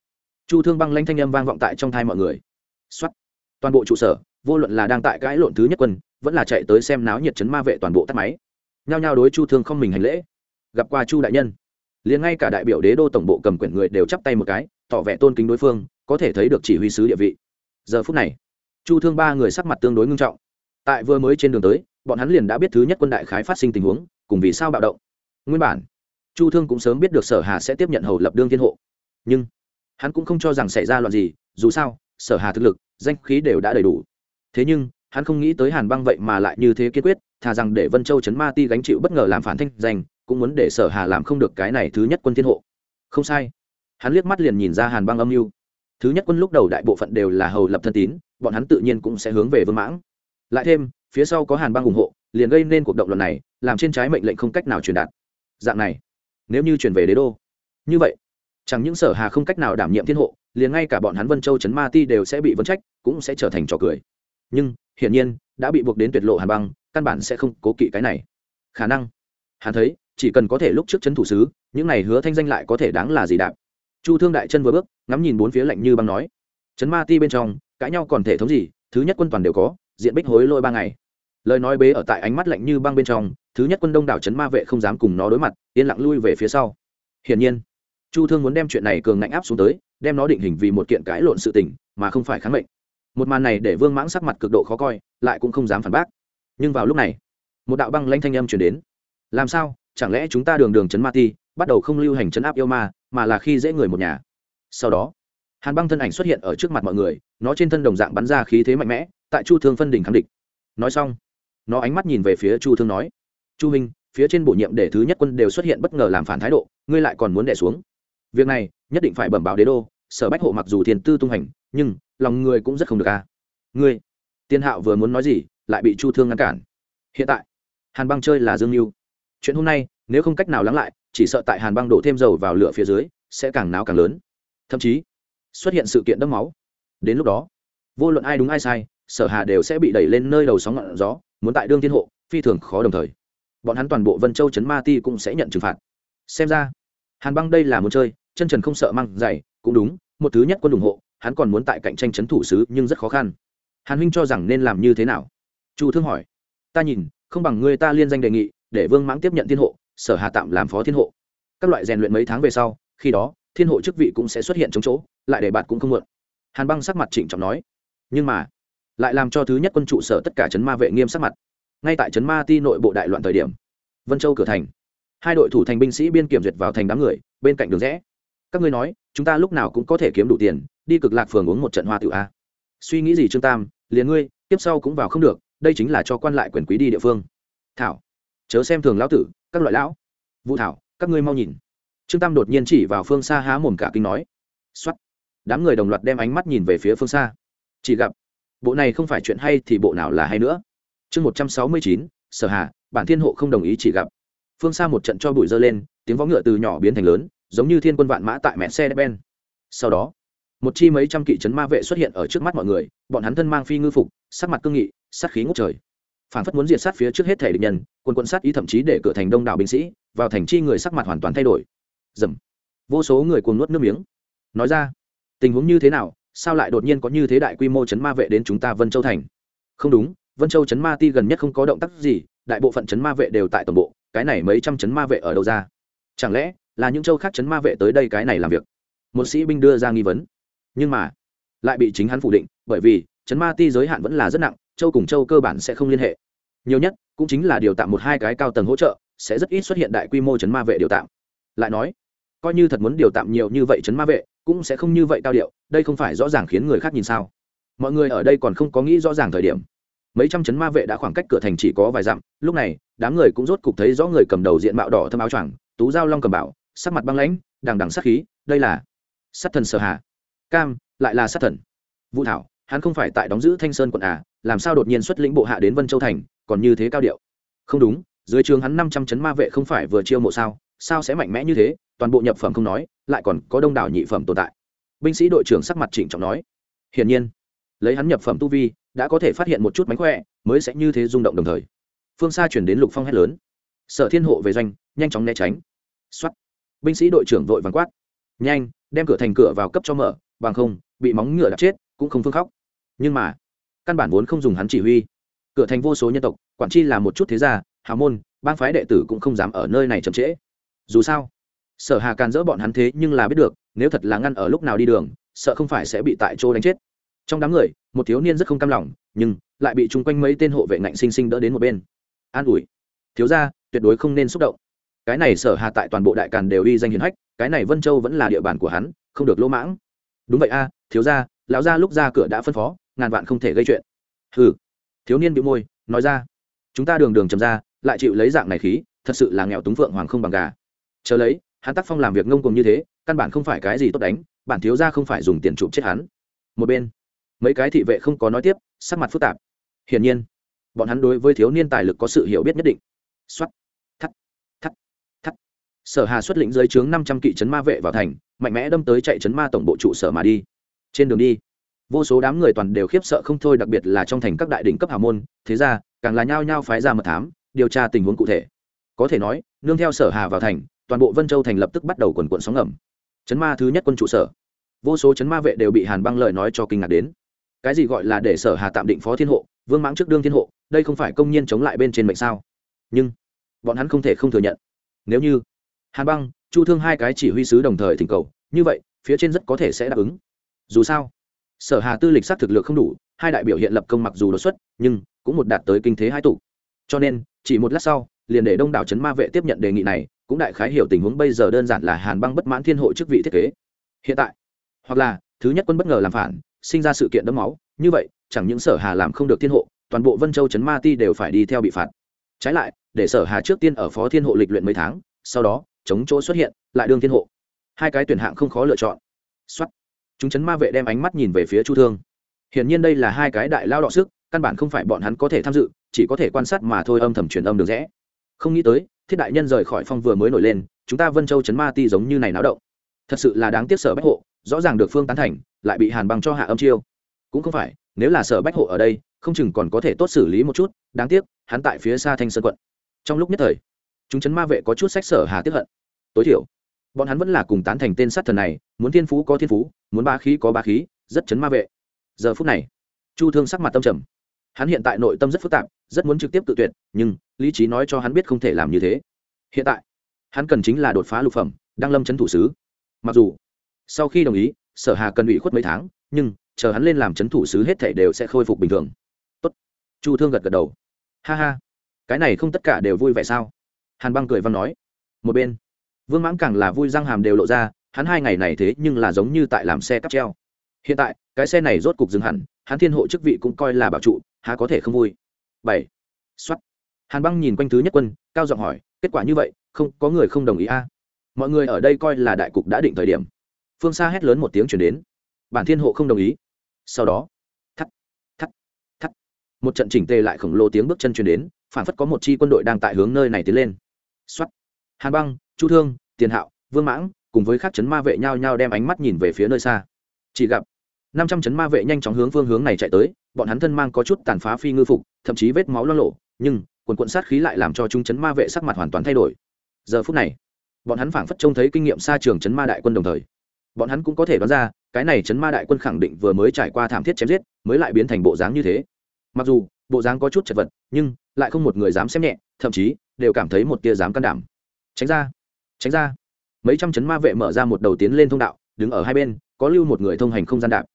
chu thương băng lanh thanh âm vang vọng tại trong thai mọi người. Xuất toàn bộ trụ sở, vô luận là đang tại cãi lộn thứ nhất quân, vẫn là chạy tới xem náo nhiệt chấn ma vệ toàn bộ tắt máy. Nhao nhao đối chu thương không mình hành lễ. Gặp qua chu đại nhân. Liền ngay cả đại biểu đế đô tổng bộ cầm quyển người đều chắp tay một cái, tỏ vẻ tôn kính đối phương, có thể thấy được chỉ huy sứ địa vị. Giờ phút này, chu thương ba người sắc mặt tương đối ngưng trọng. Tại vừa mới trên đường tới, bọn hắn liền đã biết thứ nhất quân đại khái phát sinh tình huống, cùng vì sao bạo động. Nguyên bản, chu thương cũng sớm biết được sở hà sẽ tiếp nhận hầu lập đương thiên hộ. Nhưng hắn cũng không cho rằng xảy ra loạn gì, dù sao, sở hà thực lực, danh khí đều đã đầy đủ. Thế nhưng, hắn không nghĩ tới hàn băng vậy mà lại như thế kiên quyết, thà rằng để vân châu chấn ma ti gánh chịu bất ngờ làm phản thanh danh, cũng muốn để sở hà làm không được cái này thứ nhất quân thiên hộ. Không sai. Hắn liếc mắt liền nhìn ra hàn băng âm mưu. Thứ nhất quân lúc đầu đại bộ phận đều là hầu lập thân tín, bọn hắn tự nhiên cũng sẽ hướng về vương mãng. Lại thêm, phía sau có hàn băng ủng hộ, liền gây nên cuộc động lần này, làm trên trái mệnh lệnh không cách nào truyền đạt. Dạng này, nếu như chuyển về đế đô. Như vậy chẳng những sở hà không cách nào đảm nhiệm thiên hộ, liền ngay cả bọn hắn vân châu Trấn ma ti đều sẽ bị vấn trách, cũng sẽ trở thành trò cười. Nhưng, hiển nhiên, đã bị buộc đến tuyệt lộ hàn băng, căn bản sẽ không cố kỵ cái này. Khả năng, hắn thấy, chỉ cần có thể lúc trước Trấn thủ sứ, những này hứa thanh danh lại có thể đáng là gì đạp. Chu thương đại chân vừa bước, ngắm nhìn bốn phía lạnh như băng nói, Trấn ma ti bên trong, cãi nhau còn thể thống gì, thứ nhất quân toàn đều có, diện bích hối lôi ba ngày. Lời nói bế ở tại ánh mắt lạnh như băng bên trong, thứ nhất quân đông đảo Trấn ma vệ không dám cùng nó đối mặt, yên lặng lui về phía sau. Hiển nhiên chu thương muốn đem chuyện này cường ngạnh áp xuống tới, đem nó định hình vì một kiện cãi lộn sự tình, mà không phải kháng mệnh. Một màn này để vương mãng sắc mặt cực độ khó coi, lại cũng không dám phản bác. Nhưng vào lúc này, một đạo băng lanh thanh âm chuyển đến. Làm sao? Chẳng lẽ chúng ta đường đường chấn ma ti, bắt đầu không lưu hành chấn áp yêu ma, mà là khi dễ người một nhà? Sau đó, hàn băng thân ảnh xuất hiện ở trước mặt mọi người, nó trên thân đồng dạng bắn ra khí thế mạnh mẽ, tại chu thương phân đỉnh khẳng định nói xong, nó ánh mắt nhìn về phía chu thương nói, chu minh phía trên bổ nhiệm để thứ nhất quân đều xuất hiện bất ngờ làm phản thái độ, ngươi lại còn muốn đẻ xuống việc này, nhất định phải bẩm báo đế đô, sở bách hộ mặc dù thiền tư tung hành, nhưng lòng người cũng rất không được à. Ngươi, tiên hạo vừa muốn nói gì, lại bị chu thương ngăn cản. Hiện tại, hàn băng chơi là dương mưu chuyện hôm nay, nếu không cách nào lắng lại, chỉ sợ tại hàn băng đổ thêm dầu vào lửa phía dưới, sẽ càng náo càng lớn. Thậm chí, xuất hiện sự kiện đẫm máu. Đến lúc đó, vô luận ai đúng ai sai, sở hà đều sẽ bị đẩy lên nơi đầu sóng ngọn gió, muốn tại đương thiên hộ, phi thường khó đồng thời. Bọn hắn toàn bộ vân châu chấn ma ti cũng sẽ nhận trừng phạt. Xem ra, hàn băng đây là muốn chơi chân trần không sợ măng dày cũng đúng, một thứ nhất quân ủng hộ, hắn còn muốn tại cạnh tranh chấn thủ sứ nhưng rất khó khăn. Hàn huynh cho rằng nên làm như thế nào? Chu thương hỏi. Ta nhìn, không bằng ngươi ta liên danh đề nghị, để vương mãng tiếp nhận thiên hộ, sở hà tạm làm phó thiên hộ. Các loại rèn luyện mấy tháng về sau, khi đó, thiên hộ chức vị cũng sẽ xuất hiện chống chỗ, lại để bạn cũng không muộn. Hàn băng sắc mặt trịnh trọng nói. Nhưng mà, lại làm cho thứ nhất quân trụ sở tất cả chấn ma vệ nghiêm sắc mặt. Ngay tại chấn ma ti nội bộ đại loạn thời điểm, vân châu cửa thành, hai đội thủ thành binh sĩ biên kiểm duyệt vào thành đám người, bên cạnh đường rẽ các ngươi nói, chúng ta lúc nào cũng có thể kiếm đủ tiền, đi cực lạc phường uống một trận hoa tự a. Suy nghĩ gì trương tam, liền ngươi, tiếp sau cũng vào không được, đây chính là cho quan lại quyền quý đi địa phương. Thảo, chớ xem thường lão tử, các loại lão. Vũ thảo, các ngươi mau nhìn. Trương tam đột nhiên chỉ vào phương xa há mồm cả kinh nói. X đám người đồng loạt đem ánh mắt nhìn về phía phương xa. Chỉ gặp, bộ này không phải chuyện hay thì bộ nào là hay nữa. Chương một trăm sáu mươi chín, sở hà, bản thiên hộ không đồng ý chỉ gặp. Phương xa một trận cho bụi dơ lên, tiếng võ ngựa từ nhỏ biến thành lớn giống như thiên quân vạn mã tại mẹ xe ben sau đó, một chi mấy trăm kỵ trấn ma vệ xuất hiện ở trước mắt mọi người, bọn hắn thân mang phi ngư phục, sắc mặt cương nghị, sát khí ngút trời. Phản phất muốn diệt sát phía trước hết thể địch nhân, quân quân sát ý thậm chí để cửa thành đông đảo binh sĩ, vào thành chi người sắc mặt hoàn toàn thay đổi. Dầm. Vô số người cuồng nuốt nước miếng. Nói ra, tình huống như thế nào? Sao lại đột nhiên có như thế đại quy mô chấn ma vệ đến chúng ta vân châu thành? Không đúng, vân châu chấn ma ti gần nhất không có động tác gì, đại bộ phận chấn ma vệ đều tại tổng bộ, cái này mấy trăm chấn ma vệ ở đâu ra? Chẳng lẽ là những châu khác chấn ma vệ tới đây cái này làm việc. Một sĩ binh đưa ra nghi vấn. Nhưng mà, lại bị chính hắn phủ định, bởi vì, chấn ma ti giới hạn vẫn là rất nặng, châu cùng châu cơ bản sẽ không liên hệ. Nhiều nhất, cũng chính là điều tạm một hai cái cao tầng hỗ trợ, sẽ rất ít xuất hiện đại quy mô chấn ma vệ điều tạm. Lại nói, coi như thật muốn điều tạm nhiều như vậy chấn ma vệ, cũng sẽ không như vậy cao điệu, đây không phải rõ ràng khiến người khác nhìn sao? Mọi người ở đây còn không có nghĩ rõ ràng thời điểm. Mấy trăm chấn ma vệ đã khoảng cách cửa thành chỉ có vài dặm, lúc này, đám người cũng rốt cục thấy rõ người cầm đầu diện mạo đỏ thâm áo choàng, tú giao long cầm bảo sắc mặt băng lãnh, đằng đằng sát khí, đây là sát thần sở hà cam, lại là sát thần. Vũ thảo, hắn không phải tại đóng giữ thanh sơn quận à làm sao đột nhiên xuất lĩnh bộ hạ đến vân châu thành, còn như thế cao điệu? Không đúng, dưới trường hắn năm trăm chấn ma vệ không phải vừa chiêu mộ sao sao sẽ mạnh mẽ như thế? Toàn bộ nhập phẩm không nói, lại còn có đông đảo nhị phẩm tồn tại. Binh sĩ đội trưởng sắc mặt trịnh trọng nói. Hiển nhiên, lấy hắn nhập phẩm tu vi, đã có thể phát hiện một chút mánh khỏe, mới sẽ như thế rung động đồng thời. Phương xa chuyển đến lục phong hét lớn. Sở thiên hộ về doanh, nhanh chóng né tránh. X binh sĩ đội trưởng vội vàng quát. Nhanh, đem cửa thành cửa vào cấp cho mở, bằng không, bị móng ngựa đập chết, cũng không phương khóc. Nhưng mà, căn bản vốn không dùng hắn chỉ huy. Cửa thành vô số nhân tộc, quản chi là một chút thế gia, hào môn, bang phái đệ tử cũng không dám ở nơi này chậm trễ. Dù sao, sở hà càn dỡ bọn hắn thế nhưng là biết được, nếu thật là ngăn ở lúc nào đi đường, sợ không phải sẽ bị tại chỗ đánh chết. Trong đám người, một thiếu niên rất không cam lòng, nhưng lại bị chung quanh mấy tên hộ vệ ngạnh sinh sinh đỡ đến một bên. An ủi, thiếu ra tuyệt đối không nên xúc động cái này sở hà tại toàn bộ đại càn đều uy danh hiền hách cái này vân châu vẫn là địa bàn của hắn không được lỗ mãng. Đúng vậy a thiếu gia, lão gia lúc ra cửa đã phân phó ngàn vạn không thể gây chuyện. Hừ. Thiếu niên bị môi nói ra. Chúng ta đường đường trầm ra lại chịu lấy dạng này khí thật sự là nghèo túng phượng hoàng không bằng gà. Chờ lấy hắn tác phong làm việc ngông cùng như thế căn bản không phải cái gì tốt đánh bản thiếu gia không phải dùng tiền chụp chết hắn. Một bên mấy cái thị vệ không có nói tiếp sắc mặt phức tạp. Hiển nhiên bọn hắn đối với thiếu niên tài lực có sự hiểu biết nhất định. Xuất sở hà xuất lĩnh dưới trướng năm trăm kỵ chấn ma vệ vào thành, mạnh mẽ đâm tới chạy chấn ma tổng bộ trụ sở mà đi. Trên đường đi, vô số đám người toàn đều khiếp sợ không thôi, đặc biệt là trong thành các đại đỉnh cấp hào môn. Thế ra, càng là nhao nhao phái ra mật thám, điều tra tình huống cụ thể. Có thể nói, nương theo sở hà vào thành, toàn bộ vân châu thành lập tức bắt đầu quần quận sóng ngầm. Chấn ma thứ nhất quân trụ sở. Vô số chấn ma vệ đều bị hàn băng lợi nói cho kinh ngạc đến. Cái gì gọi là để sở hà tạm định phó thiên hộ, vương mãng trước đương thiên hộ, đây không phải công nhiên chống lại bên trên mệnh sao? Nhưng, bọn hắn không thể không thừa nhận. Nếu như hàn băng, chu thương hai cái chỉ huy sứ đồng thời thỉnh cầu, như vậy, phía trên rất có thể sẽ đáp ứng. Dù sao, sở hà tư lịch sát thực lực không đủ, hai đại biểu hiện lập công mặc dù đột xuất, nhưng cũng một đạt tới kinh thế hai tụ. Cho nên, chỉ một lát sau, liền để đông đảo trấn ma vệ tiếp nhận đề nghị này, cũng đại khái hiểu tình huống bây giờ đơn giản là hàn băng bất mãn thiên hội chức vị thiết kế. Hiện tại, hoặc là thứ nhất quân bất ngờ làm phản, sinh ra sự kiện đẫm máu, như vậy, chẳng những sở hà làm không được thiên hộ, toàn bộ vân châu trấn ma ti đều phải đi theo bị phạt. Trái lại, để sở hà trước tiên ở phó thiên hộ lịch luyện mấy tháng, sau đó chống chỗ xuất hiện, lại đương thiên hộ. Hai cái tuyển hạng không khó lựa chọn. Xuất chúng chấn ma vệ đem ánh mắt nhìn về phía chu thương. Hiển nhiên đây là hai cái đại lao đọ sức, căn bản không phải bọn hắn có thể tham dự, chỉ có thể quan sát mà thôi, âm thầm truyền âm được rẽ. Không nghĩ tới, thiết đại nhân rời khỏi phong vừa mới nổi lên, chúng ta vân châu chấn ma ti giống như này náo động. Thật sự là đáng tiếc sở bách hộ, rõ ràng được phương tán thành, lại bị hàn bằng cho hạ âm chiêu. Cũng không phải, nếu là sở bách hộ ở đây, không chừng còn có thể tốt xử lý một chút, đáng tiếc, hắn tại phía xa thanh sơn quận. Trong lúc nhất thời chúng chấn ma vệ có chút sách sở hà tiếp hận. Tối thiểu, bọn hắn vẫn là cùng tán thành tên sát thần này, muốn thiên phú có thiên phú, muốn ba khí có ba khí, rất chấn ma vệ. Giờ phút này, chu thương sắc mặt tâm trầm. Hắn hiện tại nội tâm rất phức tạp, rất muốn trực tiếp tự tuyệt, nhưng lý trí nói cho hắn biết không thể làm như thế. Hiện tại, hắn cần chính là đột phá lục phẩm đang lâm chấn thủ sứ. Mặc dù, sau khi đồng ý, sở hà cần ủy khuất mấy tháng, nhưng chờ hắn lên làm chấn thủ sứ hết thể đều sẽ khôi phục bình thường. Tốt. Chu thương gật gật đầu. Ha ha. Cái này không tất cả đều vui vẻ sao? Hàn băng cười văn nói, một bên. Vương mãng càng là vui răng hàm đều lộ ra, hắn hai ngày này thế nhưng là giống như tại làm xe cắp treo. Hiện tại, cái xe này rốt cục dừng hẳn, hắn thiên hộ chức vị cũng coi là bảo trụ, há có thể không vui. Bảy. Xuất hàn băng nhìn quanh thứ nhất quân, cao giọng hỏi, kết quả như vậy, không, có người không đồng ý a? Mọi người ở đây coi là đại cục đã định thời điểm. Phương xa hét lớn một tiếng chuyển đến. Bản thiên hộ không đồng ý. Sau đó, thắt thắt thắt. Một trận chỉnh tề lại khổng lồ tiếng bước chân chuyển đến, phản phất có một chi quân đội đang tại hướng nơi này tiến lên xuất hàn băng, chu thương, tiền hạo, vương mãng cùng với các chấn ma vệ nhau nhau đem ánh mắt nhìn về phía nơi xa. Chỉ gặp năm trăm chấn ma vệ nhanh chóng hướng phương hướng này chạy tới, bọn hắn thân mang có chút tàn phá phi ngư phục, thậm chí vết máu lo lộ nhưng quần quận sát khí lại làm cho chúng chấn ma vệ sắc mặt hoàn toàn thay đổi. Giờ phút này, bọn hắn phảng phất trông thấy kinh nghiệm xa trường chấn ma đại quân đồng thời. Bọn hắn cũng có thể đoán ra, cái này chấn ma đại quân khẳng định vừa mới trải qua thảm thiết chém giết, mới lại biến thành bộ dáng như thế. Mặc dù bộ dáng có chút chật vật, nhưng lại không một người dám xem nhẹ thậm chí đều cảm thấy một tia dám can đảm. Tránh ra tránh ra. Mấy trăm chấn ma vệ mở ra một đầu tiến lên thông đạo, đứng ở hai bên, có lưu một người thông hành không gian đạp.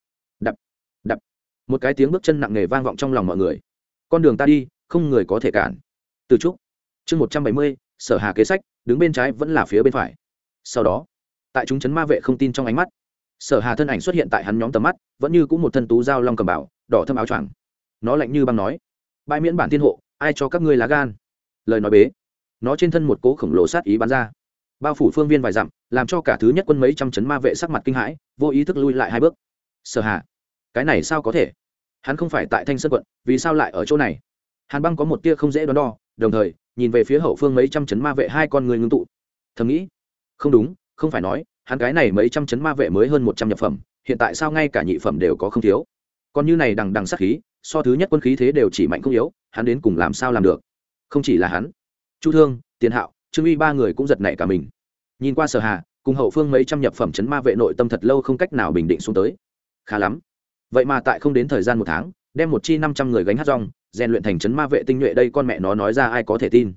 Đập đập. Một cái tiếng bước chân nặng nề vang vọng trong lòng mọi người. Con đường ta đi, không người có thể cản. Từ trúc, chương một trăm bảy mươi, sở hà kế sách, đứng bên trái vẫn là phía bên phải. Sau đó, tại chúng chấn ma vệ không tin trong ánh mắt, sở hà thân ảnh xuất hiện tại hắn nhóm tầm mắt, vẫn như cũng một thân tú dao long cầm bảo, đỏ thâm áo choàng. Nó lạnh như băng nói, bãi miễn bản thiên hộ, ai cho các ngươi lá gan? Lời nói bế. Nó trên thân một cố khổng lồ sát ý bắn ra. Bao phủ phương viên vài dặm, làm cho cả thứ nhất quân mấy trăm chấn ma vệ sắc mặt kinh hãi, vô ý thức lui lại hai bước. Sở hạ cái này sao có thể? Hắn không phải tại thanh sơn quận, vì sao lại ở chỗ này? Hàn băng có một tia không dễ đoán đo, đồng thời, nhìn về phía hậu phương mấy trăm chấn ma vệ hai con người ngưng tụ. Thầm nghĩ, không đúng, không phải nói, hắn cái này mấy trăm chấn ma vệ mới hơn một trăm nhập phẩm, hiện tại sao ngay cả nhị phẩm đều có không thiếu? Còn như này đằng đằng sát khí, so thứ nhất quân khí thế đều chỉ mạnh không yếu, hắn đến cùng làm sao làm được? Không chỉ là hắn. Chu thương, tiền hạo, trương uy ba người cũng giật nảy cả mình. Nhìn qua sở hà, cùng hậu phương mấy trăm nhập phẩm chấn ma vệ nội tâm thật lâu không cách nào bình định xuống tới. Khá lắm. Vậy mà tại không đến thời gian một tháng, đem một chi năm trăm người gánh hát rong, rèn luyện thành chấn ma vệ tinh nhuệ đây con mẹ nó nói ra ai có thể tin.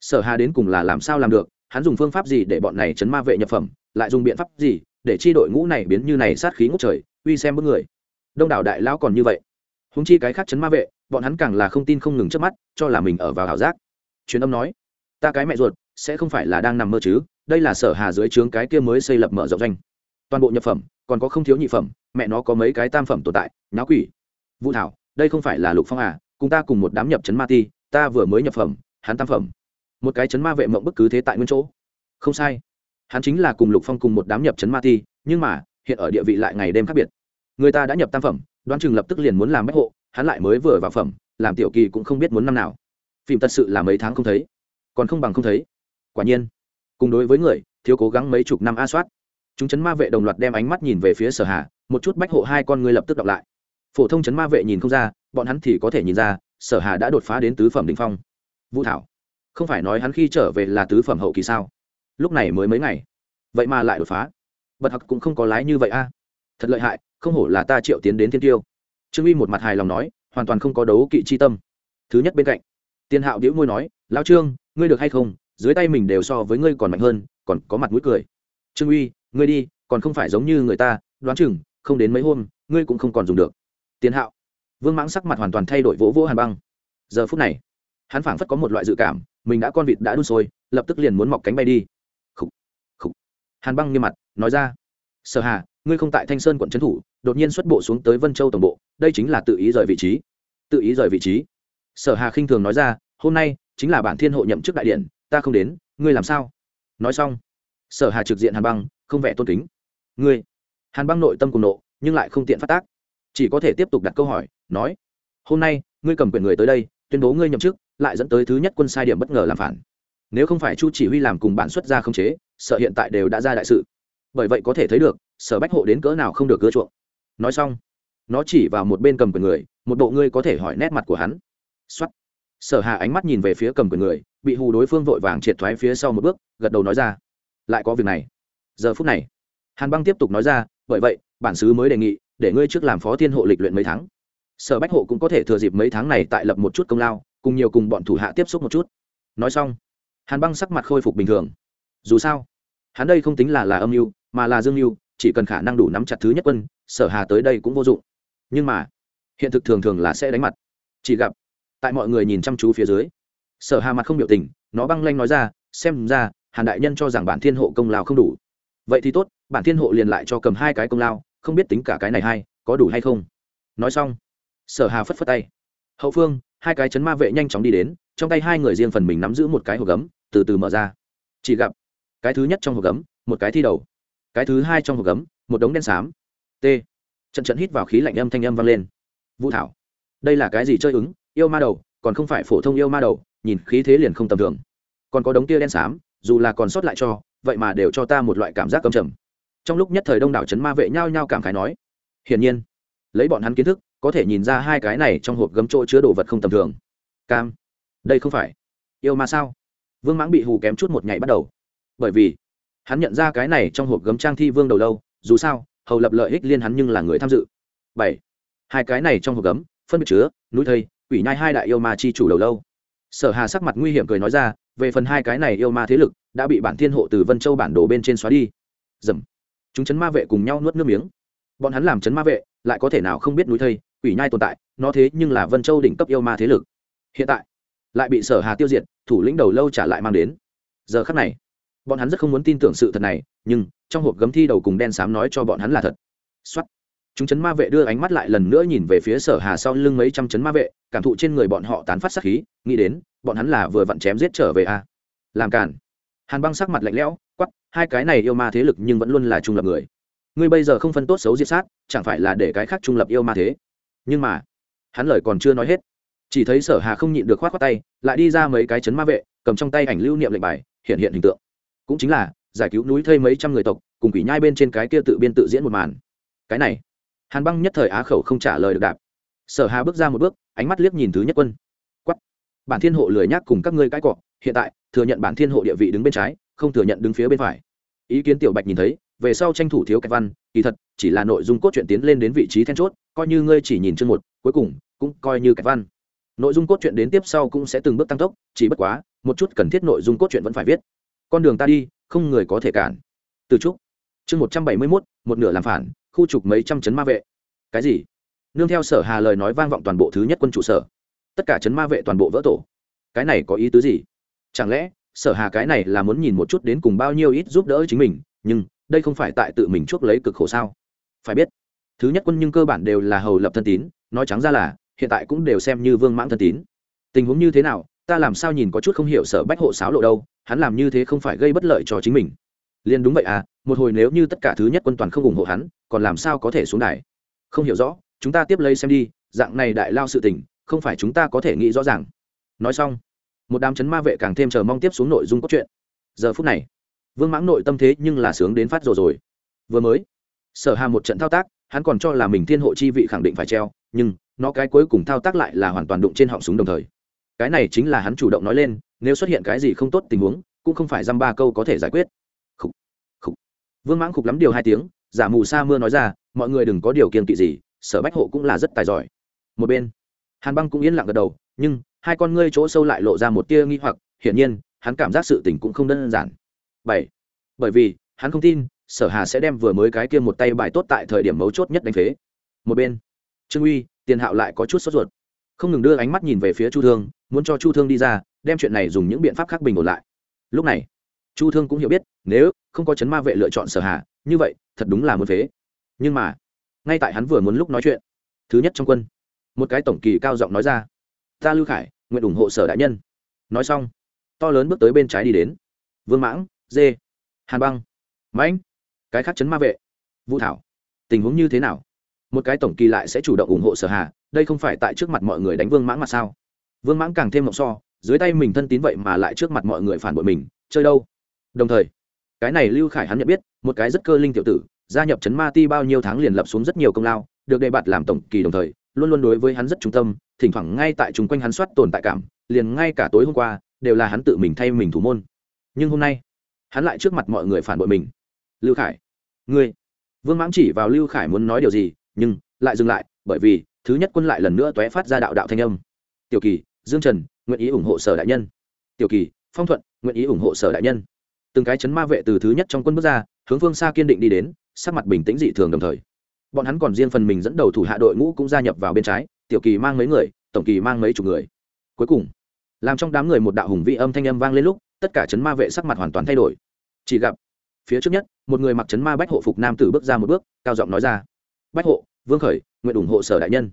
Sở hà đến cùng là làm sao làm được, hắn dùng phương pháp gì để bọn này chấn ma vệ nhập phẩm, lại dùng biện pháp gì để chi đội ngũ này biến như này sát khí ngút trời, uy xem bức người. Đông đảo đại lão còn như vậy. Húng chi cái khác chấn ma vệ bọn hắn càng là không tin không ngừng trước mắt, cho là mình ở vào ảo giác. Truyền âm nói, ta cái mẹ ruột, sẽ không phải là đang nằm mơ chứ, đây là sở hà dưới trướng cái kia mới xây lập mở rộng doanh. Toàn bộ nhập phẩm, còn có không thiếu nhị phẩm, mẹ nó có mấy cái tam phẩm tồn tại, náo quỷ. Vũ thảo, đây không phải là lục phong à cùng ta cùng một đám nhập chấn ma ti, ta vừa mới nhập phẩm, hắn tam phẩm. Một cái chấn ma vệ mộng bất cứ thế tại nguyên chỗ. Không sai. Hắn chính là cùng lục phong cùng một đám nhập chấn ma ti, nhưng mà, hiện ở địa vị lại ngày đêm khác biệt. Người ta đã nhập tam phẩm, đoán chừng lập tức liền muốn làm bách hộ hắn lại mới vừa vào phẩm, làm tiểu kỳ cũng không biết muốn năm nào. Phim thật sự là mấy tháng không thấy, còn không bằng không thấy. Quả nhiên, cùng đối với người, thiếu cố gắng mấy chục năm a soát. Chúng chấn ma vệ đồng loạt đem ánh mắt nhìn về phía sở hà, một chút bách hộ hai con ngươi lập tức đọc lại. Phổ thông chấn ma vệ nhìn không ra, bọn hắn thì có thể nhìn ra, sở hà đã đột phá đến tứ phẩm đình phong. Vũ thảo, không phải nói hắn khi trở về là tứ phẩm hậu kỳ sao? Lúc này mới mấy ngày. Vậy mà lại đột phá. Bật học cũng không có lái như vậy a. Thật lợi hại, không hổ là ta triệu tiến đến thiên tiêu trương uy một mặt hài lòng nói hoàn toàn không có đấu kỵ chi tâm thứ nhất bên cạnh tiên hạo đĩu môi nói lão trương ngươi được hay không dưới tay mình đều so với ngươi còn mạnh hơn còn có mặt mũi cười trương uy ngươi đi còn không phải giống như người ta đoán chừng không đến mấy hôm ngươi cũng không còn dùng được Tiền hạo vương mãng sắc mặt hoàn toàn thay đổi vỗ vỗ hàn băng giờ phút này hắn phảng phất có một loại dự cảm mình đã con vịt đã đun sôi lập tức liền muốn mọc cánh bay đi khủ, khủ. hàn băng nghiêm mặt nói ra sở hà ngươi không tại thanh sơn quận trấn thủ, đột nhiên xuất bộ xuống tới vân châu tổng bộ, đây chính là tự ý rời vị trí. Tự ý rời vị trí. Sở hà khinh thường nói ra, hôm nay chính là bản thiên hộ nhậm chức đại điện, ta không đến, ngươi làm sao? Nói xong, sở hà trực diện hàn băng, không vẻ tôn kính. Ngươi, hàn băng nội tâm cùng nộ, nhưng lại không tiện phát tác. Chỉ có thể tiếp tục đặt câu hỏi, nói, hôm nay, ngươi cầm quyền người tới đây, tuyên bố ngươi nhậm chức, lại dẫn tới thứ nhất quân sai điểm bất ngờ làm phản. Nếu không phải chu chỉ huy làm cùng bản xuất ra không chế, sợ hiện tại đều đã ra đại sự. Bởi vậy có thể thấy được sở bách hộ đến cỡ nào không được cưa chuộng. Nói xong, nó chỉ vào một bên cầm quyền người, một bộ ngươi có thể hỏi nét mặt của hắn. Xuất sở hà ánh mắt nhìn về phía cầm quyền người, bị hù đối phương vội vàng triệt thoái phía sau một bước, gật đầu nói ra, lại có việc này. Giờ phút này, hàn băng tiếp tục nói ra, bởi vậy, bản sứ mới đề nghị, để ngươi trước làm phó thiên hộ lịch luyện mấy tháng. Sở bách hộ cũng có thể thừa dịp mấy tháng này tại lập một chút công lao, cùng nhiều cùng bọn thủ hạ tiếp xúc một chút. Nói xong, hàn băng sắc mặt khôi phục bình thường. Dù sao, hắn đây không tính là là âm mưu, mà là dương mưu chỉ cần khả năng đủ nắm chặt thứ nhất quân, sở hà tới đây cũng vô dụng. Nhưng mà, hiện thực thường thường là sẽ đánh mặt. Chỉ gặp, tại mọi người nhìn chăm chú phía dưới, sở hà mặt không biểu tình, nó băng lanh nói ra, xem ra, hàn đại nhân cho rằng bản thiên hộ công lao không đủ. Vậy thì tốt, bản thiên hộ liền lại cho cầm hai cái công lao, không biết tính cả cái này hay, có đủ hay không? Nói xong, sở hà phất phất tay. Hậu phương, hai cái chấn ma vệ nhanh chóng đi đến, trong tay hai người riêng phần mình nắm giữ một cái hộp gấm, từ từ mở ra. Chỉ gặp, cái thứ nhất trong hộp gấm, một cái thi đầu cái thứ hai trong hộp gấm, một đống đen xám. T. Trận trận hít vào khí lạnh âm thanh âm vang lên. Vũ thảo, đây là cái gì chơi ứng? Yêu ma đầu, còn không phải phổ thông yêu ma đầu, nhìn khí thế liền không tầm thường. Còn có đống tia đen xám, dù là còn sót lại cho, vậy mà đều cho ta một loại cảm giác cầm trầm. Trong lúc nhất thời đông đảo trấn ma vệ nhao nhao cảm khái nói, hiển nhiên, lấy bọn hắn kiến thức, có thể nhìn ra hai cái này trong hộp gấm chỗ chứa đồ vật không tầm thường. Cam, đây không phải yêu ma sao? Vương mãng bị hù kém chút một ngày bắt đầu. Bởi vì hắn nhận ra cái này trong hộp gấm trang thi vương đầu lâu dù sao, hầu lập lợi ích liên hắn nhưng là người tham dự. Bảy. Hai cái này trong hộp gấm, phân biệt chứa, núi thây, quỷ nhai hai đại yêu ma chi chủ đầu lâu sở hà sắc mặt nguy hiểm cười nói ra, về phần hai cái này yêu ma thế lực, đã bị bản thiên hộ từ vân châu bản đồ bên trên xóa đi. Dầm. Chúng chấn ma vệ cùng nhau nuốt nước miếng. Bọn hắn làm chấn ma vệ, lại có thể nào không biết núi thây, quỷ nhai tồn tại, nó thế nhưng là vân châu đỉnh cấp yêu ma thế lực. Hiện tại, lại bị sở hà tiêu diệt, thủ lĩnh đầu lâu trả lại mang đến. Giờ khắc này bọn hắn rất không muốn tin tưởng sự thật này, nhưng trong hộp gấm thi đầu cùng đen xám nói cho bọn hắn là thật. Xuất chúng chấn ma vệ đưa ánh mắt lại lần nữa nhìn về phía sở hà sau lưng mấy trăm chấn ma vệ, cảm thụ trên người bọn họ tán phát sát khí, nghĩ đến, bọn hắn là vừa vặn chém giết trở về a. À. làm cản hàn băng sắc mặt lạnh lẽo quắp hai cái này yêu ma thế lực nhưng vẫn luôn là trung lập người. Ngươi bây giờ không phân tốt xấu diệt sát, chẳng phải là để cái khác trung lập yêu ma thế? Nhưng mà, hắn lời còn chưa nói hết. Chỉ thấy sở hà không nhịn được khoát khoát tay, lại đi ra mấy cái chấn ma vệ, cầm trong tay ảnh lưu niệm lệnh bài, hiện hiện hình tượng cũng chính là, giải cứu núi thây mấy trăm người tộc, cùng quỷ nhai bên trên cái kia tự biên tự diễn một màn. Cái này, hàn băng nhất thời á khẩu không trả lời được đạp. Sở hà bước ra một bước, ánh mắt liếc nhìn thứ nhất quân. Quắt bản thiên hộ lười nhác cùng các ngươi cãi cọ, hiện tại, thừa nhận bản thiên hộ địa vị đứng bên trái, không thừa nhận đứng phía bên phải. Ý kiến tiểu bạch nhìn thấy, về sau tranh thủ thiếu cách văn, kỳ thật, chỉ là nội dung cốt truyện tiến lên đến vị trí then chốt, coi như ngươi chỉ nhìn chương một, cuối cùng, cũng coi như cách văn. Nội dung cốt truyện đến tiếp sau cũng sẽ từng bước tăng tốc, chỉ bất quá, một chút cần thiết nội dung cốt truyện vẫn phải viết con đường ta đi, không người có thể cản. Từ trúc. Chương một trăm bảy mươi mốt, một nửa làm phản, khu trục mấy trăm chấn ma vệ. Cái gì? Nương theo sở hà lời nói vang vọng toàn bộ thứ nhất quân trụ sở. Tất cả chấn ma vệ toàn bộ vỡ tổ. Cái này có ý tứ gì? Chẳng lẽ, sở hà cái này là muốn nhìn một chút đến cùng bao nhiêu ít giúp đỡ chính mình, nhưng đây không phải tại tự mình chuốc lấy cực khổ sao? Phải biết, thứ nhất quân nhưng cơ bản đều là hầu lập thân tín, nói trắng ra là, hiện tại cũng đều xem như vương mãng thân tín. Tình huống như thế nào, ta làm sao nhìn có chút không hiểu sở bách hộ sáo lộ đâu hắn làm như thế không phải gây bất lợi cho chính mình. Liền đúng vậy à một hồi nếu như tất cả thứ nhất quân toàn không ủng hộ hắn, còn làm sao có thể xuống đài? Không hiểu rõ, chúng ta tiếp lấy xem đi, dạng này đại lao sự tình, không phải chúng ta có thể nghĩ rõ ràng. Nói xong, một đám chấn ma vệ càng thêm chờ mong tiếp xuống nội dung cốt truyện. Giờ phút này, vương mãng nội tâm thế nhưng là sướng đến phát rồi rồi. Vừa mới, sở hà một trận thao tác, hắn còn cho là mình thiên hộ chi vị khẳng định phải treo, nhưng nó cái cuối cùng thao tác lại là hoàn toàn đụng trên họng súng đồng thời. Cái này chính là hắn chủ động nói lên nếu xuất hiện cái gì không tốt tình huống cũng không phải dăm ba câu có thể giải quyết. Khủ, khủ. vương mãng khục lắm điều hai tiếng giả mù sa mưa nói ra mọi người đừng có điều kiên kỵ gì sở bách hộ cũng là rất tài giỏi. Một bên hàn băng cũng yên lặng gật đầu nhưng hai con ngươi chỗ sâu lại lộ ra một tia nghi hoặc hiển nhiên hắn cảm giác sự tình cũng không đơn giản. Bảy bởi vì hắn không tin sở hà sẽ đem vừa mới cái kia một tay bài tốt tại thời điểm mấu chốt nhất đánh phế. Một bên trương uy tiền hạo lại có chút sốt ruột. Không ngừng đưa ánh mắt nhìn về phía chu thương muốn cho chu thương đi ra đem chuyện này dùng những biện pháp khác bình ổn lại. Lúc này, chu thương cũng hiểu biết, nếu không có chấn ma vệ lựa chọn sở hà, như vậy, thật đúng là muốn phế. Nhưng mà, ngay tại hắn vừa muốn lúc nói chuyện, thứ nhất trong quân, một cái tổng kỳ cao giọng nói ra, ta lưu khải, nguyện ủng hộ sở đại nhân. Nói xong, to lớn bước tới bên trái đi đến. Vương mãng, dê, hàn băng, mãnh, cái khác chấn ma vệ, vũ thảo, tình huống như thế nào? Một cái tổng kỳ lại sẽ chủ động ủng hộ sở hà, đây không phải tại trước mặt mọi người đánh vương mãng mà sao? Vương mãng càng thêm mộng so dưới tay mình thân tín vậy mà lại trước mặt mọi người phản bội mình, chơi đâu? Đồng thời, cái này lưu khải hắn nhận biết, một cái rất cơ linh tiểu tử, gia nhập Trấn ma ti bao nhiêu tháng liền lập xuống rất nhiều công lao, được đề bạt làm tổng kỳ đồng thời, luôn luôn đối với hắn rất trung tâm, thỉnh thoảng ngay tại chúng quanh hắn soát tồn tại cảm, liền ngay cả tối hôm qua, đều là hắn tự mình thay mình thủ môn. Nhưng hôm nay, hắn lại trước mặt mọi người phản bội mình. Lưu khải, ngươi, vương mãng chỉ vào lưu khải muốn nói điều gì, nhưng lại dừng lại, bởi vì thứ nhất quân lại lần nữa tóe phát ra đạo đạo thanh âm. Tiểu kỳ dương trần, nguyện ý ủng hộ sở đại nhân. Tiểu kỳ, phong thuận, nguyện ý ủng hộ sở đại nhân. Từng cái chấn ma vệ từ thứ nhất trong quân bước ra, hướng phương xa kiên định đi đến, sắc mặt bình tĩnh dị thường đồng thời. Bọn hắn còn riêng phần mình dẫn đầu thủ hạ đội ngũ cũng gia nhập vào bên trái, tiểu kỳ mang mấy người, tổng kỳ mang mấy chục người. Cuối cùng, làm trong đám người một đạo hùng vị âm thanh âm vang lên lúc, tất cả chấn ma vệ sắc mặt hoàn toàn thay đổi. Chỉ gặp, phía trước nhất, một người mặc chấn ma bách hộ phục nam tử bước ra một bước, cao giọng nói ra, bách hộ, vương khởi, nguyện ủng hộ sở đại nhân.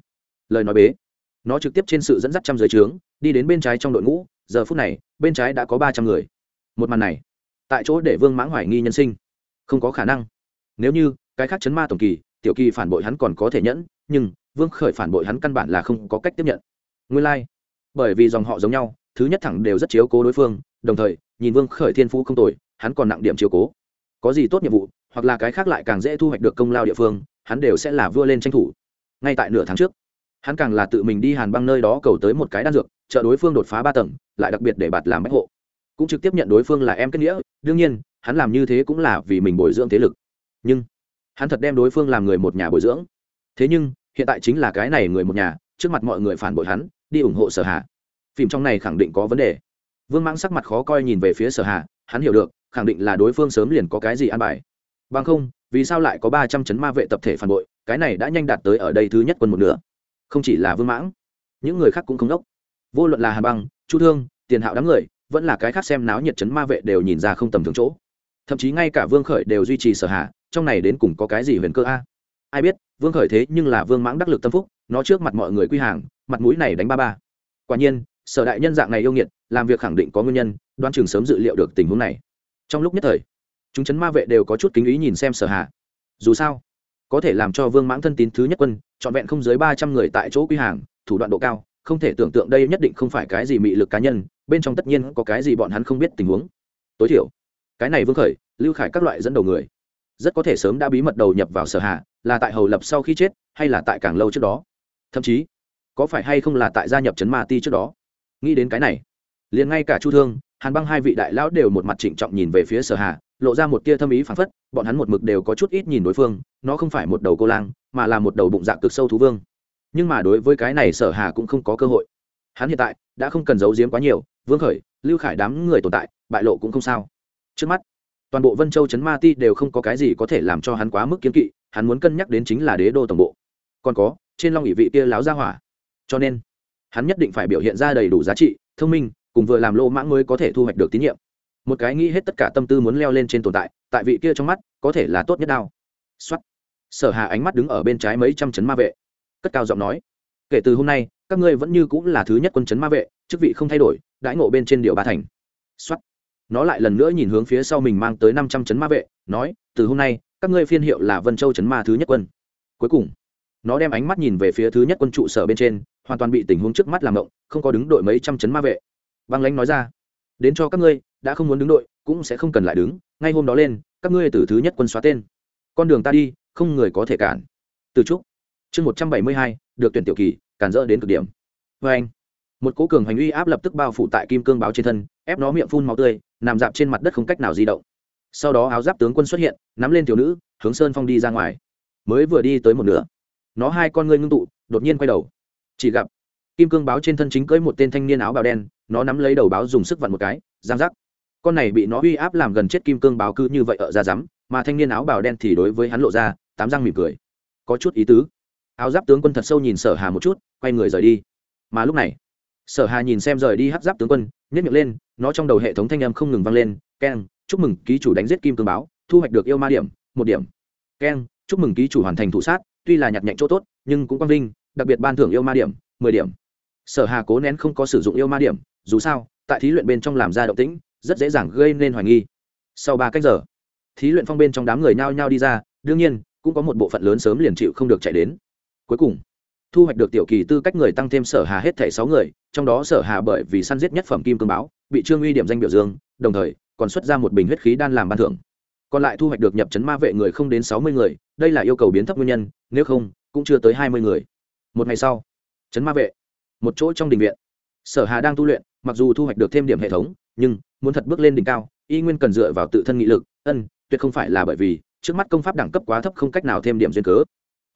Lời nói bế nó trực tiếp trên sự dẫn dắt trăm giới trướng, đi đến bên trái trong đội ngũ, giờ phút này, bên trái đã có ba trăm người. Một màn này, tại chỗ để vương mãng hoài nghi nhân sinh. Không có khả năng. Nếu như, cái khác chấn ma tổng kỳ, tiểu kỳ phản bội hắn còn có thể nhẫn, nhưng, vương khởi phản bội hắn căn bản là không có cách tiếp nhận. Nguyên lai、like. bởi vì dòng họ giống nhau, thứ nhất thẳng đều rất chiếu cố đối phương, đồng thời, nhìn vương khởi thiên phú không tồi, hắn còn nặng điểm chiếu cố. Có gì tốt nhiệm vụ, hoặc là cái khác lại càng dễ thu hoạch được công lao địa phương, hắn đều sẽ là vua lên tranh thủ. Ngay tại nửa tháng trước hắn càng là tự mình đi hàn băng nơi đó cầu tới một cái đan dược, trợ đối phương đột phá ba tầng, lại đặc biệt để bạt làm bách hộ. Cũng trực tiếp nhận đối phương là em kết nghĩa, đương nhiên, hắn làm như thế cũng là vì mình bồi dưỡng thế lực. Nhưng, hắn thật đem đối phương làm người một nhà bồi dưỡng. Thế nhưng, hiện tại chính là cái này người một nhà, trước mặt mọi người phản bội hắn, đi ủng hộ sở hạ phim trong này khẳng định có vấn đề. Vương mãng sắc mặt khó coi nhìn về phía sở hạ hắn hiểu được, khẳng định là đối phương sớm liền có cái gì ăn bài. Bằng không, vì sao lại có ba trăm chấn ma vệ tập thể phản bội, cái này đã nhanh đạt tới ở đây thứ nhất quân một nửa không chỉ là vương mãng, những người khác cũng không đốc. Vô luận là hà băng, chu thương, tiền hạo đám người, vẫn là cái khác xem náo nhiệt chấn ma vệ đều nhìn ra không tầm thường chỗ. Thậm chí ngay cả vương khởi đều duy trì sở hạ, trong này đến cùng có cái gì huyền cơ a? Ai biết, vương khởi thế nhưng là vương mãng đắc lực tâm phúc, nó trước mặt mọi người quy hàng, mặt mũi này đánh ba ba. Quả nhiên, sở đại nhân dạng này yêu nghiệt, làm việc khẳng định có nguyên nhân đoan chừng sớm dự liệu được tình huống này. Trong lúc nhất thời, chúng chấn ma vệ đều có chút kính ý nhìn xem sở hạ. Dù sao có thể làm cho vương mãng thân tín thứ nhất quân, trọn vẹn không dưới ba trăm người tại chỗ quy hàng, thủ đoạn độ cao, không thể tưởng tượng đây nhất định không phải cái gì mị lực cá nhân, bên trong tất nhiên có cái gì bọn hắn không biết tình huống. Tối thiểu, cái này vương khởi, lưu khải các loại dẫn đầu người, rất có thể sớm đã bí mật đầu nhập vào sở hạ, là tại hầu lập sau khi chết, hay là tại càng lâu trước đó? Thậm chí, có phải hay không là tại gia nhập trấn ma ti trước đó? Nghĩ đến cái này, liền ngay cả chu thương, hàn băng hai vị đại lão đều một mặt trịnh trọng nhìn về phía sở hạ lộ ra một tia thâm ý phản phất, bọn hắn một mực đều có chút ít nhìn đối phương, nó không phải một đầu cô lang, mà là một đầu bụng dạ cực sâu thú vương. Nhưng mà đối với cái này sở hà cũng không có cơ hội. Hắn hiện tại đã không cần giấu giếm quá nhiều, vương khởi, lưu khải đám người tồn tại, bại lộ cũng không sao. Trước mắt, toàn bộ vân châu trấn ma ti đều không có cái gì có thể làm cho hắn quá mức kiến kỵ, hắn muốn cân nhắc đến chính là đế đô tổng bộ. Còn có, trên long ỷ vị kia láo ra hỏa. Cho nên, hắn nhất định phải biểu hiện ra đầy đủ giá trị, thông minh, cùng vừa làm lô mãng mới có thể thu hoạch được tín nhiệm một cái nghĩ hết tất cả tâm tư muốn leo lên trên tồn tại tại vị kia trong mắt, có thể là tốt nhất đao. Xuất sở hà ánh mắt đứng ở bên trái mấy trăm chấn ma vệ. Cất cao giọng nói, kể từ hôm nay, các ngươi vẫn như cũng là thứ nhất quân chấn ma vệ, chức vị không thay đổi, đãi ngộ bên trên điều ba thành. Xuất nó lại lần nữa nhìn hướng phía sau mình mang tới năm trăm chấn ma vệ, nói, từ hôm nay, các ngươi phiên hiệu là vân châu chấn ma thứ nhất quân. Cuối cùng, nó đem ánh mắt nhìn về phía thứ nhất quân trụ sở bên trên, hoàn toàn bị tình huống trước mắt làm động, không có đứng đội mấy trăm chấn ma vệ. Băng lãnh nói ra, đến cho các ngươi đã không muốn đứng đội, cũng sẽ không cần lại đứng, ngay hôm đó lên, các ngươi từ thứ nhất quân xóa tên. Con đường ta đi, không người có thể cản. Từ trúc. Chương một trăm bảy mươi hai, được tuyển tiểu kỳ, cản rỡ đến cực điểm. Vê anh. Một cố cường hành uy áp lập tức bao phủ tại kim cương báo trên thân, ép nó miệng phun màu tươi, nằm dạp trên mặt đất không cách nào di động. Sau đó áo giáp tướng quân xuất hiện, nắm lên thiếu nữ, hướng sơn phong đi ra ngoài. Mới vừa đi tới một nửa, nó hai con ngươi ngưng tụ, đột nhiên quay đầu. Chỉ gặp, kim cương báo trên thân chính cưỡi một tên thanh niên áo bào đen, nó nắm lấy đầu báo dùng sức vặn một cái, giang giác con này bị nó uy áp làm gần chết kim cương báo cứ như vậy ở ra rắm, mà thanh niên áo bào đen thì đối với hắn lộ ra, tám răng mỉm cười. Có chút ý tứ. Áo giáp tướng quân thật sâu nhìn sở hà một chút, quay người rời đi. Mà lúc này, sở hà nhìn xem rời đi hắc giáp tướng quân nhét miệng lên, nó trong đầu hệ thống thanh âm không ngừng vang lên, keng, chúc mừng ký chủ đánh giết kim cương báo, thu hoạch được yêu ma điểm, một điểm. Keng, chúc mừng ký chủ hoàn thành thủ sát, tuy là nhặt nhạnh chỗ tốt, nhưng cũng quang vinh, đặc biệt ban thưởng yêu ma điểm, mười điểm. Sở hà cố nén không có sử dụng yêu ma điểm, dù sao, tại thí luyện bên trong làm ra động tĩnh rất dễ dàng gây nên hoài nghi. Sau ba cách giờ, thí luyện phong bên trong đám người nhao nhao đi ra, đương nhiên, cũng có một bộ phận lớn sớm liền chịu không được chạy đến. Cuối cùng, thu hoạch được tiểu kỳ tư cách người tăng thêm sở hà hết thảy sáu người, trong đó sở hà bởi vì săn giết nhất phẩm kim cương báo, bị trương uy điểm danh biểu dương, đồng thời, còn xuất ra một bình huyết khí đan làm ban thưởng. Còn lại thu hoạch được nhập chấn ma vệ người không đến sáu mươi người, đây là yêu cầu biến thấp nguyên nhân, nếu không, cũng chưa tới hai mươi người. Một ngày sau, chấn ma vệ, một chỗ trong đình viện, sở hà đang tu luyện mặc dù thu hoạch được thêm điểm hệ thống, nhưng muốn thật bước lên đỉnh cao, y nguyên cần dựa vào tự thân nghị lực, ân, tuyệt không phải là bởi vì trước mắt công pháp đẳng cấp quá thấp không cách nào thêm điểm duyên cớ.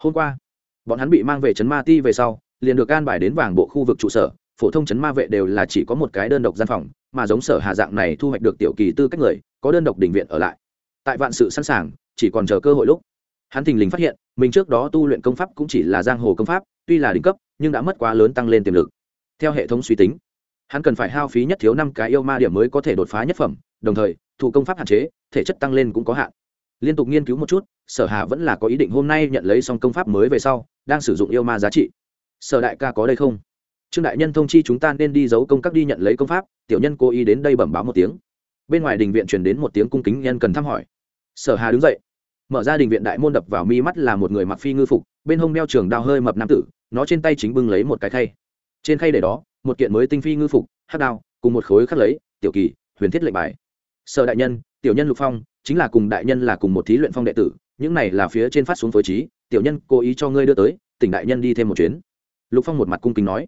Hôm qua, bọn hắn bị mang về trấn ma ti về sau, liền được an bài đến vàng bộ khu vực trụ sở, phổ thông trấn ma vệ đều là chỉ có một cái đơn độc gian phòng, mà giống sở hà dạng này thu hoạch được tiểu kỳ tư cách người, có đơn độc đình viện ở lại. Tại vạn sự sẵn sàng, chỉ còn chờ cơ hội lúc, hắn thình lình phát hiện, mình trước đó tu luyện công pháp cũng chỉ là giang hồ công pháp, tuy là đỉnh cấp, nhưng đã mất quá lớn tăng lên tiềm lực. Theo hệ thống suy tính hắn cần phải hao phí nhất thiếu năm cái yêu ma điểm mới có thể đột phá nhất phẩm, đồng thời, thủ công pháp hạn chế, thể chất tăng lên cũng có hạn. Liên tục nghiên cứu một chút, sở hà vẫn là có ý định hôm nay nhận lấy xong công pháp mới về sau, đang sử dụng yêu ma giá trị. Sở đại ca có đây không? Trương đại nhân thông chi chúng ta nên đi giấu công các đi nhận lấy công pháp, tiểu nhân cố ý đến đây bẩm báo một tiếng. Bên ngoài đình viện truyền đến một tiếng cung kính nhân cần thăm hỏi. Sở hà đứng dậy, mở ra đình viện đại môn đập vào mi mắt là một người mặc phi ngư phục, bên hông đeo trường đao hơi mập nam tử, nó trên tay chính bưng lấy một cái khay. Trên khay để đó một kiện mới tinh phi ngư phục hát đao, cùng một khối khắc lấy, tiểu kỳ, huyền thiết lệnh bài. Sở đại nhân, tiểu nhân lục phong, chính là cùng đại nhân là cùng một thí luyện phong đệ tử, những này là phía trên phát xuống phối trí, tiểu nhân cố ý cho ngươi đưa tới, tỉnh đại nhân đi thêm một chuyến. Lục phong một mặt cung kính nói.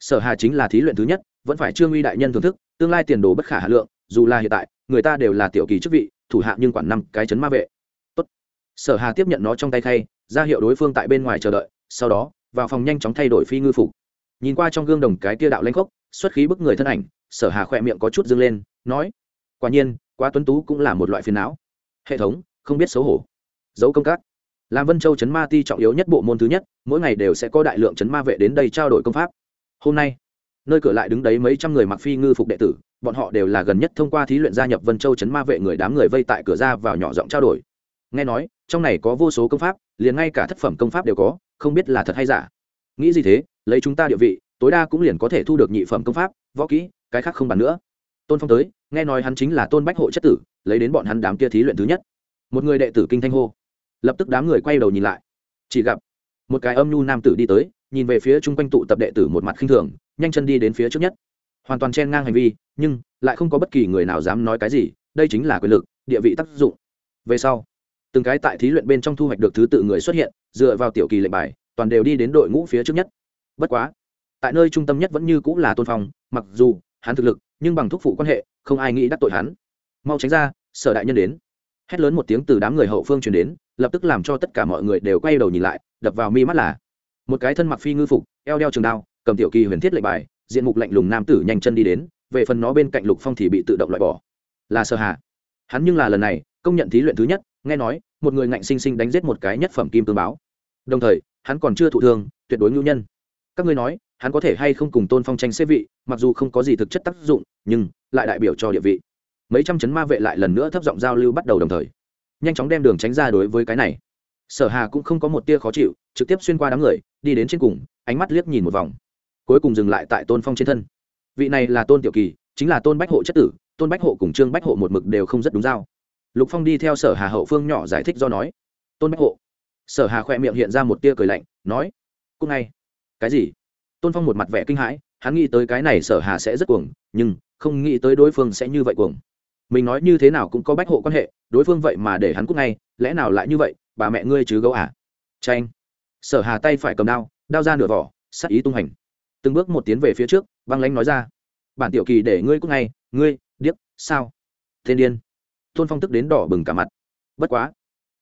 Sở hà chính là thí luyện thứ nhất, vẫn phải trương uy đại nhân thưởng thức, tương lai tiền đồ bất khả hà lượng, dù là hiện tại, người ta đều là tiểu kỳ chức vị, thủ hạ nhưng quản năm cái chấn ma vệ. Tốt. sở hà tiếp nhận nó trong tay khay, ra hiệu đối phương tại bên ngoài chờ đợi, sau đó, vào phòng nhanh chóng thay đổi phi ngư phục nhìn qua trong gương đồng cái tia đạo lanh khốc, xuất khí bức người thân ảnh, sở hà khỏe miệng có chút dâng lên, nói, quả nhiên, quá tuấn tú cũng là một loại phiền não. Hệ thống, không biết xấu hổ. Dấu công tác. Làm vân châu chấn ma ti trọng yếu nhất bộ môn thứ nhất, mỗi ngày đều sẽ có đại lượng chấn ma vệ đến đây trao đổi công pháp. Hôm nay, nơi cửa lại đứng đấy mấy trăm người mặc phi ngư phục đệ tử, bọn họ đều là gần nhất thông qua thí luyện gia nhập vân châu chấn ma vệ người đám người vây tại cửa ra vào nhỏ giọng trao đổi. Nghe nói, trong này có vô số công pháp, liền ngay cả thất phẩm công pháp đều có, không biết là thật hay giả. Nghĩ gì thế? Lấy chúng ta địa vị, tối đa cũng liền có thể thu được nhị phẩm công pháp, võ kỹ, cái khác không bàn nữa. Tôn phong tới, nghe nói hắn chính là tôn bách hộ chất tử, lấy đến bọn hắn đám kia thí luyện thứ nhất. Một người đệ tử kinh thanh hô. Lập tức đám người quay đầu nhìn lại. Chỉ gặp, một cái âm nhu nam tử đi tới, nhìn về phía chung quanh tụ tập đệ tử một mặt khinh thường, nhanh chân đi đến phía trước nhất. Hoàn toàn chen ngang hành vi, nhưng lại không có bất kỳ người nào dám nói cái gì, đây chính là quyền lực, địa vị tác dụng. Về sau, từng cái tại thí luyện bên trong thu hoạch được thứ tự người xuất hiện, dựa vào tiểu kỳ lệnh bài, toàn đều đi đến đội ngũ phía trước nhất bất quá, tại nơi trung tâm nhất vẫn như cũng là tôn phong, mặc dù hắn thực lực, nhưng bằng thúc phụ quan hệ, không ai nghĩ đắc tội hắn. Mau tránh ra, sở đại nhân đến. Hét lớn một tiếng từ đám người hậu phương truyền đến, lập tức làm cho tất cả mọi người đều quay đầu nhìn lại, đập vào mi mắt là một cái thân mặc phi ngư phục, eo đeo trường đao, cầm tiểu kỳ huyền thiết lệnh bài, diện mục lạnh lùng nam tử nhanh chân đi đến, về phần nó bên cạnh lục phong thì bị tự động loại bỏ. Là sở hạ hắn nhưng là lần này, công nhận thí luyện thứ nhất, nghe nói, một người ngạnh sinh sinh đánh giết một cái nhất phẩm kim tương báo. Đồng thời, hắn còn chưa thụ thương, tuyệt đối ngưu nhân các ngươi nói, hắn có thể hay không cùng tôn phong tranh xếp vị, mặc dù không có gì thực chất tác dụng, nhưng lại đại biểu cho địa vị. Mấy trăm chấn ma vệ lại lần nữa thấp giọng giao lưu bắt đầu đồng thời. Nhanh chóng đem đường tránh ra đối với cái này. Sở hà cũng không có một tia khó chịu, trực tiếp xuyên qua đám người, đi đến trên cùng, ánh mắt liếc nhìn một vòng. Cuối cùng dừng lại tại tôn phong trên thân. Vị này là tôn tiểu kỳ, chính là tôn bách hộ chất tử, tôn bách hộ cùng trương bách hộ một mực đều không rất đúng giao. Lục phong đi theo sở hà hậu phương nhỏ giải thích do nói. Tôn bách hộ. Sở hà khoe miệng hiện ra một tia cười lạnh, nói cũng ngay cái gì? Tôn phong một mặt vẻ kinh hãi, hắn nghĩ tới cái này sở hà sẽ rất cuồng, nhưng không nghĩ tới đối phương sẽ như vậy cuồng. Mình nói như thế nào cũng có bách hộ quan hệ, đối phương vậy mà để hắn cút ngay, lẽ nào lại như vậy, bà mẹ ngươi chứ gấu à? Tranh sở hà tay phải cầm đao đao ra nửa vỏ sắc ý tung hành. Từng bước một tiến về phía trước, băng lánh nói ra. Bản tiểu kỳ để ngươi cút ngay, ngươi, điếc, sao? Thiên điên. Tôn phong tức đến đỏ bừng cả mặt. Bất quá.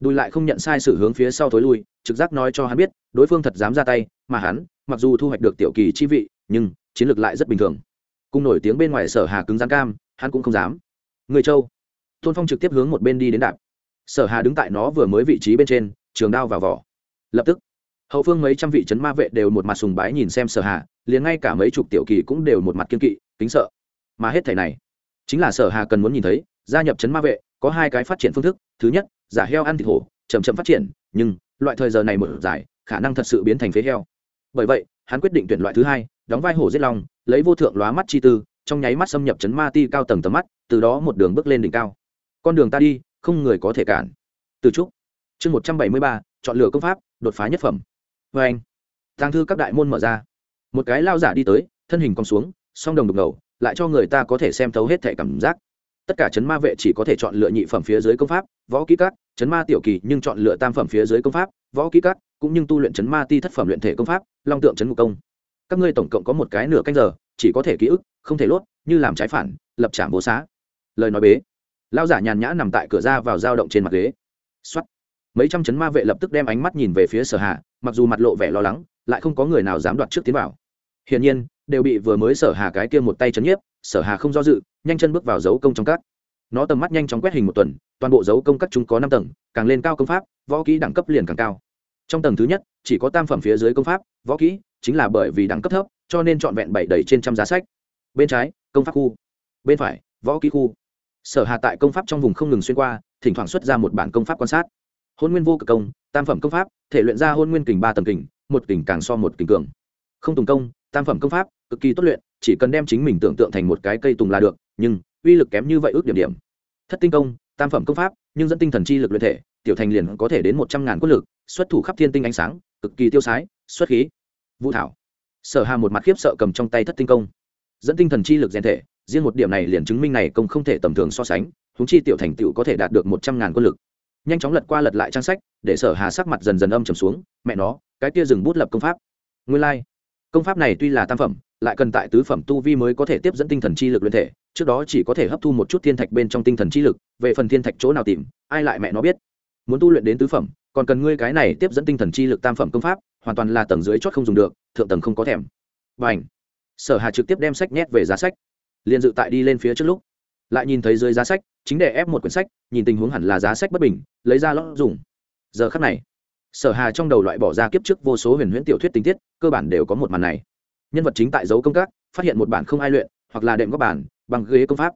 Đùi lại không nhận sai sự hướng phía sau thối lui trực giác nói cho hắn biết, đối phương thật dám ra tay, mà hắn, mặc dù thu hoạch được tiểu kỳ chi vị, nhưng chiến lược lại rất bình thường. Cùng nổi tiếng bên ngoài sở hà cứng rắn cam, hắn cũng không dám. Người châu. Tôn phong trực tiếp hướng một bên đi đến đạp. Sở hà đứng tại nó vừa mới vị trí bên trên, trường đao vào vỏ. Lập tức, hậu phương mấy trăm vị c ma vệ đều một mặt sùng bái nhìn xem sở hà, liền ngay cả mấy chục tiểu kỳ cũng đều một mặt kiên kỵ, kính sợ. Mà hết thảy này, chính là sở hà cần muốn nhìn thấy, gia nhập c ma vệ, có hai cái phát triển phương thức. Thứ nhất, giả heo ăn thịt hổ, chậm chậm phát triển nhưng loại thời giờ này mở dài, khả năng thật sự biến thành phế heo. Bởi vậy, hắn quyết định tuyển loại thứ hai, đóng vai hổ giết long, lấy vô thượng lóa mắt chi tư, trong nháy mắt xâm nhập chấn ma ti cao tầng tầm mắt, từ đó một đường bước lên đỉnh cao. Con đường ta đi, không người có thể cản. Từ trúc. Chương một trăm bảy mươi ba, chọn lựa công pháp, đột phá nhất phẩm. Vê anh, tàng thư các đại môn mở ra. Một cái lao giả đi tới, thân hình cong xuống, song đồng đục ngầu, lại cho người ta có thể xem thấu hết thể cảm giác tất cả chấn ma vệ chỉ có thể chọn lựa nhị phẩm phía dưới công pháp, võ kỹ các, chấn ma tiểu kỳ nhưng chọn lựa tam phẩm phía dưới công pháp, võ kỹ các, cũng như tu luyện chấn ma ti thất phẩm luyện thể công pháp, long tượng chấn ngục công. Các ngươi tổng cộng có một cái nửa canh giờ, chỉ có thể ký ức, không thể lốt, như làm trái phản, lập trảm bố xá. Lời nói bế. Lao giả nhàn nhã nằm tại cửa ra vào dao động trên mặt ghế. Xuất mấy trăm chấn ma vệ lập tức đem ánh mắt nhìn về phía sở hà, mặc dù mặt lộ vẻ lo lắng, lại không có người nào dám đoạt trước tiến vào. Hiển nhiên, đều bị vừa mới sở hà cái kia một tay chấn nhiếp sở hà không do dự, nhanh chân bước vào dấu công trong các. Nó tầm mắt nhanh chóng quét hình một tuần, toàn bộ dấu công các chúng có năm tầng, càng lên cao công pháp, võ kỹ đẳng cấp liền càng cao. Trong tầng thứ nhất, chỉ có tam phẩm phía dưới công pháp, võ kỹ, chính là bởi vì đẳng cấp thấp, cho nên trọn vẹn bảy đầy trên trăm giá sách. Bên trái, công pháp khu. Bên phải, võ kỹ khu. Sở hà tại công pháp trong vùng không ngừng xuyên qua, thỉnh thoảng xuất ra một bản công pháp quan sát. Hôn nguyên vô cực công, tam phẩm công pháp, thể luyện ra hôn nguyên kình ba tầng kình, một kình càng so một kình cường. Không tùng công, tam phẩm công pháp, cực kỳ tốt luyện chỉ cần đem chính mình tưởng tượng thành một cái cây tùng là được, nhưng, uy lực kém như vậy ước điểm điểm. Thất tinh công, tam phẩm công pháp, nhưng dẫn tinh thần chi lực luyện thể, tiểu thành liền có thể đến một trăm ngàn quân lực, xuất thủ khắp thiên tinh ánh sáng, cực kỳ tiêu sái, xuất khí. Vũ thảo. Sở hà một mặt khiếp sợ cầm trong tay thất tinh công. Dẫn tinh thần chi lực rèn thể, riêng một điểm này liền chứng minh này công không thể tầm thường so sánh húng chi tiểu thành tựu có thể đạt được một trăm ngàn quân lực. Nhanh chóng lật qua lật lại trang sách, để sở hà sắc mặt dần dần âm trầm xuống, mẹ nó, cái kia dừng bút lập công pháp. Nguyên lai、like công pháp này tuy là tam phẩm, lại cần tại tứ phẩm tu vi mới có thể tiếp dẫn tinh thần chi lực luyện thể, trước đó chỉ có thể hấp thu một chút thiên thạch bên trong tinh thần chi lực, về phần thiên thạch chỗ nào tìm, ai lại mẹ nó biết. Muốn tu luyện đến tứ phẩm, còn cần ngươi cái này tiếp dẫn tinh thần chi lực tam phẩm công pháp, hoàn toàn là tầng dưới chót không dùng được, thượng tầng không có thèm. Và ảnh sở hà trực tiếp đem sách nhét về giá sách. Liền dự tại đi lên phía trước lúc, lại nhìn thấy dưới giá sách, chính để ép một quyển sách, nhìn tình huống hẳn là giá sách bất bình, lấy ra lót dùng. Giờ khắc này sở hà trong đầu loại bỏ ra kiếp trước vô số huyền huyễn tiểu thuyết tình tiết cơ bản đều có một màn này. Nhân vật chính tại dấu công tác, phát hiện một bản không ai luyện hoặc là đệm góp bản bằng ghế công pháp.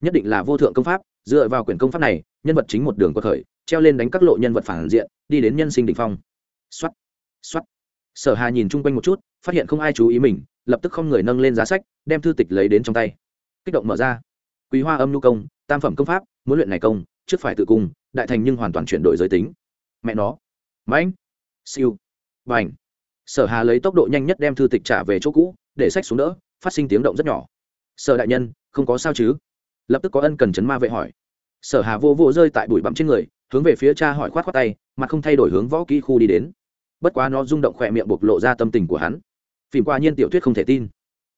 Nhất định là vô thượng công pháp dựa vào quyển công pháp này nhân vật chính một đường quật khởi treo lên đánh các lộ nhân vật phản diện đi đến nhân sinh đ ỉ n h phong. X o á t x o á t sở hà nhìn chung quanh một chút phát hiện không ai chú ý mình lập tức không người nâng lên giá sách đem thư tịch lấy đến trong tay. Kích động mở ra. Quý hoa âm nhu công tam phẩm công pháp muốn luyện này công trước phải tự cung đại thành nhưng hoàn toàn chuyển đổi giới tính. Mẹ nó mãnh. Siêu. Và sở hà lấy tốc độ nhanh nhất đem thư tịch trả về chỗ cũ, để sách xuống đỡ, phát sinh tiếng động rất nhỏ. Sở đại nhân, không có sao chứ? Lập tức có ân cần chấn ma vệ hỏi. Sở hà vô vô rơi tại bụi bặm trên người, hướng về phía cha hỏi khoát khoát tay, mà không thay đổi hướng võ kỹ khu đi đến. Bất quá nó rung động khỏe miệng bộc lộ ra tâm tình của hắn. Phim qua nhiên tiểu thuyết không thể tin.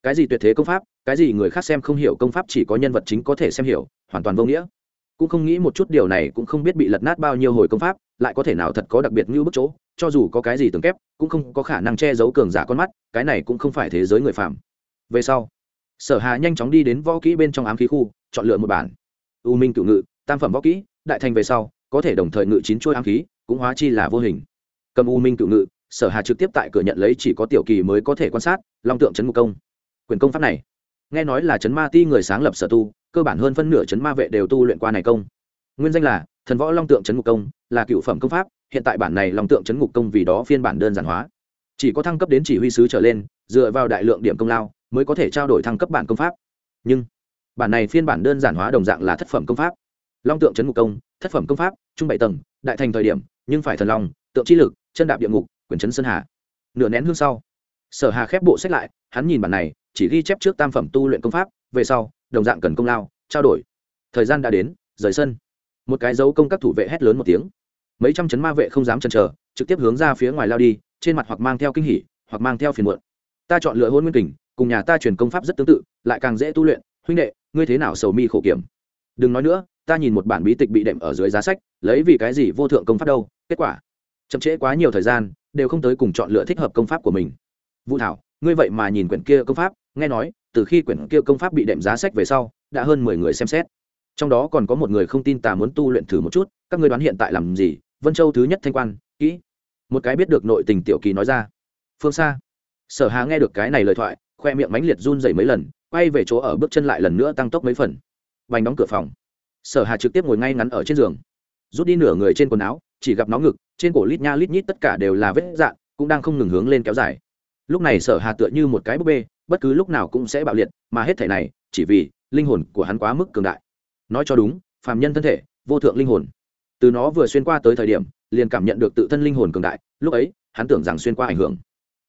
Cái gì tuyệt thế công pháp, cái gì người khác xem không hiểu công pháp chỉ có nhân vật chính có thể xem hiểu, hoàn toàn vô nghĩa. Cũng không nghĩ một chút điều này cũng không biết bị lật nát bao nhiêu hồi công pháp lại có thể nào thật có đặc biệt như bức chỗ, cho dù có cái gì tường kép, cũng không có khả năng che giấu cường giả con mắt, cái này cũng không phải thế giới người phạm về sau, sở hà nhanh chóng đi đến võ kỹ bên trong ám khí khu, chọn lựa một bản. U minh cựu ngự, tam phẩm võ kỹ, đại thành về sau, có thể đồng thời ngự chín chuôi ám khí, cũng hóa chi là vô hình. Cầm u minh cựu ngự, sở hà trực tiếp tại cửa nhận lấy chỉ có tiểu kỳ mới có thể quan sát, long tượng trấn ngục công. Quyền công pháp này, nghe nói là trấn ma ti người sáng lập sở tu, cơ bản hơn phân nửa trấn ma vệ đều tu luyện qua này công nguyên danh là thần võ long tượng trấn ngục công, là cựu phẩm công pháp, hiện tại bản này long tượng trấn ngục công vì đó phiên bản đơn giản hóa. Chỉ có thăng cấp đến chỉ huy sứ trở lên, dựa vào đại lượng điểm công lao, mới có thể trao đổi thăng cấp bản công pháp. Nhưng, bản này phiên bản đơn giản hóa đồng dạng là thất phẩm công pháp. Long tượng trấn ngục công, thất phẩm công pháp, trung bảy tầng, đại thành thời điểm, nhưng phải thần long, tượng chi lực, chân đạp địa ngục, quyền trấn sơn hà. Nửa nén hương sau, sở hà khép bộ sách lại, hắn nhìn bản này, chỉ ghi chép trước tam phẩm tu luyện công pháp, về sau, đồng dạng cần công lao, trao đổi. Thời gian đã đến, rời sân một cái dấu công các thủ vệ hét lớn một tiếng. Mấy trăm chấn ma vệ không dám chần chờ, trực tiếp hướng ra phía ngoài lao đi, trên mặt hoặc mang theo kinh hỉ, hoặc mang theo phiền muộn. Ta chọn lựa hôn nguyên kình, cùng nhà ta truyền công pháp rất tương tự, lại càng dễ tu luyện. Huynh đệ, ngươi thế nào sầu mi khổ kiểm? Đừng nói nữa, ta nhìn một bản bí tịch bị đệm ở dưới giá sách, lấy vì cái gì vô thượng công pháp đâu? Kết quả, chậm trễ quá nhiều thời gian, đều không tới cùng chọn lựa thích hợp công pháp của mình. Vũ thảo, ngươi vậy mà nhìn quyển kia công pháp, nghe nói, từ khi quyển kia công pháp bị đệm giá sách về sau, đã hơn mười người xem xét trong đó còn có một người không tin tà muốn tu luyện thử một chút, các ngươi đoán hiện tại làm gì? Vân châu thứ nhất thanh quan, kỹ. Một cái biết được nội tình tiểu kỳ nói ra. Phương xa sở hà nghe được cái này lời thoại, khoe miệng mãnh liệt run dày mấy lần, quay về chỗ ở bước chân lại lần nữa tăng tốc mấy phần. Vành đóng cửa phòng. Sở hà trực tiếp ngồi ngay ngắn ở trên giường. Rút đi nửa người trên quần áo, chỉ gặp nó ngực, trên cổ lít nha lít nhít tất cả đều là vết dạn, cũng đang không ngừng hướng lên kéo dài. Lúc này sở hà tựa như một cái búp bê, bất cứ lúc nào cũng sẽ bạo liệt, mà hết thể này, chỉ vì linh hồn của hắn quá mức cường đại nói cho đúng, phàm nhân thân thể, vô thượng linh hồn. Từ nó vừa xuyên qua tới thời điểm, liền cảm nhận được tự thân linh hồn cường đại, lúc ấy, hắn tưởng rằng xuyên qua ảnh hưởng.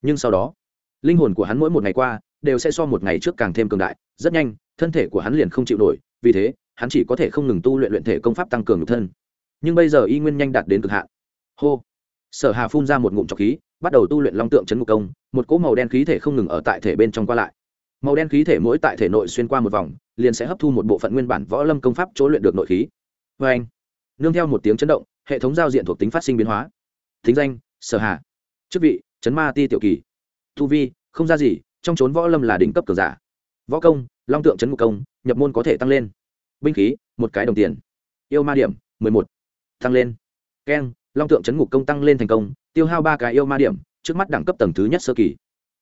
Nhưng sau đó, linh hồn của hắn mỗi một ngày qua, đều sẽ so một ngày trước càng thêm cường đại, rất nhanh, thân thể của hắn liền không chịu nổi, vì thế, hắn chỉ có thể không ngừng tu luyện luyện thể công pháp tăng cường nhục thân. Nhưng bây giờ y nguyên nhanh đạt đến cực hạn. Hô! Sở hà phun ra một ngụm trọc khí, bắt đầu tu luyện long tượng chấn ngục công, một cỗ màu đen khí thể không ngừng ở tại thể bên trong qua lại màu đen khí thể mỗi tại thể nội xuyên qua một vòng, liền sẽ hấp thu một bộ phận nguyên bản võ lâm công pháp chỗ luyện được nội khí. Vê anh, nương theo một tiếng chấn động, hệ thống giao diện thuộc tính phát sinh biến hóa. Thính danh, sở hà. Chức vị, chấn ma ti tiểu kỳ. Thu vi, không ra gì, trong trốn võ lâm là đỉnh cấp cường giả. Võ công, long tượng chấn ngục công, nhập môn có thể tăng lên. Binh khí, một cái đồng tiền. Yêu ma điểm, mười một. Tăng lên. Keng, long tượng chấn ngục công tăng lên thành công, tiêu hao ba cái yêu ma điểm, trước mắt đẳng cấp tầng thứ nhất sơ kỳ.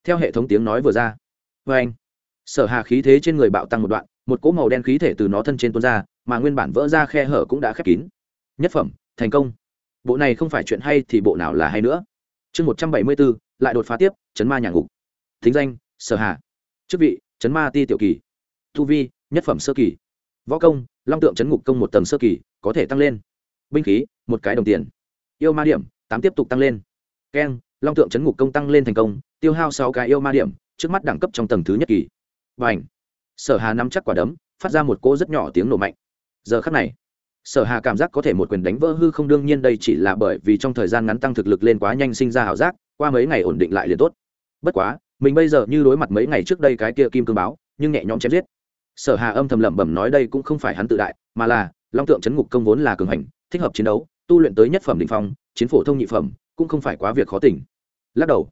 Theo hệ thống tiếng nói vừa ra. Vê anh sở hà khí thế trên người bạo tăng một đoạn, một cỗ màu đen khí thể từ nó thân trên tuôn ra, mà nguyên bản vỡ ra khe hở cũng đã khép kín. Nhất phẩm, thành công. Bộ này không phải chuyện hay thì bộ nào là hay nữa. Chương một trăm bảy mươi bốn lại đột phá tiếp, chấn ma nhà ngục. Thính danh, sở hà. Chức vị, chấn ma ti tiểu kỳ. Thu vi, nhất phẩm sơ kỳ. Võ công, long tượng chấn ngục công một tầng sơ kỳ, có thể tăng lên. Binh khí, một cái đồng tiền. Yêu ma điểm, tám tiếp tục tăng lên. Keng, long tượng chấn ngục công tăng lên thành công, tiêu hao sáu cái yêu ma điểm, trước mắt đẳng cấp trong tầng thứ nhất kỳ và ảnh. Sở hà nắm chắc quả đấm, phát ra một cỗ rất nhỏ tiếng nổ mạnh. Giờ khắc này, sở hà cảm giác có thể một quyền đánh vỡ hư không, đương nhiên đây chỉ là bởi vì trong thời gian ngắn tăng thực lực lên quá nhanh sinh ra ảo giác, qua mấy ngày ổn định lại liền tốt. Bất quá, mình bây giờ như đối mặt mấy ngày trước đây cái kia kim cương báo, nhưng nhẹ nhõm chém giết. Sở hà âm thầm lẩm bẩm nói đây cũng không phải hắn tự đại, mà là, long tượng chấn ngục công vốn là cường hành, thích hợp chiến đấu, tu luyện tới nhất phẩm định phong, chiến phổ thông nhị phẩm, cũng không phải quá việc khó tỉnh. Lắc đầu,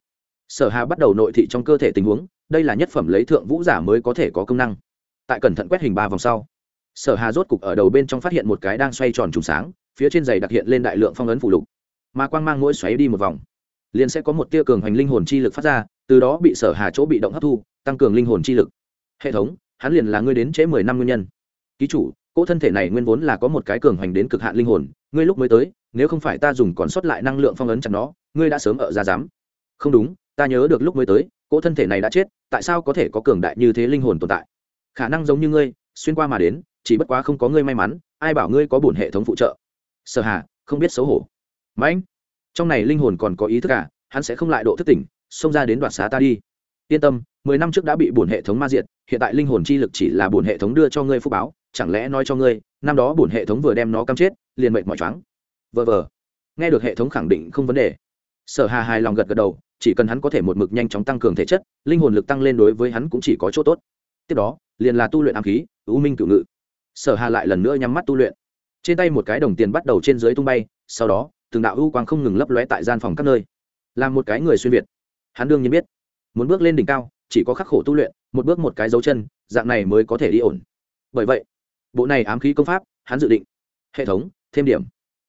sở hà bắt đầu nội thị trong cơ thể tình huống đây là nhất phẩm lấy thượng vũ giả mới có thể có công năng. Tại cẩn thận quét hình ba vòng sau, sở hà rốt cục ở đầu bên trong phát hiện một cái đang xoay tròn trùng sáng, phía trên giày đặc hiện lên đại lượng phong ấn phụ lục. Mà quang mang mỗi xoáy đi một vòng, liền sẽ có một tia cường hành linh hồn chi lực phát ra, từ đó bị sở hà chỗ bị động hấp thu, tăng cường linh hồn chi lực. Hệ thống, hắn liền là ngươi đến trễ mười năm nguyên nhân. Ký chủ, cỗ thân thể này nguyên vốn là có một cái cường hành đến cực hạn linh hồn, ngươi lúc mới tới, nếu không phải ta dùng còn sót lại năng lượng phong ấn chặt nó, ngươi đã sớm ở ra dám. Không đúng, ta nhớ được lúc mới tới cỗ thân thể này đã chết, tại sao có thể có cường đại như thế linh hồn tồn tại? Khả năng giống như ngươi, xuyên qua mà đến, chỉ bất quá không có ngươi may mắn, ai bảo ngươi có bổn hệ thống phụ trợ? Sở hà, không biết xấu hổ. Mãnh trong này linh hồn còn có ý thức à hắn sẽ không lại độ thức tỉnh, xông ra đến đoạt xá ta đi. Yên tâm, mười năm trước đã bị bổn hệ thống ma diệt, hiện tại linh hồn chi lực chỉ là bổn hệ thống đưa cho ngươi phúc báo, chẳng lẽ nói cho ngươi, năm đó bổn hệ thống vừa đem nó cắm chết, liền mệt mỏi choáng. Vờ vờ. Nghe được hệ thống khẳng định không vấn đề. Sở hà hài lòng gật gật đầu chỉ cần hắn có thể một mực nhanh chóng tăng cường thể chất, linh hồn lực tăng lên đối với hắn cũng chỉ có chỗ tốt. Tiếp đó, liền là tu luyện ám khí ưu minh cựu ngự. Sở hà lại lần nữa nhắm mắt tu luyện. Trên tay một cái đồng tiền bắt đầu trên dưới tung bay, sau đó, từng đạo ưu quang không ngừng lấp lóe tại gian phòng các nơi. Làm một cái người xuyên việt. Hắn đương nhiên biết, muốn bước lên đỉnh cao, chỉ có khắc khổ tu luyện, một bước một cái dấu chân, dạng này mới có thể đi ổn. Bởi vậy, bộ này ám khí công pháp, hắn dự định. Hệ thống, thêm điểm.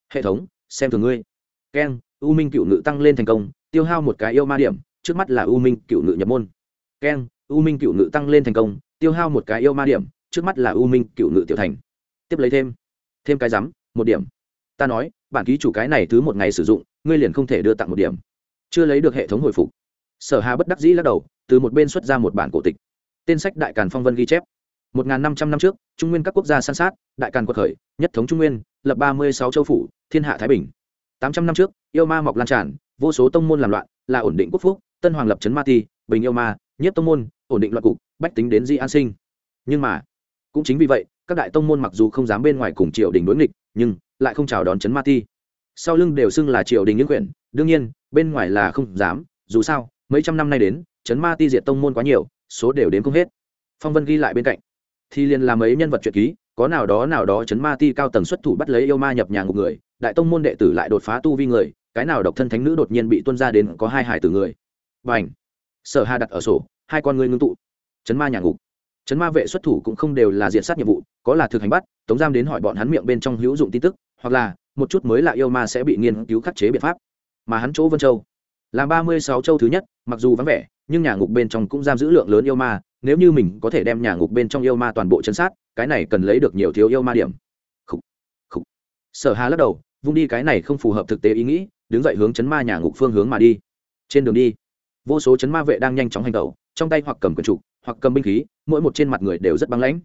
Hệ thống, xem thường ngươi. Keng, u minh cựu ngự tăng lên thành công tiêu hao một cái yêu ma điểm, trước mắt là u minh cựu ngự nhập môn. Keng, u minh cựu ngự tăng lên thành công, tiêu hao một cái yêu ma điểm, trước mắt là u minh cựu ngự tiểu thành. Tiếp lấy thêm thêm cái rắm một điểm. Ta nói, bản ký chủ cái này thứ một ngày sử dụng, ngươi liền không thể đưa tặng một điểm. Chưa lấy được hệ thống hồi phục. Sở hà bất đắc dĩ lắc đầu, từ một bên xuất ra một bản cổ tịch. Tên sách đại càn phong vân ghi chép. Một năm trăm năm trước, trung nguyên các quốc gia san sát, đại càn quật khởi, nhất thống trung nguyên, lập ba mươi sáu châu phủ, thiên hạ thái bình. Tám trăm năm trước, yêu ma mọc lan tràn vô số tông môn làm loạn, là ổn định quốc phúc, tân hoàng lập trấn ma ti, bình yêu ma, nhất tông môn, ổn định loạn cục, bách tính đến di an sinh. Nhưng mà, cũng chính vì vậy, các đại tông môn mặc dù không dám bên ngoài cùng triều đình đối nghịch, nhưng lại không chào đón trấn ma ti. Sau lưng đều xưng là triều đình những quyển, đương nhiên, bên ngoài là không dám, dù sao, mấy trăm năm nay đến trấn ma ti diệt tông môn quá nhiều, số đều đến không hết. Phong vân ghi lại bên cạnh, thì liền làm ấy nhân vật truyện ký, có nào đó nào đó chấn ma ti cao tầng xuất thủ bắt lấy yêu ma nhập nhà ngục người, đại tông môn đệ tử lại đột phá tu vi người cái nào độc thân thánh nữ đột nhiên bị tuân ra đến có hai hải tử người? Vành sở hà đặt ở sổ, hai con người ngưng tụ. Chấn ma nhà ngục. Chấn ma vệ xuất thủ cũng không đều là diện sát nhiệm vụ, có là thực hành bắt, tống giam đến hỏi bọn hắn miệng bên trong hữu dụng tin tức, hoặc là, một chút mới là yêu ma sẽ bị nghiên cứu khắc chế biện pháp. Mà hắn chỗ vân châu làm ba mươi sáu châu thứ nhất, mặc dù vắng vẻ, nhưng nhà ngục bên trong cũng giam giữ lượng lớn yêu ma, nếu như mình có thể đem nhà ngục bên trong yêu ma toàn bộ chấn sát, cái này cần lấy được nhiều thiếu yêu ma điểm. Khủ. Khủ. sở hà lắc đầu, vung đi cái này không phù hợp thực tế ý nghĩ đứng dậy hướng chấn ma nhà ngục phương hướng mà đi. Trên đường đi, vô số chấn ma vệ đang nhanh chóng hành động trong tay hoặc cầm quần trục hoặc cầm binh khí, mỗi một trên mặt người đều rất băng lãnh.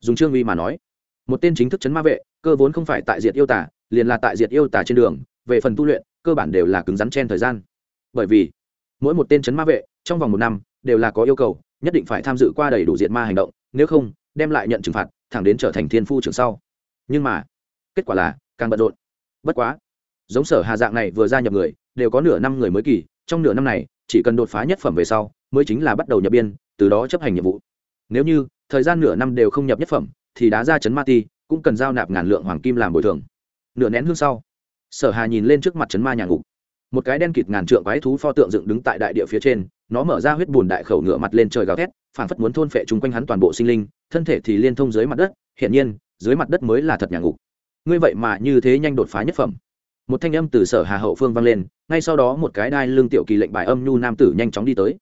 Dùng trương uy mà nói, một tên chính thức chấn ma vệ, cơ vốn không phải tại diệt yêu tả liền là tại diệt yêu tả trên đường, về phần tu luyện, cơ bản đều là cứng rắn chen thời gian. Bởi vì, mỗi một tên chấn ma vệ, trong vòng một năm, đều là có yêu cầu, nhất định phải tham dự qua đầy đủ diệt ma hành động, nếu không, đem lại nhận trừng phạt, thẳng đến trở thành thiên phu trường sau. Nhưng mà, kết quả là, càng bận rộn. Bất quá giống sở hà dạng này vừa gia nhập người, đều có nửa năm người mới kỳ, trong nửa năm này, chỉ cần đột phá nhất phẩm về sau, mới chính là bắt đầu nhập biên, từ đó chấp hành nhiệm vụ. Nếu như, thời gian nửa năm đều không nhập nhất phẩm, thì đá ra chấn ma ti, cũng cần giao nạp ngàn lượng hoàng kim làm bồi thường. Nửa nén hương sau, sở hà nhìn lên trước mặt chấn ma nhà ngục. Một cái đen kịt ngàn trượng quái thú pho tượng dựng đứng tại đại địa phía trên, nó mở ra huyết bùn đại khẩu ngựa mặt lên trời gào thét, phảng phất muốn thôn phệ chung quanh hắn toàn bộ sinh linh, thân thể thì liên thông dưới mặt đất, hiển nhiên, dưới mặt đất mới là thật nhà ngục. Ngươi vậy mà như thế nhanh đột phá nhất phẩm một thanh âm từ sở hà hậu phương vang lên ngay sau đó một cái đai lương tiểu kỳ lệnh bài âm nhu nam tử nhanh chóng đi tới.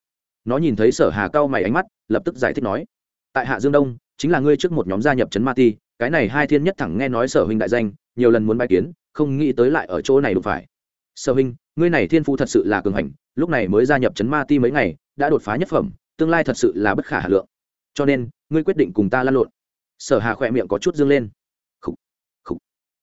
Nó nhìn thấy sở hà cao mày ánh mắt lập tức giải thích nói tại hạ dương đông chính là ngươi trước một nhóm gia nhập trấn ma ti cái này hai thiên nhất thẳng nghe nói sở huynh đại danh nhiều lần muốn bài kiến không nghĩ tới lại ở chỗ này đụng phải. Sở huynh ngươi này thiên phu thật sự là cường hành lúc này mới gia nhập trấn ma ti mấy ngày đã đột phá nhất phẩm tương lai thật sự là bất khả hà lượng. Cho nên ngươi quyết định cùng ta lan lộn. Sở hà khỏe miệng có chút dương lên. Khủ, khủ.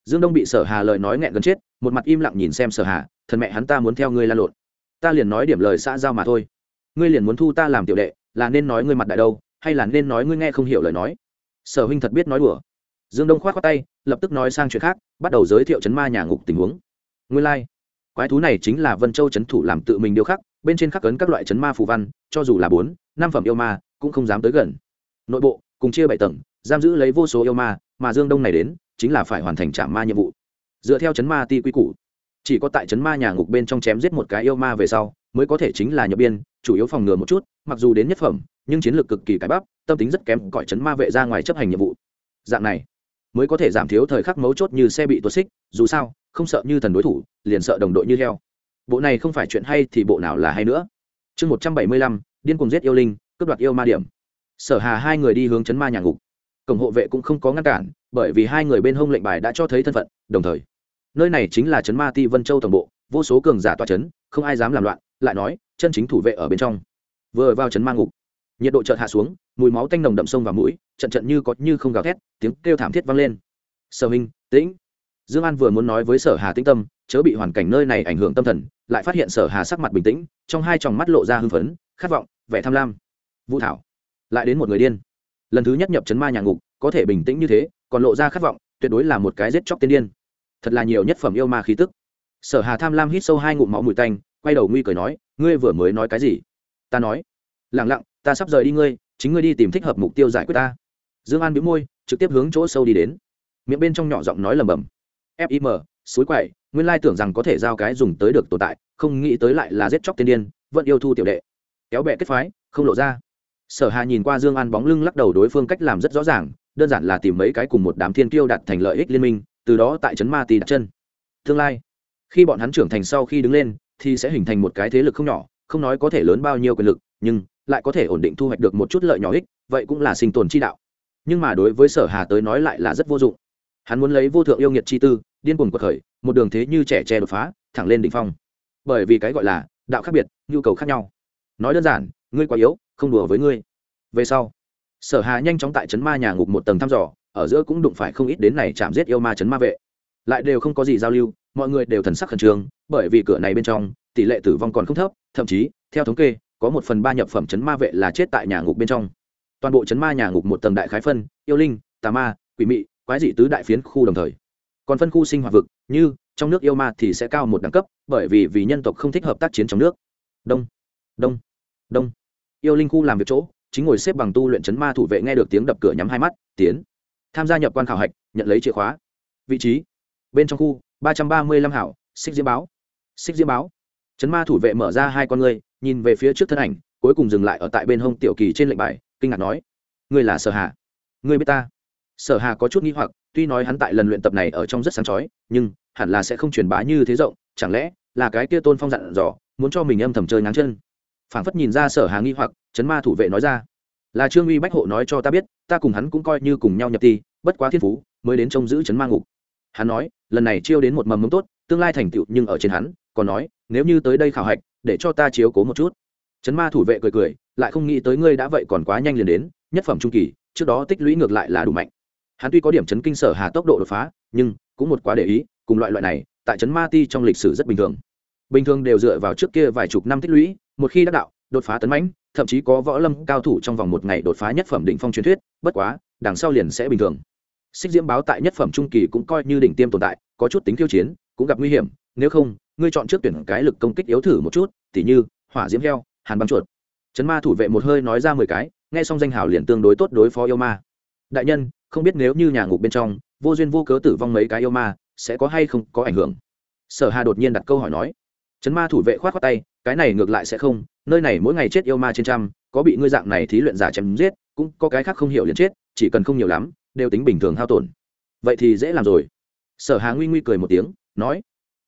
dương đông bị sở hà lời nói nghẹn gần chết một mặt im lặng nhìn xem sở hà, thần mẹ hắn ta muốn theo ngươi lan lộn. Ta liền nói điểm lời xã giao mà thôi. Ngươi liền muốn thu ta làm tiểu đệ, là nên nói ngươi mặt đại đâu, hay là nên nói ngươi nghe không hiểu lời nói? Sở huynh thật biết nói đùa. Dương đông khoát khoát tay, lập tức nói sang chuyện khác, bắt đầu giới thiệu chấn ma nhà ngục tình huống. Ngươi lai、like. quái thú này chính là vân châu chấn thủ làm tự mình điêu khắc, bên trên khắc cấn các loại chấn ma phù văn, cho dù là bốn, năm phẩm yêu ma, cũng không dám tới gần. Nội bộ, cùng chia bảy tầng, giam giữ lấy vô số yêu ma, mà dương đông này đến, chính là phải hoàn thành trả ma nhiệm vụ dựa theo chấn ma ti quy củ. Chỉ có tại chấn ma nhà ngục bên trong chém giết một cái yêu ma về sau, mới có thể chính là nhập biên, chủ yếu phòng ngừa một chút, mặc dù đến nhất phẩm, nhưng chiến lược cực kỳ cái bắp, tâm tính rất kém cõi chấn ma vệ ra ngoài chấp hành nhiệm vụ. Dạng này, mới có thể giảm thiếu thời khắc mấu chốt như xe bị tuột xích, dù sao, không sợ như thần đối thủ, liền sợ đồng đội như heo. Bộ này không phải chuyện hay thì bộ nào là hay nữa. Chương một trăm bảy mươi lăm, điên cùng giết yêu linh, cướp đoạt yêu ma điểm. Sở hà hai người đi hướng chấn ma nhà ngục. Cổng hộ vệ cũng không có ngăn cản, bởi vì hai người bên hông lệnh bài đã cho thấy thân phận, đồng thời nơi này chính là chấn ma ti vân châu tổng bộ, vô số cường giả toa chấn không ai dám làm loạn, lại nói, chân chính thủ vệ ở bên trong. Vừa vào chấn ma ngục, nhiệt độ chợt hạ xuống, mùi máu tanh nồng đậm sông vào mũi, trận trận như có như không gào thét, tiếng kêu thảm thiết vang lên. Sở hình tĩnh. Dương an vừa muốn nói với sở hà tĩnh tâm, chớ bị hoàn cảnh nơi này ảnh hưởng tâm thần, lại phát hiện sở hà sắc mặt bình tĩnh, trong hai tròng mắt lộ ra hưng phấn, khát vọng, vẻ tham lam. Vũ thảo, lại đến một người điên. Lần thứ nhất nhập chấn ma nhà ngục, có thể bình tĩnh như thế, còn lộ ra khát vọng, tuyệt đối là một cái giết chóc tiên điên thật là nhiều nhất phẩm yêu ma khí tức. Sở hà tham lam hít sâu hai ngụm máu mùi tanh, quay đầu nguy cười nói, ngươi vừa mới nói cái gì? Ta nói. Lẳng lặng, ta sắp rời đi ngươi, chính ngươi đi tìm thích hợp mục tiêu giải quyết ta. Dương an bĩu môi, trực tiếp hướng chỗ sâu đi đến. Miệng bên trong nhỏ giọng nói lầm bầm fim suối quậy, nguyên lai tưởng rằng có thể giao cái dùng tới được tồn tại, không nghĩ tới lại là giết chóc tiên điên, vẫn yêu thu tiểu đệ. Kéo bẹ kết phái, không lộ ra. Sở hà nhìn qua dương an bóng lưng lắc đầu đối phương cách làm rất rõ ràng, đơn giản là tìm mấy cái cùng một đám thiên kiêu đặt thành lợi ích liên minh từ đó tại trấn ma tì đặt chân. Tương lai, khi bọn hắn trưởng thành sau khi đứng lên, thì sẽ hình thành một cái thế lực không nhỏ, không nói có thể lớn bao nhiêu quyền lực, nhưng lại có thể ổn định thu hoạch được một chút lợi nhỏ ích, vậy cũng là sinh tồn chi đạo. Nhưng mà đối với sở hà tới nói lại là rất vô dụng. Hắn muốn lấy vô thượng yêu nghiệt chi tư, điên cuồng cuộc khởi, một đường thế như trẻ tre đột phá, thẳng lên đỉnh phong. Bởi vì cái gọi là đạo khác biệt, nhu cầu khác nhau. Nói đơn giản, ngươi quá yếu, không đùa với ngươi. Về sau, sở hà nhanh chóng tại trấn ma nhà ngục một tầng thăm dò ở giữa cũng đụng phải không ít đến này chạm giết yêu ma chấn ma vệ. Lại đều không có gì giao lưu, mọi người đều thần sắc khẩn trương, bởi vì cửa này bên trong, tỷ lệ tử vong còn không thấp, thậm chí, theo thống kê, có một phần ba nhập phẩm chấn ma vệ là chết tại nhà ngục bên trong. Toàn bộ chấn ma nhà ngục một tầng đại khái phân, yêu linh, tà ma, quỷ mị, quái dị tứ đại phiến khu đồng thời. Còn phân khu sinh hoạt vực, như, trong nước yêu ma thì sẽ cao một đẳng cấp, bởi vì vì nhân tộc không thích hợp tác chiến trong nước. Đông đông đông. Yêu linh khu làm việc chỗ, chính ngồi xếp bằng tu luyện chấn ma thủ vệ nghe được tiếng đập cửa nhắm hai mắt, tiến tham gia nhập quan khảo hạch, nhận lấy chìa khóa. Vị trí, bên trong khu, ba trăm ba mươi lăm hảo, xích diễm báo. Xích diễm báo. Chấn ma thủ vệ mở ra hai con ngươi, nhìn về phía trước thân ảnh, cuối cùng dừng lại ở tại bên hông tiểu kỳ trên lệnh bài, kinh ngạc nói, ngươi là sở hà? Ngươi biết ta? Sở hà có chút nghi hoặc, tuy nói hắn tại lần luyện tập này ở trong rất sáng chói, nhưng hẳn là sẽ không truyền bá như thế rộng, chẳng lẽ là cái kia tôn phong dặn dò, muốn cho mình âm thầm chơi ngáng chân? Phảng phất nhìn ra sở hà nghi hoặc, chấn ma thủ vệ nói ra là trương uy bách hộ nói cho ta biết, ta cùng hắn cũng coi như cùng nhau nhập ti, bất quá thiên phú, mới đến trông giữ chấn ma ngục. Hắn nói, lần này chiêu đến một mầm mống tốt, tương lai thành tựu nhưng ở trên hắn, còn nói, nếu như tới đây khảo hạch, để cho ta chiếu cố một chút. Chấn ma thủ vệ cười cười, lại không nghĩ tới ngươi đã vậy còn quá nhanh liền đến, nhất phẩm trung kỳ, trước đó tích lũy ngược lại là đủ mạnh. Hắn tuy có điểm chấn kinh sở hà tốc độ đột phá, nhưng cũng một quá để ý, cùng loại loại này, tại chấn ma ti trong lịch sử rất bình thường. Bình thường đều dựa vào trước kia vài chục năm tích lũy, một khi đã đạo, đột phá tấn mãnh thậm chí có võ lâm cao thủ trong vòng một ngày đột phá nhất phẩm định phong truyền thuyết, bất quá, đằng sau liền sẽ bình thường. Xích diễm báo tại nhất phẩm trung kỳ cũng coi như đỉnh tiêm tồn tại, có chút tính khiêu chiến, cũng gặp nguy hiểm, nếu không, ngươi chọn trước tuyển cái lực công kích yếu thử một chút, tỉ như, hỏa diễm heo, hàn băng chuột. Chấn ma thủ vệ một hơi nói ra mười cái, nghe xong danh hào liền tương đối tốt đối phó yêu ma. Đại nhân, không biết nếu như nhà ngục bên trong, vô duyên vô cớ tử vong mấy cái yêu ma, sẽ có hay không có ảnh hưởng? Sở hà đột nhiên đặt câu hỏi nói chấn ma thủ vệ khoát khoát tay, cái này ngược lại sẽ không, nơi này mỗi ngày chết yêu ma trên trăm, có bị ngươi dạng này thí luyện giả chém giết, cũng có cái khác không hiểu liền chết, chỉ cần không nhiều lắm, đều tính bình thường hao tổn. Vậy thì dễ làm rồi. Sở hà nguy nguy cười một tiếng, nói,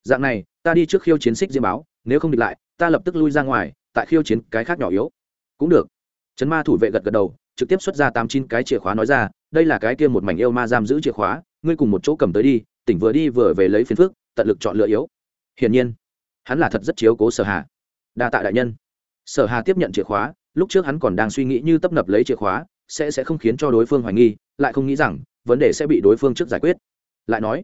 dạng này, ta đi trước khiêu chiến xích diễm báo, nếu không địch lại, ta lập tức lui ra ngoài, tại khiêu chiến cái khác nhỏ yếu. Cũng được. Chấn ma thủ vệ gật gật đầu, trực tiếp xuất ra tám chín cái chìa khóa nói ra, đây là cái kia một mảnh yêu ma giam giữ chìa khóa, ngươi cùng một chỗ cầm tới đi, tỉnh vừa đi vừa về lấy phiền phước tận lực chọn lựa yếu. Hiển nhiên hắn là thật rất chiếu cố sở hà. Đa tạ đại nhân. Sở hà tiếp nhận chìa khóa, lúc trước hắn còn đang suy nghĩ như tấp nập lấy chìa khóa, sẽ sẽ không khiến cho đối phương hoài nghi, lại không nghĩ rằng vấn đề sẽ bị đối phương trước giải quyết. Lại nói,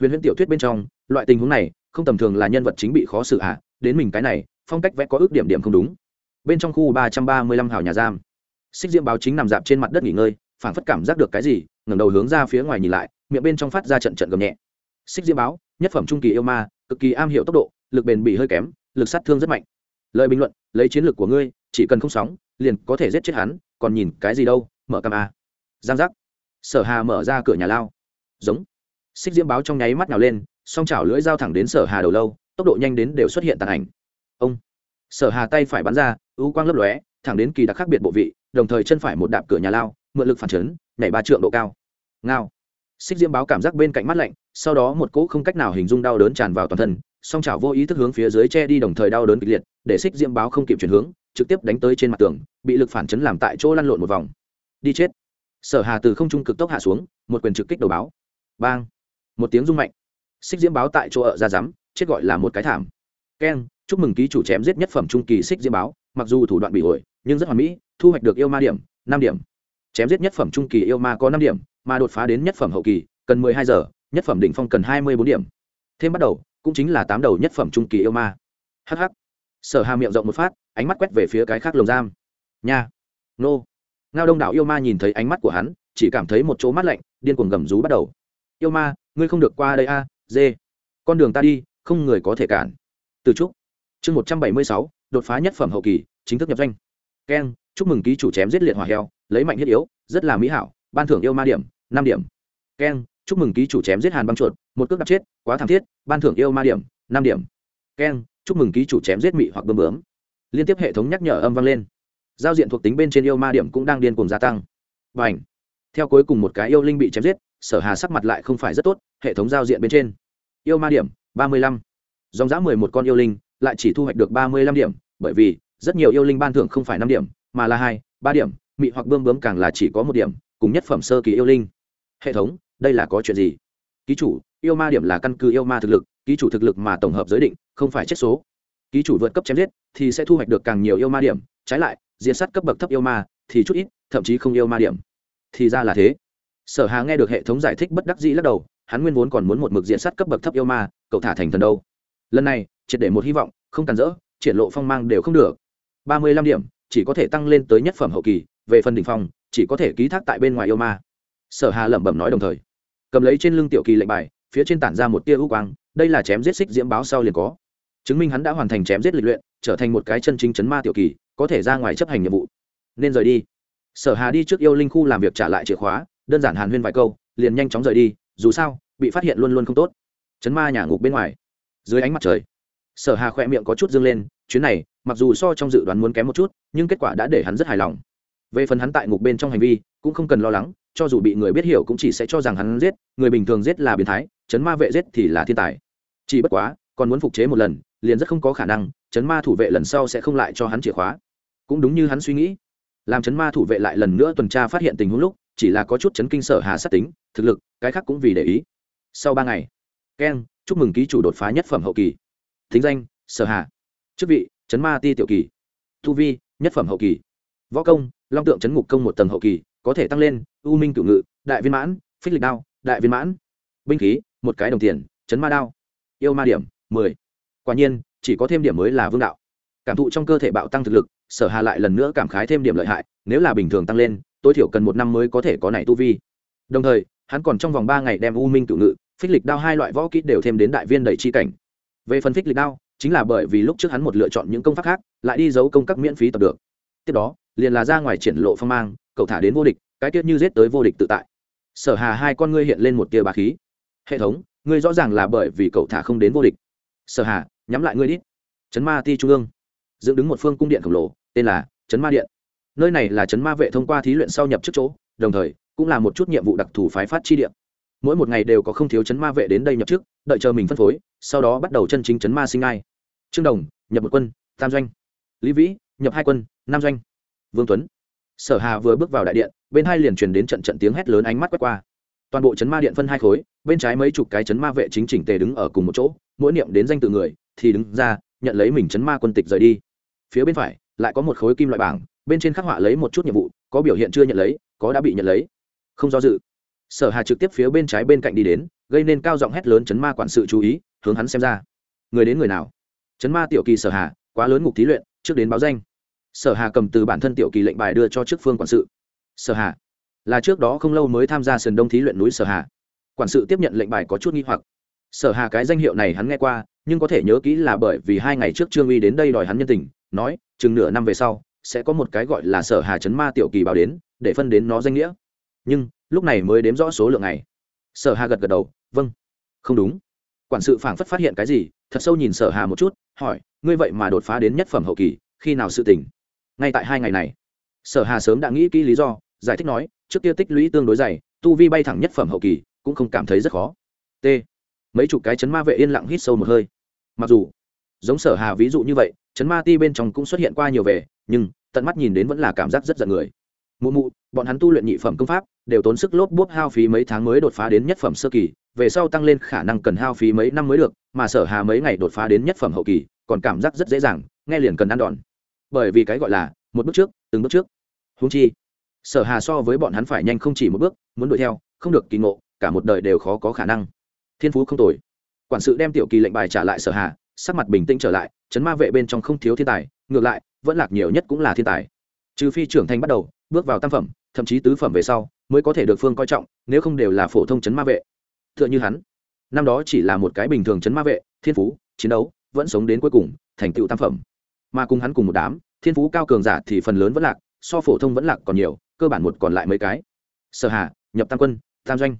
huyền huyễn tiểu thuyết bên trong, loại tình huống này, không tầm thường là nhân vật chính bị khó xử hạ đến mình cái này, phong cách vẽ có ước điểm điểm không đúng. Bên trong khu ba trăm ba mươi lăm hào nhà giam. Xích diễm báo chính nằm dạp trên mặt đất nghỉ ngơi, phảng phất cảm giác được cái gì, ngẩng đầu hướng ra phía ngoài nhìn lại, miệng bên trong phát ra trận trận gầm nhẹ. Xích diễm báo, nhất phẩm trung kỳ yêu ma, cực kỳ am hiểu tốc độ lực bền bị hơi kém, lực sát thương rất mạnh. Lời bình luận, lấy chiến lược của ngươi, chỉ cần không sóng, liền có thể giết chết hắn, còn nhìn cái gì đâu, mở cam a. Giang giác. Sở hà mở ra cửa nhà lao. Giống. Xích diễm báo trong nháy mắt nào lên, song chảo lưỡi dao thẳng đến sở hà đầu lâu, tốc độ nhanh đến đều xuất hiện tàn ảnh. Ông. Sở hà tay phải bắn ra, ưu quang lấp lóe, thẳng đến kỳ đặc khác biệt bộ vị, đồng thời chân phải một đạp cửa nhà lao, mượn lực phản chấn, nhảy ba trượng độ cao. Ngao. Xích diễm báo cảm giác bên cạnh mắt lạnh, sau đó một cỗ không cách nào hình dung đau đớn tràn vào toàn thân song chảo vô ý thức hướng phía dưới che đi đồng thời đau đớn kịch liệt, để xích diễm báo không kịp chuyển hướng, trực tiếp đánh tới trên mặt tường, bị lực phản chấn làm tại chỗ lăn lộn một vòng. Đi chết. Sở hà từ không trung cực tốc hạ xuống, một quyền trực kích đầu báo. Bang. Một tiếng rung mạnh. Xích diễm báo tại chỗ ở ra rắm, chết gọi là một cái thảm. Keng chúc mừng ký chủ chém giết nhất phẩm trung kỳ xích diễm báo, mặc dù thủ đoạn bị ổi nhưng rất hoàn mỹ, thu hoạch được yêu ma điểm, năm điểm. Chém giết nhất phẩm trung kỳ yêu ma có năm điểm, mà đột phá đến nhất phẩm hậu kỳ, cần mười hai giờ, nhất phẩm đỉnh phong cần hai mươi bốn điểm. Thêm bắt đầu cũng chính là tám đầu nhất phẩm trung kỳ yêu ma. Hh sở hà miệng rộng một phát, ánh mắt quét về phía cái khác lồng giam. Nha. Nô. Ngao đông đảo yêu ma nhìn thấy ánh mắt của hắn, chỉ cảm thấy một chỗ mắt lạnh, điên cuồng gầm rú bắt đầu. Yêu ma, ngươi không được qua đây a dê con đường ta đi, không người có thể cản. Từ trúc. Chương một trăm bảy mươi sáu, đột phá nhất phẩm hậu kỳ, chính thức nhập danh keng, chúc mừng ký chủ chém giết liệt hỏa heo, lấy mạnh thiết yếu, rất là mỹ hảo, ban thưởng yêu ma điểm, năm điểm. Keng chúc mừng ký chủ chém giết hàn băng chuột, một cước đạp chết, quá thảm thiết, ban thưởng yêu ma điểm, năm điểm. Keng, chúc mừng ký chủ chém giết mị hoặc bơm bướm. Liên tiếp hệ thống nhắc nhở âm vang lên. Giao diện thuộc tính bên trên yêu ma điểm cũng đang điên cuồng gia tăng. Và ảnh theo cuối cùng một cái yêu linh bị chém giết, sở hà sắc mặt lại không phải rất tốt, hệ thống giao diện bên trên. Yêu ma điểm, ba mươi lăm. Dòng giã mười một con yêu linh, lại chỉ thu hoạch được ba mươi lăm điểm, bởi vì, rất nhiều yêu linh ban thưởng không phải năm điểm, mà là hai, ba điểm, mị hoặc bươm bướm càng là chỉ có một điểm, cùng nhất phẩm sơ kỳ yêu linh. Hệ thống đây là có chuyện gì? Ký chủ, yêu ma điểm là căn cứ yêu ma thực lực, ký chủ thực lực mà tổng hợp giới định, không phải chết số. Ký chủ vượt cấp chém giết, thì sẽ thu hoạch được càng nhiều yêu ma điểm, trái lại diện sát cấp bậc thấp yêu ma, thì chút ít, thậm chí không yêu ma điểm. Thì ra là thế. Sở hà nghe được hệ thống giải thích bất đắc dĩ lắc đầu, hắn nguyên vốn còn muốn một mực diện sát cấp bậc thấp yêu ma, cậu thả thành thần đâu? Lần này, triệt để một hy vọng, không cản rỡ, triển lộ phong mang đều không được. Ba mươi lăm điểm, chỉ có thể tăng lên tới nhất phẩm hậu kỳ, về phần đỉnh phong, chỉ có thể ký thác tại bên ngoài yêu ma. Sở hà lẩm bẩm nói đồng thời cầm lấy trên lưng tiểu kỳ lệnh bài, phía trên tản ra một tia ưu quang, đây là chém giết xích diễm báo sau liền có. Chứng minh hắn đã hoàn thành chém giết lịch luyện, trở thành một cái chân chính chấn ma tiểu kỳ, có thể ra ngoài chấp hành nhiệm vụ. Nên rời đi. Sở hà đi trước yêu linh khu làm việc trả lại chìa khóa, đơn giản hàn huyên vài câu, liền nhanh chóng rời đi, dù sao, bị phát hiện luôn luôn không tốt. Chấn ma nhà ngục bên ngoài. Dưới ánh mặt trời, sở hà khỏe miệng có chút dương lên, chuyến này, mặc dù so trong dự đoán muốn kém một chút, nhưng kết quả đã để hắn rất hài lòng. Về phần hắn tại ngục bên trong hành vi, cũng không cần lo lắng cho dù bị người biết hiểu cũng chỉ sẽ cho rằng hắn giết, người bình thường giết là biến thái, chấn ma vệ giết thì là thiên tài. Chỉ bất quá, còn muốn phục chế một lần, liền rất không có khả năng, chấn ma thủ vệ lần sau sẽ không lại cho hắn chìa khóa. Cũng đúng như hắn suy nghĩ, làm chấn ma thủ vệ lại lần nữa tuần tra phát hiện tình huống lúc, chỉ là có chút chấn kinh sở hà sát tính, thực lực, cái khác cũng vì để ý. Sau ba ngày keng chúc mừng ký chủ đột phá nhất phẩm hậu kỳ. Thính danh, sở hà. Chức vị, chấn ma ti tiểu kỳ. Thu vi, nhất phẩm hậu kỳ. Võ công, long tượng chấn ngục công một tầng hậu kỳ, có thể tăng lên u minh cựu ngự, đại viên mãn, phích lịch đao, đại viên mãn. Binh khí, một cái đồng tiền, chấn ma đao. Yêu ma điểm, mười. Quả nhiên, chỉ có thêm điểm mới là vương đạo. Cảm thụ trong cơ thể bạo tăng thực lực, sở hà lại lần nữa cảm khái thêm điểm lợi hại, nếu là bình thường tăng lên, tối thiểu cần một năm mới có thể có này tu vi. Đồng thời, hắn còn trong vòng ba ngày đem u minh cựu ngự, phích lịch đao hai loại võ kỹ đều thêm đến đại viên đầy chi cảnh. Về phần phích lịch đao, chính là bởi vì lúc trước hắn một lựa chọn những công pháp khác, lại đi giấu công các miễn phí tập được. Tiếp đó, liền là ra ngoài triển lộ phong mang, cậu thả đến vô địch cái tiết như giết tới vô địch tự tại. Sở hà hai con ngươi hiện lên một tia bà khí. Hệ thống, ngươi rõ ràng là bởi vì cậu thả không đến vô địch. Sở hà, nhắm lại ngươi đi. chấn ma ti trung ương. Dựng đứng một phương cung điện khổng lồ, tên là chấn ma điện. Nơi này là chấn ma vệ thông qua thí luyện sau nhập trước chỗ, đồng thời cũng là một chút nhiệm vụ đặc thù phái phát chi điện. Mỗi một ngày đều có không thiếu chấn ma vệ đến đây nhập trước đợi chờ mình phân phối, sau đó bắt đầu chân chính chấn ma sinh ai. Trương đồng, nhập một quân, tam doanh. Lý vĩ, nhập hai quân, nam doanh. Vương tuấn. Sở hà vừa bước vào đại điện bên hai liền truyền đến trận trận tiếng hét lớn ánh mắt quét qua. Toàn bộ chấn ma điện phân hai khối, bên trái mấy chục cái chấn ma vệ chính chỉnh tề đứng ở cùng một chỗ, mỗi niệm đến danh tự người, thì đứng ra, nhận lấy mình chấn ma quân tịch rời đi. Phía bên phải, lại có một khối kim loại bảng, bên trên khắc họa lấy một chút nhiệm vụ, có biểu hiện chưa nhận lấy, có đã bị nhận lấy. Không do dự. Sở hà trực tiếp phía bên trái bên cạnh đi đến, gây nên cao giọng hét lớn chấn ma quản sự chú ý, hướng hắn xem ra. Người đến người nào? Chấn ma tiểu kỳ sở hà, quá lớn ngục thí luyện, trước đến báo danh. Sở hà cầm từ bản thân tiểu kỳ lệnh bài đưa cho trước phương quản sự sở hà là trước đó không lâu mới tham gia sườn đông thí luyện núi sở hà quản sự tiếp nhận lệnh bài có chút nghi hoặc sở hà cái danh hiệu này hắn nghe qua nhưng có thể nhớ kỹ là bởi vì hai ngày trước trương uy đến đây đòi hắn nhân tình nói chừng nửa năm về sau sẽ có một cái gọi là sở hà chấn ma tiểu kỳ báo đến để phân đến nó danh nghĩa nhưng lúc này mới đếm rõ số lượng này sở hà gật gật đầu vâng không đúng quản sự phảng phất phát hiện cái gì thật sâu nhìn sở hà một chút hỏi ngươi vậy mà đột phá đến nhất phẩm hậu kỳ khi nào sự tình ngay tại hai ngày này sở hà sớm đã nghĩ kỹ lý do giải thích nói, trước kia tích lũy tương đối dày, tu vi bay thẳng nhất phẩm hậu kỳ, cũng không cảm thấy rất khó. T. Mấy chục cái chấn ma vệ yên lặng hít sâu một hơi. Mặc dù, giống sở hà ví dụ như vậy, chấn ma ti bên trong cũng xuất hiện qua nhiều về nhưng, tận mắt nhìn đến vẫn là cảm giác rất giận người. Mụ mụ, bọn hắn tu luyện nhị phẩm công pháp, đều tốn sức lốp bốp hao phí mấy tháng mới đột phá đến nhất phẩm sơ kỳ, về sau tăng lên khả năng cần hao phí mấy năm mới được, mà sở hà mấy ngày đột phá đến nhất phẩm hậu kỳ, còn cảm giác rất dễ dàng, nghe liền cần ăn đòn. Bởi vì cái gọi là, một bước trước, từng bước trước. Húng chi sở hà so với bọn hắn phải nhanh không chỉ một bước, muốn đuổi theo, không được kỳ ngộ, cả một đời đều khó có khả năng. Thiên phú không tồi. Quản sự đem tiểu kỳ lệnh bài trả lại sở hà, sắc mặt bình tĩnh trở lại, chấn ma vệ bên trong không thiếu thiên tài, ngược lại, vẫn lạc nhiều nhất cũng là thiên tài. Trừ phi trưởng thành bắt đầu, bước vào tam phẩm, thậm chí tứ phẩm về sau, mới có thể được phương coi trọng, nếu không đều là phổ thông chấn ma vệ. Tựa như hắn, năm đó chỉ là một cái bình thường chấn ma vệ, thiên phú, chiến đấu, vẫn sống đến cuối cùng, thành tựu tam phẩm. Mà cùng hắn cùng một đám, thiên phú cao cường giả thì phần lớn vẫn lạc, so phổ thông vẫn lạc còn nhiều cơ bản một còn lại mấy cái. Sở hà, nhập tam quân, tam doanh.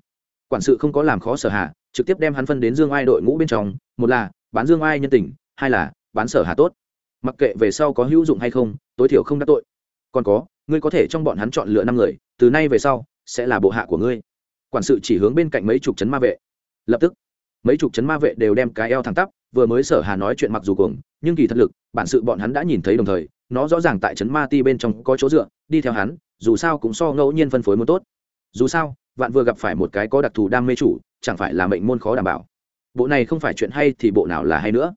Quản sự không có làm khó sở hà, trực tiếp đem hắn phân đến dương ai đội ngũ bên trong, một là, bán dương ai nhân tình, hai là, bán sở hà tốt. Mặc kệ về sau có hữu dụng hay không, tối thiểu không đắc tội. Còn có, ngươi có thể trong bọn hắn chọn lựa năm người, từ nay về sau, sẽ là bộ hạ của ngươi. Quản sự chỉ hướng bên cạnh mấy chục chấn ma vệ. Lập tức, mấy chục chấn ma vệ đều đem cái eo thẳng tắp, vừa mới sở hà nói chuyện mặc dù cuồng, nhưng kỳ thật lực, bản sự bọn hắn đã nhìn thấy đồng thời, nó rõ ràng tại chấn ma ti bên trong có chỗ dựa, đi theo hắn dù sao cũng so ngẫu nhiên phân phối muốn tốt. Dù sao, vạn vừa gặp phải một cái có đặc thù đam mê chủ, chẳng phải là mệnh môn khó đảm bảo. Bộ này không phải chuyện hay thì bộ nào là hay nữa.